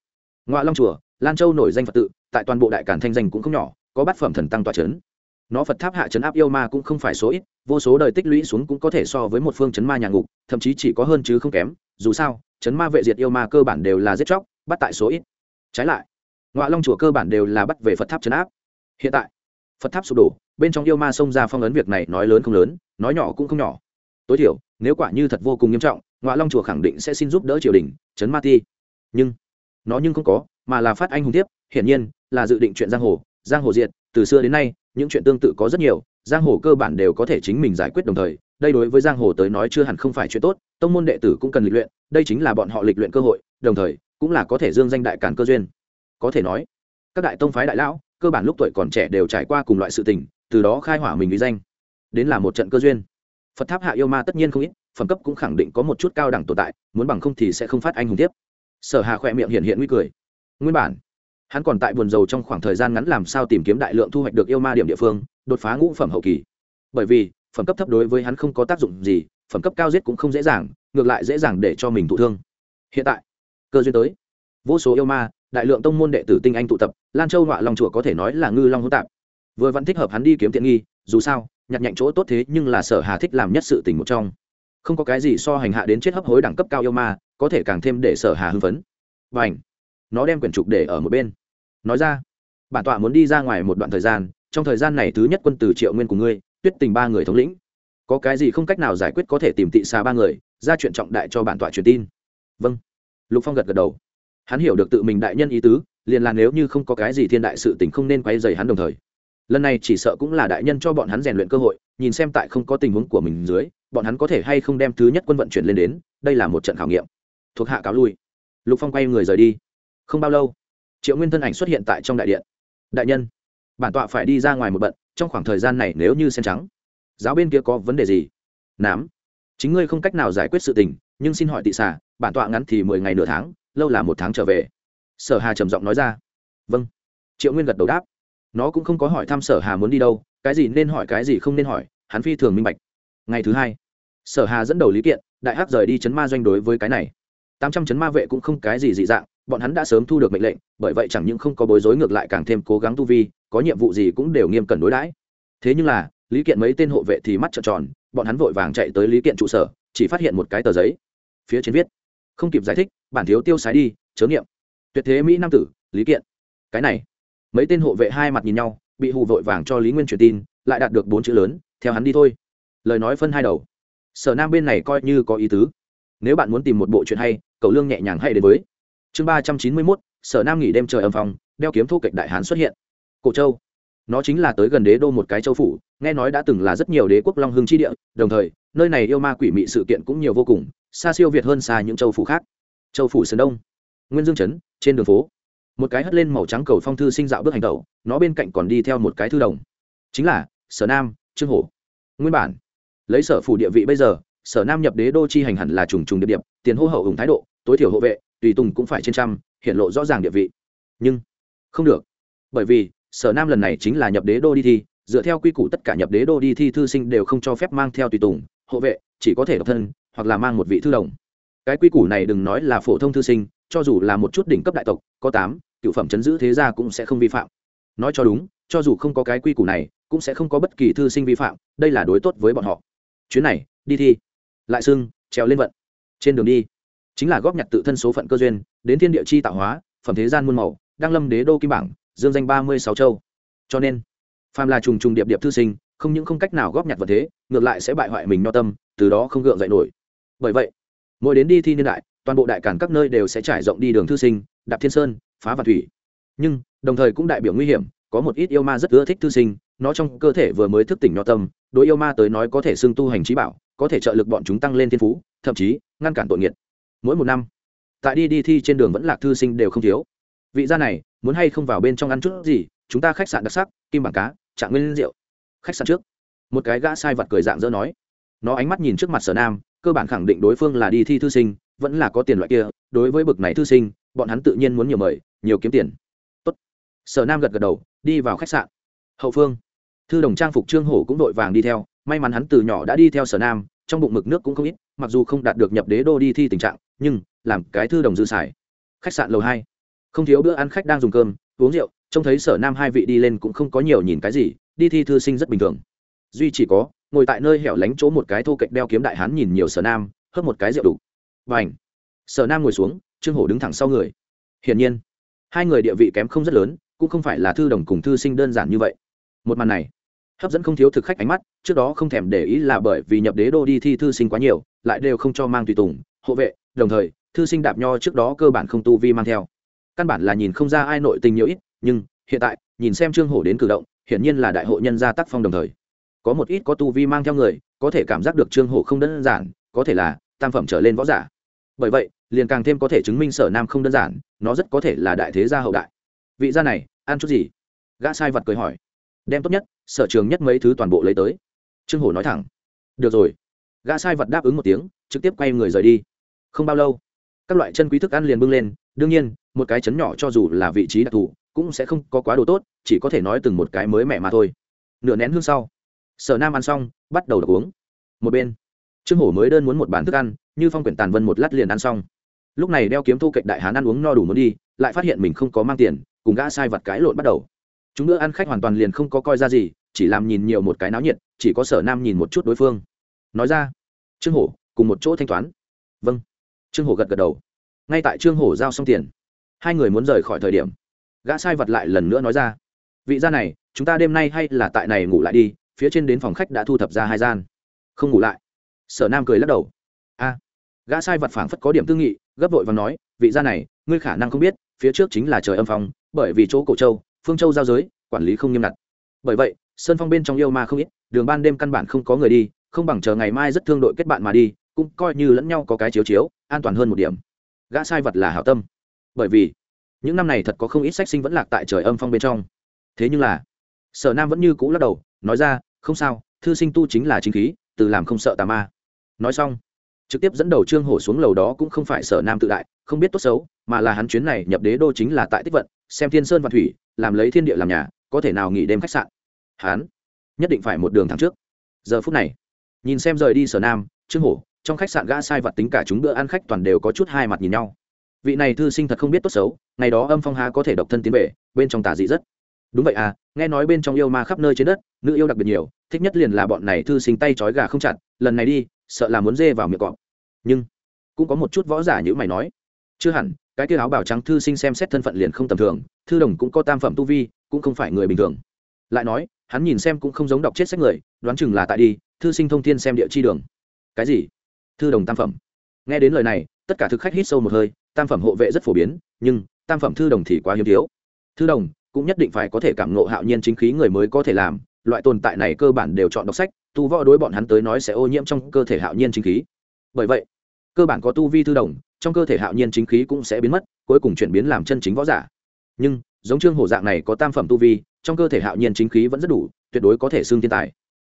Ngoại long chùa, lan châu nổi danh phật tự, tại toàn bộ đại cản thanh danh cũng không nhỏ, có bát phẩm thần tăng tòa trấn nó phật tháp hạ chấn áp yêu ma cũng không phải số ít, vô số đời tích lũy xuống cũng có thể so với một phương chấn ma nhà ngục, thậm chí chỉ có hơn chứ không kém, dù sao, chấn ma vệ diệt yêu ma cơ bản đều là giết chóc, bắt tại số ít. Trái lại ngoại long chùa cơ bản đều là bắt về phật tháp chấn áp. Hiện tại phật tháp sụp đổ, bên trong yêu ma xông ra phong ấn việc này nói lớn không lớn, nói nhỏ cũng không nhỏ. Tối thiểu, nếu quả như thật vô cùng nghiêm trọng ngoại long chùa khẳng định sẽ xin giúp đỡ triều đình chấn ma ti. Nhưng, nó nhưng không có, mà là phát anh hùng tiếp hiển nhiên, là dự định chuyện giang hồ giang hồ diệt, từ xưa đến nay, những chuyện tương tự có rất nhiều, giang hồ cơ bản đều có thể chính mình giải quyết đồng thời. Đây đối với giang hồ tới nói chưa hẳn không phải chuyện tốt, tông môn đệ tử cũng cần lịch luyện, đây chính là bọn họ lịch luyện cơ hội, đồng thời, cũng là có thể dương danh đại cản cơ duyên. Có thể nói, các đại tông phái đại lão cơ bản lúc tuổi còn trẻ đều trải qua cùng loại sự tình, từ đó khai hỏa mình uy danh. Đến là một trận cơ duyên. Phật tháp hạ yêu ma tất nhiên không ít, phẩm cấp cũng khẳng định có một chút cao đẳng tồn tại, muốn bằng không thì sẽ không phát anh hùng tiếp. Sở hà khỏe miệng hiện hiện nguy cười. Nguyên bản, hắn còn tại buồn rầu trong khoảng thời gian ngắn làm sao tìm kiếm đại lượng thu hoạch được yêu ma điểm địa phương, đột phá ngũ phẩm hậu kỳ. Bởi vì, phẩm cấp thấp đối với hắn không có tác dụng gì, phẩm cấp cao giết cũng không dễ dàng, ngược lại dễ dàng để cho mình thụ thương. Hiện tại, cơ duyên tới. Vô số yêu ma đại lượng tông môn đệ tử tinh anh tụ tập, lan châu họa long chùa có thể nói là ngư long hỗn tạp. Vừa vẫn thích hợp hắn đi kiếm tiện nghi, dù sao, nhặt nhạnh chỗ tốt thế nhưng là sở hà thích làm nhất sự tình một trong. Không có cái gì so hành hạ đến chết hấp hối đẳng cấp cao yêu ma, có thể càng thêm để sở hà hưng phấn. Và ảnh nó đem quyển trục để ở một bên. Nói ra, bản tọa muốn đi ra ngoài một đoạn thời gian, trong thời gian này thứ nhất quân từ triệu nguyên của ngươi, tuyết tình ba người thống lĩnh. Có cái gì không cách nào giải quyết có thể tìm tị xà ba người, ra chuyện trọng đại cho bản tọa truyền tin. Vâng. Lục phong gật gật đầu hắn hiểu được tự mình đại nhân ý tứ, liền là nếu như không có cái gì thiên đại sự tình không nên quay dày hắn đồng thời. Lần này chỉ sợ cũng là đại nhân cho bọn hắn rèn luyện cơ hội, nhìn xem tại không có tình huống của mình dưới, bọn hắn có thể hay không đem thứ nhất quân vận chuyển lên đến, đây là một trận khảo nghiệm. Thuộc hạ cáo lui. Lục phong quay người rời đi. Không bao lâu, triệu nguyên thân ảnh xuất hiện tại trong đại điện. Đại nhân, bản tọa phải đi ra ngoài một bận, trong khoảng thời gian này nếu như sen trắng, giáo bên kia có vấn đề gì? Nám, chính ngươi không cách nào giải quyết sự tình, nhưng xin hỏi tị xà, bản tọa ngắn thì mười ngày nửa tháng lâu là một tháng trở về. Sở hà trầm giọng nói ra. Vâng. Triệu nguyên gật đầu đáp. Nó cũng không có hỏi thăm sở hà muốn đi đâu, cái gì nên hỏi, cái gì không nên hỏi, hắn phi thường minh bạch. Ngày thứ hai, sở hà dẫn đầu lý kiện, đại hắc rời đi chấn ma doanh đối với cái này. Tám trăm chấn ma vệ cũng không cái gì dị dạng, bọn hắn đã sớm thu được mệnh lệnh, bởi vậy chẳng những không có bối rối ngược lại càng thêm cố gắng tu vi, có nhiệm vụ gì cũng đều nghiêm cẩn đối đãi. Thế nhưng là, lý kiện mấy tên hộ vệ thì mắt trợn tròn, bọn hắn vội vàng chạy tới lý kiện trụ sở, chỉ phát hiện một cái tờ giấy. Phía trên viết, không kịp giải thích bản thiếu tiêu sái đi, chớ nghiệm. Tuyệt thế mỹ nam tử, lý kiện. Cái này, mấy tên hộ vệ hai mặt nhìn nhau, bị hù vội vàng cho lý nguyên truyền tin, lại đạt được bốn chữ lớn, theo hắn đi thôi. Lời nói phân hai đầu. Sở nam bên này coi như có ý tứ. Nếu bạn muốn tìm một bộ chuyện hay cầu lương nhẹ nhàng hay đến với. Chương ba trăm chín mươi mốt, sở nam nghỉ đêm trời âm phòng đeo kiếm thu kịch đại hán xuất hiện. Cổ châu. Nó chính là tới gần đế đô một cái châu phủ, nghe nói đã từng là rất nhiều đế quốc long hưng chi địa, đồng thời, nơi này yêu ma quỷ mị sự kiện cũng nhiều vô cùng, xa siêu việt hơn xa những châu phủ khác châu phủ sơn đông. Nguyên dương chấn trên đường phố. Một cái hất lên màu trắng cầu phong thư sinh dạo bước hành tẩu, nó bên cạnh còn đi theo một cái thư đồng. Chính là, sở nam, trương hổ. Nguyên bản, lấy sở phủ địa vị bây giờ, sở nam nhập đế đô chi hành hẳn là trùng trùng địa điểm tiền hô hậu hùng thái độ, tối thiểu hộ vệ, tùy tùng cũng phải trên trăm, hiện lộ rõ ràng địa vị. Nhưng, không được. Bởi vì, sở nam lần này chính là nhập đế đô đi thi, dựa theo quy củ tất cả nhập đế đô đi thi thư sinh đều không cho phép mang theo tùy tùng, hộ vệ, chỉ có thể độc thân, hoặc là mang một vị thư đồng cái quy củ này đừng nói là phổ thông thư sinh, cho dù là một chút đỉnh cấp đại tộc, có tám, cựu phẩm chấn giữ thế gia cũng sẽ không vi phạm. Nói cho đúng, cho dù không có cái quy củ này, cũng sẽ không có bất kỳ thư sinh vi phạm, đây là đối tốt với bọn họ. Chuyến này, đi thi. Lại xưng, trèo lên vận. Trên đường đi, chính là góp nhặt tự thân số phận cơ duyên, đến thiên địa chi tạo hóa, phẩm thế gian muôn màu, đăng lâm đế đô kim bảng, dương danh ba mươi sáu châu. Cho nên, phàm là trùng trùng điệp điệp thư sinh, không những không cách nào góp nhặt vật thế, ngược lại sẽ bại hoại mình nho tâm, từ đó không gượng dậy nổi. Bởi vậy mỗi đến đi thi niên đại, toàn bộ đại cản các nơi đều sẽ trải rộng đi đường thư sinh, đạp thiên sơn, phá và thủy. Nhưng, đồng thời cũng đại biểu nguy hiểm, có một ít yêu ma rất ưa thích thư sinh, nó trong cơ thể vừa mới thức tỉnh nho tâm, đối yêu ma tới nói có thể xưng tu hành trí bảo, có thể trợ lực bọn chúng tăng lên thiên phú, thậm chí, ngăn cản tội nghiệt. Mỗi một năm, tại đi đi thi trên đường vẫn lạc thư sinh đều không thiếu. Vị gia này, muốn hay không vào bên trong ăn chút gì, chúng ta khách sạn đặc sắc, kim bảng cá, trạng nguyên rượu. Khách sạn trước. Một cái gã sai vật cười dạng dỡ nói nó ánh mắt nhìn trước mặt sở nam, cơ bản khẳng định đối phương là đi thi thư sinh, vẫn là có tiền loại kia, đối với bực này thư sinh, bọn hắn tự nhiên muốn nhiều mời, nhiều kiếm tiền. Tốt. sở nam gật gật đầu, đi vào khách sạn. Hậu phương. Thư đồng trang phục trương hổ cũng đội vàng đi theo, may mắn hắn từ nhỏ đã đi theo sở nam, trong bụng mực nước cũng không ít, mặc dù không đạt được nhập đế đô đi thi tình trạng, nhưng, làm cái thư đồng dư xài. Khách sạn lầu hai. Không thiếu bữa ăn khách đang dùng cơm, uống rượu, trông thấy sở nam hai vị đi lên cũng không có nhiều nhìn cái gì, đi thi thư sinh rất bình thường. Duy chỉ có ngồi tại nơi hẻo lánh chỗ một cái thô cạnh đeo kiếm đại hán nhìn nhiều sở nam, hớp một cái rượu đủ. Và ảnh sở nam ngồi xuống, trương hổ đứng thẳng sau người. Hiển nhiên, hai người địa vị kém không rất lớn, cũng không phải là thư đồng cùng thư sinh đơn giản như vậy. Một màn này, hấp dẫn không thiếu thực khách ánh mắt, trước đó không thèm để ý là bởi vì nhập đế đô đi thi thư sinh quá nhiều, lại đều không cho mang tùy tùng, hộ vệ, đồng thời, thư sinh đạp nho trước đó cơ bản không tu vi mang theo. Căn bản là nhìn không ra ai nội tình nhiều ít, nhưng hiện tại, nhìn xem trương hổ đến cử động, hiển nhiên là đại hội nhân gia tác phong đồng thời có một ít có tu vi mang theo người, có thể cảm giác được trương hổ không đơn giản, có thể là tam phẩm trở lên võ giả. Bởi vậy, liền càng thêm có thể chứng minh sở nam không đơn giản, nó rất có thể là đại thế gia hậu đại. Vị gia này, ăn chút gì? Gã sai vật cười hỏi. Đem tốt nhất, sở trường nhất mấy thứ toàn bộ lấy tới. Trương hổ nói thẳng. Được rồi. Gã sai vật đáp ứng một tiếng, trực tiếp quay người rời đi. Không bao lâu, các loại chân quý thức ăn liền bưng lên. Đương nhiên, một cái chấn nhỏ cho dù là vị trí đặc thù, cũng sẽ không có quá đồ tốt, chỉ có thể nói từng một cái mới mẻ mà thôi. Nửa nén hương sau sở nam ăn xong, bắt đầu đọc uống. Một bên, trương hổ mới đơn muốn một bàn thức ăn, như phong quyển tàn vân một lát liền ăn xong. Lúc này đeo kiếm thu cạnh đại hán ăn uống no đủ muốn đi, lại phát hiện mình không có mang tiền, cùng gã sai vật cái lộn bắt đầu. Chúng nữa ăn khách hoàn toàn liền không có coi ra gì, chỉ làm nhìn nhiều một cái náo nhiệt, chỉ có sở nam nhìn một chút đối phương. Nói ra, trương hổ, cùng một chỗ thanh toán. Vâng. Trương hổ gật gật đầu. Ngay tại trương hổ giao xong tiền, hai người muốn rời khỏi thời điểm, gã sai vật lại lần nữa nói ra, vị gia này, chúng ta đêm nay hay là tại này ngủ lại đi phía trên đến phòng khách đã thu thập ra hai gian. Không ngủ lại. Sở nam cười lắc đầu. A, gã sai vật phảng phất có điểm tư nghị, gấp vội và nói, vị gia này, ngươi khả năng không biết, phía trước chính là trời âm phong, bởi vì chỗ cổ châu, phương châu giao giới, quản lý không nghiêm ngặt. Bởi vậy sơn phong bên trong yêu ma không ít, đường ban đêm căn bản không có người đi, không bằng chờ ngày mai rất thương đội kết bạn mà đi, cũng coi như lẫn nhau có cái chiếu chiếu, an toàn hơn một điểm. Gã sai vật là hảo tâm. Bởi vì, những năm này thật có không ít sách sinh vẫn lạc tại trời âm phong bên trong. Thế nhưng là, sở nam vẫn như cũ lắc đầu, nói ra không sao, thư sinh tu chính là chính khí, từ làm không sợ tà ma. Nói xong, trực tiếp dẫn đầu trương hổ xuống lầu đó cũng không phải sở nam tự đại, không biết tốt xấu, mà là hắn chuyến này nhập đế đô chính là tại tích vận, xem thiên sơn và thủy, làm lấy thiên địa làm nhà, có thể nào nghỉ đêm khách sạn. Hắn nhất định phải một đường thẳng trước. Giờ phút này, nhìn xem rời đi sở nam, trương hổ, trong khách sạn gã sai vật tính cả chúng bữa ăn khách toàn đều có chút hai mặt nhìn nhau. Vị này thư sinh thật không biết tốt xấu, ngày đó âm phong há có thể độc thân tiến về, bên trong tà dị rất đúng vậy à nghe nói bên trong yêu ma khắp nơi trên đất, nữ yêu đặc biệt nhiều, thích nhất liền là bọn này thư sinh tay trói gà không chặt, lần này đi, sợ là muốn dê vào miệng cọp. Nhưng, cũng có một chút võ giả như mày nói, chưa hẳn, cái kia áo bào trắng thư sinh xem xét thân phận liền không tầm thường, thư đồng cũng có tam phẩm tu vi, cũng không phải người bình thường. Lại nói, hắn nhìn xem cũng không giống đọc chết sách người, đoán chừng là tại đi, thư sinh thông tin xem địa chi đường. Cái gì? Thư đồng tam phẩm. Nghe đến lời này, tất cả thực khách hít sâu một hơi, tam phẩm hộ vệ rất phổ biến, nhưng, tam phẩm thư đồng thì quá hiếm thiếu. Thư đồng cũng nhất định phải có thể cảm ngộ hạo nhiên chính khí người mới có thể làm, loại tồn tại này cơ bản đều chọn đọc sách, tu võ đối bọn hắn tới nói sẽ ô nhiễm trong cơ thể hạo nhiên chính khí. Bởi vậy, cơ bản có tu vi thư đồng, trong cơ thể hạo nhiên chính khí cũng sẽ biến mất, cuối cùng chuyển biến làm chân chính võ giả. Nhưng, giống trương hổ dạng này có tam phẩm tu vi, trong cơ thể hạo nhiên chính khí vẫn rất đủ, tuyệt đối có thể xương thiên tài.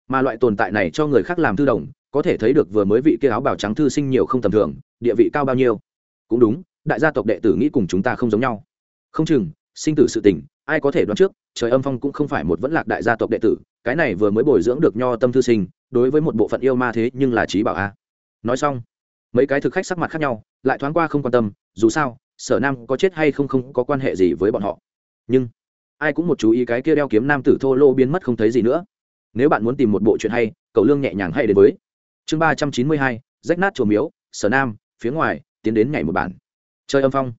Mà loại tồn tại này cho người khác làm thư đồng, có thể thấy được vừa mới vị kia áo bào trắng thư sinh nhiều không tầm thường, địa vị cao bao nhiêu. Cũng đúng, đại gia tộc đệ tử nghĩ cùng chúng ta không giống nhau. Không chừng, sinh tử sự tình ai có thể đoán trước, trời âm phong cũng không phải một vẫn lạc đại gia tộc đệ tử, cái này vừa mới bồi dưỡng được nho tâm thư sinh, đối với một bộ phận yêu ma thế nhưng là trí bảo a. Nói xong, mấy cái thực khách sắc mặt khác nhau, lại thoáng qua không quan tâm, dù sao, sở nam có chết hay không không có quan hệ gì với bọn họ. Nhưng, ai cũng một chú ý cái kia đeo kiếm nam tử thô lô biến mất không thấy gì nữa. Nếu bạn muốn tìm một bộ chuyện hay, cậu lương nhẹ nhàng hay đến với. Chương ba trăm chín mươi hai, rách nát chùa miếu, sở nam, phía ngoài, tiến đến nhảy một bản. Chơi âm phong.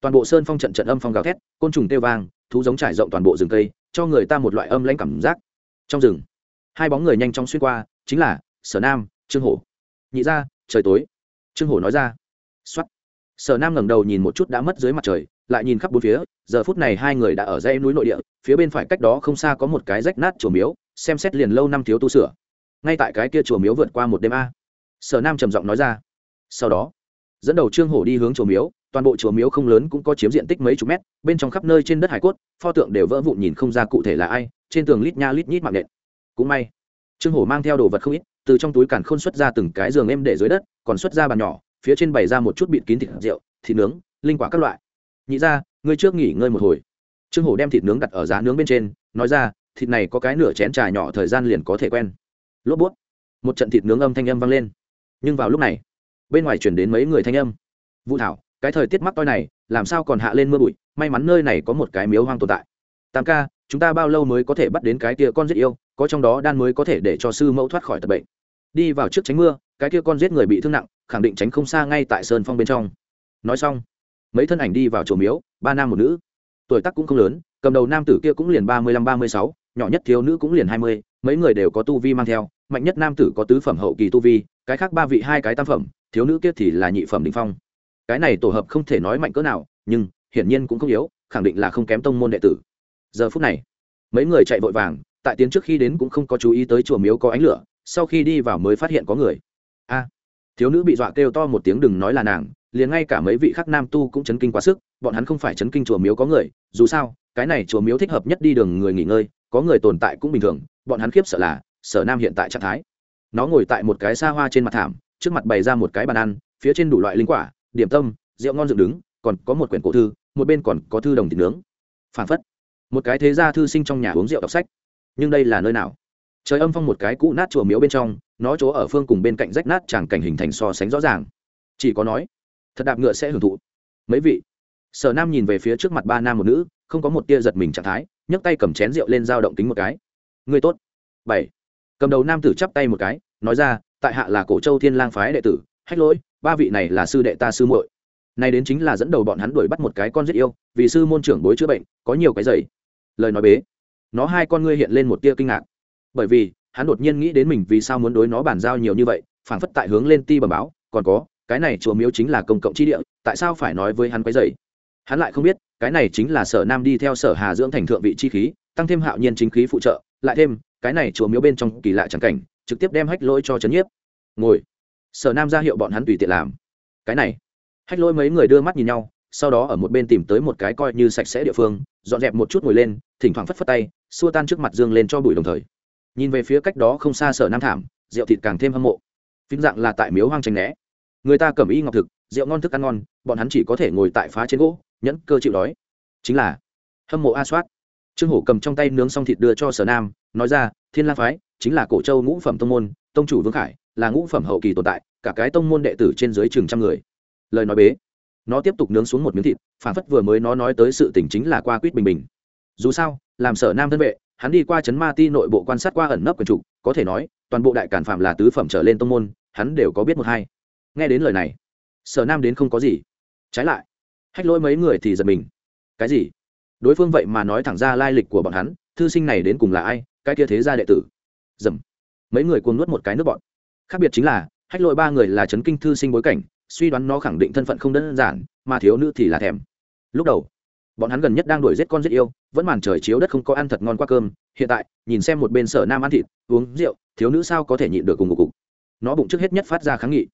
Toàn bộ sơn phong trận trận âm phong gào thét, côn trùng têu vang thú giống trải rộng toàn bộ rừng cây, cho người ta một loại âm lãnh cảm giác. Trong rừng, hai bóng người nhanh chóng xuyên qua, chính là sở nam, trương hổ. Nhị ra, trời tối. Trương hổ nói ra. X sở nam ngẩng đầu nhìn một chút đã mất dưới mặt trời, lại nhìn khắp bốn phía, giờ phút này hai người đã ở dây núi nội địa, phía bên phải cách đó không xa có một cái rách nát chùa miếu, xem xét liền lâu năm thiếu tu sửa. Ngay tại cái kia chùa miếu vượt qua một đêm a. Sở nam trầm giọng nói ra. Sau đó, dẫn đầu trương hổ đi hướng chùa miếu toàn bộ chùa miếu không lớn cũng có chiếm diện tích mấy chục mét, bên trong khắp nơi trên đất hải cốt, pho tượng đều vỡ vụn nhìn không ra cụ thể là ai, trên tường lít nha lít nhít mạng nện. Cũng may, trương hổ mang theo đồ vật không ít, từ trong túi càn khôn xuất ra từng cái giường em để dưới đất, còn xuất ra bàn nhỏ, phía trên bày ra một chút bịt kín thịt rượu, thịt nướng, linh quả các loại. Nhị ra, ngươi trước nghỉ ngơi một hồi. Trương hổ đem thịt nướng đặt ở giá nướng bên trên, nói ra, thịt này có cái nửa chén trà nhỏ thời gian liền có thể quen. Lốp bút. Một trận thịt nướng âm thanh âm vang lên. Nhưng vào lúc này, bên ngoài chuyển đến mấy người thanh âm. Vũ thảo cái thời tiết mắc toi này, làm sao còn hạ lên mưa bụi, may mắn nơi này có một cái miếu hoang tồn tại. Tam ca, chúng ta bao lâu mới có thể bắt đến cái kia con giết yêu, có trong đó đan mới có thể để cho sư mẫu thoát khỏi tật bệnh. Đi vào trước tránh mưa, cái kia con giết người bị thương nặng, khẳng định tránh không xa ngay tại sơn phong bên trong. Nói xong, mấy thân ảnh đi vào chỗ miếu, ba nam một nữ. Tuổi tác cũng không lớn, cầm đầu nam tử kia cũng liền ba mươi lăm, ba mươi sáu, nhỏ nhất thiếu nữ cũng liền hai mươi, mấy người đều có tu vi mang theo, mạnh nhất nam tử có tứ phẩm hậu kỳ tu vi, cái khác ba vị hai cái tam phẩm, thiếu nữ kia thì là nhị phẩm đình phong cái này tổ hợp không thể nói mạnh cỡ nào, nhưng hiển nhiên cũng không yếu, khẳng định là không kém tông môn đệ tử. Giờ phút này, mấy người chạy vội vàng, tại tiến trước khi đến cũng không có chú ý tới chùa miếu có ánh lửa, sau khi đi vào mới phát hiện có người. A, thiếu nữ bị dọa kêu to một tiếng đừng nói là nàng, liền ngay cả mấy vị khắc nam tu cũng chấn kinh quá sức, bọn hắn không phải chấn kinh chùa miếu có người, dù sao, cái này chùa miếu thích hợp nhất đi đường người nghỉ ngơi, có người tồn tại cũng bình thường, bọn hắn khiếp sợ là, sở nam hiện tại trạng thái. Nó ngồi tại một cái xa hoa trên mặt thảm, trước mặt bày ra một cái bàn ăn, phía trên đủ loại linh quả điểm tâm, rượu ngon dựng đứng, còn có một quyển cổ thư, một bên còn có thư đồng thịt nướng. Phản phất, một cái thế gia thư sinh trong nhà uống rượu đọc sách. Nhưng đây là nơi nào? Trời âm phong một cái cũ nát chùa miếu bên trong, nó chỗ ở phương cùng bên cạnh rách nát chẳng cảnh hình thành so sánh rõ ràng. Chỉ có nói, thật đạp ngựa sẽ hưởng thụ. Mấy vị, sở nam nhìn về phía trước mặt ba nam một nữ, không có một tia giật mình trạng thái, nhấc tay cầm chén rượu lên dao động tính một cái. Người tốt. Bảy, cầm đầu nam tử chắp tay một cái, nói ra, tại hạ là cổ châu thiên lang phái đệ tử, hách lỗi ba vị này là sư đệ ta sư muội. Này đến chính là dẫn đầu bọn hắn đuổi bắt một cái con giết yêu, vì sư môn trưởng bối chữa bệnh, có nhiều cái giày lời nói bế. Nó hai con ngươi hiện lên một tia kinh ngạc. Bởi vì, hắn đột nhiên nghĩ đến mình vì sao muốn đối nó bàn giao nhiều như vậy, phảng phất tại hướng lên ti bẩm báo, còn có, cái này chùa miếu chính là công cộng chi địa, tại sao phải nói với hắn quấy dày hắn lại không biết, cái này chính là sở nam đi theo sở hà dưỡng thành thượng vị chi khí, tăng thêm hạo nhiên chính khí phụ trợ, lại thêm, cái này chùa miếu bên trong kỳ lạ chẳng cảnh, trực tiếp đem hách lỗi cho trấn nhiếp. Ngồi sở nam ra hiệu bọn hắn tùy tiện làm. Cái này, hách lỗi mấy người đưa mắt nhìn nhau, sau đó ở một bên tìm tới một cái coi như sạch sẽ địa phương, dọn dẹp một chút ngồi lên, thỉnh thoảng phất phất tay, xua tan trước mặt dương lên cho bụi đồng thời. Nhìn về phía cách đó không xa sở nam thảm, rượu thịt càng thêm hâm mộ. Phim dạng là tại miếu hoang tranh né. Người ta cầm y ngọc thực, rượu ngon thức ăn ngon, bọn hắn chỉ có thể ngồi tại phá trên gỗ, nhẫn cơ chịu đói. Chính là, hâm mộ a soát. Trương hổ cầm trong tay nướng xong thịt đưa cho sở nam, nói ra, thiên lang phái, chính là cổ châu ngũ phẩm tông môn, tông chủ vương khải là ngũ phẩm hậu kỳ tồn tại, cả cái tông môn đệ tử trên dưới chừng trăm người. Lời nói bế, nó tiếp tục nướng xuống một miếng thịt phản phất vừa mới nó nói tới sự tình chính là qua quýt bình bình. Dù sao, làm sở nam thân vệ, hắn đi qua chấn ma ti nội bộ quan sát qua ẩn nấp quần trục có thể nói, toàn bộ đại cản phạm là tứ phẩm trở lên tông môn, hắn đều có biết một hai. Nghe đến lời này, sở nam đến không có gì. Trái lại, hách lỗi mấy người thì giật mình. Cái gì? Đối phương vậy mà nói thẳng ra lai lịch của bọn hắn, thư sinh này đến cùng là ai, cái kia thế gia đệ tử. Dầm. Mấy người cuồng nuốt một cái nước bọn khác biệt chính là, hách lội ba người là trấn kinh thư sinh bối cảnh, suy đoán nó khẳng định thân phận không đơn giản, mà thiếu nữ thì là thèm. Lúc đầu, bọn hắn gần nhất đang đuổi giết con giết yêu, vẫn màn trời chiếu đất không có ăn thật ngon qua cơm, hiện tại, nhìn xem một bên sở nam ăn thịt, uống rượu, thiếu nữ sao có thể nhịn được cùng một cục. Nó bụng trước hết nhất phát ra kháng nghị.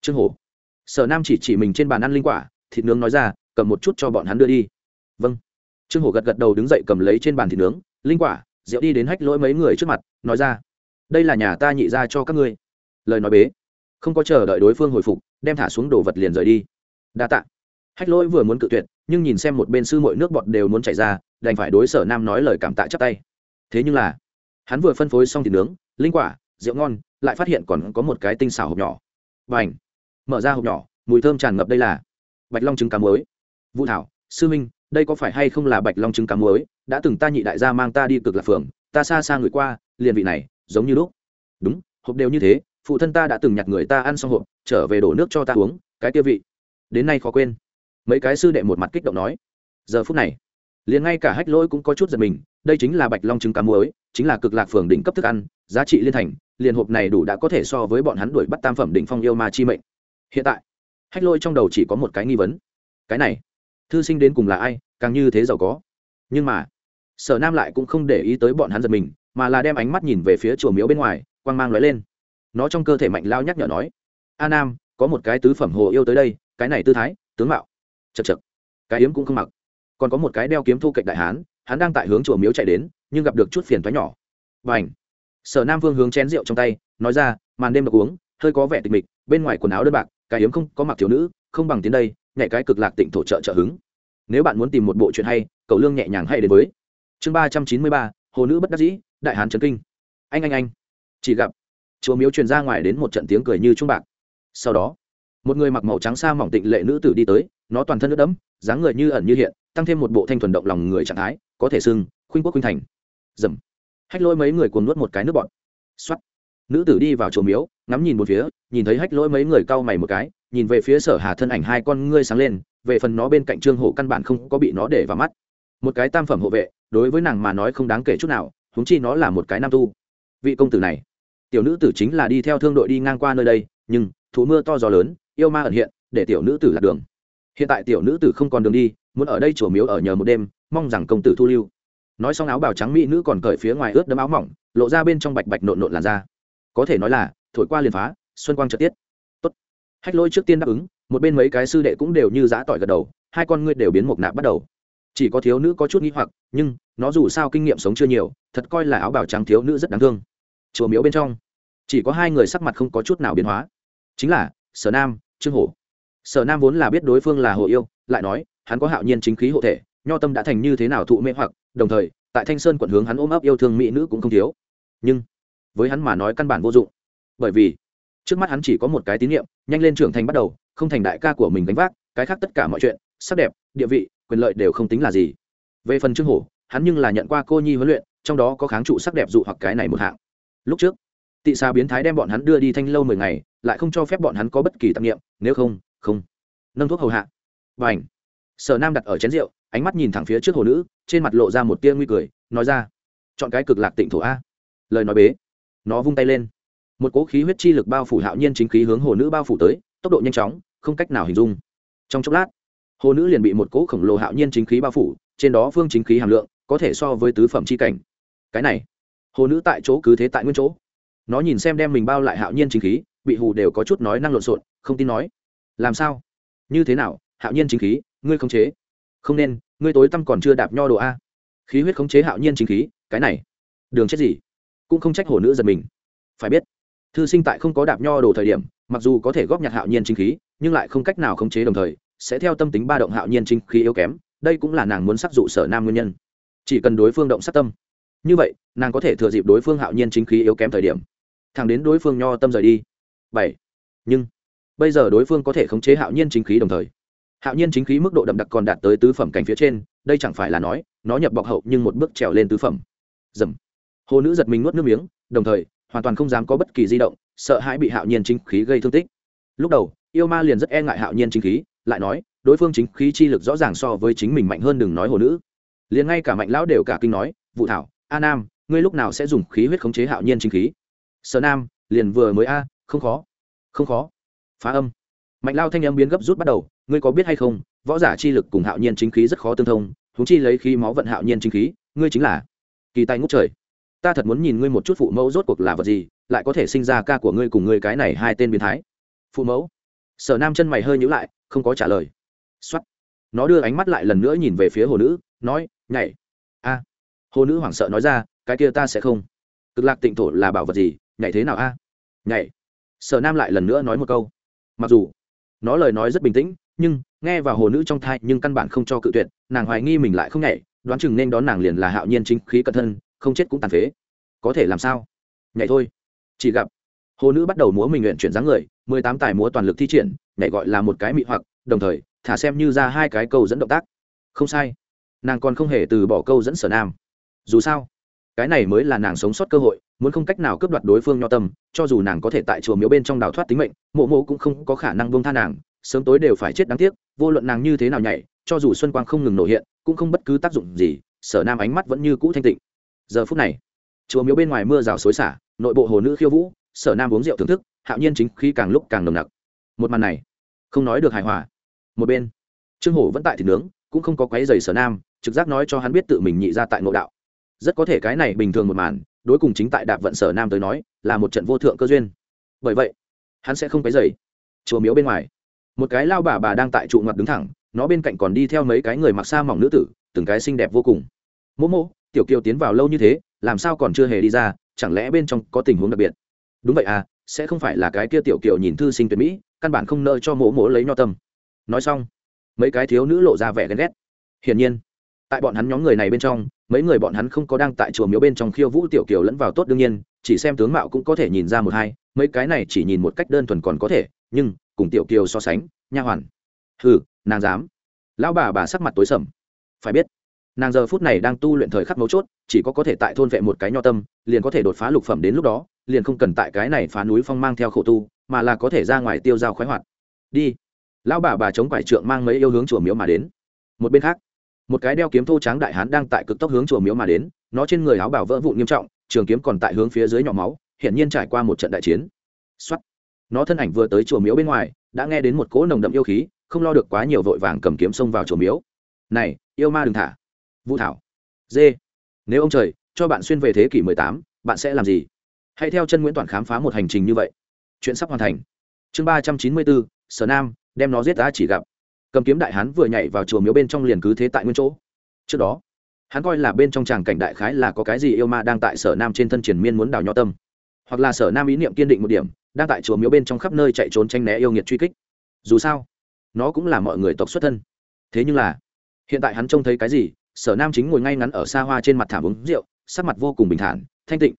Trương hổ. Sở nam chỉ chỉ mình trên bàn ăn linh quả, thịt nướng nói ra, cầm một chút cho bọn hắn đưa đi. Vâng. Trương hổ gật gật đầu đứng dậy cầm lấy trên bàn thịt nướng, linh quả, rượu đi đến hách lỗi mấy người trước mặt, nói ra, đây là nhà ta nhị ra cho các ngươi lời nói bế. Không có chờ đợi đối phương hồi phục, đem thả xuống đồ vật liền rời đi. Đa tạ. Hách lỗi vừa muốn cự tuyệt, nhưng nhìn xem một bên sư mọi nước bọt đều muốn chảy ra, đành phải đối sở nam nói lời cảm tạ chắp tay. Thế nhưng là, hắn vừa phân phối xong thịt nướng, linh quả, rượu ngon, lại phát hiện còn có một cái tinh xảo hộp nhỏ. Và ảnh mở ra hộp nhỏ, mùi thơm tràn ngập đây là bạch long trứng cá muối. Vũ thảo, sư minh, đây có phải hay không là bạch long trứng cá muối? Đã từng ta nhị đại gia mang ta đi cực lạc phường, ta xa xa người qua, liền vị này, giống như lúc. Đúng, hộp đều như thế phụ thân ta đã từng nhặt người ta ăn xong hộp, trở về đổ nước cho ta uống, cái kia vị. Đến nay khó quên. Mấy cái sư đệ một mặt kích động nói. Giờ phút này, liền ngay cả hách lỗi cũng có chút giật mình, đây chính là bạch long trứng cá muối, chính là cực lạc phường đỉnh cấp thức ăn, giá trị liên thành, liền hộp này đủ đã có thể so với bọn hắn đuổi bắt tam phẩm đỉnh phong yêu ma chi mệnh. Hiện tại, hách lôi trong đầu chỉ có một cái nghi vấn. Cái này, thư sinh đến cùng là ai, càng như thế giàu có. Nhưng mà, sở nam lại cũng không để ý tới bọn hắn giật mình, mà là đem ánh mắt nhìn về phía chùa miếu bên ngoài, quang mang lóe lên nó trong cơ thể mạnh lao nhắc nhở nói, a nam, có một cái tứ phẩm hồ yêu tới đây, cái này tư thái, tướng mạo. Chật chật cái yếm cũng không mặc. Còn có một cái đeo kiếm thu cạnh đại hán, hắn đang tại hướng chùa miếu chạy đến, nhưng gặp được chút phiền thoái nhỏ. Và ảnh sở nam vương hướng chén rượu trong tay, nói ra, màn đêm được uống, hơi có vẻ tịch mịch, bên ngoài quần áo đơn bạc, cái yếm không có mặc thiếu nữ, không bằng tiến đây, nhảy cái cực lạc tịnh thổ trợ trợ hứng. Nếu bạn muốn tìm một bộ chuyện hay cầu lương nhẹ nhàng hay đến với. Chương ba trăm chín mươi ba, hồ nữ bất đắc dĩ, đại hán trấn kinh. Anh anh anh. Chỉ gặp chùa miếu truyền ra ngoài đến một trận tiếng cười như trung bạc. Sau đó, một người mặc màu trắng xa mỏng tịnh lệ nữ tử đi tới, nó toàn thân nước đẫm, dáng người như ẩn như hiện, tăng thêm một bộ thanh thuần động lòng người trạng thái, có thể sưng khuynh quốc khuynh thành. Dầm. Hách lôi mấy người cuồng nuốt một cái nước bọt. Xoắt nữ tử đi vào chùa miếu, ngắm nhìn một phía, nhìn thấy hách lỗi mấy người cau mày một cái, nhìn về phía sở hà thân ảnh hai con ngươi sáng lên, về phần nó bên cạnh trương hổ căn bản không có bị nó để vào mắt. Một cái tam phẩm hộ vệ, đối với nàng mà nói không đáng kể chút nào húng chi nó là một cái nam tu. Vị công tử này tiểu nữ tử chính là đi theo thương đội đi ngang qua nơi đây, nhưng, thú mưa to gió lớn, yêu ma ẩn hiện, để tiểu nữ tử lạc đường. Hiện tại tiểu nữ tử không còn đường đi, muốn ở đây chùa miếu ở nhờ một đêm, mong rằng công tử thu lưu. Nói xong áo bào trắng mỹ nữ còn cởi phía ngoài ướt đấm áo mỏng, lộ ra bên trong bạch bạch nộn nộn làn da. Có thể nói là, thổi qua liền phá, xuân quang trật tiết. Tốt. Hách lôi trước tiên đáp ứng, một bên mấy cái sư đệ cũng đều như giã tỏi gật đầu, hai con ngươi đều biến một nạp bắt đầu. Chỉ có thiếu nữ có chút nghĩ hoặc, nhưng, nó dù sao kinh nghiệm sống chưa nhiều, thật coi là áo bào trắng thiếu nữ rất đáng thương chùa miếu bên trong. Chỉ có hai người sắc mặt không có chút nào biến hóa. Chính là, sở nam, trương hổ. Sở nam vốn là biết đối phương là hồ yêu, lại nói, hắn có hạo nhiên chính khí hộ thể, nho tâm đã thành như thế nào thụ mê hoặc, đồng thời, tại thanh sơn quận hướng hắn ôm ấp yêu thương mỹ nữ cũng không thiếu. Nhưng, với hắn mà nói căn bản vô dụng. Bởi vì, trước mắt hắn chỉ có một cái tín nhiệm nhanh lên trưởng thành bắt đầu, không thành đại ca của mình gánh vác, cái khác tất cả mọi chuyện, sắc đẹp, địa vị, quyền lợi đều không tính là gì. Về phần trương hổ, hắn nhưng là nhận qua cô nhi huấn luyện, trong đó có kháng trụ sắc đẹp dụ hoặc cái này một hạng lúc trước, tị xà biến thái đem bọn hắn đưa đi thanh lâu mười ngày, lại không cho phép bọn hắn có bất kỳ tạp nghiệm nếu không không. Nâng thuốc hầu hạ. Và ảnh sở nam đặt ở chén rượu, ánh mắt nhìn thẳng phía trước hồ nữ, trên mặt lộ ra một tia nguy cười, nói ra, chọn cái cực lạc tịnh thổ a. Lời nói bế. Nó vung tay lên. Một cỗ khí huyết chi lực bao phủ hạo nhiên chính khí hướng hồ nữ bao phủ tới, tốc độ nhanh chóng, không cách nào hình dung. Trong chốc lát, hồ nữ liền bị một cỗ khổng lồ hạo nhiên chính khí bao phủ, trên đó phương chính khí hàm lượng có thể so với tứ phẩm c h i cảnh. Cái này hồ nữ tại chỗ cứ thế tại nguyên chỗ. Nó nhìn xem đem mình bao lại hạo nhiên chính khí, bị hù đều có chút nói năng lộn xộn, không tin nói. Làm sao? Như thế nào? Hạo nhiên chính khí, ngươi khống chế. Không nên, ngươi tối tăm còn chưa đạp nho đồ a. Khí huyết khống chế hạo nhiên chính khí, cái này. Đường chết gì? Cũng không trách hồ nữ giật mình. Phải biết, thư sinh tại không có đạp nho đồ thời điểm, mặc dù có thể góp nhặt hạo nhiên chính khí, nhưng lại không cách nào khống chế đồng thời, sẽ theo tâm tính ba động hạo nhiên chính khí yếu kém, đây cũng là nàng muốn sắc dụ sở nam nguyên nhân. Chỉ cần đối phương động sát tâm như vậy, nàng có thể thừa dịp đối phương hạo nhiên chính khí yếu kém thời điểm, thẳng đến đối phương nho tâm rời đi. Bảy. Nhưng, bây giờ đối phương có thể khống chế hạo nhiên chính khí đồng thời, hạo nhiên chính khí mức độ đậm đặc còn đạt tới tứ phẩm cảnh phía trên, đây chẳng phải là nói, nó nhập bọc hậu nhưng một bước trèo lên tứ phẩm. Dầm. Hồ nữ giật mình nuốt nước miếng, đồng thời, hoàn toàn không dám có bất kỳ di động, sợ hãi bị hạo nhiên chính khí gây thương tích. Lúc đầu, yêu ma liền rất e ngại hạo nhiên chính khí, lại nói, đối phương chính khí chi lực rõ ràng so với chính mình mạnh hơn đừng nói hồ nữ. Liền ngay cả mạnh lão đều cả kinh nói vụ thảo a nam, ngươi lúc nào sẽ dùng khí huyết khống chế hạo nhiên chính khí? Sở nam, liền vừa mới a, không khó. Không khó. Phá âm. Mạnh lao thanh âm biến gấp rút bắt đầu, ngươi có biết hay không, võ giả chi lực cùng hạo nhiên chính khí rất khó tương thông thú chi lấy khí máu vận hạo nhiên chính khí, ngươi chính là kỳ tài ngút trời. Ta thật muốn nhìn ngươi một chút phụ mẫu rốt cuộc là vật gì, lại có thể sinh ra ca của ngươi cùng ngươi cái này hai tên biến thái. Phụ mẫu. Sở nam chân mày hơi nhữ lại, không có trả lời. X o á t nó đưa ánh mắt lại lần nữa nhìn về phía hồ nữ, nói, nhảy hồ nữ hoảng sợ nói ra, cái kia ta sẽ không. Cực lạc tịnh thổ là bảo vật gì? Nhảy thế nào a? Nhảy. Sở nam lại lần nữa nói một câu. Mặc dù nó lời nói rất bình tĩnh, nhưng nghe vào hồ nữ trong thai nhưng căn bản không cho cự tuyệt, nàng hoài nghi mình lại không nhảy, đoán chừng nên đón nàng liền là hạo nhiên chính khí cẩn thân, không chết cũng tàn phế. Có thể làm sao? Nhảy thôi. Chỉ gặp hồ nữ bắt đầu múa mình nguyện chuyển dáng người, mười tám tài múa toàn lực thi triển, nhảy gọi là một cái mị hoặc, đồng thời, thả xem như ra hai cái câu dẫn động tác. Không sai. Nàng còn không hề từ bỏ câu dẫn sở nam dù sao, cái này mới là nàng sống sót cơ hội, muốn không cách nào cướp đoạt đối phương nho tâm, cho dù nàng có thể tại chùa miếu bên trong đào thoát tính mệnh, mộ mộ cũng không có khả năng bông tha nàng, sớm tối đều phải chết đáng tiếc, vô luận nàng như thế nào nhảy, cho dù xuân quang không ngừng nổ hiện, cũng không bất cứ tác dụng gì, sở nam ánh mắt vẫn như cũ thanh tịnh. Giờ phút này, chùa miếu bên ngoài mưa rào xối xả, nội bộ hồ nữ khiêu vũ, sở nam uống rượu thưởng thức, hạo nhiên chính khi càng lúc càng nồng nặc. Một màn này, không nói được hài hòa. Một bên, trương hổ vẫn tại thịt nướng, cũng không có quấy giày sở nam, trực giác nói cho hắn biết tự mình nhị ra tại nội đạo rất có thể cái này bình thường một màn, đối cùng chính tại đạp vận sở nam tới nói, là một trận vô thượng cơ duyên. Bởi vậy, hắn sẽ không cái dày chùa miếu bên ngoài. Một cái lao bà bà đang tại trụ ngoặt đứng thẳng, nó bên cạnh còn đi theo mấy cái người mặc xa mỏng nữ tử, từng cái xinh đẹp vô cùng. Mỗ mỗ, tiểu kiều tiến vào lâu như thế, làm sao còn chưa hề đi ra, chẳng lẽ bên trong có tình huống đặc biệt? Đúng vậy à sẽ không phải là cái kia tiểu kiều nhìn thư sinh tuyệt mỹ, căn bản không nợ cho mỗ mỗ lấy nho tâm. Nói xong, mấy cái thiếu nữ lộ ra vẻ ghen ghét. Hiển nhiên tại bọn hắn nhóm người này bên trong, mấy người bọn hắn không có đang tại chùa miếu bên trong khiêu vũ tiểu kiều lẫn vào tốt đương nhiên, chỉ xem tướng mạo cũng có thể nhìn ra một hai, mấy cái này chỉ nhìn một cách đơn thuần còn có thể, nhưng, cùng tiểu kiều so sánh, nha hoàn. Hừ, nàng dám. Lão bà bà sắc mặt tối sầm. Phải biết, nàng giờ phút này đang tu luyện thời khắc mấu chốt, chỉ có có thể tại thôn vệ một cái nho tâm, liền có thể đột phá lục phẩm đến lúc đó, liền không cần tại cái này phá núi phong mang theo khổ tu, mà là có thể ra ngoài tiêu dao khoái hoạt. Đi. Lão bà bà chống quải trượng mang mấy yêu hướng chùa miếu mà đến. Một bên khác một cái đeo kiếm thô tráng đại hán đang tại cực tốc hướng chùa miếu mà đến nó trên người áo bảo vỡ vụn nghiêm trọng trường kiếm còn tại hướng phía dưới nhỏ máu hiển nhiên trải qua một trận đại chiến. Xuất nó thân ảnh vừa tới chùa miếu bên ngoài đã nghe đến một cỗ nồng đậm yêu khí không lo được quá nhiều vội vàng cầm kiếm xông vào chùa miếu. Này yêu ma đừng thả. Vũ thảo. Dê. Nếu ông trời cho bạn xuyên về thế kỷ 18, bạn sẽ làm gì? Hãy theo chân nguyễn toàn khám phá một hành trình như vậy. Chuyện sắp hoàn thành. Chương ba trăm chín mươi bốn sở nam đem nó giết ta chỉ gặp cầm kiếm đại hán vừa nhảy vào chùa miếu bên trong liền cứ thế tại nguyên chỗ. Trước đó, hắn coi là bên trong tràng cảnh đại khái là có cái gì yêu ma đang tại sở nam trên thân triển miên muốn đào nho tâm, hoặc là sở nam ý niệm kiên định một điểm, đang tại chùa miếu bên trong khắp nơi chạy trốn tranh né yêu nghiệt truy kích. Dù sao, nó cũng là mọi người tộc xuất thân. Thế nhưng là, hiện tại hắn trông thấy cái gì? Sở nam chính ngồi ngay ngắn ở xa hoa trên mặt thảm uống rượu, sắc mặt vô cùng bình thản, thanh tịnh.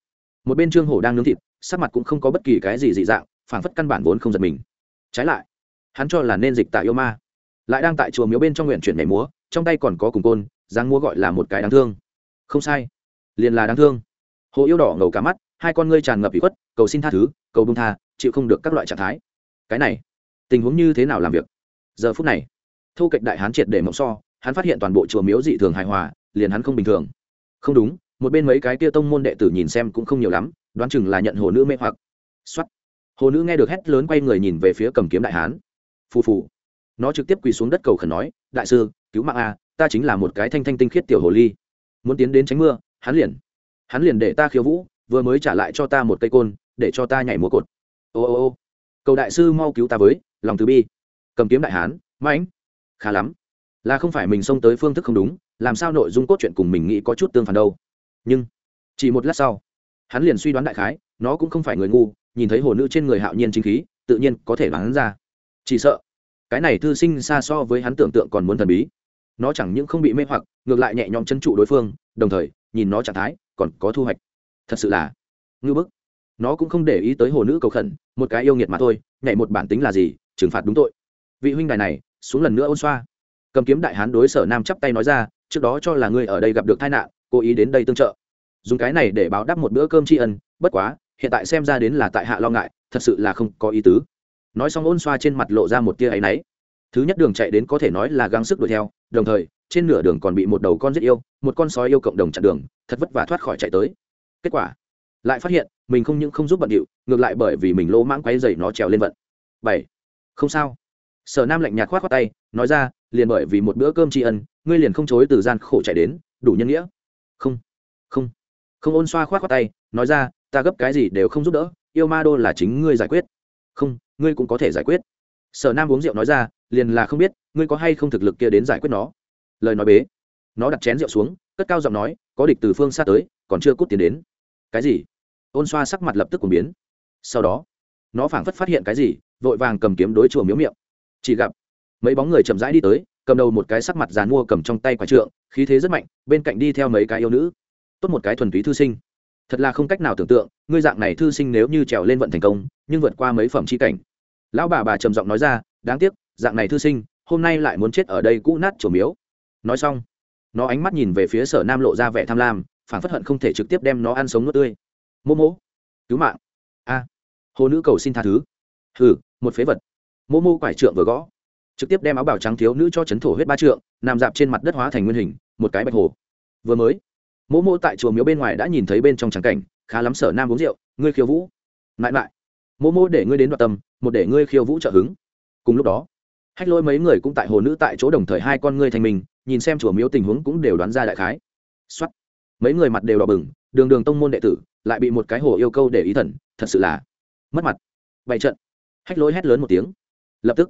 Một bên trương hổ đang nướng thịt, sắc mặt cũng không có bất kỳ cái gì dị dạng, phảng phất căn bản vốn không giật mình. Trái lại, hắn cho là nên dịch tại yêu ma lại đang tại chùa miếu bên trong nguyện chuyển nhảy múa, trong tay còn có cùng côn giang múa gọi là một cái đáng thương. Không sai, liền là đáng thương. Hồ yêu đỏ ngầu cả mắt, hai con ngươi tràn ngập bị khuất, cầu xin tha thứ, cầu bông tha, chịu không được các loại trạng thái. Cái này, tình huống như thế nào làm việc? Giờ phút này, thu kịch đại hán triệt để mộng so, hắn phát hiện toàn bộ chùa miếu dị thường hài hòa, liền hắn không bình thường. Không đúng, một bên mấy cái kia tông môn đệ tử nhìn xem cũng không nhiều lắm, đoán chừng là nhận hồ nữ mê hoặc. Xuất hồ nữ nghe được hét lớn quay người nhìn về phía cầm kiếm đại hán. Phù phù nó trực tiếp quỳ xuống đất cầu khẩn nói, đại sư, cứu mạng a, ta chính là một cái thanh thanh tinh khiết tiểu hồ ly. Muốn tiến đến tránh mưa, hắn liền hắn liền để ta khiêu vũ, vừa mới trả lại cho ta một cây côn, để cho ta nhảy múa cột. Ô ô ô, cầu đại sư mau cứu ta với, lòng từ bi. Cầm kiếm đại hán, mãnh. Khá lắm. Là không phải mình xông tới phương thức không đúng, làm sao nội dung cốt truyện cùng mình nghĩ có chút tương phản đâu. Nhưng, chỉ một lát sau, hắn liền suy đoán đại khái, nó cũng không phải người ngu, nhìn thấy hồ nữ trên người hạo nhiên chính khí, tự nhiên có thể đoán ra. Chỉ sợ cái này thư sinh xa so với hắn tưởng tượng còn muốn thần bí. Nó chẳng những không bị mê hoặc, ngược lại nhẹ nhõm chân trụ đối phương, đồng thời, nhìn nó trạng thái, còn có thu hoạch. Thật sự là ngư bức. Nó cũng không để ý tới hồ nữ cầu khẩn, một cái yêu nghiệt mà thôi, nhảy một bản tính là gì, trừng phạt đúng tội. Vị huynh đài này, xuống lần nữa ôn xoa. Cầm kiếm đại hán đối sở nam chắp tay nói ra, trước đó cho là ngươi ở đây gặp được tai nạn, cố ý đến đây tương trợ. Dùng cái này để báo đáp một bữa cơm tri ân, bất quá, hiện tại xem ra đến là tại hạ lo ngại, thật sự là không có ý tứ nói xong ôn xoa trên mặt lộ ra một tia áy náy. Thứ nhất đường chạy đến có thể nói là gắng sức đuổi theo, đồng thời, trên nửa đường còn bị một đầu con giết yêu, một con sói yêu cộng đồng chặn đường, thật vất vả thoát khỏi chạy tới. Kết quả, lại phát hiện, mình không những không giúp bận điệu, ngược lại bởi vì mình lỗ mãng quáy dày nó trèo lên vận. Bảy, không sao. Sở nam lạnh nhạt khoát khoát tay, nói ra, liền bởi vì một bữa cơm tri ân, ngươi liền không chối từ gian khổ chạy đến, đủ nhân nghĩa. Không không. Không ôn xoa khoát khoát tay, nói ra, ta gấp cái gì đều không giúp đỡ, yêu ma đô là chính ngươi giải quyết. Không ngươi cũng có thể giải quyết. Sở nam uống rượu nói ra, liền là không biết, ngươi có hay không thực lực kia đến giải quyết nó. Lời nói bế. Nó đặt chén rượu xuống, cất cao giọng nói, có địch từ phương xa tới, còn chưa cút tiền đến. Cái gì? Ôn xoa sắc mặt lập tức cuồng biến. Sau đó, nó phảng phất phát hiện cái gì, vội vàng cầm kiếm đối chùa miếu miệng. Chỉ gặp, mấy bóng người chậm rãi đi tới, cầm đầu một cái sắc mặt dàn mua cầm trong tay quả trượng, khí thế rất mạnh, bên cạnh đi theo mấy cái yêu nữ. Tốt một cái thuần túy thư sinh. Thật là không cách nào tưởng tượng, ngươi dạng này thư sinh nếu như trèo lên vận thành công, nhưng vượt qua mấy phẩm c h i cảnh lão bà bà trầm giọng nói ra, đáng tiếc, dạng này thư sinh, hôm nay lại muốn chết ở đây cũ nát trổ miếu. Nói xong, nó ánh mắt nhìn về phía sở nam lộ ra vẻ tham lam phản phất hận không thể trực tiếp đem nó ăn sống nước tươi. Mô mô cứu mạng. A, hồ nữ cầu xin tha thứ. Hừ, một phế vật. Mô mô quải trượng vừa gõ, trực tiếp đem áo bảo trắng thiếu nữ cho chấn thổ huyết ba trượng, nằm dạp trên mặt đất hóa thành nguyên hình, một cái bạch hồ. Vừa mới mô mô tại chùa miếu bên ngoài đã nhìn thấy bên trong trắng cảnh, khá lắm sở nam uống rượu, ngươi khiêu vũ. Mãi mãi mô mô để ngươi đến đoạt tâm, một để ngươi khiêu vũ trợ hứng. Cùng lúc đó, hách lôi mấy người cũng tại hồ nữ tại chỗ đồng thời hai con ngươi thành mình, nhìn xem chùa miếu tình huống cũng đều đoán ra đại khái. Xuất mấy người mặt đều đỏ bừng, đường đường tông môn đệ tử, lại bị một cái hồ yêu câu để ý thần, thật sự là mất mặt. Bậy trận. Hách lôi hét lớn một tiếng. Lập tức,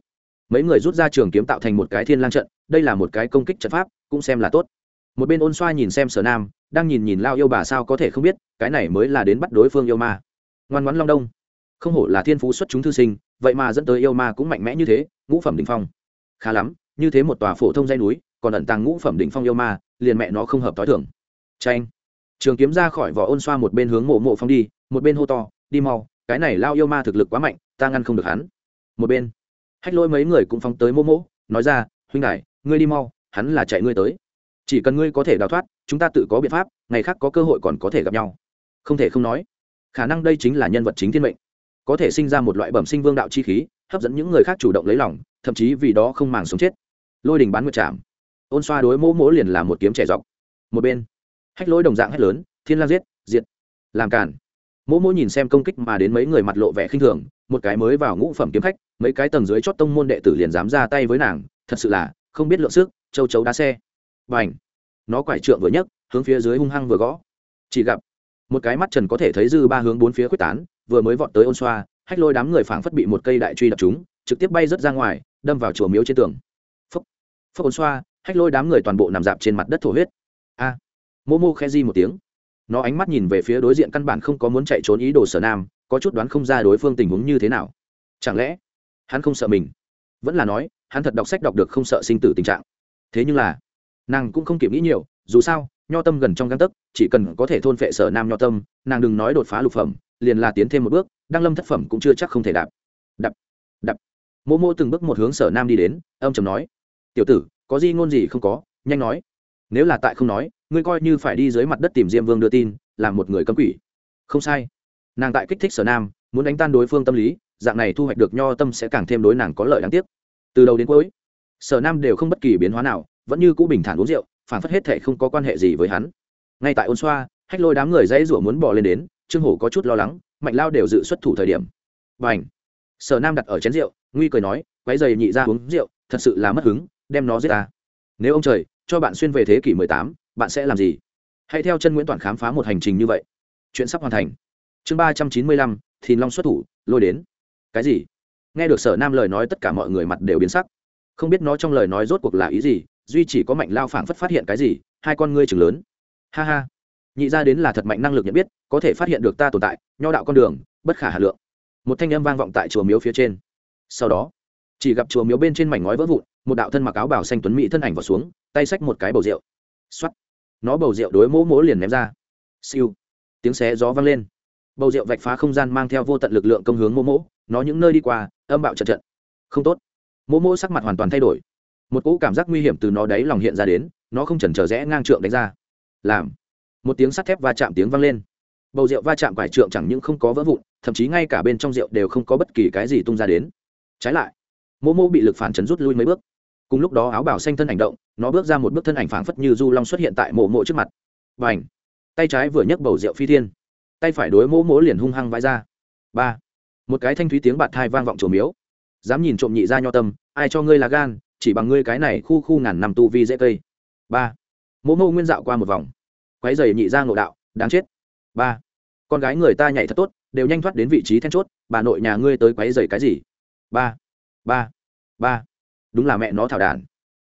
mấy người rút ra trường kiếm tạo thành một cái thiên lang trận, đây là một cái công kích trận pháp, cũng xem là tốt. Một bên ôn xoa nhìn xem sở nam, đang nhìn nhìn lao yêu bà sao có thể không biết, cái này mới là đến bắt đối phương yêu ma. Ngoan ngoãn long đông không hổ là thiên phú xuất chúng thư sinh, vậy mà dẫn tới yêu ma cũng mạnh mẽ như thế, ngũ phẩm đ ỉ n h phong. Khá lắm, như thế một tòa phổ thông dây núi, còn ẩn tàng ngũ phẩm đ ỉ n h phong yêu ma, liền mẹ nó không hợp t h i thưởng tranh trường kiếm ra khỏi vỏ ôn xoa một bên hướng mộ mộ phong đi, một bên hô to, đi mau, cái này lao yêu ma thực lực quá mạnh, ta ngăn không được hắn. Một bên, hách lôi mấy người cũng phóng tới mô mỗ nói ra, huynh đại ngươi đi mau, hắn là chạy ngươi tới. Chỉ cần ngươi có thể đào thoát, chúng ta tự có biện pháp, ngày khác có cơ hội còn có thể gặp nhau. Không thể không nói, khả năng đây chính là nhân vật chính thiên mệnh có thể sinh ra một loại bẩm sinh vương đạo chi khí, hấp dẫn những người khác chủ động lấy lòng, thậm chí vì đó không màng sống chết. Lôi đình bán nguyệt chạm ôn xoa đối mỗ mỗ liền là một kiếm trẻ dọc. Một bên, hách lôi đồng dạng hét lớn, thiên lang giết, diệt. Làm cản mỗ mỗ nhìn xem công kích mà đến mấy người mặt lộ vẻ khinh thường, một cái mới vào ngũ phẩm kiếm khách, mấy cái tầng dưới chót tông môn đệ tử liền dám ra tay với nàng, thật sự là, không biết lượng sức, châu chấu đá xe. B à n h nó quải trượng vừa nhấc, hướng phía dưới hung hăng vừa gõ. Chỉ gặp, một cái mắt trần có thể thấy dư ba hướng bốn phía quyết tán vừa mới vọt tới ôn xoa hách lôi đám người phảng phất bị một cây đại truy đập chúng trực tiếp bay rớt ra ngoài đâm vào chùa miếu trên tường. Phấp phấp ôn xoa hách lôi đám người toàn bộ nằm dạp trên mặt đất thổ huyết. A à, mô mô khe di một tiếng. Nó ánh mắt nhìn về phía đối diện căn bản không có muốn chạy trốn ý đồ sở nam có chút đoán không ra đối phương tình huống như thế nào. Chẳng lẽ hắn không sợ mình? Vẫn là nói hắn thật đọc sách đọc được không sợ sinh tử tình trạng. Thế nhưng là nàng cũng không kịp nghĩ nhiều dù sao nho tâm gần trong găng tấc chỉ cần có thể thôn phệ sở nam nho tâm nàng đừng nói đột phá lục phẩm liền là tiến thêm một bước, đăng lâm thất phẩm cũng chưa chắc không thể đạp. Đập đập mô mô từng bước một hướng sở nam đi đến, âm chầm nói, tiểu tử, có gì ngôn gì không có, nhanh nói. Nếu là tại không nói, ngươi coi như phải đi dưới mặt đất tìm diêm vương đưa tin, làm một người cấm quỷ. Không sai. Nàng tại kích thích sở nam, muốn đánh tan đối phương tâm lý, dạng này thu hoạch được nho tâm sẽ càng thêm đối nàng có lợi đáng tiếc. Từ đầu đến cuối, sở nam đều không bất kỳ biến hóa nào, vẫn như cũ bình thản uống rượu, phản phất hết thể không có quan hệ gì với hắn. Ngay tại ôn xoa, hách lôi đám người dãy rủa muốn bỏ lên đến trương hổ có chút lo lắng, mạnh lao đều dự xuất thủ thời điểm. B à n h sở nam đặt ở chén rượu, nguy cười nói quái dày nhị ra uống rượu, thật sự là mất hứng, đem nó giết ta. Nếu ông trời, cho bạn xuyên về thế kỷ mười tám, bạn sẽ làm gì? Hãy theo chân nguyễn toàn khám phá một hành trình như vậy. Chuyện sắp hoàn thành. Chương ba trăm chín mươi lăm, thìn long xuất thủ, lôi đến. Cái gì? Nghe được sở nam lời nói tất cả mọi người mặt đều biến sắc. Không biết nó trong lời nói rốt cuộc là ý gì, duy chỉ có mạnh lao phảng phất phát hiện cái gì, hai con ngươi chừng lớn. Ha ha! Nhị ra đến là thật mạnh năng lực nhận biết, có thể phát hiện được ta tồn tại, nho đạo con đường, bất khả hà lượng. Một thanh âm vang vọng tại chùa miếu phía trên. Sau đó, chỉ gặp chùa miếu bên trên mảnh ngói vỡ vụn, một đạo thân mặc áo bảo xanh tuấn mỹ thân ảnh vào xuống, tay xách một cái bầu rượu. Xoắt nó bầu rượu đối mỗ mỗ liền ném ra. Siêu. Tiếng xé gió vang lên. Bầu rượu vạch phá không gian mang theo vô tận lực lượng công hướng mỗ mỗ, nó những nơi đi qua, âm bạo trận trận không tốt. Mỗ mỗ sắc mặt hoàn toàn thay đổi. Một cỗ cảm giác nguy hiểm từ nó đáy lòng hiện ra đến, nó không chần chờ rẽ ngang trượng đánh ra. Làm một tiếng sắt thép va chạm tiếng vang lên. Bầu rượu va chạm quải trượng chẳng những không có vỡ vụn, thậm chí ngay cả bên trong rượu đều không có bất kỳ cái gì tung ra đến. Trái lại mô mô bị lực phản chấn rút lui mấy bước. Cùng lúc đó áo bảo xanh thân hành động, nó bước ra một bước thân ảnh phảng phất như du long xuất hiện tại mộ mộ trước mặt. Và ảnh tay trái vừa nhấc bầu rượu phi thiên, tay phải đối mỗ mỗ liền hung hăng vãi ra. Ba! Một cái thanh thúy tiếng bạt thai vang vọng trổ miếu. Dám nhìn trộm nhị ra nho tâm, ai cho ngươi là gan, chỉ bằng ngươi cái này khu khu ngàn năm tu vi dễ cây. Ba! Mỗ mô nguyên dạo qua một vòng quái dày nhị ra ngộ đạo, đáng chết. Ba, con gái người ta nhảy thật tốt, đều nhanh thoát đến vị trí then chốt, bà nội nhà ngươi tới quái dày cái gì? Ba ba ba. Đúng là mẹ nó thảo đản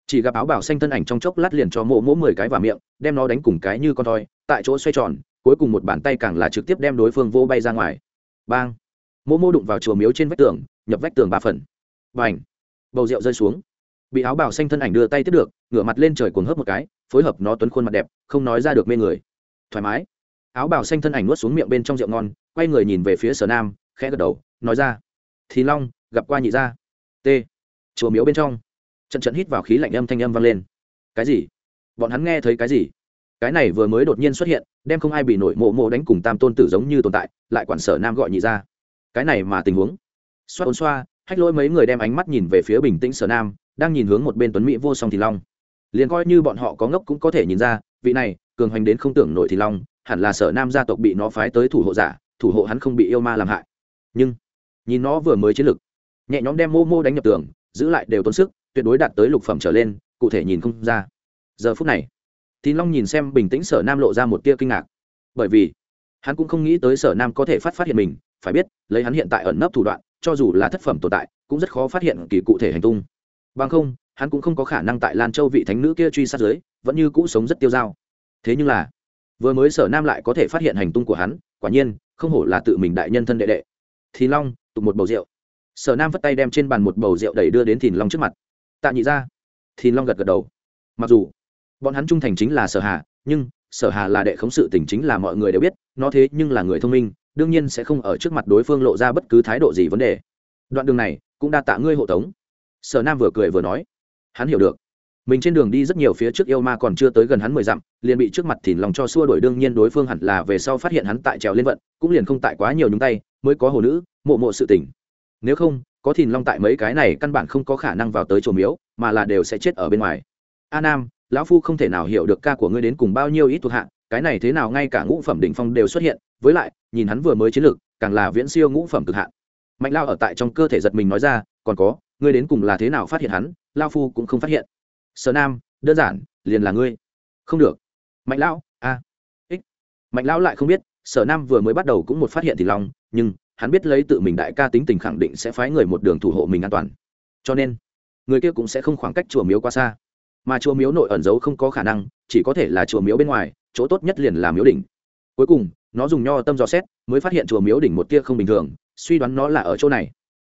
chỉ gặp áo bảo xanh thân ảnh trong chốc lát liền cho mộ mỗ mười cái vào miệng, đem nó đánh cùng cái như con thoi, tại chỗ xoay tròn, cuối cùng một bàn tay càng là trực tiếp đem đối phương vô bay ra ngoài. Bang. Mỗ mô đụng vào chùa miếu trên vách tường, nhập vách tường ba phần. Và ảnh bầu rượu rơi xuống. Bị áo bảo xanh thân ảnh đưa tay tiếp được, ngửa mặt lên trời cuồng hớp một cái phối hợp nó tuấn khuôn mặt đẹp, không nói ra được mê người. Thoải mái. Áo bảo xanh thân ảnh nuốt xuống miệng bên trong rượu ngon, quay người nhìn về phía sở nam, khẽ gật đầu, nói ra. Thì long, gặp qua nhị gia. T. Chùa miếu bên trong. Trận trận hít vào khí lạnh âm thanh âm vang lên. Cái gì? Bọn hắn nghe thấy cái gì? Cái này vừa mới đột nhiên xuất hiện, đem không ai bị nổi mộ mộ đánh cùng tam tôn tử giống như tồn tại, lại quản sở nam gọi nhị ra cái này mà tình huống. Xoa ôn xoa, hách lỗi mấy người đem ánh mắt nhìn về phía bình tĩnh sở nam, đang nhìn hướng một bên tuấn mỹ vô song thì long liền coi như bọn họ có ngốc cũng có thể nhìn ra, vị này, cường hoành đến không tưởng nổi thì long, hẳn là sở nam gia tộc bị nó phái tới thủ hộ giả, thủ hộ hắn không bị yêu ma làm hại. Nhưng, nhìn nó vừa mới chiến lực, nhẹ nhõm đem mô mô đánh nhập tường, giữ lại đều tốn sức, tuyệt đối đạt tới lục phẩm trở lên, cụ thể nhìn không ra. Giờ phút này thì long nhìn xem bình tĩnh sở nam lộ ra một tia kinh ngạc. Bởi vì, hắn cũng không nghĩ tới sở nam có thể phát phát hiện mình, phải biết, lấy hắn hiện tại ẩn nấp thủ đoạn, cho dù là thất phẩm tồn tại, cũng rất khó phát hiện kỳ cụ thể hành tung. Bằng không hắn cũng không có khả năng tại lan châu vị thánh nữ kia truy sát giới, vẫn như cũ sống rất tiêu dao. Thế nhưng là, vừa mới sở nam lại có thể phát hiện hành tung của hắn, quả nhiên, không hổ là tự mình đại nhân thân đệ đệ. Thì long, tục một bầu rượu. Sở nam vất tay đem trên bàn một bầu rượu đẩy đưa đến thìn long trước mặt. Tạ nhị ra. Thìn long gật gật đầu. Mặc dù, bọn hắn trung thành chính là sở hà, nhưng sở hà là đệ khống sự tình chính là mọi người đều biết, nó thế nhưng là người thông minh, đương nhiên sẽ không ở trước mặt đối phương lộ ra bất cứ thái độ gì vấn đề. Đoạn đường này cũng đa tạ ngươi hộ tống. Sở nam vừa cười vừa nói hắn hiểu được. Mình trên đường đi rất nhiều phía trước yêu ma còn chưa tới gần hắn mười dặm, liền bị trước mặt thìn lòng cho xua đổi đương nhiên đối phương hẳn là về sau phát hiện hắn tại trèo lên vận, cũng liền không tại quá nhiều nhúng tay, mới có hồ nữ, mộ mộ sự tỉnh. nếu không, có thìn long tại mấy cái này căn bản không có khả năng vào tới chỗ miếu, mà là đều sẽ chết ở bên ngoài. A nam, lão phu không thể nào hiểu được ca của ngươi đến cùng bao nhiêu ít thuộc hạ, cái này thế nào ngay cả ngũ phẩm đỉnh phong đều xuất hiện. Với lại, nhìn hắn vừa mới chiến lược, càng là viễn siêu ngũ phẩm cực hạn. Mạnh lao ở tại trong cơ thể giật mình nói ra, còn có ngươi đến cùng là thế nào phát hiện hắn, lao phu cũng không phát hiện. Sở nam, đơn giản, liền là ngươi. Không được. Mạnh lão, a. Ích. Mạnh lão lại không biết, sở nam vừa mới bắt đầu cũng một phát hiện thì lòng, nhưng hắn biết lấy tự mình đại ca tính tình khẳng định sẽ phái người một đường thủ hộ mình an toàn. Cho nên, người kia cũng sẽ không khoảng cách chùa miếu quá xa. Mà chùa miếu nội ẩn giấu không có khả năng, chỉ có thể là chùa miếu bên ngoài, chỗ tốt nhất liền là miếu đỉnh. Cuối cùng, nó dùng nho tâm dò xét, mới phát hiện chùa miếu đỉnh một tia không bình thường, suy đoán nó là ở chỗ này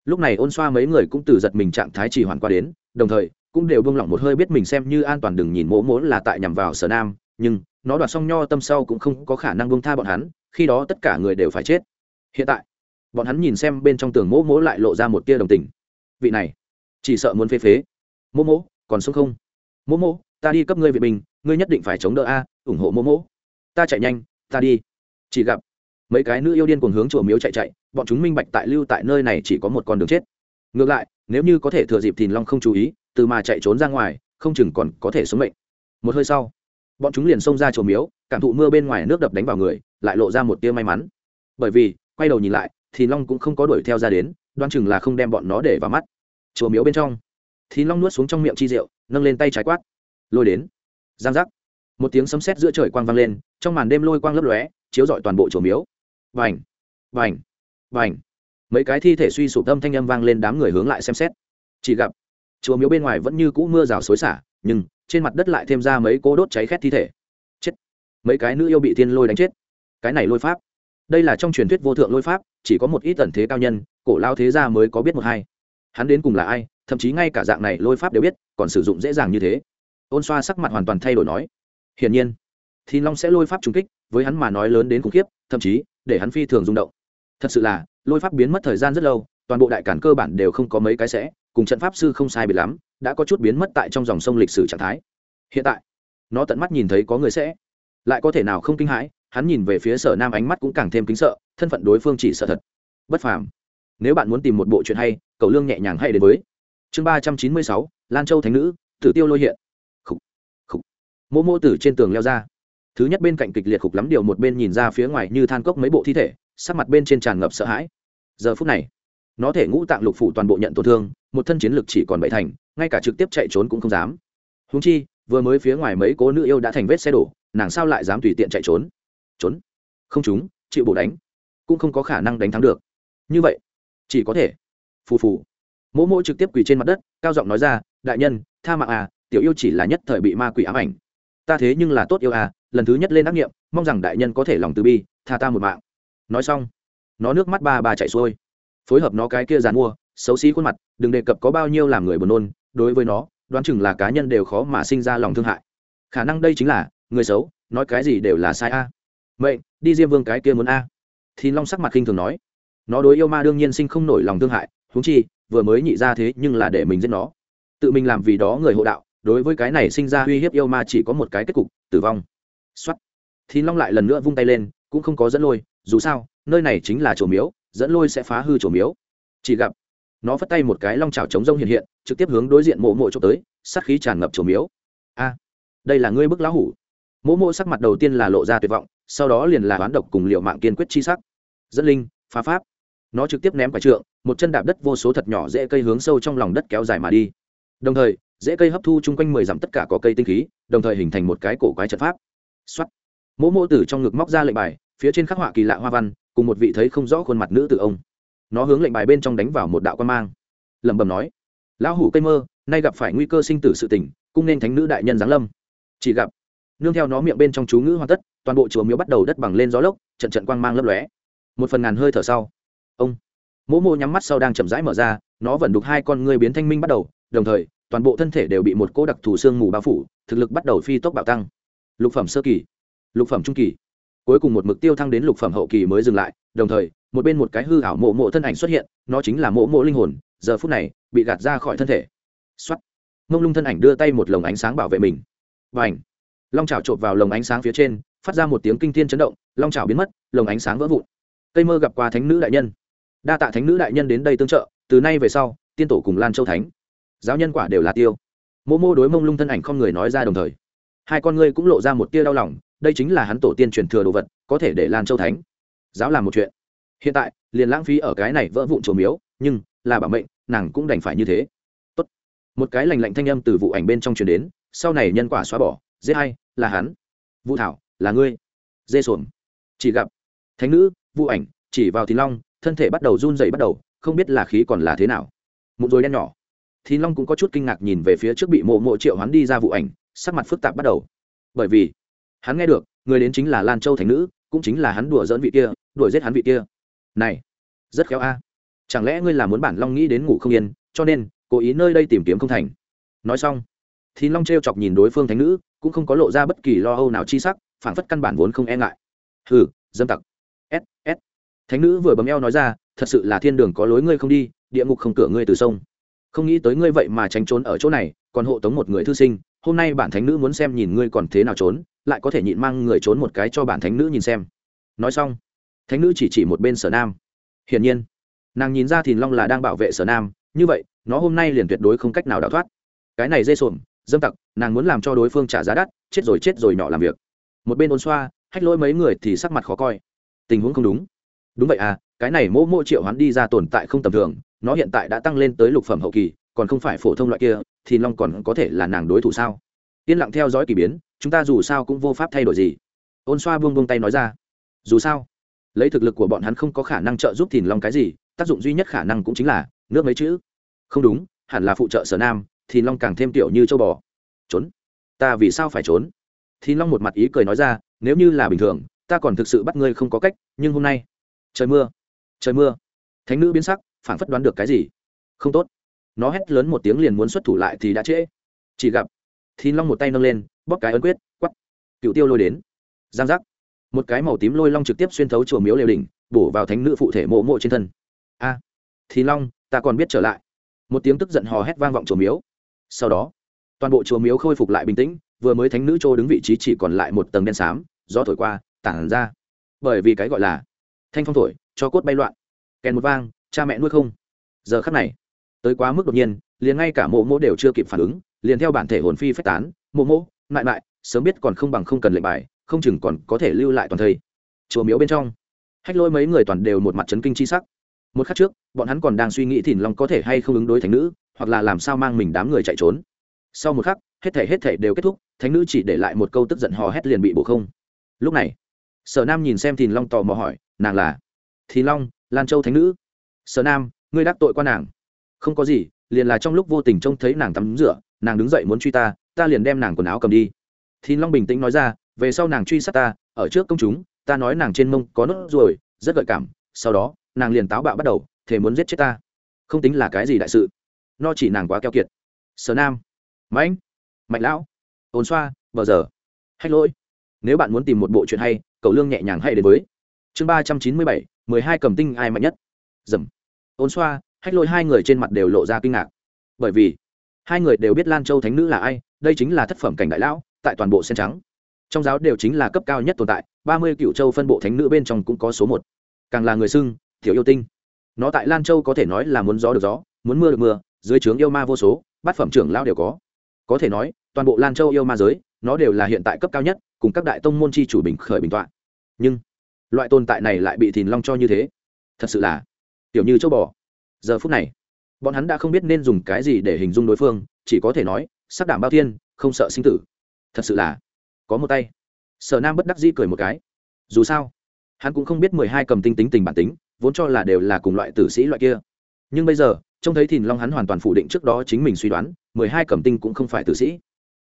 lúc này ôn xoa mấy người cũng từ giật mình trạng thái trì hoàn qua đến, đồng thời, cũng đều buông lỏng một hơi biết mình xem như an toàn đừng nhìn mỗ mỗ là tại nhằm vào sở nam, nhưng, nó đoạt xong nho tâm sau cũng không có khả năng buông tha bọn hắn, khi đó tất cả người đều phải chết. Hiện tại, bọn hắn nhìn xem bên trong tường mỗ mỗ lại lộ ra một tia đồng tình. Vị này, chỉ sợ muốn phê phế. Mỗ mỗ, còn sống không? Mỗ mỗ, ta đi cấp ngươi vệ bình ngươi nhất định phải chống đỡ a, ủng hộ mỗ mỗ. Ta chạy nhanh, ta đi. Chỉ gặp, mấy cái nữ yêu điên cùng hướng chùa miếu chạy chạy bọn chúng minh bạch tại lưu tại nơi này chỉ có một con đường chết. Ngược lại, nếu như có thể thừa dịp thìn long không chú ý, từ mà chạy trốn ra ngoài, không chừng còn có thể sống mệnh. Một hơi sau, bọn chúng liền xông ra chùa miếu, cảm thụ mưa bên ngoài nước đập đánh vào người, lại lộ ra một tia may mắn. Bởi vì, quay đầu nhìn lại thì long cũng không có đuổi theo ra đến đoan chừng là không đem bọn nó để vào mắt. Chùa miếu bên trong thì long nuốt xuống trong miệng chi rượu, nâng lên tay trái quát. Lôi đến. Giang giác. Một tiếng sấm sét giữa trời quang vang lên, trong màn đêm lôi quang lấp lóe, chiếu rọi toàn bộ chùa miếu. Vành. Vành vành mấy cái thi thể suy sụp tâm thanh âm vang lên đám người hướng lại xem xét. Chỉ gặp, chùa miếu bên ngoài vẫn như cũ mưa rào xối xả, nhưng trên mặt đất lại thêm ra mấy cô đốt cháy khét thi thể. Chết! Mấy cái nữ yêu bị thiên lôi đánh chết. Cái này lôi pháp. Đây là trong truyền thuyết vô thượng lôi pháp, chỉ có một ít tần thế cao nhân, cổ lao thế gia mới có biết một hai. Hắn đến cùng là ai, thậm chí ngay cả dạng này lôi pháp đều biết, còn sử dụng dễ dàng như thế. Ôn xoa sắc mặt hoàn toàn thay đổi nói, hiển nhiên thì long sẽ lôi pháp trúng kích, với hắn mà nói lớn đến khủng khiếp, thậm chí để hắn phi thường rung động thật sự là, lôi pháp biến mất thời gian rất lâu, toàn bộ đại cản cơ bản đều không có mấy cái sẽ, cùng trận pháp sư không sai biệt lắm, đã có chút biến mất tại trong dòng sông lịch sử trạng thái. Hiện tại, nó tận mắt nhìn thấy có người sẽ. Lại có thể nào không kinh hãi, hắn nhìn về phía sở nam ánh mắt cũng càng thêm kính sợ, thân phận đối phương chỉ sợ thật. Bất phàm. Nếu bạn muốn tìm một bộ chuyện hay, cầu lương nhẹ nhàng hay đến với. Chương ba trăm chín mươi sáu, lan châu thánh nữ, tử tiêu lôi hiện. Khục khục. Mô mô tử trên tường leo ra. Thứ nhất bên cạnh kịch liệt khục lắm điều một bên nhìn ra phía ngoài như than cốc mấy bộ thi thể sắc mặt bên trên tràn ngập sợ hãi. Giờ phút này, nó thể ngũ tạng lục phủ toàn bộ nhận tổn thương, một thân chiến lực chỉ còn bảy thành, ngay cả trực tiếp chạy trốn cũng không dám. Húng chi, vừa mới phía ngoài mấy cố nữ yêu đã thành vết xe đổ, nàng sao lại dám tùy tiện chạy trốn? Trốn? Không chúng chịu bổ đánh, cũng không có khả năng đánh thắng được. Như vậy, chỉ có thể phù phù. Mỗ mỗ trực tiếp quỳ trên mặt đất, cao giọng nói ra, đại nhân, tha mạng à tiểu yêu chỉ là nhất thời bị ma quỷ ám ảnh. Ta thế nhưng là tốt yêu à lần thứ nhất lên ác nghiệm, mong rằng đại nhân có thể lòng từ bi, tha ta một mạng nói xong, nó nước mắt ba ba chạy xuôi. Phối hợp nó cái kia dàn mua, xấu xí khuôn mặt, đừng đề cập có bao nhiêu làm người buồn nôn, đối với nó, đoán chừng là cá nhân đều khó mà sinh ra lòng thương hại. Khả năng đây chính là, người xấu, nói cái gì đều là sai a. Vậy đi diêm vương cái kia muốn a. Thì long sắc mặt khinh thường nói. Nó đối yêu ma đương nhiên sinh không nổi lòng thương hại, huống chi, vừa mới nhị ra thế nhưng là để mình giết nó. Tự mình làm vì đó người hộ đạo, đối với cái này sinh ra uy hiếp yêu ma chỉ có một cái kết cục, tử vong. Xuất thì long lại lần nữa vung tay lên, cũng không có dẫn lôi dù sao, nơi này chính là chỗ miếu, dẫn lôi sẽ phá hư chỗ miếu. Chỉ gặp, nó phất tay một cái long trào chống rông hiện hiện, trực tiếp hướng đối diện mộ mộ trộm tới, sát khí tràn ngập chỗ miếu. A, đây là ngươi bức lão hủ. Mộ mộ sắc mặt đầu tiên là lộ ra tuyệt vọng, sau đó liền là oán độc cùng liệu mạng kiên quyết chi sắc. Dẫn linh, phá pháp. Nó trực tiếp ném quả trượng, một chân đạp đất vô số thật nhỏ dễ cây hướng sâu trong lòng đất kéo dài mà đi. Đồng thời dễ cây hấp thu chung quanh mười dặm tất cả có cây tinh khí, đồng thời hình thành một cái cổ quái trận pháp. Xuất mỗ mỗ tử trong ngực móc ra lệnh bài phía trên khắc họa kỳ lạ hoa văn, cùng một vị thấy không rõ khuôn mặt nữ tử ông. Nó hướng lệnh bài bên trong đánh vào một đạo quan mang. Lẩm bẩm nói, lão hủ cây mơ, nay gặp phải nguy cơ sinh tử sự tình, cung nên thánh nữ đại nhân giáng lâm. Chỉ gặp. Nương theo nó miệng bên trong chú ngữ hoàn tất, toàn bộ chùa miếu bắt đầu đất bằng lên gió lốc, trận trận quang mang lấp lóe. Một phần ngàn hơi thở sau, ông mỗ mô nhắm mắt sau đang chậm rãi mở ra, nó vẫn đục hai con ngươi biến thanh minh bắt đầu, đồng thời, toàn bộ thân thể đều bị một cỗ đặc thù xương mù bao phủ, thực lực bắt đầu phi tốc bạo tăng. Lục phẩm sơ kỳ, lục phẩm trung kỳ cuối cùng một mục tiêu thăng đến lục phẩm hậu kỳ mới dừng lại, đồng thời, một bên một cái hư ảo mộ mộ thân ảnh xuất hiện, nó chính là mộ mộ linh hồn, giờ phút này, bị gạt ra khỏi thân thể. Xuất mông lung thân ảnh đưa tay một lồng ánh sáng bảo vệ mình. Và ảnh long chảo chộp vào lồng ánh sáng phía trên, phát ra một tiếng kinh thiên chấn động, long chảo biến mất, lồng ánh sáng vỡ vụn. Cây mơ gặp qua thánh nữ đại nhân. Đa tạ thánh nữ đại nhân đến đây tương trợ, từ nay về sau, tiên tổ cùng lan châu thánh. Giáo nhân quả đều là tiêu. Mô mô đối mông lung thân ảnh không người nói ra đồng thời. Hai con ngươi cũng lộ ra một tia đau lòng đây chính là hắn tổ tiên truyền thừa đồ vật, có thể để lan châu thánh giáo làm một chuyện. Hiện tại, liền lãng phí ở cái này vỡ vụn trổ miếu, nhưng là bảo mệnh, nàng cũng đành phải như thế. Tốt. một cái lành lạnh thanh âm từ vụ ảnh bên trong truyền đến, sau này nhân quả xóa bỏ dễ hay là hắn. Vũ thảo, là ngươi. Dê xuồng chỉ gặp, thánh nữ, vụ ảnh, chỉ vào thì long, thân thể bắt đầu run dày bắt đầu, không biết là khí còn là thế nào. Một rồi đen nhỏ. Thì long cũng có chút kinh ngạc nhìn về phía trước bị mộ mộ triệu hoán đi ra vụ ảnh, sắc mặt phức tạp bắt đầu. Bởi vì hắn nghe được, người đến chính là lan châu thành nữ, cũng chính là hắn đùa dỡn vị kia, đuổi giết hắn vị kia. Này, rất khéo a. Chẳng lẽ ngươi là muốn bản long nghĩ đến ngủ không yên, cho nên, cố ý nơi đây tìm kiếm không thành? Nói xong thì long t chọc nhìn đối phương thánh nữ, cũng không có lộ ra bất kỳ lo âu nào chi sắc phản phất căn bản vốn không e ngại. Hừ, dâm tặc. S s. Thánh nữ vừa bấm eo nói ra, thật sự là thiên đường có lối ngươi không đi, địa ngục không cửa ngươi từ sông. Không nghĩ tới ngươi vậy mà tránh trốn ở chỗ này, còn hộ tống một người thư sinh, hôm nay bản thánh nữ muốn xem nhìn ngươi còn thế nào trốn lại có thể nhịn mang người trốn một cái cho bản thánh nữ nhìn xem. Nói xong, thánh nữ chỉ chỉ một bên sở nam. Hiển nhiên, nàng nhìn ra thìn long là đang bảo vệ sở nam, như vậy, nó hôm nay liền tuyệt đối không cách nào đào thoát. Cái này dê sồn dâm tặc, nàng muốn làm cho đối phương trả giá đắt, chết rồi chết rồi nhỏ làm việc. Một bên ôn xoa, hách lỗi mấy người thì sắc mặt khó coi. Tình huống không đúng. Đúng vậy à cái này mỗ mỗ triệu hắn đi ra tồn tại không tầm thường, nó hiện tại đã tăng lên tới lục phẩm hậu kỳ, còn không phải phổ thông loại kia thì long còn có thể là nàng đối thủ sao? Yên lặng theo dõi k ỳ biến chúng ta dù sao cũng vô pháp thay đổi gì. Ôn xoa buông buông tay nói ra. Dù sao, lấy thực lực của bọn hắn không có khả năng trợ giúp thìn long cái gì, tác dụng duy nhất khả năng cũng chính là nước mấy chữ. Không đúng, hẳn là phụ trợ sở nam, thìn long càng thêm tiểu như châu bò. Trốn. Ta vì sao phải trốn? Thìn long một mặt ý cười nói ra, nếu như là bình thường, ta còn thực sự bắt ngươi không có cách, nhưng hôm nay, trời mưa trời mưa. Thánh nữ biến sắc, phản phất đoán được cái gì? Không tốt. Nó hét lớn một tiếng liền muốn xuất thủ lại thì đã trễ. Chỉ gặp, thìn long một tay nâng lên bóp cái ấn quyết quắp cựu tiêu lôi đến. Giang giác. Một cái màu tím lôi long trực tiếp xuyên thấu chùa miếu lều đỉnh bổ vào thánh nữ phụ thể mộ mộ trên thân. A. À, thì long ta còn biết trở lại. Một tiếng tức giận hò hét vang vọng chùa miếu. Sau đó toàn bộ chùa miếu khôi phục lại bình tĩnh vừa mới thánh nữ trô đứng vị trí chỉ còn lại một tầng đen xám gió thổi qua tản ra. Bởi vì cái gọi là thanh phong thổi cho cốt bay loạn. Kèn một vang cha mẹ nuôi không. Giờ khắc này tới quá mức đột nhiên liền ngay cả mộ mộ đều chưa kịp phản ứng liền theo bản thể hồn phi phách tán mộ mộ mại mại sớm biết còn không bằng không cần lệnh bài, không chừng còn có thể lưu lại toàn thây. Chùa miếu bên trong, hách lôi mấy người toàn đều một mặt chấn kinh chi sắc. Một khắc trước, bọn hắn còn đang suy nghĩ thìn long có thể hay không ứng đối thánh nữ, hoặc là làm sao mang mình đám người chạy trốn. Sau một khắc, hết thể hết thể đều kết thúc, thánh nữ chỉ để lại một câu tức giận hò hét liền bị bổ không. Lúc này, sở nam nhìn xem thìn long tò mò hỏi, nàng là? Thìn long, lan châu thánh nữ. Sở nam, ngươi đắc tội qua nàng. Không có gì, liền là trong lúc vô tình trông thấy nàng tắm rửa, nàng đứng dậy muốn truy ta ta liền đem nàng quần áo cầm đi. Thìn long bình tĩnh nói ra, về sau nàng truy sát ta, ở trước công chúng, ta nói nàng trên mông có nốt ruồi, rất gợi cảm, sau đó, nàng liền táo bạo bắt đầu thể muốn giết chết ta. Không tính là cái gì đại sự. No chỉ nàng quá keo kiệt. Sở nam, mạnh mạnh lão ồn xoa, bờ giờ, hách lỗi, nếu bạn muốn tìm một bộ chuyện hay, cậu lương nhẹ nhàng hay đến với. Chương ba trăm chín mươi bảy, mười hai cầm tinh ai mạnh nhất. Dầm. Ồn xoa, hách lỗi hai người trên mặt đều lộ ra kinh ngạc. Bởi vì, hai người đều biết lan châu thánh nữ là ai đây chính là thất phẩm cảnh đại lão, tại toàn bộ sen trắng. Trong giáo đều chính là cấp cao nhất tồn tại, ba mươi cựu châu phân bộ thánh nữ bên trong cũng có số một. Càng là người xưng thiểu yêu tinh. Nó tại lan châu có thể nói là muốn gió được gió, muốn mưa được mưa, dưới trướng yêu ma vô số, bát phẩm trưởng lao đều có. Có thể nói, toàn bộ lan châu yêu ma giới, nó đều là hiện tại cấp cao nhất, cùng các đại tông môn chi chủ bình khởi bình tọa. Nhưng, loại tồn tại này lại bị thìn long cho như thế. Thật sự là, tiểu như châu bò. Giờ phút này, bọn hắn đã không biết nên dùng cái gì để hình dung đối phương, chỉ có thể nói sắc đảm bao thiên, không sợ sinh tử. Thật sự là, có một tay. Sở nam bất đắc dĩ cười một cái. Dù sao, hắn cũng không biết mười hai cầm tinh tính tình bản tính, vốn cho là đều là cùng loại tử sĩ loại kia. Nhưng bây giờ, trông thấy thìn long hắn hoàn toàn phủ định trước đó chính mình suy đoán, mười hai cầm tinh cũng không phải tử sĩ.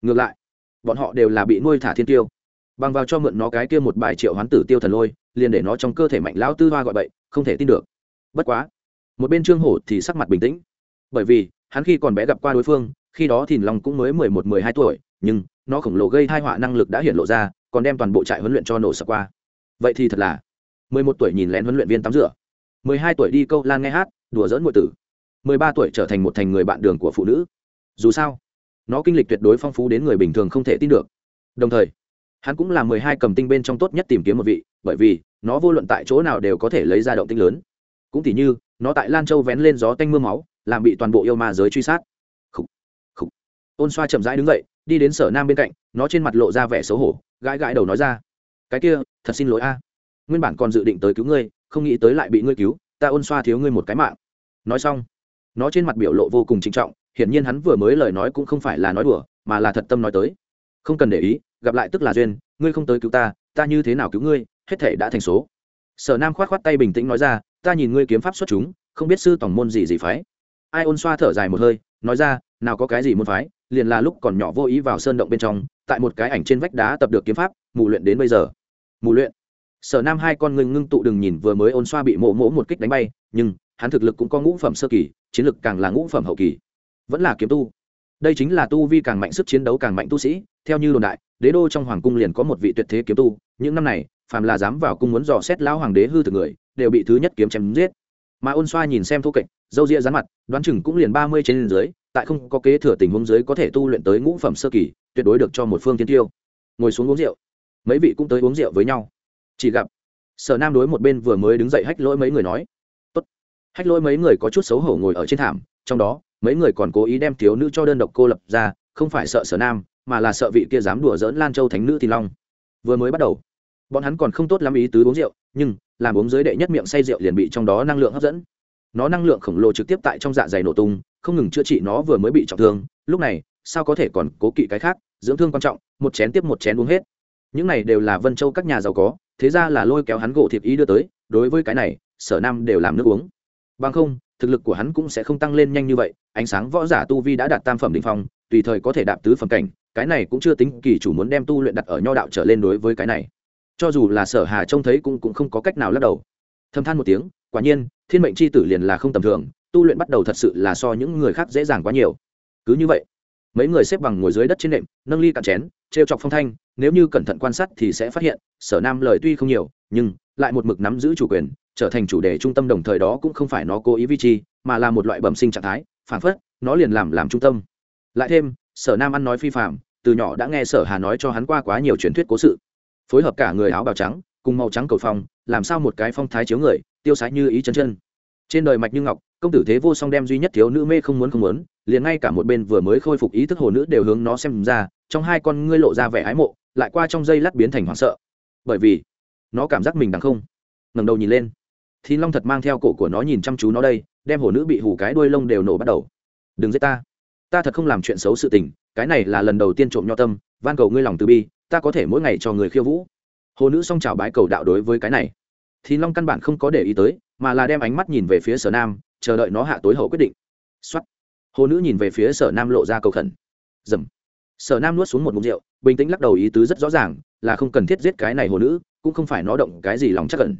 Ngược lại, bọn họ đều là bị nuôi thả thiên tiêu. Bằng vào cho mượn nó cái kia một bài triệu hoán tử tiêu thần lôi, liền để nó trong cơ thể mạnh lão tư hoa gọi bậy, không thể tin được. Bất quá, một bên trương hổ thì sắc mặt bình tĩnh. Bởi vì, hắn khi còn bé gặp qua đối phương khi đó thìn long cũng mới mười một, mười hai tuổi, nhưng nó khổng lồ gây thai họa năng lực đã hiện lộ ra, còn đem toàn bộ trại huấn luyện cho nổ sập qua. Vậy thì thật là, mười một tuổi nhìn lén huấn luyện viên tắm rửa, mười hai tuổi đi câu lan nghe hát, đùa dỡn ngụy tử, mười ba tuổi trở thành một thành người bạn đường của phụ nữ. Dù sao, nó kinh lịch tuyệt đối phong phú đến người bình thường không thể tin được. Đồng thời, hắn cũng là mười hai cầm tinh bên trong tốt nhất tìm kiếm một vị, bởi vì nó vô luận tại chỗ nào đều có thể lấy ra động tinh lớn. Cũng tỉ như, nó tại lan châu vén lên gió tanh m ư a máu, làm bị toàn bộ yêu ma giới truy sát ôn xoa chậm rãi đứng dậy, đi đến sở nam bên cạnh, nó trên mặt lộ ra vẻ xấu hổ, gãi gãi đầu nói ra, cái kia, thật xin lỗi a. Nguyên bản còn dự định tới cứu ngươi, không nghĩ tới lại bị ngươi cứu, ta ôn xoa thiếu ngươi một cái mạng. Nói xong, nó trên mặt biểu lộ vô cùng trinh trọng, hiển nhiên hắn vừa mới lời nói cũng không phải là nói đùa, mà là thật tâm nói tới. Không cần để ý, gặp lại tức là duyên, ngươi không tới cứu ta ta như thế nào cứu ngươi, hết thể đã thành số. Sở nam khoát khoát tay bình tĩnh nói ra, ta nhìn ngươi kiếm pháp xuất chúng, không biết sư tổng môn gì gì phái. Ai ôn xoa thở dài một hơi, nói ra, nào có cái gì môn phái liền là lúc còn nhỏ vô ý vào sơn động bên trong, tại một cái ảnh trên vách đá tập được kiếm pháp, mù luyện đến bây giờ. Mù luyện. Sở nam hai con ngưng ngưng tụ đừng nhìn vừa mới ôn xoa bị mộ mỗ một kích đánh bay, nhưng, hắn thực lực cũng có ngũ phẩm sơ kỳ, chiến lực càng là ngũ phẩm hậu kỳ. Vẫn là kiếm tu. Đây chính là tu vi càng mạnh sức chiến đấu càng mạnh tu sĩ, theo như đồn đại, đế đô trong hoàng cung liền có một vị tuyệt thế kiếm tu, những năm này, phàm là dám vào cung muốn dò xét lão hoàng đế hư thực người, đều bị thứ nhất kiếm chém giết. Mà ôn xoa nhìn xem thô kệch, dâu ria rán mặt, đoán chừng cũng liền ba mươi trên dưới tại không có kế thừa tình huống dưới có thể tu luyện tới ngũ phẩm sơ kỳ, tuyệt đối được cho một phương tiên tiêu. Ngồi xuống uống rượu. Mấy vị cũng tới uống rượu với nhau. Chỉ gặp, sở nam đối một bên vừa mới đứng dậy hách lỗi mấy người nói, tốt. Hách lỗi mấy người có chút xấu hổ ngồi ở trên thảm, trong đó, mấy người còn cố ý đem thiếu nữ cho đơn độc cô lập ra, không phải sợ sở nam, mà là sợ vị kia dám đùa dỡn lan châu thánh nữ thì long. Vừa mới bắt đầu, bọn hắn còn không tốt lắm ý tứ uống rượu, nhưng làm uống dưới đệ nhất miệng say rượu liền bị trong đó năng lượng hấp dẫn. Nó năng lượng khổng lồ trực tiếp tại trong dạ dày nổ tung không ngừng chữa trị nó vừa mới bị trọng thương lúc này sao có thể còn cố kỵ cái khác dưỡng thương quan trọng một chén tiếp một chén uống hết. Những này đều là vân châu các nhà giàu có thế ra là lôi kéo hắn gỗ thiệp ý đưa tới đối với cái này sở nam đều làm nước uống. Bằng không thực lực của hắn cũng sẽ không tăng lên nhanh như vậy ánh sáng võ giả tu vi đã đạt tam phẩm đ ỉ n h phong tùy thời có thể đạp tứ phẩm cảnh cái này cũng chưa tính kỳ chủ muốn đem tu luyện đặt ở nho đạo trở lên đối với cái này. Cho dù là sở hà trông thấy cũng, cũng không có cách nào lắc đầu. Thâm than một tiếng quả nhiên, thiên mệnh c h i tử liền là không tầm thường, tu luyện bắt đầu thật sự là so những người khác dễ dàng quá nhiều. Cứ như vậy, mấy người xếp bằng ngồi dưới đất trên nệm, nâng ly cạn chén, trêu chọc phong thanh, nếu như cẩn thận quan sát thì sẽ phát hiện, sở nam lời tuy không nhiều, nhưng lại một mực nắm giữ chủ quyền, trở thành chủ đề trung tâm đồng thời đó cũng không phải nó cố ý vi chi, mà là một loại bẩm sinh trạng thái, phản phất, nó liền làm làm trung tâm. Lại thêm, sở nam ăn nói phi phạm từ nhỏ đã nghe sở hà nói cho hắn qua quá nhiều truyền thuyết cố sự. Phối hợp cả người áo bào trắng, cùng màu trắng cầu phong, làm sao một cái phong thái chiếu người tiêu sái như ý chân chân. Trên đời mạch như ngọc, công tử thế vô song đem duy nhất thiếu nữ mê không muốn không muốn, liền ngay cả một bên vừa mới khôi phục ý thức hồ nữ đều hướng nó xem ra, trong hai con ngươi lộ ra vẻ ái mộ, lại qua trong dây lát biến thành hoảng sợ. Bởi vì, nó cảm giác mình đằng không. Ngẩng đầu nhìn lên thì long thật mang theo cổ của nó nhìn chăm chú nó đây, đem hổ nữ bị hủ cái đuôi lông đều nổ bắt đầu. Đừng giết ta. Ta thật không làm chuyện xấu sự tình, cái này là lần đầu tiên trộm nho tâm, van cầu ngươi lòng từ bi, ta có thể mỗi ngày cho người khiêu vũ. Hồ nữ song chào bái cầu đạo đối với cái này thì long căn bản không có để ý tới, mà là đem ánh mắt nhìn về phía sở nam, chờ đợi nó hạ tối hậu quyết định. Xuất hồ nữ nhìn về phía sở nam lộ ra cầu khẩn. Dầm. Sở nam nuốt xuống một mục rượu, bình tĩnh lắc đầu ý tứ rất rõ ràng, là không cần thiết giết cái này hồ nữ, cũng không phải nó động cái gì lòng chắc cẩn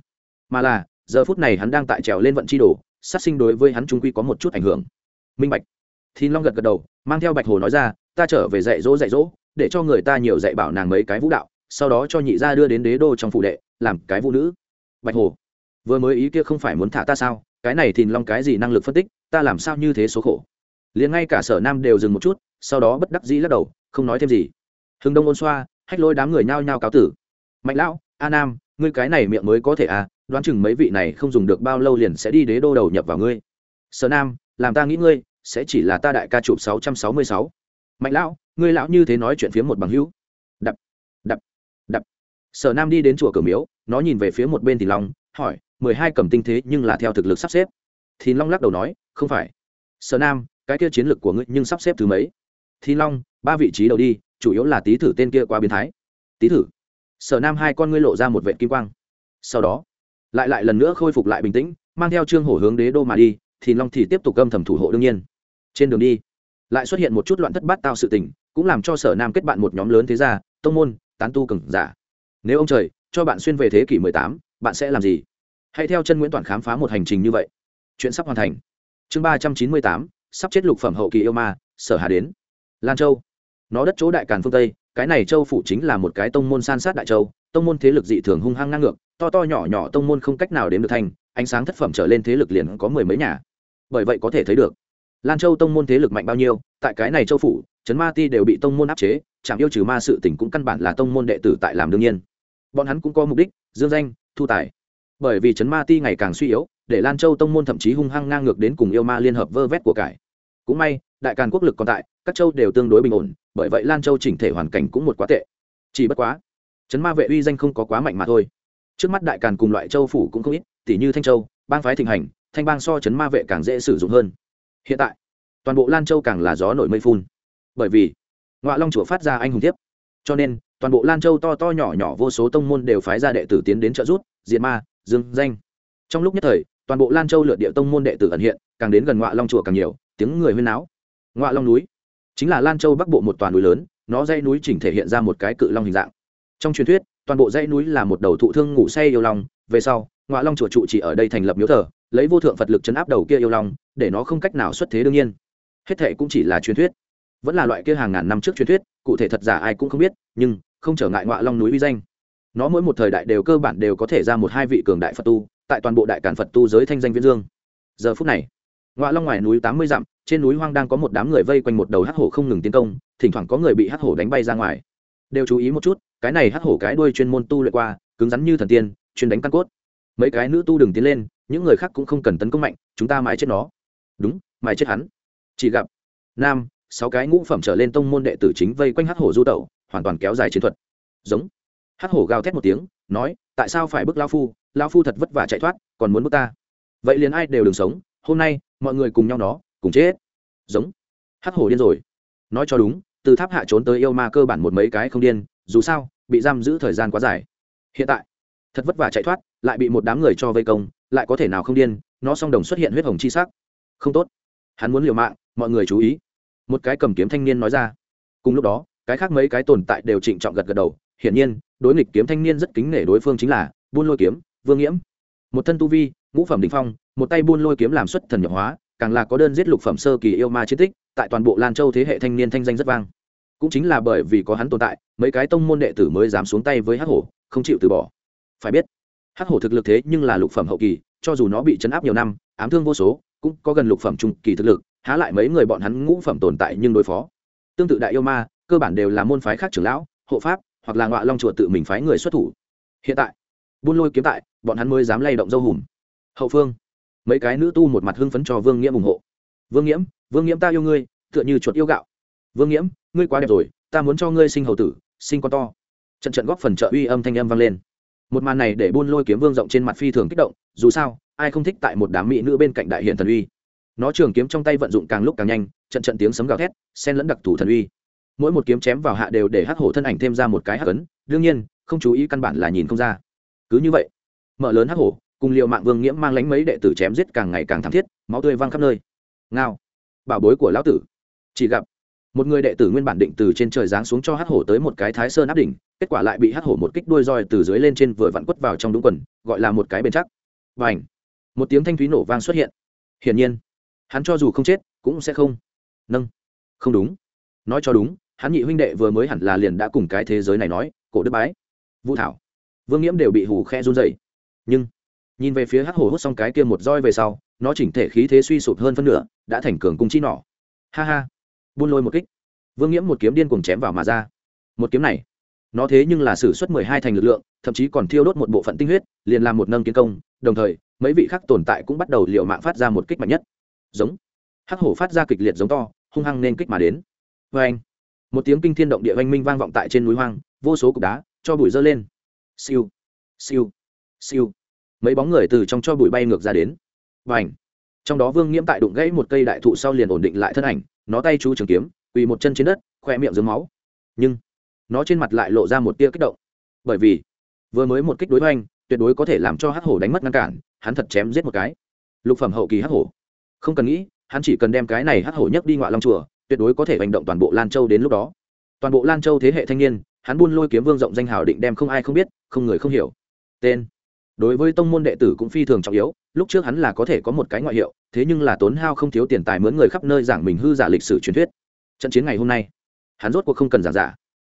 mà là, giờ phút này hắn đang tại trèo lên vận chi đồ, sát sinh đối với hắn trung quy có một chút ảnh hưởng. Minh bạch. Thiên long gật gật đầu, mang theo bạch hồ nói ra, ta trở về dạy dỗ dạy dỗ, để cho người ta nhiều dạy bảo nàng mấy cái vũ đạo, sau đó cho nhị gia đưa đến đế đô trong phủ đệ, làm cái vũ nữ bạch hồ, vừa mới ý kia không phải muốn thả ta sao? Cái này thìn long cái gì năng lực phân tích? Ta làm sao như thế số khổ? Liền ngay cả sở nam đều dừng một chút, sau đó bất đắc dĩ lắc đầu, không nói thêm gì. Hưng đông ôn xoa, hách lôi đám người nhao nhao cáo tử. Mạnh lão, a nam, ngươi cái này miệng mới có thể à? Đoán chừng mấy vị này không dùng được bao lâu liền sẽ đi đế đô đầu nhập vào ngươi. Sở nam, làm ta nghĩ ngươi, sẽ chỉ là ta đại ca chụp sáu trăm sáu mươi sáu. Mạnh lão, ngươi lão như thế nói chuyện phía một bằng hữu. Đập đập đập. Sở nam đi đến chùa cửa miếu nó nhìn về phía một bên thì long, hỏi, mười hai cầm tinh thế nhưng là theo thực lực sắp xếp? Thì long lắc đầu nói, không phải. Sở nam, cái kia chiến lược của ngươi nhưng sắp xếp thứ mấy? Thì long, ba vị trí đầu đi, chủ yếu là tý thử tên kia qua biến thái. Tý thử? Sở nam hai con ngươi lộ ra một vệ kim quang. Sau đó, lại lại lần nữa khôi phục lại bình tĩnh, mang theo trương hổ hướng đế đô mà đi thì long thì tiếp tục gâm thầm thủ hộ đương nhiên. Trên đường đi, lại xuất hiện một chút loạn thất bát tao sự tình, cũng làm cho sở nam kết bạn một nhóm lớn thế gia, tông môn, tán tu cừng giả. Nếu ông trời cho bạn xuyên về thế kỷ mười tám, bạn sẽ làm gì? Hãy theo chân nguyễn toàn khám phá một hành trình như vậy. Chuyện sắp hoàn thành. Chương ba trăm chín mươi tám, sắp chết lục phẩm hậu kỳ yêu ma, sở hà đến. Lan châu. Nó đất chỗ đại càn phương tây, cái này châu phủ chính là một cái tông môn san sát đại châu, tông môn thế lực dị thường hung hăng ngang ngược, to to nhỏ nhỏ tông môn không cách nào đếm được thành, ánh sáng thất phẩm trở lên thế lực liền có mười mấy nhà. Bởi vậy có thể thấy được, lan châu tông môn thế lực mạnh bao nhiêu, tại cái này châu phủ, trấn ma ti đều bị tông môn áp chế, chẳng yêu trừ ma sự tỉnh cũng căn bản là tông môn đệ tử tại làm đương nhiên bọn hắn cũng có mục đích, dương danh, thu tài. Bởi vì trấn ma ti ngày càng suy yếu, để lan châu tông môn thậm chí hung hăng ngang ngược đến cùng yêu ma liên hợp vơ vét của cải. Cũng may, đại càn quốc lực còn tại, các châu đều tương đối bình ổn, bởi vậy lan châu chỉnh thể hoàn cảnh cũng một quá tệ. Chỉ bất quá, trấn ma vệ uy danh không có quá mạnh mà thôi. Trước mắt đại càn cùng loại châu phủ cũng không ít tỷ như thanh châu, bang phái thịnh hành, thanh bang so Trấn ma vệ càng dễ sử dụng hơn. Hiện tại, toàn bộ lan châu càng là gió nổi mây phun. Bởi vì ngoại long chùa phát ra anh hùng tiếp cho nên toàn bộ lan châu to to nhỏ nhỏ vô số tông môn đều phái ra đệ tử tiến đến trợ giúp, diệt ma, dương danh. Trong lúc nhất thời, toàn bộ lan châu lượt địa tông môn đệ tử ẩn hiện, càng đến gần ngọa long chùa càng nhiều, tiếng người huyên náo. Ngọa long núi, chính là lan châu bắc bộ một toàn núi lớn, nó dãy núi chỉnh thể hiện ra một cái cự long hình dạng. Trong truyền thuyết, toàn bộ dãy núi là một đầu thụ thương ngủ say yêu long, về sau, ngọa long chùa trụ chỉ ở đây thành lập miếu thờ, lấy vô thượng phật lực chấn áp đầu kia yêu long, để nó không cách nào xuất thế đương nhiên. Hết thệ cũng chỉ là truyền thuyết. Vẫn là loại kia hàng ngàn năm trước truyền thuyết, cụ thể thật giả ai cũng không biết, nhưng không trở ngại ngoại long núi uy danh. Nó mỗi một thời đại đều cơ bản đều có thể ra một hai vị cường đại phật tu, tại toàn bộ đại cản phật tu giới thanh danh viễn dương. Giờ phút này ngoại long ngoài núi tám mươi dặm, trên núi hoang đang có một đám người vây quanh một đầu hắc hổ không ngừng tiến công, thỉnh thoảng có người bị hắc hổ đánh bay ra ngoài. Đều chú ý một chút, cái này hắc hổ cái đuôi chuyên môn tu luyện qua, cứng rắn như thần tiên, chuyên đánh căn cốt. Mấy cái nữ tu đừng tiến lên, những người khác cũng không cần tấn công mạnh, chúng ta mãi chết nó. Đúng, mãi chết hắn. Chỉ gặp nam, sáu cái ngũ phẩm trở lên tông môn đệ tử chính vây quanh hắc hổ du tẩu hoàn toàn kéo dài chiến thuật. Giống. Hắc hổ gào thét một tiếng, nói, tại sao phải bức lao phu? Lao phu thật vất vả chạy thoát, còn muốn bức ta? Vậy liền ai đều đừng sống, hôm nay, mọi người cùng nhau nó, cùng chết. Giống. Hắc hổ điên rồi. Nói cho đúng, từ tháp hạ trốn tới yêu ma cơ bản một mấy cái không điên, dù sao, bị giam giữ thời gian quá dài. Hiện tại, thật vất vả chạy thoát, lại bị một đám người cho vây công, lại có thể nào không điên, nó song đồng xuất hiện huyết hồng chi sắc. Không tốt. Hắn muốn liều mạng, mọi người chú ý. Một cái cầm kiếm thanh niên nói ra. Cùng lúc đó cái khác mấy cái tồn tại đều trịnh trọng gật gật đầu, hiển nhiên, đối nghịch kiếm thanh niên rất kính nể đối phương chính là buôn lôi kiếm, vương nghiễm. Một thân tu vi, ngũ phẩm đình phong, một tay buôn lôi kiếm làm xuất thần nhập hóa, càng là có đơn giết lục phẩm sơ kỳ yêu ma chiến tích, tại toàn bộ lan châu thế hệ thanh niên thanh danh rất vang. Cũng chính là bởi vì có hắn tồn tại, mấy cái tông môn đệ tử mới dám xuống tay với hắc hổ, không chịu từ bỏ. Phải biết, hắc hổ thực lực thế nhưng là lục phẩm hậu kỳ, cho dù nó bị chấn áp nhiều năm, ám thương vô số, cũng có gần lục phẩm trung kỳ thực lực, há lại mấy người bọn hắn ngũ phẩm tồn tại nhưng đối phó. Tương tự đại yêu ma cơ bản đều là môn phái khác trưởng lão, hộ pháp, hoặc là ngọa long chùa tự mình phái người xuất thủ. Hiện tại, buôn lôi kiếm tại, bọn hắn mới dám lay động dâu hùm. Hậu phương, mấy cái nữ tu một mặt hưng phấn cho vương nghiễm ủng hộ. Vương nghiễm vương nghiễm ta yêu ngươi, tựa như chuột yêu gạo. Vương nghiễm, ngươi quá đẹp rồi, ta muốn cho ngươi sinh hậu tử, sinh con to. Trận trận góp phần trợ uy âm thanh âm vang lên. Một màn này để buôn lôi kiếm vương rộng trên mặt phi thường kích động, dù sao, ai không thích tại một đám mỹ nữ bên cạnh đại hiện thần uy. Nó trường kiếm trong tay vận dụng càng lúc càng nhanh, trận trận tiếng sấm gào thét sen lẫn đặc thủ thần uy mỗi một kiếm chém vào hạ đều để hắc hổ thân ảnh thêm ra một cái hắc ấn. Đương nhiên, không chú ý căn bản là nhìn không ra. Cứ như vậy, mở lớn hắc hổ, cùng liệu mạng vương nghiễm mang lánh mấy đệ tử chém giết càng ngày càng thảm thiết, máu tươi văng khắp nơi. Ngao, bảo bối của lão tử. Chỉ gặp, một người đệ tử nguyên bản định từ trên trời giáng xuống cho hắc hổ tới một cái thái sơn áp đỉnh, kết quả lại bị hắc hổ một kích đuôi roi từ dưới lên trên vừa vặn quất vào trong đúng quần, gọi là một cái bền chắc. Và ảnh một tiếng thanh thúy nổ vang xuất hiện. Hiển nhiên, hắn cho dù không chết, cũng sẽ không. Nâng. Không đúng. Nói cho đúng hắn nhị huynh đệ vừa mới hẳn là liền đã cùng cái thế giới này nói, cổ đức bái, vũ thảo. Vương nghiễm đều bị hù khe run dày nhưng, nhìn về phía hắc hổ hút xong cái kia một roi về sau, nó chỉnh thể khí thế suy sụp hơn phân nửa, đã thành cường cung chi nỏ. Ha ha. Buôn lôi một kích. Vương nghiễm một kiếm điên cùng chém vào mà ra. Một kiếm này, nó thế nhưng là sử xuất mười hai thành lực lượng, thậm chí còn thiêu đốt một bộ phận tinh huyết, liền làm một nâng kiến công, đồng thời, mấy vị khác tồn tại cũng bắt đầu liệu mạng phát ra một kích mạnh nhất. Giống. Hắc hổ phát ra kịch liệt giống to, hung hăng nên kích mà đến. Vê anh một tiếng kinh thiên động địa oanh minh vang vọng tại trên núi hoang, vô số cục đá cho bụi dơ lên. Siêu siêu siêu. Mấy bóng người từ trong cho bụi bay ngược ra đến. Và ảnh trong đó vương nghiễm tại đụng gãy một cây đại thụ sau liền ổn định lại thân ảnh, nó tay chú trường kiếm, quỳ một chân trên đất khoe miệng dưới máu. Nhưng, nó trên mặt lại lộ ra một tia kích động. Bởi vì, vừa mới một kích đối hoành, tuyệt đối có thể làm cho hắc hổ đánh mất ngăn cản, hắn thật chém giết một cái. Lục phẩm hậu kỳ hắc hổ. Không cần nghĩ, hắn chỉ cần đem cái này hắc hổ nhấc đi ngoại long chùa tuyệt đối có thể hành động toàn bộ lan châu đến lúc đó. Toàn bộ lan châu thế hệ thanh niên, hắn buôn lôi kiếm vương rộng danh hào định đem không ai không biết, không người không hiểu. Tên. Đối với tông môn đệ tử cũng phi thường trọng yếu, lúc trước hắn là có thể có một cái ngoại hiệu, thế nhưng là tốn hao không thiếu tiền tài mướn người khắp nơi giảng mình hư giả lịch sử truyền thuyết. Trận chiến ngày hôm nay, hắn rốt cuộc không cần giảng giả.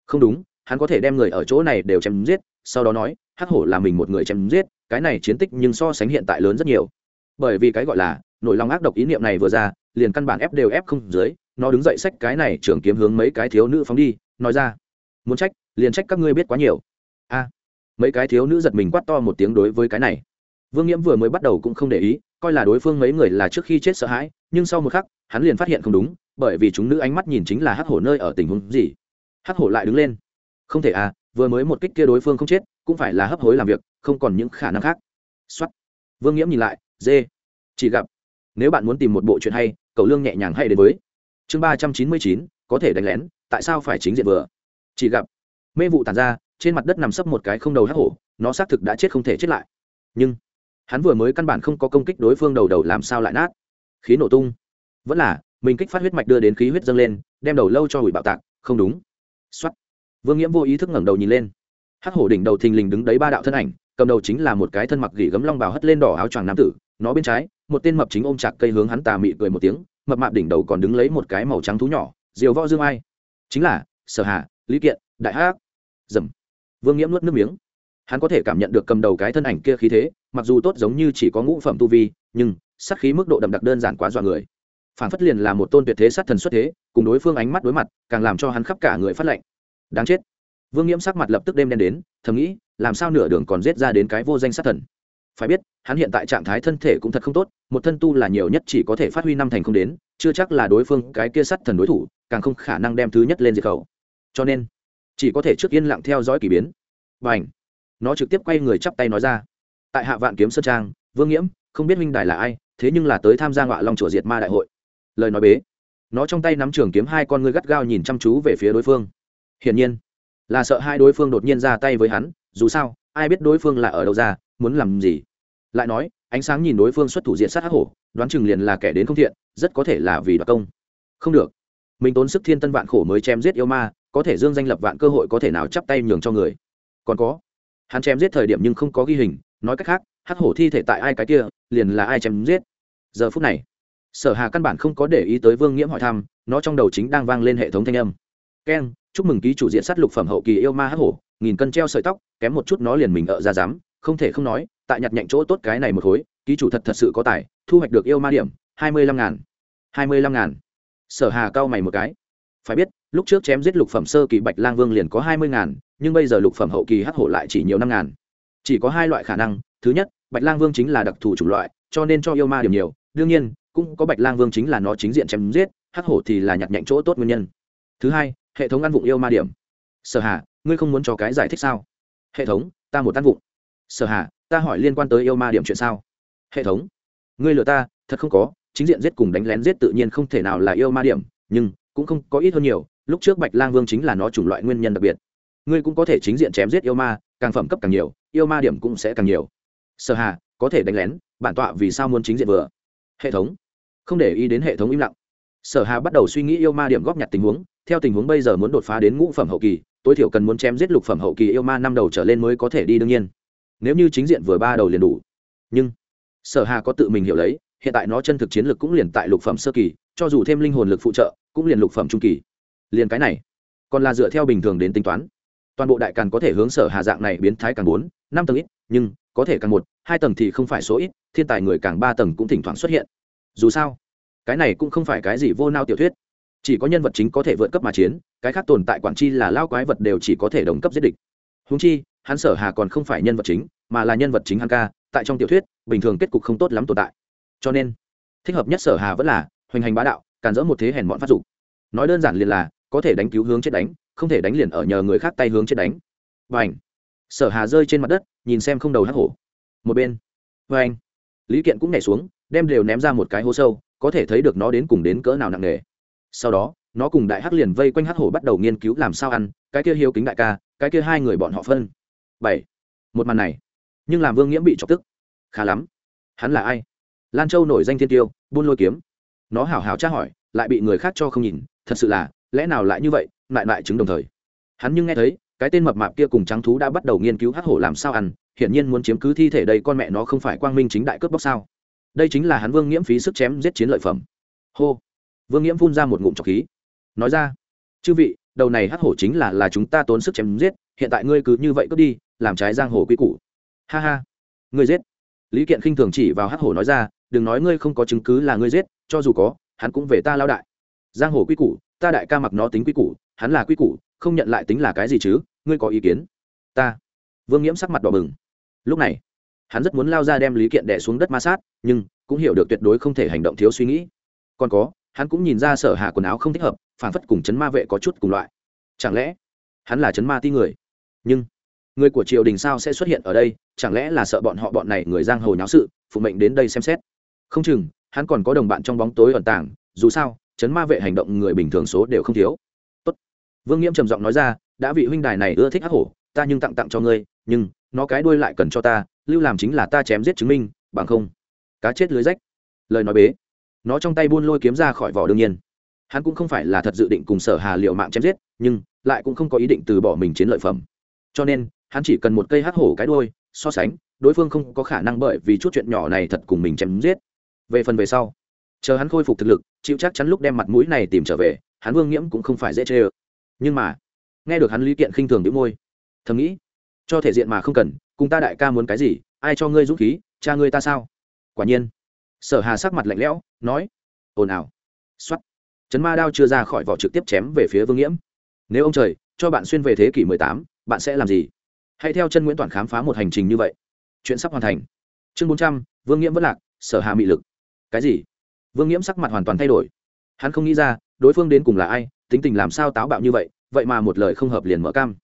Không đúng, hắn có thể đem người ở chỗ này đều chém giết, sau đó nói, hắc hổ là mình một người chém giết, cái này chiến tích nhưng so sánh hiện tại lớn rất nhiều. Bởi vì cái gọi là, nỗi lòng ác độc ý niệm này vừa ra, liền căn bản ép đều ép không dưới nó đứng dậy xách cái này trưởng kiếm hướng mấy cái thiếu nữ phóng đi, nói ra, muốn trách, liền trách các ngươi biết quá nhiều. A, mấy cái thiếu nữ giật mình quát to một tiếng đối với cái này. Vương nghiễm vừa mới bắt đầu cũng không để ý, coi là đối phương mấy người là trước khi chết sợ hãi, nhưng sau một khắc, hắn liền phát hiện không đúng, bởi vì chúng nữ ánh mắt nhìn chính là hắc hổ nơi ở tình huống gì. Hắc hổ lại đứng lên. Không thể à vừa mới một kích kia đối phương không chết, cũng phải là hấp hối làm việc, không còn những khả năng khác. Xuất vương nghiễm nhìn lại, dê, chỉ gặp, nếu bạn muốn tìm một bộ chuyện hay, cậu lương nhẹ nhàng hay đến với chương ba trăm chín mươi chín, có thể đánh lén, tại sao phải chính diện vừa? Chỉ gặp, mê vụ tàn ra, trên mặt đất nằm sấp một cái không đầu hắc hổ, nó xác thực đã chết không thể chết lại. Nhưng, hắn vừa mới căn bản không có công kích đối phương đầu đầu làm sao lại nát. Khí nổ tung. Vẫn là, mình kích phát huyết mạch đưa đến khí huyết dâng lên, đem đầu lâu cho hủy bạo tạc, không đúng. Xuất vương nghiễm vô ý thức ngẩng đầu nhìn lên. Hắc hổ đỉnh đầu thình lình đứng đấy ba đạo thân ảnh, cầm đầu chính là một cái thân mặc gỉ gấm long bào hất lên đỏ áo choàng nam tử, nó bên trái, một tên mập chính ôm chặt cây hướng hắn tà mị cười một tiếng mập mạp đỉnh đầu còn đứng lấy một cái màu trắng thú nhỏ, diều võ dương ai? Chính là, sở hà, lý kiện, đại hắc. Dầm. Vương nghiễm nuốt nước miếng. Hắn có thể cảm nhận được cầm đầu cái thân ảnh kia khí thế, mặc dù tốt giống như chỉ có ngũ phẩm tu vi, nhưng, sát khí mức độ đậm đặc đơn giản quá dọa người. Phản phất liền là một tôn tuyệt thế sát thần xuất thế, cùng đối phương ánh mắt đối mặt, càng làm cho hắn khắp cả người phát lệnh đáng chết. Vương nghiễm sắc mặt lập tức đêm đen đến, thầm nghĩ, làm sao nửa đường còn giết ra đến cái vô danh sát thần? Phải biết, hắn hiện tại trạng thái thân thể cũng thật không tốt, một thân tu là nhiều nhất chỉ có thể phát huy năm thành không đến, chưa chắc là đối phương cái kia sắt thần đối thủ, càng không khả năng đem thứ nhất lên diệt khẩu. Cho nên, chỉ có thể trước yên lặng theo dõi k ỳ biến. B à ảnh nó trực tiếp quay người chắp tay nói ra. Tại hạ vạn kiếm sơn trang, vương nghiễm, không biết minh đài là ai, thế nhưng là tới tham gia ngọa long chùa diệt ma đại hội. Lời nói bế. Nó trong tay nắm trường kiếm hai con ngươi gắt gao nhìn chăm chú về phía đối phương. Hiển nhiên, là sợ hai đối phương đột nhiên ra tay với hắn, dù sao, ai biết đối phương là ở đâu ra, muốn làm gì lại nói, ánh sáng nhìn đối phương xuất thủ diện sát hắc hổ, đoán chừng liền là kẻ đến không thiện, rất có thể là vì đoạt công. Không được. Mình tốn sức thiên tân vạn khổ mới chém giết yêu ma, có thể dương danh lập vạn cơ hội có thể nào chắp tay nhường cho người. Còn có. Hắn chém giết thời điểm nhưng không có ghi hình, nói cách khác, hắc hổ thi thể tại ai cái kia, liền là ai chém giết. Giờ phút này, sở hà căn bản không có để ý tới vương nghiễm hỏi thăm, nó trong đầu chính đang vang lên hệ thống thanh âm. Keng chúc mừng ký chủ diện sát lục phẩm hậu kỳ yêu ma hắc hổ, nghìn cân treo sợi tóc, kém một chút nó liền mình ở ra dám, không thể không nói tại nhặt nhạnh chỗ tốt cái này một khối, ký chủ thật thật sự có tài, thu hoạch được yêu ma điểm, hai mươi lăm ngàn. hai mươi lăm ngàn. Sở hà cao mày một cái. Phải biết, lúc trước chém giết lục phẩm sơ kỳ bạch lang vương liền có hai mươi ngàn, nhưng bây giờ lục phẩm hậu kỳ hắc hổ lại chỉ nhiều năm ngàn. Chỉ có hai loại khả năng, thứ nhất, bạch lang vương chính là đặc thù chủng loại, cho nên cho yêu ma điểm nhiều, đương nhiên, cũng có bạch lang vương chính là nó chính diện chém giết, hắc hổ thì là nhặt nhạnh chỗ tốt nguyên nhân. Thứ hai, hệ thống ăn vụng yêu ma điểm. Sở hà, ngươi không muốn cho cái giải thích sao? Hệ thống, ta một ăn vụng. Sở hà ta hỏi liên quan tới yêu ma điểm chuyện sao? Hệ thống. Ngươi lừa ta, thật không có, chính diện giết cùng đánh lén giết tự nhiên không thể nào là yêu ma điểm, nhưng cũng không có ít hơn nhiều, lúc trước bạch lang vương chính là nó chủng loại nguyên nhân đặc biệt. Ngươi cũng có thể chính diện chém giết yêu ma, càng phẩm cấp càng nhiều, yêu ma điểm cũng sẽ càng nhiều. Sở hà, có thể đánh lén, bản tọa vì sao muốn chính diện vừa? Hệ thống. Không để ý đến hệ thống im lặng. Sở hà bắt đầu suy nghĩ yêu ma điểm góp nhặt tình huống, theo tình huống bây giờ muốn đột phá đến ngũ phẩm hậu kỳ, tối thiểu cần muốn chém giết lục phẩm hậu kỳ yêu ma năm đầu trở lên mới có thể đi đương nhiên nếu như chính diện vừa ba đầu liền đủ. Nhưng, sở hà có tự mình hiểu lấy, hiện tại nó chân thực chiến lực cũng liền tại lục phẩm sơ kỳ, cho dù thêm linh hồn lực phụ trợ, cũng liền lục phẩm trung kỳ. Liền cái này, còn là dựa theo bình thường đến tính toán. Toàn bộ đại càn có thể hướng sở hà dạng này biến thái càng bốn, năm tầng ít, nhưng, có thể càng một, hai tầng thì không phải số ít, thiên tài người càng ba tầng cũng thỉnh thoảng xuất hiện. Dù sao, cái này cũng không phải cái gì vô nao tiểu thuyết. Chỉ có nhân vật chính có thể vượt cấp mà chiến, cái khác tồn tại quản chi là lao quái vật đều chỉ có thể đồng cấp giết địch. Húng chi hắn sở hà còn không phải nhân vật chính, mà là nhân vật chính hắn ca, tại trong tiểu thuyết, bình thường kết cục không tốt lắm tồn tại. Cho nên, thích hợp nhất sở hà vẫn là hoành hành bá đạo, càn dỡ một thế hèn bọn phát dục. Nói đơn giản liền là, có thể đánh cứu hướng chết đánh, không thể đánh liền ở nhờ người khác tay hướng chết đánh. Và ảnh sở hà rơi trên mặt đất, nhìn xem không đầu hắc hổ. Một bên. Và anh lý kiện cũng nhảy xuống, đem đều ném ra một cái hố sâu, có thể thấy được nó đến cùng đến cỡ nào nặng nề. Sau đó, nó cùng đại hắc liền vây quanh hắc hổ bắt đầu nghiên cứu làm sao ăn, cái kia hiếu kính đại ca, cái kia hai người bọn họ phân bảy. Một màn này, nhưng làm vương nghiễm bị chọc tức. Khá lắm. Hắn là ai? Lan châu nổi danh thiên tiêu, buôn lôi kiếm. Nó hào hào tra hỏi, lại bị người khác cho không nhìn. Thật sự là, lẽ nào lại như vậy? Lại lại chứng đồng thời. Hắn nhưng nghe thấy, cái tên mập mạp kia cùng trắng thú đã bắt đầu nghiên cứu hắc hổ làm sao ăn. Hiển nhiên muốn chiếm cứ thi thể đây con mẹ nó không phải quang minh chính đại cướp bóc sao? Đây chính là hắn vương nghiễm phí sức chém giết chiến lợi phẩm. Hô. Vương nghiễm phun ra một ngụm trọc khí. Nói ra. Chư vị, đầu này hắc hổ chính là là chúng ta tốn sức chém giết. Hiện tại ngươi cứ như vậy cướp đi làm trái giang hồ quy củ. Ha ha. Ngươi giết. Lý kiện khinh thường chỉ vào hắc hổ nói ra, đừng nói ngươi không có chứng cứ là ngươi giết, cho dù có, hắn cũng về ta lao đại. Giang hồ quy củ, ta đại ca mặc nó tính quy củ, hắn là quy củ, không nhận lại tính là cái gì chứ, ngươi có ý kiến? Ta. Vương nghiễm sắc mặt đỏ bừng. Lúc này, hắn rất muốn lao ra đem lý kiện đẻ xuống đất ma sát, nhưng cũng hiểu được tuyệt đối không thể hành động thiếu suy nghĩ. Còn có, hắn cũng nhìn ra sở hạ quần áo không thích hợp, phản phất cùng chấn ma vệ có chút cùng loại. Chẳng lẽ, hắn là chấn ma ti người? Nhưng người của triều đình sao sẽ xuất hiện ở đây? Chẳng lẽ là sợ bọn họ bọn này người giang hồ nháo sự, phụ mệnh đến đây xem xét? Không chừng, hắn còn có đồng bạn trong bóng tối ẩn tàng, dù sao, chấn ma vệ hành động người bình thường số đều không thiếu. Tốt. vương nghiễm trầm giọng nói ra, đã vị huynh đài này ưa thích ác hổ, ta nhưng tặng tặng cho ngươi, nhưng nó cái đuôi lại cần cho ta, lưu làm chính là ta chém giết chứng minh, bằng không, cá chết lưới rách. Lời nói bế. Nó trong tay buôn lôi kiếm ra khỏi vỏ đương nhiên. Hắn cũng không phải là thật dự định cùng sở hà liệu mạng chém giết, nhưng lại cũng không có ý định từ bỏ mình chiến lợi phẩm. Cho nên hắn chỉ cần một cây hắc hổ cái đuôi, so sánh, đối phương không có khả năng bởi vì chút chuyện nhỏ này thật cùng mình chém giết. Về phần về sau, chờ hắn khôi phục thực lực, chịu chắc chắn lúc đem mặt mũi này tìm trở về, hắn vương nghiễm cũng không phải dễ chê ơ. Nhưng mà, nghe được hắn lý kiện khinh thường đĩu môi, thầm nghĩ, cho thể diện mà không cần, cùng ta đại ca muốn cái gì, ai cho ngươi dũng khí, cha ngươi ta sao? Quả nhiên, sở hà sắc mặt lạnh lẽo, nói, ồn ào. X o á t chấn ma đao chưa ra khỏi vỏ trực tiếp chém về phía vương nghiễm. Nếu ông trời, cho bạn xuyên về thế kỷ mười tám, bạn sẽ làm gì? Hãy theo chân nguyễn toàn khám phá một hành trình như vậy. Chuyện sắp hoàn thành. Chương bốn trăm, vương nghiễm vất lạc, sở hà mị lực. Cái gì? Vương nghiễm sắc mặt hoàn toàn thay đổi. Hắn không nghĩ ra, đối phương đến cùng là ai, tính tình làm sao táo bạo như vậy vậy mà một lời không hợp liền mở cam.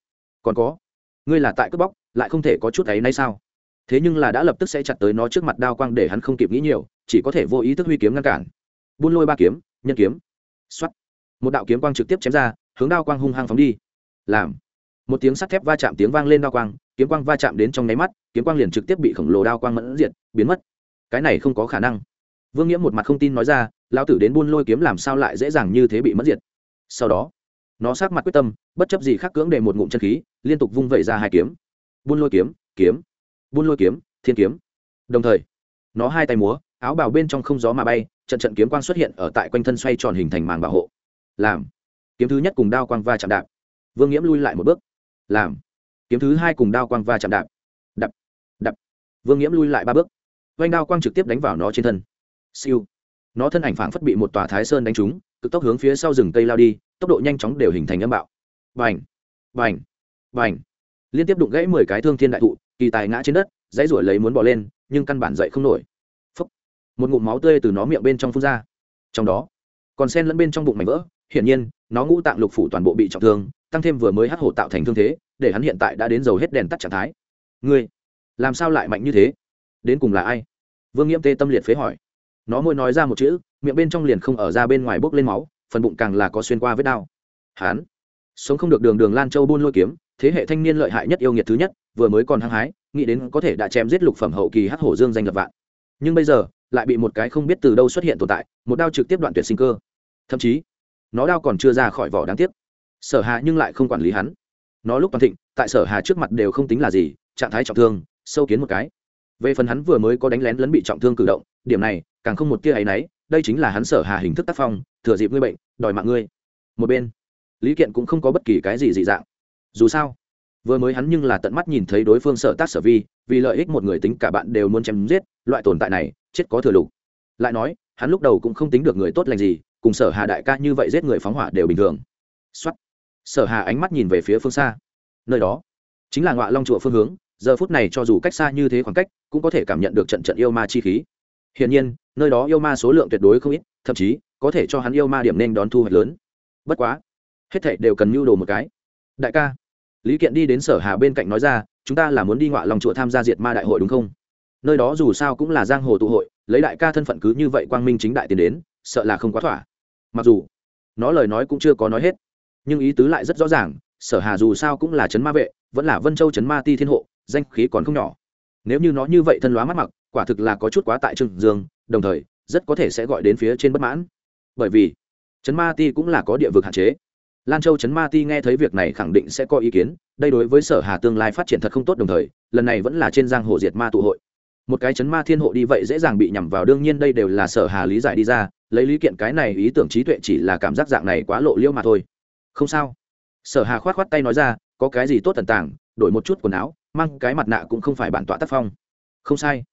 Còn có, ngươi là tại cướp bóc, lại không thể có chút ấy nay sao? Thế nhưng là đã lập tức sẽ chặt tới nó trước mặt đao quang để hắn không kịp nghĩ nhiều, chỉ có thể vô ý thức huy kiếm ngăn cản. Buôn lôi ba kiếm, nhân kiếm. X o á t một đạo kiếm quang trực tiếp chém ra, hướng đao quang hung hăng phóng đi. Làm một tiếng sắt thép va chạm tiếng vang lên đao quang, kiếm quang va chạm đến trong nháy mắt, kiếm quang liền trực tiếp bị khổng lồ đao quang mẫn diệt, biến mất. Cái này không có khả năng. Vương nghĩa một mặt không tin nói ra lao tử đến buôn lôi kiếm làm sao lại dễ dàng như thế bị mất diệt. Sau đó, nó sát mặt quyết tâm, bất chấp gì khác cưỡng để một ngụm chân khí, liên tục vung vẩy ra hai kiếm. Buôn lôi kiếm kiếm. Buôn lôi kiếm, thiên kiếm. Đồng thời, nó hai tay múa, áo bào bên trong không gió mà bay, trận trận kiếm quang xuất hiện ở tại quanh thân xoay tròn hình thành màn bảo hộ. Làm, kiếm thứ nhất cùng đao quang va chạm đạp. Vương nghiễm lui lại một bước làm. Kiếm thứ hai cùng đao quang va chạm đạp. Đập đập. Vương nghiễm lui lại ba bước. Vanh đao quang trực tiếp đánh vào nó trên thân. Siêu. Nó thân ảnh phảng phất bị một tòa thái sơn đánh trúng, cực tốc hướng phía sau rừng cây lao đi, tốc độ nhanh chóng đều hình thành âm bạo. Vành vành vành liên tiếp đụng gãy mười cái thương thiên đại thụ, kỳ tài ngã trên đất, dãy ruổi lấy muốn bỏ lên, nhưng căn bản dậy không nổi. Phúc. một ngụm máu tươi từ nó miệng bên trong phun ra. Trong đó, còn sen lẫn bên trong bụng mảnh vỡ, hiển nhiên, nó ngũ tạng lục phủ toàn bộ bị trọng thương tăng thêm vừa mới hắc hổ tạo thành thương thế, để hắn hiện tại đã đến dầu hết đèn tắt trạng thái. Ngươi, làm sao lại mạnh như thế? Đến cùng là ai? Vương nghiễm tê tâm liệt phế hỏi. Nó môi nói ra một chữ, miệng bên trong liền không ở ra bên ngoài bốc lên máu, phần bụng càng là có xuyên qua vết đao hán sống không được đường đường lan châu buôn lôi kiếm, thế hệ thanh niên lợi hại nhất yêu nghiệt thứ nhất, vừa mới còn hăng hái, nghĩ đến có thể đã chém giết lục phẩm hậu kỳ hắc hổ dương danh lập vạn. Nhưng bây giờ, lại bị một cái không biết từ đâu xuất hiện tồn tại, một đao trực tiếp đoạn tuyệt sinh cơ. Thậm chí, nó đao còn chưa ra khỏi vỏ đáng tiếc sở hà nhưng lại không quản lý hắn. Nó lúc toàn thịnh, tại sở hà trước mặt đều không tính là gì, trạng thái trọng thương, sâu kiến một cái. Về phần hắn vừa mới có đánh lén lấn bị trọng thương cử động, điểm này, càng không một tia ấy náy, đây chính là hắn sở hà hình thức tác phong, thừa dịp ngươi bệnh, đòi mạng ngươi. Một bên, lý kiện cũng không có bất kỳ cái gì dị dạng. Dù sao, vừa mới hắn nhưng là tận mắt nhìn thấy đối phương sở tác sở vi, vì lợi ích một người tính cả bạn đều muốn chém giết, loại tồn tại này, chết có thừa lục. Lại nói, hắn lúc đầu cũng không tính được người tốt lành gì, cùng sở hà đại ca như vậy giết người phóng hỏa đều bình thường. Xuất sở hà ánh mắt nhìn về phía phương xa. Nơi đó, chính là ngọa long chùa phương hướng, giờ phút này cho dù cách xa như thế khoảng cách, cũng có thể cảm nhận được trận trận yêu ma chi khí. Hiển nhiên, nơi đó yêu ma số lượng tuyệt đối không ít, thậm chí, có thể cho hắn yêu ma điểm nên đón thu hoạch lớn. Bất quá, hết thảy đều cần mưu đồ một cái. Đại ca, lý kiện đi đến sở hà bên cạnh nói ra, chúng ta là muốn đi ngọa lòng chùa tham gia diệt ma đại hội đúng không? Nơi đó dù sao cũng là giang hồ tụ hội, lấy đại ca thân phận cứ như vậy quang minh chính đại tiến đến, sợ là không quá thỏa. Mặc dù, nó lời nói cũng chưa có nói hết nhưng ý tứ lại rất rõ ràng, sở hà dù sao cũng là chấn ma vệ, vẫn là vân châu chấn ma ti thiên hộ, danh khí còn không nhỏ. Nếu như nó như vậy thân lóa mắt mặc, quả thực là có chút quá tại trương dương, đồng thời, rất có thể sẽ gọi đến phía trên bất mãn. Bởi vì chấn ma ti cũng là có địa vực hạn chế. Lan châu chấn ma ti nghe thấy việc này khẳng định sẽ có ý kiến, đây đối với sở hà tương lai phát triển thật không tốt đồng thời, lần này vẫn là trên giang hồ diệt ma tụ hội. Một cái chấn ma thiên hộ đi vậy dễ dàng bị nhằm vào, đương nhiên đây đều là sở hà lý giải đi ra, lấy lý kiện cái này ý tưởng trí tuệ chỉ là cảm giác dạng này quá lộ liêu mà thôi không sao. Sở hà khoát khoát tay nói ra, có cái gì tốt tần tảng đổi một chút quần áo, mang cái mặt nạ cũng không phải bản tọa tác phong. Không sai.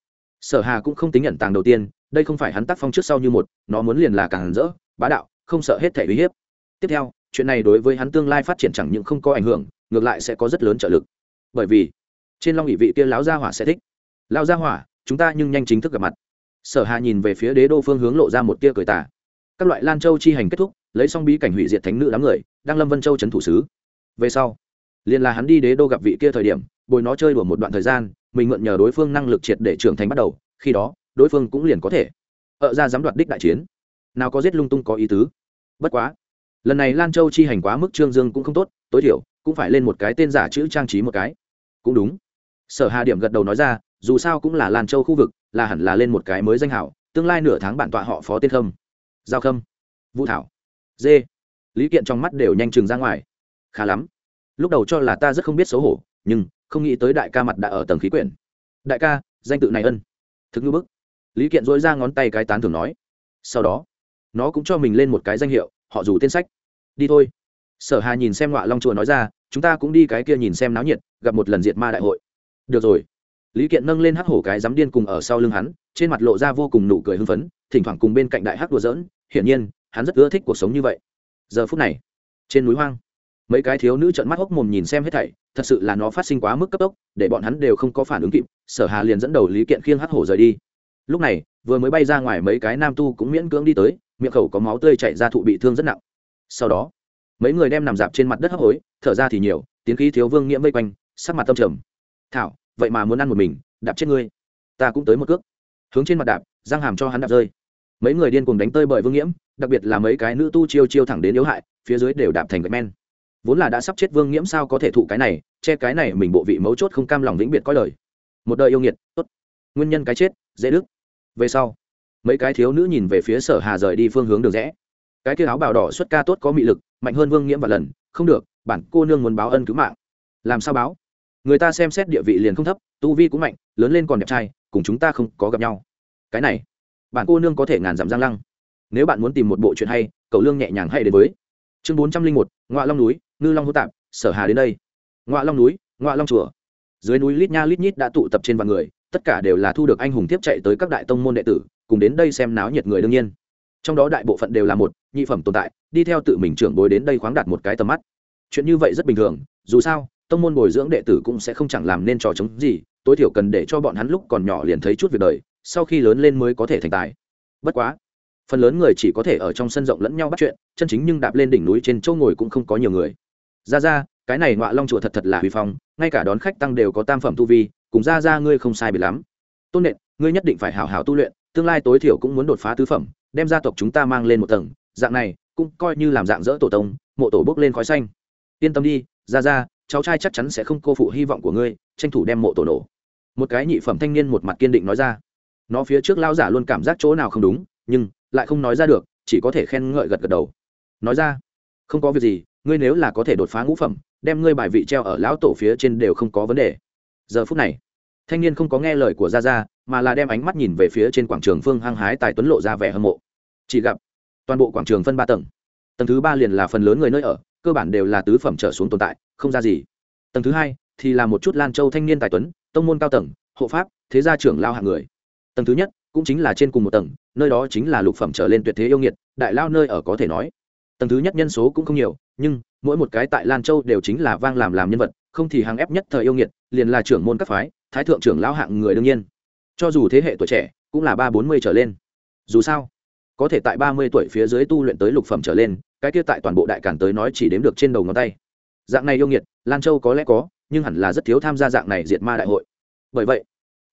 Sở hà cũng không tính nhận tàng đầu tiên, đây không phải hắn tác phong trước sau như một, nó muốn liền là càng rỡ, bá đạo, không sợ hết thể uy hiếp. Tiếp theo, chuyện này đối với hắn tương lai phát triển chẳng những không có ảnh hưởng, ngược lại sẽ có rất lớn trợ lực. Bởi vì, trên long ỷ vị kia lão gia hỏa sẽ thích. Lão gia hỏa, chúng ta nhưng nhanh chính thức gặp mặt. Sở hà nhìn về phía đế đô phương hướng lộ ra một tia cười tả các loại lan châu chi hành kết thúc, lấy xong bí cảnh hủy diệt thánh nữ đám người, đang lâm vân châu trấn thủ sứ. Về sau, liền là hắn đi đế đô gặp vị kia thời điểm, bồi nó chơi đùa một đoạn thời gian, mình mượn nhờ đối phương năng lực triệt để trưởng thành bắt đầu, khi đó, đối phương cũng liền có thể ợ ra dám đoạt đích đại chiến. Nào có giết lung tung có ý tứ. Bất quá, lần này lan châu chi hành quá mức trương dương cũng không tốt, tối thiểu, cũng phải lên một cái tên giả chữ trang trí một cái. Cũng đúng. Sở hà điểm gật đầu nói ra, dù sao cũng là lan châu khu vực, là hẳn là lên một cái mới danh hảo, tương lai nửa tháng bản tọa họ phó tên không giao khâm, vũ thảo, dê. Lý kiện trong mắt đều nhanh chừng ra ngoài. Khá lắm. Lúc đầu cho là ta rất không biết xấu hổ, nhưng không nghĩ tới đại ca mặt đã ở tầng khí quyển. Đại ca, danh tự này ân. Thực ngư bức. Lý kiện dỗi ra ngón tay cái tán thường nói. Sau đó, nó cũng cho mình lên một cái danh hiệu, họ dù tên sách. Đi thôi. Sở hà nhìn xem ngọa long chùa nói ra, chúng ta cũng đi cái kia nhìn xem náo nhiệt, gặp một lần diệt ma đại hội. Được rồi lý kiện nâng lên hắc hổ cái dám điên cùng ở sau lưng hắn, trên mặt lộ ra vô cùng nụ cười hưng phấn, thỉnh thoảng cùng bên cạnh đại hắc đùa giỡn, hiển nhiên, hắn rất ưa thích cuộc sống như vậy. Giờ phút này, trên núi hoang, mấy cái thiếu nữ trợn mắt hốc mồm nhìn xem hết thảy, thật sự là nó phát sinh quá mức cấp tốc, để bọn hắn đều không có phản ứng kịp, sở hà liền dẫn đầu lý kiện khiêng hắc hổ rời đi. Lúc này, vừa mới bay ra ngoài mấy cái nam tu cũng miễn cưỡng đi tới, miệng khẩu có máu tươi chảy ra thụ bị thương rất nặng. Sau đó, mấy người đem nằm dạp trên mặt đất hấp hối, thở ra thì nhiều tiến khí thiếu vương nghiễm vây quanh, sắc mặt tâm trầm. Thảo vậy mà muốn ăn một mình, đạp chết ngươi. Ta cũng tới một cước. Hướng trên mặt đạp, răng hàm cho hắn đạp rơi. Mấy người điên cùng đánh tơi bởi vương nhiễm đặc biệt là mấy cái nữ tu chiêu chiêu thẳng đến yếu hại, phía dưới đều đạp thành gạch men. Vốn là đã sắp chết vương nhiễm sao có thể thụ cái này, che cái này mình bộ vị mấu chốt không cam lòng vĩnh biệt coi lời. Một đời yêu nghiệt, tốt. Nguyên nhân cái chết, dễ đức. Về sau, mấy cái thiếu nữ nhìn về phía sở hà rời đi phương hướng đường rẽ. Cái kia áo bào đỏ xuất ca tốt có mị lực, mạnh hơn vương nghiễm và lần, không được, bản cô nương muốn báo ân cứu mạng. Làm sao báo? Người ta xem xét địa vị liền không thấp, tu vi cũng mạnh, lớn lên còn đẹp trai, cùng chúng ta không có gặp nhau. Cái này, bạn cô nương có thể ngàn dặm giang lăng. Nếu bạn muốn tìm một bộ chuyện hay, cậu lương nhẹ nhàng hay đến với. Chương bốn trăm linh một ngoại long núi, ngư long hô tạp, sở hà đến đây. Ngoại long núi ngoại long chùa. Dưới núi lít nha lít nhít đã tụ tập trên vạn người, tất cả đều là thu được anh hùng tiếp chạy tới các đại tông môn đệ tử, cùng đến đây xem náo nhiệt người đương nhiên. Trong đó đại bộ phận đều là một, nhị phẩm tồn tại, đi theo tự mình trưởng bối đến đây khoáng đạt một cái tầm mắt. Chuyện như vậy rất bình thường, dù sao tông môn bồi dưỡng đệ tử cũng sẽ không chẳng làm nên trò chống gì, tối thiểu cần để cho bọn hắn lúc còn nhỏ liền thấy chút việc đời, sau khi lớn lên mới có thể thành tài. Bất quá, phần lớn người chỉ có thể ở trong sân rộng lẫn nhau bắt chuyện, chân chính nhưng đạp lên đỉnh núi trên châu ngồi cũng không có nhiều người. Ra ra cái này ngọa long chùa thật thật là huy phong, ngay cả đón khách tăng đều có tam phẩm tu vi, cùng ra ra ngươi không sai biệt lắm. Tôn nện, ngươi nhất định phải hảo hảo tu luyện, tương lai tối thiểu cũng muốn đột phá tứ phẩm, đem gia tộc chúng ta mang lên một tầng, dạng này, cũng coi như làm dạng dỡ tổ tông, mộ tổ bốc lên khói xanh. Yên tâm đi ra ra cháu trai chắc chắn sẽ không cô phụ hy vọng của ngươi, tranh thủ đem mộ tổ nổ. Một cái nhị phẩm thanh niên một mặt kiên định nói ra. Nó phía trước lao giả luôn cảm giác chỗ nào không đúng, nhưng lại không nói ra được, chỉ có thể khen ngợi gật gật đầu. Nói ra, không có việc gì, ngươi nếu là có thể đột phá ngũ phẩm, đem ngươi bài vị treo ở lão tổ phía trên đều không có vấn đề. Giờ phút này, thanh niên không có nghe lời của gia gia, mà là đem ánh mắt nhìn về phía trên quảng trường phương hăng hái tài tuấn lộ ra vẻ hâm mộ. Chỉ gặp toàn bộ quảng trường phân ba tầng tầng thứ ba liền là phần lớn người nơi ở, cơ bản đều là tứ phẩm trở xuống tồn tại, không ra gì. Tầng thứ hai thì là một chút lan châu thanh niên tài tuấn, tông môn cao tầng, hộ pháp, thế gia trưởng lao hạng người. Tầng thứ nhất cũng chính là trên cùng một tầng, nơi đó chính là lục phẩm trở lên tuyệt thế yêu nghiệt, đại lao nơi ở có thể nói. Tầng thứ nhất nhân số cũng không nhiều, nhưng mỗi một cái tại lan châu đều chính là vang làm làm nhân vật, không thì hàng ép nhất thời yêu nghiệt, liền là trưởng môn các phái, thái thượng trưởng lao hạng người đương nhiên. Cho dù thế hệ tuổi trẻ cũng là ba bốn mươi trở lên. Dù sao, có thể tại ba mươi tuổi phía dưới tu luyện tới lục phẩm trở lên cái kia tại toàn bộ đại cản tới nói chỉ đếm được trên đầu ngón tay. Dạng này yêu nghiệt, lan châu có lẽ có, nhưng hẳn là rất thiếu tham gia dạng này diệt ma đại hội. Bởi vậy,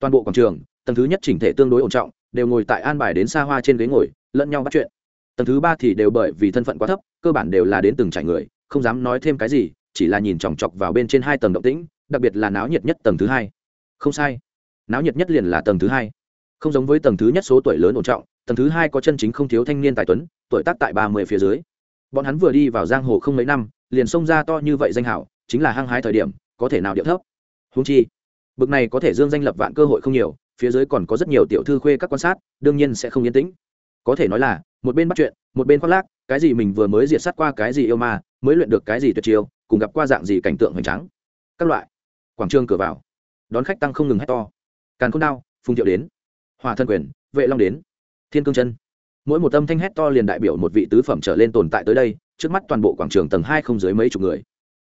toàn bộ quảng trường, tầng thứ nhất chỉnh thể tương đối ổn trọng, đều ngồi tại an bài đến xa hoa trên ghế ngồi, lẫn nhau bắt chuyện. Tầng thứ ba thì đều bởi vì thân phận quá thấp, cơ bản đều là đến từng trải người, không dám nói thêm cái gì, chỉ là nhìn chòng chọc vào bên trên hai tầng động tĩnh, đặc biệt là náo nhiệt nhất tầng thứ hai. Không sai. Náo nhiệt nhất liền là tầng thứ hai. Không giống với tầng thứ nhất số tuổi lớn ổn trọng, tầng thứ hai có chân chính không thiếu thanh niên tài tuấn, tuổi tác tại ba mươi phía dưới bọn hắn vừa đi vào giang hồ không mấy năm, liền xông ra to như vậy danh hảo, chính là hăng hái thời điểm, có thể nào điệu thấp? Húng chi, bực này có thể dương danh lập vạn cơ hội không nhiều, phía dưới còn có rất nhiều tiểu thư khuê các quan sát, đương nhiên sẽ không yên tĩnh. Có thể nói là, một bên bắt chuyện, một bên khoác lác, cái gì mình vừa mới diệt sát qua cái gì yêu ma, mới luyện được cái gì tuyệt chiêu, cùng gặp qua dạng gì cảnh tượng hoành tráng. Các loại. Quảng trường cửa vào. Đón khách tăng không ngừng hét to. Càn khôn đao, phùng thiệu đến. Hòa thân quyền, vệ long đến. Thiên cương chân mỗi một âm thanh hét to liền đại biểu một vị tứ phẩm trở lên tồn tại tới đây, trước mắt toàn bộ quảng trường tầng hai không dưới mấy chục người.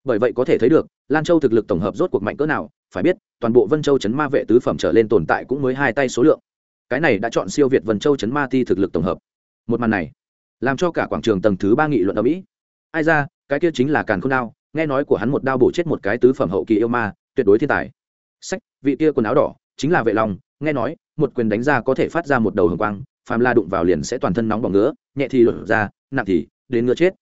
Bởi vậy có thể thấy được, lan châu thực lực tổng hợp rốt cuộc mạnh cỡ nào, phải biết, toàn bộ vân châu chấn ma vệ tứ phẩm trở lên tồn tại cũng mới hai tay số lượng. Cái này đã chọn siêu việt vân châu chấn ma thi thực lực tổng hợp. Một màn này, làm cho cả quảng trường tầng thứ ba nghị luận ở mỹ ai ra, cái kia chính là càn khôn đao, nghe nói của hắn một đao bổ chết một cái tứ phẩm hậu kỳ yêu ma, tuyệt đối thiên tài. Sách, vị kia quần áo đỏ, chính là vệ lòng, nghe nói, một quyền đánh ra có thể phát ra một đầu hồng quang phàm la đụng vào liền sẽ toàn thân nóng bỏng ngứa, nhẹ thì lột ra, nặng thì đến ngứa chết.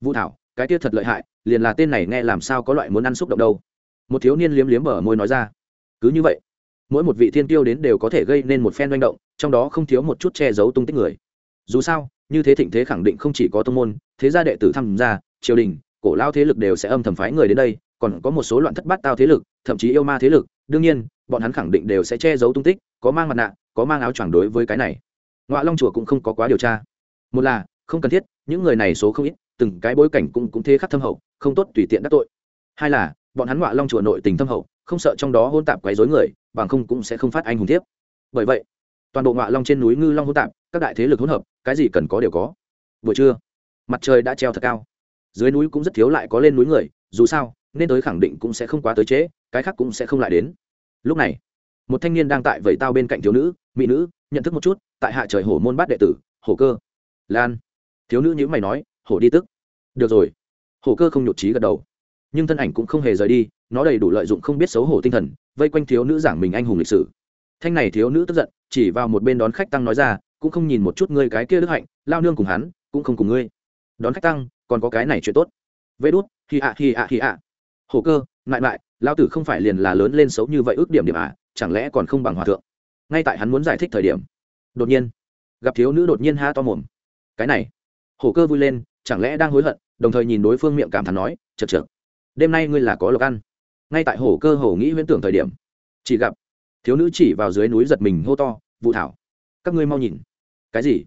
Vũ thảo, cái tiết thật lợi hại, liền là tên này nghe làm sao có loại muốn ăn xúc động đâu. Một thiếu niên liếm liếm bờ môi nói ra, cứ như vậy, mỗi một vị thiên tiêu đến đều có thể gây nên một phen manh động, trong đó không thiếu một chút che giấu tung tích người. Dù sao, như thế thịnh thế khẳng định không chỉ có tông môn, thế gia đệ tử tham gia, triều đình, cổ lao thế lực đều sẽ âm thầm phái người đến đây, còn có một số loạn thất bát tao thế lực, thậm chí yêu ma thế lực, đương nhiên, bọn hắn khẳng định đều sẽ che giấu tung tích, có mang mặt nạ, có mang áo choàng đối với cái này ngoại long chùa cũng không có quá điều tra. Một là, không cần thiết, những người này số không ít, từng cái bối cảnh cũng cũng thế khắc thâm hậu, không tốt tùy tiện đắc tội. Hai là, bọn hắn ngoại long chùa nội tình thâm hậu, không sợ trong đó hôn tạp quấy dối người, bằng không cũng sẽ không phát anh hùng tiếp bởi vậy, toàn bộ ngoại long trên núi ngư long hôn tạp, các đại thế lực hỗn hợp, cái gì cần có đều có. Buổi trưa, mặt trời đã treo thật cao. Dưới núi cũng rất thiếu lại có lên núi người, dù sao, nên tới khẳng định cũng sẽ không quá tới trễ, cái khác cũng sẽ không lại đến. Lúc này, một thanh niên đang tại vẩy tao bên cạnh thiếu nữ, mỹ nữ nhận thức một chút, tại hạ trời hổ môn bát đệ tử, hổ cơ. Lan. Thiếu nữ nhữ mày nói, hổ đi tức. Được rồi. Hổ cơ không nhột trí gật đầu. Nhưng thân ảnh cũng không hề rời đi, nó đầy đủ lợi dụng không biết xấu hổ tinh thần, vây quanh thiếu nữ giảng mình anh hùng lịch sử. Thanh này thiếu nữ tức giận, chỉ vào một bên đón khách tăng nói ra, cũng không nhìn một chút ngươi cái kia đức hạnh, lao nương cùng hắn, cũng không cùng ngươi. Đón khách tăng, còn có cái này chuyện tốt. Vê đút, hi ạ hi ạ hi ạ. Hồ cơ, ngại ngại, lao tử không phải liền là lớn lên xấu như vậy ước điểm điểm à chẳng lẽ còn không bằng hòa thượng? Ngay tại hắn muốn giải thích thời điểm. Đột nhiên, gặp thiếu nữ đột nhiên ha to mồm. Cái này, hổ cơ vui lên, chẳng lẽ đang hối hận, đồng thời nhìn đối phương miệng cảm thán nói chật chật đêm nay ngươi là có lộc ăn. Ngay tại hổ cơ hổ nghĩ huyễn tưởng thời điểm, chỉ gặp thiếu nữ chỉ vào dưới núi giật mình hô to vụ thảo, các ngươi mau nhìn. Cái gì?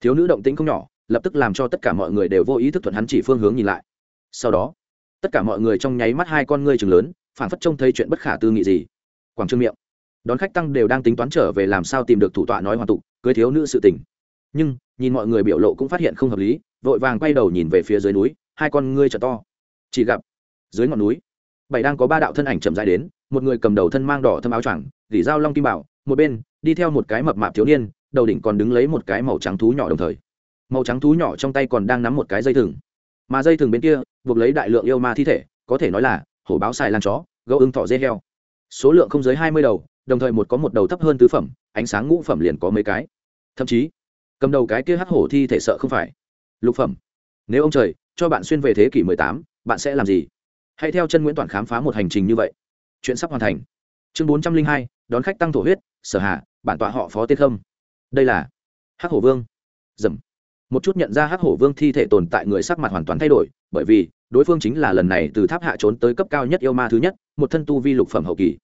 Thiếu nữ động tĩnh không nhỏ, lập tức làm cho tất cả mọi người đều vô ý thức thuận hắn chỉ phương hướng nhìn lại. Sau đó, tất cả mọi người trong nháy mắt hai con ngươi chừng lớn phản phất trông thấy chuyện bất khả tư nghị gì. Quảng trương miệng đón khách tăng đều đang tính toán trở về làm sao tìm được thủ tọa nói hoàn tụ cưới thiếu nữ sự tình. Nhưng, nhìn mọi người biểu lộ cũng phát hiện không hợp lý, vội vàng quay đầu nhìn về phía dưới núi, hai con ngươi trở to. Chỉ gặp, dưới ngọn núi, bảy đang có ba đạo thân ảnh chậm dài đến, một người cầm đầu thân mang đỏ thâm áo choàng, gỉ dao long kim bảo, một bên, đi theo một cái mập mạp thiếu niên, đầu đỉnh còn đứng lấy một cái màu trắng thú nhỏ đồng thời. Màu trắng thú nhỏ trong tay còn đang nắm một cái dây thừng. Mà dây thừng bên kia, buộc lấy đại lượng yêu ma thi thể, có thể nói là, hổ báo xài lan chó, gấu ưng thỏ dê heo. Số lượng không dưới hai mươi đầu đồng thời một có một đầu thấp hơn tứ phẩm, ánh sáng ngũ phẩm liền có mấy cái. Thậm chí, cầm đầu cái kia hắc hổ thi thể sợ không phải. Lục phẩm. Nếu ông trời, cho bạn xuyên về thế kỷ mười tám, bạn sẽ làm gì? Hãy theo chân nguyễn toàn khám phá một hành trình như vậy. Chuyện sắp hoàn thành. Chương bốn trăm linh hai, đón khách tăng thổ huyết, sở hạ bản tọa họ phó tiên không đây là hắc hổ vương. Dầm. Một chút nhận ra hắc hổ vương thi thể tồn tại người sắc mặt hoàn toàn thay đổi, bởi vì đối phương chính là lần này từ tháp hạ trốn tới cấp cao nhất yêu ma thứ nhất, một thân tu vi lục phẩm hậu kỳ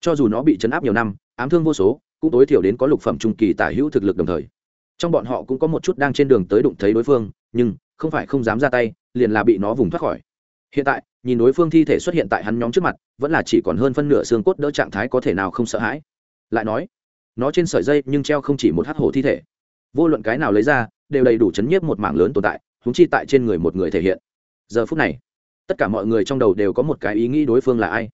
cho dù nó bị chấn áp nhiều năm, ám thương vô số, cũng tối thiểu đến có lục phẩm trung kỳ tả hữu thực lực đồng thời. Trong bọn họ cũng có một chút đang trên đường tới đụng thấy đối phương, nhưng không phải không dám ra tay, liền là bị nó vùng thoát khỏi. Hiện tại, nhìn đối phương thi thể xuất hiện tại hắn nhóm trước mặt, vẫn là chỉ còn hơn phân nửa xương cốt đỡ trạng thái có thể nào không sợ hãi. Lại nói, nó trên sợi dây nhưng treo không chỉ một hát hổ thi thể. Vô luận cái nào lấy ra, đều đầy đủ chấn nhiếp một mảng lớn tồn tại húng chi tại trên người một người thể hiện. Giờ phút này, tất cả mọi người trong đầu đều có một cái ý nghĩ đối phương là ai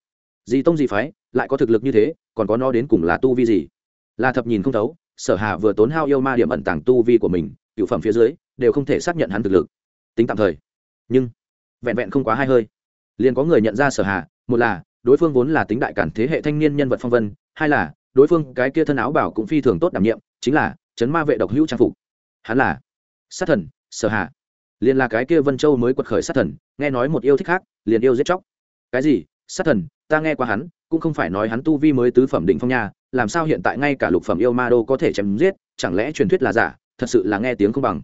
gì tông gì phái, lại có thực lực như thế, còn có nó đến cùng là tu vi gì? Là thập nhìn không thấu, sở hà vừa tốn hao yêu ma điểm ẩn tàng tu vi của mình cựu phẩm phía dưới, đều không thể xác nhận hắn thực lực. Tính tạm thời. Nhưng, vẹn vẹn không quá hai hơi. Liền có người nhận ra sở hà, một là, đối phương vốn là tính đại cản thế hệ thanh niên nhân vật phong vân, hai là, đối phương cái kia thân áo bảo cũng phi thường tốt đảm nhiệm, chính là, chấn ma vệ độc hữu trang phục. Hắn là sát thần, sở hà. Liền là cái kia vân châu mới quật khởi sát thần, nghe nói một yêu thích khác, liền yêu giết chóc. Cái gì? Sát thần, ta nghe qua hắn, cũng không phải nói hắn tu vi mới tứ phẩm đỉnh phong nha, làm sao hiện tại ngay cả lục phẩm yêu ma đô có thể chém giết, chẳng lẽ truyền thuyết là giả, thật sự là nghe tiếng không bằng.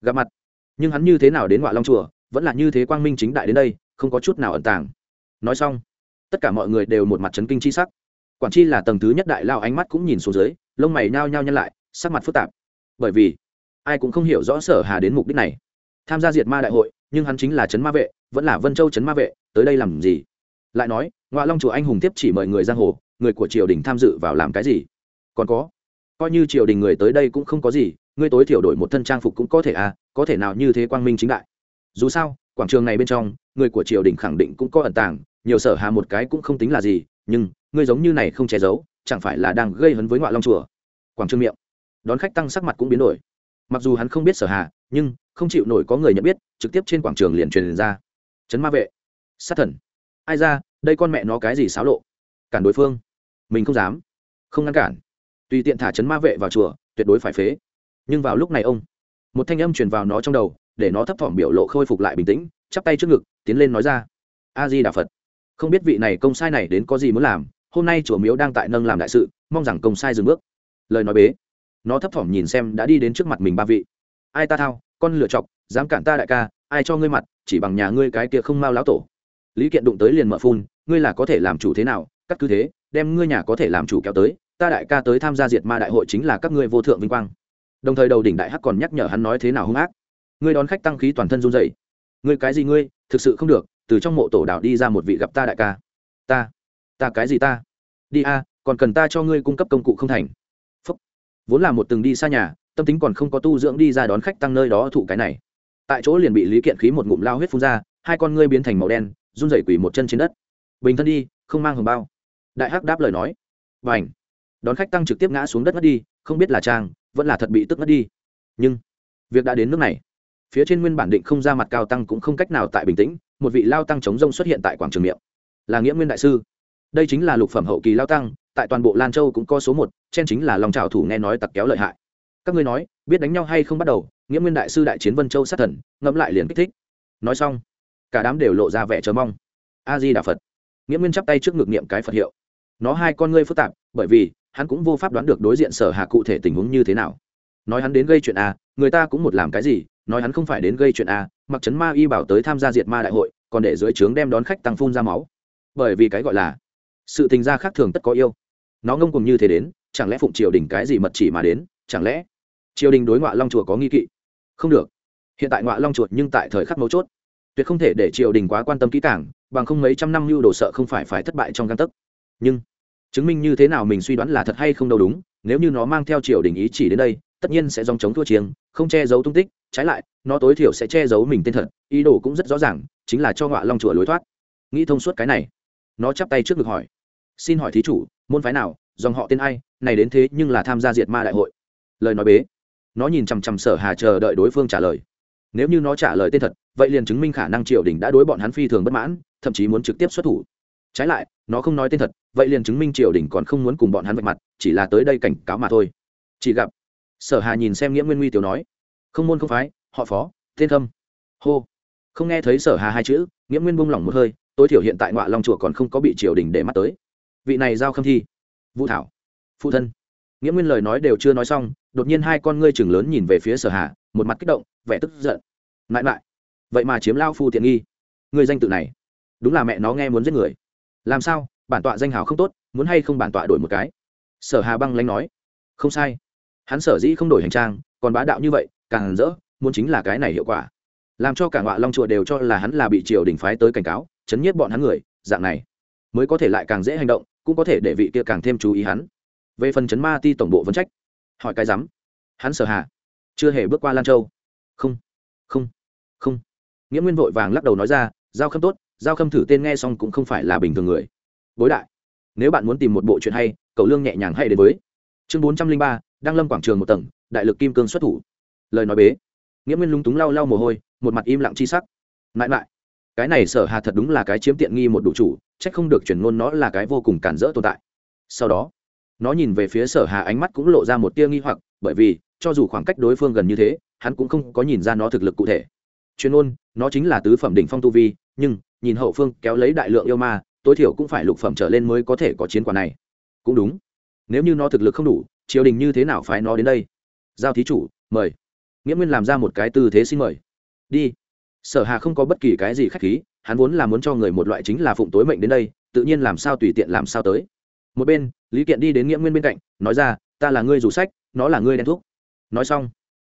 Gặp mặt. Nhưng hắn như thế nào đến ngoại long chùa, vẫn là như thế quang minh chính đại đến đây, không có chút nào ẩn tàng. Nói xong, tất cả mọi người đều một mặt chấn kinh chi sắc. Quản chi là tầng thứ nhất đại lao ánh mắt cũng nhìn xuống dưới, lông mày nhao nhao nhăn lại, sắc mặt phức tạp. Bởi vì, ai cũng không hiểu rõ sở hà đến mục đích này. Tham gia diệt ma đại hội, nhưng hắn chính là trấn ma vệ, vẫn là vân châu trấn ma vệ, tới đây làm gì? Lại nói, ngoại long chùa anh hùng tiếp chỉ mời người giang hồ, người của triều đình tham dự vào làm cái gì? Còn có, coi như triều đình người tới đây cũng không có gì ngươi tối thiểu đổi một thân trang phục cũng có thể à có thể nào như thế quang minh chính đại. Dù sao, quảng trường này bên trong, người của triều đình khẳng định cũng có ẩn tàng, nhiều sở hà một cái cũng không tính là gì, nhưng ngươi giống như này không che giấu, chẳng phải là đang gây hấn với ngoại long chùa? Quảng trường miệng. Đón khách tăng sắc mặt cũng biến đổi. Mặc dù hắn không biết sở hà, nhưng, không chịu nổi có người nhận biết, trực tiếp trên quảng trường liền truyền ra. Trấn ma vệ. Sát thần ai ra, đây con mẹ nó cái gì xáo lộ? Cản đối phương. Mình không dám. Không ngăn cản. Tùy tiện thả chấn ma vệ vào chùa, tuyệt đối phải phế. Nhưng vào lúc này ông, một thanh âm truyền vào nó trong đầu, để nó thấp thỏm biểu lộ khôi phục lại bình tĩnh, chắp tay trước ngực, tiến lên nói ra a di đà phật, không biết vị này công sai này đến có gì muốn làm, hôm nay chùa miếu đang tại nâng làm đại sự, mong rằng công sai dừng bước. Lời nói bế. Nó thấp thỏm nhìn xem đã đi đến trước mặt mình ba vị. Ai ta thao, con lựa chọc, dám cản ta đại ca, ai cho ngươi mặt, chỉ bằng nhà ngươi cái kia không mau lão tổ lý kiện đụng tới liền mở phun, ngươi là có thể làm chủ thế nào? Cắt cứ thế, đem ngươi nhà có thể làm chủ kéo tới, ta đại ca tới tham gia diệt ma đại hội chính là các ngươi vô thượng vinh quang. Đồng thời đầu đỉnh đại hắc còn nhắc nhở hắn nói thế nào hung ác. Ngươi đón khách tăng khí toàn thân run dậy ngươi cái gì ngươi? Thực sự không được, từ trong mộ tổ đảo đi ra một vị gặp ta đại ca. Ta? Ta cái gì ta? Đi a, còn cần ta cho ngươi cung cấp công cụ không thành. Phúc. vốn là một từng đi xa nhà, tâm tính còn không có tu dưỡng đi ra đón khách tăng nơi đó thụ cái này. Tại chỗ liền bị lý kiện khí một ngụm lao huyết phun ra, hai con ngươi biến thành màu đen run rẩy quỳ một chân trên đất. Bình thân đi, không mang hồng bao. Đại hắc đáp lời nói. Và ảnh đón khách tăng trực tiếp ngã xuống đất mất đi, không biết là trang, vẫn là thật bị tức mất đi. Nhưng, việc đã đến nước này. Phía trên nguyên bản định không ra mặt cao tăng cũng không cách nào tại bình tĩnh, một vị lao tăng chống rông xuất hiện tại quảng trường miệng. Là nghĩa nguyên đại sư. Đây chính là lục phẩm hậu kỳ lao tăng, tại toàn bộ lan châu cũng có số một chen chính là lòng trào thủ nghe nói tặc kéo lợi hại. Các ngươi nói, biết đánh nhau hay không bắt đầu, nghĩa nguyên đại sư đại chiến vân châu sát thần, ngẫm lại liền kích thích. Nói xong cả đám đều lộ ra vẻ chờ mong. A di đà phật nghĩa nguyên chắp tay trước ngực niệm cái phật hiệu. Nó hai con ngươi phức tạp, bởi vì hắn cũng vô pháp đoán được đối diện sở hạ cụ thể tình huống như thế nào. Nói hắn đến gây chuyện a, người ta cũng một làm cái gì, nói hắn không phải đến gây chuyện a, mặc trấn ma y bảo tới tham gia diệt ma đại hội, còn để dưới trướng đem đón khách tăng phun ra máu. Bởi vì cái gọi là sự tình gia khác thường tất có yêu. Nó ngông cùng như thế đến, chẳng lẽ phụng triều đình cái gì mật chỉ mà đến, chẳng lẽ triều đình đối ngoại long chùa có nghi kỵ? Không được. Hiện tại ngoại long chuột nhưng tại thời khắc mấu chốt tuyệt không thể để triều đình quá quan tâm kỹ càng, bằng không mấy trăm năm lưu đồ sợ không phải phải thất bại trong căn tấc. Nhưng, chứng minh như thế nào mình suy đoán là thật hay không đâu đúng, nếu như nó mang theo triều đình ý chỉ đến đây, tất nhiên sẽ dòng chống thua chiêng, không che giấu tung tích, trái lại, nó tối thiểu sẽ che giấu mình tên thật, ý đồ cũng rất rõ ràng, chính là cho họa long chùa lối thoát. Nghĩ thông suốt cái này, nó chắp tay trước ngực hỏi. Xin hỏi thí chủ, môn phái nào, dòng họ tên ai, này đến thế nhưng là tham gia diệt ma đại hội. Lời nói bế. Nó nhìn chằm chằm sở hà chờ đợi đối phương trả lời nếu như nó trả lời tên thật, vậy liền chứng minh khả năng triều đình đã đối bọn hắn phi thường bất mãn, thậm chí muốn trực tiếp xuất thủ. Trái lại, nó không nói tên thật, vậy liền chứng minh triều đình còn không muốn cùng bọn hắn vạch mặt, chỉ là tới đây cảnh cáo mà thôi. Chỉ gặp, sở hà nhìn xem nghĩa nguyên nguy tiểu nói, không môn không phái, họ phó, tên thâm. Hô. Không nghe thấy sở hà hai chữ nghĩa nguyên buông lỏng một hơi, tối thiểu hiện tại ngoại long chùa còn không có bị triều đình để mắt tới. Vị này giao khâm thi. Vũ thảo. Phụ thân. Nghĩa nguyên lời nói đều chưa nói xong, đột nhiên hai con ngươi chừng lớn nhìn về phía sở hà một mặt kích động, vẻ tức giận. Mãi mãi. Vậy mà chiếm lao phu tiện nghi. Người danh tự này, đúng là mẹ nó nghe muốn giết người. Làm sao? Bản tọa danh hào không tốt, muốn hay không bản tọa đổi một cái? Sở hà băng lanh nói. Không sai. Hắn sở dĩ không đổi hành trang, còn bá đạo như vậy, càng rỡ, muốn chính là cái này hiệu quả. Làm cho cả ngọa long chùa đều cho là hắn là bị triều đình phái tới cảnh cáo, chấn nhiếp bọn hắn người, dạng này mới có thể lại càng dễ hành động, cũng có thể để vị kia càng thêm chú ý hắn. Về phần chấn ma ti tổng bộ vấn trách. Hỏi cái rắm hắn sở hà chưa hề bước qua lan châu. Không không không. Nghĩa nguyên vội vàng lắc đầu nói ra, giao khâm tốt, giao khâm thử tên nghe xong cũng không phải là bình thường người. Bối đại, nếu bạn muốn tìm một bộ chuyện hay, cậu lương nhẹ nhàng hay đến với. Chương bốn trăm linh ba đang lâm quảng trường một tầng, đại lực kim cương xuất thủ. Lời nói bế. Nghĩa nguyên lúng túng lau lau mồ hôi, một mặt im lặng chi sắc. Mãi mãi, cái này sở hà thật đúng là cái chiếm tiện nghi một đủ chủ trách không được chuyển ngôn nó là cái vô cùng cản rỡ tồn tại. Sau đó, nó nhìn về phía sở hà ánh mắt cũng lộ ra một tia nghi hoặc, bởi vì cho dù khoảng cách đối phương gần như thế, hắn cũng không có nhìn ra nó thực lực cụ thể. Chuyên ôn nó chính là tứ phẩm đỉnh phong tu vi, nhưng, nhìn hậu phương kéo lấy đại lượng yêu ma, tối thiểu cũng phải lục phẩm trở lên mới có thể có chiến quả này. Cũng đúng. Nếu như nó thực lực không đủ, triều đình như thế nào phải nó đến đây? Giao thí chủ, mời. Nghĩa nguyên làm ra một cái tư thế xin mời. Đi. Sở hà không có bất kỳ cái gì khách khí, hắn vốn là muốn cho người một loại chính là phụng tối mệnh đến đây, tự nhiên làm sao tùy tiện làm sao tới. Một bên, lý kiện đi đến nghĩa nguyên bên cạnh, nói ra, ta là ngươi rủ sách, nó là ngươi đen thuốc nói xong,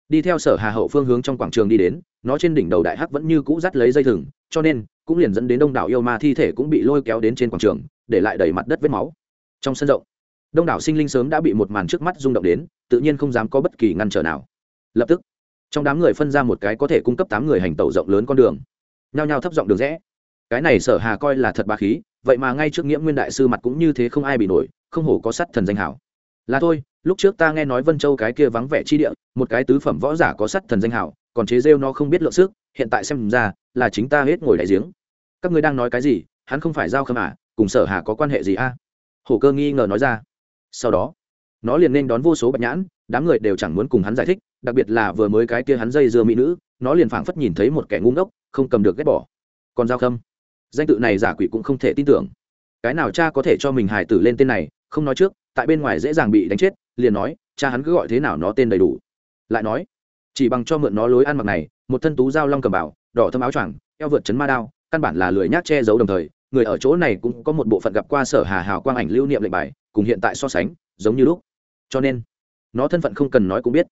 đi theo sở hà hậu phương hướng trong quảng trường đi đến, nó trên đỉnh đầu đại hắc vẫn như cũ dắt lấy dây thừng, cho nên cũng liền dẫn đến đông đảo yêu ma thi thể cũng bị lôi kéo đến trên quảng trường, để lại đầy mặt đất vết máu. Trong sân rộng, đông đảo sinh linh sớm đã bị một màn trước mắt rung động đến, tự nhiên không dám có bất kỳ ngăn trở nào. Lập tức, trong đám người phân ra một cái có thể cung cấp tám người hành tẩu rộng lớn con đường. Nhao nhao thấp giọng đường rẽ. Cái này sở hà coi là thật ba khí, vậy mà ngay trước nghĩa nguyên đại sư mặt cũng như thế không ai bị nổi, không hổ có sắt thần danh hảo. Là thôi lúc trước ta nghe nói vân châu cái kia vắng vẻ chi địa, một cái tứ phẩm võ giả có sắt thần danh hảo còn chế rêu nó không biết lượng sức, hiện tại xem ra là chính ta hết ngồi đại giếng. Các ngươi đang nói cái gì? Hắn không phải giao khâm à? Cùng sở hà có quan hệ gì a à? hổ cơ nghi ngờ nói ra. Sau đó, nó liền nên đón vô số bạch nhãn, đám người đều chẳng muốn cùng hắn giải thích, đặc biệt là vừa mới cái kia hắn dây dưa mỹ nữ, nó liền phảng phất nhìn thấy một kẻ ngu ngốc, không cầm được ghét bỏ. Còn giao khâm? Danh tự này giả quỷ cũng không thể tin tưởng. Cái nào cha có thể cho mình hài tử lên tên này, không nói trước, tại bên ngoài dễ dàng bị đánh chết liền nói, cha hắn cứ gọi thế nào nó tên đầy đủ. Lại nói, chỉ bằng cho mượn nó lối ăn mặc này, một thân tú dao long cầm bảo đỏ thâm áo choàng, eo vượt chấn ma đao, căn bản là lười nhác che giấu đồng thời, người ở chỗ này cũng có một bộ phận gặp qua sở hà hào quang ảnh lưu niệm lệnh bài, cùng hiện tại so sánh, giống như lúc. Cho nên, nó thân phận không cần nói cũng biết.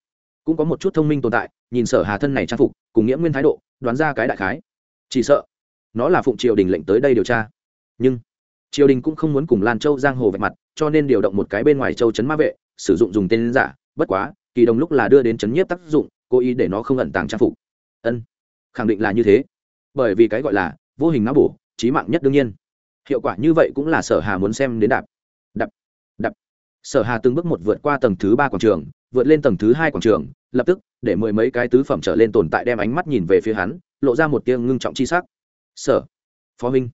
Cũng có một chút thông minh tồn tại, nhìn sở hà thân này trang phục, cùng nghĩa nguyên thái độ, đoán ra cái đại khái. Chỉ sợ, nó là phụng triều đình lệnh tới đây điều tra. Nhưng, triều đình cũng không muốn cùng lan châu giang hồ vạch mặt, cho nên điều động một cái bên ngoài châu chấn ma vệ sử dụng dùng tên giả, bất quá, kỳ đồng lúc là đưa đến chấn nhiếp tác dụng, cố ý để nó không ẩn tàng trang phục. Ân, khẳng định là như thế. Bởi vì cái gọi là vô hình não bổ trí mạng nhất đương nhiên. Hiệu quả như vậy cũng là sở hà muốn xem đến đạp. Đạp đạp. Sở hà từng bước một vượt qua tầng thứ ba quảng trường, vượt lên tầng thứ hai quảng trường, lập tức, để mười mấy cái tứ phẩm trở lên tồn tại đem ánh mắt nhìn về phía hắn, lộ ra một tiếng ngưng trọng chi sắc. Sở, phó huynh,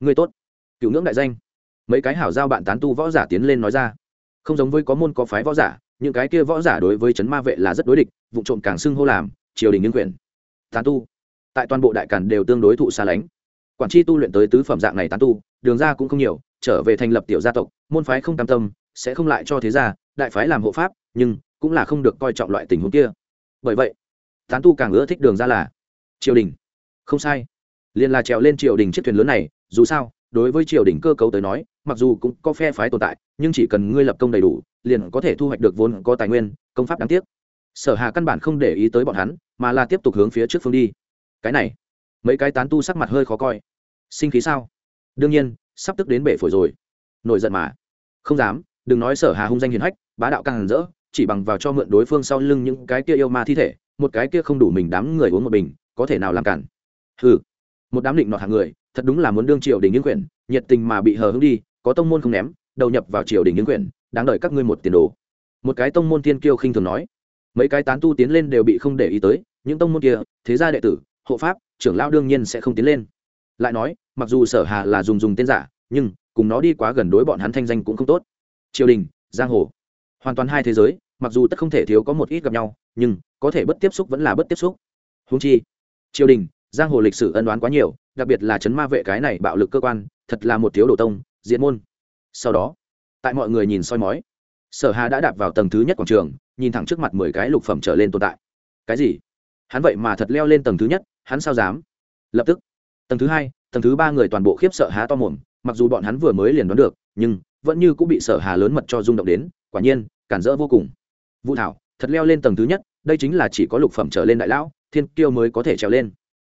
người tốt, cựu ngưỡng đại danh. Mấy cái hảo giao bạn tán tu võ giả tiến lên nói ra không giống với có môn có phái võ giả, những cái kia võ giả đối với chấn ma vệ là rất đối địch, vụ trộm càng xưng hô làm, triều đình nhân quyền. Tán tu. Tại toàn bộ đại cản đều tương đối thụ xa lánh. Quản tri tu luyện tới tứ phẩm dạng này tán tu, đường ra cũng không nhiều, trở về thành lập tiểu gia tộc, môn phái không cam tâm, sẽ không lại cho thế gia, đại phái làm hộ pháp, nhưng cũng là không được coi trọng loại tình huống kia. Bởi vậy, tán tu càng ưa thích đường ra là triều đình. Không sai. Liền là trèo lên triều đình chiếc thuyền lớn này, dù sao, đối với triều đình cơ cấu tới nói mặc dù cũng có phe phái tồn tại, nhưng chỉ cần ngươi lập công đầy đủ, liền có thể thu hoạch được vốn có tài nguyên, công pháp đáng tiếc. Sở hà căn bản không để ý tới bọn hắn, mà là tiếp tục hướng phía trước phương đi. Cái này, mấy cái tán tu sắc mặt hơi khó coi. Sinh khí sao? Đương nhiên, sắp tức đến bể phổi rồi. Nổi giận mà. Không dám, đừng nói sở hà hung danh hiền hách, bá đạo càng hẳn rỡ, chỉ bằng vào cho mượn đối phương sau lưng những cái kia yêu ma thi thể, một cái kia không đủ mình đám người uống một bình, có thể nào làm cản? Hừ. Một đám định nọt hàng người, thật đúng là muốn đương triều đình những quyển, nhiệt tình mà bị hờ hững đi có tông môn không ném, đầu nhập vào triều đình những quyển, đáng đợi các ngươi một tiền đồ. Một cái tông môn thiên kiêu khinh thường nói. Mấy cái tán tu tiến lên đều bị không để ý tới, những tông môn kia, thế gia đệ tử, hộ pháp, trưởng lão đương nhiên sẽ không tiến lên. Lại nói, mặc dù sở hà là dùng dùng tên giả, nhưng, cùng nó đi quá gần đối bọn hắn thanh danh cũng không tốt. Triều đình, giang hồ. Hoàn toàn hai thế giới, mặc dù tất không thể thiếu có một ít gặp nhau, nhưng, có thể bất tiếp xúc vẫn là bất tiếp xúc. Húng chi, triều đình, giang hồ lịch sử ân đoán quá nhiều, đặc biệt là chấn ma vệ cái này bạo lực cơ quan, thật là một thiếu đồ tông diễn môn. Sau đó, tại mọi người nhìn soi mói, sở hà đã đạp vào tầng thứ nhất quảng trường, nhìn thẳng trước mặt mười cái lục phẩm trở lên tồn tại. Cái gì? Hắn vậy mà thật leo lên tầng thứ nhất, hắn sao dám? Lập tức, tầng thứ hai, tầng thứ ba người toàn bộ khiếp sợ há to mồm, mặc dù bọn hắn vừa mới liền đoán được, nhưng vẫn như cũng bị sở hà lớn mật cho rung động đến, quả nhiên, cản rỡ vô cùng. Vũ thảo, thật leo lên tầng thứ nhất, đây chính là chỉ có lục phẩm trở lên đại lão, thiên kiêu mới có thể trèo lên.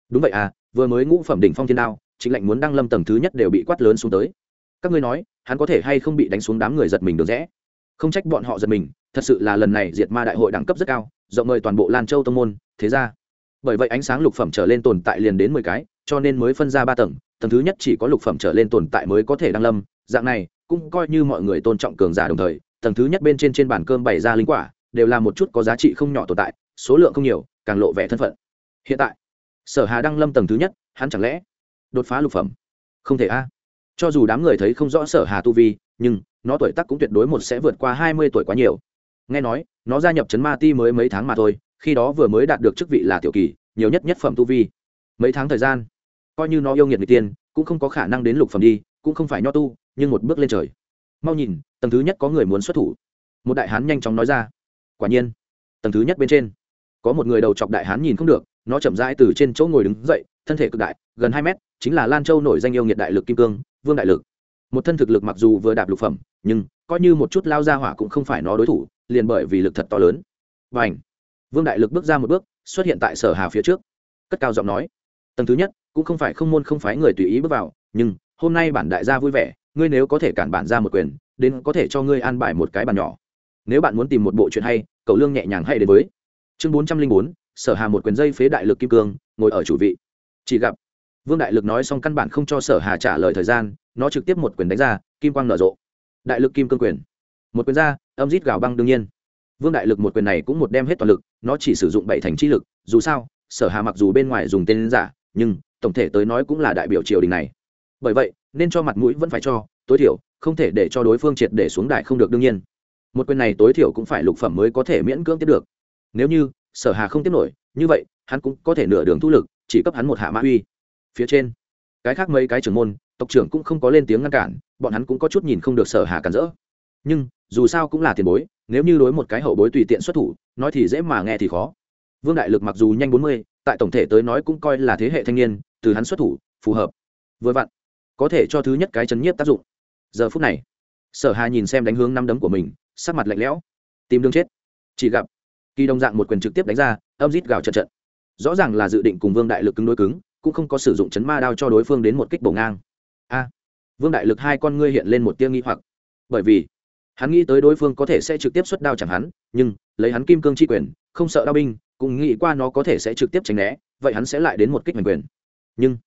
Đúng vậy à vừa mới ngũ phẩm đỉnh phong thiên đao chính lệnh muốn đăng lâm tầng thứ nhất đều bị quát lớn xuống tới các ngươi nói, hắn có thể hay không bị đánh xuống đám người giật mình được rẽ không trách bọn họ giật mình, thật sự là lần này diệt ma đại hội đẳng cấp rất cao, rộng mời toàn bộ lan châu tông môn, thế ra. Bởi vậy ánh sáng lục phẩm trở lên tồn tại liền đến mười cái, cho nên mới phân ra ba tầng tầng thứ nhất chỉ có lục phẩm trở lên tồn tại mới có thể đăng lâm. Dạng này, cũng coi như mọi người tôn trọng cường giả đồng thời, tầng thứ nhất bên trên trên bàn cơm bày ra linh quả, đều là một chút có giá trị không nhỏ tồn tại, số lượng không nhiều, càng lộ vẻ thân phận. Hiện tại, sở hà đăng lâm tầng thứ nhất, hắn chẳng lẽ đột phá lục phẩm? Không thể a cho dù đám người thấy không rõ sở hà tu vi, nhưng nó tuổi tác cũng tuyệt đối một sẽ vượt qua hai mươi tuổi quá nhiều. Nghe nói, nó gia nhập trấn ma ti mới mấy tháng mà thôi, khi đó vừa mới đạt được chức vị là tiểu kỳ, nhiều nhất nhất phẩm tu vi. Mấy tháng thời gian, coi như nó yêu nghiệt người tiên, cũng không có khả năng đến lục phẩm đi, cũng không phải nho tu, nhưng một bước lên trời. Mau nhìn, tầng thứ nhất có người muốn xuất thủ. Một đại hán nhanh chóng nói ra. Quả nhiên, tầng thứ nhất bên trên, có một người đầu chọc đại hán nhìn không được, nó chậm rãi từ trên chỗ ngồi đứng dậy, thân thể cực đại, gần hai mét, chính là lan châu nổi danh yêu nghiệt đại lực kim cương vương đại lực. Một thân thực lực mặc dù vừa đạp lục phẩm, nhưng coi như một chút lao ra hỏa cũng không phải nó đối thủ, liền bởi vì lực thật to lớn. Và ảnh vương đại lực bước ra một bước, xuất hiện tại sở hà phía trước. Cất cao giọng nói, tầng thứ nhất, cũng không phải không môn không phái người tùy ý bước vào, nhưng hôm nay bản đại gia vui vẻ, ngươi nếu có thể cản bản ra một quyền, đến có thể cho ngươi an bài một cái bàn nhỏ. Nếu bạn muốn tìm một bộ chuyện hay cậu lương nhẹ nhàng hay đến với. Chương bốn trăm linh bốn, sở hà một quyền dây phế đại lực kim cương, ngồi ở chủ vị. Chỉ gặp vương đại lực nói xong căn bản không cho sở hà trả lời thời gian, nó trực tiếp một quyền đánh ra, kim quang nở rộ. Đại lực kim cương quyền. Một quyền ra, âm rít gào băng đương nhiên. Vương đại lực một quyền này cũng một đem hết toàn lực, nó chỉ sử dụng bảy thành chi lực, dù sao, sở hà mặc dù bên ngoài dùng tên giả, nhưng, tổng thể tới nói cũng là đại biểu triều đình này. Bởi vậy, nên cho mặt mũi vẫn phải cho, tối thiểu, không thể để cho đối phương triệt để xuống đại không được đương nhiên. Một quyền này tối thiểu cũng phải lục phẩm mới có thể miễn cưỡng tiếp được. Nếu như, sở hà không tiếp nổi, như vậy, hắn cũng có thể nửa đường thu lực, chỉ cấp hắn một hạ mã uy phía trên. Cái khác mấy cái trưởng môn, tộc trưởng cũng không có lên tiếng ngăn cản, bọn hắn cũng có chút nhìn không được sở hà cản rỡ. Nhưng, dù sao cũng là tiền bối, nếu như đối một cái hậu bối tùy tiện xuất thủ, nói thì dễ mà nghe thì khó. Vương đại lực mặc dù nhanh bốn mươi, tại tổng thể tới nói cũng coi là thế hệ thanh niên, từ hắn xuất thủ, phù hợp. Vừa vặn, có thể cho thứ nhất cái chấn nhiếp tác dụng. Giờ phút này, sở hà nhìn xem đánh hướng năm đấm của mình, sắc mặt lạnh lẽo. Tìm đường chết. Chỉ gặp, kỳ đồng dạng một quyền trực tiếp đánh ra, âm rít gào trận trận. Rõ ràng là dự định cùng vương đại lực cứng đối cứng cũng không có sử dụng chấn ma đao cho đối phương đến một kích bổ ngang. A, vương đại lực hai con ngươi hiện lên một tia nghi hoặc. Bởi vì, hắn nghĩ tới đối phương có thể sẽ trực tiếp xuất đao chẳng hắn, nhưng, lấy hắn kim cương chi quyền, không sợ đao binh, cũng nghĩ qua nó có thể sẽ trực tiếp tránh né, vậy hắn sẽ lại đến một kích hành quyền. Nhưng,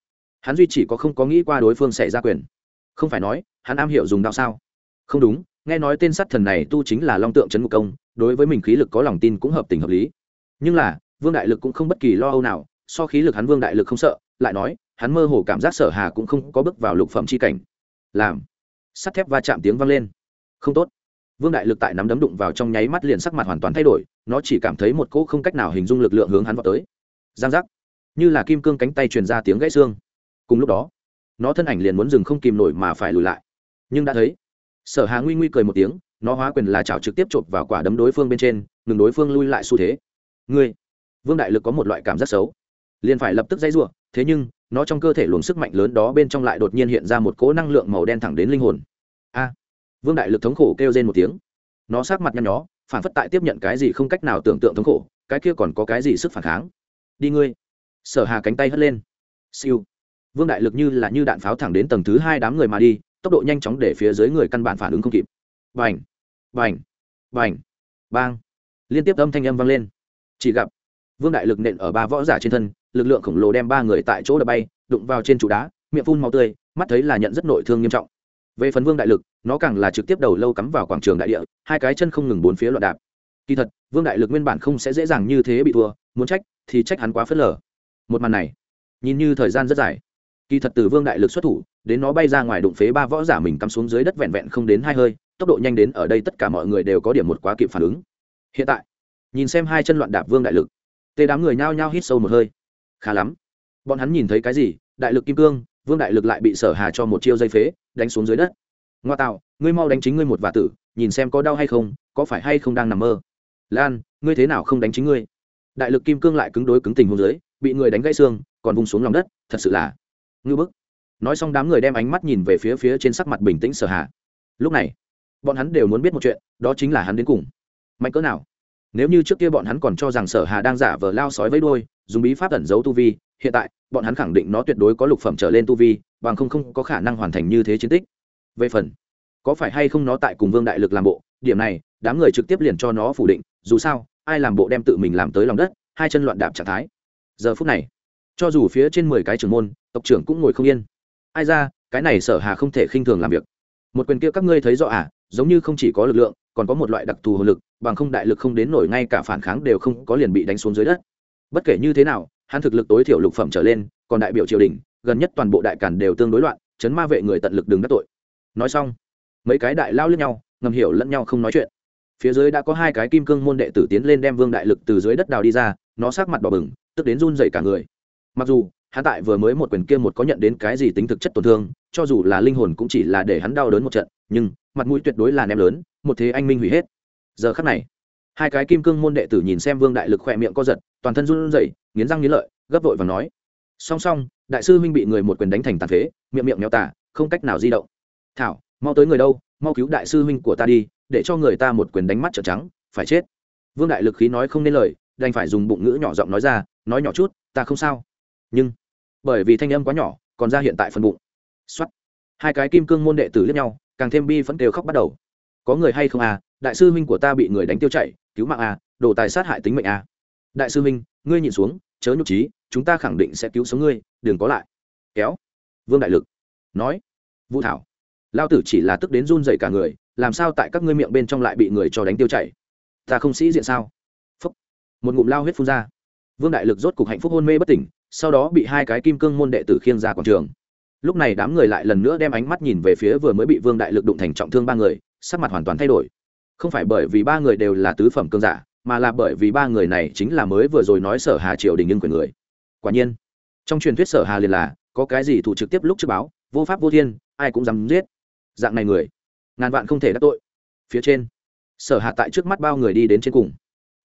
hắn duy chỉ có không có nghĩ qua đối phương sẽ ra quyền. Không phải nói, hắn am hiểu dùng đao sao? Không đúng, nghe nói tên sát thần này tu chính là long tượng trấn ngục công, đối với mình khí lực có lòng tin cũng hợp tình hợp lý. Nhưng là, vương đại lực cũng không bất kỳ lo âu nào, so khí lực hắn vương đại lực không sợ lại nói, hắn mơ hồ cảm giác sở hà cũng không có bước vào lục phẩm c h i cảnh. Làm. Sắt thép va chạm tiếng vang lên. Không tốt. Vương đại lực tại nắm đấm đụng vào trong nháy mắt liền sắc mặt hoàn toàn thay đổi, nó chỉ cảm thấy một cỗ không cách nào hình dung lực lượng hướng hắn vào tới. Giang giác. Như là kim cương cánh tay truyền ra tiếng gãy xương. Cùng lúc đó, nó thân ảnh liền muốn dừng không kìm nổi mà phải lùi lại. Nhưng đã thấy, sở hà nguy nguy cười một tiếng, nó hóa quyền là chảo trực tiếp chộp vào quả đấm đối phương bên trên, ngừng đối phương lui lại xu thế. Ngươi. Vương đại lực có một loại cảm giác xấu. Liền phải lập tức dây rủa thế nhưng, nó trong cơ thể luồng sức mạnh lớn đó bên trong lại đột nhiên hiện ra một cỗ năng lượng màu đen thẳng đến linh hồn. A! Vương đại lực thống khổ kêu lên một tiếng. Nó sát mặt nhăn nhó, phản phất tại tiếp nhận cái gì không cách nào tưởng tượng thống khổ, cái kia còn có cái gì sức phản kháng? Đi ngươi! Sở hà cánh tay hất lên. Siêu! Vương đại lực như là như đạn pháo thẳng đến tầng thứ hai đám người mà đi, tốc độ nhanh chóng để phía dưới người căn bản phản ứng không kịp. Vành vành vành bang! Liên tiếp âm thanh âm vang lên. Chỉ gặp vương đại lực nện ở ba võ giả trên thân, lực lượng khổng lồ đem ba người tại chỗ đập bay, đụng vào trên trụ đá, miệng phun màu tươi, mắt thấy là nhận rất nội thương nghiêm trọng. Về phần vương đại lực, nó càng là trực tiếp đầu lâu cắm vào quảng trường đại địa, hai cái chân không ngừng bốn phía loạn đạp. Kỳ thật, vương đại lực nguyên bản không sẽ dễ dàng như thế bị thua, muốn trách thì trách hắn quá phớt lờ. Một màn này, nhìn như thời gian rất dài. Kỳ thật từ vương đại lực xuất thủ, đến nó bay ra ngoài đụng phế ba võ giả mình cắm xuống dưới đất vẹn vẹn không đến hai hơi, tốc độ nhanh đến ở đây tất cả mọi người đều có điểm một quá kịp phản ứng. Hiện tại, nhìn xem hai chân loạn đạp vương đại lực tê đám người nhao nhao hít sâu một hơi. Khá lắm. Bọn hắn nhìn thấy cái gì? Đại lực kim cương, vương đại lực lại bị sở hà cho một chiêu dây phế, đánh xuống dưới đất. Ngoa tạo, ngươi mau đánh chính ngươi một và tử, nhìn xem có đau hay không, có phải hay không đang nằm mơ? Lan, ngươi thế nào không đánh chính ngươi? Đại lực kim cương lại cứng đối cứng tình hôn dưới, bị người đánh gãy xương, còn vung xuống lòng đất, thật sự là ngư bức. Nói xong đám người đem ánh mắt nhìn về phía phía trên sắc mặt bình tĩnh sở hạ lúc này, bọn hắn đều muốn biết một chuyện, đó chính là hắn đến cùng. Mạnh cỡ nào? Nếu như trước kia bọn hắn còn cho rằng sở hà đang giả vờ lao sói với đôi dùng bí pháp ẩn giấu tu vi, hiện tại, bọn hắn khẳng định nó tuyệt đối có lục phẩm trở lên tu vi, bằng không không có khả năng hoàn thành như thế chiến tích. Về phần, có phải hay không nó tại cùng vương đại lực làm bộ, điểm này, đám người trực tiếp liền cho nó phủ định, dù sao, ai làm bộ đem tự mình làm tới lòng đất, hai chân loạn đạp trạng thái. Giờ phút này, cho dù phía trên mười cái trưởng môn, tộc trưởng cũng ngồi không yên. Ai ra, cái này sở hà không thể khinh thường làm việc. Một quyền kia các ngươi thấy rõ à? Giống như không chỉ có lực lượng, còn có một loại đặc thù hồ lực, bằng không đại lực không đến nổi ngay cả phản kháng đều không có liền bị đánh xuống dưới đất. Bất kể như thế nào, hắn thực lực tối thiểu lục phẩm trở lên, còn đại biểu triều đình, gần nhất toàn bộ đại cản đều tương đối loạn, chấn ma vệ người tận lực đừng đắc tội. Nói xong, mấy cái đại lao lẫn nhau, ngầm hiểu lẫn nhau không nói chuyện. Phía dưới đã có hai cái kim cương môn đệ tử tiến lên đem vương đại lực từ dưới đất đào đi ra, nó sát mặt đỏ bừng, tức đến run dày cả người. Mặc dù, hắn tại vừa mới một quyền kia một có nhận đến cái gì tính thực chất tổn thương, cho dù là linh hồn cũng chỉ là để hắn đau đớn một trận nhưng mặt mũi tuyệt đối là ném lớn, một thế anh minh hủy hết. Giờ khắc này, hai cái kim cương môn đệ tử nhìn xem vương đại lực khỏe miệng co giật, toàn thân run rẩy, nghiến răng nghiến lợi, gấp vội và nói. Song song, đại sư huynh bị người một quyền đánh thành tàn phế, miệng miệng méo tả, không cách nào di động. Thảo, mau tới người đâu, mau cứu đại sư huynh của ta đi, để cho người ta một quyền đánh mắt trợn trắng, phải chết. Vương đại lực khí nói không nên lời, đành phải dùng bụng ngữ nhỏ giọng nói ra, nói nhỏ chút, ta không sao. Nhưng, bởi vì thanh âm quá nhỏ, còn ra hiện tại phần bụng. Xuất hai cái kim cương môn đệ tử liếc nhau càng thêm bi phẫn đều khóc bắt đầu. Có người hay không à đại sư huynh của ta bị người đánh tiêu chạy cứu mạng à đồ tài sát hại tính mệnh à. Đại sư huynh, ngươi nhìn xuống, chớ nhục trí chúng ta khẳng định sẽ cứu sống ngươi, đừng có lại. Kéo. Vương đại lực. Nói. Vũ thảo. Lao tử chỉ là tức đến run rẩy cả người, làm sao tại các ngươi miệng bên trong lại bị người cho đánh tiêu chảy? Ta không sĩ diện sao? Phúc. một ngụm lao huyết phun ra. Vương đại lực rốt cục hạnh phúc hôn mê bất tỉnh, sau đó bị hai cái kim cương môn đệ tử khiêng ra quảng trường lúc này đám người lại lần nữa đem ánh mắt nhìn về phía vừa mới bị vương đại lực đụng thành trọng thương ba người, sắc mặt hoàn toàn thay đổi. Không phải bởi vì ba người đều là tứ phẩm cương giả, mà là bởi vì ba người này chính là mới vừa rồi nói sở hà triều đình nhưng quyền người. Quả nhiên, trong truyền thuyết sở hà liền là, có cái gì thủ trực tiếp lúc trước báo, vô pháp vô thiên, ai cũng dám giết. Dạng này người, ngàn vạn không thể đắc tội. Phía trên, sở hạ tại trước mắt bao người đi đến trên cùng.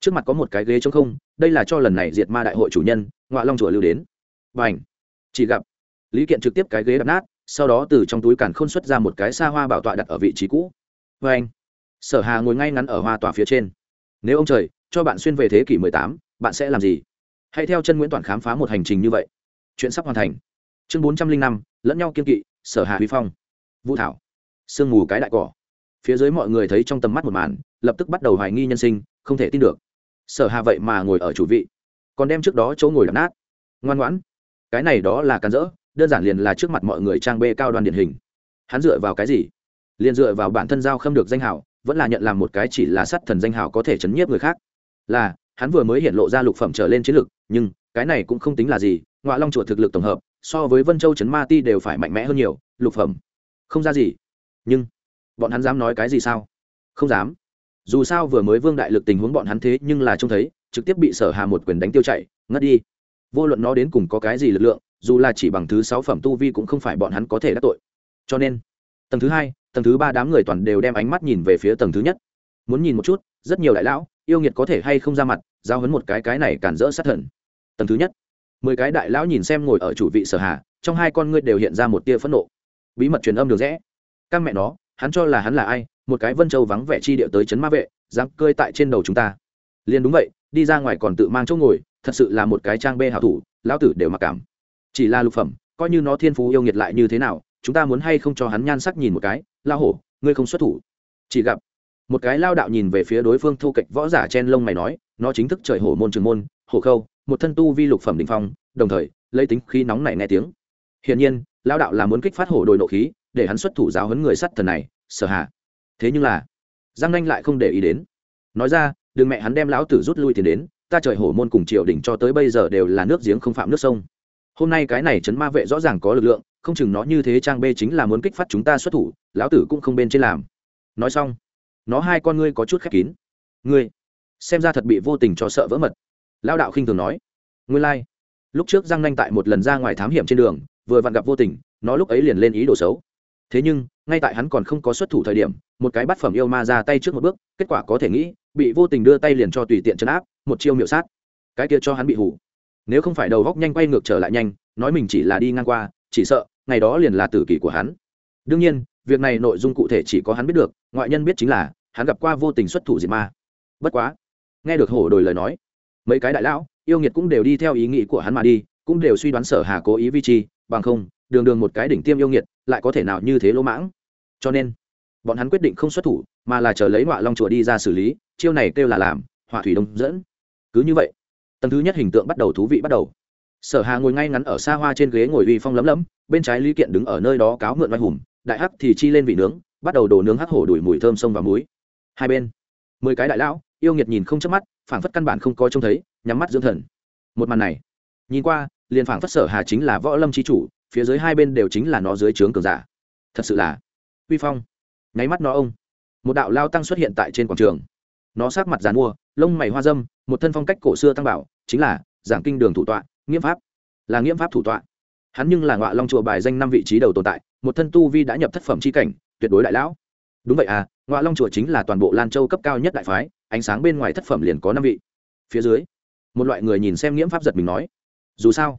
Trước mặt có một cái ghế trống không, đây là cho lần này diệt ma đại hội chủ nhân ngoại long chùa lưu đến. Và ảnh chỉ gặp lý kiện trực tiếp cái ghế đập nát sau đó từ trong túi càn khôn xuất ra một cái xa hoa bảo tọa đặt ở vị trí cũ. Vê anh sở hà ngồi ngay ngắn ở hoa tòa phía trên. Nếu ông trời cho bạn xuyên về thế kỷ 18, bạn sẽ làm gì? Hãy theo chân nguyễn toàn khám phá một hành trình như vậy. Chuyện sắp hoàn thành. Chương 405, lẫn nhau kiên kỵ sở hà huy phong. Vũ thảo. Sương mù cái đại cỏ. Phía dưới mọi người thấy trong tầm mắt một màn lập tức bắt đầu hoài nghi nhân sinh không thể tin được. Sở hà vậy mà ngồi ở chủ vị còn đem trước đó chỗ ngồi đập nát. Ngoan ngoãn. Cái này đó là cắn rỡ đơn giản liền là trước mặt mọi người trang bê cao đoan điển hình. Hắn dựa vào cái gì? Liền dựa vào bản thân giao khâm được danh hào vẫn là nhận làm một cái chỉ là sát thần danh hào có thể chấn nhiếp người khác. Là, hắn vừa mới hiện lộ ra lục phẩm trở lên chiến lực, nhưng cái này cũng không tính là gì ngoại long chuột thực lực tổng hợp, so với vân châu chấn ma ti đều phải mạnh mẽ hơn nhiều, lục phẩm. Không ra gì. Nhưng, bọn hắn dám nói cái gì sao? Không dám. Dù sao vừa mới vương đại lực tình huống bọn hắn thế nhưng là trông thấy, trực tiếp bị sở hà một quyền đánh tiêu chạy, ngất đi. Vô luận nó đến cùng có cái gì lực lượng dù là chỉ bằng thứ sáu phẩm tu vi cũng không phải bọn hắn có thể đắc tội. Cho nên, tầng thứ hai, tầng thứ ba đám người toàn đều đem ánh mắt nhìn về phía tầng thứ nhất. Muốn nhìn một chút, rất nhiều đại lão, yêu nghiệt có thể hay không ra mặt, giao hấn một cái cái này cản rỡ sát thần. Tầng thứ nhất, mười cái đại lão nhìn xem ngồi ở chủ vị sở hà, trong hai con ngươi đều hiện ra một tia phẫn nộ. Bí mật truyền âm được rẽ. Các mẹ nó, hắn cho là hắn là ai, một cái vân châu vắng vẻ chi địa tới chấn ma vệ, dám cơi tại trên đầu chúng ta. Liền đúng vậy, đi ra ngoài còn tự mang chỗ ngồi, thật sự là một cái trang bê hảo thủ, lão tử đều mặc cảm chỉ là lục phẩm, coi như nó thiên phú yêu nghiệt lại như thế nào, chúng ta muốn hay không cho hắn nhan sắc nhìn một cái lao hổ, ngươi không xuất thủ. Chỉ gặp, một cái lao đạo nhìn về phía đối phương thu kịch võ giả chen lông mày nói, nó chính thức trời hổ môn trường môn, hổ khâu, một thân tu vi lục phẩm đình phong, đồng thời, lấy tính khí nóng này nghe tiếng. Hiển nhiên, lao đạo là muốn kích phát hổ đồi nộ khí, để hắn xuất thủ giáo huấn người sắt thần này, sở hạ. Thế nhưng là, giang nanh lại không để ý đến. Nói ra, đừng mẹ hắn đem lão tử rút lui tiền đến, ta trời hổ môn cùng triều đình cho tới bây giờ đều là nước giếng không phạm nước sông hôm nay cái này chấn ma vệ rõ ràng có lực lượng, không chừng nó như thế trang b chính là muốn kích phát chúng ta xuất thủ, lão tử cũng không bên trên làm. Nói xong, nó hai con ngươi có chút khép kín. Ngươi, xem ra thật bị vô tình cho sợ vỡ mật. Lao đạo khinh thường nói. Ngươi lai、like. lúc trước giang nanh tại một lần ra ngoài thám hiểm trên đường, vừa vặn gặp vô tình, nó lúc ấy liền lên ý đồ xấu. Thế nhưng, ngay tại hắn còn không có xuất thủ thời điểm, một cái bát phẩm yêu ma ra tay trước một bước, kết quả có thể nghĩ, bị vô tình đưa tay liền cho tùy tiện chấn áp, một chiêu miệu sát. Cái kia cho hắn bị hủ nếu không phải đầu góc nhanh quay ngược trở lại nhanh, nói mình chỉ là đi ngang qua, chỉ sợ, ngày đó liền là tử kỷ của hắn. Đương nhiên, việc này nội dung cụ thể chỉ có hắn biết được, ngoại nhân biết chính là, hắn gặp qua vô tình xuất thủ diệt ma. Bất quá, nghe được hổ đồi lời nói, mấy cái đại lão, yêu nghiệt cũng đều đi theo ý nghĩ của hắn mà đi, cũng đều suy đoán sở hà cố ý vi chi, bằng không, đường đường một cái đỉnh tiêm yêu nghiệt, lại có thể nào như thế lỗ mãng. Cho nên, bọn hắn quyết định không xuất thủ, mà là chờ lấy họa long chùa đi ra xử lý, chiêu này kêu là làm, họa thủy đông dẫn. Cứ như vậy tầng thứ nhất hình tượng bắt đầu thú vị bắt đầu. Sở hà ngồi ngay ngắn ở xa hoa trên ghế ngồi uy phong lấm lấm, bên trái lý kiện đứng ở nơi đó cáo mượn vai hùng, đại hắc thì chi lên vị nướng, bắt đầu đổ nướng hắc hổ đuổi mùi thơm sông và muối. Hai bên, mười cái đại lão, yêu nghiệt nhìn không chớp mắt, phảng phất căn bản không có trông thấy, nhắm mắt dưỡng thần. Một màn này, nhìn qua, liền phảng phất sở hà chính là võ lâm chi chủ, phía dưới hai bên đều chính là nó dưới trướng cường giả. Thật sự là uy phong. Nháy mắt nó ông, một đạo lao tăng xuất hiện tại trên quảng trường. Nó sát mặt dàn mua lông mày hoa dâm, một thân phong cách cổ xưa tăng bảo, chính là giảng kinh đường thủ tọa nghiêm pháp, là nghiêm pháp thủ tọa. Hắn nhưng là ngọa long chùa bài danh năm vị trí đầu tồn tại, một thân tu vi đã nhập thất phẩm c h i cảnh, tuyệt đối đại lão. Đúng vậy à ngọa long chùa chính là toàn bộ lan châu cấp cao nhất đại phái, ánh sáng bên ngoài thất phẩm liền có năm vị. Phía dưới, một loại người nhìn xem nghiễm pháp giật mình nói, dù sao,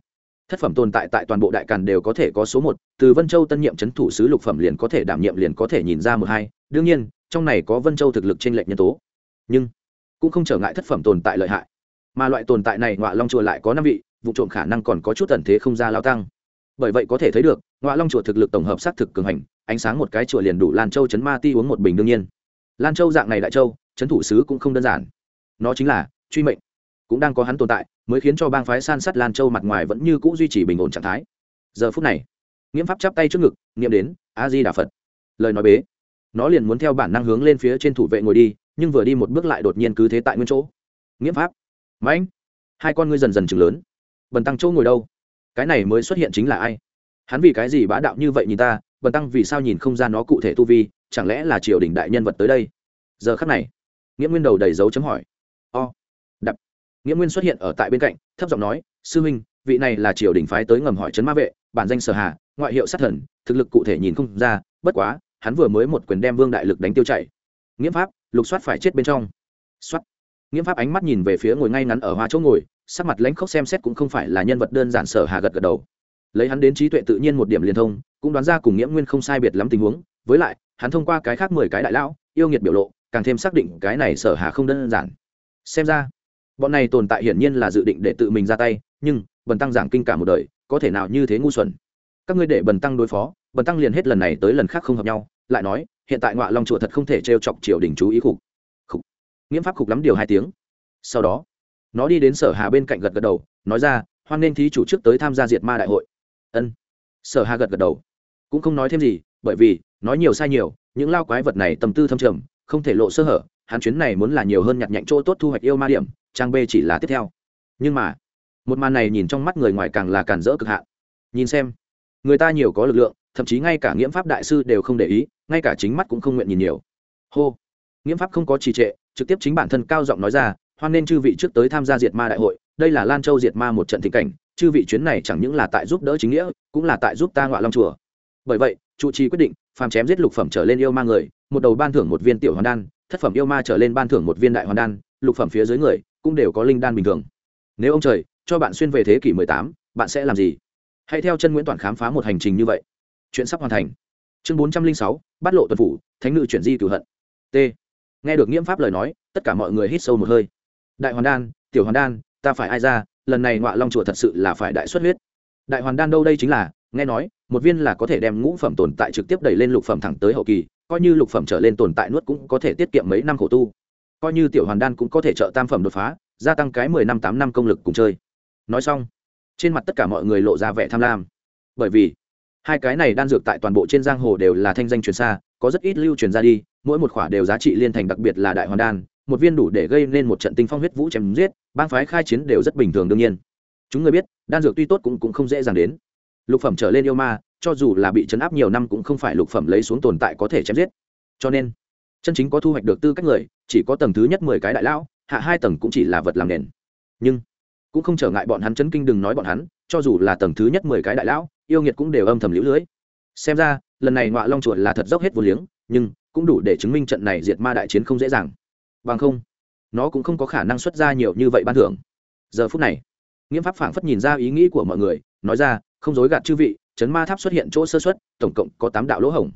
thất phẩm tồn tại tại toàn bộ đại càn đều có thể có số một, từ vân châu tân nhiệm c h ấ n thủ sứ lục phẩm liền có thể đảm nhiệm liền có thể nhìn ra một hai, đương nhiên, trong này có vân châu thực lực t r ê n lệch nhân tố. Nhưng cũng không trở ngại thất phẩm tồn tại lợi hại. Mà loại tồn tại này, ngọa long chùa lại có năm vị, vụ trộm khả năng còn có chút tần thế không ra lao tăng. Bởi vậy có thể thấy được, ngọa long chùa thực lực tổng hợp xác thực cường hành, ánh sáng một cái chùa liền đủ lan châu chấn ma ti uống một bình đương nhiên. Lan châu dạng này đại châu, chấn thủ sứ cũng không đơn giản. Nó chính là truy mệnh. Cũng đang có hắn tồn tại, mới khiến cho bang phái san sắt lan châu mặt ngoài vẫn như c ũ duy trì bình ổn trạng thái. Giờ phút này, nghiễm pháp chắp tay trước ngực nghiệm đến, a di đà phật. Lời nói bế, nó liền muốn theo bản năng hướng lên phía trên thủ vệ ngồi đi nhưng vừa đi một bước lại đột nhiên cứ thế tại nguyên chỗ. Nghiễm pháp. Mãnh hai con ngươi dần dần chừng lớn. Bần tăng chỗ ngồi đâu? Cái này mới xuất hiện chính là ai? Hắn vì cái gì bá đạo như vậy nhìn ta? Bần tăng vì sao nhìn không ra nó cụ thể tu vi? Chẳng lẽ là triều đình đại nhân vật tới đây? Giờ khắc này nghĩa nguyên đầu đầy dấu chấm hỏi. O, đập. Nghĩa nguyên xuất hiện ở tại bên cạnh, thấp giọng nói, sư huynh, vị này là triều đình phái tới ngầm hỏi trấn ma vệ, bản danh sở hà, ngoại hiệu sát thần, thực lực cụ thể nhìn không ra, bất quá, hắn vừa mới một quyền đem vương đại lực đánh tiêu chảy. Nghiễm pháp lục soát phải chết bên trong. Soát. Nghiễm pháp ánh mắt nhìn về phía ngồi ngay ngắn ở hoa chỗ ngồi, sắc mặt lãnh khốc xem xét cũng không phải là nhân vật đơn giản sở hà gật gật đầu. Lấy hắn đến trí tuệ tự nhiên một điểm liên thông, cũng đoán ra cùng nghĩa nguyên không sai biệt lắm tình huống, với lại, hắn thông qua cái khác mười cái đại lão, yêu nghiệt biểu lộ, càng thêm xác định cái này sở hà không đơn giản. Xem ra, bọn này tồn tại hiển nhiên là dự định để tự mình ra tay, nhưng, bần tăng giảng kinh cả một đời, có thể nào như thế ngu xuẩn? Các ngươi để bần tăng đối phó, bần tăng liền hết lần này tới lần khác không hợp nhau, lại nói hiện tại ngọa long chùa thật không thể t chọc triều đình chú ý khục. Khục. Nghiễm pháp khục lắm điều hai tiếng. Sau đó, nó đi đến sở hà bên cạnh gật gật đầu, nói ra, hoan nên thí chủ trước tới tham gia diệt ma đại hội. Ân. Sở hà gật gật đầu. Cũng không nói thêm gì, bởi vì, nói nhiều sai nhiều, những lao quái vật này tầm tư thâm trầm, không thể lộ sơ hở, hắn chuyến này muốn là nhiều hơn nhặt nhạnh chỗ tốt thu hoạch yêu ma điểm, trang b chỉ là tiếp theo. Nhưng mà, một màn này nhìn trong mắt người ngoài càng là cản rỡ cực hạn. Nhìn xem, người ta nhiều có lực lượng thậm chí ngay cả nghiễm pháp đại sư đều không để ý ngay cả chính mắt cũng không nguyện nhìn nhiều. Hô. Nghiễm pháp không có trì trệ trực tiếp chính bản thân cao giọng nói ra hoan nên chư vị trước tới tham gia diệt ma đại hội đây là lan châu diệt ma một trận thịnh cảnh chư vị chuyến này chẳng những là tại giúp đỡ chính nghĩa cũng là tại giúp ta ngọa long chùa. Bởi vậy trụ trì quyết định phàm chém giết lục phẩm trở lên yêu ma người một đầu ban thưởng một viên tiểu hoàn đan thất phẩm yêu ma trở lên ban thưởng một viên đại hoàn đan lục phẩm phía dưới người cũng đều có linh đan bình thường. Nếu ông trời cho bạn xuyên về thế kỷ 18, bạn sẽ làm gì? Hãy theo chân nguyễn toàn khám phá một hành trình như vậy chuyện sắp hoàn thành. Chương 406, bắt lộ tuần phủ thánh nữ chuyển di cửu hận. T. Nghe được nghiễm pháp lời nói tất cả mọi người hít sâu một hơi. Đại hoàn đan tiểu hoàn đan ta phải ai ra? Lần này ngọa long chùa thật sự là phải đại xuất huyết. Đại hoàn đan đâu đây chính là? Nghe nói một viên là có thể đem ngũ phẩm tồn tại trực tiếp đẩy lên lục phẩm thẳng tới hậu kỳ coi như lục phẩm trở lên tồn tại nuốt cũng có thể tiết kiệm mấy năm khổ tu. Coi như tiểu hoàn đan cũng có thể trợ tam phẩm đột phá gia tăng cái mười năm tám năm công lực cùng chơi. Nói xong trên mặt tất cả mọi người lộ ra vẻ tham lam. Bởi vì hai cái này đan dược tại toàn bộ trên giang hồ đều là thanh danh truyền xa, có rất ít lưu truyền ra đi, mỗi một khỏa đều giá trị liên thành đặc biệt là đại hoàn đan, một viên đủ để gây nên một trận tinh phong huyết vũ chém giết, bang phái khai chiến đều rất bình thường đương nhiên. Chúng người biết, đan dược tuy tốt cũng cũng không dễ dàng đến. Lục phẩm trở lên yêu ma, cho dù là bị chấn áp nhiều năm cũng không phải lục phẩm lấy xuống tồn tại có thể chém giết. Cho nên, chân chính có thu hoạch được tư cách người, chỉ có tầng thứ nhất mười cái đại lão, hạ hai tầng cũng chỉ là vật làm nền. Nhưng cũng không trở ngại bọn hắn chấn kinh đừng nói bọn hắn, cho dù là tầng thứ nhất mười cái đại lão, yêu nghiệt cũng đều âm thầm liễu lưới. Xem ra, lần này ngọa long chuột là thật dốc hết vô liếng, nhưng cũng đủ để chứng minh trận này diệt ma đại chiến không dễ dàng. Bằng không, nó cũng không có khả năng xuất ra nhiều như vậy ban thưởng. Giờ phút này nghiễm pháp phảng phất nhìn ra ý nghĩ của mọi người, nói ra, không dối gạt chư vị, chấn ma tháp xuất hiện chỗ sơ xuất tổng cộng có tám đạo lỗ hổng.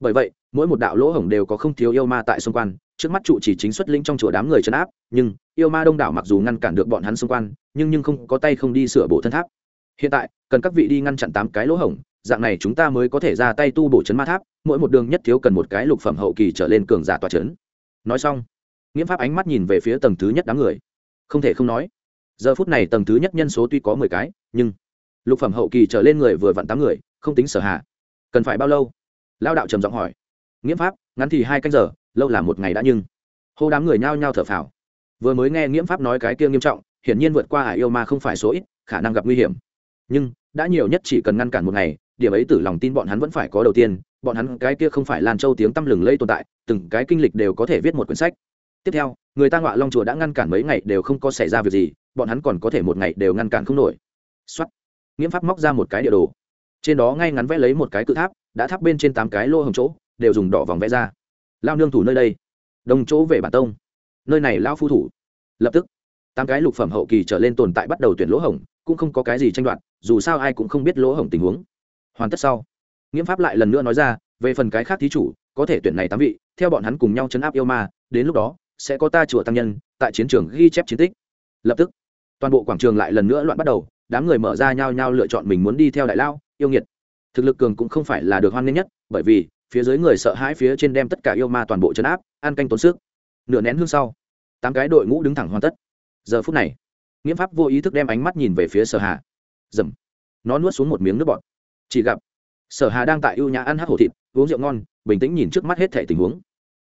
Bởi vậy, mỗi một đạo lỗ hổng đều có không thiếu yêu ma tại xung quanh trước mắt trụ chỉ chính xuất linh trong chùa đám người chấn áp, nhưng yêu ma đông đảo mặc dù ngăn cản được bọn hắn xung quanh, nhưng nhưng không có tay không đi sửa bổ thân tháp. Hiện tại, cần các vị đi ngăn chặn tám cái lỗ hổng, dạng này chúng ta mới có thể ra tay tu bổ chấn ma tháp, mỗi một đường nhất thiếu cần một cái lục phẩm hậu kỳ trở lên cường giả tòa chấn nói xong, nghiễm pháp ánh mắt nhìn về phía tầng thứ nhất đám người. Không thể không nói, giờ phút này tầng thứ nhất nhân số tuy có mười cái, nhưng lục phẩm hậu kỳ trở lên người vừa vặn tám người, không tính sở hạ. Cần phải bao lâu? Lao đạo trầm giọng hỏi. Nghiễm pháp, ngắn thì hai canh giờ lâu là một ngày đã nhưng. Hô đám người nhao nhao thở phào. Vừa mới nghe nghiễm pháp nói cái kia nghiêm trọng, hiển nhiên vượt qua hải yêu ma không phải số ít, khả năng gặp nguy hiểm. Nhưng, đã nhiều nhất chỉ cần ngăn cản một ngày, điểm ấy tử lòng tin bọn hắn vẫn phải có đầu tiên, bọn hắn cái kia không phải lan châu tiếng tăm lừng lây tồn tại, từng cái kinh lịch đều có thể viết một quyển sách. Tiếp theo, người ta ngọa long chùa đã ngăn cản mấy ngày đều không có xảy ra việc gì, bọn hắn còn có thể một ngày đều ngăn cản không nổi. Xuất nghiễm pháp móc ra một cái địa đồ. Trên đó ngay ngắn vẽ lấy một cái cự tháp, đã tháp bên trên tám cái lô hồng chỗ, đều dùng đỏ vòng vẽ ra lao nương thủ nơi đây. Đồng chỗ về bản tông. Nơi này lao phu thủ. Lập tức, tám cái lục phẩm hậu kỳ trở lên tồn tại bắt đầu tuyển lỗ hổng, cũng không có cái gì tranh đoạt, dù sao ai cũng không biết lỗ hổng tình huống. Hoàn tất sau, nghiễm pháp lại lần nữa nói ra, về phần cái khác thí chủ, có thể tuyển này tám vị, theo bọn hắn cùng nhau chấn áp yêu ma, đến lúc đó, sẽ có ta chùa tăng nhân, tại chiến trường ghi chép chiến tích. Lập tức, toàn bộ quảng trường lại lần nữa loạn bắt đầu, đám người mở ra nhau nhau lựa chọn mình muốn đi theo đại lao yêu nghiệt. Thực lực cường cũng không phải là được hoan nghênh nhất, bởi vì phía dưới người sợ hãi phía trên đem tất cả yêu ma toàn bộ chấn áp, ăn canh tốn sức. Nửa nén hương sau, tám cái đội ngũ đứng thẳng hoàn tất. Giờ phút này, nghiễm pháp vô ý thức đem ánh mắt nhìn về phía sở hà. Dầm. Nó nuốt xuống một miếng nước bọt. Chỉ gặp, sở hà đang tại ưu nhã ăn hát hổ thịt, uống rượu ngon, bình tĩnh nhìn trước mắt hết thể tình huống.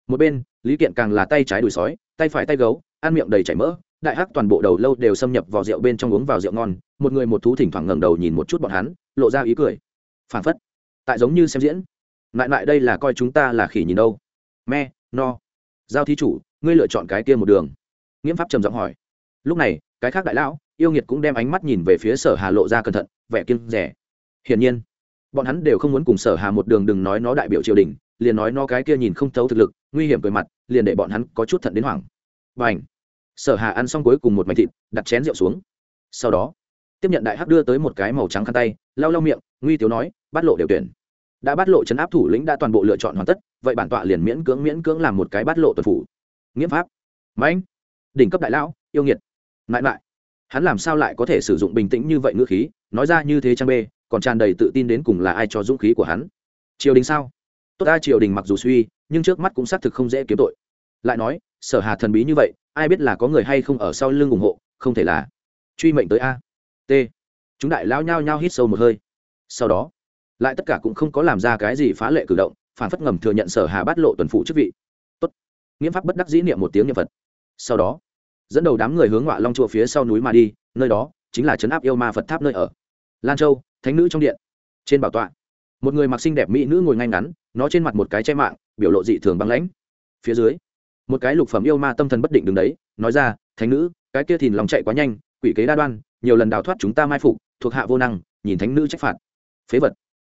Một bên, lý kiện càng là tay trái đùi sói, tay phải tay gấu, ăn miệng đầy chảy mỡ, đại hắc toàn bộ đầu lâu đều xâm nhập vào rượu bên trong uống vào rượu ngon. Một người một thú thỉnh thoảng ngẩng đầu nhìn một chút bọn hắn, lộ ra ý cười. Phảng phất, tại giống như xem diễn lại lại đây là coi chúng ta là khỉ nhìn đâu. Me, no. Giao thí chủ, ngươi lựa chọn cái kia một đường. Nghiễm pháp trầm giọng hỏi. Lúc này, cái khác đại lão, yêu nghiệt cũng đem ánh mắt nhìn về phía sở hà lộ ra cẩn thận, vẻ kiêng rẻ. Hiển nhiên, bọn hắn đều không muốn cùng sở hà một đường đừng nói nó đại biểu triều đình, liền nói nó cái kia nhìn không thấu thực lực, nguy hiểm cười mặt, liền để bọn hắn có chút thận đến hoảng. Và ảnh sở hà ăn xong cuối cùng một mảnh thịt, đặt chén rượu xuống. Sau đó, tiếp nhận đại hắc đưa tới một cái màu trắng khăn tay, lau lau miệng, nguy tiếu nói bắt lộ đều tuyển đã bắt lộ chấn áp thủ lĩnh đã toàn bộ lựa chọn hoàn tất, vậy bản tọa liền miễn cưỡng miễn cưỡng làm một cái bắt lộ tuần phủ. Nghiễm pháp. Mạnh. Đỉnh cấp đại lão, yêu nghiệt. Lại lại. Hắn làm sao lại có thể sử dụng bình tĩnh như vậy ngữ khí, nói ra như thế trang bê, còn tràn đầy tự tin đến cùng là ai cho dũng khí của hắn. Triều đình sao? Tốt ta triều đình mặc dù suy, nhưng trước mắt cũng xác thực không dễ kiếm tội. Lại nói, sở hà thần bí như vậy, ai biết là có người hay không ở sau lưng ủng hộ, không thể là. Truy mệnh tới a. T. Chúng đại lao nhao nhao hít sâu một hơi. Sau đó lại tất cả cũng không có làm ra cái gì phá lệ cử động, phản phất ngầm thừa nhận sở hà bắt lộ tuần phụ chức vị. Tốt. Nghiễm pháp bất đắc dĩ niệm một tiếng niệm phật. Sau đó, dẫn đầu đám người hướng ngọa long chùa phía sau núi mà đi, nơi đó chính là trấn áp yêu ma phật tháp nơi ở. Lan châu, thánh nữ trong điện. Trên bảo tọa, một người mặc xinh đẹp mỹ nữ ngồi ngay ngắn, nó trên mặt một cái che mạng, biểu lộ dị thường băng lãnh. Phía dưới, một cái lục phẩm yêu ma tâm thần bất định đứng đấy, nói ra, thánh nữ, cái kia thìn lòng chạy quá nhanh, quỷ kế đa đoan, nhiều lần đào thoát chúng ta mai phục, thuộc hạ vô năng, nhìn thánh nữ trách phạt. Phế vật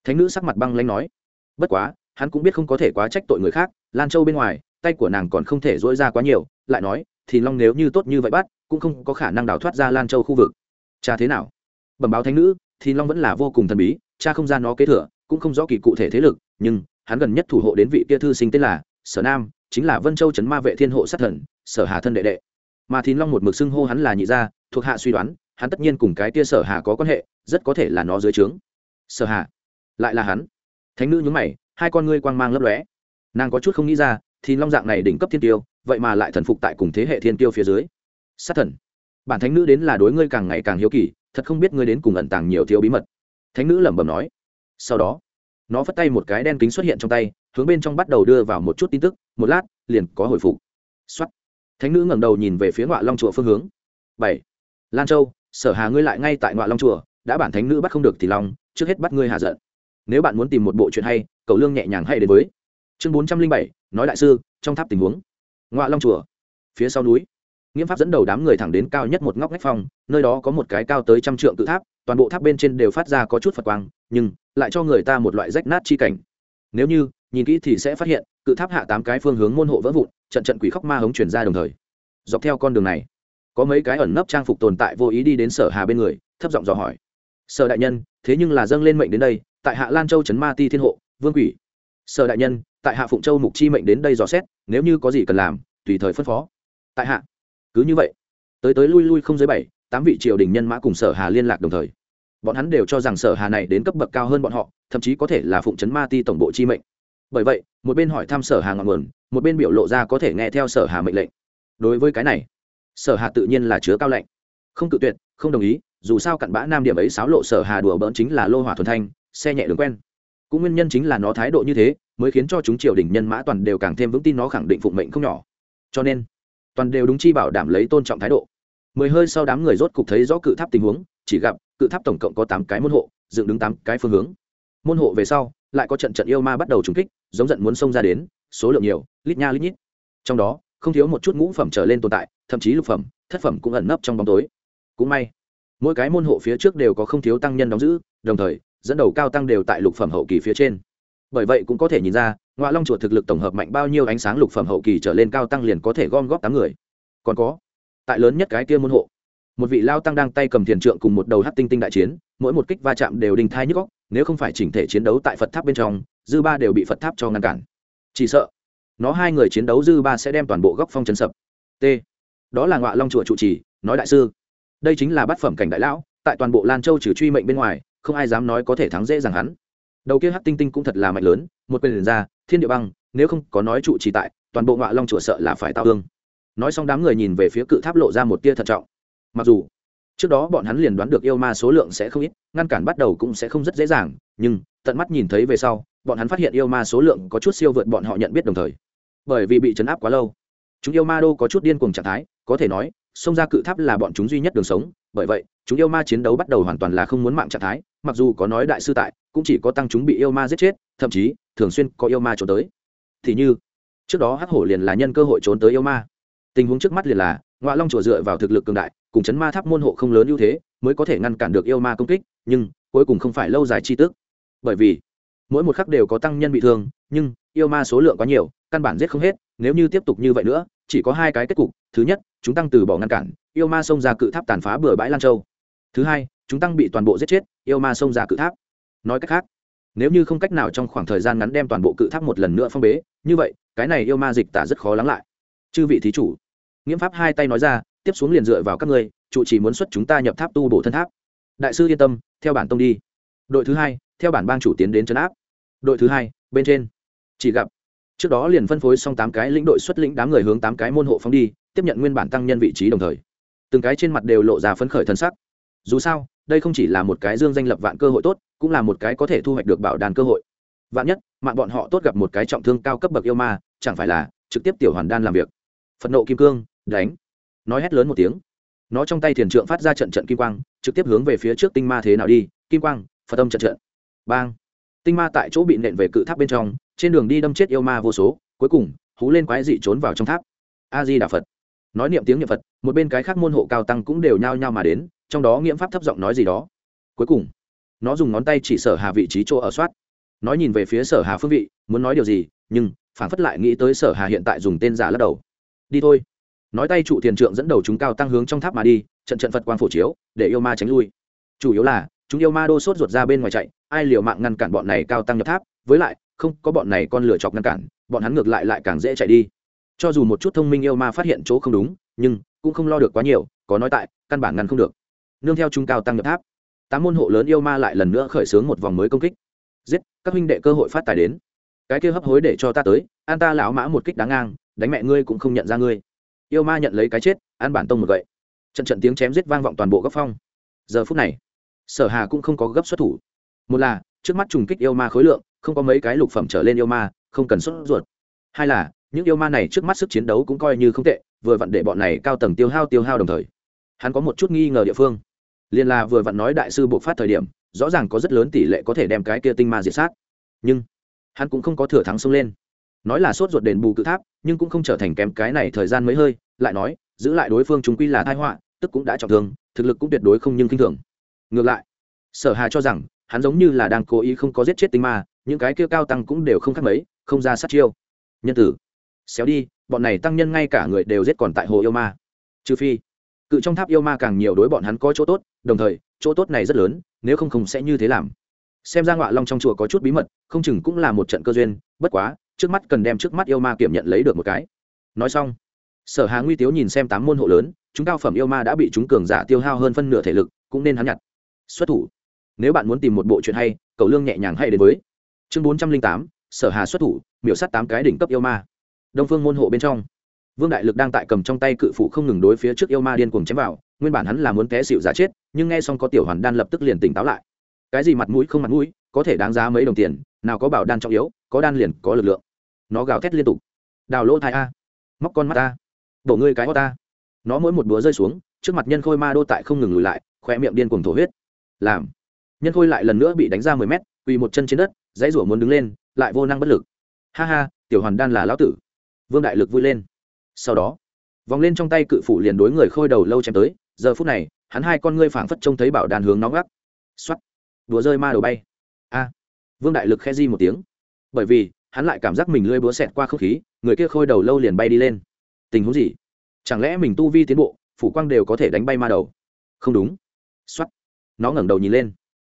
thánh nữ sắc mặt băng lãnh nói, bất quá, hắn cũng biết không có thể quá trách tội người khác, lan châu bên ngoài, tay của nàng còn không thể dỗi ra quá nhiều, lại nói, thì long nếu như tốt như vậy bắt, cũng không có khả năng đào thoát ra lan châu khu vực. Cha thế nào? Bẩm báo thánh nữ, thì long vẫn là vô cùng thần bí, cha không ra nó kế thừa, cũng không rõ kỳ cụ thể thế lực, nhưng hắn gần nhất thủ hộ đến vị kia thư sinh tên là sở nam, chính là vân châu trấn ma vệ thiên hộ sát thần, sở hà thân đệ đệ. Mà thìn long một mực xưng hô hắn là nhị gia, thuộc hạ suy đoán, hắn tất nhiên cùng cái kia sở hà có quan hệ, rất có thể là nó dưới trướng. Sở hà lại là hắn. Thánh nữ nhún mày, hai con ngươi quang mang lấp lóe. Nàng có chút không nghĩ ra thì long dạng này đỉnh cấp thiên tiêu vậy mà lại thần phục tại cùng thế hệ thiên tiêu phía dưới. Sát thần. Bản thánh nữ đến là đối ngươi càng ngày càng hiếu kỳ, thật không biết ngươi đến cùng ẩn tàng nhiều thiếu bí mật. Thánh nữ lẩm bẩm nói. Sau đó, nó phất tay một cái đen kính xuất hiện trong tay, hướng bên trong bắt đầu đưa vào một chút tin tức, một lát, liền có hồi phục. Xuất thánh nữ ngẩng đầu nhìn về phía ngọa long chùa phương hướng. Bảy. Lan châu, sở hà ngươi lại ngay tại ngọa long chùa, đã bản thánh nữ bắt không được thì long, trước hết bắt ngươi hạ giận nếu bạn muốn tìm một bộ chuyện hay, cầu lương nhẹ nhàng hay đến với chương bốn trăm linh bảy, nói đại sư, trong tháp tình huống. Ngoại long chùa, phía sau núi. Nghiễm pháp dẫn đầu đám người thẳng đến cao nhất một ngóc ngách phong nơi đó có một cái cao tới trăm trượng tự tháp, toàn bộ tháp bên trên đều phát ra có chút phật quang, nhưng lại cho người ta một loại rách nát chi cảnh. Nếu như nhìn kỹ thì sẽ phát hiện, cự tháp hạ tám cái phương hướng môn hộ vỡ vụn, trận trận quỷ khóc ma hống chuyển ra đồng thời. Dọc theo con đường này, có mấy cái ẩn nấp trang phục tồn tại vô ý đi đến sở hà bên người, thấp giọng dò hỏi. Sở đại nhân, thế nhưng là dâng lên mệnh đến đây tại hạ lan châu trấn ma ti thiên hộ, vương quỷ. Sở đại nhân, tại hạ phụng châu mục chi mệnh đến đây dò xét, nếu như có gì cần làm, tùy thời phân phó. Tại hạ. Cứ như vậy. Tới tới lui lui không dưới bảy, tám vị triều đình nhân mã cùng sở hà liên lạc đồng thời. Bọn hắn đều cho rằng sở hà này đến cấp bậc cao hơn bọn họ, thậm chí có thể là phụng Trấn ma ti tổng bộ chi mệnh. Bởi vậy, một bên hỏi thăm sở hà ngọn nguồn, một bên biểu lộ ra có thể nghe theo sở hà mệnh lệnh. Đối với cái này, sở hà tự nhiên là chứa cao lệnh. Không tự tuyệt, không đồng ý, dù sao cặn bã nam điểm ấy xáo lộ sở hà đùa bỡn chính là lô hỏa thuần thanh xe nhẹ đường quen. Cũng nguyên nhân chính là nó thái độ như thế, mới khiến cho chúng triều đình nhân mã toàn đều càng thêm vững tin nó khẳng định phụng mệnh không nhỏ. Cho nên, toàn đều đúng chi bảo đảm lấy tôn trọng thái độ. Mười hơi sau đám người rốt cục thấy rõ cự tháp tình huống, chỉ gặp, cự tháp tổng cộng có tám cái môn hộ, dựng đứng tám cái phương hướng. Môn hộ về sau, lại có trận trận yêu ma bắt đầu trúng kích, giống giận muốn xông ra đến, số lượng nhiều, lít nha lít nhít. Trong đó, không thiếu một chút ngũ phẩm trở lên tồn tại, thậm chí lục phẩm, thất phẩm cũng ẩn nấp trong bóng tối. Cũng may, mỗi cái môn hộ phía trước đều có không thiếu tăng nhân đóng giữ, đồng thời dẫn đầu cao tăng đều tại lục phẩm hậu kỳ phía trên. Bởi vậy cũng có thể nhìn ra ngoại long chuột thực lực tổng hợp mạnh bao nhiêu ánh sáng lục phẩm hậu kỳ trở lên cao tăng liền có thể gom góp tám người. Còn có, tại lớn nhất cái kia môn hộ, một vị lao tăng đang tay cầm thiền trượng cùng một đầu hát tinh tinh đại chiến, mỗi một kích va chạm đều đình thai nhức góc nếu không phải chỉnh thể chiến đấu tại phật tháp bên trong, dư ba đều bị phật tháp cho ngăn cản. Chỉ sợ, nó hai người chiến đấu dư ba sẽ đem toàn bộ góc phong chấn sập. T. Đó là ngọa long chùa trụ trì, nói đại sư, đây chính là bát phẩm cảnh đại lão, tại toàn bộ lan châu trừ truy mệnh bên ngoài không ai dám nói có thể thắng dễ dàng hắn. Đầu kia hát tinh tinh cũng thật là mạnh lớn, một quyền ra, thiên địa băng, nếu không có nói trụ trì tại, toàn bộ ngọa long chùa sợ là phải tao hương nói xong đám người nhìn về phía cự tháp lộ ra một tia thận trọng. Mặc dù, trước đó bọn hắn liền đoán được yêu ma số lượng sẽ không ít, ngăn cản bắt đầu cũng sẽ không rất dễ dàng, nhưng, tận mắt nhìn thấy về sau, bọn hắn phát hiện yêu ma số lượng có chút siêu vượt bọn họ nhận biết đồng thời. Bởi vì bị chấn áp quá lâu, chúng yêu ma đô có chút điên cuồng trạng thái, có thể nói, xông ra cự tháp là bọn chúng duy nhất đường sống, bởi vậy, chúng yêu ma chiến đấu bắt đầu hoàn toàn là không muốn mạng trạng thái mặc dù có nói đại sư tại, cũng chỉ có tăng chúng bị yêu ma giết chết, thậm chí, thường xuyên có yêu ma trốn tới. Thì như, trước đó hắc hổ liền là nhân cơ hội trốn tới yêu ma. Tình huống trước mắt liền là ngoại long chùa dựa vào thực lực cường đại, cùng chấn ma tháp môn hộ không lớn ưu thế, mới có thể ngăn cản được yêu ma công kích, nhưng, cuối cùng không phải lâu dài chi tức. Bởi vì, mỗi một khắc đều có tăng nhân bị thương, nhưng, yêu ma số lượng quá nhiều, căn bản giết không hết, nếu như tiếp tục như vậy nữa, chỉ có hai cái kết cục. Thứ nhất, chúng tăng từ bỏ ngăn cản, yêu ma xông ra cự tháp tàn phá bừa bãi lan châu. Thứ hai, chúng tăng bị toàn bộ giết chết yêu ma xông ra cự tháp. Nói cách khác, nếu như không cách nào trong khoảng thời gian ngắn đem toàn bộ cự tháp một lần nữa phong bế, như vậy, cái này yêu ma dịch tả rất khó lắng lại. Chư vị thí chủ, nghiễm pháp hai tay nói ra, tiếp xuống liền dựa vào các ngươi, trụ chỉ muốn xuất chúng ta nhập tháp tu bổ thân tháp. Đại sư yên tâm, theo bản tông đi. Đội thứ hai, theo bản bang chủ tiến đến trấn áp. Đội thứ hai, bên trên. Chỉ gặp, trước đó liền phân phối xong tám cái lĩnh đội xuất lĩnh đám người hướng tám cái môn hộ phóng đi, tiếp nhận nguyên bản tăng nhân vị trí đồng thời. Từng cái trên mặt đều lộ ra phấn khởi thân sắc. Dù sao đây không chỉ là một cái dương danh lập vạn cơ hội tốt, cũng là một cái có thể thu hoạch được bảo đàn cơ hội. Vạn nhất, mạng bọn họ tốt gặp một cái trọng thương cao cấp bậc yêu ma, chẳng phải là trực tiếp tiểu hoàn đan làm việc. Phật nộ kim cương, đánh. Nói hét lớn một tiếng. Nó trong tay thiền trượng phát ra trận trận kim quang, trực tiếp hướng về phía trước tinh ma thế nào đi, kim quang, phật âm trận trận. Bang. Tinh ma tại chỗ bị nện về cự tháp bên trong, trên đường đi đâm chết yêu ma vô số, cuối cùng, hú lên quái dị trốn vào trong tháp. A di đà phật. Nói niệm tiếng niệm phật, một bên cái khác môn hộ cao tăng cũng đều nhao nhao mà đến trong đó nghiễm pháp thấp giọng nói gì đó. Cuối cùng, nó dùng ngón tay chỉ sở hà vị trí chỗ ở soát. Nói nhìn về phía sở hà phương vị, muốn nói điều gì, nhưng phản phất lại nghĩ tới sở hà hiện tại dùng tên giả lắc đầu. Đi thôi. Nói tay trụ thiền trượng dẫn đầu chúng cao tăng hướng trong tháp mà đi, trận trận phật quang phổ chiếu, để yêu ma tránh lui. Chủ yếu là, chúng yêu ma đô sốt ruột ra bên ngoài chạy, ai liều mạng ngăn cản bọn này cao tăng nhập tháp, với lại, không có bọn này con lửa chọc ngăn cản, bọn hắn ngược lại lại càng dễ chạy đi. Cho dù một chút thông minh yêu ma phát hiện chỗ không đúng, nhưng cũng không lo được quá nhiều, có nói tại, căn bản ngăn không được nương theo trung cao tăng nhập tháp. Tám môn hộ lớn yêu ma lại lần nữa khởi xướng một vòng mới công kích. Giết, các huynh đệ cơ hội phát tài đến. Cái kia hấp hối để cho ta tới, an ta lão mã một kích đáng ngang, đánh mẹ ngươi cũng không nhận ra ngươi. Yêu ma nhận lấy cái chết, an bản tông một gậy. Trận trận tiếng chém giết vang vọng toàn bộ góc phong. Giờ phút này, sở hà cũng không có gấp xuất thủ. Một là, trước mắt trùng kích yêu ma khối lượng, không có mấy cái lục phẩm trở lên yêu ma, không cần xuất ruột. Hai là, những yêu ma này trước mắt sức chiến đấu cũng coi như không tệ, vừa vặn để bọn này cao tầng tiêu hao tiêu hao đồng thời. Hắn có một chút nghi ngờ địa phương liền là vừa vặn nói đại sư buộc phát thời điểm, rõ ràng có rất lớn tỷ lệ có thể đem cái kia tinh ma diệt sát. Nhưng, hắn cũng không có thừa thắng xông lên. Nói là sốt ruột đền bù cự tháp, nhưng cũng không trở thành kém cái này thời gian mấy hơi, lại nói, giữ lại đối phương chúng quy là thai họa, tức cũng đã trọng thương, thực lực cũng tuyệt đối không nhưng kinh thường. Ngược lại, sở hà cho rằng, hắn giống như là đang cố ý không có giết chết tinh ma, những cái kia cao tăng cũng đều không khác mấy, không ra sát chiêu. Nhân tử, xéo đi, bọn này tăng nhân ngay cả người đều giết còn tại hồ yêu ma. Trừ phi cự trong tháp yêu ma càng nhiều đối bọn hắn có chỗ tốt, đồng thời, chỗ tốt này rất lớn, nếu không không sẽ như thế làm. Xem ra ngọa long trong chùa có chút bí mật, không chừng cũng là một trận cơ duyên, bất quá, trước mắt cần đem trước mắt yêu ma kiểm nhận lấy được một cái. Nói xong, sở hà nguy tiếu nhìn xem tám môn hộ lớn, chúng cao phẩm yêu ma đã bị chúng cường giả tiêu hao hơn phân nửa thể lực, cũng nên hắn nhặt. Xuất thủ. Nếu bạn muốn tìm một bộ chuyện hay, cầu lương nhẹ nhàng hay đến với. Chương bốn trăm linh tám, sở hà xuất thủ, miểu sát tám cái đỉnh cấp yêu ma. Đông phương môn hộ bên trong vương đại lực đang tại cầm trong tay cự phụ không ngừng đối phía trước yêu ma điên cuồng chém vào, nguyên bản hắn là muốn té xịu giả chết, nhưng nghe xong có tiểu hoàn đan lập tức liền tỉnh táo lại. Cái gì mặt mũi không mặt mũi, có thể đáng giá mấy đồng tiền, nào có bảo đan trọng yếu, có đan liền có lực lượng. Nó gào thét liên tục. Đào lỗ thai a. Móc con mắt ta đổ ngươi cái hót ta nó mỗi một búa rơi xuống, trước mặt nhân khôi ma đô tại không ngừng lùi lại khoe miệng điên cuồng thổ huyết. Làm. Nhân khôi lại lần nữa bị đánh ra mười mét, quỳ một chân trên đất, dãy rủa muốn đứng lên, lại vô năng bất lực. Ha ha, tiểu hoàn đan là lão tử. Vương đại lực vui lên sau đó, vòng lên trong tay cự phủ liền đối người khôi đầu lâu chém tới. Giờ phút này, hắn hai con ngươi phảng phất trông thấy bảo đàn hướng nóng gắt. Xoắt đùa rơi ma đầu bay. A. Vương đại lực khe di một tiếng. Bởi vì, hắn lại cảm giác mình lưỡi búa xẹt qua không khí, người kia khôi đầu lâu liền bay đi lên. Tình huống gì? Chẳng lẽ mình tu vi tiến bộ, phủ quang đều có thể đánh bay ma đầu? Không đúng. Xoắt nó ngẩng đầu nhìn lên.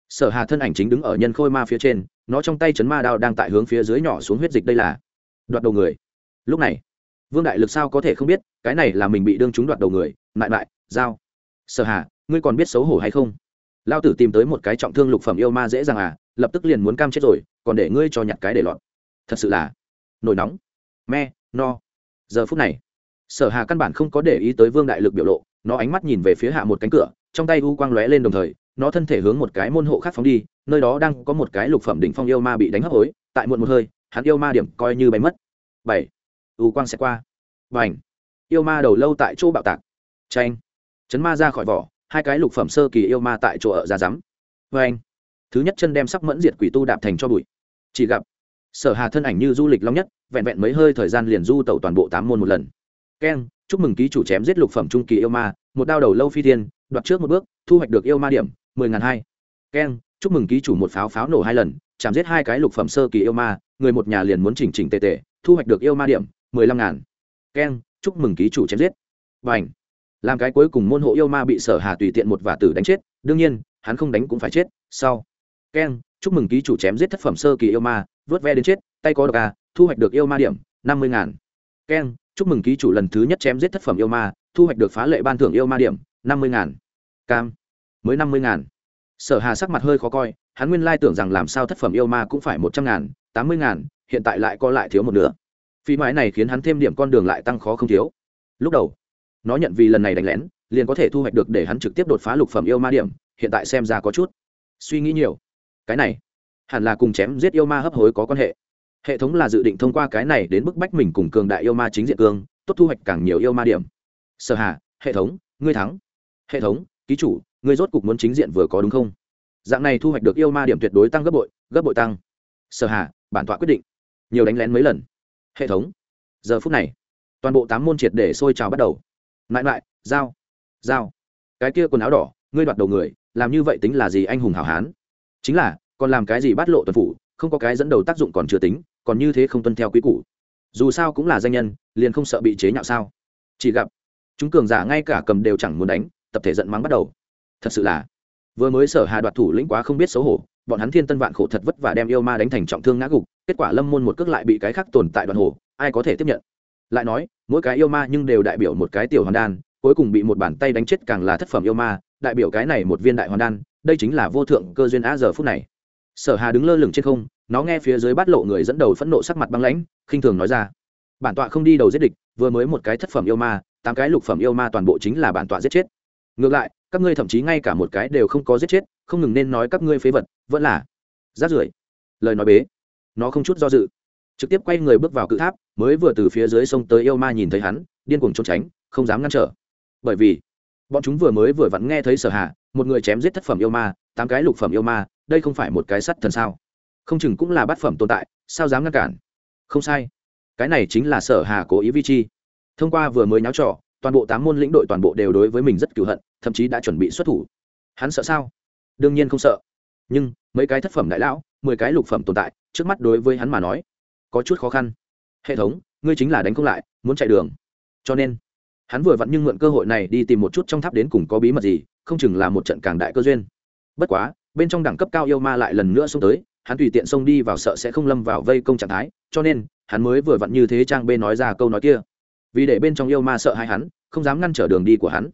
Sở hà thân ảnh chính đứng ở nhân khôi ma phía trên, nó trong tay chấn ma đao đang tại hướng phía dưới nhỏ xuống huyết dịch đây là. Đoạt đầu người. Lúc này vương đại lực sao có thể không biết, cái này là mình bị đương chúng đoạt đầu người. Mại mại dao sở hà, ngươi còn biết xấu hổ hay không? Lao tử tìm tới một cái trọng thương lục phẩm yêu ma dễ dàng à lập tức liền muốn cam chết rồi, còn để ngươi cho nhặt cái để lọt. Thật sự là nổi nóng. Me, no. Giờ phút này, sở hà căn bản không có để ý tới vương đại lực biểu lộ, nó ánh mắt nhìn về phía hạ một cánh cửa, trong tay u quang lóe lên đồng thời, nó thân thể hướng một cái môn hộ khác phóng đi, nơi đó đang có một cái lục phẩm đỉnh phong yêu ma bị đánh hấp hối, tại muộn một hơi, hắn yêu ma điểm coi như bay mất. Bảy u quang sẽ qua. Và yêu ma đầu lâu tại chỗ bạo tạc. Tranh chấn ma ra khỏi vỏ, hai cái lục phẩm sơ kỳ yêu ma tại chỗ ở ra rắm. Vê anh thứ nhất chân đem sắc mẫn diệt quỷ tu đạp thành cho bụi. Chỉ gặp, sở hà thân ảnh như du lịch long nhất, vẹn vẹn mấy hơi thời gian liền du tẩu toàn bộ tám môn một lần. Keng chúc mừng ký chủ chém giết lục phẩm trung kỳ yêu ma, một đao đầu lâu phi thiên, đoạt trước một bước, thu hoạch được yêu ma điểm, mười ngàn hai. Keng chúc mừng ký chủ một pháo pháo nổ hai lần, chạm giết hai cái lục phẩm sơ kỳ yêu ma, người một nhà liền muốn chỉnh chỉnh tề tề, thu hoạch được yêu ma điểm mười lăm ngàn. Keng, chúc mừng ký chủ chém giết. Và h làm cái cuối cùng môn hộ yêu ma bị sở hà tùy tiện một và tử đánh chết, đương nhiên, hắn không đánh cũng phải chết, sau. Keng, chúc mừng ký chủ chém giết thất phẩm sơ kỳ yêu ma, vớt ve đến chết, tay có độc à thu hoạch được yêu ma điểm, năm mươi ngàn. Keng, chúc mừng ký chủ lần thứ nhất chém giết thất phẩm yêu ma, thu hoạch được phá lệ ban thưởng yêu ma điểm, năm mươi ngàn. Cam, mới năm mươi ngàn. Sở hà sắc mặt hơi khó coi, hắn nguyên lai tưởng rằng làm sao thất phẩm yêu ma cũng phải một trăm ngàn, tám mươi ngàn, hiện tại lại co lại thiếu một nửa. Phí mãi này khiến hắn thêm điểm con đường lại tăng khó không thiếu. Lúc đầu, nó nhận vì lần này đánh lén, liền có thể thu hoạch được để hắn trực tiếp đột phá lục phẩm yêu ma điểm, hiện tại xem ra có chút suy nghĩ nhiều. Cái này, hẳn là cùng chém giết yêu ma hấp hối có quan hệ. Hệ thống là dự định thông qua cái này đến bức bách mình cùng cường đại yêu ma chính diện cương, tốt thu hoạch càng nhiều yêu ma điểm. Sở hà, hệ thống, ngươi thắng. Hệ thống, ký chủ, ngươi rốt cục muốn chính diện vừa có đúng không? Dạng này thu hoạch được yêu ma điểm tuyệt đối tăng gấp bội gấp bội tăng. Sở hà, bản tọa quyết định. Nhiều đánh lén mấy lần hệ thống. Giờ phút này, toàn bộ tám môn triệt để sôi trào bắt đầu. Mãi mãi dao dao. Cái kia quần áo đỏ, ngươi đoạt đầu người, làm như vậy tính là gì anh hùng hảo hán? Chính là, còn làm cái gì bắt lộ tuần phủ, không có cái dẫn đầu tác dụng còn chưa tính, còn như thế không tuân theo quý củ. Dù sao cũng là danh nhân, liền không sợ bị chế nhạo sao? Chỉ gặp, chúng cường giả ngay cả cầm đều chẳng muốn đánh, tập thể giận mắng bắt đầu. Thật sự là, vừa mới sở hà đoạt thủ lĩnh quá không biết xấu hổ, bọn hắn thiên tân vạn khổ thật vất và đem yêu ma đánh thành trọng thương ngã gục kết quả lâm môn một cước lại bị cái khác tồn tại đoàn hồ, ai có thể tiếp nhận? Lại nói, mỗi cái yêu ma nhưng đều đại biểu một cái tiểu hoàn đan, cuối cùng bị một bàn tay đánh chết càng là thất phẩm yêu ma, đại biểu cái này một viên đại hoàn đan, đây chính là vô thượng cơ duyên á giờ phút này. Sở hà đứng lơ lửng trên không, nó nghe phía dưới bát lộ người dẫn đầu phẫn nộ sắc mặt băng lãnh, khinh thường nói ra. Bản tọa không đi đầu giết địch, vừa mới một cái thất phẩm yêu ma, tám cái lục phẩm yêu ma toàn bộ chính là bản tọa giết chết. Ngược lại, các ngươi thậm chí ngay cả một cái đều không có giết chết, không ngừng nên nói các ngươi phế vật, vẫn là rát rưởi. Lời nói bế nó không chút do dự. Trực tiếp quay người bước vào cự tháp, mới vừa từ phía dưới sông tới yêu ma nhìn thấy hắn, điên cuồng trốn tránh, không dám ngăn trở. Bởi vì, bọn chúng vừa mới vừa vặn nghe thấy sở hạ một người chém giết thất phẩm yêu ma, tám cái lục phẩm yêu ma, đây không phải một cái sắt thần sao? Không chừng cũng là bát phẩm tồn tại, sao dám ngăn cản? Không sai. Cái này chính là sở hà cố ý vi chi. Thông qua vừa mới nháo trò, toàn bộ tám môn lĩnh đội toàn bộ đều đối với mình rất cửu hận, thậm chí đã chuẩn bị xuất thủ. Hắn sợ sao? Đương nhiên không sợ. Nhưng, mấy cái thất phẩm đại lão, mười cái lục phẩm tồn tại trước mắt đối với hắn mà nói, có chút khó khăn. Hệ thống, ngươi chính là đánh không lại, muốn chạy đường. Cho nên, hắn vừa vặn nhưng mượn cơ hội này đi tìm một chút trong tháp đến cùng có bí mật gì, không chừng là một trận càng đại cơ duyên. Bất quá, bên trong đẳng cấp cao yêu ma lại lần nữa xông tới, hắn tùy tiện xông đi vào sợ sẽ không lâm vào vây công trạng thái, cho nên, hắn mới vừa vặn như thế trang b nói ra câu nói kia. Vì để bên trong yêu ma sợ hai hắn, không dám ngăn trở đường đi của hắn.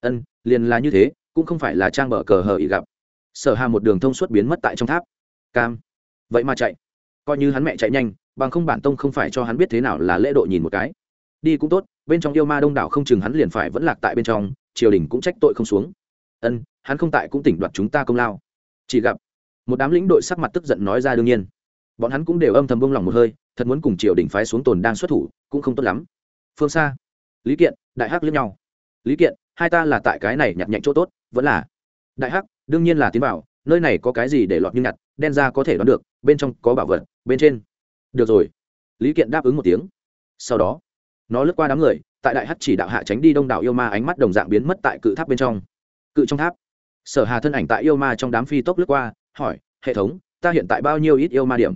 Ân, liền là như thế, cũng không phải là trang bờ cờ hờ ý gặp. Sở hà một đường thông suốt biến mất tại trong tháp. Cam. Vậy mà chạy coi như hắn mẹ chạy nhanh, bằng không bản tông không phải cho hắn biết thế nào là lễ độ nhìn một cái. Đi cũng tốt, bên trong yêu ma đông đảo không chừng hắn liền phải vẫn lạc tại bên trong, triều đình cũng trách tội không xuống. Ân, hắn không tại cũng tỉnh đoạt chúng ta công lao. Chỉ gặp, một đám lĩnh đội sắc mặt tức giận nói ra đương nhiên. Bọn hắn cũng đều âm thầm bông lòng một hơi, thật muốn cùng triều đình phái xuống tồn đang xuất thủ, cũng không tốt lắm. Phương xa, lý kiện, đại hắc liếc nhau. Lý kiện, hai ta là tại cái này nhặt nhạnh chỗ tốt, vẫn là. Đại hắc, đương nhiên là tiến vào nơi này có cái gì để lọt như nhặt, đen ra có thể đoán được, bên trong có bảo vật, bên trên. Được rồi. Lý kiện đáp ứng một tiếng. Sau đó, nó lướt qua đám người, tại đại hắc chỉ đạo hạ tránh đi đông đảo yêu ma ánh mắt đồng dạng biến mất tại cự tháp bên trong. Cự trong tháp. Sở hà thân ảnh tại yêu ma trong đám phi tốc lướt qua, hỏi, hệ thống, ta hiện tại bao nhiêu ít yêu ma điểm?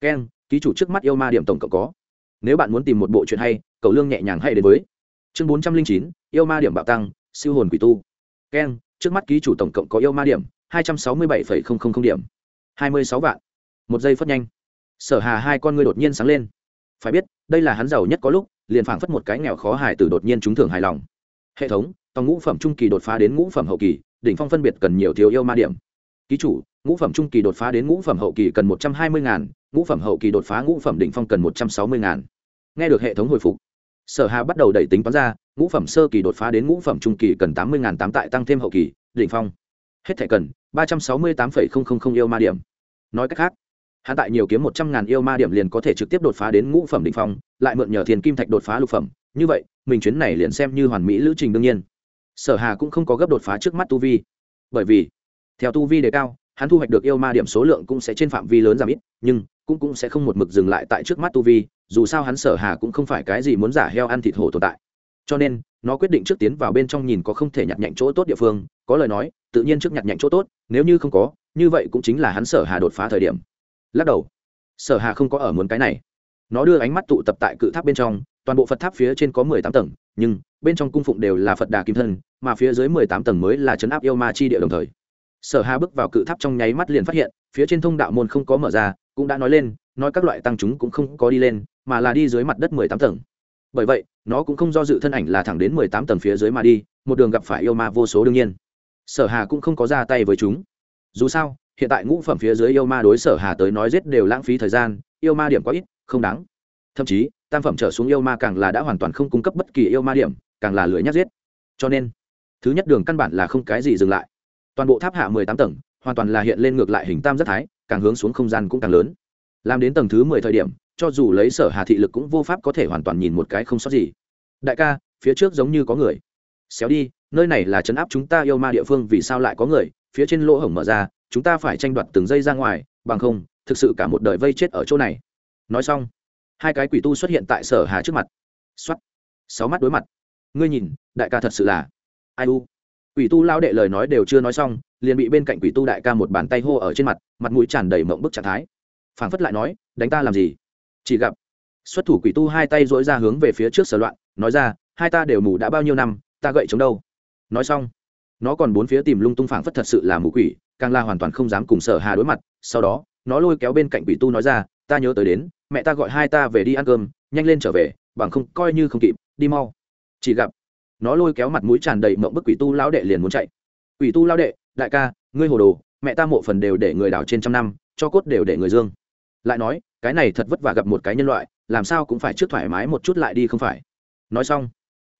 Keng ký chủ trước mắt yêu ma điểm tổng cộng có. Nếu bạn muốn tìm một bộ chuyện hay, cầu lương nhẹ nhàng hay đến với. Chương bốn trăm linh chín, yêu ma điểm bạo tăng, siêu hồn quỷ tu. Keng trước mắt ký chủ tổng cộng có yêu ma điểm hai trăm sáu mươi bảy điểm. Hai mươi sáu vạn. Một giây phất nhanh. Sở hà hai con ngươi đột nhiên sáng lên. Phải biết, đây là hắn giàu nhất có lúc, liền phảng phất một cái nghèo khó hài từ đột nhiên trúng thưởng hài lòng. Hệ thống, tòng ngũ phẩm trung kỳ đột phá đến ngũ phẩm hậu kỳ, đỉnh phong phân biệt cần nhiều thiếu yêu ma điểm. Ký chủ, ngũ phẩm trung kỳ đột phá đến ngũ phẩm hậu kỳ cần một trăm hai mươi ngàn, ngũ phẩm hậu kỳ đột phá ngũ phẩm đỉnh phong cần một trăm sáu mươi ngàn. Nghe được hệ thống hồi phục, sở hà bắt đầu đẩy tính toán ra, ngũ phẩm sơ kỳ đột phá đến ngũ phẩm trung kỳ cần tám mươi ngàn tám tại tăng thêm hậu kỳ, đỉnh phong hết thẻ cần, ba trăm sáu mươi tám phẩy không không không yêu ma điểm. Nói cách khác hạ tại nhiều kiếm một trăm ngàn yêu ma điểm liền có thể trực tiếp đột phá đến ngũ phẩm đỉnh phong, lại mượn nhờ thiền kim thạch đột phá lục phẩm. Như vậy, mình chuyến này liền xem như hoàn mỹ lữ trình đương nhiên. Sở hà cũng không có gấp đột phá trước mắt tu vi. Bởi vì, theo tu vi đề cao, hắn thu hoạch được yêu ma điểm số lượng cũng sẽ trên phạm vi lớn giảm ít, nhưng cũng cũng sẽ không một mực dừng lại tại trước mắt tu vi. Dù sao hắn sở hà cũng không phải cái gì muốn giả heo ăn thịt hổ tồn tại cho nên, nó quyết định trước tiến vào bên trong nhìn có không thể nhặt nhạnh chỗ tốt địa phương, có lời nói, tự nhiên trước nhặt nhạnh chỗ tốt, nếu như không có, như vậy cũng chính là hắn sở hà đột phá thời điểm. Lắc đầu. Sở hà không có ở muốn cái này. Nó đưa ánh mắt tụ tập tại cự tháp bên trong, toàn bộ phật tháp phía trên có mười tám tầng, nhưng bên trong cung phụng đều là phật đà kim thân, mà phía dưới mười tám tầng mới là chấn áp yêu ma chi địa đồng thời. Sở hà bước vào cự tháp trong nháy mắt liền phát hiện, phía trên thông đạo môn không có mở ra, cũng đã nói lên, nói các loại tăng chúng cũng không có đi lên, mà là đi dưới mặt đất mười tám tầng bởi vậy, nó cũng không do dự thân ảnh là thẳng đến mười tám tầng phía dưới mà đi, một đường gặp phải yêu ma vô số đương nhiên. Sở hà cũng không có ra tay với chúng. Dù sao, hiện tại ngũ phẩm phía dưới yêu ma đối sở hà tới nói giết đều lãng phí thời gian, yêu ma điểm quá ít, không đáng. Thậm chí, tam phẩm trở xuống yêu ma càng là đã hoàn toàn không cung cấp bất kỳ yêu ma điểm, càng là lưỡi nhát giết. Cho nên, thứ nhất đường căn bản là không cái gì dừng lại. Toàn bộ tháp hạ mười tám tầng, hoàn toàn là hiện lên ngược lại hình tam giác thái, càng hướng xuống không gian cũng càng lớn. Làm đến tầng thứ mười thời điểm cho dù lấy sở hà thị lực cũng vô pháp có thể hoàn toàn nhìn một cái không sót gì. Đại ca, phía trước giống như có người. Xéo đi, nơi này là trấn áp chúng ta yêu ma địa phương, vì sao lại có người? Phía trên lỗ hổng mở ra, chúng ta phải tranh đoạt từng giây ra ngoài, bằng không, thực sự cả một đời vây chết ở chỗ này. Nói xong, hai cái quỷ tu xuất hiện tại sở hà trước mặt. Xuất sáu mắt đối mặt. Ngươi nhìn, đại ca thật sự là ai u? Quỷ tu lao đệ lời nói đều chưa nói xong, liền bị bên cạnh quỷ tu đại ca một bàn tay hô ở trên mặt mặt mũi tràn đầy mộng bức trạng thái. Phảng phất lại nói, đánh ta làm gì? Chỉ gặp, xuất thủ quỷ tu hai tay dỗi ra hướng về phía trước sở loạn, nói ra, hai ta đều mù đã bao nhiêu năm, ta gậy chống đâu? Nói xong, nó còn bốn phía tìm lung tung phảng phất thật sự là mù quỷ, càng la hoàn toàn không dám cùng sở hà đối mặt. Sau đó, nó lôi kéo bên cạnh quỷ tu nói ra, ta nhớ tới đến, mẹ ta gọi hai ta về đi ăn cơm, nhanh lên trở về, bằng không coi như không kịp, đi mau. Chỉ gặp, nó lôi kéo mặt mũi tràn đầy mộng bức quỷ tu lão đệ liền muốn chạy. Quỷ tu lão đệ, đại ca, ngươi hồ đồ, mẹ ta mộ phần đều để người đảo trên trăm năm, cho cốt đều để người dương. Lại nói cái này thật vất vả gặp một cái nhân loại, làm sao cũng phải trước thoải mái một chút lại đi không phải. Nói xong,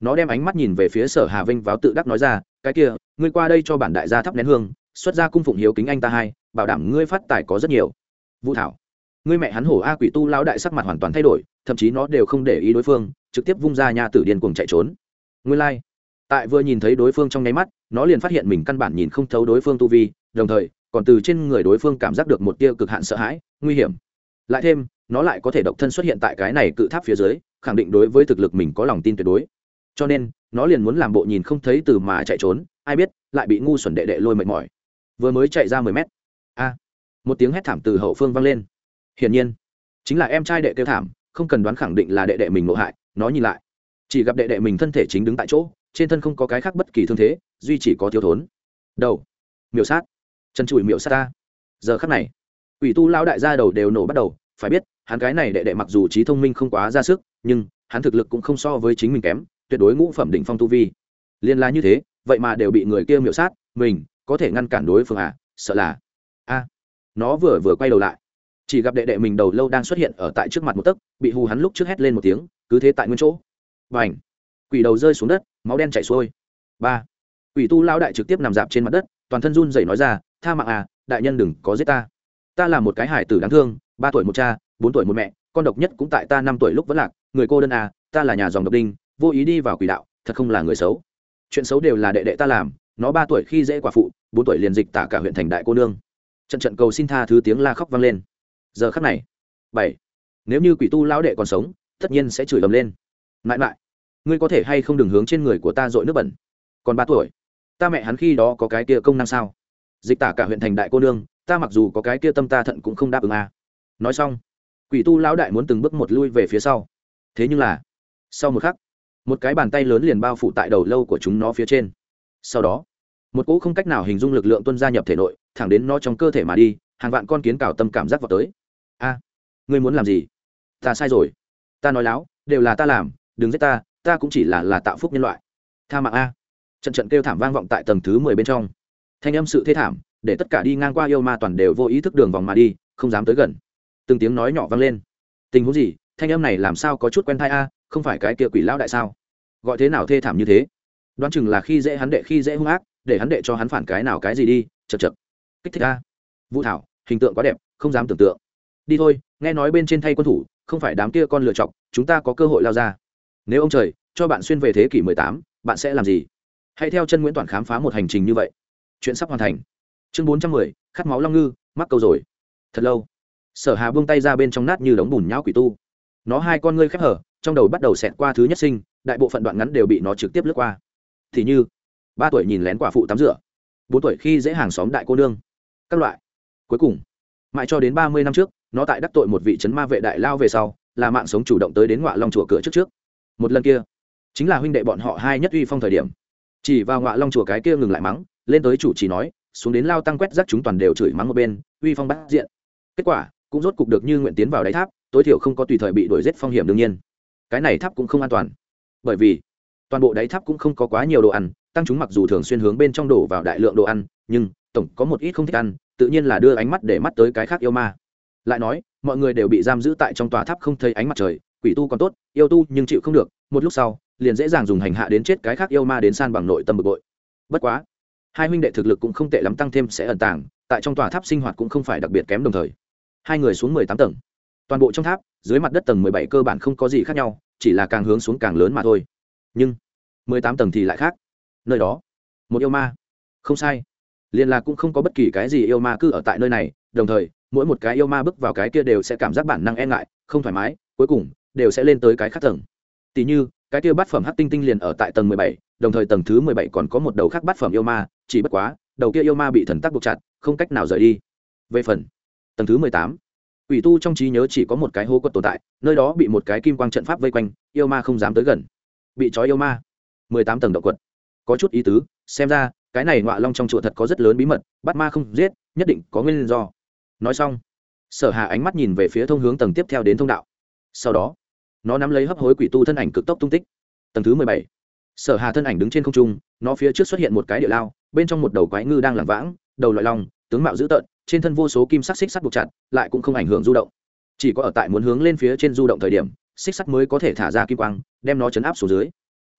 nó đem ánh mắt nhìn về phía sở hà vinh vào tự đắc nói ra, cái kia, ngươi qua đây cho bản đại gia thắp nén hương, xuất ra cung phụng hiếu kính anh ta hai, bảo đảm ngươi phát tài có rất nhiều. Vũ thảo, ngươi mẹ hắn hổ a quỷ tu lão đại sắc mặt hoàn toàn thay đổi, thậm chí nó đều không để ý đối phương, trực tiếp vung ra nhà tử điên cuồng chạy trốn. Ngươi lai、like. tại vừa nhìn thấy đối phương trong nháy mắt, nó liền phát hiện mình căn bản nhìn không thấu đối phương tu vi, đồng thời, còn từ trên người đối phương cảm giác được một tia cực hạn sợ hãi, nguy hiểm lại thêm, nó lại có thể độc thân xuất hiện tại cái này cự tháp phía dưới, khẳng định đối với thực lực mình có lòng tin tuyệt đối. Cho nên, nó liền muốn làm bộ nhìn không thấy từ mà chạy trốn, ai biết, lại bị ngu xuẩn đệ đệ lôi mệt mỏi. Vừa mới chạy ra mười mét. A. Một tiếng hét thảm từ hậu phương vang lên. Hiển nhiên, chính là em trai đệ kêu thảm, không cần đoán khẳng định là đệ đệ mình ngộ hại, nó nhìn lại. Chỉ gặp đệ đệ mình thân thể chính đứng tại chỗ, trên thân không có cái khác bất kỳ thương thế, duy chỉ có thiếu thốn. Đầu. Miểu sát. Chân trụi miểu sát ta. Giờ khắc này ủy tu lao đại gia đầu đều nổ bắt đầu, phải biết, hắn cái này đệ đệ mặc dù trí thông minh không quá ra sức, nhưng hắn thực lực cũng không so với chính mình kém, tuyệt đối ngũ phẩm đỉnh phong tu vi. Liên la như thế, vậy mà đều bị người kia miểu sát, mình có thể ngăn cản đối phương à? Sợ là. A. Nó vừa vừa quay đầu lại. Chỉ gặp đệ đệ mình đầu lâu đang xuất hiện ở tại trước mặt một tấc, bị hù hắn lúc trước hét lên một tiếng, cứ thế tại nguyên chỗ. Bành! quỷ đầu rơi xuống đất, máu đen chảy xuôi. Ba. Quỷ tu lao đại trực tiếp nằm dạp trên mặt đất, toàn thân run rẩy nói ra, tha mạng à đại nhân đừng có giết ta ta là một cái hải tử đáng thương, ba tuổi một cha, bốn tuổi một mẹ, con độc nhất cũng tại ta năm tuổi lúc vẫn lạc, người cô đơn à ta là nhà dòng độc đinh, vô ý đi vào quỷ đạo, thật không là người xấu. Chuyện xấu đều là đệ đệ ta làm, nó ba tuổi khi dễ quả phụ, bốn tuổi liền dịch tả cả huyện thành đại cô nương. Trận trận cầu xin tha thứ tiếng la khóc vang lên. Giờ khắc này, bảy, nếu như quỷ tu lão đệ còn sống, tất nhiên sẽ chửi ầm lên. Mãi mãi, ngươi có thể hay không đừng hướng trên người của ta dội nước bẩn. Còn ba tuổi, ta mẹ hắn khi đó có cái kia công năng sao? Dịch tả cả huyện thành đại cô nương ta mặc dù có cái kia tâm ta thận cũng không đáp ứng à. nói xong, quỷ tu lão đại muốn từng bước một lui về phía sau. Thế nhưng là, sau một khắc, một cái bàn tay lớn liền bao phủ tại đầu lâu của chúng nó phía trên. Sau đó, một cỗ không cách nào hình dung lực lượng tuân gia nhập thể nội, thẳng đến nó trong cơ thể mà đi, hàng vạn con kiến cào tâm cảm giác vào tới. A, ngươi muốn làm gì? Ta sai rồi. Ta nói láo, đều là ta làm, đừng giết ta ta cũng chỉ là là tạo phúc nhân loại. Tha mạng a. Trận trận kêu thảm vang vọng tại tầng thứ mười bên trong. Thanh âm sự thê thảm để tất cả đi ngang qua yêu ma toàn đều vô ý thức đường vòng mà đi, không dám tới gần. Từng tiếng nói nhỏ vang lên. Tình huống gì? Thanh âm này làm sao có chút quen thai a? Không phải cái kia quỷ lão đại sao? Gọi thế nào thê thảm như thế? Đoán chừng là khi dễ hắn đệ, khi dễ hung ác, để hắn đệ cho hắn phản cái nào cái gì đi chật chật kích thích a. Vũ thảo, hình tượng quá đẹp, không dám tưởng tượng. Đi thôi, nghe nói bên trên thay quân thủ, không phải đám kia con lựa chọc, chúng ta có cơ hội lao ra. Nếu ông trời, cho bạn xuyên về thế kỷ mười tám, bạn sẽ làm gì? Hãy theo chân nguyễn toàn khám phá một hành trình như vậy. Chuyện sắp hoàn thành chương bốn trăm mười, khát máu long ngư, mắc câu rồi. Thật lâu, sở hà buông tay ra bên trong nát như đống bùn nhão quỷ tu. Nó hai con ngươi khép hở, trong đầu bắt đầu xẹt qua thứ nhất sinh, đại bộ phận đoạn ngắn đều bị nó trực tiếp lướt qua. Thì như, ba tuổi nhìn lén quả phụ tắm rửa, bốn tuổi khi dễ hàng xóm đại cô nương, các loại. Cuối cùng, mãi cho đến ba mươi năm trước, nó tại đắc tội một vị trấn ma vệ đại lao về sau, là mạng sống chủ động tới đến ngọa long chùa cửa trước trước. Một lần kia, chính là huynh đệ bọn họ hai nhất uy phong thời điểm. Chỉ vào ngọa long chùa cái kia ngừng lại mắng, lên tới chủ chỉ nói xuống đến lao tăng quét rác chúng toàn đều chửi mắng một bên, uy phong bắt diện. Kết quả, cũng rốt cục được như nguyện tiến vào đáy tháp, tối thiểu không có tùy thời bị đuổi giết phong hiểm đương nhiên. Cái này tháp cũng không an toàn. Bởi vì, toàn bộ đáy tháp cũng không có quá nhiều đồ ăn, tăng chúng mặc dù thường xuyên hướng bên trong đổ vào đại lượng đồ ăn, nhưng tổng có một ít không thích ăn, tự nhiên là đưa ánh mắt để mắt tới cái khác yêu ma. Lại nói, mọi người đều bị giam giữ tại trong tòa tháp không thấy ánh mặt trời, quỷ tu còn tốt, yêu tu nhưng chịu không được, một lúc sau, liền dễ dàng dùng hành hạ đến chết cái khác yêu ma đến san bằng nội tâm bực bội. Bất quá hai huynh đệ thực lực cũng không tệ lắm, tăng thêm sẽ ẩn tàng, tại trong tòa tháp sinh hoạt cũng không phải đặc biệt kém đồng thời. Hai người xuống mười tám tầng. Toàn bộ trong tháp, dưới mặt đất tầng mười bảy cơ bản không có gì khác nhau, chỉ là càng hướng xuống càng lớn mà thôi. Nhưng, mười tám tầng thì lại khác. Nơi đó, một yêu ma. Không sai. Liên lạc cũng không có bất kỳ cái gì yêu ma cứ ở tại nơi này, đồng thời, mỗi một cái yêu ma bước vào cái kia đều sẽ cảm giác bản năng e ngại, không thoải mái, cuối cùng, đều sẽ lên tới cái khác tầng. Tỷ như cái kia bát phẩm hắc tinh tinh liền ở tại tầng mười bảy, đồng thời tầng thứ mười bảy còn có một đầu khác bát phẩm yêu ma, chỉ bất quá, đầu kia yêu ma bị thần tắc buộc chặt, không cách nào rời đi. Về phần, tầng thứ mười tám, quỷ tu trong trí nhớ chỉ có một cái hố quật tồn tại, nơi đó bị một cái kim quang trận pháp vây quanh, yêu ma không dám tới gần. Bị trói yêu ma. mười tám tầng động quật. Có chút ý tứ, xem ra, cái này ngọa long trong chùa thật có rất lớn bí mật, bắt ma không giết, nhất định có nguyên do. Nói xong, sở hà ánh mắt nhìn về phía thông hướng tầng tiếp theo đến thông đạo. Sau đó nó nắm lấy hấp hối quỷ tu thân ảnh cực tốc tung tích. Tầng thứ mười bảy, sở hà thân ảnh đứng trên không trung, nó phía trước xuất hiện một cái địa lao, bên trong một đầu quái ngư đang làm vãng, đầu loại long, tướng mạo dữ tợn, trên thân vô số kim sắc xích sắt buộc chặt, lại cũng không ảnh hưởng du động. Chỉ có ở tại muốn hướng lên phía trên du động thời điểm, xích sắt mới có thể thả ra kim quang, đem nó chấn áp xuống dưới.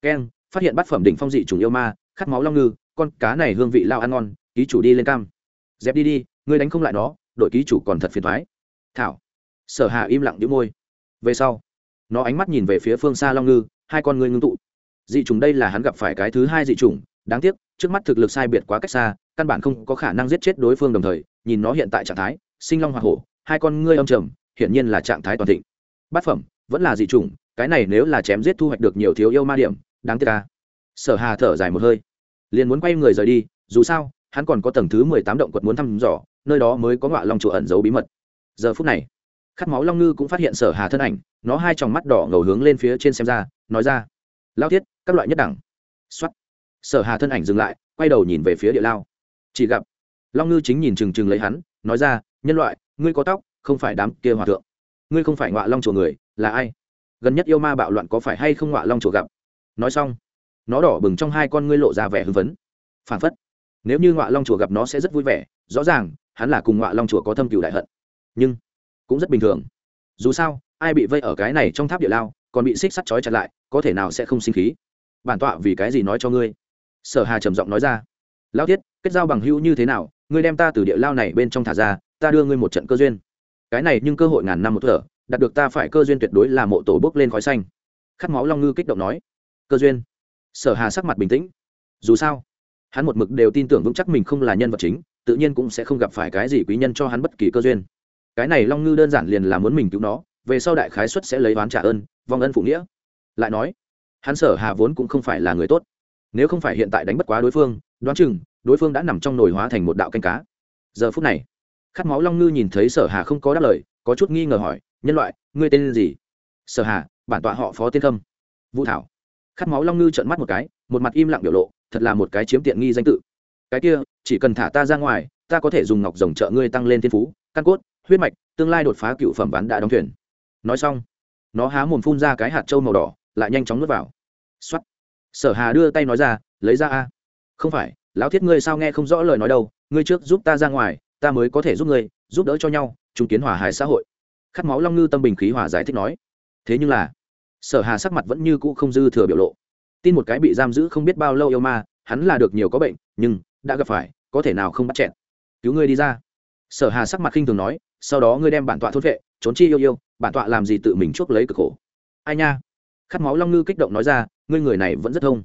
Keng, phát hiện bát phẩm đỉnh phong dị trùng yêu ma, khát máu long ngư, con cá này hương vị lao ăn ngon, ký chủ đi lên cam. Dẹp đi đi, ngươi đánh không lại nó, đội ký chủ còn thật phiền thoái. Thảo. Sở hà im lặng đĩu môi. Về sau nó ánh mắt nhìn về phía phương xa long ngư, hai con ngươi ngưng tụ. Dị trùng đây là hắn gặp phải cái thứ hai dị trùng đáng tiếc, trước mắt thực lực sai biệt quá cách xa, căn bản không có khả năng giết chết đối phương đồng thời, nhìn nó hiện tại trạng thái, sinh long hoa hổ, hai con ngươi âm trầm, hiển nhiên là trạng thái toàn thịnh. Bát phẩm, vẫn là dị chủng, cái này nếu là chém giết thu hoạch được nhiều thiếu yêu ma điểm, đáng tiếc ca sở hà thở dài một hơi, liền muốn quay người rời đi, dù sao, hắn còn có tầng thứ mười tám động quật muốn thăm dò, nơi đó mới có ngọa long chùa ẩn giấu bí mật. Giờ phút này khát máu long ngư cũng phát hiện sở hà thân ảnh, nó hai tròng mắt đỏ ngầu hướng lên phía trên xem ra, nói ra, lao thiết các loại nhất đẳng. Xuất sở hà thân ảnh dừng lại, quay đầu nhìn về phía địa lao. Chỉ gặp. Long ngư chính nhìn trừng trừng lấy hắn, nói ra, nhân loại, ngươi có tóc, không phải đám kia hòa thượng. Ngươi không phải ngọa long chùa người, là ai? Gần nhất yêu ma bạo loạn có phải hay không ngọa long chùa gặp? Nói xong, nó đỏ bừng trong hai con ngươi lộ ra vẻ hưng phấn. Phản phất, nếu như ngọa long chùa gặp nó sẽ rất vui vẻ, rõ ràng, hắn là cùng ngọa long chùa có thâm cựu đại hận. Nhưng cũng rất bình thường. Dù sao, ai bị vây ở cái này trong tháp địa lao, còn bị xích sắt trói chặt lại, có thể nào sẽ không sinh khí? Bản tọa vì cái gì nói cho ngươi? Sở hà trầm giọng nói ra. Lao thiết kết giao bằng hữu như thế nào? Ngươi đem ta từ địa lao này bên trong thả ra, ta đưa ngươi một trận cơ duyên. Cái này nhưng cơ hội ngàn năm một thở, đạt được ta phải cơ duyên tuyệt đối là mộ tổ bốc lên khói xanh. Khát máu long ngư kích động nói. Cơ duyên. Sở hà sắc mặt bình tĩnh. Dù sao, hắn một mực đều tin tưởng vững chắc mình không là nhân vật chính, tự nhiên cũng sẽ không gặp phải cái gì quý nhân cho hắn bất kỳ cơ duyên cái này long ngư đơn giản liền là muốn mình cứu nó, về sau đại khái xuất sẽ lấy oán trả ơn, vong ân phụ nghĩa. Lại nói, hắn sở hà vốn cũng không phải là người tốt. Nếu không phải hiện tại đánh bất quá đối phương, đoán chừng, đối phương đã nằm trong nồi hóa thành một đạo canh cá. Giờ phút này, khát máu long ngư nhìn thấy sở hà không có đáp lời, có chút nghi ngờ hỏi, nhân loại, ngươi tên gì? Sở hà, bản tọa họ phó tiên khâm. Vũ thảo. Khát máu long ngư trợn mắt một cái, một mặt im lặng biểu lộ, thật là một cái chiếm tiện nghi danh tự. Cái kia, chỉ cần thả ta ra ngoài, ta có thể dùng ngọc rồng trợ ngươi tăng lên thiên phú, căn cốt huyết mạch, tương lai đột phá cựu phẩm ván đã đóng thuyền. Nói xong, nó há mồm phun ra cái hạt trâu màu đỏ, lại nhanh chóng nuốt vào. X sở hà đưa tay nói ra, lấy ra a. Không phải, lão thiết ngươi sao nghe không rõ lời nói đâu, ngươi trước giúp ta ra ngoài, ta mới có thể giúp ngươi, giúp đỡ cho nhau, chung kiến hòa hài xã hội. Khát máu long ngư tâm bình khí hòa giải thích nói. Thế nhưng là, sở hà sắc mặt vẫn như cũ không dư thừa biểu lộ. Tin một cái bị giam giữ không biết bao lâu yêu ma, hắn là được nhiều có bệnh, nhưng, đã gặp phải, có thể nào không bắt chẹn cứu ngươi đi ra sở hà sắc mặt khinh thường nói, sau đó ngươi đem bản tọa thốt vệ, trốn chi yêu yêu, bản tọa làm gì tự mình chuốc lấy cực khổ? Ai nha? Khát máu long ngư kích động nói ra, ngươi người này vẫn rất thông.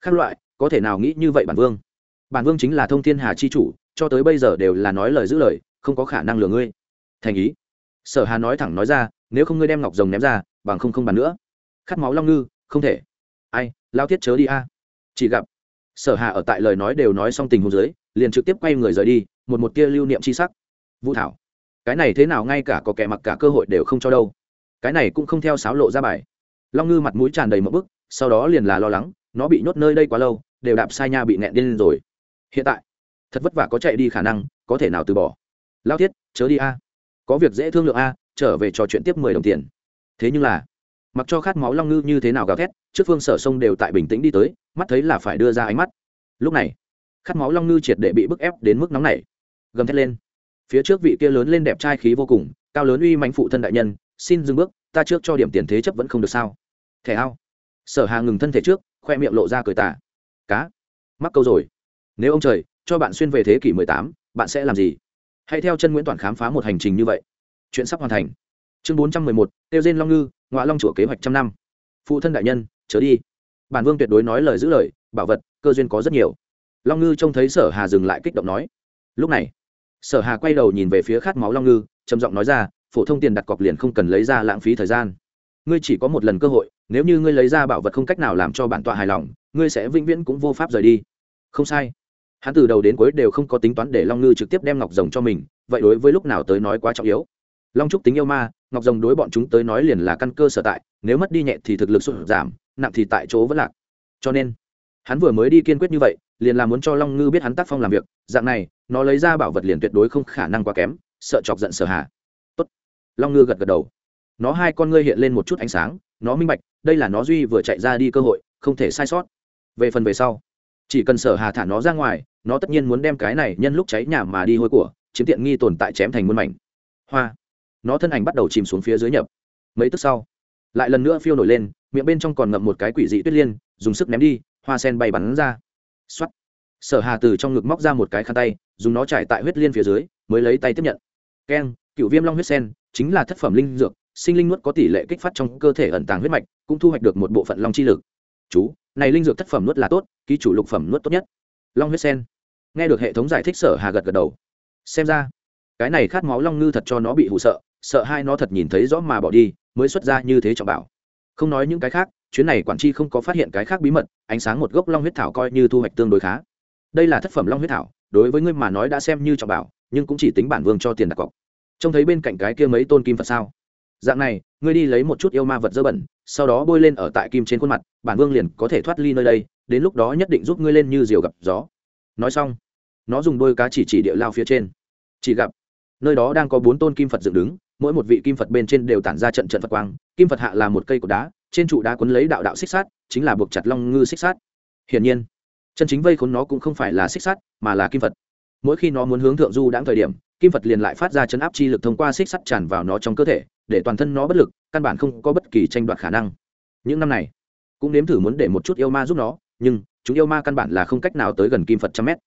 Khác loại, có thể nào nghĩ như vậy bản vương? Bản vương chính là thông thiên hà chi chủ, cho tới bây giờ đều là nói lời giữ lời, không có khả năng lừa ngươi. Thành ý. Sở hà nói thẳng nói ra, nếu không ngươi đem ngọc rồng ném ra, bằng không không bàn nữa. Khát máu long ngư, không thể. Ai, lao thiết chớ đi a. Chỉ gặp. Sở hà ở tại lời nói đều nói xong tình huống dưới, liền trực tiếp quay người rời đi, một một tia lưu niệm chi sắc vũ thảo, cái này thế nào ngay cả có kẻ mặc cả cơ hội đều không cho đâu. Cái này cũng không theo sáo lộ ra bài. Long ngư mặt mũi tràn đầy một bức, sau đó liền là lo lắng, nó bị nhốt nơi đây quá lâu, đều đạp sai nha bị nẹn điên rồi. Hiện tại, thật vất vả có chạy đi khả năng, có thể nào từ bỏ. Lao thiết, chớ đi a. Có việc dễ thương lượng a, trở về trò chuyện tiếp mười đồng tiền. Thế nhưng là, mặc cho khát máu long ngư như thế nào gào thét, trước phương sở sông đều tại bình tĩnh đi tới, mắt thấy là phải đưa ra ánh mắt. Lúc này, khát máu long ngư triệt để bị bức ép đến mức nóng này gầm thét lên phía trước vị kia lớn lên đẹp trai khí vô cùng cao lớn uy manh phụ thân đại nhân xin dừng bước ta trước cho điểm tiền thế chấp vẫn không được sao? Thẻ ao. Sở hà ngừng thân thể trước khoe miệng lộ ra cười tả cá. Mắc câu rồi. Nếu ông trời cho bạn xuyên về thế kỷ 18, bạn sẽ làm gì? Hãy theo chân nguyễn toàn khám phá một hành trình như vậy. Chuyện sắp hoàn thành. Chương 411, tiêu diên long ngư ngoại long chùa kế hoạch trăm năm. Phụ thân đại nhân chớ đi. Bản vương tuyệt đối nói lời giữ lời bảo vật cơ duyên có rất nhiều. Long ngư trông thấy sở hà dừng lại kích động nói. Lúc này sở hà quay đầu nhìn về phía khát máu long ngư, trầm giọng nói ra, phổ thông tiền đặt cọc liền không cần lấy ra lãng phí thời gian. Ngươi chỉ có một lần cơ hội, nếu như ngươi lấy ra bảo vật không cách nào làm cho bản tọa hài lòng, ngươi sẽ vĩnh viễn cũng vô pháp rời đi. Không sai. Hắn từ đầu đến cuối đều không có tính toán để long ngư trực tiếp đem ngọc rồng cho mình, vậy đối với lúc nào tới nói quá trọng yếu. Long trúc tính yêu ma, ngọc rồng đối bọn chúng tới nói liền là căn cơ sở tại, nếu mất đi nhẹ thì thực lực sụt giảm, nặng thì tại chỗ vẫn lạc. Cho nên, hắn vừa mới đi kiên quyết như vậy liền là muốn cho long ngư biết hắn tác phong làm việc, dạng này, nó lấy ra bảo vật liền tuyệt đối không khả năng quá kém, sợ chọc giận sở hà. Tốt. Long ngư gật gật đầu. Nó hai con ngươi hiện lên một chút ánh sáng, nó minh bạch, đây là nó duy vừa chạy ra đi cơ hội, không thể sai sót. Về phần về sau, chỉ cần sở hà thả nó ra ngoài, nó tất nhiên muốn đem cái này nhân lúc cháy nhà mà đi hôi của, chiếm tiện nghi tồn tại chém thành muôn mảnh. Hoa. Nó thân ảnh bắt đầu chìm xuống phía dưới nhập. Mấy tức sau, lại lần nữa phiêu nổi lên, miệng bên trong còn ngậm một cái quỷ dị tuyết liên, dùng sức ném đi, hoa sen bay bắn ra x sở hà từ trong ngực móc ra một cái khăn tay, dùng nó trải tại huyết liên phía dưới, mới lấy tay tiếp nhận. Keng cựu viêm long huyết sen, chính là thất phẩm linh dược, sinh linh nuốt có tỷ lệ kích phát trong cơ thể ẩn tàng huyết mạch, cũng thu hoạch được một bộ phận long chi lực. Chú, này linh dược thất phẩm nuốt là tốt, ký chủ lục phẩm nuốt tốt nhất. Long huyết sen. Nghe được hệ thống giải thích, sở hà gật gật đầu. Xem ra, cái này khát máu long ngư thật cho nó bị hụ sợ sợ hai nó thật nhìn thấy rõ mà bỏ đi, mới xuất ra như thế trọng bảo. Không nói những cái khác chuyến này quản tri không có phát hiện cái khác bí mật, ánh sáng một gốc long huyết thảo coi như thu hoạch tương đối khá. Đây là thất phẩm long huyết thảo, đối với ngươi mà nói đã xem như trọng bảo, nhưng cũng chỉ tính bản vương cho tiền đặt cọc. Trông thấy bên cạnh cái kia mấy tôn kim phật sao? Dạng này, ngươi đi lấy một chút yêu ma vật dơ bẩn, sau đó bôi lên ở tại kim trên khuôn mặt, bản vương liền có thể thoát ly nơi đây, đến lúc đó nhất định giúp ngươi lên như diều gặp gió. Nói xong, nó dùng đôi cá chỉ chỉ địa lao phía trên. Chỉ gặp, nơi đó đang có bốn tôn kim phật dựng đứng, mỗi một vị kim phật bên trên đều tản ra trận trận phật quang, kim phật hạ là một cây cột đá trên trụ đá quấn lấy đạo đạo xích sát chính là buộc chặt long ngư xích sát hiển nhiên, chân chính vây khốn nó cũng không phải là xích sát mà là kim phật. Mỗi khi nó muốn hướng thượng du đãng thời điểm, kim phật liền lại phát ra chấn áp chi lực thông qua xích sắt tràn vào nó trong cơ thể, để toàn thân nó bất lực, căn bản không có bất kỳ tranh đoạt khả năng. Những năm này, cũng nếm thử muốn để một chút yêu ma giúp nó, nhưng chúng yêu ma căn bản là không cách nào tới gần kim phật trăm mét.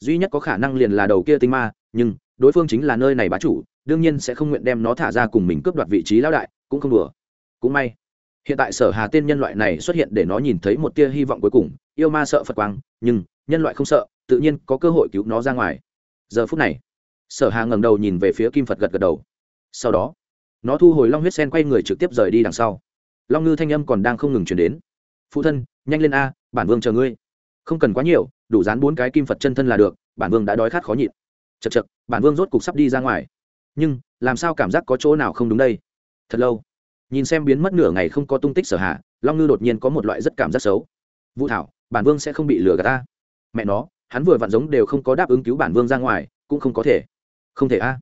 Duy nhất có khả năng liền là đầu kia tinh ma, nhưng đối phương chính là nơi này bá chủ, đương nhiên sẽ không nguyện đem nó thả ra cùng mình cướp đoạt vị trí lão đại, cũng không đùa. Cũng may hiện tại sở hà tên nhân loại này xuất hiện để nó nhìn thấy một tia hy vọng cuối cùng, yêu ma sợ phật quang, nhưng nhân loại không sợ, tự nhiên có cơ hội cứu nó ra ngoài. Giờ phút này, sở hà ngẩng đầu nhìn về phía kim phật gật gật đầu. Sau đó, nó thu hồi long huyết sen quay người trực tiếp rời đi đằng sau. Long ngư thanh âm còn đang không ngừng chuyển đến. Phụ thân, nhanh lên a, bản vương chờ ngươi. Không cần quá nhiều, đủ dán bốn cái kim phật chân thân là được, bản vương đã đói khát khó nhịn. Chật chật bản vương rốt cục sắp đi ra ngoài. Nhưng, làm sao cảm giác có chỗ nào không đúng đây? Thật lâu nhìn xem biến mất nửa ngày không có tung tích sở hạ long ngư đột nhiên có một loại rất cảm giác xấu. Vũ thảo, bản vương sẽ không bị lừa gạt ta. Mẹ nó, hắn vừa vặn giống đều không có đáp ứng cứu bản vương ra ngoài, cũng không có thể. Không thể a.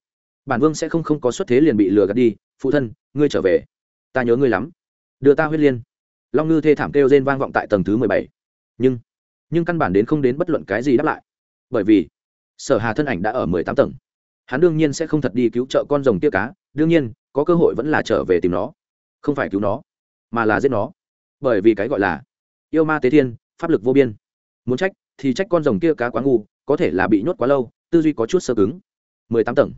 Bản vương sẽ không không có xuất thế liền bị lừa gạt đi, phụ thân, ngươi trở về. Ta nhớ ngươi lắm. Đưa ta huyết liên. Long ngư thê thảm kêu rên vang vọng tại tầng thứ mười bảy. Nhưng nhưng căn bản đến không đến bất luận cái gì đáp lại. Bởi vì, sở hà thân ảnh đã ở mười tám tầng. Hắn đương nhiên sẽ không thật đi cứu trợ con rồng tia cá. Đương nhiên, có cơ hội vẫn là trở về tìm nó không phải cứu nó, mà là giết nó. Bởi vì cái gọi là yêu ma tế thiên, pháp lực vô biên. Muốn trách, thì trách con rồng kia cá quá ngu, có thể là bị nhốt quá lâu, tư duy có chút sơ cứng. Mười tám tầng.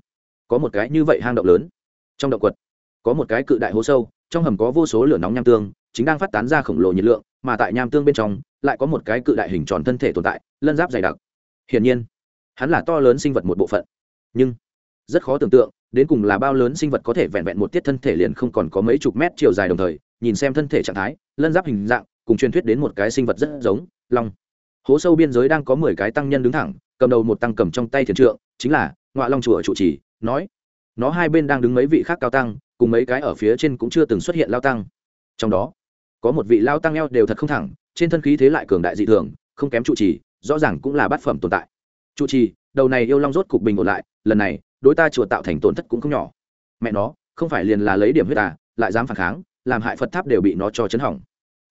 Có một cái như vậy hang động lớn. Trong động quật, có một cái cự đại hố sâu, trong hầm có vô số lửa nóng nham tương, chính đang phát tán ra khổng lồ nhiệt lượng, mà tại nham tương bên trong, lại có một cái cự đại hình tròn thân thể tồn tại, lân giáp dày đặc. Hiển nhiên, hắn là to lớn sinh vật một bộ phận. Nhưng, rất khó tưởng tượng đến cùng là bao lớn sinh vật có thể vẹn vẹn một tiết thân thể liền không còn có mấy chục mét chiều dài đồng thời, nhìn xem thân thể trạng thái, lân giáp hình dạng, cùng truyền thuyết đến một cái sinh vật rất giống, long. Hố sâu biên giới đang có mười cái tăng nhân đứng thẳng, cầm đầu một tăng cầm trong tay thiền trượng, chính là ngọa long chùa trụ trì, nói, nó hai bên đang đứng mấy vị khác cao tăng, cùng mấy cái ở phía trên cũng chưa từng xuất hiện lao tăng. Trong đó, có một vị lao tăng eo đều thật không thẳng, trên thân khí thế lại cường đại dị thường, không kém trụ trì, rõ ràng cũng là bát phẩm tồn tại. Trụ trì, đầu này yêu long rốt cục bình ổn lại, lần này đối ta chùa tạo thành tổn thất cũng không nhỏ. Mẹ nó, không phải liền là lấy điểm huyết à lại dám phản kháng, làm hại phật tháp đều bị nó cho chấn hỏng.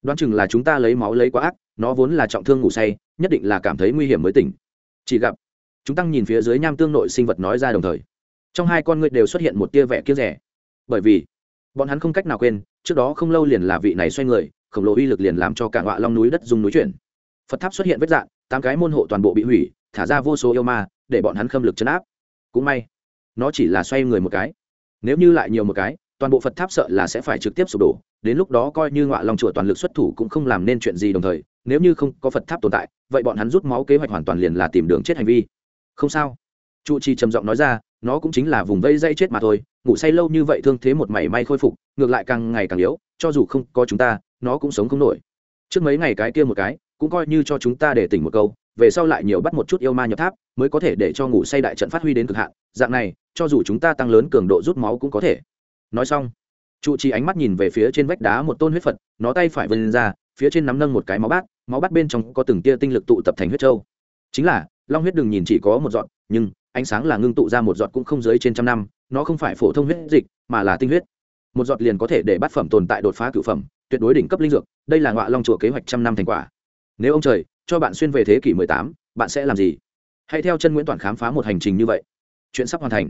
Đoán chừng là chúng ta lấy máu lấy quá ác, nó vốn là trọng thương ngủ say, nhất định là cảm thấy nguy hiểm mới tỉnh. Chỉ gặp, chúng tăng nhìn phía dưới nham tương nội sinh vật nói ra đồng thời. Trong hai con người đều xuất hiện một tia vẻ kia rẻ bởi vì, bọn hắn không cách nào quên, trước đó không lâu liền là vị này xoay người, khổng lồ uy lực liền làm cho cả ngọa long núi đất dùng núi chuyển. Phật tháp xuất hiện vết dạn, tám cái môn hộ toàn bộ bị hủy, thả ra vô số yêu ma, để bọn hắn khâm lực chấn áp. Cũng may nó chỉ là xoay người một cái. Nếu như lại nhiều một cái, toàn bộ phật tháp sợ là sẽ phải trực tiếp sụp đổ, đến lúc đó coi như ngọa long chùa toàn lực xuất thủ cũng không làm nên chuyện gì đồng thời, nếu như không có phật tháp tồn tại, vậy bọn hắn rút máu kế hoạch hoàn toàn liền là tìm đường chết hành vi. Không sao. Trụ trì trầm giọng nói ra, nó cũng chính là vùng vây dây chết mà thôi, ngủ say lâu như vậy thương thế một mảy may khôi phục, ngược lại càng ngày càng yếu, cho dù không có chúng ta, nó cũng sống không nổi. Trước mấy ngày cái kia một cái, cũng coi như cho chúng ta để tỉnh một câu về sau lại nhiều bắt một chút yêu ma nhập tháp, mới có thể để cho ngủ say đại trận phát huy đến cực hạn. Dạng này, cho dù chúng ta tăng lớn cường độ rút máu cũng có thể. Nói xong, trụ trì ánh mắt nhìn về phía trên vách đá một tôn huyết phật, nó tay phải vươn ra, phía trên nắm nâng một cái máu bát máu bát bên trong có từng tia tinh lực tụ tập thành huyết trâu chính là, long huyết đừng nhìn chỉ có một giọt, nhưng ánh sáng là ngưng tụ ra một giọt cũng không dưới trên trăm năm, nó không phải phổ thông huyết dịch, mà là tinh huyết. Một giọt liền có thể để bát phẩm tồn tại đột phá cửu phẩm, tuyệt đối đỉnh cấp linh dược, đây là ngọa long chùa kế hoạch trăm năm thành quả. Nếu ông trời cho bạn xuyên về thế kỷ 18, bạn sẽ làm gì? Hãy theo chân nguyễn toàn khám phá một hành trình như vậy. Chuyện sắp hoàn thành.